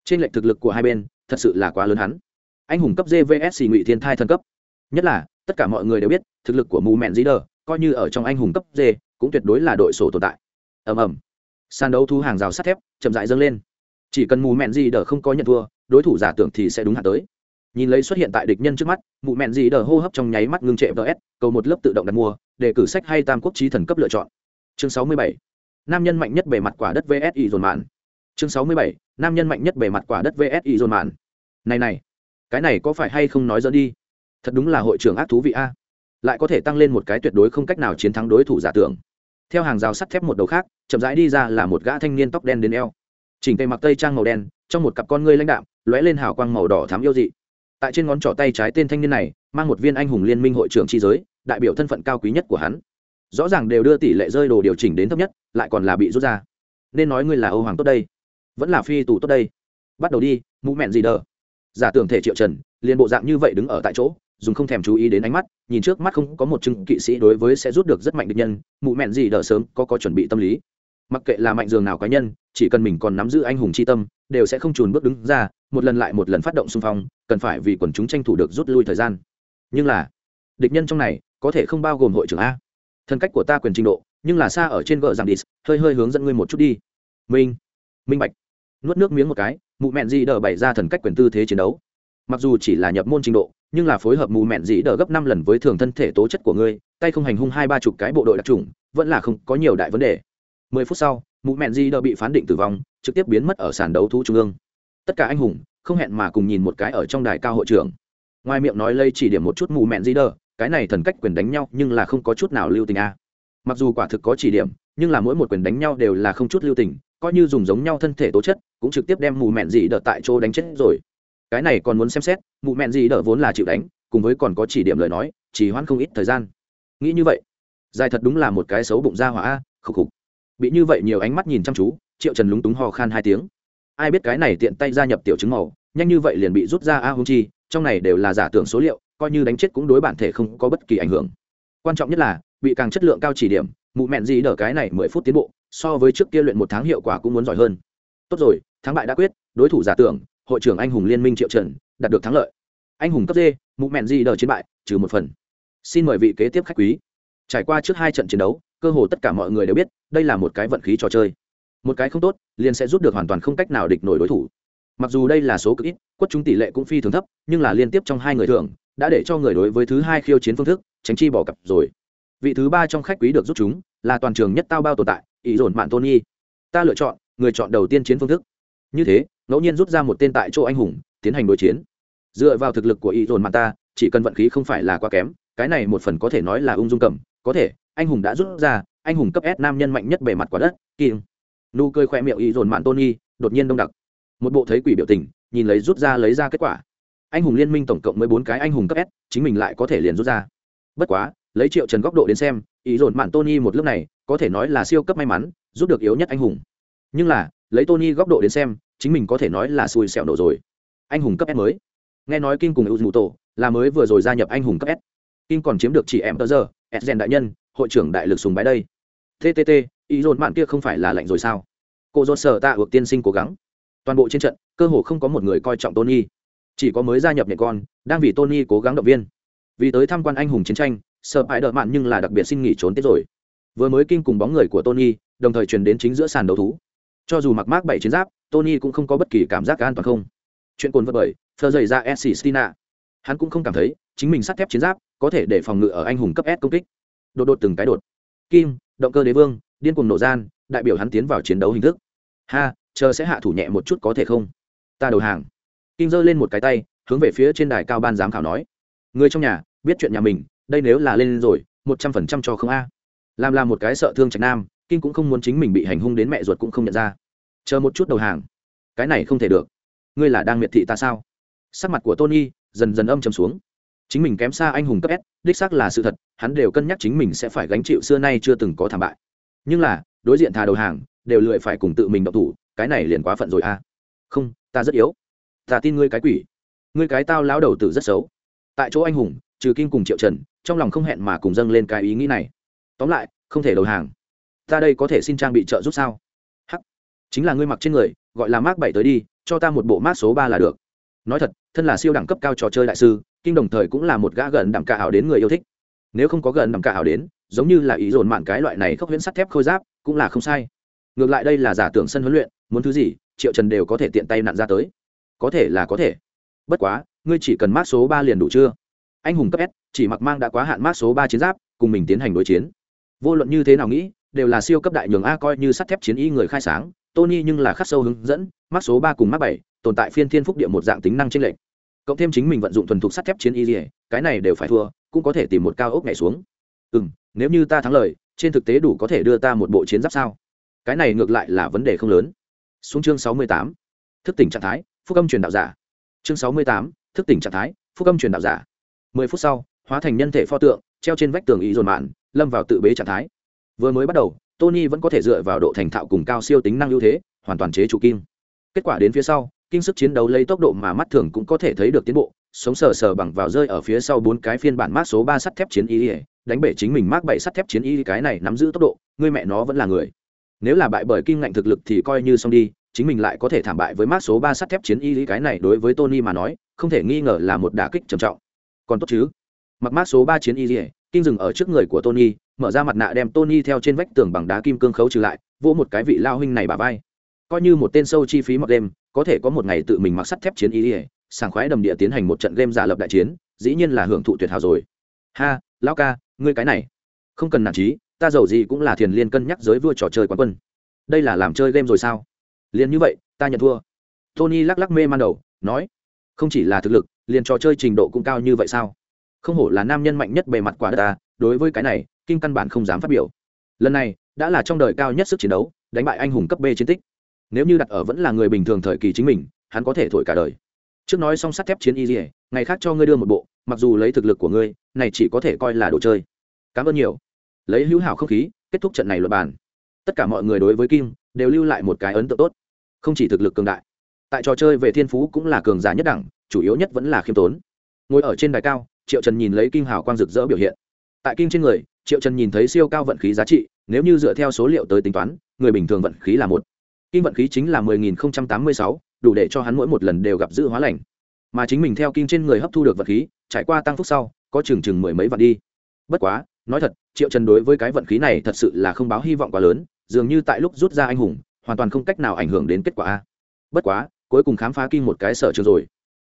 Speaker 1: Trên lệnh thực lực của hai bên, thật sự là quá lớn hắn. Anh hùng cấp gvs ngụy thiên thai thần cấp. Nhất là, tất cả mọi người đều biết, thực lực của mù mẹn dí đờ, coi như ở trong anh hùng cấp g, cũng tuyệt đối là đội sổ tồn tại. Ầm ầm. Sàn đấu thu hàng rào sắt thép, chậm rãi dâng lên. Chỉ cần mù mẹn gì đờ không có nhận thua, đối thủ giả tưởng thì sẽ đúng hạn tới. Nhìn lấy xuất hiện tại địch nhân trước mắt mụ mẹn gì đờ hô hấp trong nháy mắt ngưng trệ vs cầu một lớp tự động đặt mua, để cử sách hay tam quốc trí thần cấp lựa chọn. Chương sáu mươi bảy. Nam nhân mạnh nhất bề mặt quả đất vsi dồn mạn chương sáu mươi bảy, nam nhân mạnh nhất bề mặt quả đất vsi dồn mạn này này, cái này có phải hay không nói dẫn đi? Thật đúng là hội trưởng ác thú vị a. Lại có thể tăng lên một cái tuyệt đối không cách nào chiến thắng đối thủ giả tưởng. Theo hàng rào sắt thép một đầu khác, chậm rãi đi ra là một gã thanh niên tóc đen đến eo. Chỉnh tề mặc tây trang màu đen, trong một cặp con ngươi lãnh đạm, lóe lên hào quang màu đỏ thám yêu dị. Tại trên ngón trỏ tay trái tên thanh niên này, mang một viên anh hùng liên minh hội trưởng tri giới, đại biểu thân phận cao quý nhất của hắn. Rõ ràng đều đưa tỷ lệ rơi đồ điều chỉnh đến thấp nhất, lại còn là bị rút ra. Nên nói ngươi là âu hoàng tốt đây vẫn là phi tù tốt đây. Bắt đầu đi, mũ mẹn gì đờ. Giả tưởng thể triệu trần, liền bộ dạng như vậy đứng ở tại chỗ, dùng không thèm chú ý đến ánh mắt, nhìn trước mắt không có một chứng kỵ sĩ đối với sẽ rút được rất mạnh địch nhân mụ mẹn gì đỡ sớm có có chuẩn bị tâm lý. Mặc kệ là mạnh dường nào cá nhân, chỉ cần mình còn nắm giữ anh hùng c h i tâm, đều sẽ không trùn bước đứng ra, một lần lại một lần phát động xung phong, cần phải vì quần chúng tranh thủ được rút lui thời gian. Nhưng là, địch nhân trong này, có thể không bao gồm hội trưởng a. Thân cách của ta quyền trình độ, nhưng là xa ở trên vợ giảng đi hơi hơi hướng dẫn ngươi một chút đi. Minh minh bạch nuốt nước miếng một cái, mụ mẹn gì đờ bày ra thần cách quyền tư thế chiến đấu. Mặc dù chỉ là nhập môn trình độ, nhưng là phối hợp mù mẹn dị đờ gấp năm lần với thường thân thể tố chất của ngươi, tay không hành hung hai ba chục cái bộ đội đặc trùng vẫn là không có nhiều đại vấn đề. Mười phút sau mù mẹn dị đờ bị phán định tử vong, trực tiếp biến mất ở sàn đấu thú trung ương. Tất cả anh hùng, không hẹn mà cùng nhìn một cái ở trong đài cao hội trưởng. Ngoài miệng nói lây chỉ điểm một chút mù mẹn dị đờ, cái này thần cách quyền đánh nhau, nhưng là không có chút nào lưu tình a. Mặc dù quả thực có chỉ điểm, nhưng là mỗi một quyền đánh nhau đều là không chút lưu tình coi như dùng giống nhau thân thể tố chất, cũng trực tiếp đem mù mẹn gì đỡ tại chỗ đánh chết rồi. Cái này còn muốn xem xét mụ mẹn gì đỡ vốn là chịu đánh, cùng với còn có chỉ điểm lời nói, chỉ hoãn không ít thời gian. Nghĩ như vậy, dài thật đúng là một cái xấu bụng ra hỏa a khục khục. Bị như vậy nhiều ánh mắt nhìn chăm chú, triệu trần lúng túng ho khan hai tiếng. Ai biết cái này tiện tay gia nhập tiểu chứng màu, nhanh như vậy liền bị rút ra a hung chi, trong này đều là giả tưởng số liệu, coi như đánh chết cũng đối bản thể không có bất kỳ ảnh hưởng. Quan trọng nhất là, bị càng chất lượng cao chỉ điểm mụ mẹn gì đỡ cái này mười phút tiến bộ so với trước kia luyện một tháng hiệu quả cũng muốn giỏi hơn. Tốt rồi, thắng bại đã quyết, đối thủ giả tưởng, hội trưởng anh hùng liên minh triệu trần, đạt được thắng lợi. Anh hùng cấp d, mụ mẹn di đờ chiến bại, trừ một phần. Xin mời vị kế tiếp khách quý. Trải qua trước hai trận chiến đấu, cơ hồ tất cả mọi người đều biết, đây là một cái vận khí trò chơi. Một cái không tốt, liền sẽ rút được hoàn toàn không cách nào địch nổi đối thủ. Mặc dù đây là số cực ít, quất chúng tỷ lệ cũng phi thường thấp, nhưng là liên tiếp trong hai người thường đã để cho người đối với thứ hai khiêu chiến phương thức, tránh chi bỏ cặp rồi. Vị thứ ba trong khách quý được rút chúng, là toàn trường nhất tao bao tồn tại ý dồn mạn tony. Ta lựa chọn, người chọn đầu tiên chiến phương thức. Như thế, ngẫu nhiên rút ra một tên tại chỗ anh hùng, tiến hành đối chiến. Dựa vào thực lực của ý dồn mạn ta, chỉ cần vận khí không phải là quá kém, cái này một phần có thể nói là ung dung cầm. Có thể, anh hùng đã rút ra, anh hùng cấp s nam nhân mạnh nhất bề mặt quả đất kim nụ cười khoe miệng ý dồn mạn tony, đột nhiên đông đặc. Một bộ thấy quỷ biểu tình, nhìn lấy rút ra lấy ra kết quả. Anh hùng liên minh tổng cộng mới bốn cái anh hùng cấp s, chính mình lại có thể liền rút ra. Bất quá lấy triệu trần góc độ đến xem, ý dồn mạn tony một lúc này có thể nói là siêu cấp may mắn, giúp được yếu nhất anh hùng. Nhưng là, lấy tony góc độ đến xem, chính mình có thể nói là xui xẻo nổ rồi. Anh hùng cấp s mới. Nghe nói Kim cùng ưu tổ là mới vừa rồi gia nhập anh hùng cấp s. Kim còn chiếm được chị em tờ giờ, s đại nhân, hội trưởng đại lực sùng bái đây. Ttt ý dồn mạn kia không phải là lạnh rồi sao? Cô dồn sở tạ ược tiên sinh cố gắng. Toàn bộ trên trận, cơ hồ không có một người coi trọng tony. Chỉ có mới gia nhập nhện con, đang vì tony cố gắng động viên. Vì tới tham quan anh hùng chiến tranh sợ hãi đợi mạn nhưng là đặc biệt xin nghỉ trốn tiết rồi. Vừa mới kinh cùng bóng người của tony, đồng thời truyền đến chính giữa sàn đấu thú. Cho dù mặc mác bảy chiến giáp, tony cũng không có bất kỳ cảm giác an toàn không. Chuyện cồn vật bởi thơ dày ra s stina hắn cũng không cảm thấy, chính mình sắt thép chiến giáp có thể để phòng ngự ở anh hùng cấp s công kích. Đột đột từng cái đột. Kim, động cơ đế vương, điên cuồng nổ gian, đại biểu hắn tiến vào chiến đấu hình thức. Ha, chờ sẽ hạ thủ nhẹ một chút có thể không? Ta đầu hàng. Kim giơ lên một cái tay, hướng về phía trên đài cao ban giám khảo nói. Người trong nhà, biết chuyện nhà mình đây nếu là lên rồi, một trăm phần trăm cho không a. Làm là một cái sợ thương trạch nam, kim cũng không muốn chính mình bị hành hung đến mẹ ruột cũng không nhận ra. Chờ một chút đầu hàng. Cái này không thể được. Ngươi là đang miệt thị ta sao? Sắc mặt của tony dần dần âm trầm xuống. Chính mình kém xa anh hùng cấp s, đích xác là sự thật, hắn đều cân nhắc chính mình sẽ phải gánh chịu xưa nay chưa từng có thảm bại. Nhưng là, đối diện thà đầu hàng, đều lười phải cùng tự mình độc thủ, cái này liền quá phận rồi a. Không, ta rất yếu. Ta tin ngươi cái quỷ. Ngươi cái tao lão đầu tử rất xấu. Tại chỗ anh hùng, trừ Kim cùng triệu trần trong lòng không hẹn mà cùng dâng lên cái ý nghĩ này. Tóm lại, không thể đầu hàng. Ta đây có thể xin trang bị trợ giúp sao? Hắc. Chính là ngươi mặc trên người, gọi là mác bảy tới đi, cho ta một bộ mác số ba là được. Nói thật, thân là siêu đẳng cấp cao trò chơi đại sư, kinh đồng thời cũng là một gã gần đẳng cả hảo đến người yêu thích. Nếu không có gần đẳng cả hảo đến, giống như là ý dồn mạn cái loại này khốc huyễn sắt thép khôi giáp, cũng là không sai. Ngược lại đây là giả tưởng sân huấn luyện, muốn thứ gì, triệu trần đều có thể tiện tay nặn ra tới. Có thể là có thể. Bất quá, ngươi chỉ cần mát số ba liền đủ chưa? Anh hùng cấp s, chỉ mặc mang đã quá hạn mát số ba chiến giáp, cùng mình tiến hành đối chiến. Vô luận như thế nào nghĩ, đều là siêu cấp đại nhường a coi như sắt thép chiến y người khai sáng, tony nhưng là khắc sâu hướng dẫn mát số ba cùng mát bảy, tồn tại phiên thiên phúc địa một dạng tính năng trên lệnh cộng thêm chính mình vận dụng thuần thục sắt thép chiến y dỉa cái này đều phải thua, cũng có thể tìm một cao ốc nhảy xuống. Ừ nếu như ta thắng lời, trên thực tế đủ có thể đưa ta một bộ chiến giáp sao? Cái này ngược lại là vấn đề không lớn. Xuống chương sáu mươi tám, thức tỉnh trạng thái, phúc âm truyền đạo giả. Chương sáu mươi tám, thức tỉnh trạng thái, phúc âm truyền đạo giả mười phút sau, hóa thành nhân thể pho tượng, treo trên vách tường ý dồn mạn, lâm vào tự bế trạng thái. Vừa mới bắt đầu, tony vẫn có thể dựa vào độ thành thạo cùng cao siêu tính năng ưu thế, hoàn toàn chế trụ kim. Kết quả đến phía sau kinh sức chiến đấu lấy tốc độ mà mắt thường cũng có thể thấy được tiến bộ, sống sờ sờ bằng vào rơi ở phía sau bốn cái phiên bản mát số ba sắt thép chiến y, đánh bể chính mình mát bảy sắt thép chiến y, cái này nắm giữ tốc độ, người mẹ nó vẫn là người. Nếu là bại bởi kim ngạnh thực lực thì coi như xong đi, chính mình lại có thể thảm bại với mát số ba sắt thép chiến y, cái này đối với tony mà nói, không thể nghi ngờ là một đả kích trầm trọng còn tốt chứ? Mặc mát số ba chiến y dỉa kinh dừng ở trước người của tony, mở ra mặt nạ đem tony theo trên vách tường bằng đá kim cương khấu trừ lại, vỗ một cái vị lao huynh này bà vai. Coi như một tên sâu chi phí mặc đêm, có thể có một ngày tự mình mặc sắt thép chiến y dỉa sảng khoái đầm địa tiến hành một trận game giả lập đại chiến, dĩ nhiên là hưởng thụ tuyệt hảo rồi. Ha, lão ca, ngươi cái này, không cần nản trí ta giàu gì cũng là thiền liên cân nhắc giới vua trò chơi quán quân. Đây là làm chơi game rồi sao? Liền như vậy, ta nhận thua. Tony lắc lắc mê man đầu, nói, không chỉ là thực lực liền trò chơi trình độ cũng cao như vậy sao? Không hổ là nam nhân mạnh nhất bề mặt quả đất ta, đối với cái này kinh căn bản không dám phát biểu. Lần này, đã là trong đời cao nhất sức chiến đấu, đánh bại anh hùng cấp b chiến tích. Nếu như đặt ở vẫn là người bình thường thời kỳ chính mình, hắn có thể thổi cả đời. Trước nói xong sắt thép chiến y dỉa ngày khác cho ngươi đưa một bộ, mặc dù lấy thực lực của ngươi, này chỉ có thể coi là đồ chơi. Cảm ơn nhiều. Lấy hữu hảo không khí, kết thúc trận này luật bàn. Tất cả mọi người đối với kim, đều lưu lại một cái ấn tượng tốt. Không chỉ thực lực cường đại, tại trò chơi về thiên phú cũng là cường giả nhất đẳng chủ yếu nhất vẫn là khiêm tốn. Ngồi ở trên đài cao, triệu trần nhìn lấy kim hào quang rực rỡ biểu hiện. Tại kim trên người, triệu trần nhìn thấy siêu cao vận khí giá trị, nếu như dựa theo số liệu tới tính toán, người bình thường vận khí là một. Kim vận khí chính là mười nghìn tám mươi sáu, đủ để cho hắn mỗi một lần đều gặp giữ hóa lành. Mà chính mình theo kim trên người hấp thu được vận khí, trải qua tăng phúc sau, có chừng chừng mười mấy vạn đi. Bất quá, nói thật, triệu trần đối với cái vận khí này thật sự là không báo hy vọng quá lớn, dường như tại lúc rút ra anh hùng, hoàn toàn không cách nào ảnh hưởng đến kết quả a. Bất quá, cuối cùng khám phá kim một cái sở trường rồi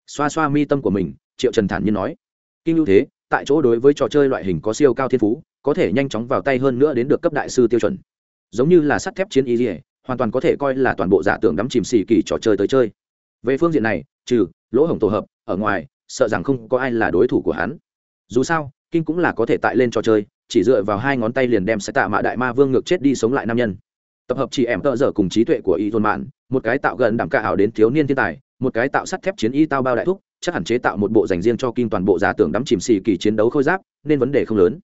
Speaker 1: xoa xoa mi tâm của mình, triệu trần thản nhiên nói. Kinh ưu thế, tại chỗ đối với trò chơi loại hình có siêu cao thiên phú, có thể nhanh chóng vào tay hơn nữa đến được cấp đại sư tiêu chuẩn. Giống như là sắt thép chiến y dỉa hoàn toàn có thể coi là toàn bộ giả tưởng đắm chìm xì kỳ trò chơi tới chơi. Về phương diện này, trừ lỗ hổng tổ hợp, ở ngoài, sợ rằng không có ai là đối thủ của hắn. Dù sao, kinh cũng là có thể tại lên trò chơi, chỉ dựa vào hai ngón tay liền đem sẽ tạ mạ đại ma vương ngược chết đi sống lại nam nhân tập hợp chỉ em tợ dở cùng trí tuệ của y thôn mạn một cái tạo gần đảm ca ảo đến thiếu niên thiên tài, một cái tạo sắt thép chiến y tao bao đại thúc, chắc hẳn chế tạo một bộ dành riêng cho kim toàn bộ giả tưởng đắm chìm xì kỳ chiến đấu khôi giáp, nên vấn đề không lớn.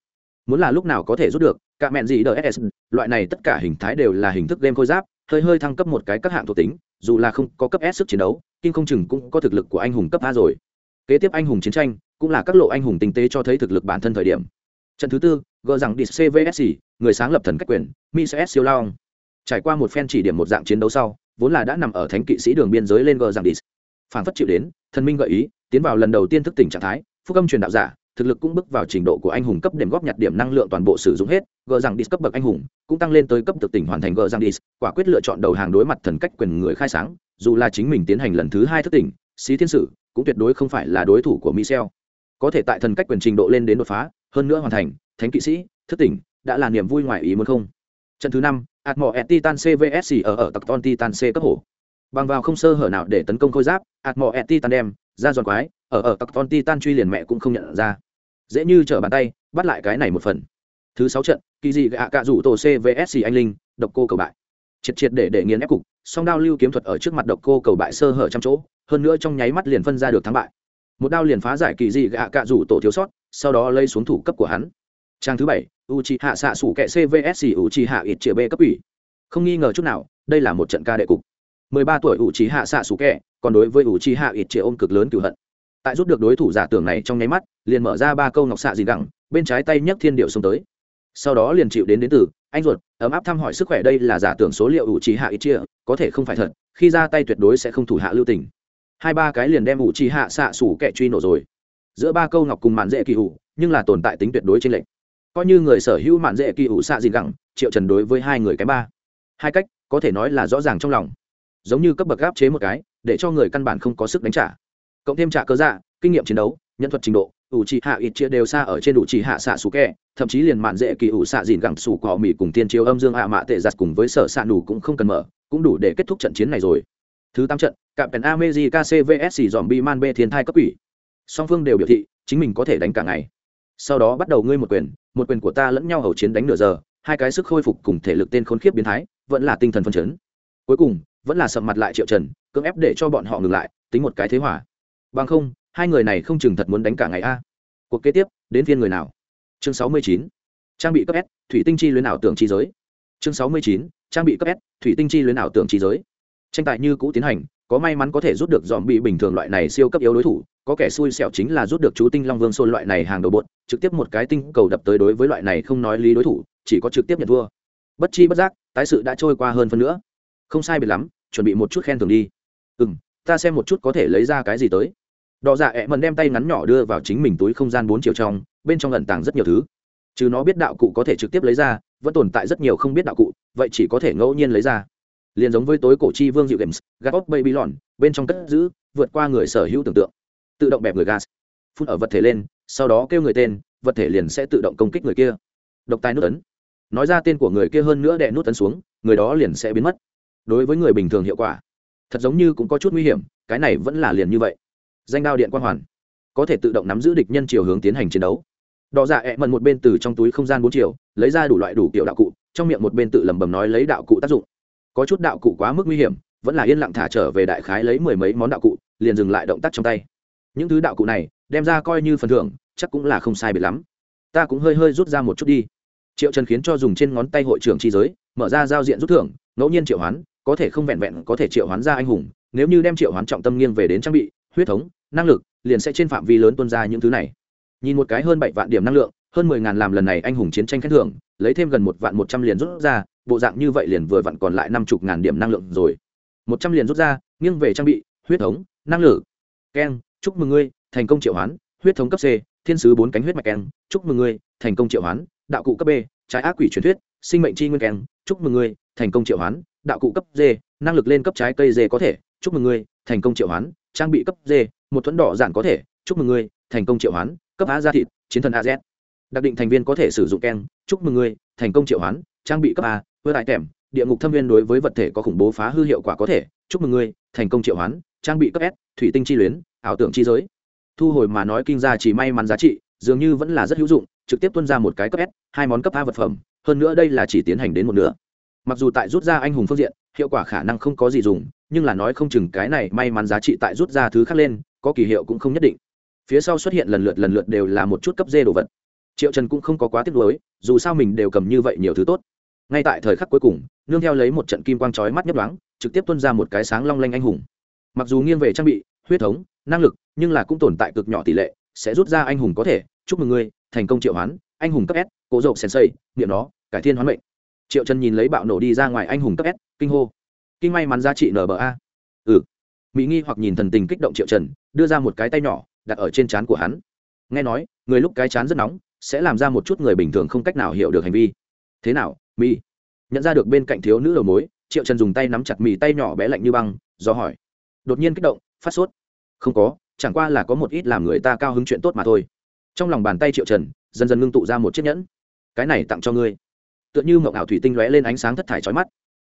Speaker 1: Muốn là lúc nào có thể rút được, cả mẹn gì đờ ds loại này tất cả hình thái đều là hình thức game khôi giáp, hơi hơi thăng cấp một cái các hạng thuộc tính, dù là không có cấp s sức chiến đấu kim không chừng cũng có thực lực của anh hùng cấp a rồi. Kế tiếp anh hùng chiến tranh, cũng là các lộ anh hùng tinh tế cho thấy thực lực bản thân thời điểm. Trận thứ tư gờ rằng dis cvsc người sáng lập thần cách quyền mi cs siêu long trải qua một phen chỉ điểm một dạng chiến đấu sau, vốn là đã nằm ở thánh kỵ sĩ đường biên giới lên gờ rằng dis phản phất chịu đến, thần minh gợi ý, tiến vào lần đầu tiên thức tỉnh trạng thái, phúc âm truyền đạo giả, thực lực cũng bước vào trình độ của anh hùng cấp điểm góp nhặt điểm năng lượng toàn bộ sử dụng hết gờ rằng dis cấp bậc anh hùng cũng tăng lên tới cấp thực tỉnh hoàn thành gờ rằng dis quả quyết lựa chọn đầu hàng đối mặt thần cách quyền người khai sáng, dù là chính mình tiến hành lần thứ hai thức tỉnh, xí thiên sử cũng tuyệt đối không phải là đối thủ của michel. Có thể tại thần cách quyền trình độ lên đến đột phá, hơn nữa hoàn thành, thánh kỵ sĩ, thức tỉnh, đã là niềm vui ngoài ý muốn không? Trận thứ năm atmo et titan cvsc ở ở tặc ton titan c cấp hổ. Bằng vào không sơ hở nào để tấn công khôi giáp atmo et titan đem, ra giòn quái, ở ở tặc ton titan truy liền mẹ cũng không nhận ra. Dễ như trở bàn tay, bắt lại cái này một phần. Thứ sáu trận, kỳ dị gạ cạ rủ tổ cvsc anh linh, độc cô cầu bại. Triệt triệt để để nghiền ép cục, song đao lưu kiếm thuật ở trước mặt độc cô cầu bại sơ hở trăm chỗ, hơn nữa trong nháy mắt liền phân ra được thắng bại. Một đao liền phá giải kỳ dị gạ cạ rủ tổ thiếu sót, sau đó lây xuống thủ cấp của hắn trang thứ bảy u c hạ xạ sủ kẹ cvsc u c hạ ít chia b cấp ủy. Không nghi ngờ chút nào, đây là một trận ca đệ cục. 13 tuổi u c hạ xạ sủ kẹ còn đối với u c hạ ít chia ôm cực lớn cửu hận. Tại rút được đối thủ giả tưởng này trong nháy mắt, liền mở ra ba câu ngọc xạ gì gẳng, bên trái tay nhấc thiên điệu xông tới. Sau đó liền chịu đến đến từ, anh ruột, ấm áp thăm hỏi sức khỏe đây là giả tưởng số liệu ủ trì hạ ít chia có thể không phải thật, khi ra tay tuyệt đối sẽ không thủ hạ lưu tình. Hai ba cái liền đem ủ trì hạ xạ sủ kẹ truy nổ rồi. Giữa ba câu ngọc cùng màn dễ kỳ ủ nhưng là tồn tại tính tuyệt đối trên lệnh coi như người sở hữu mạn dễ kỳ ủ xạ gì gẳng, triệu trần đối với hai người cái ba. Hai cách, có thể nói là rõ ràng trong lòng. Giống như cấp bậc gáp chế một cái, để cho người căn bản không có sức đánh trả. Cộng thêm trả cơ dạ kinh nghiệm chiến đấu, nhân thuật trình độ, ủ trì hạ ít chia đều xa ở trên đủ trì hạ xạ sủ kẹ, thậm chí liền mạn dễ kỳ ủ xạ dìn gẳng, sủ cỏ mỹ cùng tiên chiếu âm dương hạ mạ tệ giặt cùng với sở xạ đủ cũng không cần mở, cũng đủ để kết thúc trận chiến này rồi. Thứ tám trận, cạm pèn amezi kcvs dòm bi man b thiên thai cấp ủy song phương đều biểu thị, chính mình có thể đánh cả ngày sau đó bắt đầu ngươi một quyền một quyền của ta lẫn nhau hầu chiến đánh nửa giờ, hai cái sức khôi phục cùng thể lực tên khốn khiếp biến thái, vẫn là tinh thần phân chấn. Cuối cùng, vẫn là sầm mặt lại triệu trần, cưỡng ép để cho bọn họ ngừng lại, tính một cái thế hỏa bằng không, hai người này không chừng thật muốn đánh cả ngày a. Cuộc kế tiếp, đến phiên người nào? Chương sáu mươi chín. Trang bị cấp s, thủy tinh chi luyến ảo tưởng trí giới. Chương sáu mươi chín, trang bị cấp s, thủy tinh chi luyến ảo tưởng trí giới. Tranh tài như cũ tiến hành, có may mắn có thể rút được dòm bị bình thường loại này siêu cấp yếu đối thủ có kẻ xui xẻo chính là rút được chú tinh long vương xôn loại này hàng đầu bột, trực tiếp một cái tinh cầu đập tới đối với loại này không nói lý đối thủ, chỉ có trực tiếp nhận thua. Bất chi bất giác, tái sự đã trôi qua hơn phân nữa. Không sai biệt lắm, chuẩn bị một chút khen thưởng đi. Ừ m ta xem một chút có thể lấy ra cái gì tới. Đỏ dạ ẹ mần đem tay ngắn nhỏ đưa vào chính mình túi không gian bốn chiều trong, bên trong lần tàng rất nhiều thứ. Chứ nó biết đạo cụ có thể trực tiếp lấy ra, vẫn tồn tại rất nhiều không biết đạo cụ, vậy chỉ có thể ngẫu nhiên lấy ra. Liền giống với tối cổ chi vương dịu games gatop baby lòn bên trong cất giữ, vượt qua người sở hữu tưởng tượng tự động bẹp người gas, phun ở vật thể lên, sau đó kêu người tên, vật thể liền sẽ tự động công kích người kia. Độc tài nút ấn. Nói ra tên của người kia hơn nữa đè nút ấn xuống, người đó liền sẽ biến mất. Đối với người bình thường hiệu quả, thật giống như cũng có chút nguy hiểm, cái này vẫn là liền như vậy. Danh đao điện quang hoàn. Có thể tự động nắm giữ địch nhân chiều hướng tiến hành chiến đấu. Đọ dạ ẹ mần một bên từ trong túi không gian bốn chiều, lấy ra đủ loại đủ kiểu đạo cụ, trong miệng một bên tự lẩm bẩm nói lấy đạo cụ tác dụng. Có chút đạo cụ quá mức nguy hiểm, vẫn là yên lặng thả trở về đại khái lấy mười mấy món đạo cụ, liền dừng lại động tác trong tay những thứ đạo cụ này, đem ra coi như phần thưởng, chắc cũng là không sai biệt lắm. Ta cũng hơi hơi rút ra một chút đi. Triệu trần khiến cho dùng trên ngón tay hội trưởng chi giới, mở ra giao diện rút thưởng, ngẫu nhiên triệu hoán, có thể không vẹn vẹn có thể triệu hoán ra anh hùng, nếu như đem triệu hoán trọng tâm nghiêng về đến trang bị, huyết thống, năng lực, liền sẽ trên phạm vi lớn tuân ra những thứ này. Nhìn một cái hơn bảy vạn điểm năng lượng, hơn mười ngàn làm lần này anh hùng chiến tranh khen thưởng, lấy thêm gần một vạn một trăm liền rút ra, bộ dạng như vậy liền vừa vặn còn lại năm chục ngàn điểm năng lượng rồi. Một trăm liền rút ra, nghiêng về trang bị, huyết thống, năng lực. Keng chúc mừng ngươi, thành công triệu hoán, huyết thống cấp c, thiên sứ bốn cánh huyết mạch keng, chúc mừng ngươi, thành công triệu hoán, đạo cụ cấp b, trái ác quỷ truyền thuyết, sinh mệnh chi nguyên keng, chúc mừng ngươi, thành công triệu hoán, đạo cụ cấp d, năng lực lên cấp trái cây d có thể, chúc mừng ngươi, thành công triệu hoán, trang bị cấp d, một thuẫn đỏ giản có thể, chúc mừng ngươi, thành công triệu hoán, cấp a ra thịt, chiến thần az đặc định thành viên có thể sử dụng keng, chúc mừng ngươi, thành công triệu hoán, trang bị cấp a vơ đại tẻm, địa ngục thâm viên đối với vật thể có khủng bố phá hư hiệu quả có thể, chúc mừng ngươi, thành công triệu hoán, trang bị cấp s, thủy tinh chi luyến ảo tưởng chi giới. Thu hồi mà nói kinh ra chỉ may mắn giá trị, dường như vẫn là rất hữu dụng, trực tiếp tuân ra một cái cấp s, hai món cấp a vật phẩm, hơn nữa đây là chỉ tiến hành đến một nửa. Mặc dù tại rút ra anh hùng phương diện, hiệu quả khả năng không có gì dùng, nhưng là nói không chừng cái này may mắn giá trị tại rút ra thứ khác lên, có kỳ hiệu cũng không nhất định. Phía sau xuất hiện lần lượt lần lượt đều là một chút cấp dê đồ vật. Triệu trần cũng không có quá tiếc nuối, dù sao mình đều cầm như vậy nhiều thứ tốt. Ngay tại thời khắc cuối cùng, nương theo lấy một trận kim quang chói mắt nhấp đoáng trực tiếp tuân ra một cái sáng long lanh anh hùng. Mặc dù nghiêng về trang bị, huyết thống năng lực, nhưng là cũng tồn tại cực nhỏ tỷ lệ, sẽ rút ra anh hùng có thể. Chúc mừng ngươi, thành công triệu hoán, anh hùng cấp s cố dậu sensei, niệm nó, cải thiên hoán mệnh. Triệu trần nhìn lấy bạo nổ đi ra ngoài anh hùng cấp s, kinh hô. Kinh may mắn giá trị nba ừ. Mỹ nghi hoặc nhìn thần tình kích động triệu trần, đưa ra một cái tay nhỏ, đặt ở trên trán của hắn. Nghe nói, người lúc cái chán rất nóng, sẽ làm ra một chút người bình thường không cách nào hiểu được hành vi. Thế nào, mỹ? Nhận ra được bên cạnh thiếu nữ đầu mối, triệu trần dùng tay nắm chặt mì tay nhỏ bé lạnh như băng, do hỏi. Đột nhiên kích động, phát sốt không có, chẳng qua là có một ít làm người ta cao hứng chuyện tốt mà thôi. Trong lòng bàn tay triệu trần, dần dần ngưng tụ ra một chiếc nhẫn. Cái này tặng cho ngươi. Tựa như mộng ảo thủy tinh lóe lên ánh sáng thất thải trói mắt.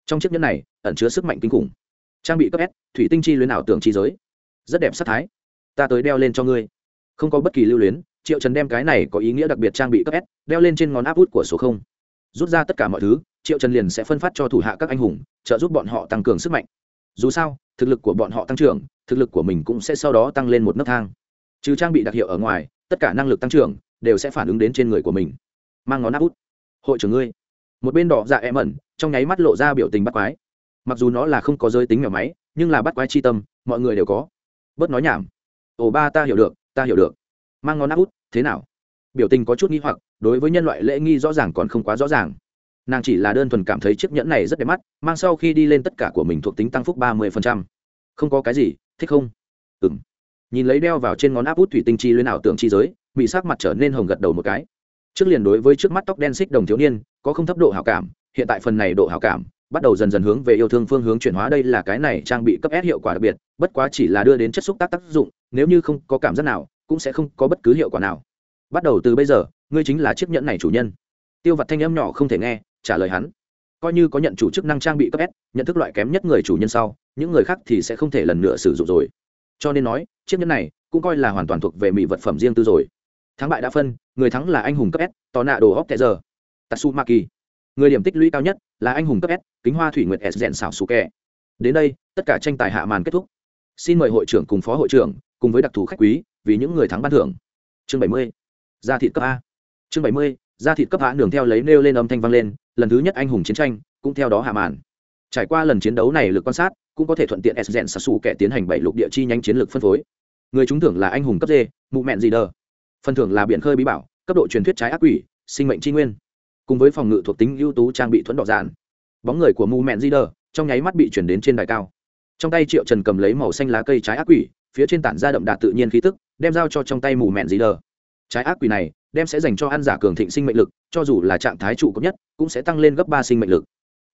Speaker 1: Trong chiếc nhẫn này, ẩn chứa sức mạnh kinh khủng. Trang bị cấp s, thủy tinh chi luyến ảo tưởng chi giới. Rất đẹp sắc thái. Ta tới đeo lên cho ngươi. Không có bất kỳ lưu luyến, triệu trần đem cái này có ý nghĩa đặc biệt trang bị cấp s, đeo lên trên ngón áp út của số không. Rút ra tất cả mọi thứ, triệu trần liền sẽ phân phát cho thủ hạ các anh hùng, trợ giúp bọn họ tăng cường sức mạnh dù sao, thực lực của bọn họ tăng trưởng, thực lực của mình cũng sẽ sau đó tăng lên một nấc thang. Trừ trang bị đặc hiệu ở ngoài, tất cả năng lực tăng trưởng đều sẽ phản ứng đến trên người của mình. Mang ngón áp út. Hội trưởng ngươi. Một bên đỏ dạ em ẩn, trong nháy mắt lộ ra biểu tình bắt quái. Mặc dù nó là không có giới tính mèo máy, nhưng là bắt quái chi tâm, mọi người đều có. Bớt nói nhảm. Ồ ba ta hiểu được, ta hiểu được. Mang ngón áp út, thế nào? Biểu tình có chút nghi hoặc, đối với nhân loại lễ nghi rõ ràng còn không quá rõ ràng nàng chỉ là đơn thuần cảm thấy chiếc nhẫn này rất đẹp mắt, mang sau khi đi lên tất cả của mình thuộc tính tăng phúc ba mươi không có cái gì, thích không? Ừ m nhìn lấy đeo vào trên ngón áp út thủy tinh chi luyến ảo tưởng chi giới bị sắc mặt trở nên hồng gật đầu một cái. Trước liền đối với trước mắt tóc đen xích đồng thiếu niên, có không thấp độ hảo cảm, hiện tại phần này độ hảo cảm, bắt đầu dần dần hướng về yêu thương phương hướng chuyển hóa đây là cái này trang bị cấp s hiệu quả đặc biệt, bất quá chỉ là đưa đến chất xúc tác tác dụng, nếu như không có cảm giác nào, cũng sẽ không có bất cứ hiệu quả nào. Bắt đầu từ bây giờ, ngươi chính là chiếc nhẫn này chủ nhân. Tiêu vật thanh âm nhỏ không thể nghe trả lời hắn. Coi như có nhận chủ chức năng trang bị cấp s, nhận thức loại kém nhất người chủ nhân sau, những người khác thì sẽ không thể lần nữa sử dụng rồi. Cho nên nói, chiếc nhẫn này cũng coi là hoàn toàn thuộc về mỹ vật phẩm riêng tư rồi. Thắng bại đã phân, người thắng là anh hùng cấp s tò nạ đồ hóc tệ giờ tatsu maki người điểm tích lũy cao nhất là anh hùng cấp s, kính hoa thủy nguyệt s rèn xảo su kẹ đến đây, tất cả tranh tài hạ màn kết thúc. Xin mời hội trưởng cùng phó hội trưởng, cùng với đặc thù khách quý, vì những người thắng ban thưởng. Chương bảy mươi. Gia thị cấp a. Chương bảy mươi gia thịt cấp hạ đường theo lấy nêu lên âm thanh vang lên, lần thứ nhất anh hùng chiến tranh cũng theo đó hạ màn. Trải qua lần chiến đấu này lực quan sát, cũng có thể thuận tiện s rèn xảo su kẻ tiến hành bảy lục địa chi nhánh chiến lược phân phối. Người trúng thưởng là anh hùng cấp d, mụ mẹn gì đờ. Phần thưởng là biển khơi bí bảo, cấp độ truyền thuyết trái ác quỷ, sinh mệnh tri nguyên. Cùng với phòng ngự thuộc tính ưu tú trang bị thuẫn đỏ dạn bóng người của mụ mẹn di đờ trong nháy mắt bị chuyển đến trên đài cao. Trong tay triệu trần cầm lấy màu xanh lá cây trái ác quỷ, phía trên tản ra đậm đạt tự nhiên khí tức, đem giao cho trong tay mù mẹn di đờ. Trái ác quỷ này đem sẽ dành cho ăn giả cường thịnh sinh mệnh lực cho dù là trạng thái trụ cấp nhất cũng sẽ tăng lên gấp ba sinh mệnh lực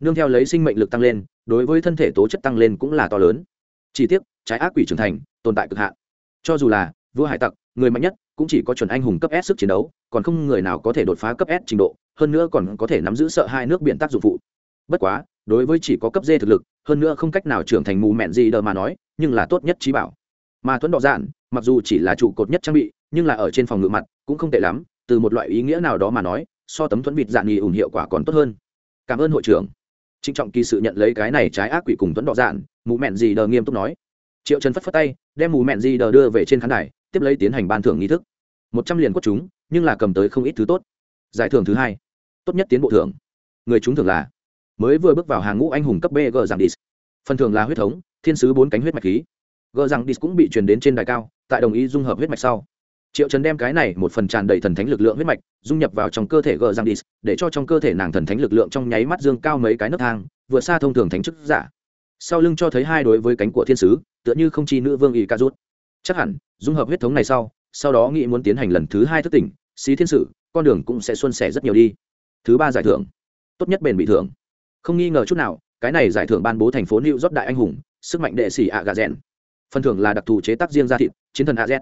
Speaker 1: nương theo lấy sinh mệnh lực tăng lên đối với thân thể tố chất tăng lên cũng là to lớn chỉ tiếc trái ác quỷ trưởng thành tồn tại cực hạn cho dù là vua hải tặc người mạnh nhất cũng chỉ có chuẩn anh hùng cấp S sức chiến đấu, còn không người nào có thể đột phá cấp S trình độ, hơn nữa còn có thể nắm giữ sợ hai nước biển tác dụng phụ. Bất quá, đối với chỉ có cấp D thực lực, hơn nữa không cách nào trưởng thành mù mẹn gì đờ mà nói, nhưng là tốt nhất trí bảo. Mà thuẫn đỏ dạn, mặc dù chỉ là trụ cột nhất trang bị, nhưng là ở trên phòng ngự mặt cũng không tệ lắm, từ một loại ý nghĩa nào đó mà nói, so tấm thuẫn vịt dạng nghỉ ủng hiệu quả còn tốt hơn. Cảm ơn hội trưởng. Trịnh trọng kỳ sự nhận lấy cái này trái ác quỷ cùng tuấn đọ dạn, mụ mẹn gì đờ nghiêm túc nói. Triệu Trần phất phất tay, đem mù mẹn gì đờ đưa về trên khán đài, tiếp lấy tiến hành ban thưởng nghi thức. Một trăm liền quất chúng nhưng là cầm tới không ít thứ tốt. Giải thưởng thứ hai. Tốt nhất tiến bộ thưởng. Người chúng thường là mới vừa bước vào hàng ngũ anh hùng cấp b g rằng dis phần thưởng là huyết thống thiên sứ bốn cánh huyết mạch khí. G rằng dis cũng bị truyền đến trên đài cao tại đồng ý dung hợp huyết mạch sau triệu trần đem cái này một phần tràn đầy thần thánh lực lượng huyết mạch, dung nhập vào trong cơ thể gờ giang dis để cho trong cơ thể nàng thần thánh lực lượng trong nháy mắt dương cao mấy cái nấc thang, vượt xa thông thường thánh chức giả. Sau lưng cho thấy hai đối với cánh của thiên sứ, tựa như không chi nữ vương y ca rút chắc hẳn, dung hợp huyết thống này sau sau đó nghĩ muốn tiến hành lần thứ hai thức tỉnh, xí thiên sử con đường cũng sẽ xuân sẻ rất nhiều đi. Thứ ba giải thưởng. Tốt nhất bền bị thưởng. Không nghi ngờ chút nào, cái này giải thưởng ban bố thành phố new york đại anh hùng, sức mạnh đệ sĩ ạ gà rèn phần thưởng là đặc thù chế tác riêng ra thịt, chiến thần a z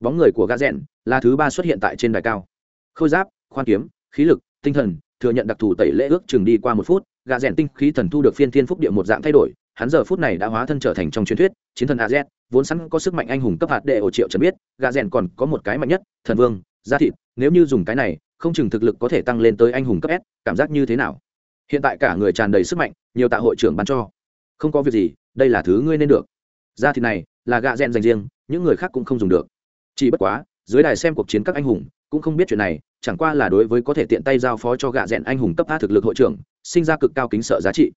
Speaker 1: bóng người của gã rèn là thứ ba xuất hiện tại trên đài cao. Khôi giáp, khoan kiếm, khí lực, tinh thần, thừa nhận đặc thù tẩy lễ ước chừng đi qua một phút, gã rèn tinh khí thần thu được phiên thiên phúc địa một dạng thay đổi, hắn giờ phút này đã hóa thân trở thành trong truyền thuyết, chiến thần a z, vốn sẵn có sức mạnh anh hùng cấp hạt đệ ổ triệu trần biết, gã rèn còn có một cái mạnh nhất, thần vương gia thịt, nếu như dùng cái này, không chừng thực lực có thể tăng lên tới anh hùng cấp s, cảm giác như thế nào? Hiện tại cả người tràn đầy sức mạnh, nhiều tạ hội trưởng bắn cho. Không có việc gì, đây là thứ ngươi nên được. Gia thịt này là gạ rèn dành riêng, những người khác cũng không dùng được chỉ bất quá, dưới đài xem cuộc chiến các anh hùng, cũng không biết chuyện này, chẳng qua là đối với có thể tiện tay giao phó cho gạ rẽn anh hùng cấp a thực lực hội trưởng, sinh ra cực cao kính sợ giá trị.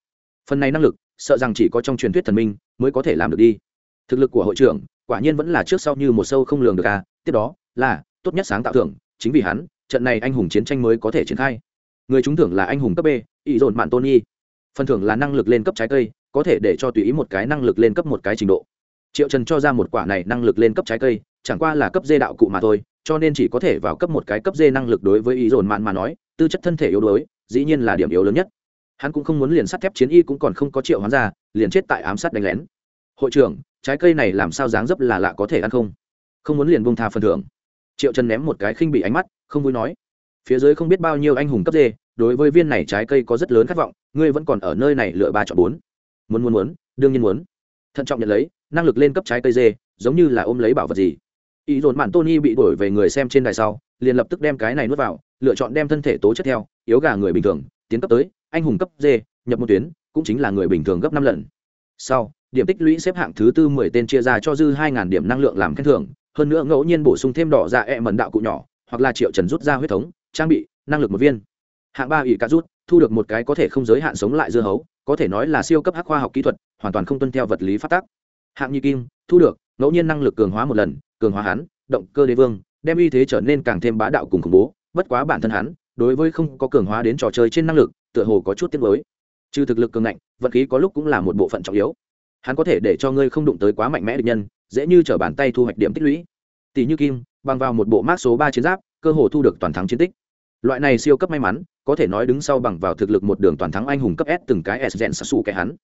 Speaker 1: Phần này năng lực, sợ rằng chỉ có trong truyền thuyết thần minh mới có thể làm được đi. Thực lực của hội trưởng, quả nhiên vẫn là trước sau như một sâu không lường được à. Tiếp đó, là, tốt nhất sáng tạo thưởng, chính vì hắn, trận này anh hùng chiến tranh mới có thể triển khai. Người trúng thưởng là anh hùng cấp b ý dồn mạn tôn y phần thưởng là năng lực lên cấp trái cây, có thể để cho tùy ý một cái năng lực lên cấp một cái trình độ. Triệu trần cho ra một quả này năng lực lên cấp trái cây chẳng qua là cấp dê đạo cụ mà thôi, cho nên chỉ có thể vào cấp một cái cấp dê năng lực đối với ý dồn mạn mà nói, tư chất thân thể yếu đuối, dĩ nhiên là điểm yếu lớn nhất. Hắn cũng không muốn liền sắt thép chiến y cũng còn không có triệu hắn ra, liền chết tại ám sát đánh lén. Hội trưởng, trái cây này làm sao dáng dấp là lạ có thể ăn không? Không muốn liền bông tha phần thưởng. Triệu trần ném một cái khinh bị ánh mắt, không vui nói. Phía dưới không biết bao nhiêu anh hùng cấp dê, đối với viên này trái cây có rất lớn khát vọng, ngươi vẫn còn ở nơi này lựa ba chọn bốn. Muốn muốn muốn, đương nhiên muốn. Thận trọng nhận lấy, năng lực lên cấp trái cây dê, giống như là ôm lấy bảo vật gì ý dồn mạn tony bị đổi về người xem trên đài sau, liền lập tức đem cái này nuốt vào, lựa chọn đem thân thể tố chất theo, yếu gà người bình thường, tiến cấp tới, anh hùng cấp d, nhập một tuyến, cũng chính là người bình thường gấp năm lần. Sau, điểm tích lũy xếp hạng thứ tư mười tên chia ra cho dư hai điểm năng lượng làm khen thưởng, hơn nữa ngẫu nhiên bổ sung thêm đỏ dạ e mẩn đạo cụ nhỏ, hoặc là triệu trần rút ra huyết thống, trang bị, năng lực một viên. Hạng ba ỷ cá rút, thu được một cái có thể không giới hạn sống lại dưa hấu, có thể nói là siêu cấp hắc khoa học kỹ thuật, hoàn toàn không tuân theo vật lý phát tác hạng như kim, thu được, ngẫu nhiên năng lực cường hóa một lần cường hóa hắn, động cơ đế vương, đem uy thế trở nên càng thêm bá đạo cùng khủng bố, bất quá bản thân hắn, đối với không có cường hóa đến trò chơi trên năng lực, tựa hồ có chút tiếc mới trừ thực lực cường ngạnh vật khí có lúc cũng là một bộ phận trọng yếu. Hắn có thể để cho ngươi không đụng tới quá mạnh mẽ địch nhân, dễ như t bàn tay thu hoạch điểm tích lũy. Tỷ như kim, bằng vào một bộ mát số ba chiến giáp, cơ hồ thu được toàn thắng chiến tích. Loại này siêu cấp may mắn, có thể nói đứng sau bằng vào thực lực một đường toàn thắng anh hùng cấp s từng cái s gen sasu kẻ hắn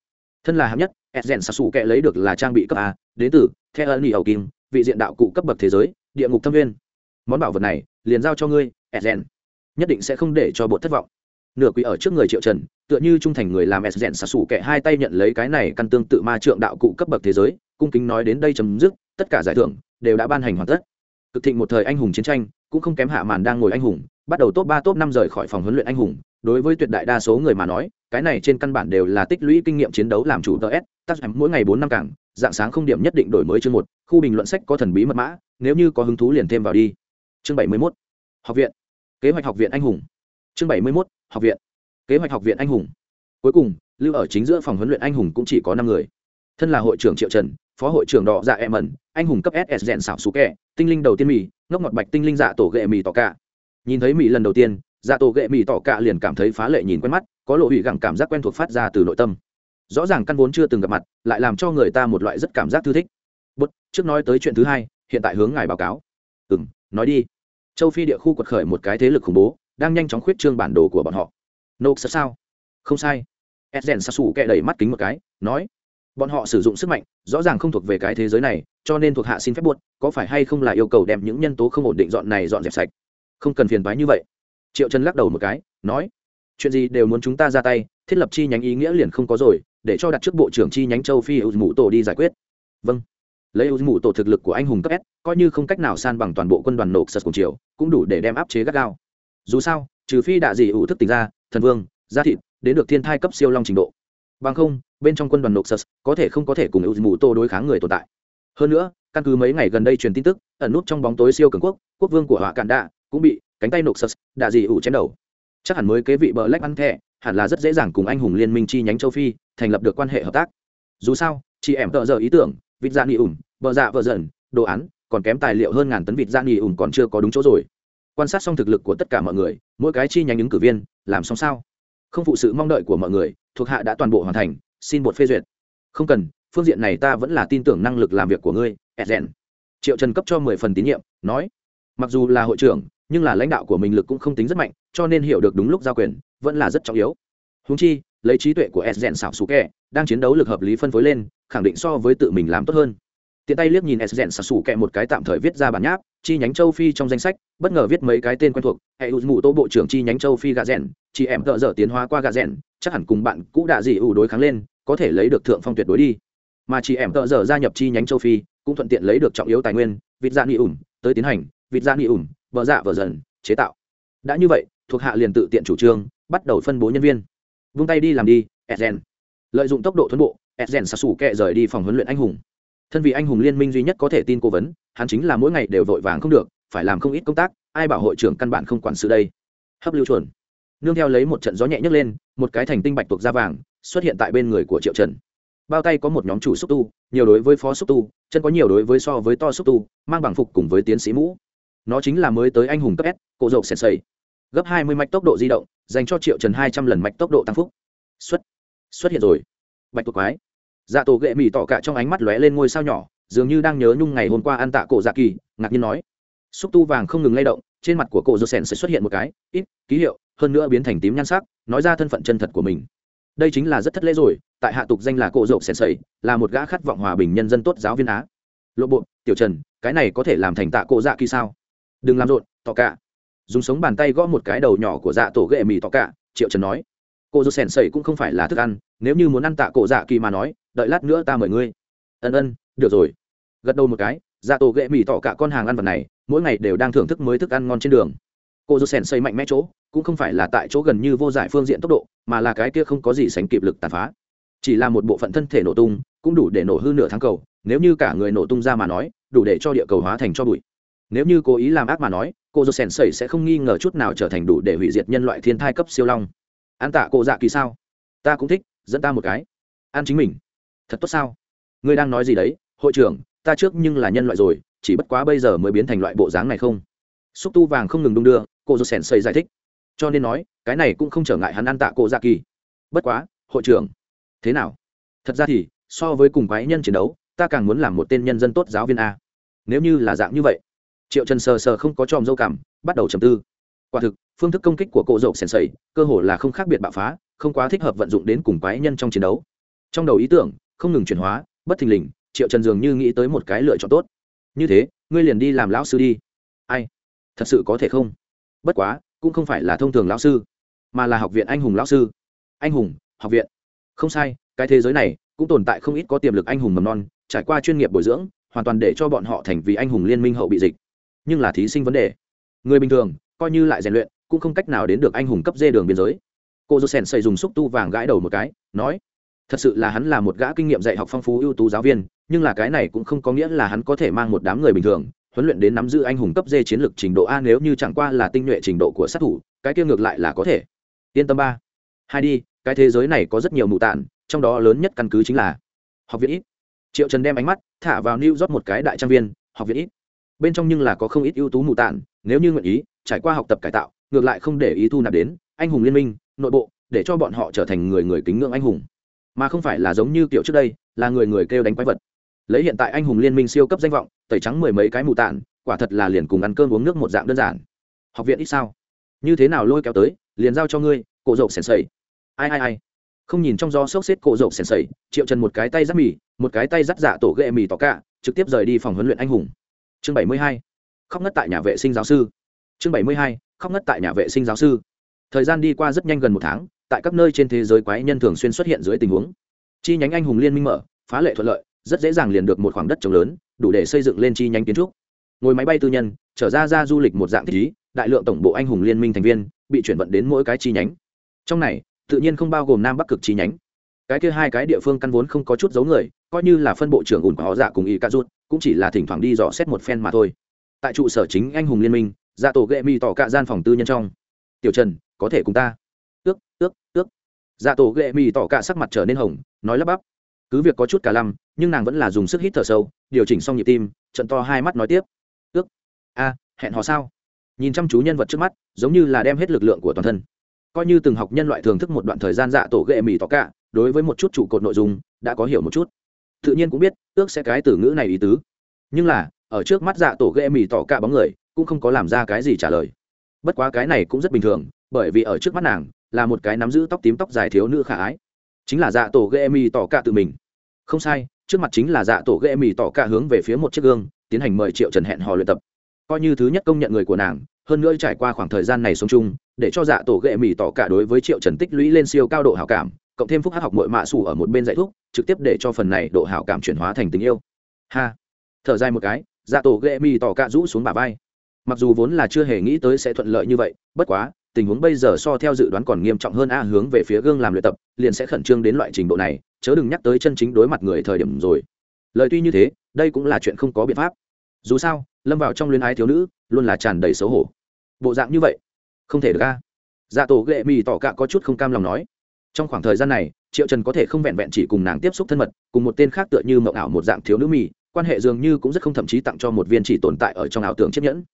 Speaker 1: thân là hạng nhất edgen gen sasu kệ lấy được là trang bị cấp a, đến từ theo ân ẩu kim, vị diện đạo cụ cấp bậc thế giới, địa ngục thâm viên. Món bảo vật này, liền giao cho ngươi edgen nhất định sẽ không để cho bột thất vọng. Nửa quỷ ở trước người triệu trần, tựa như trung thành người làm edgen gen sasu kệ hai tay nhận lấy cái này căn tương tự ma trượng đạo cụ cấp bậc thế giới, cung kính nói đến đây chấm dứt, tất cả giải thưởng đều đã ban hành hoàn tất. Cực thịnh một thời anh hùng chiến tranh, cũng không kém hạ màn đang ngồi anh hùng, bắt đầu top ba, top năm rời khỏi phòng huấn luyện anh hùng. Đối với tuyệt đại đa số người mà nói cái này trên căn bản đều là tích lũy kinh nghiệm chiến đấu làm chủ ts tác mỗi ngày bốn năm cảng, dạng sáng không điểm nhất định đổi mới chương một, khu bình luận sách có thần bí mật mã, nếu như có hứng thú liền thêm vào đi. Chương bảy mươi 71. học viện. Kế hoạch học viện anh hùng. Chương bảy mươi 71. học viện. Kế hoạch học viện anh hùng. Cuối cùng, lưu ở chính giữa phòng huấn luyện anh hùng cũng chỉ có năm người. Thân là hội trưởng triệu trần, phó hội trưởng đỏ dạ em ẩn anh hùng cấp ss rèn xảo xú kẹ, tinh linh đầu tiên mì ngốc ngọt bạch tinh linh dạ tổ ghệ mì tỏ cả nhìn thấy mì lần đầu tiên dạ tổ ghệ mì tỏ cả liền cảm thấy phá lệ nhìn quen mắt có lộ hủy gẳng cảm giác quen thuộc phát ra từ nội tâm. Rõ ràng căn vốn chưa từng gặp mặt, lại làm cho người ta một loại rất cảm giác thư thích. Bất trước nói tới chuyện thứ hai, hiện tại hướng ngài báo cáo. Ừ m nói đi. Châu phi địa khu quật khởi một cái thế lực khủng bố, đang nhanh chóng khuyết trương bản đồ của bọn họ. Nô, sợ sao? Không sai. Edgen sa sù kệ đẩy mắt kính một cái, nói. Bọn họ sử dụng sức mạnh, rõ ràng không thuộc về cái thế giới này, cho nên thuộc hạ xin phép buốt có phải hay không là yêu cầu đem những nhân tố không ổn định dọn này dọn dẹp sạch? Không cần phiền toái như vậy. Triệu trần lắc đầu một cái, nói chuyện gì đều muốn chúng ta ra tay, thiết lập chi nhánh ý nghĩa liền không có rồi, để cho đặt trước bộ trưởng chi nhánh châu phi ưu mũ tổ đi giải quyết. Vâng. Lấy ưu mũ tổ thực lực của anh hùng cấp s, coi như không cách nào san bằng toàn bộ quân đoàn nộp sật cùng triều, cũng đủ để đem áp chế gắt gao. Dù sao, trừ phi đạ dị ủ thức tỉnh ra, thần vương gia thịt, đến được thiên thai cấp siêu long trình độ. Bằng không, bên trong quân đoàn nộp sật có thể không có thể cùng ưu mũ tổ đối kháng người tồn tại. Hơn nữa, căn cứ mấy ngày gần đây truyền tin tức, ẩn nút trong bóng tối siêu cường quốc quốc vương của họa cạn đạ cũng bị cánh tay nộp sật, đạ dị ủ chém đầu chắc hẳn mới kế vị bờ lách ăn thẻ, hẳn là rất dễ dàng cùng anh hùng liên minh chi nhánh châu phi thành lập được quan hệ hợp tác. Dù sao, chị em tợ giờ ý tưởng, vịt dạ da nghỉ ủng, bờ dạ vợ dần, đồ án, còn kém tài liệu hơn ngàn tấn vịt dạ da nghỉ ủng còn chưa có đúng chỗ rồi. Quan sát xong thực lực của tất cả mọi người, mỗi cái chi nhánh ứng cử viên, làm xong sao? Không phụ sự mong đợi của mọi người, thuộc hạ đã toàn bộ hoàn thành, xin một phê duyệt. Không cần, phương diện này ta vẫn là tin tưởng năng lực làm việc của ngươi edgen triệu trần cấp cho mười phần tín nhiệm, nói. Mặc dù là hội trưởng nhưng là lãnh đạo của mình lực cũng không tính rất mạnh, cho nên hiểu được đúng lúc giao quyền, vẫn là rất trọng yếu. Húng chi, lấy trí tuệ của edgen xảo xù kẹ đang chiến đấu lực hợp lý phân phối lên, khẳng định so với tự mình làm tốt hơn. Tiện tay liếc nhìn edgen xảo xù kẹ một cái tạm thời viết ra bản nháp, chi nhánh châu phi trong danh sách, bất ngờ viết mấy cái tên quen thuộc, hệ ưu mụ tô bộ trưởng chi nhánh châu phi gà rèn chị em thợ dở tiến hóa qua gà rèn, chắc hẳn cùng bạn cũ đạ dị ủ đối kháng lên, có thể lấy được thượng phong tuyệt đối đi. Mà chị em thợ dở gia nhập chi nhánh châu phi, cũng thuận tiện lấy được trọng yếu tài nguyên, vịt dạ da ni ủm, tới tiến hành, vịt dạ da ni ủm vợ dạ vợ dần, chế tạo. Đã như vậy, thuộc hạ liền tự tiện chủ trương, bắt đầu phân bố nhân viên. Vung tay đi làm đi edgen lợi dụng tốc độ thuấn bộ edgen xa sủ kệ rời đi phòng huấn luyện anh hùng. Thân vị anh hùng liên minh duy nhất có thể tin cố vấn, hắn chính là mỗi ngày đều vội vàng không được, phải làm không ít công tác, ai bảo hội trưởng căn bản không quản sự đây. Hấp lưu chuẩn. Nương theo lấy một trận gió nhẹ nhấc lên, một cái thành tinh bạch tuộc da vàng, xuất hiện tại bên người của triệu trần. Bao tay có một nhóm chủ xúc tu, nhiều đối với phó xúc tu, chân có nhiều đối với so với to xúc tu, mang bằng phục cùng với tiến sĩ mũ nó chính là mới tới anh hùng cấp s, cổ dậu sèn sầy gấp hai mươi mạch tốc độ di động, dành cho triệu trần hai trăm lần mạch tốc độ tăng phúc. Xuất xuất hiện rồi. Bạch tuộc quái. Dạ tổ ghệ mì tỏ cả trong ánh mắt lóe lên ngôi sao nhỏ, dường như đang nhớ nhung ngày hôm qua ăn tạ cổ dạ kỳ, ngạc nhiên nói. Xúc tu vàng không ngừng lay động, trên mặt của cổ dô sen sẽ xuất hiện một cái, ít, ký hiệu, hơn nữa biến thành tím nhan sắc, nói ra thân phận chân thật của mình. Đây chính là rất thất lễ rồi, tại hạ tục danh là cổ dậu sen sầy là một gã khát vọng hòa bình nhân dân tốt giáo viên á. Lộ bộ, tiểu trần, cái này có thể làm thành tạ cổ dạ kỳ sao? Đừng làm rộn tỏ cả. Dùng sống bàn tay gõ một cái đầu nhỏ của dạ tổ ghệ mì tỏ cả, triệu trần nói. Cô dù sèn sầy cũng không phải là thức ăn, nếu như muốn ăn tạ cổ dạ kỳ mà nói, đợi lát nữa ta mời ngươi. Ân ân, được rồi. Gật đầu một cái dạ tổ ghệ mì tỏ cả con hàng ăn vật này, mỗi ngày đều đang thưởng thức mới thức ăn ngon trên đường. Cô dù sèn xây mạnh mẽ chỗ, cũng không phải là tại chỗ gần như vô giải phương diện tốc độ, mà là cái kia không có gì sánh kịp lực tàn phá. Chỉ là một bộ phận thân thể nổ tung, cũng đủ để nổ hư nửa tháng cầu, nếu như cả người nổ tung ra mà nói, đủ để cho địa cầu hóa thành cho bụi nếu như cố ý làm ác mà nói, cô dô sèn sẩy sẽ không nghi ngờ chút nào trở thành đủ để hủy diệt nhân loại thiên thai cấp siêu long. An tạ cô dạ kỳ sao? Ta cũng thích, dẫn ta một cái. An chính mình. Thật tốt sao? Ngươi đang nói gì đấy? Hội trưởng, ta trước nhưng là nhân loại rồi, chỉ bất quá bây giờ mới biến thành loại bộ dáng này không? Xúc tu vàng không ngừng đung đưa, cô dô sèn sẩy giải thích. Cho nên nói, cái này cũng không trở ngại hắn ăn tạ cô dạ kỳ. Bất quá, hội trưởng, thế nào? Thật ra thì, so với cùng quái nhân chiến đấu, ta càng muốn làm một tên nhân dân tốt giáo viên a. Nếu như là dạng như vậy triệu trần sờ sờ không có tròm dâu cảm, bắt đầu trầm tư. Quả thực, phương thức công kích của cộ dậu sèn sầy cơ hồ là không khác biệt bạo phá, không quá thích hợp vận dụng đến cùng quái nhân trong chiến đấu. Trong đầu ý tưởng, không ngừng chuyển hóa, bất thình lình, triệu trần dường như nghĩ tới một cái lựa chọn tốt. Như thế, ngươi liền đi làm lão sư đi. Ai? Thật sự có thể không? Bất quá, cũng không phải là thông thường lão sư, mà là học viện anh hùng lão sư. Anh hùng, học viện. Không sai, cái thế giới này cũng tồn tại không ít có tiềm lực anh hùng mầm non, trải qua chuyên nghiệp bồi dưỡng, hoàn toàn để cho bọn họ thành vì anh hùng liên minh hậu bị dịch nhưng là thí sinh vấn đề. Người bình thường, coi như lại rèn luyện, cũng không cách nào đến được anh hùng cấp dê đường biên giới. Cô dô sen xây dùng xúc tu vàng gãi đầu một cái, nói, thật sự là hắn là một gã kinh nghiệm dạy học phong phú, ưu tú giáo viên, nhưng là cái này cũng không có nghĩa là hắn có thể mang một đám người bình thường, huấn luyện đến nắm giữ anh hùng cấp dê chiến lược trình độ a nếu như chẳng qua là tinh nhuệ trình độ của sát thủ, cái kia ngược lại là có thể. Yên tâm ba. Hai đi, cái thế giới này có rất nhiều mụ tản trong đó lớn nhất căn cứ chính là học viện ít triệu trần đem ánh mắt thả vào new rót một cái đại trang viên, học viện ít bên trong nhưng là có không ít ưu tú mù tản nếu như nguyện ý, trải qua học tập cải tạo, ngược lại không để ý thu nạp đến, anh hùng liên minh, nội bộ, để cho bọn họ trở thành người người kính ngưỡng anh hùng. Mà không phải là giống như kiểu trước đây, là người người kêu đánh quái vật. Lấy hiện tại anh hùng liên minh siêu cấp danh vọng, tẩy trắng mười mấy cái mù tản quả thật là liền cùng ăn cơm uống nước một dạng đơn giản. Học viện ít sao? Như thế nào lôi kéo tới, liền giao cho ngươi, cổ rộng sèn sầy. Ai ai ai? Không nhìn trong gió sốc xếp cổ rộng sèn sầy, triệu trần một cái tay dắt mì, một cái tay dắt giả tổ ghệ mì tỏ cả, trực tiếp rời đi phòng huấn luyện anh hùng chương bảy mươi hai, khóc ngất tại nhà vệ sinh giáo sư. Chương bảy mươi hai, khóc ngất tại nhà vệ sinh giáo sư. Thời gian đi qua rất nhanh gần một tháng, tại các nơi trên thế giới quái nhân thường xuyên xuất hiện dưới tình huống. Chi nhánh anh hùng liên minh mở, phá lệ thuận lợi, rất dễ dàng liền được một khoảng đất trồng lớn, đủ để xây dựng lên chi nhánh kiến trúc. Ngồi máy bay tư nhân trở ra ra du lịch một dạng thích đại lượng tổng bộ anh hùng liên minh thành viên, bị chuyển vận đến mỗi cái chi nhánh. Trong này, tự nhiên không bao gồm nam bắc cực chi nhánh. Cái kia hai cái địa phương căn vốn không có chút dấu người, coi như là phân bộ trưởng ủn của họ dạ cùng y ca rút cũng chỉ là thỉnh thoảng đi dò xét một phen mà thôi. Tại trụ sở chính anh hùng liên minh dạ tổ ghệ mi tỏ cả gian phòng tư nhân trong. Tiểu trần, có thể cùng ta. Ước ước ước. Dạ tổ ghệ mì tỏ cả sắc mặt trở nên hồng, nói lắp bắp. Cứ việc có chút cả lăm, nhưng nàng vẫn là dùng sức hít thở sâu, điều chỉnh xong nhịp tim, trận to hai mắt nói tiếp. Ước, a, hẹn hò sao? Nhìn chăm chú nhân vật trước mắt, giống như là đem hết lực lượng của toàn thân. Coi như từng học nhân loại thường thức một đoạn thời gian dạ tổ ghệ mì tỏ cả, đối với một chút trụ cột nội dung, đã có hiểu một chút tự nhiên cũng biết ước sẽ cái từ ngữ này ý tứ. Nhưng là, ở trước mắt dạ tổ ghệ mì tỏ cả bóng người, cũng không có làm ra cái gì trả lời. Bất quá cái này cũng rất bình thường, bởi vì ở trước mắt nàng, là một cái nắm giữ tóc tím tóc dài thiếu nữ khả ái. Chính là dạ tổ ghệ mì tỏ cả tự mình. Không sai, trước mặt chính là dạ tổ ghệ mì tỏ cả hướng về phía một chiếc gương, tiến hành mời triệu trần hẹn hò luyện tập. Coi như thứ nhất công nhận người của nàng, hơn nữa trải qua khoảng thời gian này sống chung để cho dạ tổ ghệ mì tỏ cả đối với triệu trần tích lũy lên siêu cao độ hảo cảm, cộng thêm phúc hát học mội mạ xù ở một bên dạy thuốc trực tiếp để cho phần này độ hảo cảm chuyển hóa thành tình yêu. Ha! Thở dài một cái dạ tổ ghệ mì tỏ cả rũ xuống bà vai. Mặc dù vốn là chưa hề nghĩ tới sẽ thuận lợi như vậy, bất quá, tình huống bây giờ so theo dự đoán còn nghiêm trọng hơn a, hướng về phía gương làm luyện tập, liền sẽ khẩn trương đến loại trình độ này, chớ đừng nhắc tới chân chính đối mặt người thời điểm rồi. Lời tuy như thế, đây cũng là chuyện không có biện pháp. Dù sao, lâm vào trong luyến ái thiếu nữ, luôn là tràn đầy xấu hổ. Bộ dạng như vậy không thể được a. Dạ tổ ghệ mì tỏ cạ có chút không cam lòng nói. Trong khoảng thời gian này, triệu trần có thể không vẹn vẹn chỉ cùng nàng tiếp xúc thân mật, cùng một tên khác tựa như mộng ảo một dạng thiếu nữ mì, quan hệ dường như cũng rất không thậm chí tặng cho một viên chỉ tồn tại ở trong ảo tưởng chiếc nhẫn.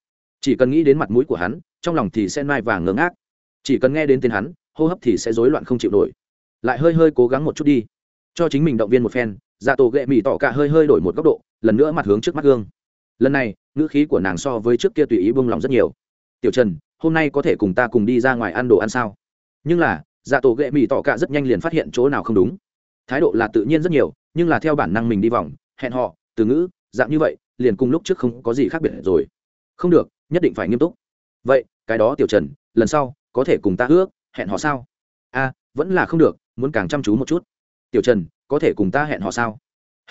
Speaker 1: Chỉ cần nghĩ đến mặt mũi của hắn, trong lòng thì sẽ mai vàng ngớ ngác. Chỉ cần nghe đến tên hắn, hô hấp thì sẽ rối loạn không chịu nổi. Lại hơi hơi cố gắng một chút đi. Cho chính mình động viên một phen dạ tổ ghệ mì tỏ cả hơi hơi đổi một góc độ, lần nữa mặt hướng trước mắt gương. Lần này, ngữ khí của nàng so với trước kia tùy ý buông lòng rất nhiều. Tiểu trần hôm nay có thể cùng ta cùng đi ra ngoài ăn đồ ăn sao? Nhưng là dạ tổ ghệ mỹ tỏ cả rất nhanh liền phát hiện chỗ nào không đúng. Thái độ là tự nhiên rất nhiều, nhưng là theo bản năng mình đi vòng, hẹn họ từ ngữ, dạng như vậy, liền cùng lúc trước không có gì khác biệt rồi. Không được, nhất định phải nghiêm túc. Vậy, cái đó tiểu trần, lần sau, có thể cùng ta ước, hẹn họ sao? A, vẫn là không được, muốn càng chăm chú một chút. Tiểu trần, có thể cùng ta hẹn họ sao?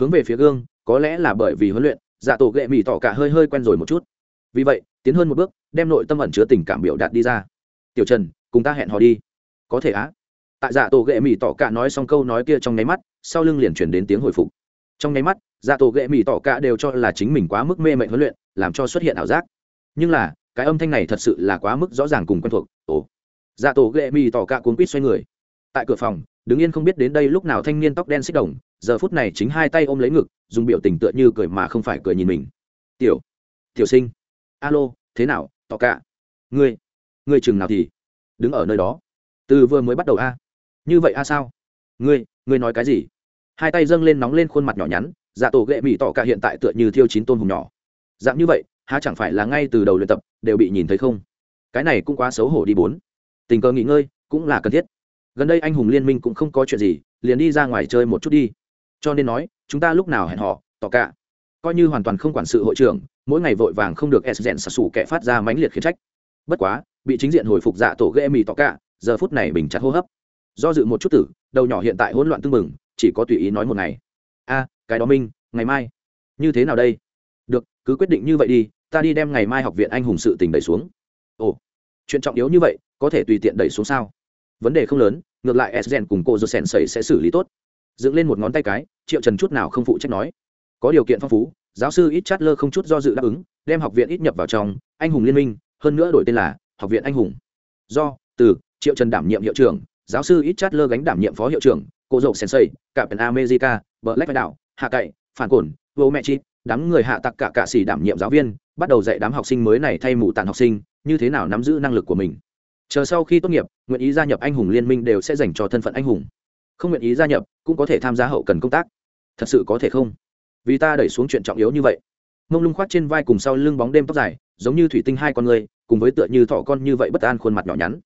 Speaker 1: Hướng về phía gương, có lẽ là bởi vì huấn luyện dạ tổ ghệ mỹ tỏ cả hơi hơi quen rồi một chút. Vì vậy tiến hơn một bước, đem nội tâm ẩn chứa tình cảm biểu đạt đi ra. Tiểu trần, cùng ta hẹn hò đi. Có thể á. Tại dạ tổ ghệ mỹ tỏ cả nói xong câu nói kia trong nháy mắt, sau lưng liền chuyển đến tiếng hồi phục. Trong nháy mắt dạ tổ ghệ mỹ tỏ cả đều cho là chính mình quá mức mê mệnh huấn luyện, làm cho xuất hiện ảo giác. Nhưng là, cái âm thanh này thật sự là quá mức rõ ràng cùng quen thuộc. Ồ. Dạ tổ ghệ mỹ tỏ cả cuốn quýt xoay người. Tại cửa phòng, đứng yên không biết đến đây lúc nào thanh niên tóc đen xích đồng, giờ phút này chính hai tay ôm lấy ngực, dùng biểu tình tựa như cười mà không phải cười nhìn mình. Tiểu tiểu sinh alo, thế nào, tỏ cả? Ngươi ngươi chừng nào thì? Đứng ở nơi đó. Từ vừa mới bắt đầu a. Như vậy a sao? Ngươi ngươi nói cái gì? Hai tay dâng lên nóng lên khuôn mặt nhỏ nhắn dạ tổ ghệ mỹ tỏ cả hiện tại tựa như thiêu chín tôn hùng nhỏ. Dạng như vậy, há chẳng phải là ngay từ đầu luyện tập, đều bị nhìn thấy không? Cái này cũng quá xấu hổ đi bốn. Tình cờ nghỉ ngơi, cũng là cần thiết. Gần đây anh hùng liên minh cũng không có chuyện gì, liền đi ra ngoài chơi một chút đi. Cho nên nói, chúng ta lúc nào hẹn họ tỏ cả? Coi như hoàn toàn không quản sự hội trưởng, mỗi ngày vội vàng không được s rèn sạt kẻ phát ra mãnh liệt khiến trách. Bất quá, bị chính diện hồi phục dạ tổ ghê mì tỏ cả giờ phút này bình chặt hô hấp. Do dự một chút tử, đầu nhỏ hiện tại hỗn loạn tưng mừng chỉ có tùy ý nói một ngày. A, cái đó minh, ngày mai. Như thế nào đây? Được, cứ quyết định như vậy đi, ta đi đem ngày mai học viện anh hùng sự tình đẩy xuống. Ồ, chuyện trọng yếu như vậy, có thể tùy tiện đẩy xuống sao? Vấn đề không lớn, ngược lại s cùng cô dô sen sẩy sẽ xử lý tốt. Dựng lên một ngón tay cái, triệu trần chút nào không phụ trách nói có điều kiện phong phú, giáo sư ít chát lơ không chút do dự đáp ứng, đem học viện ít nhập vào trong, anh hùng liên minh, hơn nữa đổi tên là học viện anh hùng. Do, từ, triệu trần đảm nhiệm hiệu trưởng, giáo sư ít chát lơ gánh đảm nhiệm phó hiệu trưởng, cô dậu sensei cả pεν america bờ lách vai đảo hạ cậy, phản cổn, vô mẹ chi, đám người hạ tặc cả cạ xỉ đảm nhiệm giáo viên, bắt đầu dạy đám học sinh mới này thay mù tàn học sinh, như thế nào nắm giữ năng lực của mình. Chờ sau khi tốt nghiệp, nguyện ý gia nhập anh hùng liên minh đều sẽ dành cho thân phận anh hùng. Không nguyện ý gia nhập, cũng có thể tham gia hậu cần công tác. Thật sự có thể không? Vì ta đẩy xuống chuyện trọng yếu như vậy. Mông lung khoác trên vai cùng sau lưng bóng đêm tóc dài, giống như thủy tinh hai con người, cùng với tựa như thỏ con như vậy bất an khuôn mặt nhỏ nhắn.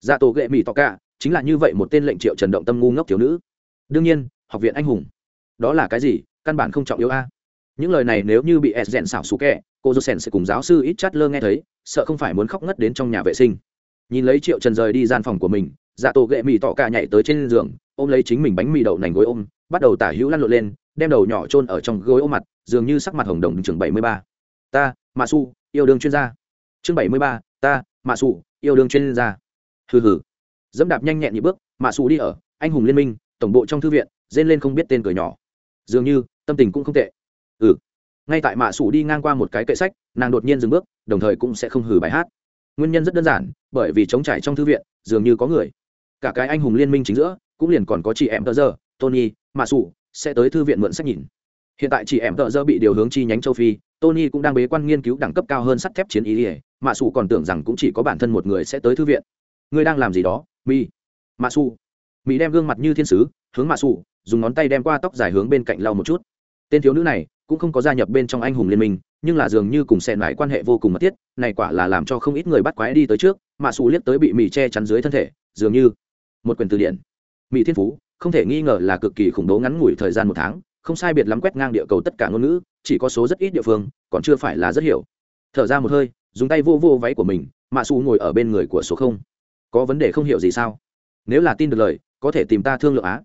Speaker 1: Dạ tổ ghệ mỹ tỏ cả, chính là như vậy một tên lệnh triệu trần động tâm ngu ngốc thiếu nữ. Đương nhiên, học viện anh hùng. Đó là cái gì? Căn bản không trọng yếu a. Những lời này nếu như bị s rèn xảo xú kẹ cô josen sẽ cùng giáo sư ít chát lơ nghe thấy, sợ không phải muốn khóc ngất đến trong nhà vệ sinh. Nhìn lấy triệu trần rời đi gian phòng của mình dạ tổ ghệ mì tỏ cả nhảy tới trên giường, ôm lấy chính mình bánh mì đậu nành gối ôm, bắt đầu tả hữu lăn lộn lên đem đầu nhỏ chôn ở trong gối ôm mặt, dường như sắc mặt hồng đồng chương bảy mươi ba. Ta, mạ su yêu đương chuyên gia. Chương bảy mươi ba, ta, mạ su yêu đương chuyên gia. Hừ hừ. Dẫm đạp nhanh nhẹn nhị bước, mạ su đi ở, anh hùng liên minh, tổng bộ trong thư viện, rên lên không biết tên cười nhỏ. Dường như, tâm tình cũng không tệ. Ừ. Ngay tại mạ sủ đi ngang qua một cái kệ sách, nàng đột nhiên dừng bước, đồng thời cũng sẽ không hừ bài hát. Nguyên nhân rất đơn giản, bởi vì chống trải trong thư viện, dường như có người. Cả cái anh hùng liên minh chính giữa, cũng liền còn có chị em tơ giờ, tony, mạ sủ sẽ tới thư viện mượn sách nhìn. Hiện tại chị em tờ giờ bị điều hướng chi nhánh châu phi, tony cũng đang bế quan nghiên cứu đẳng cấp cao hơn sắt thép chiến ý ỉa mạ xù còn tưởng rằng cũng chỉ có bản thân một người sẽ tới thư viện. Ngươi đang làm gì đó? Mi. Mạ xù mỹ đem gương mặt như thiên sứ, hướng mạ xù dùng ngón tay đem qua tóc dài hướng bên cạnh lau một chút. Tên thiếu nữ này cũng không có gia nhập bên trong anh hùng liên minh, nhưng là dường như cùng xen lại quan hệ vô cùng mật thiết, này quả là làm cho không ít người bắt quái đi tới trước, mạ xù liếc tới bị mỹ che chắn dưới thân thể, dường như một quyền từ điển. Mỹ thiên phú không thể nghi ngờ là cực kỳ khủng bố ngắn ngủi thời gian một tháng, không sai biệt lắm quét ngang địa cầu tất cả ngôn ngữ, chỉ có số rất ít địa phương, còn chưa phải là rất hiểu. Thở ra một hơi, dùng tay vô vô váy của mình, mạ xù ngồi ở bên người của số không. Có vấn đề không hiểu gì sao? Nếu là tin được lời, có thể tìm ta thương lượng á.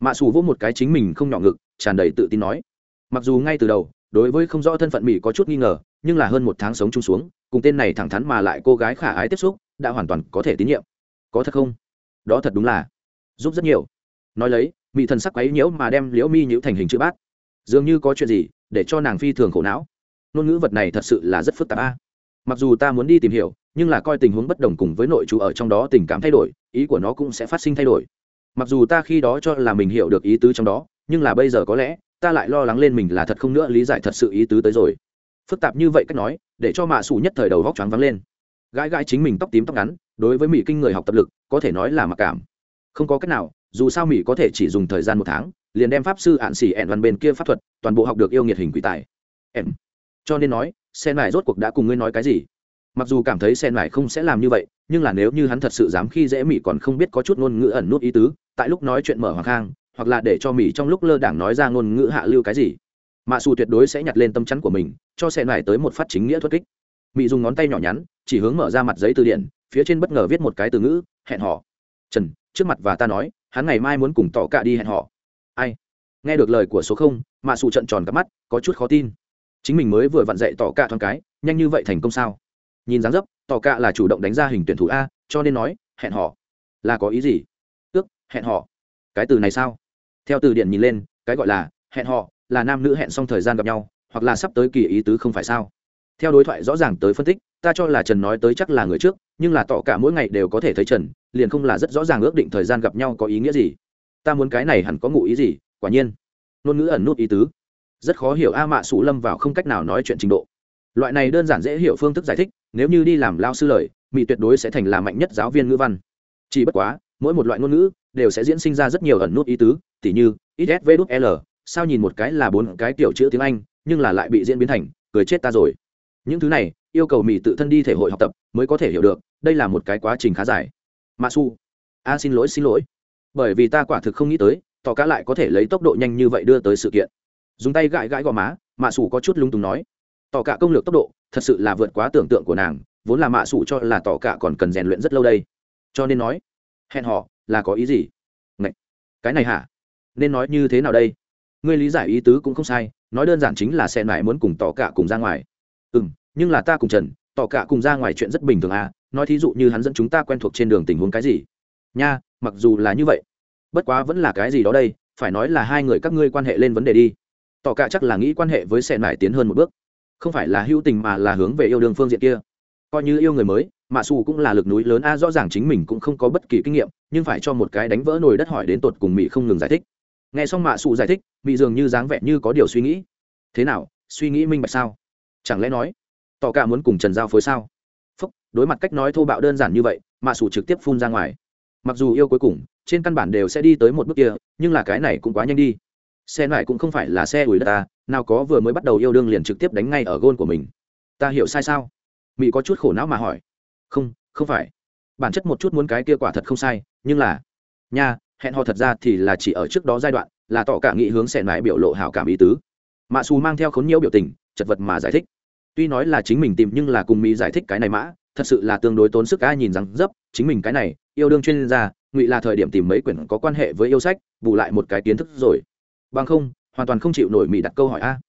Speaker 1: Mạ xù vỗ một cái chính mình không nhỏ ngực, tràn đầy tự tin nói. Mặc dù ngay từ đầu, đối với không rõ thân phận mỹ có chút nghi ngờ, nhưng là hơn một tháng sống chung xuống, cùng tên này thẳng thắn mà lại cô gái khả ái tiếp xúc, đã hoàn toàn có thể tín nhiệm. Có thật không? Đó thật đúng là giúp rất nhiều nói lấy, mỹ thần sắc quấy nhiễu mà đem liễu mi nhiễu thành hình chữ bát. Dường như có chuyện gì, để cho nàng phi thường khổ não. Ngôn ngữ vật này thật sự là rất phức tạp a. Mặc dù ta muốn đi tìm hiểu, nhưng là coi tình huống bất đồng cùng với nội chú ở trong đó tình cảm thay đổi, ý của nó cũng sẽ phát sinh thay đổi. Mặc dù ta khi đó cho là mình hiểu được ý tứ trong đó, nhưng là bây giờ có lẽ, ta lại lo lắng lên mình là thật không nữa lý giải thật sự ý tứ tới rồi. Phức tạp như vậy cách nói, để cho mạ xù nhất thời đầu vóc choáng vắng lên. Gãi gãi chính mình tóc tím tóc ngắn, đối với mỹ kinh người học tập lực, có thể nói là mặc cảm. Không có cách nào dù sao mỹ có thể chỉ dùng thời gian một tháng, liền đem pháp sư ạn xỉ ẹn văn bên kia pháp thuật, toàn bộ học được yêu nghiệt hình quỷ tài. Em. Cho nên nói, sen mải rốt cuộc đã cùng ngươi nói cái gì? Mặc dù cảm thấy sen mải không sẽ làm như vậy, nhưng là nếu như hắn thật sự dám khi dễ mỹ còn không biết có chút ngôn ngữ ẩn nút ý tứ, tại lúc nói chuyện mở hoàng khang hoặc là để cho mỹ trong lúc lơ đảng nói ra ngôn ngữ hạ lưu cái gì mạ xù tuyệt đối sẽ nhặt lên tâm chắn của mình, cho sen mải tới một phát chính nghĩa thuật kích. Mỹ dùng ngón tay nhỏ nhắn, chỉ hướng mở ra mặt giấy từ điển, phía trên bất ngờ viết một cái từ ngữ, hẹn họ trần, trước mặt và ta nói hắn ngày mai muốn cùng tỏ cả đi hẹn họ. Ai? Nghe được lời của số không mạ sụ trận tròn cắp mắt, có chút khó tin. Chính mình mới vừa vặn dạy tỏ cả thoáng cái, nhanh như vậy thành công sao? Nhìn dáng dấp, tỏ cả là chủ động đánh ra hình tuyển thủ a, cho nên nói, hẹn họ. Là có ý gì? Ước, hẹn họ. Cái từ này sao? Theo từ điển nhìn lên, cái gọi là, hẹn họ, là nam nữ hẹn xong thời gian gặp nhau, hoặc là sắp tới kỳ ý tứ không phải sao? Theo đối thoại rõ ràng tới phân tích, ta cho là trần nói tới chắc là người trước, nhưng là tỏ cả mỗi ngày đều có thể thấy trần, liền không là rất rõ ràng ước định thời gian gặp nhau có ý nghĩa gì. Ta muốn cái này hẳn có ngụ ý gì, quả nhiên. Ngôn ngữ ẩn nút ý tứ. Rất khó hiểu a mạ sủ lâm vào không cách nào nói chuyện trình độ. Loại này đơn giản dễ hiểu phương thức giải thích, nếu như đi làm lao sư lời mỹ tuyệt đối sẽ thành là mạnh nhất giáo viên ngữ văn. Chỉ bất quá, mỗi một loại ngôn ngữ đều sẽ diễn sinh ra rất nhiều ẩn nút ý tứ, tỉ như xsv l sao nhìn một cái là bốn cái tiểu chữ tiếng anh, nhưng là lại bị diễn biến thành, cười chết ta rồi những thứ này, yêu cầu mỹ tự thân đi thể hội học tập mới có thể hiểu được, đây là một cái quá trình khá dài. Mã su, a, xin lỗi xin lỗi. Bởi vì ta quả thực không nghĩ tới, tỏ cá lại có thể lấy tốc độ nhanh như vậy đưa tới sự kiện. Dùng tay gãi gãi gò má, mạ sủ có chút lung túng nói. Tỏ cả công lược tốc độ, thật sự là vượt quá tưởng tượng của nàng, vốn là mạ sủ cho là tỏ cả còn cần rèn luyện rất lâu đây. Cho nên nói, hẹn họ là có ý gì? Ngậy! cái này hả? Nên nói như thế nào đây? Ngươi lý giải ý tứ cũng không sai, nói đơn giản chính là xe nải muốn cùng tỏ cả cùng ra ngoài ừ m nhưng là ta cùng trần, tỏ cả cùng ra ngoài chuyện rất bình thường à nói thí dụ như hắn dẫn chúng ta quen thuộc trên đường tình huống cái gì. Nha, mặc dù là như vậy, bất quá vẫn là cái gì đó đây, phải nói là hai người các ngươi quan hệ lên vấn đề đi. Tỏ cả chắc là nghĩ quan hệ với xe nải tiến hơn một bước. Không phải là hữu tình mà là hướng về yêu đương phương diện kia. Coi như yêu người mới mạ xù cũng là lực núi lớn a, rõ ràng chính mình cũng không có bất kỳ kinh nghiệm, nhưng phải cho một cái đánh vỡ nồi đất hỏi đến tột cùng mỹ không ngừng giải thích. Nghe xong mạ xù giải thích mỹ dường như dáng vẻ như có điều suy nghĩ. Thế nào, suy nghĩ minh bạch sao? Chẳng lẽ nói, tỏ cả muốn cùng trần giao phối sao? Phúc, đối mặt cách nói thô bạo đơn giản như vậy mà sủ trực tiếp phun ra ngoài. Mặc dù yêu cuối cùng, trên căn bản đều sẽ đi tới một bước kia, nhưng là cái này cũng quá nhanh đi. Xe lại cũng không phải là xe ủi đất ta, nào có vừa mới bắt đầu yêu đương liền trực tiếp đánh ngay ở gôn của mình. Ta hiểu sai sao? Mỹ có chút khổ não mà hỏi. Không không phải. Bản chất một chút muốn cái kia quả thật không sai, nhưng là, nha, hẹn hò thật ra thì là chỉ ở trước đó giai đoạn, là tỏ cả nghị hướng xẻn mãi biểu lộ hảo cảm ý tứ. Mạ xù mang theo khốn nhiễu biểu tình chật vật mà giải thích. Tuy nói là chính mình tìm nhưng là cùng mỹ giải thích cái này mã, thật sự là tương đối tốn sức ai nhìn rằng dấp, chính mình cái này, yêu đương chuyên gia, ngụy là thời điểm tìm mấy quyển có quan hệ với yêu sách, bù lại một cái kiến thức rồi. Bằng không, hoàn toàn không chịu nổi mỹ đặt câu hỏi a.